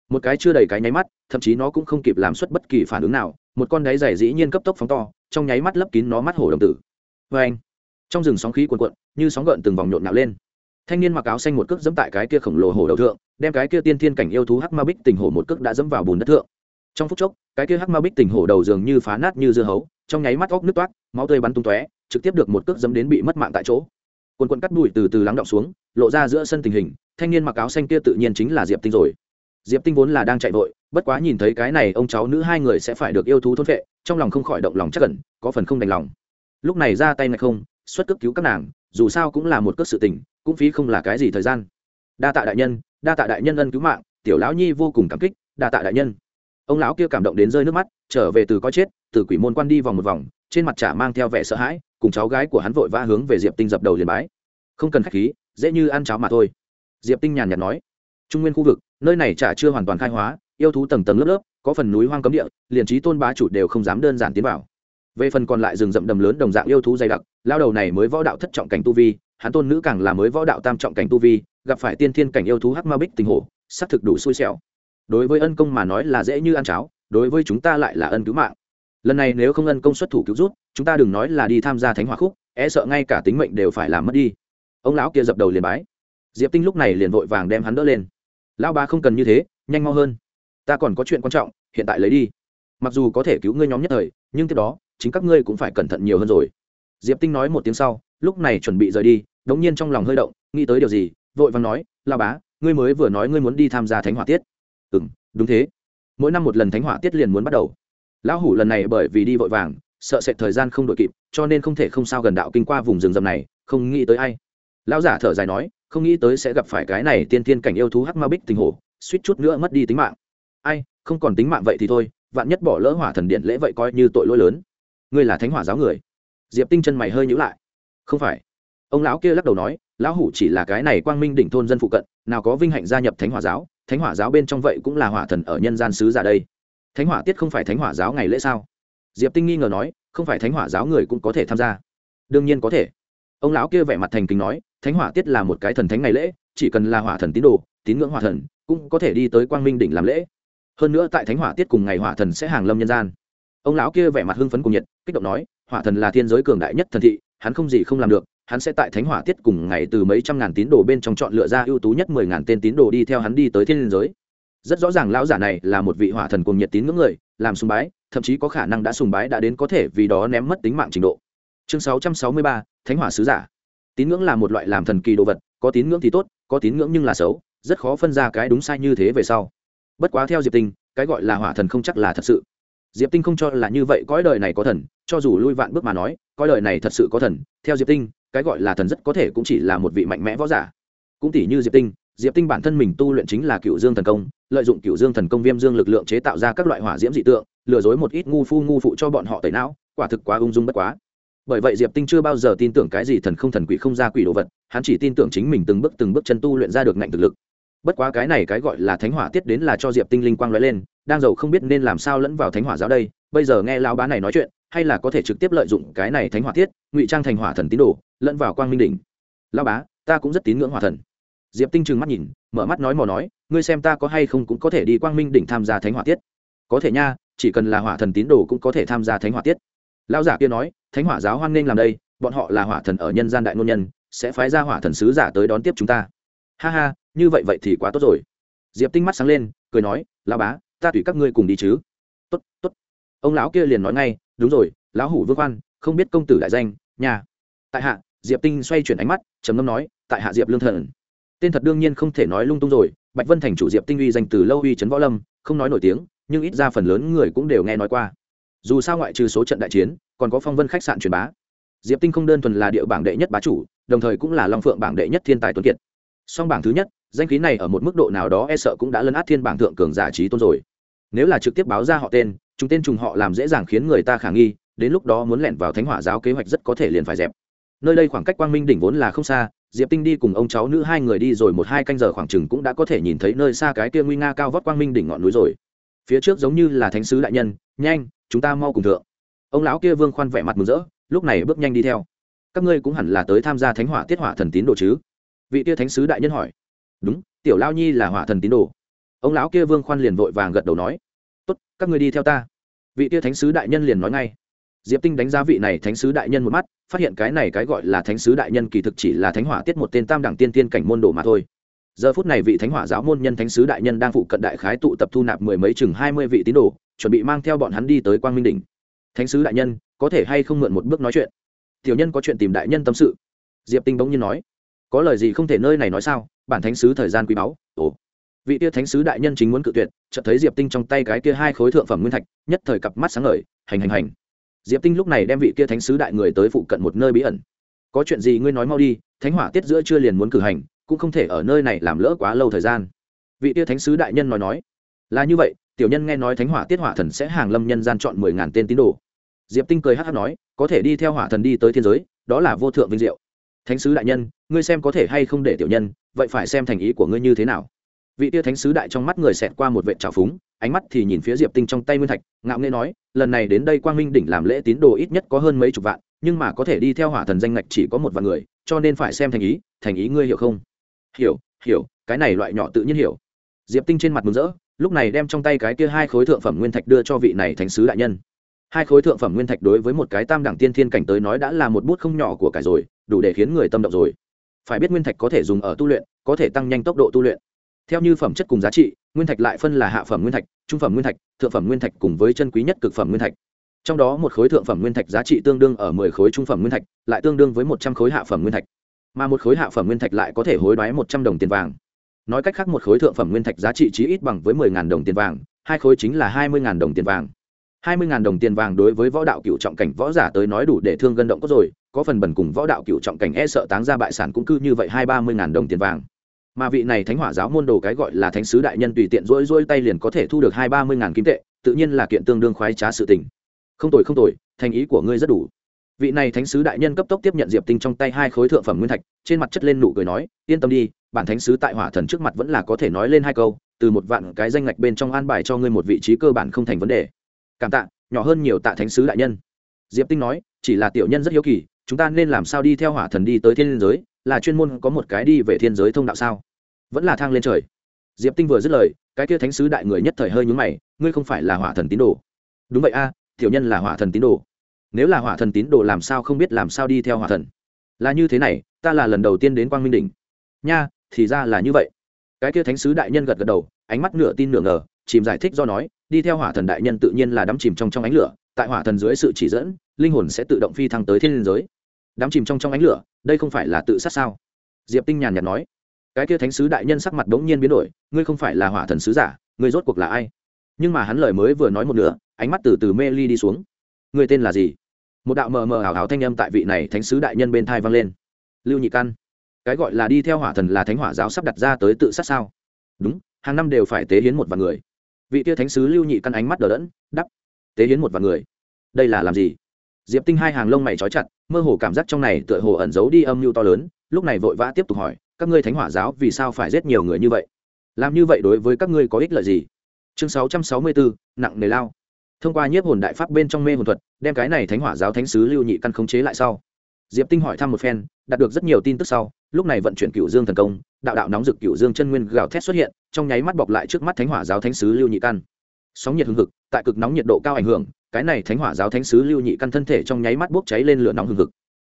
Một cái chưa đầy cái nháy mắt, thậm chí nó cũng không kịp làm xuất bất kỳ phản ứng nào, một con đáy dày dĩ nhiên cấp tốc phóng to, trong nháy mắt lấp kín nó mắt hổ đồng tử. Vê anh, trong rừng sóng khí cuồn cuộn, như sóng gợn từng vòng nhộn nhạo lên. Thanh niên mặc áo xanh một cước dẫm tại cái kia khổng lồ hổ đầu thượng, đem cái kia tiên thiên cảnh yêu thú hắc ma bích tình hổ một cước đã dẫm vào bùn đất thượng trong phút chốc, cái kia hắc ma bích tình hổ đầu dường như phá nát như dưa hấu, trong nháy mắt óc nước toát máu tươi bắn tung tóe, trực tiếp được một cước dẫm đến bị mất mạng tại chỗ. Quần quần cắt đùi từ từ lắng động xuống, lộ ra giữa sân tình hình, thanh niên mặc áo xanh kia tự nhiên chính là diệp tinh rồi. Diệp tinh vốn là đang chạy vội, bất quá nhìn thấy cái này ông cháu nữ hai người sẽ phải được yêu thú thôn vệ trong lòng không khỏi động lòng chắc cẩn có phần không đành lòng. Lúc này ra tay này không, xuất cấp cứu các nàng, dù sao cũng là một cước sự tình, cũng phí không là cái gì thời gian. Đa tạ đại nhân, đa tạ đại nhân ân cứu mạng, tiểu lão nhi vô cùng cảm kích, đa tạ đại nhân ông lão kia cảm động đến rơi nước mắt, trở về từ coi chết, từ quỷ môn quan đi vòng một vòng, trên mặt trả mang theo vẻ sợ hãi, cùng cháu gái của hắn vội vã hướng về diệp tinh dập đầu liền bái. Không cần khách khí, dễ như ăn cháo mà thôi. Diệp tinh nhàn nhạt nói. Trung nguyên khu vực, nơi này chả chưa hoàn toàn khai hóa, yêu thú tầng tầng lớp lớp, có phần núi hoang cấm địa, liền trí tôn bá chủ đều không dám đơn giản tiến vào. Về phần còn lại rừng rậm đầm lớn đồng dạng yêu thú dày đặc lao đầu này mới võ đạo thất trọng cảnh tu vi, hắn tôn nữ càng là mới võ đạo tam trọng cảnh tu vi, gặp phải tiên thiên cảnh yêu thú hắc ma bích tình hồ xác thực đủ xui xẻo đối với ân công mà nói là dễ như ăn cháo, đối với chúng ta lại là ân cứu mạng. Lần này nếu không ân công xuất thủ cứu rút chúng ta đừng nói là đi tham gia thánh hỏa khúc e sợ ngay cả tính mệnh đều phải làm mất đi. Ông lão kia dập đầu liền bái. Diệp tinh lúc này liền vội vàng đem hắn đỡ lên. Lão ba không cần như thế, nhanh mau hơn. Ta còn có chuyện quan trọng, hiện tại lấy đi. Mặc dù có thể cứu ngươi nhóm nhất thời, nhưng tiếp đó, chính các ngươi cũng phải cẩn thận nhiều hơn rồi. Diệp tinh nói một tiếng sau, lúc này chuẩn bị rời đi, đống nhiên trong lòng hơi động, nghĩ tới điều gì, vội vàng nói lao bá, ngươi mới vừa nói ngươi muốn đi tham gia thánh hỏa tiết ừ m đúng thế. Mỗi năm một lần thánh hỏa tiết liền muốn bắt đầu. Lão hủ lần này bởi vì đi vội vàng, sợ sệt thời gian không đội kịp, cho nên không thể không sao gần đạo kinh qua vùng rừng rầm này, không nghĩ tới ai. Lão giả thở dài nói, không nghĩ tới sẽ gặp phải cái này tiên tiên cảnh yêu thú hắc ma bích tình hồ, suýt chút nữa mất đi tính mạng. Ai, không còn tính mạng vậy thì thôi, vạn nhất bỏ lỡ hỏa thần điện lễ vậy coi như tội lỗi lớn. Ngươi là thánh hỏa giáo người. Diệp tinh chân mày hơi nhữ lại. Không phải. Ông lão kia lắc đầu nói, lão hủ chỉ là cái này quang minh đỉnh thôn dân phụ cận, nào có vinh hạnh gia nhập thánh hỏa giáo thánh hỏa giáo bên trong vậy cũng là hỏa thần ở nhân gian sứ giả đây. Thánh hỏa tiết không phải thánh hỏa giáo ngày lễ sao? Diệp tinh nghi ngờ nói, không phải thánh hỏa giáo người cũng có thể tham gia. Đương nhiên có thể. Ông lão kia vẻ mặt thành kính nói, thánh hỏa tiết là một cái thần thánh ngày lễ, chỉ cần là hỏa thần tín đồ, tín ngưỡng hỏa thần, cũng có thể đi tới quang minh đỉnh làm lễ. Hơn nữa tại thánh hỏa tiết cùng ngày hỏa thần sẽ hàng lâm nhân gian. Ông lão kia vẻ mặt hưng phấn cùng nhiệt, kích động nói, hỏa thần là thiên giới cường đại nhất thần thị, hắn không gì không làm được hắn sẽ tại thánh hỏa tiết cùng ngày từ mấy trăm ngàn tín đồ bên trong chọn lựa ra ưu tú nhất mười ngàn tên tín đồ đi theo hắn đi tới thiên liên giới. Rất rõ ràng lão giả này là một vị hỏa thần cùng nhiệt tín ngưỡng người, làm sùng bái, thậm chí có khả năng đã sùng bái đã đến có thể vì đó ném mất tính mạng trình độ. Chương sáu trăm sáu mươi ba, thánh hỏa sứ giả. Tín ngưỡng là một loại làm thần kỳ đồ vật, có tín ngưỡng thì tốt, có tín ngưỡng nhưng là xấu, rất khó phân ra cái đúng sai như thế về sau. Bất quá theo diệp tinh, cái gọi là hỏa thần không chắc là thật sự. Diệp tinh không cho là như vậy, cõi đời này có thần, cho dù lui vạn bước mà nói, cõi đời này thật sự có thần, theo diệp tinh cái gọi là thần rất có thể cũng chỉ là một vị mạnh mẽ võ giả. Cũng tỷ như diệp tinh diệp tinh bản thân mình tu luyện chính là cựu dương thần công, lợi dụng cựu dương thần công viêm dương lực lượng chế tạo ra các loại hỏa diễm dị tượng, lừa dối một ít ngu phu ngu phụ cho bọn họ tẩy não, quả thực quá ung dung bất quá. Bởi vậy diệp tinh chưa bao giờ tin tưởng cái gì thần không thần quỷ không ra quỷ đồ vật, hắn chỉ tin tưởng chính mình từng bước từng bước chân tu luyện ra được ngạnh thực lực. Bất quá cái này cái gọi là thánh hỏa tiết đến là cho diệp tinh linh quang lóe lên, đang giàu không biết nên làm sao lẫn vào thánh hỏa giáo đây, bây giờ nghe lao bá này nói chuyện, hay là có thể trực tiếp lợi dụng cái này thánh hỏa tiết, ngụy trang thành hỏa thần tín đồ lẫn vào quang minh đỉnh. Lao bá, ta cũng rất tín ngưỡng hỏa thần. Diệp tinh trừng mắt nhìn, mở mắt nói mò nói, ngươi xem ta có hay không cũng có thể đi quang minh đỉnh tham gia thánh hỏa tiết. Có thể nha, chỉ cần là hỏa thần tín đồ cũng có thể tham gia thánh hỏa tiết. Lao giả kia nói, thánh hỏa giáo hoan nghênh làm đây, bọn họ là hỏa thần ở nhân gian đại ngôn nhân, sẽ phái ra hỏa thần sứ giả tới đón tiếp chúng ta. Ha ha, như vậy vậy thì quá tốt rồi. Diệp tinh mắt sáng lên, cười nói, lão bá, ta tùy các ngươi cùng đi chứ. Tốt tốt. Ông lão kia liền nói ngay, đúng rồi, lão hủ vương khoan không biết công tử đại danh, nhà. Tại hạ diệp tinh xoay chuyển ánh mắt, trầm ngâm nói, tại hạ diệp lương thần. Tên thật đương nhiên không thể nói lung tung rồi, bạch vân thành chủ diệp tinh uy danh từ lâu uy trấn võ lâm, không nói nổi tiếng, nhưng ít ra phần lớn người cũng đều nghe nói qua. Dù sao ngoại trừ số trận đại chiến, còn có phong vân khách sạn truyền bá. Diệp tinh không đơn thuần là địa bảng đệ nhất bá chủ, đồng thời cũng là long phượng bảng đệ nhất thiên tài tuấn kiệt. Song bảng thứ nhất, danh khí này ở một mức độ nào đó e sợ cũng đã lấn át thiên bảng thượng cường giả trí tôn rồi. Nếu là trực tiếp báo ra họ tên, chúng tên trùng họ làm dễ dàng khiến người ta khả nghi, đến lúc đó muốn lẻn vào thánh hỏa giáo kế hoạch rất có thể liền phải dẹp nơi đây khoảng cách quang minh đỉnh vốn là không xa, diệp tinh đi cùng ông cháu nữ hai người đi rồi một hai canh giờ khoảng chừng cũng đã có thể nhìn thấy nơi xa cái kia nguy nga cao vót quang minh đỉnh ngọn núi rồi. Phía trước giống như là thánh sứ đại nhân, nhanh, chúng ta mau cùng thượng. Ông lão kia vương khoan vẻ mặt mừng rỡ, lúc này bước nhanh đi theo. Các ngươi cũng hẳn là tới tham gia thánh hỏa tiết hỏa thần tín đồ chứ? Vị tia thánh sứ đại nhân hỏi. Đúng, tiểu lao nhi là hỏa thần tín đồ. Ông lão kia vương khoan liền vội vàng gật đầu nói. Tốt, các ngươi đi theo ta. Vị kia thánh sứ đại nhân liền nói ngay diệp tinh đánh giá vị này thánh sứ đại nhân một mắt, phát hiện cái này cái gọi là thánh sứ đại nhân kỳ thực chỉ là thánh hỏa tiết một tên tam đẳng tiên tiên cảnh môn đồ mà thôi. Giờ phút này vị thánh hỏa giáo môn nhân thánh sứ đại nhân đang phụ cận đại khái tụ tập thu nạp mười mấy chừng hai mươi vị tín đồ, chuẩn bị mang theo bọn hắn đi tới quang minh đỉnh. Thánh sứ đại nhân, có thể hay không mượn một bước nói chuyện? Tiểu nhân có chuyện tìm đại nhân tâm sự. Diệp tinh bỗng nhiên nói. Có lời gì không thể nơi này nói sao? Bản thánh sứ thời gian quý báu. Ồ. Vị tia thánh sứ đại nhân chính muốn cự tuyệt, chợt thấy diệp tinh trong tay cái kia hai khối thượng phẩm nguyên thạch, nhất thời cặp mắt sáng ngời, hành hành hành diệp tinh lúc này đem vị kia thánh sứ đại người tới phụ cận một nơi bí ẩn. Có chuyện gì ngươi nói mau đi, thánh hỏa tiết giữa chưa liền muốn cử hành, cũng không thể ở nơi này làm lỡ quá lâu thời gian. Vị tia thánh sứ đại nhân nói nói. Là như vậy, tiểu nhân nghe nói thánh hỏa tiết hỏa thần sẽ hàng lâm nhân gian chọn mười ngàn tên tín đồ. Diệp tinh cười hát hát nói, có thể đi theo hỏa thần đi tới thiên giới, đó là vô thượng vinh diệu. Thánh sứ đại nhân, ngươi xem có thể hay không để tiểu nhân, vậy phải xem thành ý của ngươi như thế nào. Vị tia thánh sứ đại trong mắt người xẹt qua một vệ trào phúng ánh mắt thì nhìn phía diệp tinh trong tay nguyên thạch, ngạo nghê nói, lần này đến đây quang minh đỉnh làm lễ tín đồ ít nhất có hơn mấy chục vạn, nhưng mà có thể đi theo hỏa thần danh ngạch chỉ có một vạn người, cho nên phải xem thành ý thành ý ngươi hiểu không? Hiểu hiểu, cái này loại nhỏ tự nhiên hiểu. Diệp tinh trên mặt mừng rỡ, lúc này đem trong tay cái kia hai khối thượng phẩm nguyên thạch đưa cho vị này thánh sứ đại nhân. Hai khối thượng phẩm nguyên thạch đối với một cái tam đẳng tiên thiên cảnh tới nói đã là một bút không nhỏ của cải rồi, đủ để khiến người tâm động rồi. Phải biết nguyên thạch có thể dùng ở tu luyện, có thể tăng nhanh tốc độ tu luyện. Theo như phẩm chất cùng giá trị nguyên thạch lại phân là hạ phẩm nguyên thạch, trung phẩm nguyên thạch, thượng phẩm nguyên thạch cùng với chân quý nhất cực phẩm nguyên thạch. Trong đó một khối thượng phẩm nguyên thạch giá trị tương đương ở mười khối trung phẩm nguyên thạch, lại tương đương với một trăm khối hạ phẩm nguyên thạch. Mà một khối hạ phẩm nguyên thạch lại có thể hối đoái một trăm đồng tiền vàng. Nói cách khác một khối thượng phẩm nguyên thạch giá trị chí ít bằng với mười ngàn đồng tiền vàng, hai khối chính là hai mươi ngàn đồng tiền vàng. Hai mươi ngàn đồng tiền vàng đối với võ đạo cựu trọng cảnh võ giả tới nói đủ để thương gân động có rồi, có phần bẩn cùng võ đạo cựu trọng cảnh e sợ táng ra bại sản cũng cứ như vậy hai ba mươi ngàn đồng tiền vàng mà vị này thánh hỏa giáo môn đồ cái gọi là thánh sứ đại nhân tùy tiện rỗi rỗi tay liền có thể thu được hai ba mươi ngàn kim tệ, tự nhiên là kiện tương đương khoái trá sự tình. Không tội không tội thành ý của ngươi rất đủ. Vị này thánh sứ đại nhân cấp tốc tiếp nhận diệp tinh trong tay hai khối thượng phẩm nguyên thạch, trên mặt chất lên nụ cười nói, yên tâm đi, bản thánh sứ tại hỏa thần trước mặt vẫn là có thể nói lên hai câu, từ một vạn cái danh ngạch bên trong an bài cho ngươi một vị trí cơ bản không thành vấn đề. Cảm tạ, nhỏ hơn nhiều tạ thánh sứ đại nhân. Diệp tinh nói, chỉ là tiểu nhân rất hiếu kỳ, chúng ta nên làm sao đi theo hỏa thần đi tới thiên giới, là chuyên môn có một cái đi về thiên giới thông đạo sao? Vẫn là thang lên trời. Diệp tinh vừa dứt lời, cái kia thánh sứ đại người nhất thời hơi nhúng mày, ngươi không phải là hỏa thần tín đồ. Đúng vậy a, tiểu nhân là hỏa thần tín đồ. Nếu là hỏa thần tín đồ làm sao không biết làm sao đi theo hỏa thần? Là như thế này, ta là lần đầu tiên đến quang minh đỉnh. Nha, thì ra là như vậy. Cái kia thánh sứ đại nhân gật gật đầu, ánh mắt nửa tin nửa ngờ, chìm giải thích do nói, đi theo hỏa thần đại nhân tự nhiên là đắm chìm trong trong ánh lửa, tại hỏa thần dưới sự chỉ dẫn, linh hồn sẽ tự động phi thăng tới thiên liên giới. Đắm chìm trong trong ánh lửa, đây không phải là tự sát sao? Diệp tinh nhàn nhạt nói cái kia thánh sứ đại nhân sắc mặt bỗng nhiên biến đổi, ngươi không phải là hỏa thần sứ giả, ngươi rốt cuộc là ai? Nhưng mà hắn lời mới vừa nói một nửa, ánh mắt từ từ mê ly đi xuống. Ngươi tên là gì? Một đạo mờ mờ ảo ảo thanh âm tại vị này thánh sứ đại nhân bên thai vang lên. Lưu nhị căn. Cái gọi là đi theo hỏa thần là thánh hỏa giáo sắp đặt ra tới tự sát sao? Đúng, hàng năm đều phải tế hiến một vạn người. Vị tia thánh sứ lưu nhị căn ánh mắt đờ đẫn đắp tế hiến một vạn người? Đây là làm gì? Diệp tinh hai hàng lông mày trói chặt, mơ hồ cảm giác trong này tựa hồ ẩn giấu đi âm mưu to lớn, lúc này vội vã tiếp tục hỏi các ngươi thánh hỏa giáo vì sao phải giết nhiều người như vậy? Làm như vậy đối với các ngươi có ích lợi gì? Chương sáu trăm sáu mươi bốn nặng nề lao. Thông qua nhiếp hồn đại pháp bên trong mê hồn thuật, đem cái này thánh hỏa giáo thánh sứ lưu nhị căn khống chế lại sau. Diệp tinh hỏi thăm một phen, đạt được rất nhiều tin tức sau, lúc này vận chuyển cựu dương thần công, đạo đạo nóng rực cựu dương chân nguyên gào thét xuất hiện, trong nháy mắt bọc lại trước mắt thánh hỏa giáo thánh sứ lưu nhị căn. Sóng nhiệt hưng hực, tại cực nóng nhiệt độ cao ảnh hưởng, cái này thánh hỏa giáo thánh sứ lưu nhị căn thân thể trong nháy mắt bốc cháy lên lửa nóng hưng hực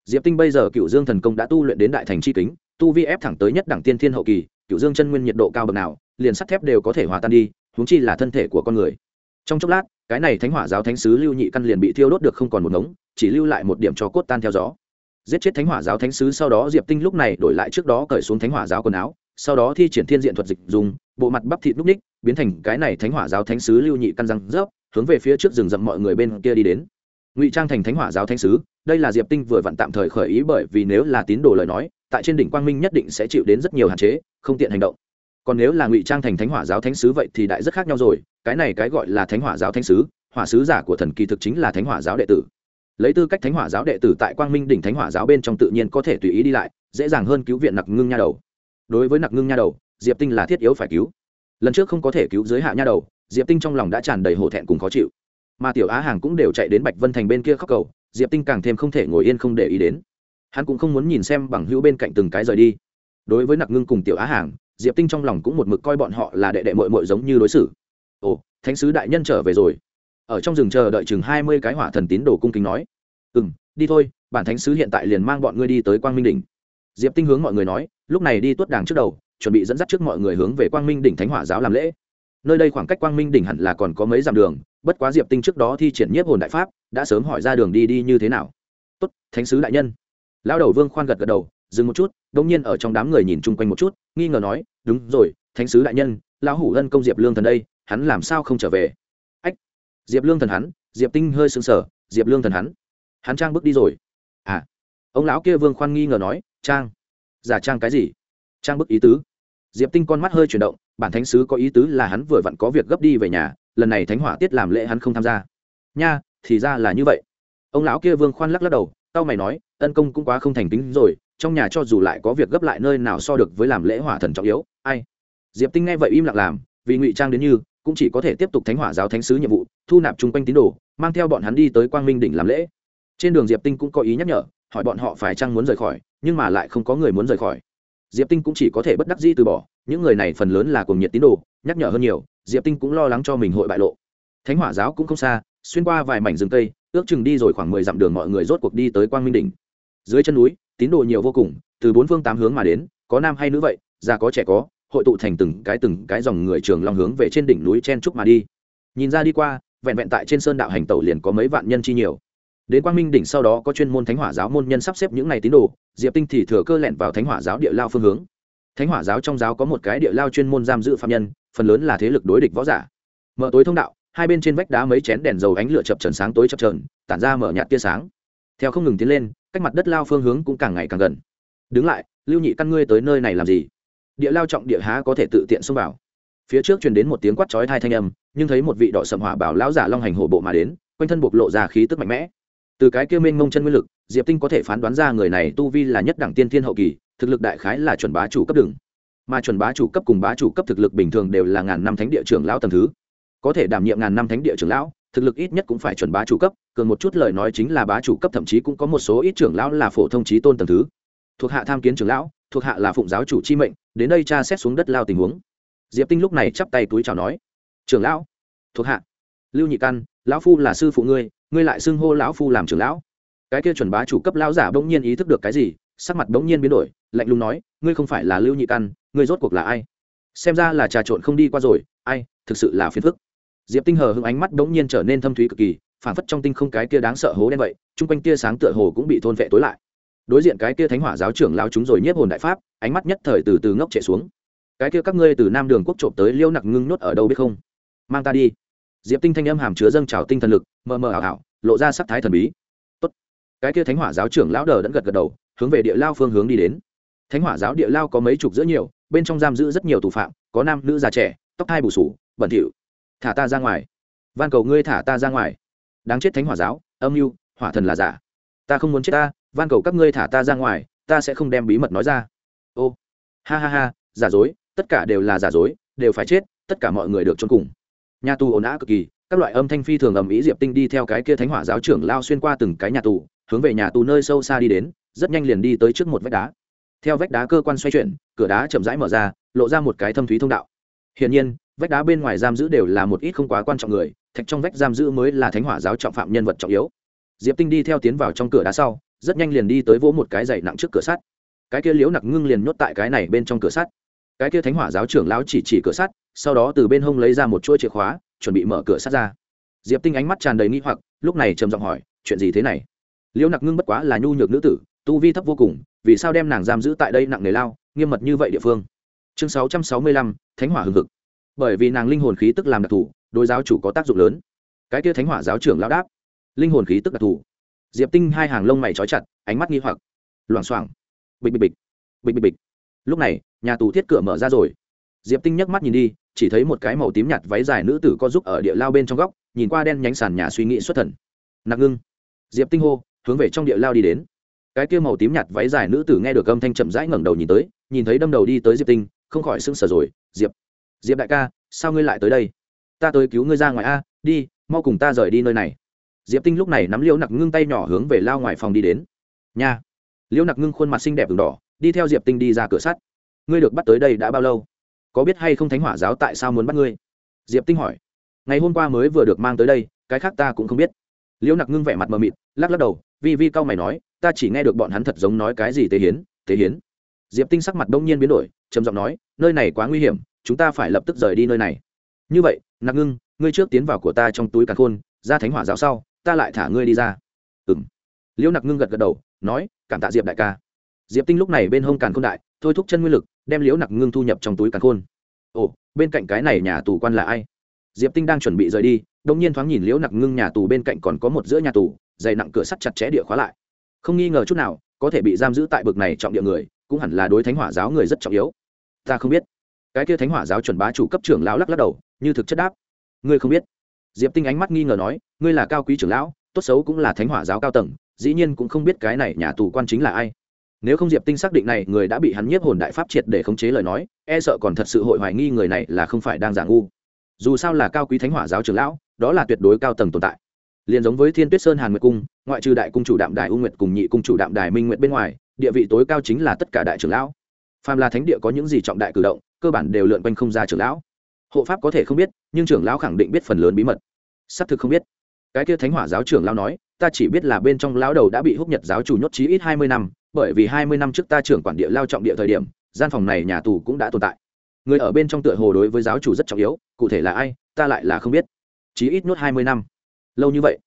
diệp tinh bây giờ cựu dương thần công đã tu luyện đến đại thành c h i kính, tu vi ép thẳng tới nhất đẳng tiên thiên hậu kỳ cựu dương chân nguyên nhiệt độ cao bậc nào, liền sắt thép đều có thể hòa tan đi, huống chi là thân thể của con người. Trong chốc lát, cái này thánh hỏa giáo thánh sứ lưu nhị căn liền bị thiêu đốt được không còn một ngống, chỉ lưu lại một điểm cho cốt tan theo gió. Giết chết thánh hỏa giáo thánh sứ sau đó, diệp tinh lúc này đổi lại trước đó cởi xuống thánh hỏa giáo quần áo, sau đó thi triển thiên diện thuật dịch dùng, bộ mặt bắp thịt núc ních, biến thành cái này thánh hỏa giáo thánh sứ lưu nhị căn răng rớp, hướng về phía trước rừng rậm mọi người bên kia đi đến. Ngụy trang thành thánh hỏa giáo thánh sứ đây là diệp tinh vừa vặn tạm thời khởi ý bởi vì nếu là tín đồ lời nói, tại trên đỉnh quang minh nhất định sẽ chịu đến rất nhiều hạn chế, không tiện hành động. Còn nếu là ngụy trang thành thánh hỏa giáo thánh sứ vậy thì đại rất khác nhau rồi, cái này cái gọi là thánh hỏa giáo thánh sứ, hỏa sứ giả của thần kỳ thực chính là thánh hỏa giáo đệ tử. Lấy tư cách thánh hỏa giáo đệ tử tại quang minh đỉnh thánh hỏa giáo bên trong tự nhiên có thể tùy ý đi lại, dễ dàng hơn cứu viện nặc ngưng nha đầu. Đối với nặc ngưng nha đầu, diệp tinh là thiết yếu phải cứu. Lần trước không có thể cứu giới hạ nha đầu, diệp tinh trong lòng đã tràn đầy hổ thẹn cùng khó chịu. Mà tiểu á hàng cũng đều chạy đến bạch vân thành bên kia khóc cầu diệp tinh càng thêm không thể ngồi yên không để ý đến. Hắn cũng không muốn nhìn xem bằng hữu bên cạnh từng cái rời đi. Đối với nặc ngưng cùng tiểu á hàng, diệp tinh trong lòng cũng một mực coi bọn họ là đệ đệ mội mội giống như đối xử. Ồ, thánh sứ đại nhân trở về rồi. Ở trong rừng chờ đợi chừng hai mươi cái hỏa thần tín đồ cung kính nói. Ừ m đi thôi, bản thánh sứ hiện tại liền mang bọn ngươi đi tới quang minh đỉnh. Diệp tinh hướng mọi người nói, lúc này đi tuốt đàng trước đầu, chuẩn bị dẫn dắt trước mọi người hướng về quang minh đỉnh thánh hỏa giáo làm lễ nơi đây khoảng cách quang minh đỉnh hẳn là còn có mấy dặm đường, bất quá diệp tinh trước đó thi triển nhiếp hồn đại pháp, đã sớm hỏi ra đường đi đi như thế nào. Tốt, thánh sứ đại nhân. Lão đầu vương khoan gật gật đầu, dừng một chút Đông nhiên ở trong đám người nhìn chung quanh một chút, nghi ngờ nói, đúng rồi, thánh sứ đại nhân, lão hủ ân công diệp lương thần đây, hắn làm sao không trở về? Ách, diệp lương thần hắn? Diệp tinh hơi sững sờ, diệp lương thần hắn? Hắn trang bước đi rồi. À. Ông lão kia vương khoan nghi ngờ nói, trang. Giả trang cái gì? Trang bức ý tứ diệp tinh con mắt hơi chuyển động, bản thánh sứ có ý tứ là hắn vừa vặn có việc gấp đi về nhà, lần này thánh hỏa tiết làm lễ hắn không tham gia. Nha, thì ra là như vậy. Ông lão kia vương khoan lắc lắc đầu, tao mày nói, ân công cũng quá không thành tính rồi, trong nhà cho dù lại có việc gấp lại nơi nào so được với làm lễ hỏa thần trọng yếu, ai? Diệp tinh nghe vậy im lặng làm, vì ngụy trang đến như, cũng chỉ có thể tiếp tục thánh hỏa giáo thánh sứ nhiệm vụ, thu nạp chung quanh tín đồ, mang theo bọn hắn đi tới quang minh đỉnh làm lễ. Trên đường diệp tinh cũng có ý nhắc nhở, hỏi bọn họ phải chăng muốn rời khỏi, nhưng mà lại không có người muốn rời khỏi diệp tinh cũng chỉ có thể bất đắc dĩ từ bỏ những người này phần lớn là cùng nhiệt tín đồ nhắc nhở hơn nhiều diệp tinh cũng lo lắng cho mình hội bại lộ. Thánh hỏa giáo cũng không xa xuyên qua vài mảnh rừng tây, ước chừng đi rồi khoảng mười dặm đường mọi người rốt cuộc đi tới quang minh đỉnh. Dưới chân núi tín đồ nhiều vô cùng từ bốn phương tám hướng mà đến có nam hay nữ vậy già có trẻ có hội tụ thành từng cái từng cái dòng người trường long hướng về trên đỉnh núi chen trúc mà đi. Nhìn ra đi qua vẹn vẹn tại trên sơn đạo hành tẩu liền có mấy vạn nhân chi nhiều đến quang minh đỉnh sau đó có chuyên môn thánh hỏa giáo môn nhân sắp xếp những n à y tín đồ, diệp tinh thì thừa cơ lẹn vào thánh hỏa giáo địa lao phương hướng. Thánh hỏa giáo trong giáo có một cái địa lao chuyên môn giam giữ phạm nhân, phần lớn là thế lực đối địch võ giả. Mở tối thông đạo, hai bên trên vách đá mấy chén đèn dầu ánh lửa chập trần sáng tối chập trờn tản ra mở nhạt tia sáng. Theo không ngừng tiến lên, cách mặt đất lao phương hướng cũng càng ngày càng gần. Đứng lại, lưu nhị căn ngươi tới nơi này làm gì? Địa lao trọng địa há có thể tự tiện xông vào. Phía trước truyền đến một tiếng quát chói thai thanh âm, nhưng thấy một vị đỏ sầm hỏa bảo lão giả long hành hổ bộ mà đến, quanh thân bộc lộ ra khí tức mạnh mẽ từ cái kia mênh mông chân nguyên lực, diệp tinh có thể phán đoán ra người này tu vi là nhất đẳng tiên thiên hậu kỳ, thực lực đại khái là chuẩn bá chủ cấp đường mà chuẩn bá chủ cấp cùng bá chủ cấp thực lực bình thường đều là ngàn năm thánh địa trưởng lão tầm thứ. Có thể đảm nhiệm ngàn năm thánh địa trưởng lão, thực lực ít nhất cũng phải chuẩn bá chủ cấp, cường một chút lời nói chính là bá chủ cấp thậm chí cũng có một số ít trưởng lão là phổ thông trí tôn tầm thứ. Thuộc hạ tham kiến trưởng lão, thuộc hạ là phụng giáo chủ chi mệnh, đến đây tra xét xuống đất lao tình huống. Diệp tinh lúc này chắp tay túi chào nói, trưởng lão, thuộc hạ, lưu nhị căn, lão phu là sư phụ ngươi ngươi lại xưng hô lão phu làm trưởng lão. Cái kia chuẩn bá chủ cấp lão giả bỗng nhiên ý thức được cái gì, sắc mặt bỗng nhiên biến đổi, lạnh lùng nói, ngươi không phải là lưu nhị căn, ngươi rốt cuộc là ai? Xem ra là trà trộn không đi qua rồi, ai, thực sự là phiền phức. Diệp tinh hờ hững ánh mắt bỗng nhiên trở nên thâm thúy cực kỳ, phản phất trong tinh không cái kia đáng sợ hố đen vậy, chung quanh tia sáng tựa hồ cũng bị thôn vệ tối lại. Đối diện cái kia thánh hỏa giáo trưởng lão chúng rồi nhiếp hồn đại pháp, ánh mắt nhất thời từ từ ngốc chạy xuống. Cái kia các ngươi từ nam đường quốc trộm tới liêu nặc ngưng nhốt ở đâu biết không? Mang ta đi diệp tinh thanh âm hàm chứa dâng trào tinh thần lực, mờ mờ ảo ảo, lộ ra sắc thái thần bí. Tốt. cái kia thánh hỏa giáo trưởng lão đờ đẫn gật gật đầu, hướng về địa lao phương hướng đi đến. Thánh hỏa giáo địa lao có mấy chục giữa nhiều, bên trong giam giữ rất nhiều tù phạm, có nam, nữ, già, trẻ, tóc hai bù sủ bẩn thỉu. Thả ta ra ngoài. Van cầu ngươi thả ta ra ngoài. Đáng chết thánh hỏa giáo, âm mưu, hỏa thần là giả. Ta không muốn chết ta, van cầu các ngươi thả ta ra ngoài, ta sẽ không đem bí mật nói ra. Ô. Ha ha ha, giả dối, tất cả đều là giả dối, đều phải chết, tất cả mọi người được trốn cùng nhà tù ồn ào cực kỳ, các loại âm thanh phi thường ầm ĩ diệp tinh đi theo cái kia thánh hỏa giáo trưởng lao xuyên qua từng cái nhà tù, hướng về nhà tù nơi sâu xa đi đến, rất nhanh liền đi tới trước một vách đá. Theo vách đá cơ quan xoay chuyển, cửa đá chậm rãi mở ra, lộ ra một cái thâm thúy thông đạo. Hiển nhiên, vách đá bên ngoài giam giữ đều là một ít không quá quan trọng người, thạch trong vách giam giữ mới là thánh hỏa giáo trọng phạm nhân vật trọng yếu. Diệp tinh đi theo tiến vào trong cửa đá sau, rất nhanh liền đi tới vỗ một cái dày nặng trước cửa sắt. Cái kia liễu nặc ngưng liền nhốt tại cái này bên trong cửa sắt. Cái kia thánh hỏa giáo trưởng lão chỉ chỉ cửa sắt sau đó từ bên hông lấy ra một chuỗi chìa khóa, chuẩn bị mở cửa sát ra. Diệp tinh ánh mắt tràn đầy nghi hoặc, lúc này trầm giọng hỏi, chuyện gì thế này? Liễu nặc ngưng bất quá là nhu nhược nữ tử, tu vi thấp vô cùng, vì sao đem nàng giam giữ tại đây nặng nề lao, nghiêm mật như vậy địa phương? Chương sáu trăm sáu mươi lăm, thánh hỏa hưng hực. Bởi vì nàng linh hồn khí tức làm đặc thù, đối giáo chủ có tác dụng lớn. Cái kia thánh hỏa giáo trưởng lão đáp, linh hồn khí tức đặc thù. Diệp tinh hai hàng lông mày trói chặt, ánh mắt nghi hoặc. Loảng xoảng. Bịch bịch bịch. Bịch bịch bịch. Lúc này, nhà tù thiết cửa mở ra rồi diệp tinh nhấc mắt nhìn đi, chỉ thấy một cái màu tím nhạt váy dài nữ tử co giúp ở địa lao bên trong góc, nhìn qua đen nhánh sàn nhà suy nghĩ xuất thần. Nặc ngưng. Diệp tinh hô, hướng về trong địa lao đi đến. Cái kia màu tím nhạt váy dài nữ tử nghe được âm thanh chậm rãi ngẩng đầu nhìn tới, nhìn thấy đâm đầu đi tới diệp tinh, không khỏi sưng sờ rồi, diệp diệp đại ca, sao ngươi lại tới đây? Ta tới cứu ngươi ra ngoài a, đi, mau cùng ta rời đi nơi này. Diệp tinh lúc này nắm liễu nặc ngưng tay nhỏ hướng về lao ngoài phòng đi đến. Nha. Liễu nặc ngưng khuôn mặt xinh đẹp v đỏ, đi theo diệp tinh đi ra cửa sắt. Ngươi được bắt tới đây đã bao lâu? Có biết hay không thánh hỏa giáo tại sao muốn bắt ngươi? Diệp tinh hỏi. Ngày hôm qua mới vừa được mang tới đây, cái khác ta cũng không biết. Liễu nặc ngưng vẻ mặt mờ mịt, lắc lắc đầu, vi vi cao mày nói, ta chỉ nghe được bọn hắn thật giống nói cái gì tế hiến tế hiến. Diệp tinh sắc mặt đông nhiên biến đổi, trầm giọng nói, nơi này quá nguy hiểm, chúng ta phải lập tức rời đi nơi này. Như vậy, nặc ngưng, ngươi trước tiến vào của ta trong túi càn khôn, ra thánh hỏa giáo sau, ta lại thả ngươi đi ra. Ừ m liễu nặc ngưng gật gật đầu, nói, cảm tạ diệp đại ca. Diệp tinh lúc này bên hông càn khôn đại, thôi thúc chân nguyên lực đem liễu nặc ngưng thu nhập trong túi càn khôn. Ồ, bên cạnh cái này nhà tù quan là ai? Diệp tinh đang chuẩn bị rời đi đông nhiên thoáng nhìn liễu nặc ngưng nhà tù bên cạnh còn có một giữa nhà tù, dày nặng cửa sắt chặt chẽ địa khóa lại. Không nghi ngờ chút nào, có thể bị giam giữ tại bực này trọng địa người, cũng hẳn là đối thánh hỏa giáo người rất trọng yếu. Ta không biết. Cái kia thánh hỏa giáo chuẩn bá chủ cấp trưởng lão lắc lắc đầu, như thực chất đáp. Ngươi không biết. Diệp tinh ánh mắt nghi ngờ nói, ngươi là cao quý trưởng lão, tốt xấu cũng là thánh hỏa giáo cao tầng, dĩ nhiên cũng không biết cái này nhà tù quan chính là ai nếu không diệp tinh xác định này, người đã bị hắn nhiếp hồn đại pháp triệt để khống chế lời nói e sợ còn thật sự hội hoài nghi người này là không phải đang giả ngu. Dù sao là cao quý thánh hỏa giáo trưởng lão, đó là tuyệt đối cao tầng tồn tại. Liền giống với thiên tuyết sơn hàn nguyệt cung, ngoại trừ đại cung chủ đạm đài u nguyệt cùng nhị cung chủ đạm đài minh nguyệt bên ngoài, địa vị tối cao chính là tất cả đại trưởng lão. Phàm là thánh địa có những gì trọng đại cử động, cơ bản đều lượn quanh không ra trưởng lão. Hộ pháp có thể không biết, nhưng trưởng lão khẳng định biết phần lớn bí mật. Xác thực không biết. Cái kia thánh hỏa giáo trưởng lão nói, ta chỉ biết là bên trong lão đầu đã bị húc nhật giáo chủ nhốt chí ít hai mươi năm bởi vì hai mươi năm trước ta trưởng quản địa lao trọng địa thời điểm, gian phòng này nhà tù cũng đã tồn tại. Người ở bên trong tựa hồ đối với giáo chủ rất trọng yếu, cụ thể là ai, ta lại là không biết. Chí ít nốt hai mươi năm. Lâu như vậy.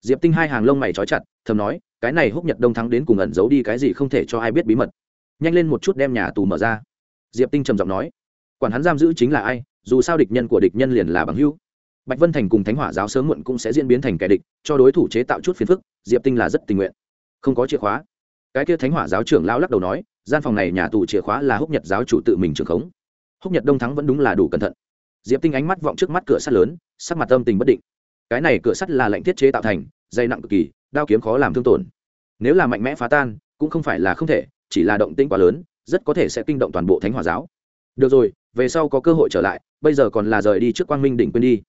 Diệp tinh hai hàng lông mày trói chặt, thầm nói, cái này húc nhật đông thắng đến cùng ẩn giấu đi cái gì không thể cho ai biết bí mật. Nhanh lên một chút đem nhà tù mở ra. Diệp tinh trầm giọng nói, quản hắn giam giữ chính là ai, dù sao địch nhân của địch nhân liền là bằng hữu. Bạch vân thành cùng thánh hỏa giáo sớm muộn cũng sẽ diễn biến thành kẻ địch, cho đối thủ chế tạo chút phiền phức, diệp tinh là rất tình nguyện. Không có chìa khóa cái kia thánh hỏa giáo trưởng lão lắc đầu nói, gian phòng này nhà tù chìa khóa là húc nhật giáo chủ tự mình trưởng khống. Húc nhật đông thắng vẫn đúng là đủ cẩn thận. Diệp tinh ánh mắt vọng trước mắt cửa sắt lớn, sắc mặt tâm tình bất định. Cái này cửa sắt là lệnh thiết chế tạo thành dây nặng cực kỳ, đao kiếm khó làm thương tổn. Nếu là mạnh mẽ phá tan, cũng không phải là không thể, chỉ là động tĩnh quá lớn, rất có thể sẽ kinh động toàn bộ thánh hỏa giáo. Được rồi, về sau có cơ hội trở lại, bây giờ còn là rời đi trước quang minh đỉnh quên đi.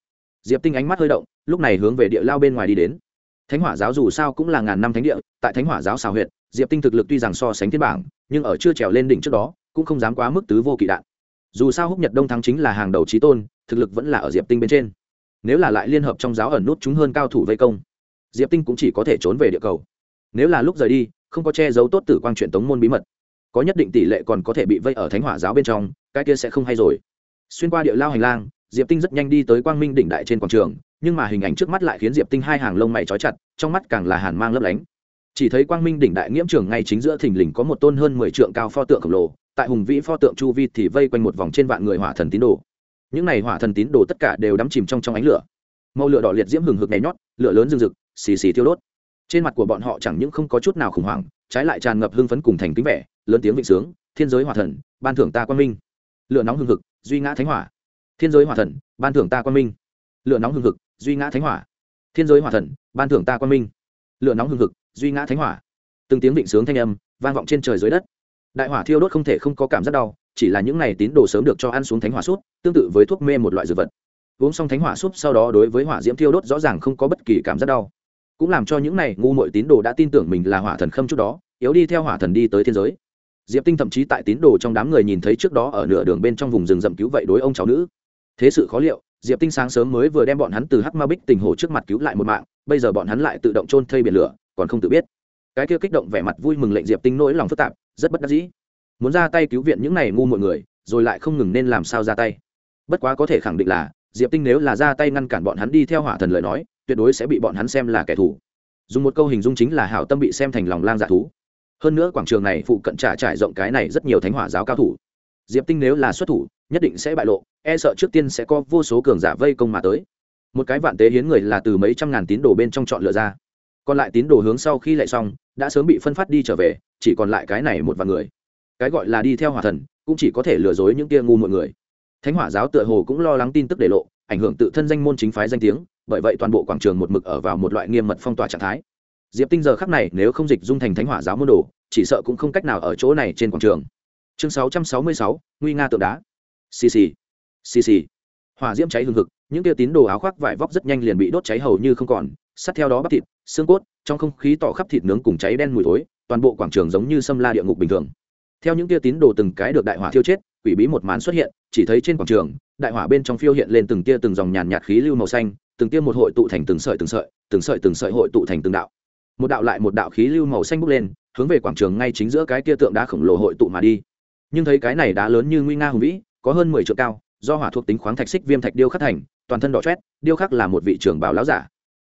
Diệp tinh ánh mắt hơi động, lúc này hướng về địa lao bên ngoài đi đến thánh hỏa giáo dù sao cũng là ngàn năm thánh địa, tại thánh hỏa giáo xào huyện diệp tinh thực lực tuy rằng so sánh thiên bảng, nhưng ở chưa trèo lên đỉnh trước đó, cũng không dám quá mức tứ vô kỵ đạn. Dù sao húc nhật đông thắng chính là hàng đầu trí tôn, thực lực vẫn là ở diệp tinh bên trên. Nếu là lại liên hợp trong giáo ẩn nút chúng hơn cao thủ vây công, diệp tinh cũng chỉ có thể trốn về địa cầu. Nếu là lúc rời đi, không có che giấu tốt tử quang truyền tống môn bí mật, có nhất định tỷ lệ còn có thể bị vây ở thánh hỏa giáo bên trong, cái kia sẽ không hay rồi. Xuyên qua địa lao hành lang diệp tinh rất nhanh đi tới quang minh đỉnh đại trên quảng trường, nhưng mà hình ảnh trước mắt lại khiến diệp tinh hai hàng lông mày trói chặt, trong mắt càng là hàn mang lấp lánh. Chỉ thấy quang minh đỉnh đại nghiễm trường ngay chính giữa thình lình có một tôn hơn mười trượng cao pho tượng khổng lồ, tại hùng vĩ pho tượng chu vi thì vây quanh một vòng trên vạn người hỏa thần tín đồ. Những này hỏa thần tín đồ tất cả đều đắm chìm trong trong ánh lửa. Màu lửa đỏ liệt diễm hừng hực nhảy nhót, lửa lớn rừng rực, xì xì thiêu đốt. Trên mặt của bọn họ chẳng những không có chút nào khủng hoảng, trái lại tràn ngập hưng phấn cùng thành kính vẻ, lớn tiếng vịnh sướng, thiên giới hỏa thần, ban thưởng ta quang minh. Lửa nóng hừng hực, duy ngã thánh hỏa thiên giới hỏa thần, ban thưởng ta quan minh. Lửa nóng hương hực, duy ngã thánh hỏa. Thiên giới hỏa thần, ban thưởng ta quan minh. Lửa nóng hương hực, duy ngã thánh hỏa. Từng tiếng vịnh sướng thanh âm, vang vọng trên trời dưới đất. Đại hỏa thiêu đốt không thể không có cảm giác đau, chỉ là những này tín đồ sớm được cho ăn xuống thánh hỏa sút tương tự với thuốc mê một loại dược vật. Uống xong thánh hỏa súp sau đó đối với hỏa diễm thiêu đốt rõ ràng không có bất kỳ cảm giác đau. Cũng làm cho những này ngu muội tín đồ đã tin tưởng mình là hỏa thần khâm chút đó, yếu đi theo hỏa thần đi tới thiên giới. Diệp tinh thậm chí tại tín đồ trong đám người nhìn thấy trước đó ở nửa đường bên trong vùng rừng rậm cứu vậy đối ông cháu nữ thế sự khó liệu, diệp tinh sáng sớm mới vừa đem bọn hắn từ hắc ma bích tình hồ trước mặt cứu lại một mạng, bây giờ bọn hắn lại tự động trôn thây biển lửa, còn không tự biết. Cái kia kích động vẻ mặt vui mừng lệnh diệp tinh nỗi lòng phức tạp, rất bất đắc dĩ. Muốn ra tay cứu viện những này ngu mọi người, rồi lại không ngừng nên làm sao ra tay. Bất quá có thể khẳng định là, diệp tinh nếu là ra tay ngăn cản bọn hắn đi theo hỏa thần lời nói, tuyệt đối sẽ bị bọn hắn xem là kẻ thù. Dùng một câu hình dung chính là hảo tâm bị xem thành lòng lang dạ thú. Hơn nữa quảng trường này phụ cận trả trải rộng cái này rất nhiều thánh hỏa giáo cao thủ. Diệp tinh nếu là xuất thủ nhất định sẽ bại lộ e sợ trước tiên sẽ có vô số cường giả vây công mà tới. Một cái vạn tế hiến người là từ mấy trăm ngàn tín đồ bên trong chọn lựa ra. Còn lại tín đồ hướng sau khi lại xong đã sớm bị phân phát đi trở về chỉ còn lại cái này một vài người. Cái gọi là đi theo hỏa thần cũng chỉ có thể lừa dối những tia ngu mọi người. Thánh hỏa giáo tựa hồ cũng lo lắng tin tức để lộ ảnh hưởng tự thân danh môn chính phái danh tiếng bởi vậy toàn bộ quảng trường một mực ở vào một loại nghiêm mật phong tỏa trạng thái. Diệp tinh giờ khắc này nếu không dịch dung thành thánh hỏa giáo môn đồ chỉ sợ cũng không cách nào ở chỗ này trên quảng trường. Chương 666, nguy nga tượng đá xì xì. Xì xì. Hỏa diễm cháy hừng hực, những tia tín đồ áo khoác vải vóc rất nhanh liền bị đốt cháy hầu như không còn sát theo đó bắp thịt, xương cốt, trong không khí tỏ khắp thịt nướng cùng cháy đen mùi thối, toàn bộ quảng trường giống như xâm la địa ngục bình thường. Theo những tia tín đồ từng cái được đại hỏa thiêu chết, quỷ bí một màn xuất hiện, chỉ thấy trên quảng trường, đại hỏa bên trong phiêu hiện lên từng tia từng dòng nhàn nhạt khí lưu màu xanh, từng tia một hội tụ thành từng sợi từng sợi từng sợi từng sợi hội tụ thành từng đạo. Một đạo lại một đạo khí lưu màu xanh bốc lên, hướng về quảng trường ngay chính giữa cái tia tượng đá khổng lồ hội tụ mà đi. Nhưng thấy cái này đá lớn như nguy nga hùng vĩ có hơn mười triệu cao, do hỏa thuộc tính khoáng thạch xích viêm thạch điêu khắc thành, toàn thân đỏ chét điêu khắc là một vị trưởng bảo láo giả.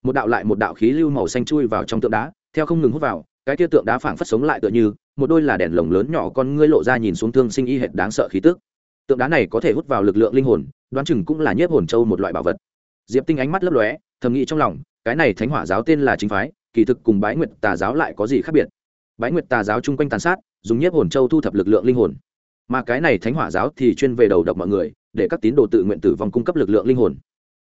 Một đạo lại một đạo khí lưu màu xanh chui vào trong tượng đá, theo không ngừng hút vào, cái tia tượng đá phảng phất sống lại tựa như, một đôi là đèn lồng lớn nhỏ con ngươi lộ ra nhìn xuống thương sinh y hệt đáng sợ khí tức. Tượng đá này có thể hút vào lực lượng linh hồn, đoán chừng cũng là nhiếp hồn châu một loại bảo vật. Diệp tinh ánh mắt lấp lóe, thầm nghĩ trong lòng, cái này thánh hỏa giáo tên là chính phái, kỳ thực cùng bái nguyệt tà giáo lại có gì khác biệt? Bái nguyệt tà giáo chung quanh tàn sát, dùng nhiếp hồn châu thu thập lực lượng linh hồn mà cái này thánh hỏa giáo thì chuyên về đầu độc mọi người, để các tín đồ tự nguyện tử vong cung cấp lực lượng linh hồn.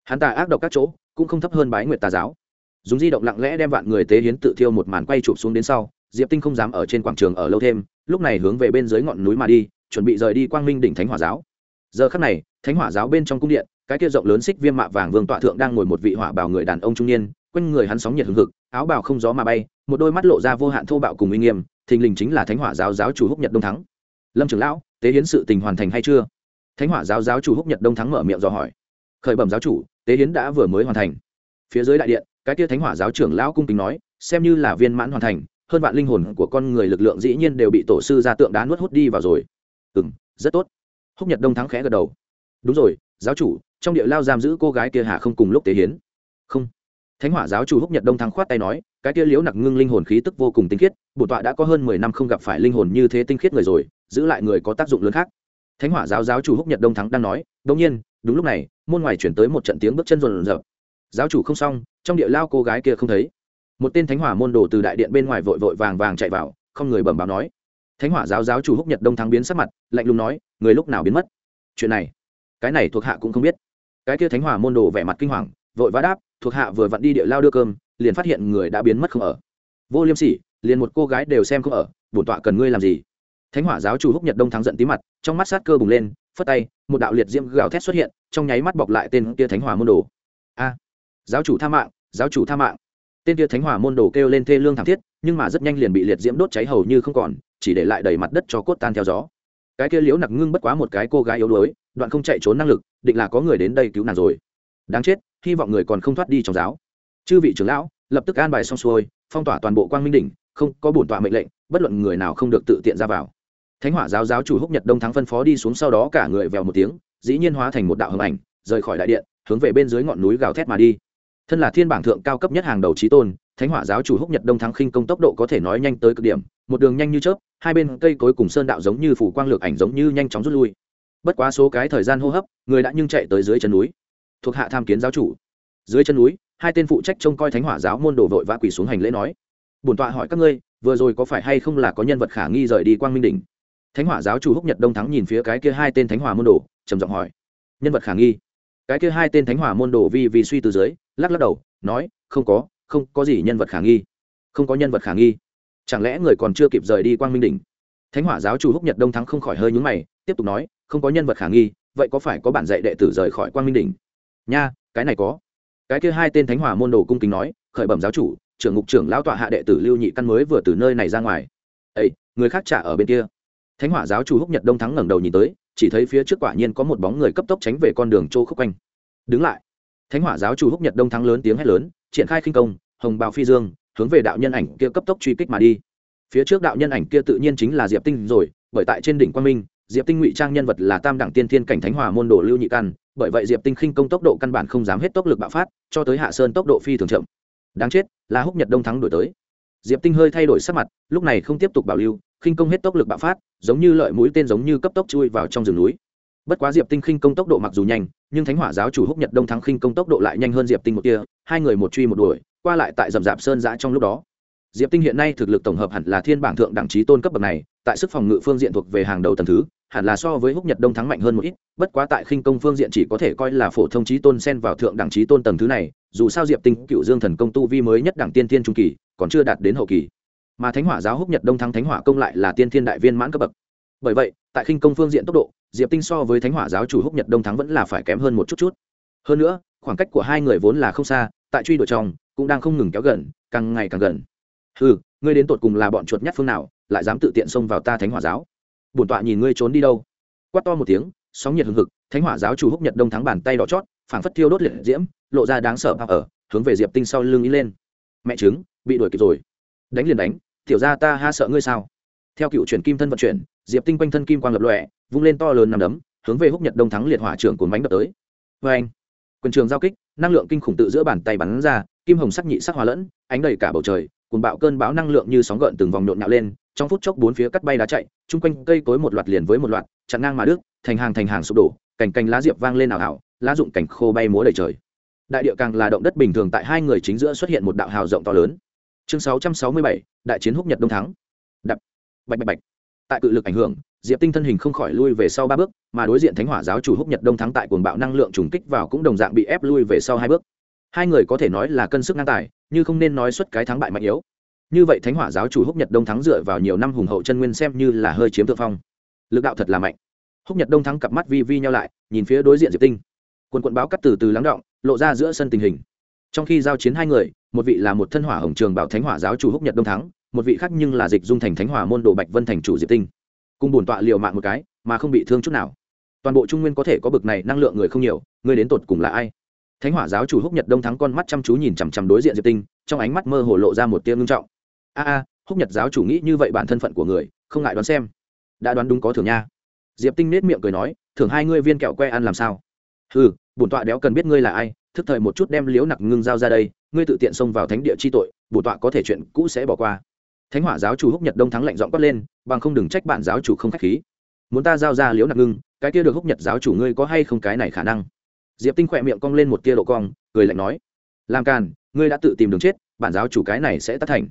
Hắn ta ác độc các chỗ, cũng không thấp hơn bái nguyệt tà giáo. Dùng di động lặng lẽ đem vạn người tế hiến tự thiêu một màn quay chụp xuống đến sau, diệp tinh không dám ở trên quảng trường ở lâu thêm, lúc này hướng về bên dưới ngọn núi mà đi, chuẩn bị rời đi quang minh đỉnh thánh hỏa giáo. Giờ khắc này, thánh hỏa giáo bên trong cung điện, cái kia rộng lớn xích viêm mạ vàng vương tọa thượng đang ngồi một vị hỏa bào người đàn ông trung niên, quanh người hắn sóng nhiệt hừng hực, áo bào không gió mà bay, một đôi mắt lộ ra vô hạn thô bạo cùng uy nghiêm, thình lình chính là thánh hỏa giáo giáo chủ húc nhật đông thắng. Lâm trưởng lão tế hiến sự tình hoàn thành hay chưa? Thánh hỏa giáo giáo chủ húc nhật đông thắng mở miệng dò hỏi. Khởi bẩm giáo chủ, tế hiến đã vừa mới hoàn thành. Phía dưới đại điện, cái tia thánh hỏa giáo trưởng lão cung kính nói, xem như là viên mãn hoàn thành, hơn vạn linh hồn của con người lực lượng dĩ nhiên đều bị tổ sư ra tượng đá nuốt hút đi vào rồi. Ừ m rất tốt. Húc nhật đông thắng khẽ gật đầu. Đúng rồi, giáo chủ, trong địa lao giam giữ cô gái kia hạ không cùng lúc tế hiến. Không. Thánh hỏa giáo chủ húc nhật đông thắng khoát tay nói, cái kia liễu nặc ngưng linh hồn khí tức vô cùng tinh khiết, bổn tọa đã có hơn mười năm không gặp phải linh hồn như thế tinh khiết người rồi giữ lại người có tác dụng lớn khác. Thánh hỏa giáo giáo chủ húc nhật đông thắng đang nói đông nhiên, đúng lúc này, môn ngoài chuyển tới một trận tiếng bước chân rồn rợp giáo chủ không xong, trong địa lao cô gái kia không thấy. Một tên thánh hỏa môn đồ từ đại điện bên ngoài vội vội vàng vàng chạy vào, không người bẩm báo nói. Thánh hỏa giáo giáo chủ húc nhật đông thắng biến sắc mặt, lạnh lùng nói, người lúc nào biến mất? Chuyện này, cái này thuộc hạ cũng không biết. Cái kia thánh hỏa môn đồ vẻ mặt kinh hoàng, vội vã đáp, thuộc hạ vừa vặn đi địa lao đưa cơm, liền phát hiện người đã biến mất không ở. Vô liêm sỉ, liền một cô gái đều xem không ở, bổn tọa cần ngươi làm gì? Thánh hỏa giáo chủ húc nhật đông thắng giận tí mặt, trong mắt sát cơ bùng lên, phất tay, một đạo liệt diễm gào thét xuất hiện, trong nháy mắt bọc lại tên kia thánh hỏa môn đồ. A! Giáo chủ tha mạng, giáo chủ tha mạng. Tên kia thánh hỏa môn đồ kêu lên thê lương thảm thiết, nhưng mà rất nhanh liền bị liệt diễm đốt cháy hầu như không còn, chỉ để lại đầy mặt đất cho cốt tan theo gió. Cái kia liễu nặc ngưng bất quá một cái cô gái yếu đuối, đoạn không chạy trốn năng lực, định là có người đến đây cứu nàng rồi. Đáng chết, hy vọng người còn không thoát đi trong giáo. Chư vị trưởng lão, lập tức an bài xong xuôi, phong tỏa toàn bộ quang minh đỉnh, không có bổn tọa mệnh lệnh, bất luận người nào không được tự tiện ra vào thánh hỏa giáo giáo chủ húc nhật đông thắng phân phó đi xuống sau đó cả người vèo một tiếng, dĩ nhiên hóa thành một đạo hầm ảnh, rời khỏi đại điện, hướng về bên dưới ngọn núi gào thét mà đi. Thân là thiên bảng thượng cao cấp nhất hàng đầu trí tôn, thánh hỏa giáo chủ húc nhật đông thắng khinh công tốc độ có thể nói nhanh tới cực điểm, một đường nhanh như chớp, hai bên cây cối cùng sơn đạo giống như phủ quang lược ảnh giống như nhanh chóng rút lui. Bất quá số cái thời gian hô hấp, người đã nhưng chạy tới dưới chân núi. Thuộc hạ tham kiến giáo chủ. Dưới chân núi, hai tên phụ trách trông coi thánh hỏa giáo môn đồ vội vã quỳ xuống hành lễ nói. Bổn tọa hỏi các ngươi, vừa rồi có phải hay không là có nhân vật khả nghi rời đi quang minh đỉnh? Thánh hỏa giáo chủ húc nhật đông thắng nhìn phía cái kia hai tên thánh hỏa môn đồ, trầm giọng hỏi. Nhân vật khả nghi. Cái kia hai tên thánh hỏa môn đồ vi vì suy từ dưới, lắc lắc đầu, nói, không có không có gì nhân vật khả nghi. Không có nhân vật khả nghi. Chẳng lẽ người còn chưa kịp rời đi quang minh đỉnh? Thánh hỏa giáo chủ húc nhật đông thắng không khỏi hơi nhúng mày, tiếp tục nói, không có nhân vật khả nghi, vậy có phải có bản dạy đệ tử rời khỏi quang minh đỉnh? Nha, cái này có. Cái kia hai tên thánh hỏa môn đồ cung kính nói, khởi bẩm giáo chủ, trưởng ngục trưởng lão tọa hạ đệ tử lưu nhị căn mới vừa từ nơi này ra ngoài. Ấy người khác trả ở bên kia thánh hỏa giáo chủ húc nhật đông thắng ngẩng đầu nhìn tới, chỉ thấy phía trước quả nhiên có một bóng người cấp tốc tránh về con đường chỗ khúc quanh. Đứng lại. Thánh hỏa giáo chủ húc nhật đông thắng lớn tiếng hét lớn, triển khai khinh công, hồng bào phi dương, hướng về đạo nhân ảnh kia cấp tốc truy kích mà đi. Phía trước đạo nhân ảnh kia tự nhiên chính là diệp tinh rồi, bởi tại trên đỉnh quan minh, diệp tinh ngụy trang nhân vật là tam đẳng tiên thiên cảnh thánh hòa môn đồ lưu nhị căn, bởi vậy diệp tinh khinh công tốc độ căn bản không dám hết tốc lực bạo phát, cho tới hạ sơn tốc độ phi thường chậm. Đáng chết, là húc nhật đông thắng đổi tới. Diệp tinh hơi thay đổi sắc mặt, lúc này không tiếp tục bảo lưu khinh công hết tốc lực bạo phát, giống như lợi mũi tên giống như cấp tốc chui vào trong rừng núi. Bất quá diệp tinh khinh công tốc độ mặc dù nhanh, nhưng thánh hỏa giáo chủ húc nhật đông thắng khinh công tốc độ lại nhanh hơn diệp tinh một kia hai người một truy một đuổi, qua lại tại rậm rạp sơn giã trong lúc đó. Diệp tinh hiện nay thực lực tổng hợp hẳn là thiên bảng thượng đẳng trí tôn cấp bậc này, tại sức phòng ngự phương diện thuộc về hàng đầu tầng thứ, hẳn là so với húc nhật đông thắng mạnh hơn một ít, bất quá tại khinh công phương diện chỉ có thể coi là phổ thông trí tôn xen vào thượng đẳng trí tôn tầng thứ này, dù sao diệp tinh cựu dương thần công tu vi mới nhất đẳng tiên tiên trung kỳ, còn chưa đạt đến hậu kỳ mà thánh hỏa giáo húc nhật đông thắng thánh hỏa công lại là tiên thiên đại viên mãn cấp bậc. Bởi vậy, tại khinh công phương diện tốc độ, diệp tinh so với thánh hỏa giáo chủ húc nhật đông thắng vẫn là phải kém hơn một chút chút. Hơn nữa, khoảng cách của hai người vốn là không xa, tại truy đuổi trong, cũng đang không ngừng kéo gần, càng ngày càng gần. Ừ ngươi đến tột cùng là bọn chuột nhát phương nào, lại dám tự tiện xông vào ta thánh hỏa giáo? Bổn tọa nhìn ngươi trốn đi đâu? Quát to một tiếng, sóng nhiệt hừng hực, thánh hỏa giáo chủ húc nhật đông thắng bàn tay đỏ chót, phảng phất thiêu đốt liệt diễm, lộ ra đáng sợ ở, hướng về diệp tinh sau lưng ý lên. Mẹ chứng bị đuổi kịp rồi. Đánh liền đánh tiểu ra ta ha sợ ngươi sao? Theo cựu chuyển kim thân vận chuyển, diệp tinh quanh thân kim quang lập lọe vung lên to lớn nằm đấm, hướng về húc nhật đông thắng liệt hỏa trưởng của bánh đập tới. Vê anh, quyền trường giao kích, năng lượng kinh khủng tự giữa bàn tay bắn ra, kim hồng sắc nhị sắc hòa lẫn, ánh đầy cả bầu trời cùng bạo cơn bão năng lượng như sóng gợn từng vòng nhộn nhạo lên, trong phút chốc bốn phía cắt bay đá chạy, chung quanh cây cối một loạt liền với một loạt, chặn ngang mà đứt, thành hàng thành hàng sụp đổ, cành cành lá diệp vang lên ảo ảo, lá dụng cảnh khô bay múa đầy trời. Đại địa càng là động đất bình thường tại hai người chính giữa xuất hiện một đạo hào rộng to lớn chương 667, đại chiến húc nhật đông thắng. Đập. Bạch bạch bạch. Tại cự lực ảnh hưởng diệp tinh thân hình không khỏi lui về sau ba bước mà đối diện thánh hỏa giáo chủ húc nhật đông thắng tại cuồng bạo năng lượng trùng kích vào cũng đồng dạng bị ép lui về sau hai bước. Hai người có thể nói là cân sức ngang tài nhưng không nên nói xuất cái thắng bại mạnh yếu. Như vậy thánh hỏa giáo chủ húc nhật đông thắng dựa vào nhiều năm hùng hậu chân nguyên xem như là hơi chiếm thượng phong. Lực đạo thật là mạnh. Húc nhật đông thắng cặp mắt vi vi nhau lại nhìn phía đối diện diệp tinh. Quần quận báo cắt từ từ lắng động lộ ra giữa sân tình hình trong khi giao chiến hai người, một vị là một thân hỏa hồng trường bảo thánh hỏa giáo chủ húc nhật đông thắng, một vị khác nhưng là dịch dung thành thánh hỏa môn đồ bạch vân thành chủ diệp tinh. Cùng bổn tọa liều mạng một cái, mà không bị thương chút nào. Toàn bộ trung nguyên có thể có bực này năng lượng người không nhiều, người đến tột cùng là ai? Thánh hỏa giáo chủ húc nhật đông thắng con mắt chăm chú nhìn chằm chằm đối diện diệp tinh, trong ánh mắt mơ hồ lộ ra một tia ngưng trọng. A a, húc nhật giáo chủ nghĩ như vậy bản thân phận của người, không ngại đoán xem. Đã đoán đúng có thưởng nha. Diệp tinh nết miệng cười nói, thưởng hai ngươi viên kẹo que ăn làm sao? Ừ bổn tọa đéo cần biết ngươi là ai thức thời một chút đem liếu nặc ngưng giao ra đây, ngươi tự tiện xông vào thánh địa chi tội bổn tọa có thể chuyện cũ sẽ bỏ qua. Thánh hỏa giáo chủ húc nhật đông thắng lạnh giọng quát lên, bằng không đừng trách bạn giáo chủ không khách khí. Muốn ta giao ra liếu nặc ngưng, cái kia được húc nhật giáo chủ ngươi có hay không cái này khả năng? Diệp tinh khỏe miệng cong lên một tia độ cong, cười lạnh nói, làm càn, ngươi đã tự tìm đường chết, bản giáo chủ cái này sẽ tắt thành.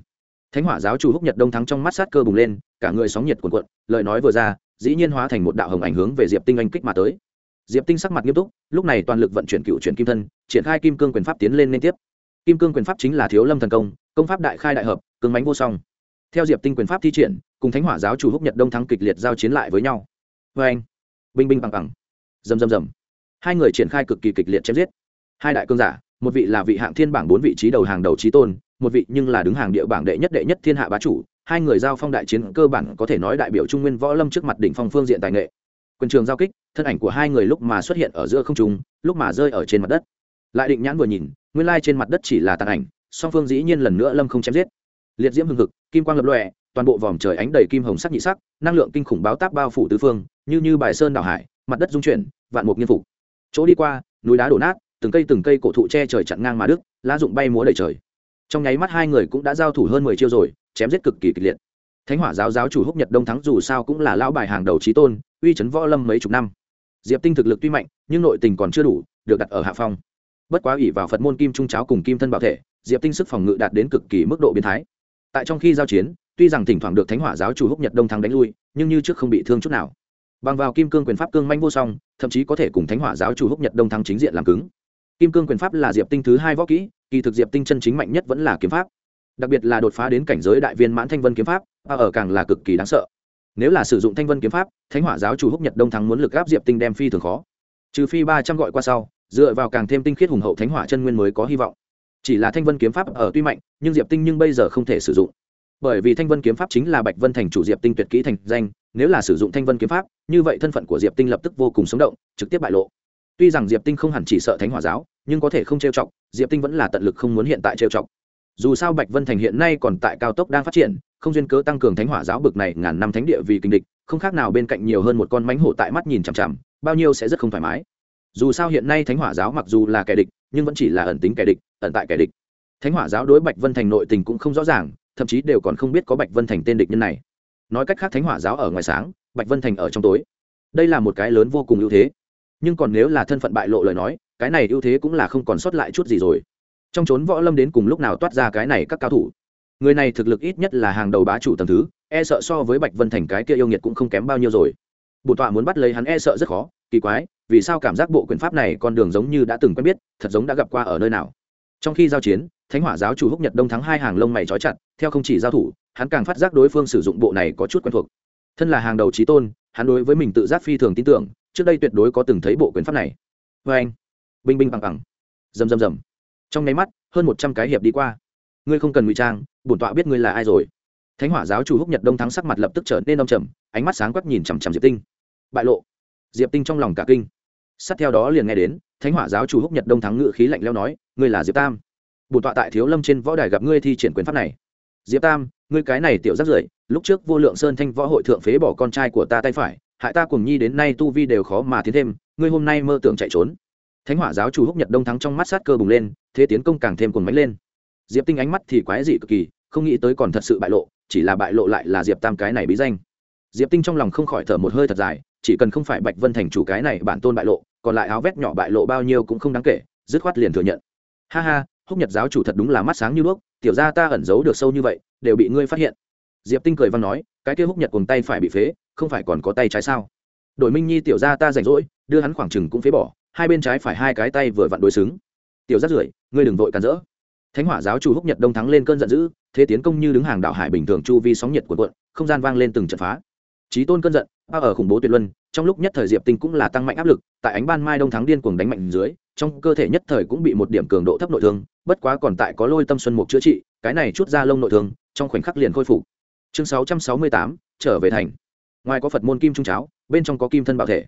Thánh hỏa giáo chủ húc nhật đông thắng trong mắt sát cơ bùng lên, cả người sóng nhiệt cuồn cuộn, lời nói vừa ra, dĩ nhiên hóa thành một đạo hồng ảnh hướng về diệp tinh anh kích mà tới diệp tinh sắc mặt nghiêm túc, lúc này toàn lực vận chuyển cựu chuyển kim thân, triển khai kim cương quyền pháp tiến lên liên tiếp. Kim cương quyền pháp chính là thiếu lâm thần công công pháp đại khai đại hợp cứng mánh vô song. Theo diệp tinh quyền pháp thi triển, cùng thánh hỏa giáo chủ húc nhật đông thắng kịch liệt giao chiến lại với nhau. Vê anh, binh binh bằng bằng. Dầm dầm dầm hai người triển khai cực kỳ kịch liệt chém giết. Hai đại cương giả, một vị là vị hạng thiên bảng bốn vị trí đầu hàng đầu trí tôn, một vị nhưng là đứng hàng địa bảng đệ nhất đệ nhất thiên hạ bá chủ. Hai người giao phong đại chiến cơ bản có thể nói đại biểu trung nguyên võ lâm trước mặt đỉnh phong phương diện tài nghệ quân trường giao kích, thân ảnh của hai người lúc mà xuất hiện ở giữa không trung, lúc mà rơi ở trên mặt đất. Lại định nhãn vừa nhìn, nguyên lai trên mặt đất chỉ là tàn ảnh, song phương dĩ nhiên lần nữa lâm không chém giết. Liệt diễm hưng hực, kim quang lập lọe toàn bộ vòm trời ánh đầy kim hồng sắc nhị sắc, năng lượng kinh khủng báo táp bao phủ tứ phương, như như bài sơn đảo hải, mặt đất dung chuyển, vạn mục nghiên phục. Chỗ đi qua, núi đá đổ nát, từng cây từng cây cổ thụ che trời chặn ngang mà đức lá dụng bay múa đầy trời. Trong nháy mắt hai người cũng đã giao thủ hơn mười chiêu rồi, chém giết cực kỳ kịch liệt. Thánh hỏa giáo giáo chủ húc nhật đông thắng dù sao cũng là lão bài hàng đầu trí tôn uy chấn võ lâm mấy chục năm. Diệp tinh thực lực tuy mạnh, nhưng nội tình còn chưa đủ, được đặt ở hạ phong. Bất quá ủy vào phật môn kim trung cháo cùng kim thân bảo thể, diệp tinh sức phòng ngự đạt đến cực kỳ mức độ biến thái. Tại trong khi giao chiến, tuy rằng thỉnh thoảng được thánh hỏa giáo chủ húc nhật đông thắng đánh lui, nhưng như trước không bị thương chút nào. Bằng vào kim cương quyền pháp cương manh vô song, thậm chí có thể cùng thánh hỏa giáo chủ húc nhật đông thắng chính diện làm cứng. Kim cương quyền pháp là diệp tinh thứ hai võ kỹ, kỳ thực diệp tinh chân chính mạnh nhất vẫn là kiếm pháp. Đặc biệt là đột phá đến cảnh giới đại viên mãn thanh vân kiếm pháp và ở càng là cực kỳ đáng sợ nếu là sử dụng thanh vân kiếm pháp, thánh hỏa giáo chủ húc nhật đông thắng muốn lực gáp diệp tinh đem phi thường khó. Trừ phi ba trăm gọi qua sau, dựa vào càng thêm tinh khiết hùng hậu thánh hỏa chân nguyên mới có hy vọng. Chỉ là thanh vân kiếm pháp ở tuy mạnh, nhưng diệp tinh nhưng bây giờ không thể sử dụng. Bởi vì thanh vân kiếm pháp chính là bạch vân thành chủ diệp tinh tuyệt kỹ thành danh, nếu là sử dụng thanh vân kiếm pháp, như vậy thân phận của diệp tinh lập tức vô cùng sống động, trực tiếp bại lộ. Tuy rằng diệp tinh không hẳn chỉ sợ thánh hỏa giáo, nhưng có thể không trêu chọc, diệp tinh vẫn là tận lực không muốn hiện tại trêu chọc. Dù sao bạch vân thành hiện nay còn tại cao tốc đang phát triển không duyên cớ tăng cường thánh hỏa giáo bực này ngàn năm thánh địa vì kinh địch, không khác nào bên cạnh nhiều hơn một con mánh hổ tại mắt nhìn chằm chằm, bao nhiêu sẽ rất không thoải mái. Dù sao hiện nay thánh hỏa giáo mặc dù là kẻ địch, nhưng vẫn chỉ là ẩn tính kẻ địch, ẩn tại kẻ địch. Thánh hỏa giáo đối bạch vân thành nội tình cũng không rõ ràng, thậm chí đều còn không biết có bạch vân thành tên địch nhân này. Nói cách khác thánh hỏa giáo ở ngoài sáng, bạch vân thành ở trong tối. Đây là một cái lớn vô cùng ưu thế. Nhưng còn nếu là thân phận bại lộ lời nói, cái này ưu thế cũng là không còn sót lại chút gì rồi. Trong trốn võ lâm đến cùng lúc nào toát ra cái này các cao thủ? Người này thực lực ít nhất là hàng đầu bá chủ tầm thứ e sợ so với bạch vân thành cái kia yêu nghiệt cũng không kém bao nhiêu rồi. Bổn tọa muốn bắt lấy hắn e sợ rất khó, kỳ quái, vì sao cảm giác bộ quyền pháp này con đường giống như đã từng quen biết, thật giống đã gặp qua ở nơi nào. Trong khi giao chiến, thánh hỏa giáo chủ húc nhật đông thắng hai hàng lông mày trói chặt, theo không chỉ giao thủ, hắn càng phát giác đối phương sử dụng bộ này có chút quen thuộc. Thân là hàng đầu trí tôn, hắn đối với mình tự giác phi thường tin tưởng, trước đây tuyệt đối có từng thấy bộ quyền pháp này. Vê anh binh binh bằng bằng. Rầm rầm rầm. Trong nháy mắt, hơn một trăm cái hiệp đi qua ngươi không cần ngụy trang, bổn tọa biết ngươi là ai rồi. Thánh hỏa giáo chủ húc nhật đông thắng sắc mặt lập tức trở nên đông trầm, ánh mắt sáng quắc nhìn chằm chằm diệp tinh. Bại lộ. Diệp tinh trong lòng cả kinh. Sát theo đó liền nghe đến, thánh hỏa giáo chủ húc nhật đông thắng ngự khí lạnh leo nói, ngươi là diệp tam. Bổn tọa tại thiếu lâm trên võ đài gặp ngươi thi triển quyền pháp này. Diệp tam, ngươi cái này tiểu rất rưởi, lúc trước vô lượng sơn thanh võ hội thượng phế bỏ con trai của ta tay phải, hại ta cùng nhi đến nay tu vi đều khó mà tiến thêm, ngươi hôm nay mơ tưởng chạy trốn. Thánh hỏa giáo chủ húc nhật đông thắng trong mắt sát cơ bùng lên, thế tiến công càng thêm cuồng mánh lên diệp tinh ánh mắt thì quái dị cực kỳ, không nghĩ tới còn thật sự bại lộ, chỉ là bại lộ lại là diệp tam cái này bí danh. Diệp tinh trong lòng không khỏi thở một hơi thật dài, chỉ cần không phải bạch vân thành chủ cái này bản tôn bại lộ, còn lại áo vét nhỏ bại lộ bao nhiêu cũng không đáng kể, dứt khoát liền thừa nhận. Ha ha, húc nhật giáo chủ thật đúng là mắt sáng như đuốc, tiểu ra ta ẩn giấu được sâu như vậy, đều bị ngươi phát hiện. Diệp tinh cười văn nói, cái kia húc nhật cùng tay phải bị phế, không phải còn có tay trái sao? Đội minh nhi tiểu ra ta rảnh rỗi, đưa hắn khoảng chừng cũng phế bỏ, hai bên trái phải hai cái tay vừa vặn đối xứng. Tiểu giác rưởi, ngươi đừng vội cản rỡ thánh hỏa giáo chủ húc nhật đông thắng lên cơn giận dữ, thế tiến công như đứng hàng đạo hải bình thường chu vi sóng nhiệt của quận không gian vang lên từng trận phá. Trí tôn cơn giận bao ở khủng bố tuyệt luân, trong lúc nhất thời diệp tinh cũng là tăng mạnh áp lực, tại ánh ban mai đông thắng điên cuồng đánh mạnh dưới, trong cơ thể nhất thời cũng bị một điểm cường độ thấp nội thương, bất quá còn tại có lôi tâm xuân mục chữa trị, cái này chút ra lông nội thương, trong khoảnh khắc liền khôi phục. Chương sáu trăm sáu mươi tám, trở về thành. Ngoài có phật môn kim trung cháo, bên trong có kim thân bảo thể.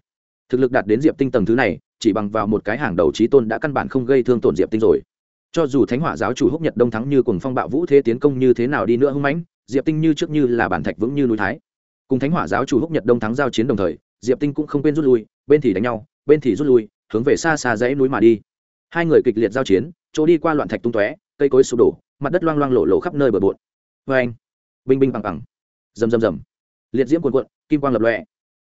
Thực lực đạt đến diệp tinh tầng thứ này, chỉ bằng vào một cái hàng đầu trí tôn đã căn bản không gây thương tổn diệp tinh rồi cho dù thánh hỏa giáo chủ húc nhật đông thắng như cùng phong bạo vũ thế tiến công như thế nào đi nữa hưng mãnh, diệp tinh như trước như là bản thạch vững như núi thái. Cùng thánh hỏa giáo chủ húc nhật đông thắng giao chiến đồng thời, diệp tinh cũng không quên rút lui, bên thì đánh nhau, bên thì rút lui, hướng về xa xa dãy núi mà đi. Hai người kịch liệt giao chiến, chỗ đi qua loạn thạch tung tóe, cây cối sụp đổ, mặt đất loang loang lộ lộ khắp nơi bờ bộn. Vê anh binh binh bằng bằng. Rầm rầm rầm. Liệt diễm cuồn cuộn, kim quang lập lọe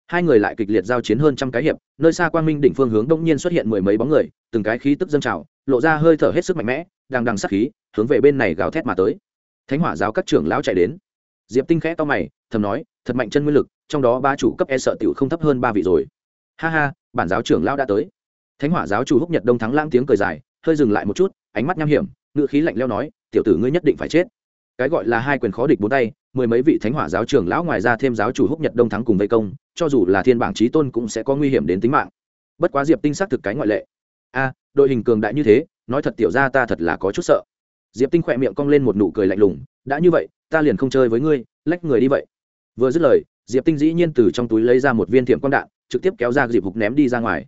hai người lại kịch liệt giao chiến hơn trăm cái hiệp, nơi xa quang minh đỉnh phương hướng đông nhiên xuất hiện mười mấy bóng người, từng cái khí tức dâng trào, lộ ra hơi thở hết sức mạnh mẽ đang đằng sắc khí, hướng về bên này gào thét mà tới. Thánh hỏa giáo các trưởng lão chạy đến. Diệp tinh khẽ to mày, thầm nói, thật mạnh chân nguyên lực, trong đó ba chủ cấp e sợ tiểu không thấp hơn ba vị rồi. Ha ha, bản giáo trưởng lão đã tới. Thánh hỏa giáo chủ húc nhật đông thắng lang tiếng cười dài, hơi dừng lại một chút, ánh mắt nham hiểm ngựa khí lạnh leo nói, tiểu tử ngươi nhất định phải chết. Cái gọi là hai quyền khó địch bốn tay, mười mấy vị thánh hỏa giáo trưởng lão ngoài ra thêm giáo chủ húc nhật đông thắng cùng vây công cho dù là thiên bảng trí tôn cũng sẽ có nguy hiểm đến tính mạng. Bất quá diệp tinh xác thực cái ngoại lệ. A, đội hình cường đại như thế, nói thật tiểu ra ta thật là có chút sợ. Diệp tinh khỏe miệng cong lên một nụ cười lạnh lùng, đã như vậy, ta liền không chơi với ngươi, lách người đi vậy. Vừa dứt lời, diệp tinh dĩ nhiên từ trong túi lấy ra một viên thiệm quang đạn, trực tiếp kéo ra dịp hục ném đi ra ngoài.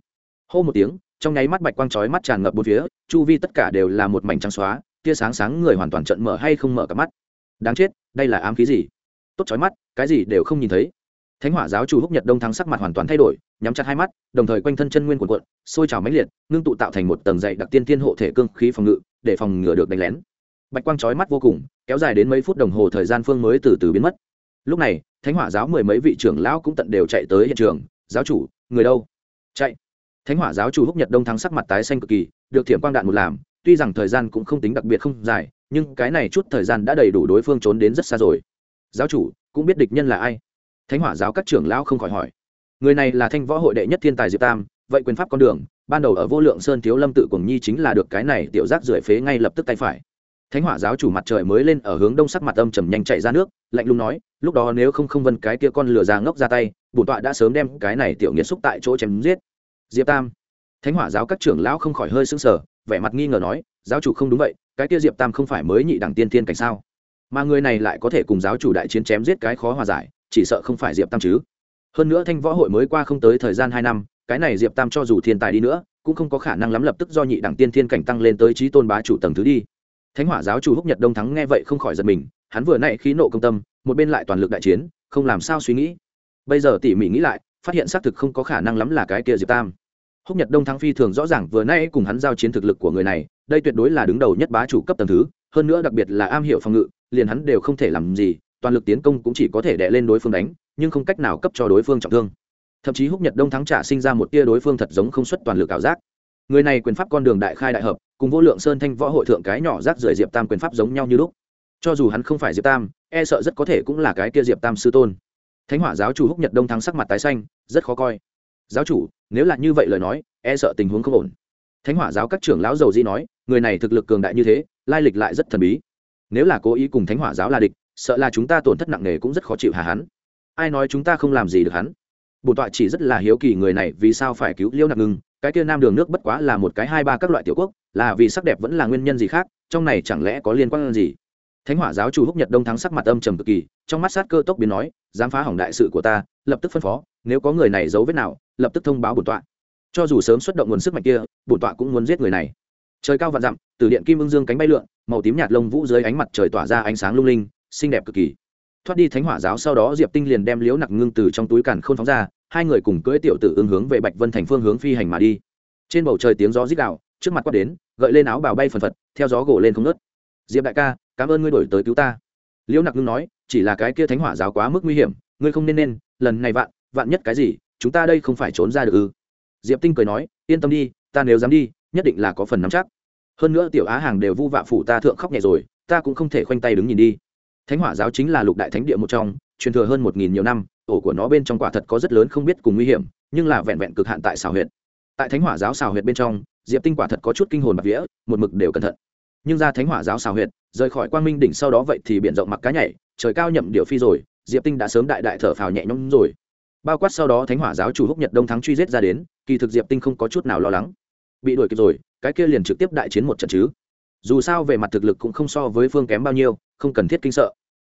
Hô một tiếng, trong nháy mắt bạch quang chói mắt tràn ngập bốn phía, chu vi tất cả đều là một mảnh trắng xóa, tia sáng sáng người hoàn toàn trận mở hay không mở cả mắt. Đáng chết, đây là ám khí gì? Tốt chói mắt, cái gì đều không nhìn thấy thánh hỏa giáo chủ húc nhật đông thắng sắc mặt hoàn toàn thay đổi, nhắm chặt hai mắt, đồng thời quanh thân chân nguyên quần quận sôi trào mãnh liệt, ngưng tụ tạo thành một tầng dày đặc tiên tiên hộ thể cương khí phòng ngự, để phòng ngừa được đánh lén. Bạch quang chói mắt vô cùng, kéo dài đến mấy phút đồng hồ thời gian phương mới từ từ biến mất. Lúc này, thánh hỏa giáo mười mấy vị trưởng lão cũng tận đều chạy tới hiện trường, giáo chủ, người đâu? Chạy. Thánh hỏa giáo chủ húc nhật đông thắng sắc mặt tái xanh cực kỳ, được thiểm quang đạn một làm, tuy rằng thời gian cũng không tính đặc biệt không dài, nhưng cái này chút thời gian đã đầy đủ đối phương trốn đến rất xa rồi. Giáo chủ, cũng biết địch nhân là ai? Thánh hỏa giáo các trưởng lão không khỏi hỏi. Người này là thanh võ hội đệ nhất thiên tài diệp tam, vậy quyền pháp con đường, ban đầu ở vô lượng sơn thiếu lâm tự cùng nhi chính là được cái này tiểu giác rưởi phế ngay lập tức tay phải. Thánh hỏa giáo chủ mặt trời mới lên ở hướng đông sắc mặt âm trầm nhanh chạy ra nước, lạnh lùng nói, lúc đó nếu không không vân cái kia con lửa già ngốc ra tay, bổn tọa đã sớm đem cái này tiểu nghiệt xúc tại chỗ chém giết. Diệp tam. Thánh hỏa giáo các trưởng lão không khỏi hơi sững sờ, vẻ mặt nghi ngờ nói, giáo chủ không đúng vậy, cái kia diệp tam không phải mới nhị đẳng tiên thiên cảnh sao? Mà người này lại có thể cùng giáo chủ đại chiến chém giết cái khó hòa giải chỉ sợ không phải diệp tam chứ. Hơn nữa thanh võ hội mới qua không tới thời gian hai năm, cái này diệp tam cho dù thiên tài đi nữa, cũng không có khả năng lắm lập tức do nhị đẳng tiên thiên cảnh tăng lên tới trí tôn bá chủ tầng thứ đi. Thánh hỏa giáo chủ húc nhật đông thắng nghe vậy không khỏi giật mình, hắn vừa nãy khí nộ công tâm, một bên lại toàn lực đại chiến, không làm sao suy nghĩ. Bây giờ tỉ mỉ nghĩ lại, phát hiện xác thực không có khả năng lắm là cái kia diệp tam. Húc nhật đông thắng phi thường rõ ràng, vừa nãy cùng hắn giao chiến thực lực của người này, đây tuyệt đối là đứng đầu nhất bá chủ cấp tầng thứ, hơn nữa đặc biệt là am hiểu phòng ngự, liền hắn đều không thể làm gì toàn lực tiến công cũng chỉ có thể đè lên đối phương đánh, nhưng không cách nào cấp cho đối phương trọng thương. Thậm chí húc nhật đông thắng trả sinh ra một tia đối phương thật giống không xuất toàn lực ảo giác. Người này quyền pháp con đường đại khai đại hợp, cùng vô lượng sơn thanh võ hội thượng cái nhỏ rác rưởi diệp tam quyền pháp giống nhau như lúc. Cho dù hắn không phải diệp tam e sợ rất có thể cũng là cái kia diệp tam sư tôn. Thánh hỏa giáo chủ húc nhật đông thắng sắc mặt tái xanh, rất khó coi. Giáo chủ, nếu là như vậy lời nói e sợ tình huống không ổn. Thánh hỏa giáo các trưởng lão dầu di nói, người này thực lực cường đại như thế, lai lịch lại rất thần bí. Nếu là cố ý cùng thánh hỏa giáo là địch sợ là chúng ta tổn thất nặng nề cũng rất khó chịu hà hắn. Ai nói chúng ta không làm gì được hắn? Bổn tọa chỉ rất là hiếu kỳ người này vì sao phải cứu liêu nặc ngưng, cái kia nam đường nước bất quá là một cái hai ba các loại tiểu quốc, là vì sắc đẹp vẫn là nguyên nhân gì khác, trong này chẳng lẽ có liên quan gì? Thánh hỏa giáo chủ húc nhật đông thắng sắc mặt âm trầm cực kỳ, trong mắt sát cơ tốc biến nói, dám phá hỏng đại sự của ta, lập tức phân phó, nếu có người này giấu vết nào, lập tức thông báo bổn tọa. Cho dù sớm xuất động nguồn sức mạnh kia bổn tọa cũng muốn giết người này. Trời cao vạn dặm, từ điện kim ưng dương cánh bay lượn, màu tím nhạt lông vũ dưới ánh mặt trời tỏa ra ánh sáng lung linh xinh đẹp cực kỳ. Thoát đi thánh hỏa giáo sau đó diệp tinh liền đem liếu nặc ngưng từ trong túi càn khôn phóng ra, hai người cùng cưỡi tiểu tử ứng hướng về bạch vân thành phương hướng phi hành mà đi. Trên bầu trời tiếng gió rít đạo trước mặt quát đến, gợi lên áo bào bay phần phật, theo gió gỗ lên không nớt diệp đại ca, cảm ơn ngươi đổi tới cứu ta. Liễu nặc ngưng nói, chỉ là cái kia thánh hỏa giáo quá mức nguy hiểm, ngươi không nên nên, lần này vạn vạn nhất cái gì, chúng ta đây không phải trốn ra được ư? Diệp tinh cười nói, yên tâm đi, ta nếu dám đi, nhất định là có phần nắm chắc. Hơn nữa tiểu á hàng đều vu vạ phủ ta thượng khóc nhẹ rồi, ta cũng không thể khoanh tay đứng nhìn đi thánh hỏa giáo chính là lục đại thánh địa một trong, truyền thừa hơn một nghìn nhiều năm ổ của nó bên trong quả thật có rất lớn không biết cùng nguy hiểm, nhưng là vẹn vẹn cực hạn tại xào huyệt. Tại thánh hỏa giáo xào huyệt bên trong, diệp tinh quả thật có chút kinh hồn bạc vía, một mực đều cẩn thận. Nhưng ra thánh hỏa giáo xào huyệt, rời khỏi quang minh đỉnh sau đó vậy thì biển rộng mặc cá nhảy, trời cao nhậm điệu phi rồi, diệp tinh đã sớm đại đại thở phào nhẹ nhõm rồi. Bao quát sau đó thánh hỏa giáo chủ húc nhật đông thắng truy giết ra đến, kỳ thực diệp tinh không có chút nào lo lắng. Bị đuổi kịp rồi, cái kia liền trực tiếp đại chiến một trận chứ. Dù sao về mặt thực lực cũng không so với phương kém bao nhiêu không cần thiết kinh sợ.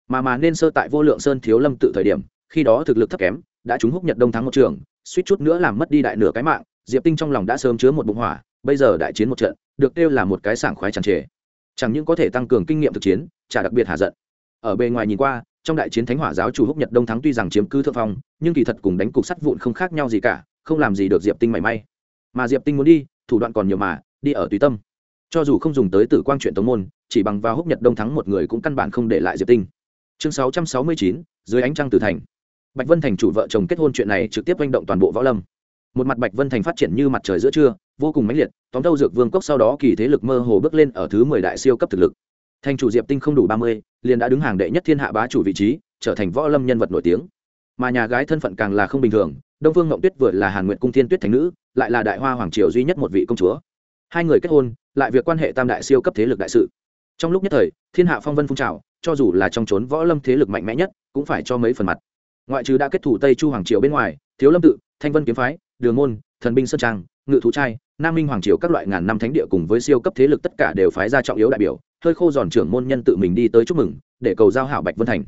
Mà mà nên sơ tại vô lượng sơn thiếu lâm tự thời điểm, khi đó thực lực thấp kém, đã trúng húc nhật đông thắng một trường, suýt chút nữa làm mất đi đại nửa cái mạng, diệp tinh trong lòng đã sớm chứa một bụng hỏa, bây giờ đại chiến một trận, được kêu là một cái sảng khoái tràn trề. Chẳng những có thể tăng cường kinh nghiệm thực chiến, chả đặc biệt hạ giận. Ở bề ngoài nhìn qua, trong đại chiến thánh hỏa giáo chủ húc nhật đông thắng tuy rằng chiếm cứ thượng phong, nhưng kỳ thật cùng đánh cục sắt vụn không khác nhau gì cả, không làm gì được diệp tinh mảy may. Mà diệp tinh muốn đi, thủ đoạn còn nhiều mà, đi ở tùy tâm cho dù không dùng tới tử quang chuyện tống môn, chỉ bằng vào húc nhật đông thắng một người cũng căn bản không để lại diệp tinh. Chương sáu trăm sáu mươi chín, dưới ánh trăng tử thành. Bạch vân thành chủ vợ chồng kết hôn chuyện này trực tiếp manh động toàn bộ võ lâm. Một mặt bạch vân thành phát triển như mặt trời giữa trưa, vô cùng mãnh liệt, tóm đâu dược vương cốc sau đó kỳ thế lực mơ hồ bước lên ở thứ mười đại siêu cấp thực lực. Thành chủ diệp tinh không đủ ba mươi, liền đã đứng hàng đệ nhất thiên hạ bá chủ vị trí, trở thành võ lâm nhân vật nổi tiếng. Mà nhà gái thân phận càng là không bình thường, đông vương ngộng tuyết vừa là hàn nguyện cung thiên tuyết thành nữ, lại là đại hoa hoàng triều duy nhất một vị công chúa. Hai người kết hôn lại việc quan hệ tam đại siêu cấp thế lực đại sự. Trong lúc nhất thời, thiên hạ phong vân phun trào, cho dù là trong trốn võ lâm thế lực mạnh mẽ nhất, cũng phải cho mấy phần mặt. Ngoại trừ đã kết thủ tây chu hoàng triều bên ngoài, thiếu lâm tự, thanh vân kiếm phái, đường môn, thần binh sơn trang, ngự thú trai, nam minh hoàng triều các loại ngàn năm thánh địa cùng với siêu cấp thế lực tất cả đều phái ra trọng yếu đại biểu, hơi khô giòn trưởng môn nhân tự mình đi tới chúc mừng, để cầu giao hảo bạch vân thành.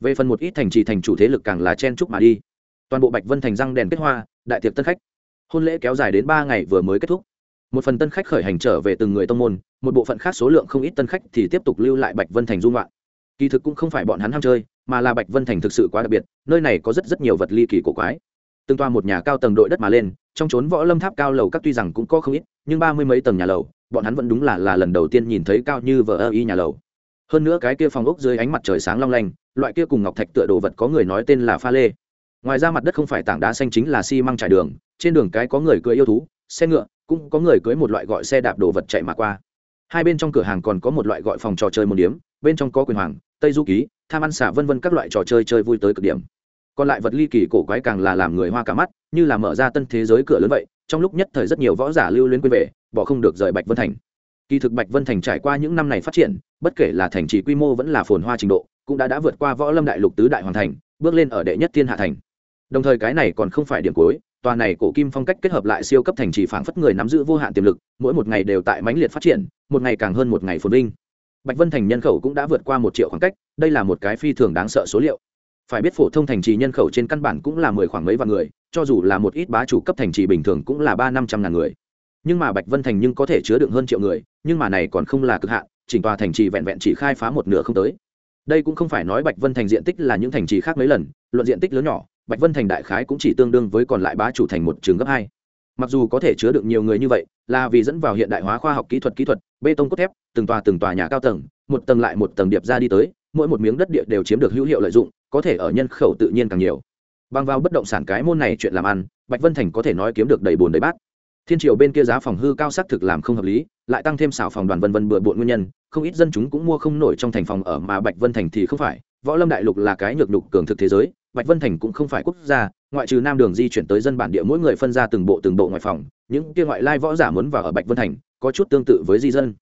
Về phần một ít thành trì thành chủ thế lực càng là chen chúc mà đi. Toàn bộ bạch vân thành răng đèn kết hoa, đại tiệc tân khách. Hôn lễ kéo dài đến ba ngày vừa mới kết thúc một phần tân khách khởi hành trở về từng người tông môn, một bộ phận khác số lượng không ít tân khách thì tiếp tục lưu lại bạch vân thành dung loạn kỳ thực cũng không phải bọn hắn ham chơi, mà là bạch vân thành thực sự quá đặc biệt, nơi này có rất rất nhiều vật ly kỳ cổ quái. Từng toa một nhà cao tầng đội đất mà lên, trong trốn võ lâm tháp cao lầu các tuy rằng cũng có không ít, nhưng ba mươi mấy tầng nhà lầu, bọn hắn vẫn đúng là là lần đầu tiên nhìn thấy cao như vờ ơ y nhà lầu. Hơn nữa cái kia phòng ốc dưới ánh mặt trời sáng long lanh, loại kia cùng ngọc thạch tựa đồ vật có người nói tên là pha lê. Ngoài ra mặt đất không phải tảng đá xanh chính là xi măng trải đường, trên đường cái có người cưỡi yêu thú, xe ngựa cũng có người cưỡi một loại gọi xe đạp đồ vật chạy mà qua. Hai bên trong cửa hàng còn có một loại gọi phòng trò chơi môn điếm, bên trong có quyền hoàng, tây du ký, tham ăn xả vân vân các loại trò chơi chơi vui tới cực điểm. Còn lại vật ly kỳ cổ quái càng là làm người hoa cả mắt, như là mở ra tân thế giới cửa lớn vậy, trong lúc nhất thời rất nhiều võ giả lưu luyến quên về, bỏ không được rời bạch vân thành. Kỳ thực bạch vân thành trải qua những năm này phát triển, bất kể là thành trì quy mô vẫn là phồn hoa trình độ, cũng đã đã vượt qua võ lâm đại lục tứ đại hoàn thành, bước lên ở đệ nhất thiên hạ thành. Đồng thời cái này còn không phải điểm cuối tòa này cổ kim phong cách kết hợp lại siêu cấp thành trì phảng phất người nắm giữ vô hạn tiềm lực, mỗi một ngày đều tại mãnh liệt phát triển, một ngày càng hơn một ngày phồn vinh. Bạch vân thành nhân khẩu cũng đã vượt qua một triệu khoảng cách, đây là một cái phi thường đáng sợ số liệu. Phải biết phổ thông thành trì nhân khẩu trên căn bản cũng là mười khoảng mấy vạn người, cho dù là một ít bá chủ cấp thành trì bình thường cũng là ba năm trăm ngàn người. Nhưng mà bạch vân thành nhưng có thể chứa đựng hơn triệu người, nhưng mà này còn không là cực hạn, chỉnh tòa thành trì vẹn vẹn chỉ khai phá một nửa không tới. Đây cũng không phải nói bạch vân thành diện tích là những thành trì khác mấy lần, luận diện tích lớn nhỏ bạch vân thành đại khái cũng chỉ tương đương với còn lại bá chủ thành một trường gấp hai. Mặc dù có thể chứa được nhiều người như vậy, là vì dẫn vào hiện đại hóa khoa học kỹ thuật kỹ thuật, bê tông cốt thép, từng tòa từng tòa nhà cao tầng, một tầng lại một tầng điệp ra đi tới, mỗi một miếng đất địa đều chiếm được hữu hiệu lợi dụng, có thể ở nhân khẩu tự nhiên càng nhiều. Bằng vào bất động sản cái môn này chuyện làm ăn, bạch vân thành có thể nói kiếm được đầy bồn đầy bát. Thiên triều bên kia giá phòng hư cao xác thực làm không hợp lý, lại tăng thêm xảo phòng đoàn vân vân bừa bộn nguyên nhân, không ít dân chúng cũng mua không nổi trong thành phòng ở mà bạch vân thành thì không phải, võ lâm đại lục là cái nhược nhục cường thực thế giới bạch vân thành cũng không phải quốc gia, ngoại trừ nam đường di chuyển tới dân bản địa mỗi người phân ra từng bộ từng bộ ngoài phòng, những kia ngoại lai võ giả muốn vào ở bạch vân thành, có chút tương tự với di dân.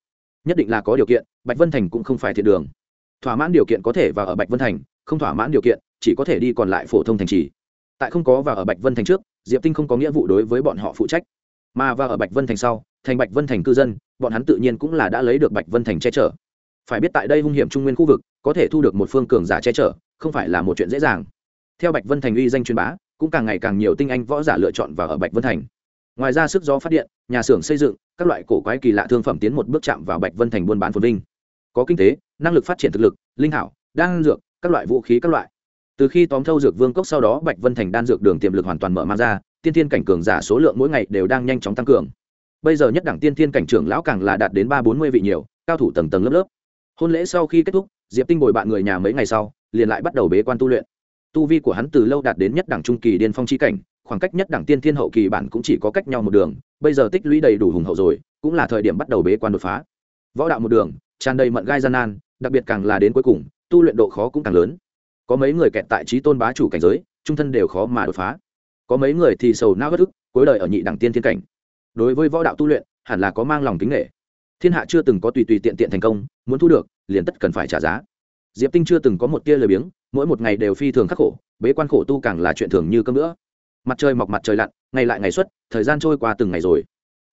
Nhất định là có điều kiện, bạch vân thành cũng không phải thiện đường. Thỏa mãn điều kiện có thể vào ở bạch vân thành, không thỏa mãn điều kiện, chỉ có thể đi còn lại phổ thông thành trì. Tại không có vào ở bạch vân thành trước, diệp tinh không có nghĩa vụ đối với bọn họ phụ trách. Mà vào ở bạch vân thành sau, thành bạch vân thành cư dân, bọn hắn tự nhiên cũng là đã lấy được bạch vân thành che chở. Phải biết tại đây hung hiểm trung nguyên khu vực, có thể thu được một phương cường giả che chở, không phải là một chuyện dễ dàng theo bạch vân thành uy danh truyền bá, cũng càng ngày càng nhiều tinh anh võ giả lựa chọn vào ở bạch vân thành. Ngoài ra sức gió phát điện, nhà xưởng xây dựng, các loại cổ quái kỳ lạ thương phẩm tiến một bước chạm vào bạch vân thành buôn bán phồn vinh. Có kinh tế, năng lực phát triển thực lực, linh hảo, đan dược, các loại vũ khí các loại. Từ khi tóm thâu dược vương cốc sau đó, bạch vân thành đan dược đường tiềm lực hoàn toàn mở mang ra, tiên tiên cảnh cường giả số lượng mỗi ngày đều đang nhanh chóng tăng cường. Bây giờ nhất đẳng tiên tiên cảnh trưởng lão càng là đạt đến ba bốn mươi vị nhiều, cao thủ tầng tầng lớp lớp. Hôn lễ sau khi kết thúc, diệp tinh bồi bạn người nhà mấy ngày sau, liền lại bắt đầu bế quan tu luyện tu vi của hắn từ lâu đạt đến nhất đẳng trung kỳ điên phong chi cảnh, khoảng cách nhất đẳng tiên thiên hậu kỳ bản cũng chỉ có cách nhau một đường, bây giờ tích lũy đầy đủ hùng hậu rồi, cũng là thời điểm bắt đầu bế quan đột phá. Võ đạo một đường, tràn đầy mận gai gian nan, đặc biệt càng là đến cuối cùng, tu luyện độ khó cũng càng lớn. Có mấy người kẹt tại trí tôn bá chủ cảnh giới, trung thân đều khó mà đột phá. Có mấy người thì sầu nao bất ức, cuối đời ở nhị đẳng tiên thiên cảnh. Đối với võ đạo tu luyện, hẳn là có mang lòng kính nghệ. Thiên hạ chưa từng có tùy tùy tiện tiện thành công, muốn thu được, liền tất cần phải trả giá diệp tinh chưa từng có một tia lười biếng, mỗi một ngày đều phi thường khắc khổ, bế quan khổ tu càng là chuyện thường như cơm nữa mặt trời mọc mặt trời lặn, ngày lại ngày xuất, thời gian trôi qua từng ngày rồi.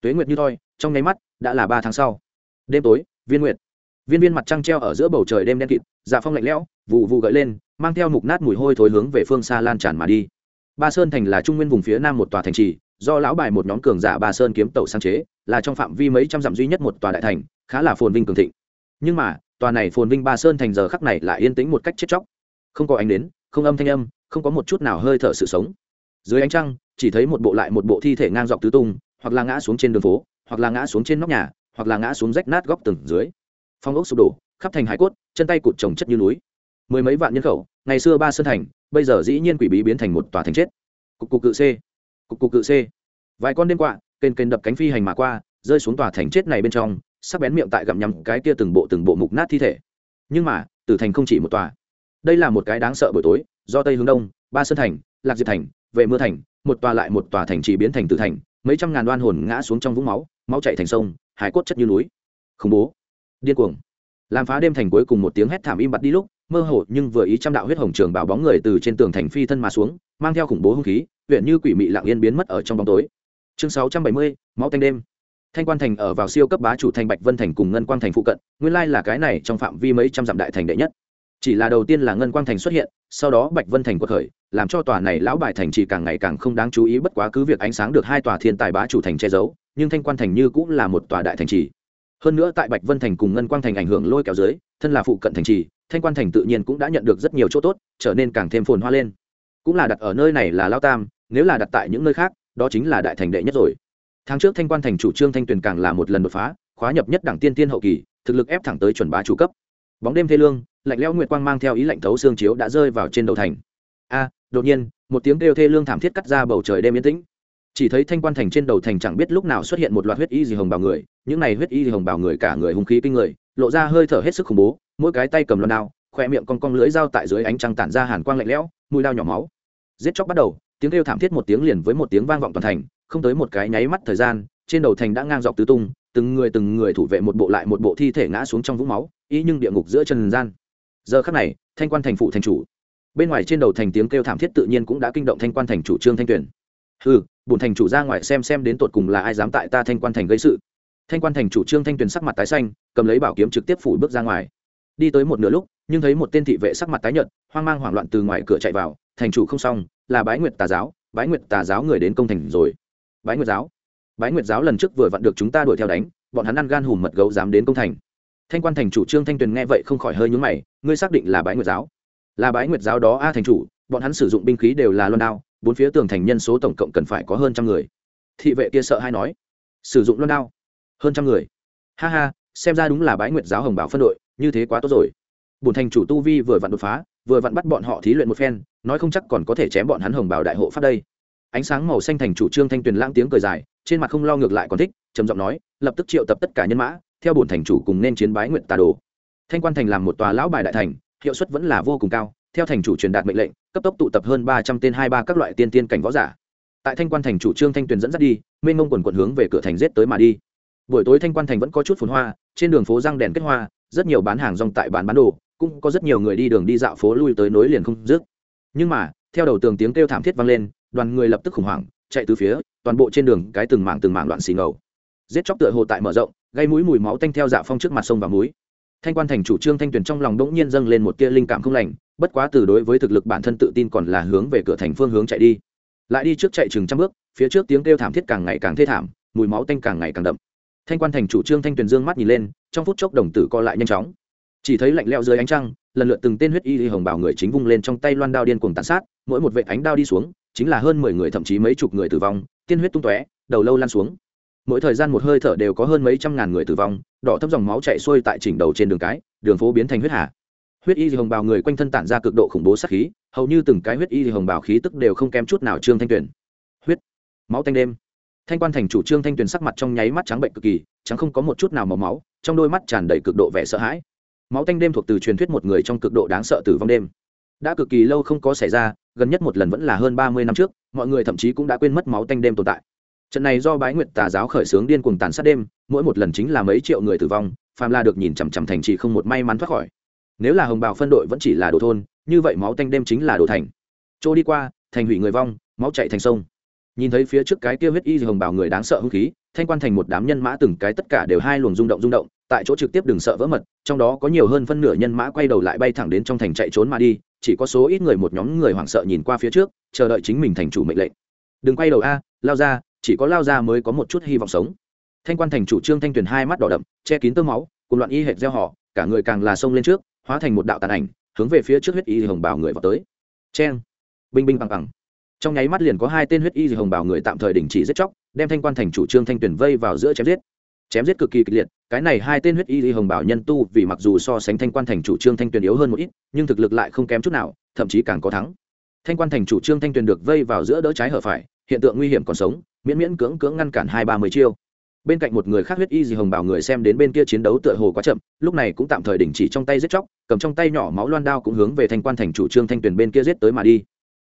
Tuế nguyệt như thoi trong nháy mắt, đã là ba tháng sau. Đêm tối, viên nguyệt. Viên viên mặt trăng treo ở giữa bầu trời đêm đen kịt dạ phong lạnh lẽo vụ vụ gợi lên, mang theo mục nát mùi hôi thối hướng về phương xa lan tràn mà đi. Ba sơn thành là trung nguyên vùng phía nam một tòa thành trì, do lão bài một nhóm cường giả ba sơn kiếm tàu sáng chế, là trong phạm vi mấy trăm dặm duy nhất một tòa đại thành, khá là phồn vinh cường thịnh. Nhưng mà tòa này phồn vinh ba sơn thành giờ khắc này lại yên tĩnh một cách chết chóc. Không có ánh đến, không âm thanh âm, không có một chút nào hơi thở sự sống. Dưới ánh trăng, chỉ thấy một bộ lại một bộ thi thể ngang dọc tứ tung, hoặc là ngã xuống trên đường phố, hoặc là ngã xuống trên nóc nhà, hoặc là ngã xuống rách nát góc tường dưới. Phong ốc sụp đổ, khắp thành hải cốt, chân tay cụt trồng chất như núi. Mười mấy vạn nhân khẩu, ngày xưa ba sơn thành, bây giờ dĩ nhiên quỷ bí biến thành một tòa thành chết. Cục cục cự c cục cục cự c vài con đêm quạ kênh kênh đập cánh phi hành mà qua, rơi xuống tòa thành chết này bên trong sắc bén miệng tại gặm nhằm cái kia từng bộ từng bộ mục nát thi thể. Nhưng mà, tử thành không chỉ một tòa. Đây là một cái đáng sợ buổi tối, do tây hướng đông, ba sơn thành, lạc diệp thành, vệ mưa thành, một tòa lại một tòa thành chỉ biến thành tử thành, mấy trăm ngàn đoan hồn ngã xuống trong vũng máu máu chạy thành sông, hải cốt chất như núi. Khủng bố. Điên cuồng. Làm phá đêm thành cuối cùng một tiếng hét thảm im bặt đi lúc, mơ hồ nhưng vừa ý trăm đạo huyết hồng trường bảo bóng người từ trên tường thành phi thân mà xuống, mang theo khủng bố hung khí, huyện như quỷ mị lạng yên biến mất ở trong bóng tối. Chương sáu trăm bảy mươi, máu tanh đêm thanh quan thành ở vào siêu cấp bá chủ thành bạch vân thành cùng ngân quang thành phụ cận, nguyên lai là cái này trong phạm vi mấy trăm dặm đại thành đệ nhất. Chỉ là đầu tiên là ngân quang thành xuất hiện, sau đó bạch vân thành quật khởi, làm cho tòa này lão bài thành chỉ càng ngày càng không đáng chú ý bất quá cứ việc ánh sáng được hai tòa thiên tài bá chủ thành che giấu, nhưng thanh quan thành như cũng là một tòa đại thành trì. Hơn nữa tại bạch vân thành cùng ngân quang thành ảnh hưởng lôi kéo dưới, thân là phụ cận thành trì, thanh quan thành tự nhiên cũng đã nhận được rất nhiều chỗ tốt, trở nên càng thêm phồn hoa lên. Cũng là đặt ở nơi này là lao tam, nếu là đặt tại những nơi khác, đó chính là đại thành đệ nhất rồi tháng trước thanh quan thành chủ trương thanh tuyền càng là một lần đột phá, khóa nhập nhất đảng tiên tiên hậu kỳ, thực lực ép thẳng tới chuẩn bá chủ cấp. Bóng đêm thê lương, lạnh lẽo nguyệt quang mang theo ý lạnh thấu xương chiếu đã rơi vào trên đầu thành. A à, đột nhiên, một tiếng kêu thê lương thảm thiết cắt ra bầu trời đêm yên tĩnh. Chỉ thấy thanh quan thành trên đầu thành chẳng biết lúc nào xuất hiện một loạt huyết y gì hồng bào người, những này huyết y gì hồng bào người cả người hung khí kinh người, lộ ra hơi thở hết sức khủng bố, mỗi cái tay cầm loan đao khoe miệng con con lưỡi dao tại dưới ánh trăng tản ra hàn quang lạnh lẽo mùi đao nhỏ máu. Giết chóc bắt đầu, tiếng kêu thảm thiết một tiếng liền với một tiếng vang vọng toàn thành không tới một cái nháy mắt thời gian, trên đầu thành đã ngang dọc tứ tung, từng người từng người thủ vệ một bộ lại một bộ thi thể ngã xuống trong vũng máu y nhưng địa ngục giữa trần gian. Giờ khắc này, thanh quan thành phụ thành chủ. Bên ngoài trên đầu thành tiếng kêu thảm thiết tự nhiên cũng đã kinh động thanh quan thành chủ trương thanh tuyển ừ bùn thành chủ ra ngoài xem xem đến tột cùng là ai dám tại ta thanh quan thành gây sự. Thanh quan thành chủ trương thanh tuyển sắc mặt tái xanh, cầm lấy bảo kiếm trực tiếp phủ bước ra ngoài. Đi tới một nửa lúc, nhưng thấy một tên thị vệ sắc mặt tái nhợt, hoang mang hoảng loạn từ ngoài cửa chạy vào, thành chủ không xong, là bái nguyệt tà giáo, bái nguyệt tà giáo người đến công thành rồi bái nguyệt giáo. Bái nguyệt giáo lần trước vừa vặn được chúng ta đuổi theo đánh, bọn hắn ăn gan hùm mật gấu dám đến công thành. Thanh quan thành chủ trương thanh tuyền nghe vậy không khỏi hơi nhúng mày, ngươi xác định là bái nguyệt giáo? Là bái nguyệt giáo đó a thành chủ, bọn hắn sử dụng binh khí đều là loan đao, bốn phía tường thành nhân số tổng cộng cần phải có hơn trăm người. Thị vệ kia sợ hay nói? Sử dụng loan đao? Hơn trăm người. Ha ha, xem ra đúng là bái nguyệt giáo hồng bảo phân đội, như thế quá tốt rồi. Bùn thành chủ tu vi vừa vặn đột phá, vừa vặn bắt bọn họ thí luyện một phen, nói không chắc còn có thể chém bọn hắn hồng bảo đại hộ phát đây ánh sáng màu xanh thành chủ trương thanh tuyền lãng tiếng cười dài, trên mặt không lo ngược lại còn thích, trầm giọng nói, lập tức triệu tập tất cả nhân mã, theo bổn thành chủ cùng nên chiến bái nguyện tà đồ. Thanh quan thành làm một tòa lão bài đại thành, hiệu suất vẫn là vô cùng cao, theo thành chủ truyền đạt mệnh lệnh, cấp tốc tụ tập hơn ba trăm tên hai ba các loại tiên tiên cảnh võ giả. Tại thanh quan thành chủ trương thanh tuyền dẫn dắt đi, mênh mông quần quần hướng về cửa thành giết tới mà đi. Buổi tối thanh quan thành vẫn có chút phồn hoa, trên đường phố răng đèn kết hoa, rất nhiều bán hàng rong tại bán bán đồ, cũng có rất nhiều người đi đường đi dạo phố lui tới nối liền không dứt. Nhưng mà, theo đầu tường tiếng kêu thảm thiết vang lên đoàn người lập tức khủng hoảng, chạy từ phía, toàn bộ trên đường, cái từng mảng từng mảng loạn xì ngầu. Giết chóc tựa hồ tại mở rộng, gây mũi mùi máu tanh theo dạ phong trước mặt sông và múi thanh quan thành chủ trương thanh tuyền trong lòng đỗng nhiên dâng lên một tia linh cảm không lành, bất quá từ đối với thực lực bản thân tự tin còn là hướng về cửa thành phương hướng chạy đi. Lại đi trước chạy chừng trăm bước, phía trước tiếng kêu thảm thiết càng ngày càng thê thảm, mùi máu tanh càng ngày càng đậm. Thanh quan thành chủ trương thanh tuyền dương mắt nhìn lên, trong phút chốc đồng tử co lại nhanh chóng. Chỉ thấy lạnh leo dưới ánh trăng, lần lượt từng tên huyết y hồng bảo người chính vung lên trong tay loan đao điên cuồng tàn sát, mỗi một vệ ánh đao đi xuống chính là hơn mười người thậm chí mấy chục người tử vong, tiên huyết tung tóe, đầu lâu lan xuống. Mỗi thời gian một hơi thở đều có hơn mấy trăm ngàn người tử vong, đỏ thấp dòng máu chạy xuôi tại chỉnh đầu trên đường cái, đường phố biến thành huyết hà. Huyết y hồng bào người quanh thân tản ra cực độ khủng bố sát khí, hầu như từng cái huyết y hồng bào khí tức đều không kém chút nào trương thanh tuyền. Huyết, máu tanh đêm. Thanh quan thành chủ trương thanh tuyền sắc mặt trong nháy mắt trắng bệnh cực kỳ trắng không có một chút nào màu máu, trong đôi mắt tràn đầy cực độ vẻ sợ hãi. Máu tanh đêm thuộc từ truyền thuyết một người trong cực độ đáng sợ tử vong đêm đã cực kỳ lâu không có xảy ra, gần nhất một lần vẫn là hơn ba mươi năm trước, mọi người thậm chí cũng đã quên mất máu tanh đêm tồn tại. Trận này do bái nguyệt tà giáo khởi xướng điên cuồng tàn sát đêm, mỗi một lần chính là mấy triệu người tử vong phàm la được nhìn chằm chằm thành chỉ không một may mắn thoát khỏi. Nếu là hồng bào phân đội vẫn chỉ là đồ thôn, như vậy máu tanh đêm chính là đồ thành. Chỗ đi qua, thành hủy người vong, máu chạy thành sông. Nhìn thấy phía trước cái kia huyết y hồng bào người đáng sợ hung khí, thanh quan thành một đám nhân mã từng cái tất cả đều hai luồng rung động rung động, tại chỗ trực tiếp đừng sợ vỡ mật, trong đó có nhiều hơn phân nửa nhân mã quay đầu lại bay thẳng đến trong thành chạy trốn mà đi chỉ có số ít người một nhóm người hoảng sợ nhìn qua phía trước, chờ đợi chính mình thành chủ mệnh lệnh. Đừng quay đầu a, lao ra, chỉ có lao ra mới có một chút hy vọng sống. Thanh quan thành chủ trương thanh tuyền hai mắt đỏ đậm, che kín tơ máu, cùng loạn y hệt gieo họ, cả người càng là xông lên trước, hóa thành một đạo tàn ảnh, hướng về phía trước huyết y hồng bào người vào tới. Cheng! Binh binh bằng bằng trong nháy mắt liền có hai tên huyết y hồng bào người tạm thời đình chỉ giết chóc, đem thanh quan thành chủ trương thanh tuyển vây vào giữa chém giết chém giết cực kỳ kịch liệt, cái này hai tên huyết y hồng bảo nhân tu vì mặc dù so sánh thanh quan thành chủ trương thanh tuyền yếu hơn một ít, nhưng thực lực lại không kém chút nào, thậm chí càng có thắng. Thanh quan thành chủ trương thanh tuyền được vây vào giữa đỡ trái hở phải, hiện tượng nguy hiểm còn sống, miễn miễn cưỡng cưỡng ngăn cản hai ba mươi chiêu. Bên cạnh một người khác huyết y gì hồng bảo người xem đến bên kia chiến đấu tựa hồ quá chậm, lúc này cũng tạm thời đình chỉ trong tay giết chóc, cầm trong tay nhỏ máu loan đao cũng hướng về thanh quan thành chủ trương thanh tuyền bên kia giết tới mà đi.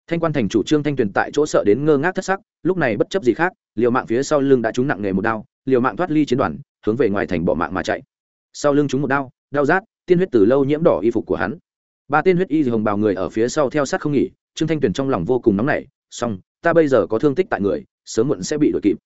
Thanh quan thành chủ trương thanh tuyền tại chỗ sợ đến ngơ ngác thất sắc, lúc này bất chấp gì khác, liều mạng phía sau lưng đã trúng nặng nghề một đao liều mạng thoát ly chiến đoàn, hướng về ngoài thành bỏ mạng mà chạy. Sau lưng chúng một đao đau rát, tiên huyết từ lâu nhiễm đỏ y phục của hắn. Ba tiên huyết y hồng bào người ở phía sau theo sát không nghỉ, trương thanh tuyền trong lòng vô cùng nóng nảy song ta bây giờ có thương tích tại người, sớm muộn sẽ bị đuổi kịp.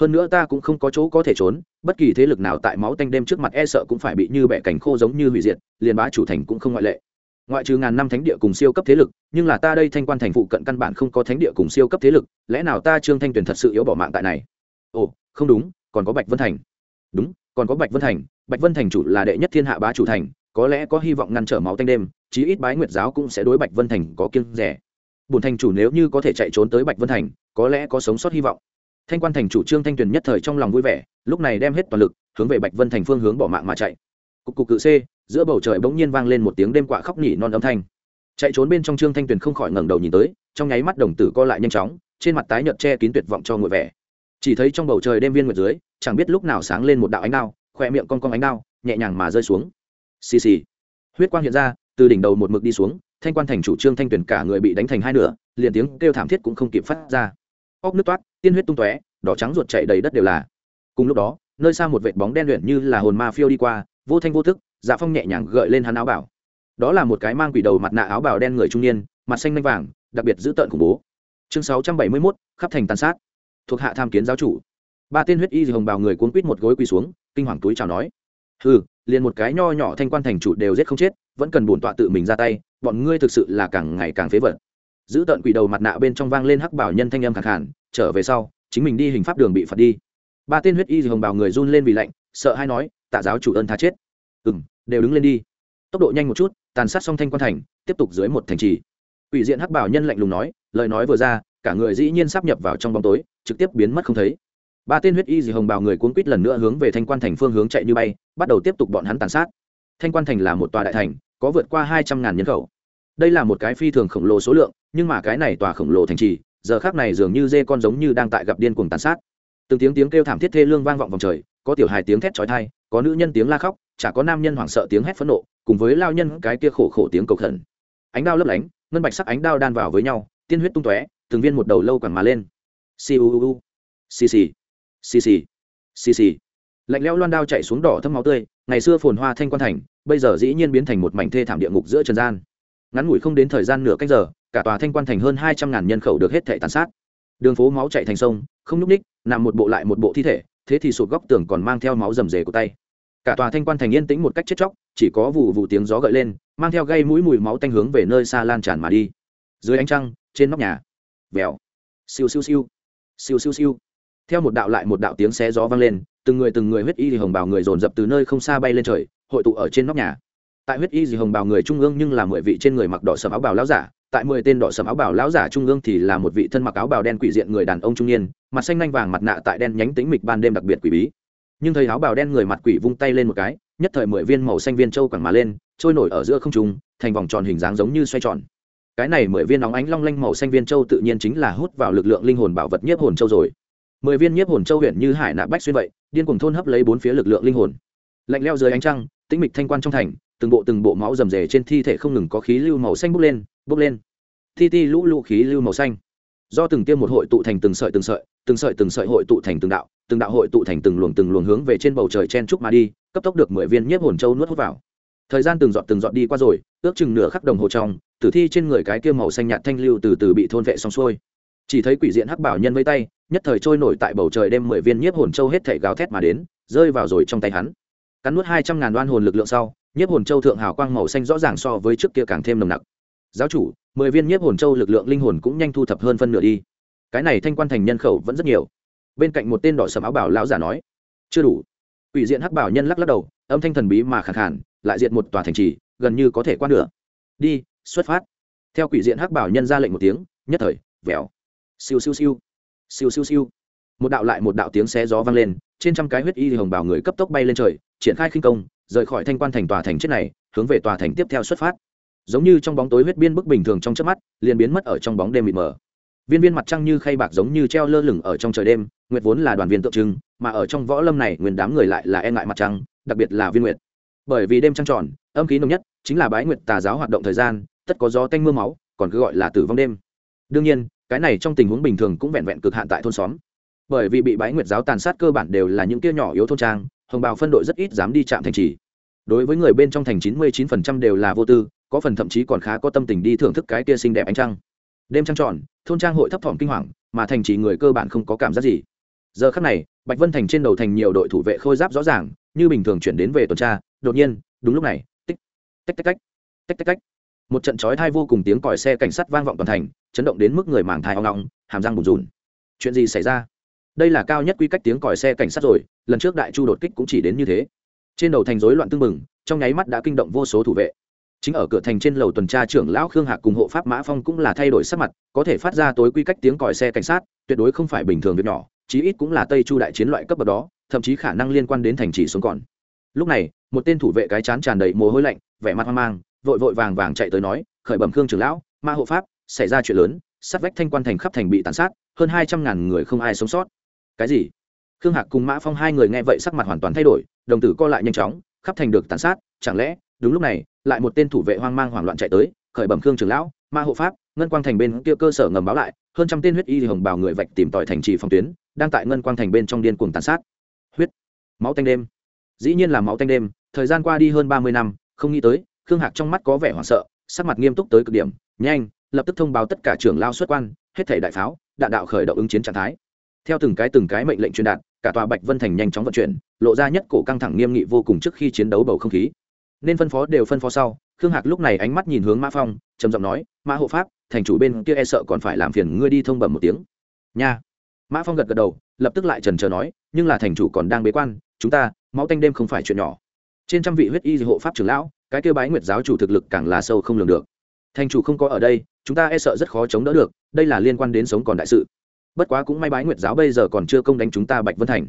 Hơn nữa ta cũng không có chỗ có thể trốn, bất kỳ thế lực nào tại máu tanh đêm trước mặt e sợ cũng phải bị như bẻ cảnh khô giống như hủy diệt, liền bá chủ thành cũng không ngoại lệ. Ngoại trừ ngàn năm thánh địa cùng siêu cấp thế lực, nhưng là ta đây thanh quan thành phụ cận căn bản không có thánh địa cùng siêu cấp thế lực, lẽ nào ta trương thanh tuyền thật sự yếu bỏ mạng tại này? Ồ, không đúng còn có bạch vân thành. Đúng, còn có bạch vân thành. Bạch vân thành chủ là đệ nhất thiên hạ bá chủ thành, có lẽ có hy vọng ngăn trở máu tanh đêm, chí ít bái nguyệt giáo cũng sẽ đối bạch vân thành có kiêng rẻ. Bùn thành chủ nếu như có thể chạy trốn tới bạch vân thành, có lẽ có sống sót hy vọng. Thanh quan thành chủ trương thanh tuyền nhất thời trong lòng vui vẻ, lúc này đem hết toàn lực, hướng về bạch vân thành phương hướng bỏ mạng mà chạy. Cục cục cự c giữa bầu trời bỗng nhiên vang lên một tiếng đêm quạ khóc nhỉ non âm thanh. Chạy trốn bên trong trương thanh tuyền không khỏi ngẩng đầu nhìn tới, trong nháy mắt đồng tử co lại nhanh chóng, trên mặt tái nhợt che kín tuyệt vọng cho ngụy vẻ chỉ thấy trong bầu trời đêm viên nguyệt dưới chẳng biết lúc nào sáng lên một đạo ánh đao khoe miệng con con ánh đao nhẹ nhàng mà rơi xuống. Xì xì. Huyết quang hiện ra từ đỉnh đầu một mực đi xuống thanh quan thành chủ trương thanh tuyển cả người bị đánh thành hai nửa liền tiếng kêu thảm thiết cũng không kịp phát ra. Óc nước toát tiên huyết tung tóe đỏ trắng ruột chảy đầy đất đều là. Cùng lúc đó nơi xa một vệt bóng đen luyện như là hồn ma phiêu đi qua vô thanh vô thức dạ phong nhẹ nhàng gợi lên hắn áo bảo. Đó là một cái mang quỷ đầu mặt nạ áo bào đen người trung niên mặt xanh nanh vàng đặc biệt dữ tợn khủng bố. Chương sáu trăm bảy mươi 671, khắp thành tàn sát thuộc hạ tham kiến giáo chủ. Ba tên huyết y hồng bào người cuốn quít một gối quỳ xuống kinh hoàng túi chào nói hừ liền một cái nho nhỏ thanh quan thành chủ đều giết không chết vẫn cần bổn tọa tự mình ra tay bọn ngươi thực sự là càng ngày càng phế vật. Giữ tận quỷ đầu mặt nạ bên trong vang lên hắc bảo nhân thanh âm khẳng hẳn, trở về sau chính mình đi hình pháp đường bị phạt đi. Ba tên huyết y hồng bào người run lên vì lạnh sợ hay nói tạ giáo chủ ơn tha chết. Ừ m đều đứng lên đi. Tốc độ nhanh một chút tàn sát xong thanh quan thành tiếp tục dưới một thành trì. Ủy diện hắc bảo nhân lạnh lùng nói lời nói vừa ra cả người dĩ nhiên sắp nhập vào trong bóng tối, trực tiếp biến mất không thấy. Ba tên huyết y dị hồng bào người cuốn quýt lần nữa hướng về thanh quan thành phương hướng chạy như bay, bắt đầu tiếp tục bọn hắn tàn sát. Thanh quan thành là một tòa đại thành, có vượt qua hai trăm ngàn nhân khẩu. Đây là một cái phi thường khổng lồ số lượng, nhưng mà cái này tòa khổng lồ thành trì, giờ khác này dường như dê con giống như đang tại gặp điên cuồng tàn sát. Từng tiếng tiếng kêu thảm thiết thê lương vang vọng vòng trời, có tiểu hài tiếng thét trói thai có nữ nhân tiếng la khóc, chả có nam nhân hoảng sợ tiếng hét phẫn nộ, cùng với lao nhân cái kia khổ khổ tiếng cầu khẩn. Ánh đao lấp lánh, ngân bạch sắc ánh đao đan vào với nhau, tiên huyết tung tóe từng viên một đầu lâu quẳng mà lên. Xì u u xì xì. Xì xì. Xì xì. Lạnh lẽo loan đao chạy xuống đỏ thâm máu tươi, ngày xưa phồn hoa thanh quan thành, bây giờ dĩ nhiên biến thành một mảnh thê thảm địa ngục giữa trần gian. Ngắn ngủi không đến thời gian nửa cách giờ, cả tòa thanh quan thành hơn hai trăm ngàn nhân khẩu được hết thể tàn sát. Đường phố máu chạy thành sông, không n ú c ních nằm một bộ lại một bộ thi thể, thế thì sụt góc tường còn mang theo máu rầm rề của tay. Cả tòa thanh quan thành yên tĩnh một cách chết chóc, chỉ có vụ vụ tiếng gió gợi lên, mang theo gây mũi mùi máu tanh hướng về nơi xa lan tràn mà đi. Dưới ánh trăng, trên nóc nhà vèo. Siêu siêu siêu. Siêu siêu siêu. Theo một đạo lại một đạo tiếng xé gió vang lên, từng người từng người huyết y thì hồng bào người dồn dập từ nơi không xa bay lên trời, hội tụ ở trên nóc nhà. Tại huyết y gì hồng bào người trung ương nhưng là mười vị trên người mặc đỏ sầm áo bào lão giả, tại mười tên đỏ sầm áo bào lão giả trung ương thì là một vị thân mặc áo bào đen quỷ diện người đàn ông trung niên, mặt xanh lanh vàng mặt nạ tại đen nhánh tính mịch ban đêm đặc biệt quỷ bí. Nhưng thấy áo bào đen người mặt quỷ vung tay lên một cái, nhất thời mười viên màu xanh viên châu quẳng mà lên, trôi nổi ở giữa không trung, thành vòng tròn hình dáng giống như xoay tròn cái này mười viên nóng ánh long lanh màu xanh viên châu tự nhiên chính là hút vào lực lượng linh hồn bảo vật nhiếp hồn châu rồi. Mười viên nhiếp hồn châu huyện như hải nạ bách xuyên vậy, điên cuồng thôn hấp lấy bốn phía lực lượng linh hồn. Lạnh leo dưới ánh trăng, tĩnh mịch thanh quan trong thành, từng bộ từng bộ máu rầm rề trên thi thể không ngừng có khí lưu màu xanh bốc lên bốc lên. Thi ti lũ lũ khí lưu màu xanh. Do từng tiêm một hội tụ thành từng sợi từng sợi từng sợi từng sợi hội tụ thành từng đạo từng đạo hội tụ thành từng luồng từng luồng hướng về trên bầu trời chen trúc mà đi, cấp tốc được mười viên nhiếp hồn châu nuốt hút vào thời gian từng giọt từng giọt đi qua rồi, ước chừng nửa khắc đồng hồ trong, tử thi trên người cái kia màu xanh nhạt thanh lưu từ từ bị thôn vệ xong xuôi. Chỉ thấy quỷ diện hắc bảo nhân vây tay, nhất thời trôi nổi tại bầu trời đem mười viên nhiếp hồn châu hết thể gào thét mà đến, rơi vào rồi trong tay hắn. Cắn nuốt hai trăm ngàn đoan hồn lực lượng sau, nhiếp hồn châu thượng hào quang màu xanh rõ ràng so với trước kia càng thêm nồng nặc. Giáo chủ, mười viên nhiếp hồn châu lực lượng linh hồn cũng nhanh thu thập hơn phân nửa đi. Cái này thanh quan thành nhân khẩu vẫn rất nhiều. Bên cạnh một tên đỏ sầm áo bảo lão giả nói, chưa đủ. Quỷ diện hắc bảo nhân lắc lắc đầu, âm thanh thần bí mà khẳng khản lại diện một tòa thành trì, gần như có thể quan nửa. Đi, xuất phát. Theo quỷ diện hắc bảo nhân ra lệnh một tiếng, nhất thời, vèo. Siêu siêu siêu. Siêu siêu siêu. Một đạo lại một đạo tiếng xé gió vang lên, trên trăm cái huyết y hồng bảo người cấp tốc bay lên trời, triển khai khinh công, rời khỏi thanh quan thành tòa thành chết này, hướng về tòa thành tiếp theo xuất phát. Giống như trong bóng tối huyết biên bức bình thường trong chớp mắt, liền biến mất ở trong bóng đêm mịt mờ. Viên viên mặt trăng như khay bạc giống như treo lơ lửng ở trong trời đêm, nguyệt vốn là đoàn viên tượng trưng, mà ở trong võ lâm này nguyên đám người lại là e ngại mặt trăng, đặc biệt là viên nguyệt bởi vì đêm trăng tròn, âm khí nồng nhất chính là bái nguyệt tà giáo hoạt động thời gian, tất có gió tanh mưa máu, còn cứ gọi là tử vong đêm. Đương nhiên, cái này trong tình huống bình thường cũng vẹn vẹn cực hạn tại thôn xóm. Bởi vì bị bái nguyệt giáo tàn sát cơ bản đều là những kia nhỏ yếu thôn trang, hồng bào phân đội rất ít dám đi chạm thành trì. Đối với người bên trong thành chín mươi chín phần trăm đều là vô tư, có phần thậm chí còn khá có tâm tình đi thưởng thức cái kia xinh đẹp ánh trăng. Đêm trăng tròn, thôn trang hội thấp thỏm kinh hoàng, mà thành trì người cơ bản không có cảm giác gì giờ khắc này, bạch vân thành trên đầu thành nhiều đội thủ vệ khôi giáp rõ ràng, như bình thường chuyển đến về tuần tra, đột nhiên, đúng lúc này, tích tách tách tách tách tách tách một trận chói thai vô cùng tiếng còi xe cảnh sát vang vọng toàn thành, chấn động đến mức người màng thai hoang ngọng hàm răng bùn rùn. Chuyện gì xảy ra? Đây là cao nhất quy cách tiếng còi xe cảnh sát rồi, lần trước đại chu đột kích cũng chỉ đến như thế. Trên đầu thành rối loạn tưng bừng, trong nháy mắt đã kinh động vô số thủ vệ. Chính ở cửa thành trên lầu tuần tra trưởng lão khương hạc cùng hộ pháp mã phong cũng là thay đổi sắc mặt, có thể phát ra tối quy cách tiếng còi xe cảnh sát, tuyệt đối không phải bình thường việc nhỏ chí ít cũng là tây chu đại chiến loại cấp bậc đó, thậm chí khả năng liên quan đến thành trì xuống còn. Lúc này, một tên thủ vệ cái chán tràn đầy mồ hôi lạnh, vẻ mặt hoang mang, vội vội vàng vàng chạy tới nói, khởi bẩm khương trưởng lão, ma hộ pháp, xảy ra chuyện lớn, sát vách thanh quan thành khắp thành bị tàn sát, hơn hai trăm ngàn người không ai sống sót. Cái gì? Khương hạc cùng mã phong hai người nghe vậy sắc mặt hoàn toàn thay đổi, đồng tử co lại nhanh chóng, khắp thành được tàn sát, chẳng lẽ, đúng lúc này, lại một tên thủ vệ hoang mang hoảng loạn chạy tới, khởi bẩm khương trưởng lão, ma hộ pháp, ngân quang thành bên kia cơ sở ngầm báo lại, hơn trăm tên huyết y hồng bào người vạch tìm tòi thành trì phòng tuyến đang tại ngân quang thành bên trong điên cuồng tàn sát. Huyết. Máu tanh đêm. Dĩ nhiên là máu tanh đêm, thời gian qua đi hơn ba mươi năm, không nghĩ tới, khương hạc trong mắt có vẻ hoảng sợ, sắc mặt nghiêm túc tới cực điểm, nhanh, lập tức thông báo tất cả trưởng lao xuất quan, hết thể đại pháo, đạn đạo khởi động ứng chiến trạng thái. Theo từng cái từng cái mệnh lệnh truyền đạt, cả tòa bạch vân thành nhanh chóng vận chuyển, lộ ra nhất cổ căng thẳng nghiêm nghị vô cùng trước khi chiến đấu bầu không khí. Nên phân phó đều phân phó sau, khương hạc lúc này ánh mắt nhìn hướng mã phong, trầm giọng nói, mã hộ pháp, thành chủ bên kia e sợ còn phải làm phiền ngươi đi thông bẩm một tiếng. Nha mã phong gật gật đầu, lập tức lại trần trờ nói, nhưng là thành chủ còn đang bế quan, chúng ta, máu tanh đêm không phải chuyện nhỏ. Trên trăm vị huyết y hộ pháp trưởng lão, cái kêu bái nguyệt giáo chủ thực lực càng là sâu không lường được. Thành chủ không có ở đây, chúng ta e sợ rất khó chống đỡ được, đây là liên quan đến sống còn đại sự. Bất quá cũng may bái nguyệt giáo bây giờ còn chưa công đánh chúng ta bạch vân thành.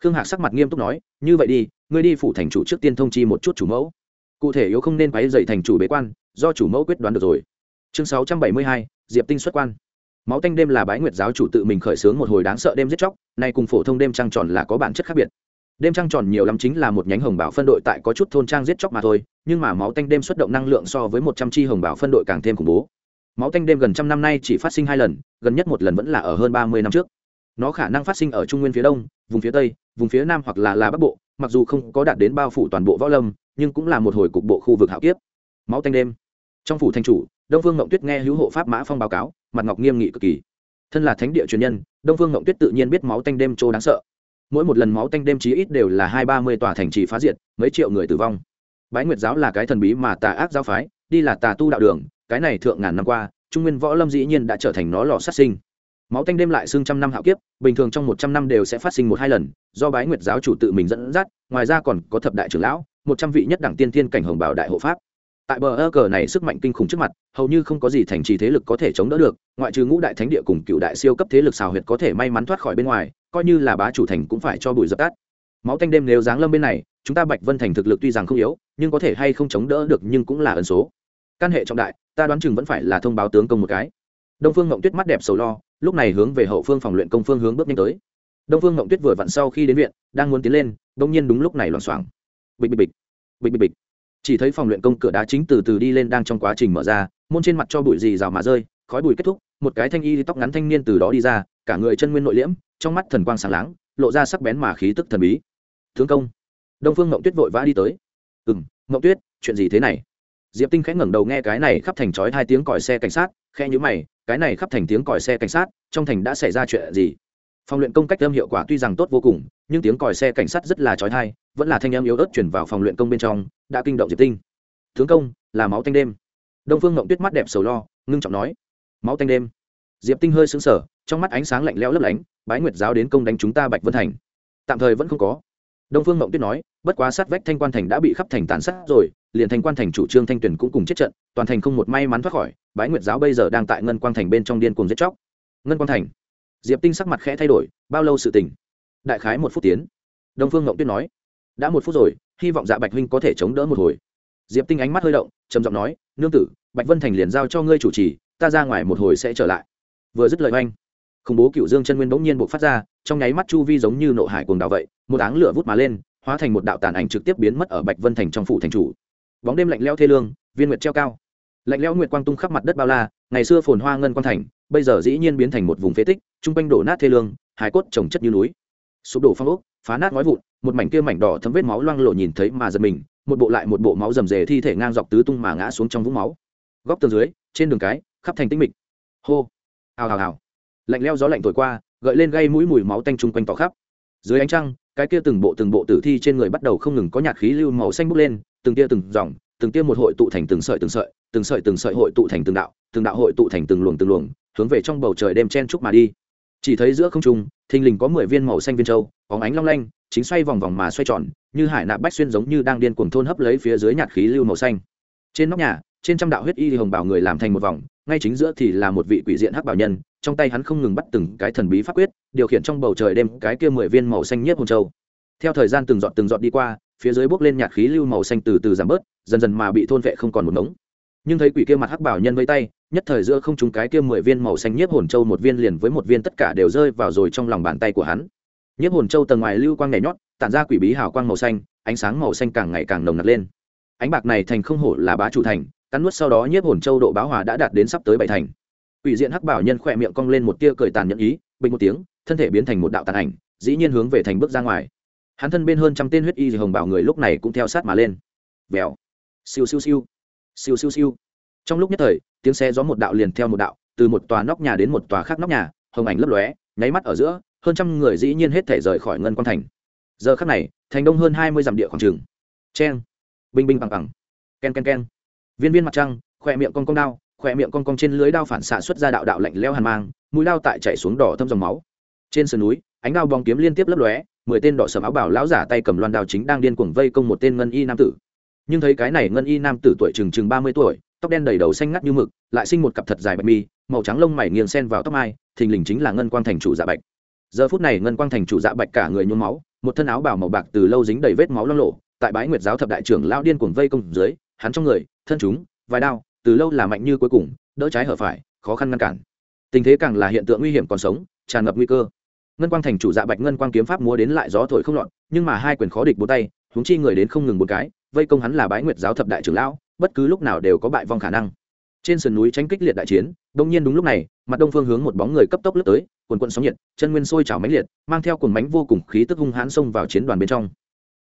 Khương hạc sắc mặt nghiêm túc nói, như vậy đi, ngươi đi phủ thành chủ trước tiên thông chi một chút chủ mẫu. Cụ thể yếu không nên quáy dậy thành chủ bế quan, do chủ mẫu quyết đoán được rồi. Chương sáu trăm bảy mươi hai, diệp tinh xuất quan máu tanh đêm là bái nguyệt giáo chủ tự mình khởi xướng một hồi đáng sợ đêm giết chóc, nay cùng phổ thông đêm trăng tròn là có bản chất khác biệt. Đêm trăng tròn nhiều lắm chính là một nhánh hồng bảo phân đội tại có chút thôn trang giết chóc mà thôi, nhưng mà máu tanh đêm xuất động năng lượng so với một trăm chi hồng bảo phân đội càng thêm khủng bố. Máu tanh đêm gần trăm năm nay chỉ phát sinh hai lần, gần nhất một lần vẫn là ở hơn ba mươi năm trước. Nó khả năng phát sinh ở trung nguyên phía đông, vùng phía tây, vùng phía nam hoặc là là bắc bộ, mặc dù không có đạt đến bao phủ toàn bộ võ lâm, nhưng cũng là một hồi cục bộ khu vực hạo kiếp. Máu tanh đêm. Trong phủ thanh chủ, đông Vương ngộng tuyết nghe hữu hộ pháp mã phong báo cáo mặt ngọc nghiêm nghị cực kỳ. Thân là thánh địa truyền nhân, đông phương ngộng tuyết tự nhiên biết máu tanh đêm trô đáng sợ. Mỗi một lần máu tanh đêm chí ít đều là hai ba mươi tòa thành trì phá diệt, mấy triệu người tử vong. Bái nguyệt giáo là cái thần bí mà tà ác giáo phái, đi là tà tu đạo đường, cái này thượng ngàn năm qua, trung nguyên võ lâm dĩ nhiên đã trở thành nó lò sát sinh. Máu tanh đêm lại xương trăm năm hạo kiếp, bình thường trong một trăm năm đều sẽ phát sinh một hai lần, do bái nguyệt giáo chủ tự mình dẫn dắt, ngoài ra còn có thập đại trưởng lão, một trăm vị nhất đẳng tiên thiên cảnh hồng bảo đại hộ pháp tại bờ ơ cờ này sức mạnh kinh khủng trước mặt, hầu như không có gì thành trì thế lực có thể chống đỡ được, ngoại trừ ngũ đại thánh địa cùng cựu đại siêu cấp thế lực xào huyệt có thể may mắn thoát khỏi bên ngoài, coi như là bá chủ thành cũng phải cho bụi dập tắt. Máu tanh đêm nếu giáng lâm bên này, chúng ta bạch vân thành thực lực tuy rằng không yếu, nhưng có thể hay không chống đỡ được nhưng cũng là ẩn số. Căn hệ trọng đại, ta đoán chừng vẫn phải là thông báo tướng công một cái. Đông phương ngộng tuyết mắt đẹp sầu lo, lúc này hướng về hậu phương phòng luyện công phương hướng bước nhanh tới. Đông phương ngộng tuyết vừa vặn sau khi đến viện, đang muốn tiến lên đông nhiên đúng lúc này loảng xoảng. Bịch bịch bịch. Bịch bịch bịch chỉ thấy phòng luyện công cửa đá chính từ từ đi lên đang trong quá trình mở ra, môn trên mặt cho bụi gì rào mà rơi, khói bụi kết thúc, một cái thanh y tóc ngắn thanh niên từ đó đi ra, cả người chân nguyên nội liễm, trong mắt thần quang sáng láng, lộ ra sắc bén mà khí tức thần bí. Thương công. Đông phương mộng tuyết vội vã đi tới. Ừ m mộng tuyết, chuyện gì thế này? Diệp tinh khẽ ngẩng đầu nghe cái này khắp thành trói hai tiếng còi xe cảnh sát, khẽ nhữ mày, cái này khắp thành tiếng còi xe cảnh sát, trong thành đã xảy ra chuyện gì? Phòng luyện công cách âm hiệu quả tuy rằng tốt vô cùng, nhưng tiếng còi xe cảnh sát rất là trói thai vẫn là thanh âm yếu ớt chuyển vào phòng luyện công bên trong, đã kinh động diệp tinh. Tướng công, là máu tanh đêm. Đông phương ngộng tuyết mắt đẹp sầu lo, ngưng trọng nói. Máu tanh đêm. Diệp tinh hơi xứng sở trong mắt ánh sáng lạnh lẽo lấp lánh, bái nguyệt giáo đến công đánh chúng ta bạch vân thành. Tạm thời vẫn không có. Đông phương ngộng tuyết nói, bất quá sát vách thanh quan thành đã bị khắp thành tàn sát rồi, liền thanh quan thành chủ trương thanh tuyển cũng cùng chết trận, toàn thành không một may mắn thoát khỏi, bái nguyệt giáo bây giờ đang tại ngân quang thành bên trong điên cuồng giết chóc. Ngân quang thành diệp tinh sắc mặt khẽ thay đổi, bao lâu sự tình? Đại khái một phút tiến. Đông phương ngộng tuyết nói, đã một phút rồi, hy vọng dạ bạch huynh có thể chống đỡ một hồi. Diệp tinh ánh mắt hơi động, trầm giọng nói, nương tử, bạch vân thành liền giao cho ngươi chủ trì, ta ra ngoài một hồi sẽ trở lại. Vừa dứt lời oanh, khủng bố cựu dương chân nguyên bỗng nhiên buộc phát ra, trong nháy mắt chu vi giống như nộ hải cuồng đào vậy, một áng lửa vút mà lên, hóa thành một đạo tàn ảnh trực tiếp biến mất ở bạch vân thành trong phủ thành chủ. Bóng đêm lạnh leo thê lương, viên nguyệt treo cao. Lạnh lẽo nguyệt quang tung khắp mặt đất bao la, ngày xưa phồn hoa ngân quang thành bây giờ dĩ nhiên biến thành một vùng phế tích, chung quanh đổ nát thê lương hải cốt trồng chất như núi. Sụp đổ phong ốc, phá nát ngói vụn, một mảnh kia mảnh đỏ thấm vết máu loang lộ nhìn thấy mà giật mình, một bộ lại một bộ máu rầm rề thi thể ngang dọc tứ tung mà ngã xuống trong vũng máu. Góc tường dưới, trên đường cái, khắp thành tinh mịch. Hô, hào hào hào. Lạnh leo gió lạnh thổi qua, gợi lên gây mũi mùi máu tanh chung quanh tỏ khắp. Dưới ánh trăng, cái kia từng bộ từng bộ tử thi trên người bắt đầu không ngừng có nhạt khí lưu màu xanh bốc lên, từng tia từng dòng, từng tia một hội tụ thành từng sợi từng sợi từng sợi từng sợi hội tụ thành từng đạo từng đạo hội tụ thành từng luồng từng luồng hướng về trong bầu trời đêm chen trúc mà đi. Chỉ thấy giữa không trung, thình lình có mười viên màu xanh viên châu có ánh long lanh, chính xoay vòng vòng mà xoay tròn, như hải nạp bách xuyên giống như đang điên cuồng thôn hấp lấy phía dưới nhạt khí lưu màu xanh. Trên nóc nhà, trên trăm đạo huyết y hồng bảo người làm thành một vòng, ngay chính giữa thì là một vị quỷ diện hắc bảo nhân, trong tay hắn không ngừng bắt từng cái thần bí pháp quyết, điều khiển trong bầu trời đêm cái kia mười viên màu xanh nhất hồn châu. Theo thời gian từng giọt từng giọt đi qua, phía dưới bốc lên nhạt khí lưu màu xanh từ từ giảm bớt, dần dần mà bị thôn vệ không còn một ngống. Nhưng thấy quỷ kia mặt hắc bảo nhân vây tay nhất thời giữa không trung cái kia mười viên màu xanh nhiếp hồn châu một viên liền với một viên tất cả đều rơi vào rồi trong lòng bàn tay của hắn. Nhiếp hồn châu tầng ngoài lưu quang nhảy nhót, tản ra quỷ bí hào quang màu xanh, ánh sáng màu xanh càng ngày càng nồng nặc lên. Ánh bạc này thành không hổ là bá chủ thành, cắn nuốt sau đó nhiếp hồn châu độ báo hòa đã đạt đến sắp tới bảy thành. Quỷ diện hắc bảo nhân khỏe miệng cong lên một tia cười tàn nhẫn ý, bình một tiếng, thân thể biến thành một đạo tàn ảnh, dĩ nhiên hướng về thành bước ra ngoài. Hắn thân bên hơn trăm tên huyết y hồng bảo người lúc này cũng theo sát mà lên. Vèo. Siêu siêu siêu. Siêu siêu siêu trong lúc nhất thời, tiếng xe gió một đạo liền theo một đạo, từ một tòa nóc nhà đến một tòa khác nóc nhà, hồng ảnh lấp lóe, nháy mắt ở giữa, hơn trăm người dĩ nhiên hết thể rời khỏi ngân quan thành. Giờ khắc này, thành đông hơn hai mươi dặm địa khoảng trường. Cheng. Binh binh bằng bằng. Ken ken ken. Viên viên mặt trăng, khỏe miệng con con đao, khỏe miệng con con trên lưới đao phản xạ xuất ra đạo đạo lạnh leo hàn mang, mũi đao tại chảy xuống đỏ thâm dòng máu. Trên sườn núi, ánh đao bóng kiếm liên tiếp lấp lóe, mười tên đỏ sầm áo bảo lão giả tay cầm loan đao chính đang điên cuồng vây công một tên ngân y nam tử. Nhưng thấy cái này ngân y nam tử tuổi chừng chừng ba mươi tuổi tóc đen đầy đầu xanh ngắt như mực, lại sinh một cặp thật dài bạch mi, màu trắng lông mày nghiêng sen vào tóc mai, thình lình chính là ngân quang thành chủ dạ bạch. Giờ phút này ngân quang thành chủ dạ bạch cả người nhuốm máu, một thân áo bào màu bạc từ lâu dính đầy vết máu lo lộ, tại bái nguyệt giáo thập đại trưởng lao điên cuồng vây công dưới, hắn trong người, thân chúng, vài đao, từ lâu là mạnh như cuối cùng, đỡ trái hở phải, khó khăn ngăn cản. Tình thế càng là hiện tượng nguy hiểm còn sống, tràn ngập nguy cơ. Ngân quang thành chủ dạ bạch ngân quang kiếm pháp múa đến lại gió thổi không lọt, nhưng mà hai quyền khó địch bốn tay, huống chi người đến không ngừng một cái, vây công hắn là bái nguyệt giáo thập đại trưởng lão bất cứ lúc nào đều có bại vong khả năng. Trên sườn núi tranh kích liệt đại chiến, đông nhiên đúng lúc này, mặt đông phương hướng một bóng người cấp tốc lướt tới, quần quận sóng nhiệt, chân nguyên sôi trào mãnh liệt, mang theo cuồng mánh vô cùng khí tức hung hãn xông vào chiến đoàn bên trong.